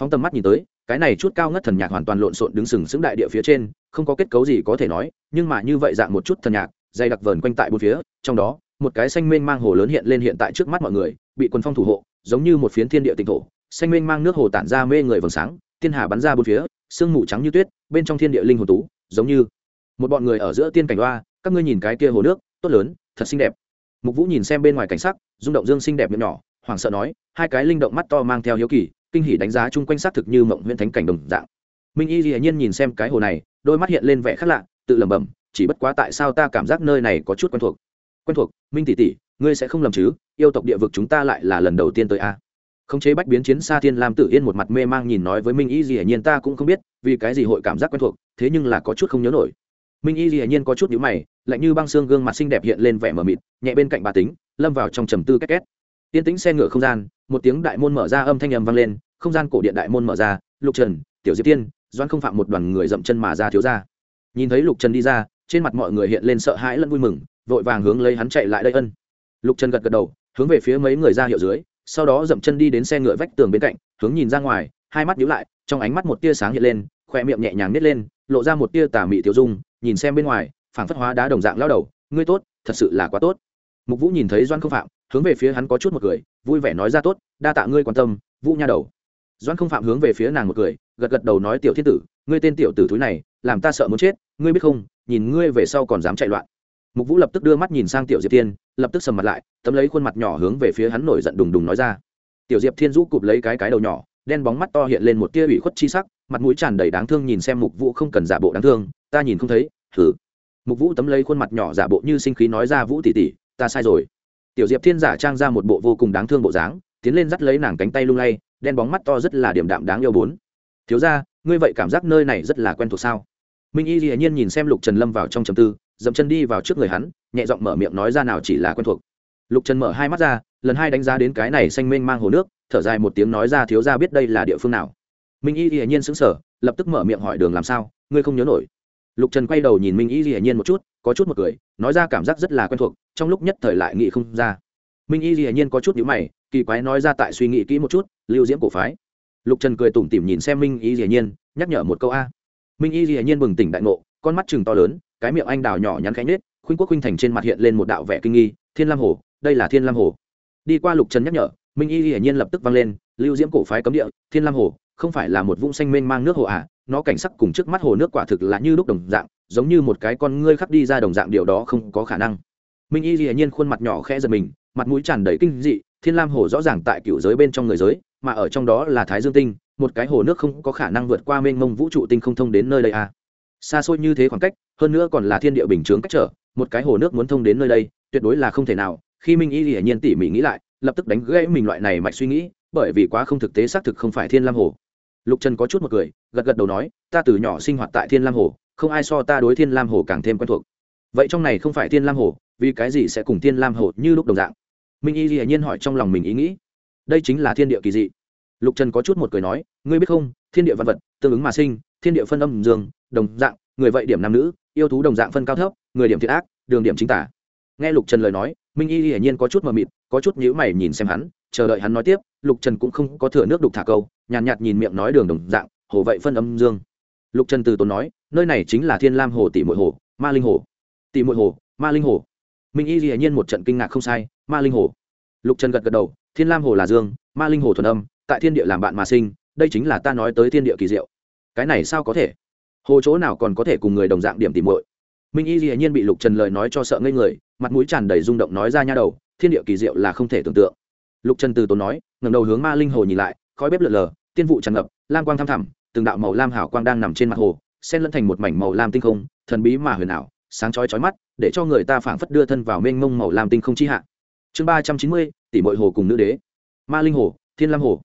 Phóng tầm mắt nhìn tới, cái này chút cao ngất thần nhạc hoàn toàn lộn xộn đứng sừng sững đại địa phía trên, không có kết cấu gì có thể nói, nhưng mà như vậy dạng một chút thần nhạc, dày đặc vờn quanh tại bốn phía, trong đó, một cái xanh mênh mang hồ lớn hiện lên hiện tại trước mắt mọi người, bị quần phong thủ hộ, giống như một phiến thiên địa tịnh thổ, xanh mênh mang nước hồ tản ra mê người vầng sáng, thiên hà bắn ra bốn phía, sương mù trắng như tuyết, bên trong thiên địa linh hồn tú, giống như một bọn người ở giữa tiên cảnh loa, các ngươi nhìn cái kia hồ nước tốt lớn thật xinh đẹp. Mục vũ nhìn xem bên ngoài cảnh sắc rung động dương xinh đẹp miệng nhỏ hoảng sợ nói hai cái linh động mắt to mang theo hiếu kỳ kinh hỉ đánh giá chung quanh xác thực như mộng huyện thánh cảnh đồng dạng. Minh y dĩ nhiên nhìn xem cái hồ này đôi mắt hiện lên vẻ khác lạ tự lẩm bẩm chỉ bất quá tại sao ta cảm giác nơi này có chút quen thuộc. Quen thuộc minh tỷ tỷ ngươi sẽ không lầm chứ yêu tộc địa vực chúng ta lại là lần đầu tiên tới a. Khống chế bách biến chiến xa thiên lam tử yên một mặt mê mang nhìn nói với minh y dĩ nhiên ta cũng không biết vì cái gì hội cảm giác quen thuộc thế nhưng là có chút không nhớ nổi minh y hiển nhiên có chút nhíu mày, lạnh như băng xương gương mặt xinh đẹp hiện lên vẻ mờ mịt, nhẹ bên cạnh bà tính, lâm vào trong trầm tư két két. Tiên tĩnh xe ngựa không gian, một tiếng đại môn mở ra âm thanh ầm vang lên, không gian cổ điện đại môn mở ra, lục trần, tiểu diệp tiên doan không phạm một đoàn người dậm chân mà ra thiếu ra. Nhìn thấy lục trần đi ra, trên mặt mọi người hiện lên sợ hãi lẫn vui mừng, vội vàng hướng lấy hắn chạy lại đây ân. Lục trần gật gật đầu, hướng về phía mấy người ra hiệu dưới, sau đó dậm chân đi đến xe ngựa vách tường bên cạnh, hướng nhìn ra ngoài, hai mắt nhíu lại, trong ánh mắt một tia sáng hiện lên, khoe miệng nhẹ nhàng nít lên, lộ ra một tia tà mị tiêu dung nhìn xem bên ngoài, phảng phất hóa đá đồng dạng lao đầu, ngươi tốt, thật sự là quá tốt. Mục vũ nhìn thấy doan không phạm, hướng về phía hắn có chút một cười, vui vẻ nói ra, tốt, đa tạ ngươi quan tâm, vũ nha đầu. Doan không phạm hướng về phía nàng một cười, gật gật đầu nói, tiểu thiên tử, ngươi tên tiểu tử thúi này, làm ta sợ muốn chết, ngươi biết không, nhìn ngươi về sau còn dám chạy loạn. Mục vũ lập tức đưa mắt nhìn sang tiểu diệp tiên lập tức sầm mặt lại, tấm lấy khuôn mặt nhỏ hướng về phía hắn nổi giận đùng đùng nói ra. Tiểu diệp thiên rũ cụp lấy cái cái đầu nhỏ, đen bóng mắt to hiện lên một tia ủy khuất chi sắc, mặt mũi tràn đầy đáng thương nhìn xem mục vũ không cần giả bộ đáng thương ta nhìn không thấy thử mục vũ tấm lấy khuôn mặt nhỏ giả bộ như sinh khí nói ra, vũ tỷ tỷ, ta sai rồi. Tiểu diệp thiên giả trang ra một bộ vô cùng đáng thương bộ dáng, tiến lên dắt lấy nàng cánh tay lung lay, đen bóng mắt to rất là điểm đạm đáng yêu bốn. Thiếu ra ngươi vậy cảm giác nơi này rất là quen thuộc sao? Minh y hiển nhiên nhìn xem lục trần lâm vào trong trầm tư, dậm chân đi vào trước người hắn, nhẹ giọng mở miệng nói ra nào chỉ là quen thuộc. Lục trần mở hai mắt ra, lần hai đánh giá đến cái này xanh mênh mang hồ nước, thở dài một tiếng nói ra, thiếu ra biết đây là địa phương nào? Minh y hiển nhiên sững sờ, lập tức mở miệng hỏi, đường làm sao? Ngươi không nhớ nổi lục trần quay đầu nhìn minh y hiển nhiên một chút, có chút một cười, nói ra cảm giác rất là quen thuộc, trong lúc nhất thời lại nghĩ không ra. Minh y hiển nhiên có chút nhữ mày, kỳ quái nói ra tại suy nghĩ kỹ một chút, lưu diễm cổ phái. Lục trần cười tủm tỉm nhìn xem minh y hiển nhiên, nhắc nhở một câu a. Minh y hiển nhiên bừng tỉnh đại ngộ, con mắt chừng to lớn, cái miệng anh đào nhỏ nhắn khẽ nhết khuynh quốc khuynh thành trên mặt hiện lên một đạo vẻ kinh nghi, thiên lam hồ, đây là thiên lam hồ. Đi qua lục trần nhắc nhở, minh y hiển nhiên lập tức vang lên, lưu diễm cổ phái cấm địa, thiên lam hồ, không phải là một vũng xanh mênh mang nước hồ à nó cảnh sắc cùng trước mắt hồ nước quả thực là như lúc đồng dạng, giống như một cái con ngươi khắc đi ra đồng dạng, điều đó không có khả năng. Minh y dĩ nhiên khuôn mặt nhỏ khẽ giật mình, mặt mũi tràn đầy kinh dị, thiên lam hồ rõ ràng tại cựu giới bên trong người giới, mà ở trong đó là thái dương tinh, một cái hồ nước không có khả năng vượt qua mênh mông vũ trụ tinh không thông đến nơi đây à. xa xôi như thế khoảng cách, hơn nữa còn là thiên địa bình chướng cách trở, một cái hồ nước muốn thông đến nơi đây, tuyệt đối là không thể nào. Khi minh y dĩ nhiên tỉ mỉ nghĩ lại, lập tức đánh gãy mình loại này mạch suy nghĩ, bởi vì quá không thực tế xác thực không phải thiên lam hồ lục trần có chút một cười, gật gật đầu nói, ta từ nhỏ sinh hoạt tại thiên lam hồ, không ai so ta đối thiên lam hồ càng thêm quen thuộc. Vậy trong này không phải thiên lam hồ, vì cái gì sẽ cùng thiên lam hồ như lúc đồng dạng? Minh y hiển nhiên hỏi trong lòng mình ý nghĩ. Đây chính là thiên địa kỳ dị. Lục trần có chút một cười nói, ngươi biết không, thiên địa văn vật tương ứng mà sinh, thiên địa phân âm dương, đồng dạng, người vậy điểm nam nữ, yêu thú đồng dạng phân cao thấp, người điểm thiệt ác, đường điểm chính tả. Nghe lục trần lời nói, minh y hiển nhiên có chút mờ mịt, có chút nhữ mày nhìn xem hắn, chờ đợi hắn nói tiếp, lục trần cũng không có thừa nước đục thả câu nhàn nhạt, nhạt nhìn miệng nói đường đồng dạng hồ vậy phân âm dương. Lục trần từ tốn nói nơi này chính là thiên lam hồ tỷ mội hồ ma linh hồ. Tỷ mội hồ ma linh hồ. Minh y hiển nhiên một trận kinh ngạc không sai ma linh hồ. Lục trần gật gật đầu thiên lam hồ là dương ma linh hồ thuần âm tại thiên địa làm bạn mà sinh đây chính là ta nói tới thiên địa kỳ diệu. Cái này sao có thể? Hồ chỗ nào còn có thể cùng người đồng dạng điểm tìm muội? Minh y hiển nhiên bị lục trần lời nói cho sợ ngây người mặt mũi tràn đầy rung động nói ra nha đầu thiên địa kỳ diệu là không thể tưởng tượng. Lục trần từ tốn nói ngầm đầu hướng ma linh hồ nhìn lại khói bếp lợn lờ tiên vụ tràn ngập, lam quang thăm thẳm, từng đạo màu lam hảo quang đang nằm trên mặt hồ, xen lẫn thành một mảnh màu lam tinh không, thần bí mà huyền ảo, sáng chói chói mắt, để cho người ta phảng phất đưa thân vào mênh mông màu lam tinh không chi hạ. Chương ba trăm chín mươi, tỷ mội hồ cùng nữ đế. Ma linh hồ, thiên lam hồ.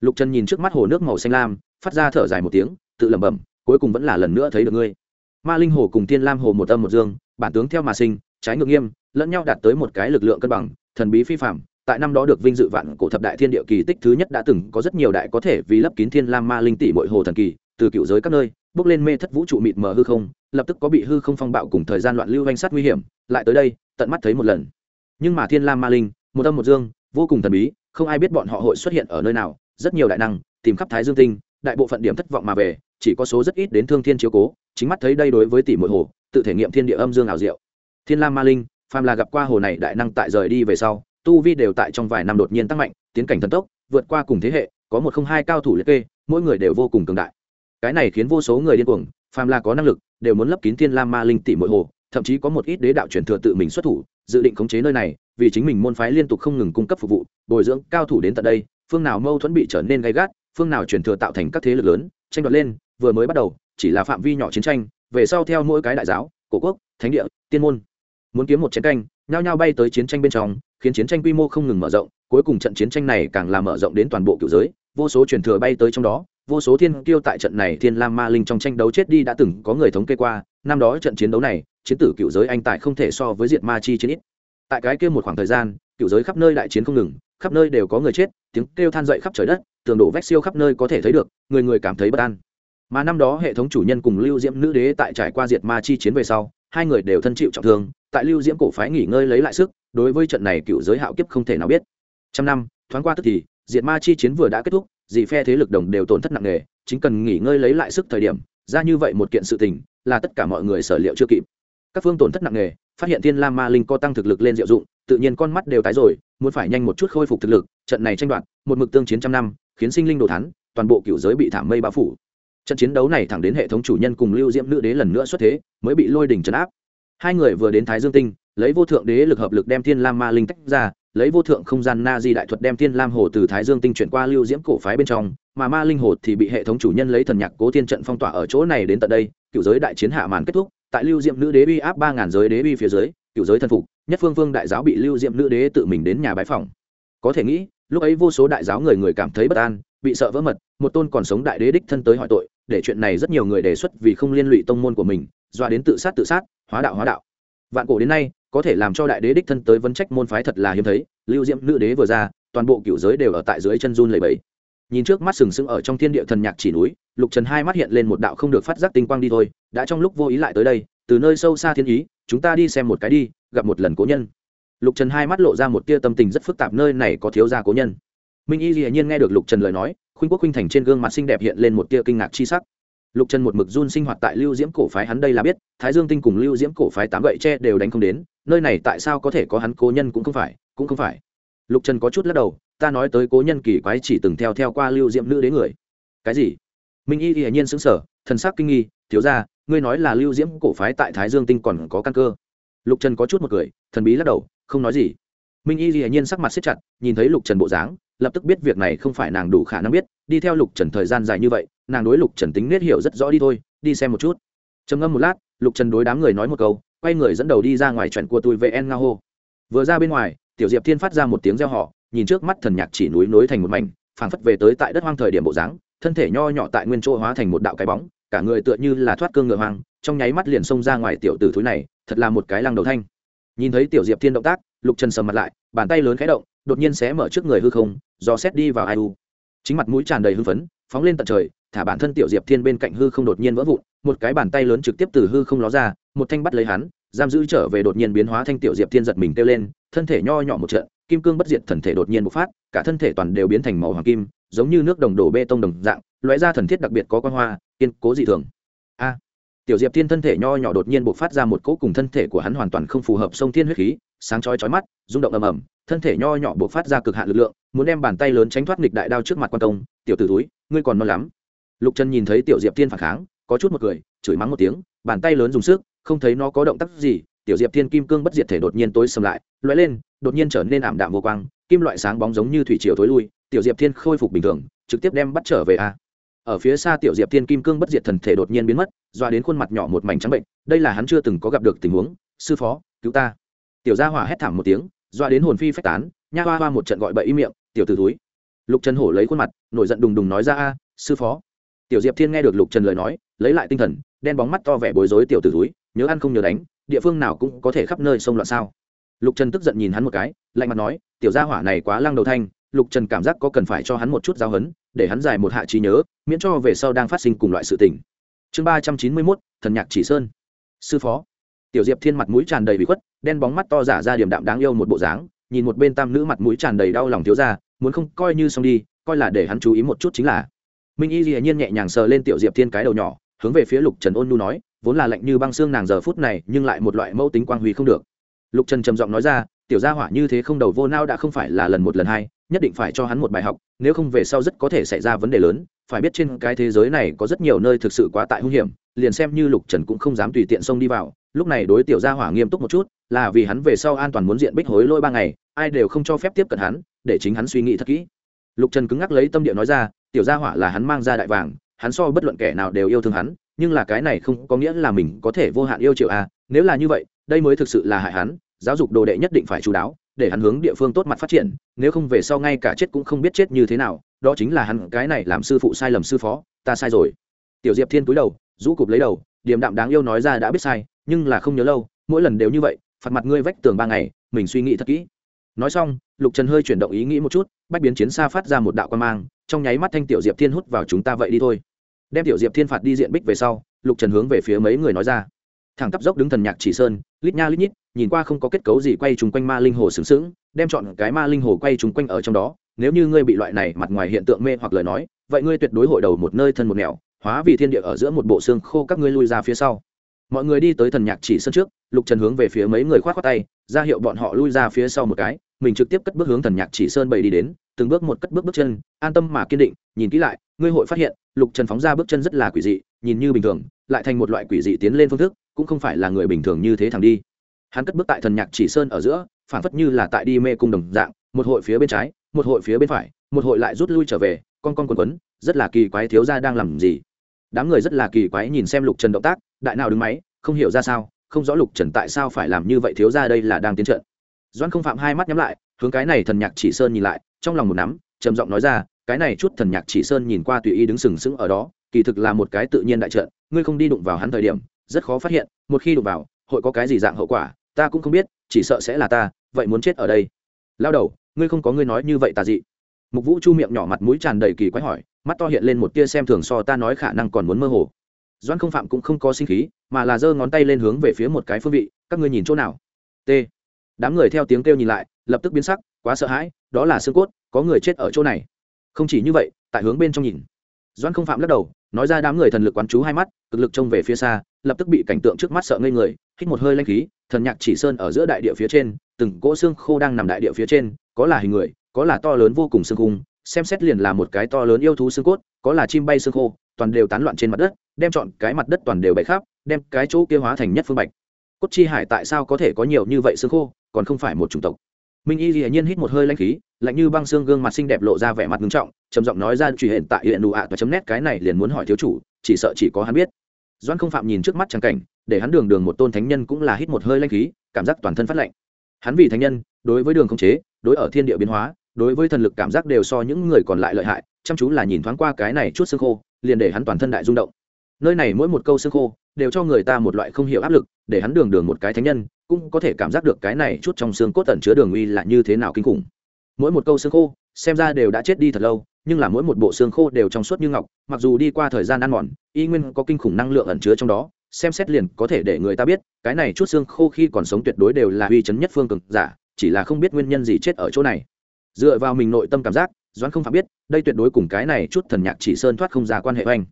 Lục trần nhìn trước mắt hồ nước màu xanh lam, phát ra thở dài một tiếng, tự lẩm bẩm, cuối cùng vẫn là lần nữa thấy được ngươi. Ma linh hồ cùng thiên lam hồ một âm một dương, bản tướng theo mà sinh, trái ngược nghiêm, lẫn nhau đạt tới một cái lực lượng cân bằng, thần bí phi phạm tại năm đó được vinh dự vạn cổ thập đại thiên địa kỳ tích thứ nhất đã từng có rất nhiều đại có thể vì lấp kín thiên lam ma linh tỷ mội hồ thần kỳ, từ cựu giới các nơi, bước lên mê thất vũ trụ mịt mờ hư không, lập tức có bị hư không phong bạo cùng thời gian loạn lưu danh sát nguy hiểm, lại tới đây, tận mắt thấy một lần. Nhưng mà thiên lam ma linh, một âm một dương, vô cùng thần bí, không ai biết bọn họ hội xuất hiện ở nơi nào, rất nhiều đại năng, tìm khắp thái dương tinh, đại bộ phận điểm thất vọng mà về, chỉ có số rất ít đến thương thiên chiếu cố, chính mắt thấy đây đối với tỷ mỗi hồ, tự thể nghiệm thiên địa âm dương ảo diệu. Thiên lam ma linh, phàm là gặp qua hồ này đại năng tại rời đi về sau tu vi đều tại trong vài năm đột nhiên tăng mạnh, tiến cảnh thần tốc, vượt qua cùng thế hệ, có một không hai cao thủ liệt kê, mỗi người đều vô cùng cường đại. Cái này khiến vô số người điên cuồng, phàm là có năng lực, đều muốn lấp kín thiên lam ma linh tỷ mỗi hồ, thậm chí có một ít đế đạo truyền thừa tự mình xuất thủ, dự định khống chế nơi này, vì chính mình môn phái liên tục không ngừng cung cấp phục vụ, bồi dưỡng cao thủ đến tận đây, phương nào mâu thuẫn bị trở nên gay gắt, phương nào truyền thừa tạo thành các thế lực lớn, tranh đoạt lên, vừa mới bắt đầu, chỉ là phạm vi nhỏ chiến tranh, về sau theo mỗi cái đại giáo, cổ quốc, thánh địa, tiên môn muốn kiếm một chiến canh, nhao nhao bay tới chiến tranh bên trong, khiến chiến tranh quy mô không ngừng mở rộng, cuối cùng trận chiến tranh này càng làm mở rộng đến toàn bộ cựu giới, vô số truyền thừa bay tới trong đó, vô số thiên kiêu tại trận này thiên lam ma linh trong tranh đấu chết đi đã từng có người thống kê qua, năm đó trận chiến đấu này, chiến tử cựu giới anh tại không thể so với diệt ma chi chiến ít. Tại cái kia một khoảng thời gian, cựu giới khắp nơi đại chiến không ngừng, khắp nơi đều có người chết, tiếng kêu than dậy khắp trời đất, tường đổ vách siêu khắp nơi có thể thấy được, người người cảm thấy bất an. Mà năm đó hệ thống chủ nhân cùng lưu diễm nữ đế tại trải qua diệt ma chi chiến về sau, hai người đều thân chịu trọng thương tại lưu diễm cổ phái nghỉ ngơi lấy lại sức, đối với trận này cựu giới hạo kiếp không thể nào biết. Trăm năm, thoáng qua tức thì, diệt ma chi chiến vừa đã kết thúc dì phe thế lực đồng đều tổn thất nặng nề, chính cần nghỉ ngơi lấy lại sức thời điểm, ra như vậy một kiện sự tình, là tất cả mọi người sở liệu chưa kịp. Các phương tổn thất nặng nề, phát hiện thiên La ma linh co tăng thực lực lên diệu dụng, tự nhiên con mắt đều tái rồi, muốn phải nhanh một chút khôi phục thực lực, trận này tranh đoạt, một mực tương chiến trăm năm, khiến sinh linh đồ thắn toàn bộ cựu giới bị thảm mây bao phủ. Trận chiến đấu này thẳng đến hệ thống chủ nhân cùng lưu diễm nữ đế lần nữa xuất thế, mới bị lôi đỉnh trấn áp hai người vừa đến thái dương tinh, lấy vô thượng đế lực hợp lực đem thiên lam ma linh tách ra, lấy vô thượng không gian na di đại thuật đem thiên lam hồ từ thái dương tinh chuyển qua lưu diễm cổ phái bên trong, mà ma linh hồ thì bị hệ thống chủ nhân lấy thần nhạc cố thiên trận phong tỏa ở chỗ này đến tận đây, cựu giới đại chiến hạ màn kết thúc, tại lưu Diệm nữ đế bi áp ba ngàn giới đế bi phía dưới, cựu giới thần phục, nhất phương Vương đại giáo bị lưu Diệm nữ đế tự mình đến nhà bái phòng có thể nghĩ, lúc ấy vô số đại giáo người người cảm thấy bất an, bị sợ vỡ mật, một tôn còn sống đại đế đích thân tới hỏi tội, để chuyện này rất nhiều người đề xuất vì không liên lụy tông môn của mình doa đến tự sát tự sát, hóa đạo hóa đạo. Vạn cổ đến nay, có thể làm cho đại đế đích thân tới vấn trách môn phái thật là hiếm thấy, lưu diễm nữ đế vừa ra, toàn bộ cựu giới đều ở tại dưới chân run lầy bẫy nhìn trước mắt sừng sững ở trong thiên địa thần nhạc chỉ núi, lục trần hai mắt hiện lên một đạo không được phát giác tinh quang đi thôi, đã trong lúc vô ý lại tới đây, từ nơi sâu xa thiên ý, chúng ta đi xem một cái đi, gặp một lần cố nhân. Lục trần hai mắt lộ ra một tia tâm tình rất phức tạp nơi này có thiếu gia cố nhân. Minh y dĩ nhiên nghe được lục trần lời nói, khuynh quốc khuynh thành trên gương mặt xinh đẹp hiện lên một tia kinh ngạc chi sắc lục trần một mực run sinh hoạt tại lưu diễm cổ phái hắn đây là biết, thái dương tinh cùng lưu diễm cổ phái tám gậy tre đều đánh không đến, nơi này tại sao có thể có hắn, cố nhân cũng không phải, cũng không phải. Lục trần có chút lắc đầu, ta nói tới cố nhân kỳ quái chỉ từng theo theo qua lưu diễm nữ đến người. Cái gì? Minh y hiển nhiên xứng sở thần sắc kinh nghi, thiếu ra ngươi nói là lưu diễm cổ phái tại thái dương tinh còn có căn cơ. Lục trần có chút một cười thần bí lắc đầu, không nói gì. Minh y hiển nhiên sắc mặt xếp chặt, nhìn thấy lục trần bộ dáng lập tức biết việc này không phải nàng đủ khả năng biết, đi theo lục trần thời gian dài như vậy, nàng đối lục trần tính nết hiểu rất rõ đi thôi, đi xem một chút. Trầm ngâm một lát, lục trần đối đám người nói một câu, quay người dẫn đầu đi ra ngoài chuẩn của tôi vn nga hô. Vừa ra bên ngoài, tiểu diệp thiên phát ra một tiếng reo họ nhìn trước mắt thần nhạc chỉ núi nối thành một mảnh, phảng phất về tới tại đất hoang thời điểm bộ dáng, thân thể nho nhỏ tại nguyên chỗ hóa thành một đạo cái bóng, cả người tựa như là thoát cương ngựa hoang, trong nháy mắt liền xông ra ngoài tiểu tử thúi này, thật là một cái lăng đầu thanh. Nhìn thấy tiểu diệp thiên động tác, lục trần sầm mặt lại, bàn tay lớn khẽ động đột nhiên xé mở trước người hư không, do xét đi vào ai u. Chính mặt mũi tràn đầy hưng phấn, phóng lên tận trời, thả bản thân tiểu diệp thiên bên cạnh hư không đột nhiên vỡ vụn, một cái bàn tay lớn trực tiếp từ hư không ló ra, một thanh bắt lấy hắn, giam giữ trở về đột nhiên biến hóa thanh tiểu diệp thiên giật mình kêu lên, thân thể nho nhỏ một trận, kim cương bất diệt thần thể đột nhiên bộc phát, cả thân thể toàn đều biến thành màu hoàng kim, giống như nước đồng đổ bê tông đồng dạng loại ra thần thiết đặc biệt có quan hoa, kiên cố dị thường. A! Tiểu diệp thiên thân thể nho nhỏ đột nhiên bộc phát ra một cỗ cùng thân thể của hắn hoàn toàn không phù hợp sông thiên huyết khí sáng chói chói mắt, rung động ầm ầm, thân thể nho nhỏ bộc phát ra cực hạn lực lượng, muốn đem bàn tay lớn tránh thoát nghịch đại đao trước mặt quan công, tiểu tử túi ngươi còn non lắm. Lục trần nhìn thấy tiểu diệp thiên phản kháng, có chút một cười, chửi mắng một tiếng, bàn tay lớn dùng sức, không thấy nó có động tác gì, tiểu diệp thiên kim cương bất diệt thể đột nhiên tối sầm lại, lóe lên, đột nhiên trở nên ảm đạm vô quang, kim loại sáng bóng giống như thủy triều thối lui, tiểu diệp thiên khôi phục bình thường, trực tiếp đem bắt trở về a. Ở phía xa tiểu diệp thiên kim cương bất diệt thần thể đột nhiên biến mất, doa đến khuôn mặt nhỏ một mảnh trắng bệnh, đây là hắn chưa từng có gặp được tình huống, sư phó, cứu ta tiểu gia hỏa hét thảm một tiếng, doa đến hồn phi phách tán, nha hoa hoa một trận gọi bậy im miệng, tiểu t túi lục trần hổ lấy khuôn mặt, nổi giận đùng đùng nói ra, a, sư phó. Tiểu diệp thiên nghe được lục trần lời nói, lấy lại tinh thần, đen bóng mắt to vẻ bối rối tiểu t túi nhớ ăn không nhớ đánh, địa phương nào cũng có thể khắp nơi sông loạn sao. Lục trần tức giận nhìn hắn một cái, lạnh mặt nói, tiểu gia hỏa này quá lăng đầu thanh, lục trần cảm giác có cần phải cho hắn một chút giao hấn để hắn giải một hạ trí nhớ, miễn cho về sau đang phát sinh cùng loại sự tình. Chương ba trăm chín mươi mốt, thần nhạc chỉ sơn. Sư phó tiểu diệp thiên mặt mũi tràn đầy bị khuất, đen bóng mắt to giả ra điểm đạm đáng yêu một bộ dáng, nhìn một bên tam nữ mặt mũi tràn đầy đau lòng thiếu ra muốn không coi như xong đi, coi là để hắn chú ý một chút chính là. Minh y dĩ nhiên nhẹ nhàng sờ lên tiểu diệp thiên cái đầu nhỏ, hướng về phía lục trần ôn nu nói, vốn là lạnh như băng xương nàng giờ phút này, nhưng lại một loại mẫu tính quang huy không được. Lục trần trầm giọng nói ra, tiểu gia hỏa như thế không đầu vô nao đã không phải là lần một lần hai, nhất định phải cho hắn một bài học, nếu không về sau rất có thể xảy ra vấn đề lớn, phải biết trên cái thế giới này có rất nhiều nơi thực sự quá tại hung hiểm, liền xem như lục trần cũng không dám tùy tiện xông đi vào lúc này đối tiểu gia hỏa nghiêm túc một chút, là vì hắn về sau an toàn muốn diện bích hối lôi ba ngày, ai đều không cho phép tiếp cận hắn, để chính hắn suy nghĩ thật kỹ lục trần cứng ngắc lấy tâm địa nói ra, tiểu gia hỏa là hắn mang ra đại vàng, hắn so bất luận kẻ nào đều yêu thương hắn, nhưng là cái này không có nghĩa là mình có thể vô hạn yêu triệu a à. nếu là như vậy, đây mới thực sự là hại hắn, giáo dục đồ đệ nhất định phải chú đáo, để hắn hướng địa phương tốt mặt phát triển, nếu không về sau ngay cả chết cũng không biết chết như thế nào, đó chính là hắn, cái này làm sư phụ sai lầm sư phó, ta sai rồi tiểu diệp thiên cúi đầu, rũ cụp lấy đầu, điềm đạm đáng yêu nói ra đã biết sai nhưng là không nhớ lâu, mỗi lần đều như vậy, phạt mặt ngươi vách tường ba ngày, mình suy nghĩ thật kỹ. Nói xong, lục trần hơi chuyển động ý nghĩ một chút, bách biến chiến xa phát ra một đạo quan mang, trong nháy mắt thanh tiểu diệp thiên hút vào chúng ta vậy đi thôi. Đem tiểu diệp thiên phạt đi diện bích về sau, lục trần hướng về phía mấy người nói ra. Thẳng tắp dốc đứng thần nhạc chỉ sơn, lít nha lít nhít, nhìn qua không có kết cấu gì quay chung quanh ma linh hồ sướng sướng đem chọn cái ma linh hồ quay chung quanh ở trong đó. Nếu như ngươi bị loại này mặt ngoài hiện tượng mê hoặc lời nói, vậy ngươi tuyệt đối hội đầu một nơi thân một nẻo, hóa vì thiên địa ở giữa một bộ xương khô các ngươi lui ra phía sau mọi người đi tới thần nhạc chỉ sân trước, lục trần hướng về phía mấy người k h o á t khoác tay, ra hiệu bọn họ lui ra phía sau một cái, mình trực tiếp cất bước hướng thần nhạc chỉ sơn bầy đi đến, từng bước một cất bước bước chân, an tâm mà kiên định, nhìn kỹ lại, ngươi hội phát hiện, lục trần phóng ra bước chân rất là quỷ dị, nhìn như bình thường, lại thành một loại quỷ dị tiến lên phương thức, cũng không phải là người bình thường như thế thẳng đi. Hắn cất bước tại thần nhạc chỉ sơn ở giữa phản phất như là tại đi mê cung đồng dạng, một hội phía bên trái, một hội phía bên phải, một hội lại rút lui trở về, con con quần quấn, rất là kỳ quái thiếu ra đang làm gì đám người rất là kỳ quái nhìn xem lục trần động tác, đại nào đứng máy, không hiểu ra sao, không rõ lục trần tại sao phải làm như vậy thiếu ra đây là đang tiến trận. Doan không phạm hai mắt nhắm lại, hướng cái này thần nhạc chỉ sơn nhìn lại, trong lòng một nắm, trầm giọng nói ra, cái này chút thần nhạc chỉ sơn nhìn qua tùy ý đứng sừng sững ở đó, kỳ thực là một cái tự nhiên đại trận, ngươi không đi đụng vào hắn thời điểm, rất khó phát hiện, một khi đụng vào, hội có cái gì dạng hậu quả, ta cũng không biết, chỉ sợ sẽ là ta, vậy muốn chết ở đây. Lao đầu, ngươi không có ngươi nói như vậy tà dị mục vũ chu miệng nhỏ mặt mũi tràn đầy kỳ quái hỏi, mắt to hiện lên một tia xem thường so ta nói khả năng còn muốn mơ hồ. Doan không phạm cũng không có sinh khí, mà là giơ ngón tay lên hướng về phía một cái phương vị, các ngươi nhìn chỗ nào? T. Đám người theo tiếng kêu nhìn lại, lập tức biến sắc, quá sợ hãi, đó là xương cốt, có người chết ở chỗ này. Không chỉ như vậy, tại hướng bên trong nhìn. Doan không phạm lắc đầu, nói ra đám người thần lực quán chú hai mắt, cực lực trông về phía xa, lập tức bị cảnh tượng trước mắt sợ ngây người, hít một hơi lanh khí, thần nhạc chỉ sơn ở giữa đại địa phía trên, từng cỗ xương khô đang nằm đại địa phía trên, có là hình người có là to lớn vô cùng xương khung, xem xét liền là một cái to lớn yêu thú xương cốt, có là chim bay xương khô, toàn đều tán loạn trên mặt đất, đem chọn cái mặt đất toàn đều bậy khắp, đem cái chỗ kia hóa thành nhất phương bạch. Cốt chi hải tại sao có thể có nhiều như vậy xương khô, còn không phải một chủng tộc. Minh y hiển nhiên hít một hơi lanh khí, lạnh như băng xương gương mặt xinh đẹp lộ ra vẻ mặt nghiêm trọng, trầm giọng nói ra truy hiện tại hiện nụ ạ và chấm nét cái này liền muốn hỏi thiếu chủ, chỉ sợ chỉ có hắn biết. Doan không phạm nhìn trước mắt trắng cảnh, để hắn đường đường một tôn thánh nhân cũng là hít một hơi lanh khí, cảm giác toàn thân phát lạnh. Hắn vì thánh nhân, đối với đường không chế, đối ở thiên địa biến hóa đối với thần lực cảm giác đều so những người còn lại lợi hại, chăm chú là nhìn thoáng qua cái này chút xương khô, liền để hắn toàn thân đại rung động. Nơi này mỗi một câu xương khô, đều cho người ta một loại không hiểu áp lực, để hắn đường đường một cái thánh nhân, cũng có thể cảm giác được cái này chút trong xương cốt tẩn chứa đường uy là như thế nào kinh khủng. Mỗi một câu xương khô, xem ra đều đã chết đi thật lâu, nhưng là mỗi một bộ xương khô đều trong suốt như ngọc, mặc dù đi qua thời gian ăn mòn, y nguyên có kinh khủng năng lượng ẩn chứa trong đó, xem xét liền có thể để người ta biết, cái này chút xương khô khi còn sống tuyệt đối đều là uy chấn nhất phương cực giả, chỉ là không biết nguyên nhân gì chết ở chỗ này dựa vào mình nội tâm cảm giác, doãn không phạm biết, đây tuyệt đối cùng cái này chút thần nhạc chỉ sơn thoát không ra quan hệ oanh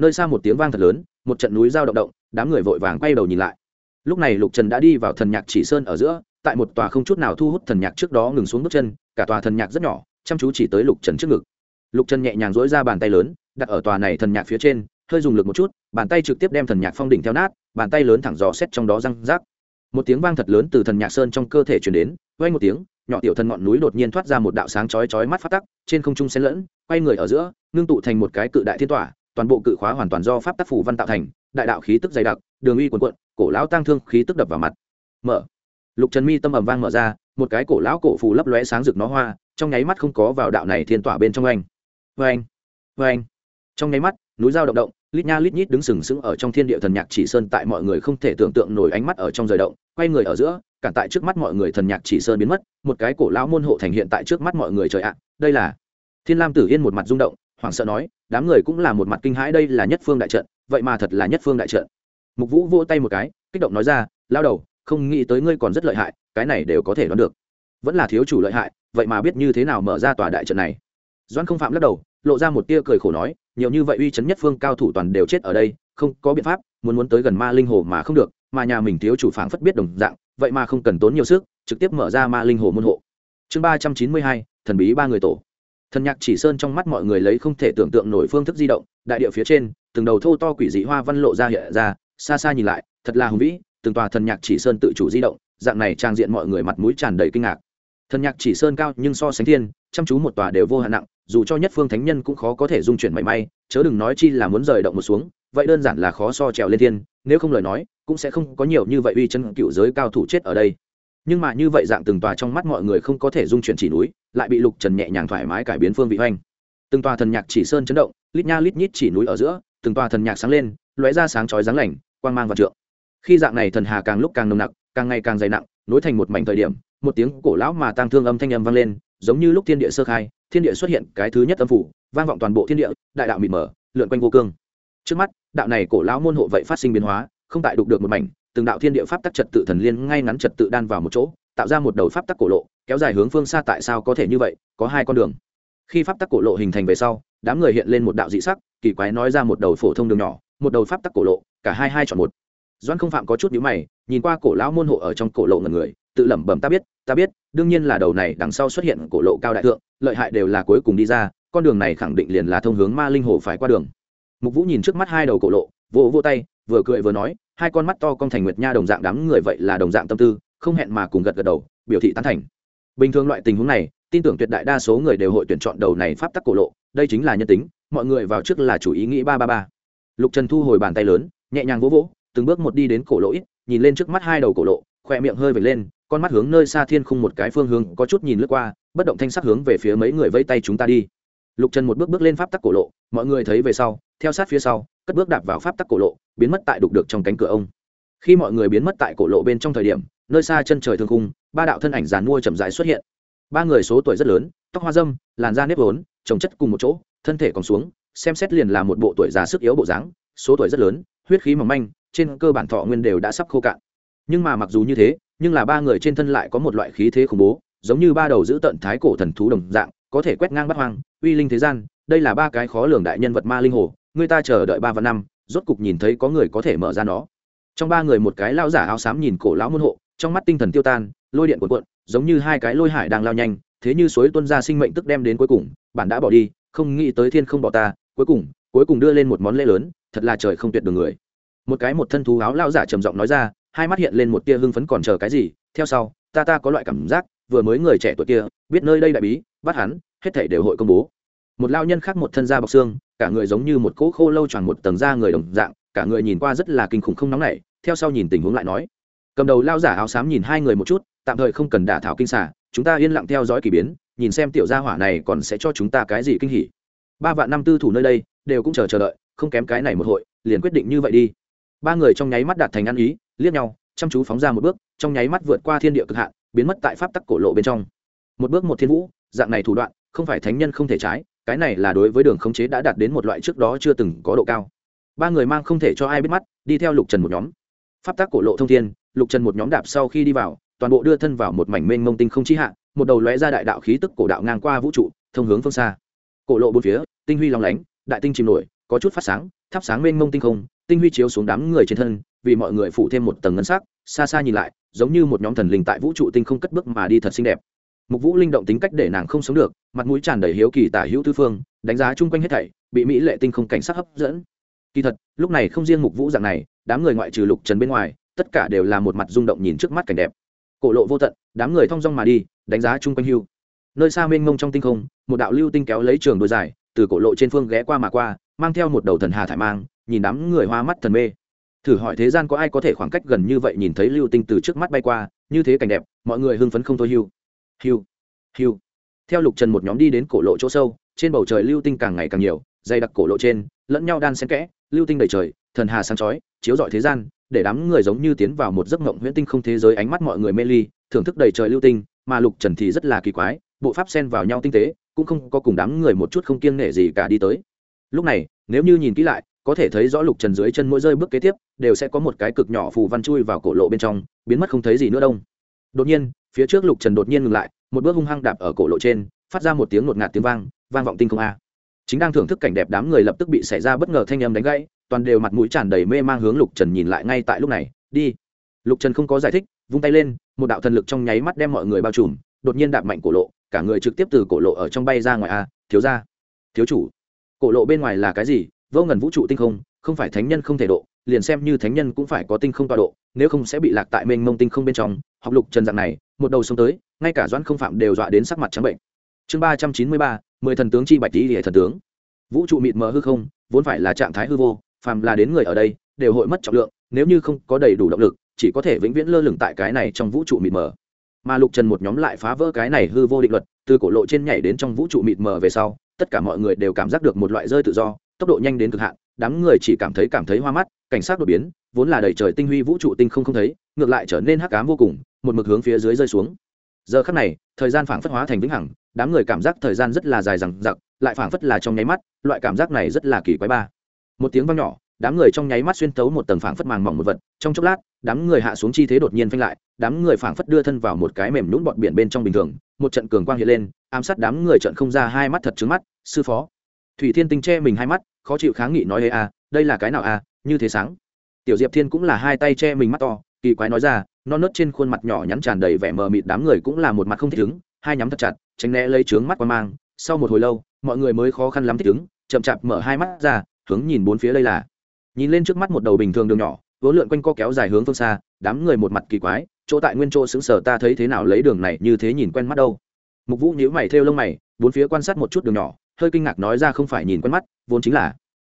nơi xa một tiếng vang thật lớn, một trận núi giao động động, đám người vội vàng quay đầu nhìn lại. Lúc này lục trần đã đi vào thần nhạc chỉ sơn ở giữa, tại một tòa không chút nào thu hút thần nhạc trước đó ngừng xuống bước chân, cả tòa thần nhạc rất nhỏ, chăm chú chỉ tới lục trần trước ngực. Lục trần nhẹ nhàng dỗi ra bàn tay lớn, đặt ở tòa này thần nhạc phía trên, hơi dùng lực một chút, bàn tay trực tiếp đem thần nhạc phong đỉnh theo nát, bàn tay lớn thẳng dò xét trong đó răng rác. Một tiếng vang thật lớn từ thần nhạc sơn trong cơ thể chuyển đến quay một tiếng nhỏ tiểu thần ngọn núi đột nhiên thoát ra một đạo sáng chói chói mắt phát tắc, trên không trung xen lẫn, quay người ở giữa, ngưng tụ thành một cái cự đại thiên tỏa, toàn bộ cự khóa hoàn toàn do pháp tác phủ văn tạo thành, đại đạo khí tức dày đặc, đường uy quần quận cổ lão tăng thương khí tức đập vào mặt. Mở. Lục trần mi tâm ẩm vang mở ra, một cái cổ lão cổ phù lấp lóe sáng rực nó hoa, trong nháy mắt không có vào đạo này thiên tỏa bên trong anh. Vê anh vê anh trong nháy mắt, núi dao động động, lít nha lít nhít đứng sừng sững ở trong thiên địa thần nhạc chỉ sơn tại mọi người không thể tưởng tượng nổi ánh mắt ở trong rời động, quay người ở giữa cản tại trước mắt mọi người thần nhạc chỉ sơn biến mất, một cái cổ lão môn hộ thành hiện tại trước mắt mọi người trời ạ, đây là thiên lam tử yên một mặt rung động, hoảng sợ nói, đám người cũng là một mặt kinh hãi đây là nhất phương đại trận, vậy mà thật là nhất phương đại trận. Mục vũ vỗ tay một cái, kích động nói ra, lao đầu, không nghĩ tới ngươi còn rất lợi hại, cái này đều có thể đoán được. Vẫn là thiếu chủ lợi hại, vậy mà biết như thế nào mở ra tòa đại trận này. Doan không phạm lắc đầu, lộ ra một tia cười khổ nói, nhiều như vậy uy chấn nhất phương cao thủ toàn đều chết ở đây, không có biện pháp, muốn muốn tới gần ma linh hồ mà không được, mà nhà mình thiếu chủ phảng phất biết đồng dạng vậy mà không cần tốn nhiều sức, trực tiếp mở ra ma linh hồ môn hộ. Chương ba trăm chín mươi hai, thần bí ba người tổ. Thần nhạc chỉ sơn trong mắt mọi người lấy không thể tưởng tượng nổi phương thức di động, đại địa phía trên, từng đầu thô to quỷ dị hoa văn lộ ra hiện ra, xa xa nhìn lại, thật là hùng vĩ, từng tòa thần nhạc chỉ sơn tự chủ di động, dạng này trang diện mọi người mặt mũi tràn đầy kinh ngạc. Thần nhạc chỉ sơn cao nhưng so sánh thiên, chăm chú một tòa đều vô hạn nặng, dù cho nhất phương thánh nhân cũng khó có thể dung chuyển mảy may, chớ đừng nói chi là muốn rời động một xuống, vậy đơn giản là khó so trèo lên thiên, nếu không lời nói cũng sẽ không có nhiều như vậy uy chân cựu giới cao thủ chết ở đây. Nhưng mà như vậy dạng từng tòa trong mắt mọi người không có thể dung chuyển chỉ núi, lại bị lục trần nhẹ nhàng thoải mái cải biến phương vị hoành. Từng tòa thần nhạc chỉ sơn chấn động, lít nha lít nhít chỉ núi ở giữa, từng tòa thần nhạc sáng lên, lóe ra sáng chói dáng lành, quang mang và trượng. Khi dạng này thần hà càng lúc càng nồng nặc, càng ngày càng dày nặng, nối thành một mảnh thời điểm, một tiếng cổ lão mà tang thương âm thanh âm vang lên, giống như lúc thiên địa sơ khai, thiên địa xuất hiện cái thứ nhất âm phủ, vang vọng toàn bộ thiên địa, đại đạo mịt mở lượn quanh vô cương. Trước mắt, đạo này cổ lão môn hộ vậy phát sinh biến hóa không tại đục được một mảnh, từng đạo thiên địa pháp tắc trật tự thần liên ngay ngắn trật tự đan vào một chỗ, tạo ra một đầu pháp tắc cổ lộ, kéo dài hướng phương xa tại sao có thể như vậy, có hai con đường. Khi pháp tắc cổ lộ hình thành về sau, đám người hiện lên một đạo dị sắc, kỳ quái nói ra một đầu phổ thông đường nhỏ, một đầu pháp tắc cổ lộ, cả hai hai chọn một. Doan không phạm có chút nhíu mày, nhìn qua cổ lão môn hộ ở trong cổ lộ ngần người, tự lẩm bẩm, ta biết ta biết, đương nhiên là đầu này đằng sau xuất hiện cổ lộ cao đại thượng, lợi hại đều là cuối cùng đi ra, con đường này khẳng định liền là thông hướng ma linh hồ phải qua đường. Mục vũ nhìn trước mắt hai đầu cổ lộ, vỗ vỗ tay vừa cười vừa nói, hai con mắt to con thành nguyệt nha đồng dạng đám người vậy là đồng dạng tâm tư, không hẹn mà cùng gật gật đầu, biểu thị tán thành. Bình thường loại tình huống này, tin tưởng tuyệt đại đa số người đều hội tuyển chọn đầu này pháp tắc cổ lộ, đây chính là nhân tính, mọi người vào trước là chủ ý nghĩ ba ba ba. Lục trần thu hồi bàn tay lớn, nhẹ nhàng vỗ vỗ, từng bước một đi đến cổ lỗ ít, nhìn lên trước mắt hai đầu cổ lộ khoe miệng hơi vệt lên, con mắt hướng nơi xa thiên khung một cái phương hướng, có chút nhìn lướt qua, bất động thanh sắc hướng về phía mấy người vây tay chúng ta đi lục trần một bước bước lên pháp tắc cổ lộ, mọi người thấy về sau, theo sát phía sau, cất bước đạp vào pháp tắc cổ lộ, biến mất tại đục được trong cánh cửa ông. Khi mọi người biến mất tại cổ lộ bên trong thời điểm, nơi xa chân trời thương khung, ba đạo thân ảnh dàn mua chậm rãi xuất hiện. Ba người số tuổi rất lớn, tóc hoa dâm, làn da nếp vốn trồng chất cùng một chỗ, thân thể còn xuống, xem xét liền là một bộ tuổi già sức yếu bộ dáng, số tuổi rất lớn, huyết khí mỏng manh, trên cơ bản thọ nguyên đều đã sắp khô cạn. Nhưng mà mặc dù như thế, nhưng là ba người trên thân lại có một loại khí thế khủng bố, giống như ba đầu giữ tận thái cổ thần thú đồng dạng, có thể quét ngang bắt hoang uy linh thế gian, đây là ba cái khó lường đại nhân vật ma linh hồ, người ta chờ đợi ba và năm, rốt cục nhìn thấy có người có thể mở ra nó. Trong ba người một cái lao giả áo xám nhìn cổ lão môn hộ, trong mắt tinh thần tiêu tan, lôi điện cuộn cuộn, giống như hai cái lôi hải đang lao nhanh, thế như suối tuân ra sinh mệnh tức đem đến cuối cùng bản đã bỏ đi, không nghĩ tới thiên không bỏ ta, cuối cùng cuối cùng đưa lên một món lễ lớn, thật là trời không tuyệt đường người. Một cái một thân thú áo lao giả trầm giọng nói ra, hai mắt hiện lên một tia hưng phấn còn chờ cái gì, theo sau, ta ta có loại cảm giác, vừa mới người trẻ tuổi kia, biết nơi đây đại bí, bắt hắn hết thảy đều hội công bố. Một lao nhân khác một thân da bọc xương, cả người giống như một cỗ khô lâu tròn một tầng da người đồng dạng, cả người nhìn qua rất là kinh khủng không nóng nảy, theo sau nhìn tình huống lại nói. Cầm đầu lao giả áo xám nhìn hai người một chút, tạm thời không cần đả thảo kinh xả chúng ta yên lặng theo dõi kỳ biến, nhìn xem tiểu gia hỏa này còn sẽ cho chúng ta cái gì kinh hỉ. Ba vạn năm tư thủ nơi đây, đều cũng chờ chờ đợi, không kém cái này một hội, liền quyết định như vậy đi. Ba người trong nháy mắt đạt thành ăn ý, liếc nhau, chăm chú phóng ra một bước, trong nháy mắt vượt qua thiên địa cực hạn, biến mất tại pháp tắc cổ lộ bên trong. Một bước một thiên vũ, dạng này thủ đoạn không phải thánh nhân không thể trái, cái này là đối với đường khống chế đã đạt đến một loại trước đó chưa từng có độ cao. Ba người mang không thể cho ai biết mắt, đi theo lục trần một nhóm. Pháp tắc cổ lộ thông thiên, lục trần một nhóm đạp sau khi đi vào, toàn bộ đưa thân vào một mảnh mênh mông tinh không chi hạ, một đầu lóe ra đại đạo khí tức cổ đạo ngang qua vũ trụ, thông hướng phương xa. Cổ lộ bốn phía, tinh huy long lánh, đại tinh chìm nổi, có chút phát sáng, thắp sáng mênh mông tinh không, tinh huy chiếu xuống đám người trên thân, vì mọi người phủ thêm một tầng ngân sắc, xa xa nhìn lại, giống như một nhóm thần linh tại vũ trụ tinh không cất bước mà đi thật xinh đẹp mục vũ linh động tính cách để nàng không sống được, mặt mũi tràn đầy hiếu kỳ tả hữu tư phương, đánh giá chung quanh hết thảy, bị mỹ lệ tinh không cảnh sắc hấp dẫn. Kỳ thật, lúc này không riêng mục vũ dạng này, đám người ngoại trừ lục trần bên ngoài, tất cả đều là một mặt rung động nhìn trước mắt cảnh đẹp. Cổ lộ vô tận, đám người thong dong mà đi, đánh giá chung quanh hưu. Nơi xa mênh mông trong tinh không, một đạo lưu tinh kéo lấy trường đôi dài, từ cổ lộ trên phương ghé qua mà qua, mang theo một đầu thần hà thải mang, nhìn đám người hoa mắt thần mê. Thử hỏi thế gian có ai có thể khoảng cách gần như vậy nhìn thấy lưu tinh từ trước mắt bay qua, như thế cảnh đẹp, mọi người hưng phấn không thôi hưu hưu hưu theo lục trần một nhóm đi đến cổ lộ chỗ sâu, trên bầu trời lưu tinh càng ngày càng nhiều, dày đặc cổ lộ trên, lẫn nhau đan xen kẽ, lưu tinh đầy trời, thần hà sáng chói, chiếu rọi thế gian, để đám người giống như tiến vào một giấc mộng huyễn tinh không thế giới ánh mắt mọi người mê ly, thưởng thức đầy trời lưu tinh, mà lục trần thì rất là kỳ quái, bộ pháp xen vào nhau tinh tế, cũng không có cùng đám người một chút không kiêng nể gì cả đi tới. Lúc này, nếu như nhìn kỹ lại, có thể thấy rõ lục trần dưới chân mỗi rơi bước kế tiếp, đều sẽ có một cái cực nhỏ phù văn chui vào cổ lộ bên trong, biến mất không thấy gì nữa đông đột nhiên phía trước lục trần đột nhiên ngừng lại, một bước hung hăng đạp ở cổ lộ trên, phát ra một tiếng ngột ngạt tiếng vang vang vọng tinh không a. Chính đang thưởng thức cảnh đẹp đám người lập tức bị xảy ra bất ngờ thanh âm đánh gãy, toàn đều mặt mũi tràn đầy mê mang hướng lục trần nhìn lại ngay tại lúc này, đi. Lục trần không có giải thích, vung tay lên, một đạo thần lực trong nháy mắt đem mọi người bao trùm, đột nhiên đạp mạnh cổ lộ, cả người trực tiếp từ cổ lộ ở trong bay ra ngoài a, thiếu ra thiếu chủ. Cổ lộ bên ngoài là cái gì? Vô ngần vũ trụ tinh không không phải thánh nhân không thể độ, liền xem như thánh nhân cũng phải có tinh không tọa độ, nếu không sẽ bị lạc tại mênh mông tinh không bên trong, học lục trần dạng này một đầu sông tới, ngay cả doãn không phạm đều dọa đến sắc mặt trắng bệnh. Chương ba trăm chín mươi ba, mười thần tướng chi bạch tý hệ thần tướng. Vũ trụ mịt mờ hư không, vốn phải là trạng thái hư vô, phàm là đến người ở đây, đều hội mất trọng lượng, nếu như không có đầy đủ động lực, chỉ có thể vĩnh viễn lơ lửng tại cái này trong vũ trụ mịt mờ. Mà lục trần một nhóm lại phá vỡ cái này hư vô định luật, từ cổ lộ trên nhảy đến trong vũ trụ mịt mờ về sau, tất cả mọi người đều cảm giác được một loại rơi tự do, tốc độ nhanh đến cực hạn đám người chỉ cảm thấy cảm thấy hoa mắt, cảnh sát đột biến, vốn là đầy trời tinh huy vũ trụ tinh không không thấy, ngược lại trở nên hắc ám vô cùng, một mực hướng phía dưới rơi xuống. Giờ khắc này, thời gian phảng phất hóa thành vĩnh hằng, đám người cảm giác thời gian rất là dài rằng giặc lại phảng phất là trong nháy mắt, loại cảm giác này rất là kỳ quái ba. Một tiếng vang nhỏ, đám người trong nháy mắt xuyên tấu một tầng phảng phất màng mỏng một vật, trong chốc lát, đám người hạ xuống chi thế đột nhiên phanh lại, đám người phảng phất đưa thân vào một cái mềm nhũn bọt biển bên trong bình thường, một trận cường quang hiện lên, ám sát đám người trận không ra hai mắt thật trứng mắt, sư phó. Thủy thiên tinh che mình hai mắt khó chịu kháng nghị nói, ê a, đây là cái nào a? Như thế sáng. Tiểu diệp thiên cũng là hai tay che mình mắt to, kỳ quái nói ra, non nớt trên khuôn mặt nhỏ nhắn tràn đầy vẻ mờ mịt đám người cũng là một mặt không thích ứng, hai nhắm thật chặt, tránh né lấy trướng mắt qua mang. Sau một hồi lâu, mọi người mới khó khăn lắm thích ứng, chậm chạp mở hai mắt ra, hướng nhìn bốn phía đây là. Nhìn lên trước mắt một đầu bình thường đường nhỏ, vốn lượn quanh co kéo dài hướng phương xa, đám người một mặt kỳ quái, chỗ tại nguyên chỗ xứng sở ta thấy thế nào lấy đường này như thế nhìn quen mắt đâu. Mục vũ nhíu mày theo lông mày, bốn phía quan sát một chút đường nhỏ hơi kinh ngạc nói ra không phải nhìn quen mắt, vốn chính là.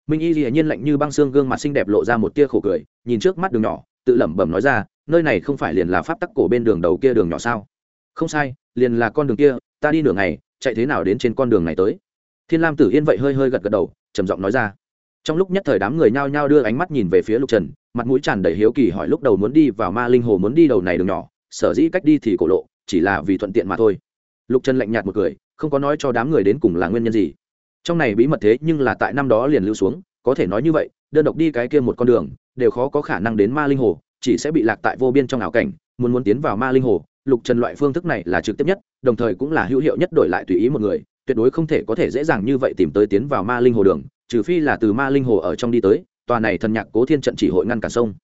Minh y dĩ nhiên lạnh như băng xương gương mặt xinh đẹp lộ ra một tia khổ cười, nhìn trước mắt đường nhỏ, tự lẩm bẩm nói ra, nơi này không phải liền là pháp tắc cổ bên đường đầu kia đường nhỏ sao? Không sai, liền là con đường kia, ta đi nửa ngày, chạy thế nào đến trên con đường này tới? Thiên lam tử yên vậy hơi hơi gật gật đầu, trầm giọng nói ra. Trong lúc nhất thời đám người nhao nhao đưa ánh mắt nhìn về phía lục trần, mặt mũi tràn đầy hiếu kỳ hỏi lúc đầu muốn đi vào ma linh hồ muốn đi đầu này đường nhỏ, sở dĩ cách đi thì cổ lộ, chỉ là vì thuận tiện mà thôi. Lục trần lạnh nhạt một cười không có nói cho đám người đến cùng là nguyên nhân gì. Trong này bí mật thế nhưng là tại năm đó liền lưu xuống, có thể nói như vậy, đơn độc đi cái kia một con đường, đều khó có khả năng đến ma linh hồ, chỉ sẽ bị lạc tại vô biên trong ảo cảnh, muốn muốn tiến vào ma linh hồ, lục trần loại phương thức này là trực tiếp nhất, đồng thời cũng là hữu hiệu nhất đổi lại tùy ý một người, tuyệt đối không thể có thể dễ dàng như vậy tìm tới tiến vào ma linh hồ đường, trừ phi là từ ma linh hồ ở trong đi tới, tòa này thần nhạc cố thiên trận chỉ hội ngăn cản sông.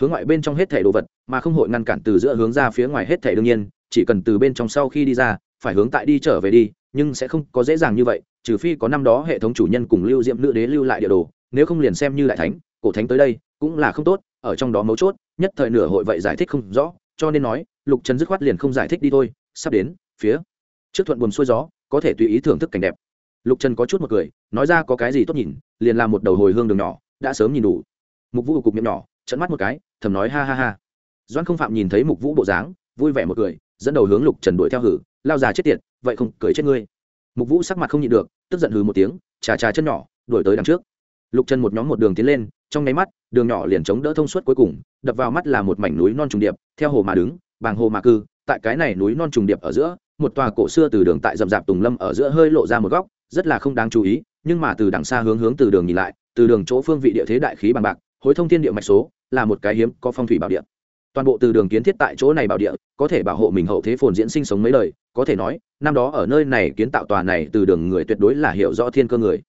Hướng ngoại bên trong hết thể đồ vật, mà không hội ngăn cản từ giữa hướng ra phía ngoài hết thể đương nhiên, chỉ cần từ bên trong sau khi đi ra, phải hướng tại đi trở về đi nhưng sẽ không có dễ dàng như vậy, trừ phi có năm đó hệ thống chủ nhân cùng lưu diệm nữ đế lưu lại địa đồ, nếu không liền xem như đại thánh, cổ thánh tới đây cũng là không tốt, ở trong đó mấu chốt, nhất thời nửa hội vậy giải thích không rõ, cho nên nói, lục trần dứt khoát liền không giải thích đi thôi, sắp đến, phía trước thuận buồn xuôi gió, có thể tùy ý thưởng thức cảnh đẹp. Lục trần có chút một cười, nói ra có cái gì tốt nhìn, liền làm một đầu hồi hương đường nhỏ, đã sớm nhìn đủ. Mục vũ cục miệng nhỏ trận mắt một cái, thầm nói ha ha ha. Doan không phạm nhìn thấy mục vũ bộ dáng, vui vẻ một cười, dẫn đầu hướng lục trần đuổi theo hử, lao già chết tiệt vậy không, cười chết ngươi. Mục vũ sắc mặt không nhịn được, tức giận hừ một tiếng trà trà chân nhỏ, đuổi tới đằng trước. Lục chân một nhóm một đường tiến lên, trong nháy mắt, đường nhỏ liền chống đỡ thông suốt cuối cùng, đập vào mắt là một mảnh núi non trùng điệp, theo hồ mà đứng, bàng hồ mà cư, tại cái này núi non trùng điệp ở giữa, một tòa cổ xưa từ đường tại rậm rạp tùng lâm ở giữa hơi lộ ra một góc, rất là không đáng chú ý, nhưng mà từ đằng xa hướng hướng từ đường nhìn lại, từ đường chỗ phương vị địa thế đại khí bằng bạc, hối thông thiên địa mạch số, là một cái hiếm có phong thủy bảo địa toàn bộ từ đường kiến thiết tại chỗ này bảo địa, có thể bảo hộ mình hậu thế phồn diễn sinh sống mấy lời có thể nói, năm đó ở nơi này kiến tạo tòa này từ đường người tuyệt đối là hiểu rõ thiên cơ người.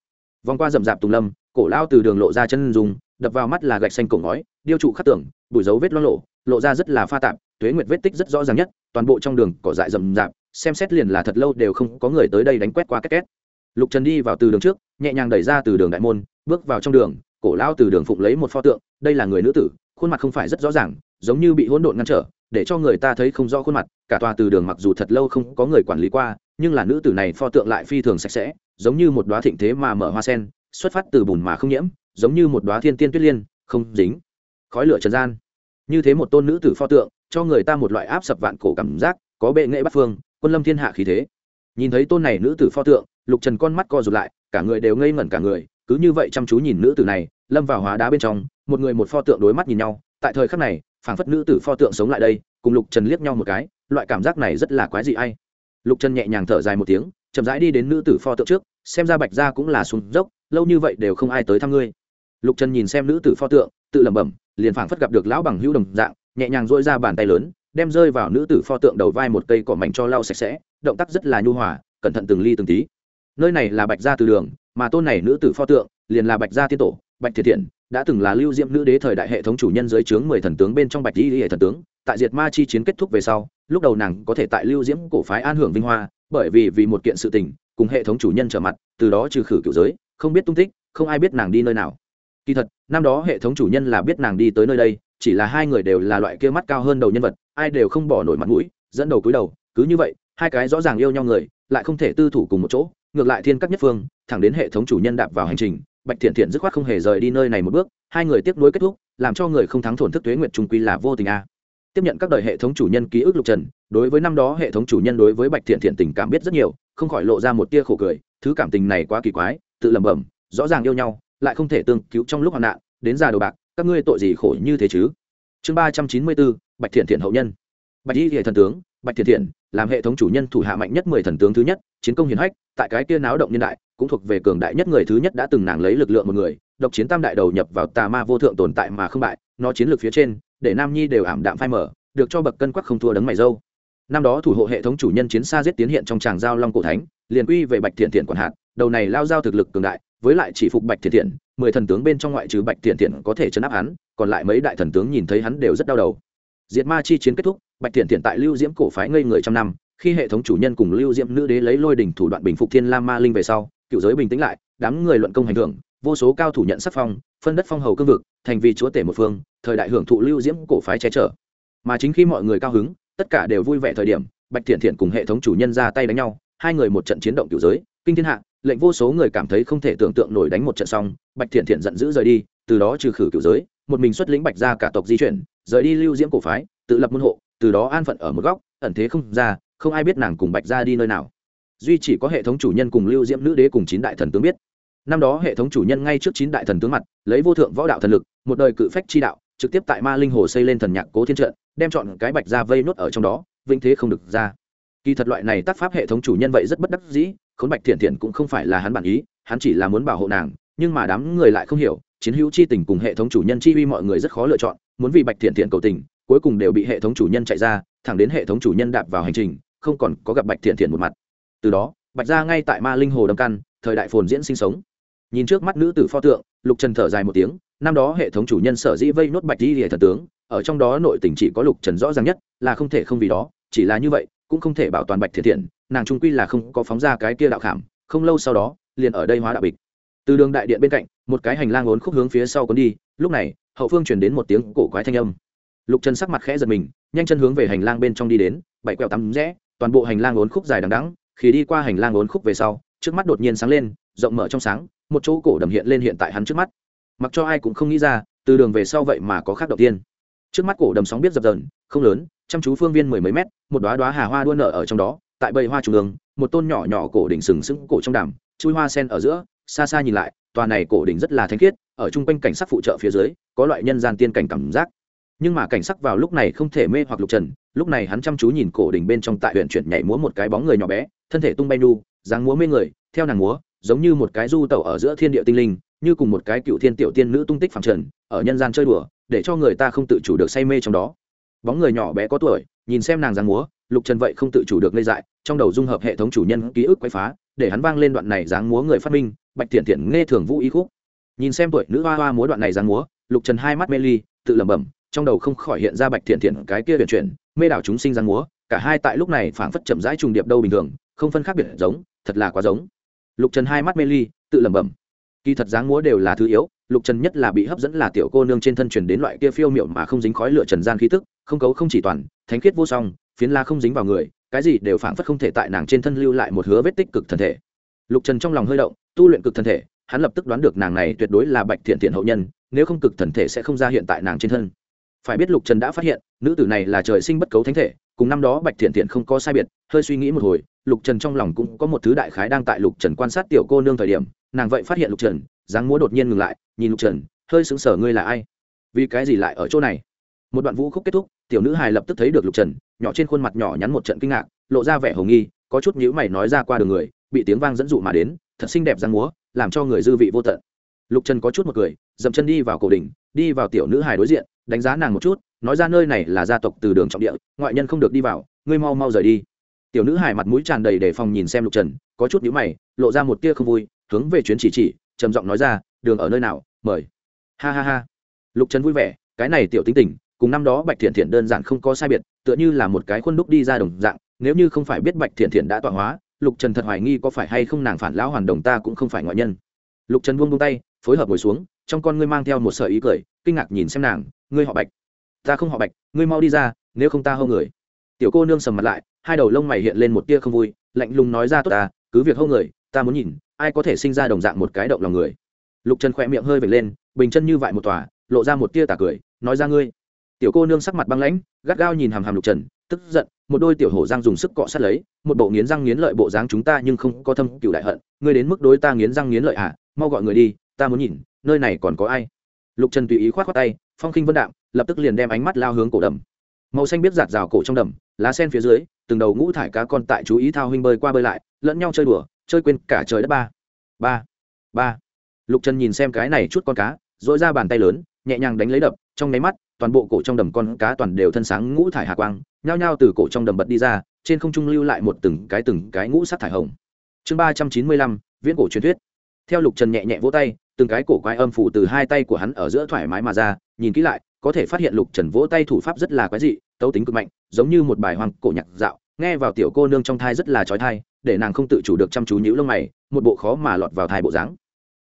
Vòng qua rậm rạp tùng lâm, cổ lao từ đường lộ ra chân dùng đập vào mắt là gạch xanh cổ ngói, điêu trụ khắc tưởng bụi dấu vết lo lộ lộ ra rất là pha tạp, tuế nguyệt vết tích rất rõ ràng nhất, toàn bộ trong đường cỏ dại rậm rạp, xem xét liền là thật lâu đều không có người tới đây đánh quét qua két két. Lục trần đi vào từ đường trước, nhẹ nhàng đẩy ra từ đường đại môn, bước vào trong đường, cổ lao từ đường phụng lấy một pho tượng, đây là người nữ tử, khuôn mặt không phải rất rõ ràng giống như bị hỗn độn ngăn trở, để cho người ta thấy không rõ khuôn mặt, cả tòa từ đường mặc dù thật lâu không có người quản lý qua, nhưng là nữ tử này pho tượng lại phi thường sạch sẽ, giống như một đoá thịnh thế mà mở hoa sen, xuất phát từ bùn mà không nhiễm, giống như một đoá thiên tiên tuyết liên, không dính. Khói lửa trần gian. Như thế một tôn nữ tử pho tượng, cho người ta một loại áp sập vạn cổ cảm giác, có bệ nghệ bắt phương, quân lâm thiên hạ khí thế. Nhìn thấy tôn này nữ tử pho tượng, lục trần con mắt co rụt lại, cả người đều ngây ngẩn cả người, cứ như vậy chăm chú nhìn nữ tử này, lâm vào hóa đá bên trong, một người một pho tượng đối mắt nhìn nhau, tại thời khắc này phảng phất nữ tử pho tượng sống lại đây, cùng lục trần liếc nhau một cái, loại cảm giác này rất là quái dị ai. Lục trần nhẹ nhàng thở dài một tiếng, chậm rãi đi đến nữ tử pho tượng trước, xem ra bạch gia cũng là xuống dốc, lâu như vậy đều không ai tới thăm ngươi. Lục trần nhìn xem nữ tử pho tượng, tự lẩm bẩm, liền phảng phất gặp được lão bằng hữu đồng dạng, nhẹ nhàng dỗi ra bàn tay lớn, đem rơi vào nữ tử pho tượng đầu vai một cây cỏ mảnh cho lau sạch sẽ, động tác rất là nhu hòa, cẩn thận từng ly từng tí. Nơi này là bạch gia từ đường, mà tôn này nữ tử pho tượng liền là bạch gia tiên tổ bạch thiệt thiện, đã từng là lưu diệm nữ đế thời đại hệ thống chủ nhân dưới trướng mười thần tướng bên trong bạch di hệ thần tướng, tại diệt ma chi chiến kết thúc về sau, lúc đầu nàng có thể tại lưu diễm cổ phái an hưởng vinh hoa, bởi vì vì một kiện sự tình, cùng hệ thống chủ nhân trở mặt, từ đó trừ khử cựu giới, không biết tung tích, không ai biết nàng đi nơi nào. Kỳ thật, năm đó hệ thống chủ nhân là biết nàng đi tới nơi đây, chỉ là hai người đều là loại kia mắt cao hơn đầu nhân vật, ai đều không bỏ nổi mặt mũi, dẫn đầu cúi đầu, cứ như vậy, hai cái rõ ràng yêu nhau người, lại không thể tư thủ cùng một chỗ, ngược lại thiên các nhất phương, thẳng đến hệ thống chủ nhân đạp vào hành trình bạch thiện thiện dứt khoát không hề rời đi nơi này một bước, hai người tiếp nối kết thúc, làm cho người không thắng thổn thức tuế nguyệt trung quy là vô tình a. Tiếp nhận các đời hệ thống chủ nhân ký ức lục trần, đối với năm đó hệ thống chủ nhân đối với bạch thiện thiện tình cảm biết rất nhiều, không khỏi lộ ra một tia khổ cười, thứ cảm tình này quá kỳ quái, tự lẩm bẩm, rõ ràng yêu nhau, lại không thể tương cứu trong lúc hoạn nạn, đến già đồ bạc, các ngươi tội gì khổ như thế chứ? Chương ba trăm chín mươi bốn, bạch thiện thiện hậu nhân. Bạch y hệ thần tướng, bạch thiện thiện, làm hệ thống chủ nhân thủ hạ mạnh nhất mười thần tướng thứ nhất, chiến công hiển hách tại cái kia náo động niên đại, cũng thuộc về cường đại nhất người thứ nhất đã từng nàng lấy lực lượng một người, độc chiến tam đại đầu nhập vào tà ma vô thượng tồn tại mà không bại, nó chiến lược phía trên, để nam nhi đều ảm đạm phai mở được cho bậc cân quắc không thua đấng mày dâu. Năm đó thủ hộ hệ thống chủ nhân chiến xa giết tiến hiện trong tràng giao long cổ thánh, liền quy về bạch thiện thiện quản hạt, đầu này lao giao thực lực cường đại, với lại chỉ phục bạch thiện thiện, mười thần tướng bên trong ngoại trừ bạch thiện thiện có thể chấn áp hắn, còn lại mấy đại thần tướng nhìn thấy hắn đều rất đau đầu. Diệt ma chi chiến kết thúc, bạch thiện thiện tại lưu diễm cổ phái ngây người trăm năm khi hệ thống chủ nhân cùng lưu Diệm nữ đế lấy lôi đỉnh thủ đoạn bình phục thiên lam ma linh về sau, cựu giới bình tĩnh lại, đám người luận công hành thưởng, vô số cao thủ nhận sắc phong, phân đất phong hầu cương vực, thành vì chúa tể một phương, thời đại hưởng thụ lưu diễm cổ phái che chở. Mà chính khi mọi người cao hứng, tất cả đều vui vẻ thời điểm, bạch thiện thiện cùng hệ thống chủ nhân ra tay đánh nhau, hai người một trận chiến động cựu giới, kinh thiên hạ, lệnh vô số người cảm thấy không thể tưởng tượng nổi đánh một trận xong, bạch thiện thiện giận dữ rời đi, từ đó trừ khử cựu giới, một mình xuất lĩnh bạch ra cả tộc di chuyển, rời đi lưu diễm cổ phái, tự lập môn hộ, từ đó an phận ở một góc, ẩn thế không ra không ai biết nàng cùng bạch ra đi nơi nào. Duy chỉ có hệ thống chủ nhân cùng lưu diễm nữ đế cùng chín đại thần tướng biết. Năm đó hệ thống chủ nhân ngay trước chín đại thần tướng mặt, lấy vô thượng võ đạo thần lực, một đời cự phách chi đạo, trực tiếp tại ma linh hồ xây lên thần nhạc cố thiên trận, đem chọn cái bạch ra vây nốt ở trong đó vinh thế không được ra. Kỳ thật loại này tác pháp hệ thống chủ nhân vậy rất bất đắc dĩ, khốn bạch thiện thiện cũng không phải là hắn bản ý, hắn chỉ là muốn bảo hộ nàng, nhưng mà đám người lại không hiểu, chiến hữu chi tình cùng hệ thống chủ nhân chi uy mọi người rất khó lựa chọn, muốn vì bạch thiện thiện cầu tình, cuối cùng đều bị hệ thống chủ nhân chạy ra thẳng đến hệ thống chủ nhân đạp vào hành trình, không còn có gặp bạch thiện thiện một mặt. Từ đó, bạch ra ngay tại ma linh hồ đâm căn, thời đại phồn diễn sinh sống. Nhìn trước mắt nữ tử pho tượng, lục trần thở dài một tiếng, năm đó hệ thống chủ nhân sở dĩ vây nốt bạch di hệ thần tướng, ở trong đó nội tình chỉ có lục trần rõ ràng nhất, là không thể không vì đó, chỉ là như vậy, cũng không thể bảo toàn bạch thiện thiện, nàng trung quy là không có phóng ra cái kia đạo khảm, không lâu sau đó, liền ở đây hóa đạo bịch. Từ đường đại điện bên cạnh, một cái hành lang ốn khúc hướng phía sau cuốn đi, lúc này, hậu phương chuyển đến một tiếng cổ quái thanh âm lục trần sắc mặt khẽ giật mình, nhanh chân hướng về hành lang bên trong đi đến, bảy quẹo tắm rẽ, toàn bộ hành lang ốn khúc dài đằng đắng khi đi qua hành lang ốn khúc về sau, trước mắt đột nhiên sáng lên, rộng mở trong sáng, một chỗ cổ đầm hiện lên hiện tại hắn trước mắt. Mặc cho ai cũng không nghĩ ra, từ đường về sau vậy mà có khác đầu tiên. Trước mắt cổ đầm sóng biết dập dờn, không lớn, chăm chú phương viên mười mấy mét, một đoá đoá hà hoa đua nở ở trong đó, tại bầy hoa trung ương, một tôn nhỏ nhỏ cổ đỉnh sừng sững cổ trong đàm, chui hoa sen ở giữa, xa xa nhìn lại, tòa này cổ đỉnh rất là thanh khiết, ở chung quanh cảnh sắc phụ trợ phía dưới, có loại nhân gian tiên cảnh cảm giác nhưng mà cảnh sắc vào lúc này không thể mê hoặc lục trần, lúc này hắn chăm chú nhìn cổ đỉnh bên trong tại huyện chuyển nhảy múa một cái bóng người nhỏ bé, thân thể tung bay nu, dáng múa mê người, theo nàng múa, giống như một cái du tẩu ở giữa thiên địa tinh linh, như cùng một cái cựu thiên tiểu tiên nữ tung tích phẳng trần, ở nhân gian chơi đùa, để cho người ta không tự chủ được say mê trong đó. Bóng người nhỏ bé có tuổi, nhìn xem nàng dáng múa, lục trần vậy không tự chủ được ngây dại, trong đầu dung hợp hệ thống chủ nhân ký ức quay phá, để hắn vang lên đoạn này dáng múa người phát minh, bạch thiện thiện nghe thường vũ ý khúc. Nhìn xem tuổi nữ hoa hoa múa đoạn này dáng múa, lục trần hai mắt mê ly, tự lẩm bẩm trong đầu không khỏi hiện ra bạch thiện thiện cái kia huyền chuyển, mê đảo chúng sinh dáng múa, cả hai tại lúc này phảng phất chậm rãi trùng điệp đâu bình thường, không phân khác biệt giống, thật là quá giống. Lục trần hai mắt mê ly, tự lẩm bẩm. Kỳ thật dáng múa đều là thứ yếu, lục trần nhất là bị hấp dẫn là tiểu cô nương trên thân truyền đến loại kia phiêu miệu mà không dính khói lửa trần gian khí tức, không cấu không chỉ toàn, thánh khiết vô song, phiến la không dính vào người, cái gì đều phảng phất không thể tại nàng trên thân lưu lại một hứa vết tích cực thân thể. Lục trần trong lòng hơi động, tu luyện cực thân thể, hắn lập tức đoán được nàng này tuyệt đối là bạch thiện thiện hậu nhân, nếu không cực thần thể sẽ không ra hiện tại nàng trên thân phải biết lục trần đã phát hiện nữ tử này là trời sinh bất cấu thánh thể cùng năm đó bạch thiện thiện không có sai biệt hơi suy nghĩ một hồi lục trần trong lòng cũng có một thứ đại khái đang tại lục trần quan sát tiểu cô nương thời điểm nàng vậy phát hiện lục trần dáng múa đột nhiên ngừng lại nhìn lục trần hơi sững sờ ngươi là ai? Vì cái gì lại ở chỗ này? Một đoạn vũ khúc kết thúc tiểu nữ hài lập tức thấy được lục trần nhỏ trên khuôn mặt nhỏ nhắn một trận kinh ngạc lộ ra vẻ hồng nghi có chút nhữ mày nói ra qua đường người bị tiếng vang dẫn dụ mà đến thật xinh đẹp dáng múa làm cho người dư vị vô tận. Lục trần có chút một cười dậm chân đi vào cổ đình, đi vào tiểu nữ hài đối diện đánh giá nàng một chút, nói ra nơi này là gia tộc từ đường trọng địa, ngoại nhân không được đi vào, ngươi mau mau rời đi. Tiểu nữ hài mặt mũi tràn đầy để phòng nhìn xem lục trần, có chút nhữ mày, lộ ra một tia không vui, hướng về chuyến chỉ chỉ, trầm giọng nói ra, đường ở nơi nào? Mời. Ha ha ha. Lục trần vui vẻ, cái này tiểu tính tình, cùng năm đó bạch thiện thiện đơn giản không có sai biệt, tựa như là một cái khuôn đúc đi ra đồng dạng, nếu như không phải biết bạch thiện thiện đã tọa hóa, lục trần thật hoài nghi có phải hay không nàng phản lão hoàn đồng ta cũng không phải ngoại nhân. Lục trần buông buông tay, phối hợp ngồi xuống, trong con ngươi mang theo một sợi ý cười, kinh ngạc nhìn xem nàng ngươi họ bạch. Ta không họ bạch, ngươi mau đi ra, nếu không ta hâu người. Tiểu cô nương sầm mặt lại, hai đầu lông mày hiện lên một tia không vui, lạnh lùng nói ra tốt ta, cứ việc hâu người, ta muốn nhìn, ai có thể sinh ra đồng dạng một cái động lòng người. Lục trần khỏe miệng hơi vệt lên, bình chân như vại một tòa, lộ ra một tia tà cười, nói ra ngươi. Tiểu cô nương sắc mặt băng lãnh, gắt gao nhìn hàm hàm lục trần, tức giận, một đôi tiểu hổ răng dùng sức cọ sát lấy, một bộ nghiến răng nghiến lợi bộ dáng chúng ta nhưng không có thâm cựu đại hận, ngươi đến mức đối ta nghiến răng nghiến lợi à mau gọi người đi, ta muốn nhìn, nơi này còn có ai. Lục trần tùy ý k h o á t khoác tay phong khinh vân đạm lập tức liền đem ánh mắt lao hướng cổ đầm. Màu xanh biết giạt rào cổ trong đầm, lá sen phía dưới, từng đầu ngũ thải cá con tại chú ý thao huynh bơi qua bơi lại, lẫn nhau chơi đùa, chơi quên cả trời đất ba. Ba ba. Lục trần nhìn xem cái này chút con cá dội ra bàn tay lớn, nhẹ nhàng đánh lấy đập, trong nháy mắt, toàn bộ cổ trong đầm con cá toàn đều thân sáng ngũ thải hạ quang, nhao nhao từ cổ trong đầm bật đi ra, trên không trung lưu lại một từng cái từng cái ngũ sắc thải hồng. Chương ba trăm chín mươi lăm, viễn cổ truyền thuyết. Theo lục trần nhẹ nhẹ vỗ tay, từng cái cổ quái âm phủ từ hai tay của hắn ở giữa thoải mái mà ra nhìn kỹ lại, có thể phát hiện lục trần vỗ tay thủ pháp rất là quái dị, tấu tính cực mạnh, giống như một bài hoàng cổ nhạc dạo, nghe vào tiểu cô nương trong thai rất là trói thai để nàng không tự chủ được chăm chú nhữ lông mày, một bộ khó mà lọt vào thai bộ dáng.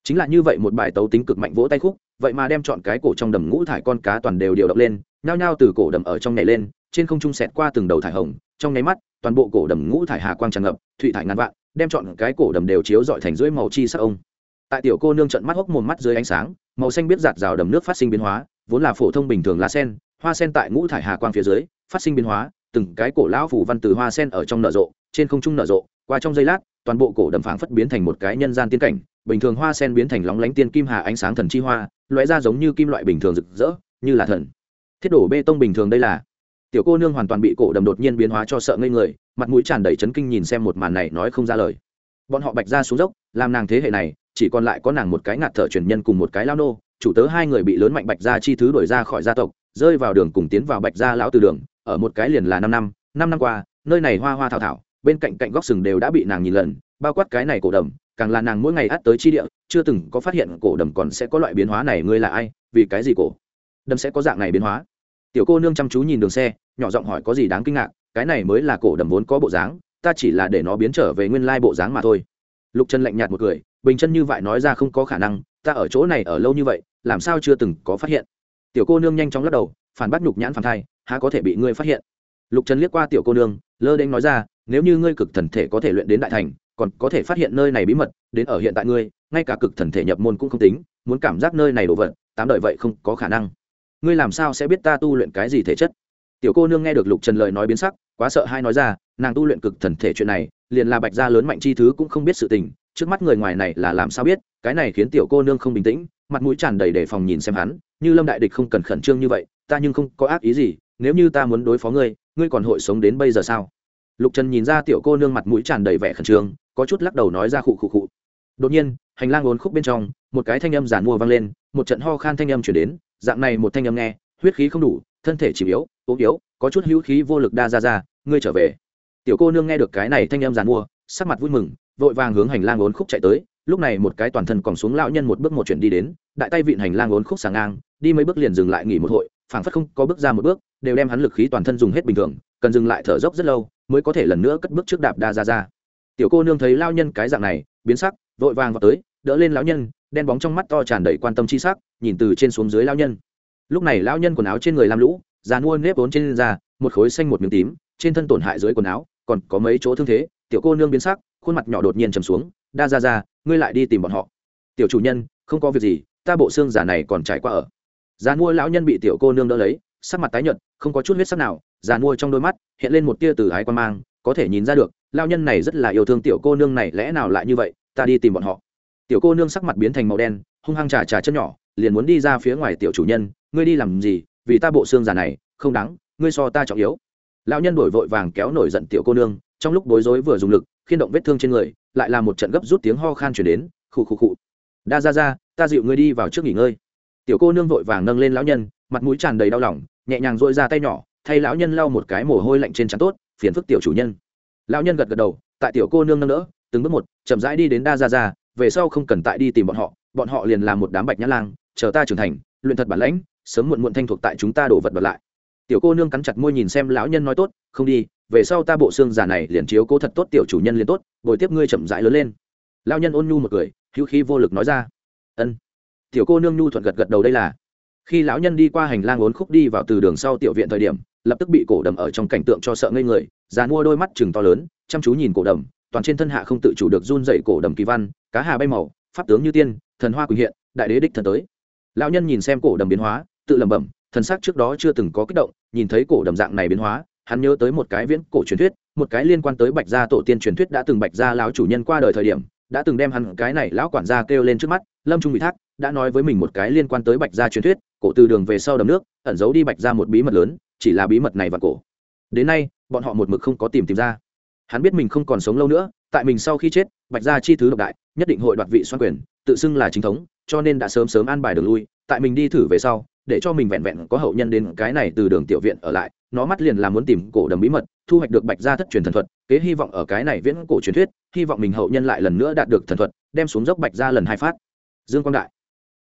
Chính là như vậy một bài tấu tính cực mạnh vỗ tay khúc, vậy mà đem chọn cái cổ trong đầm ngũ thải con cá toàn đều điều động lên, nhao nhao từ cổ đầm ở trong nhảy lên, trên không trung xẹt qua từng đầu thải hồng, trong nháy mắt, toàn bộ cổ đầm ngũ thải hà quang tràn ngập thụy thải ngàn vạn, đem chọn cái cổ đầm đều chiếu dọi thành rưỡi màu chi sắc ông. Tại tiểu cô nương trận mắt hốc mồm mắt dưới ánh sáng, màu xanh biết giạt rào đầm nước phát sinh biến hóa vốn là phổ thông bình thường lá sen, hoa sen tại ngũ thải hà quang phía dưới, phát sinh biến hóa, từng cái cổ lão phủ văn từ hoa sen ở trong nở rộ, trên không trung nở rộ, qua trong giây lát, toàn bộ cổ đầm phảng phất biến thành một cái nhân gian tiên cảnh, bình thường hoa sen biến thành lóng lánh tiên kim hà ánh sáng thần chi hoa loại ra giống như kim loại bình thường rực rỡ, như là thần. Thiết đổ bê tông bình thường đây là. Tiểu cô nương hoàn toàn bị cổ đầm đột nhiên biến hóa cho sợ ngây người, mặt mũi tràn đầy chấn kinh nhìn xem một màn này nói không ra lời. Bọn họ bạch ra xuống dốc, làm nàng thế hệ này, chỉ còn lại có nàng một cái ngạt thở truyền nhân cùng một cái lao nô chủ tớ hai người bị lớn mạnh bạch gia chi thứ đuổi ra khỏi gia tộc, rơi vào đường cùng tiến vào bạch gia lão từ đường, ở một cái liền là năm năm năm năm qua, nơi này hoa hoa thảo thảo, bên cạnh cạnh góc sừng đều đã bị nàng nhìn lần, bao quát cái này cổ đầm, càng là nàng mỗi ngày át tới chi địa, chưa từng có phát hiện cổ đầm còn sẽ có loại biến hóa này, ngươi là ai, vì cái gì cổ đầm sẽ có dạng này biến hóa? Tiểu cô nương chăm chú nhìn đường xe, nhỏ giọng hỏi có gì đáng kinh ngạc, cái này mới là cổ đầm vốn có bộ dáng, ta chỉ là để nó biến trở về nguyên lai bộ dáng mà thôi. Lục trần lạnh nhạt một cười, bình chân như vậy nói ra không có khả năng, ta ở chỗ này ở lâu như vậy làm sao chưa từng có phát hiện. Tiểu cô nương nhanh chóng lắc đầu, phản bác nhục nhãn phản thai, há có thể bị ngươi phát hiện. Lục trần liếc qua tiểu cô nương, lơ đ nói ra, nếu như ngươi cực thần thể có thể luyện đến đại thành, còn có thể phát hiện nơi này bí mật, đến ở hiện tại ngươi, ngay cả cực thần thể nhập môn cũng không tính, muốn cảm giác nơi này đồ vật, tám đợi vậy không có khả năng. Ngươi làm sao sẽ biết ta tu luyện cái gì thể chất? Tiểu cô nương nghe được lục trần lời nói biến sắc, quá sợ hai nói ra, nàng tu luyện cực thần thể chuyện này, liền là bạch gia lớn mạnh chi thứ cũng không biết sự tình trước mắt người ngoài này là làm sao biết, cái này khiến tiểu cô nương không bình tĩnh, mặt mũi tràn đầy đề phòng nhìn xem hắn, như lâm đại địch không cần khẩn trương như vậy, ta nhưng không có ác ý gì, nếu như ta muốn đối phó ngươi ngươi còn hội sống đến bây giờ sao? Lục trần nhìn ra tiểu cô nương mặt mũi tràn đầy vẻ khẩn trương, có chút lắc đầu nói ra khụ khụ khụ. Đột nhiên, hành lang ốn khúc bên trong, một cái thanh âm giản mua vang lên, một trận ho khan thanh âm chuyển đến, dạng này một thanh âm nghe, huyết khí không đủ, thân thể chỉ yếu, ốm yếu, có chút hữu khí vô lực đa ra ra, ngươi trở về. Tiểu cô nương nghe được cái này thanh âm giàn mua, sắc mặt vui mừng vội vàng hướng hành lang ốn khúc chạy tới, lúc này một cái toàn thân còn xuống lão nhân một bước một chuyển đi đến, đại tay vịn hành lang ốn khúc sàng ngang, đi mấy bước liền dừng lại nghỉ một hội, phảng phất không có bước ra một bước, đều đem hắn lực khí toàn thân dùng hết bình thường, cần dừng lại thở dốc rất lâu, mới có thể lần nữa cất bước trước đạp đa ra ra. Tiểu cô nương thấy lao nhân cái dạng này, biến sắc, vội vàng vào tới, đỡ lên lão nhân, đen bóng trong mắt to tràn đầy quan tâm chi sắc, nhìn từ trên xuống dưới lao nhân. Lúc này lao nhân quần áo trên người lam lũ già mua nếp vốn trên da, một khối xanh một miếng tím, trên thân tổn hại dưới quần áo, còn có mấy chỗ thương thế, tiểu cô nương biến sắc khuôn mặt nhỏ đột nhiên trầm xuống, đa ra ra ngươi lại đi tìm bọn họ. Tiểu chủ nhân, không có việc gì, ta bộ xương giả này còn trải qua ở. Già mua lão nhân bị tiểu cô nương đỡ lấy, sắc mặt tái nhợt, không có chút huyết sắc nào, già mua trong đôi mắt hiện lên một tia từ ái quan mang, có thể nhìn ra được lao nhân này rất là yêu thương tiểu cô nương này, lẽ nào lại như vậy, ta đi tìm bọn họ. Tiểu cô nương sắc mặt biến thành màu đen, hung hăng trà trà chân nhỏ, liền muốn đi ra phía ngoài, tiểu chủ nhân, ngươi đi làm gì? Vì ta bộ xương giả này, không đáng, ngươi so ta trọng yếu. Lão nhân đổi vội vàng kéo nổi giận tiểu cô nương trong lúc bối rối vừa dùng lực khiên động vết thương trên người, lại là một trận gấp rút tiếng ho khan chuyển đến, khụ khụ khụ. Đa ra ra ta dịu ngươi đi vào trước nghỉ ngơi. Tiểu cô nương vội vàng nâng lên lão nhân, mặt mũi tràn đầy đau lòng, nhẹ nhàng dội ra tay nhỏ, thay lão nhân lau một cái mồ hôi lạnh trên trán tốt, phiền phức tiểu chủ nhân. Lão nhân gật gật đầu, tại tiểu cô nương nâng đỡ, từng bước một, chậm rãi đi đến đa ra ra về sau không cần tại đi tìm bọn họ bọn họ liền làm một đám bạch nhã lang, chờ ta trưởng thành, luyện thật bản lãnh, sớm muộn muộn thanh thuộc tại chúng ta đổ vật bật lại. Tiểu cô nương cắn chặt môi nhìn xem lão nhân nói tốt, không đi về sau ta bộ xương giả này liền chiếu cố thật tốt tiểu chủ nhân liền tốt, bồi tiếp ngươi chậm rãi lớn lên. Lão nhân ôn nhu một cười, hữu khí vô lực nói ra. Ân. Tiểu cô nương nhu thuận gật gật đầu đây là. Khi lão nhân đi qua hành lang ốn khúc đi vào từ đường sau tiểu viện thời điểm, lập tức bị cổ đầm ở trong cảnh tượng cho sợ ngây người, già mua đôi mắt chừng to lớn, chăm chú nhìn cổ đầm, toàn trên thân hạ không tự chủ được run dậy cổ đầm kỳ văn, cá hà bay màu, pháp tướng như tiên, thần hoa quỳnh hiện, đại đế đích thần tới. Lão nhân nhìn xem cổ đầm biến hóa, tự lẩm bẩm, thần sắc trước đó chưa từng có kích động, nhìn thấy cổ đầm dạng này biến hóa hắn nhớ tới một cái viễn cổ truyền thuyết, một cái liên quan tới bạch gia tổ tiên truyền thuyết đã từng bạch gia lão chủ nhân qua đời thời điểm, đã từng đem hắn, cái này lão quản gia kêu lên trước mắt, lâm trung bị thác, đã nói với mình một cái liên quan tới bạch gia truyền thuyết, cổ từ đường về sau đầm nước, ẩn giấu đi bạch gia một bí mật lớn, chỉ là bí mật này và cổ. Đến nay, bọn họ một mực không có tìm tìm ra. Hắn biết mình không còn sống lâu nữa, tại mình sau khi chết, bạch gia chi thứ độc đại, nhất định hội đoạt vị xoan quyền, tự xưng là chính thống, cho nên đã sớm sớm an bài đường lui, tại mình đi thử về sau để cho mình vẹn vẹn có hậu nhân đến cái này từ đường tiểu viện ở lại, nó mắt liền là muốn tìm cổ đầm bí mật, thu hoạch được bạch gia thất truyền thần thuật, kế hy vọng ở cái này viễn cổ truyền thuyết, hy vọng mình hậu nhân lại lần nữa đạt được thần thuật, đem xuống dốc bạch gia lần hai phát. Dương quang đại.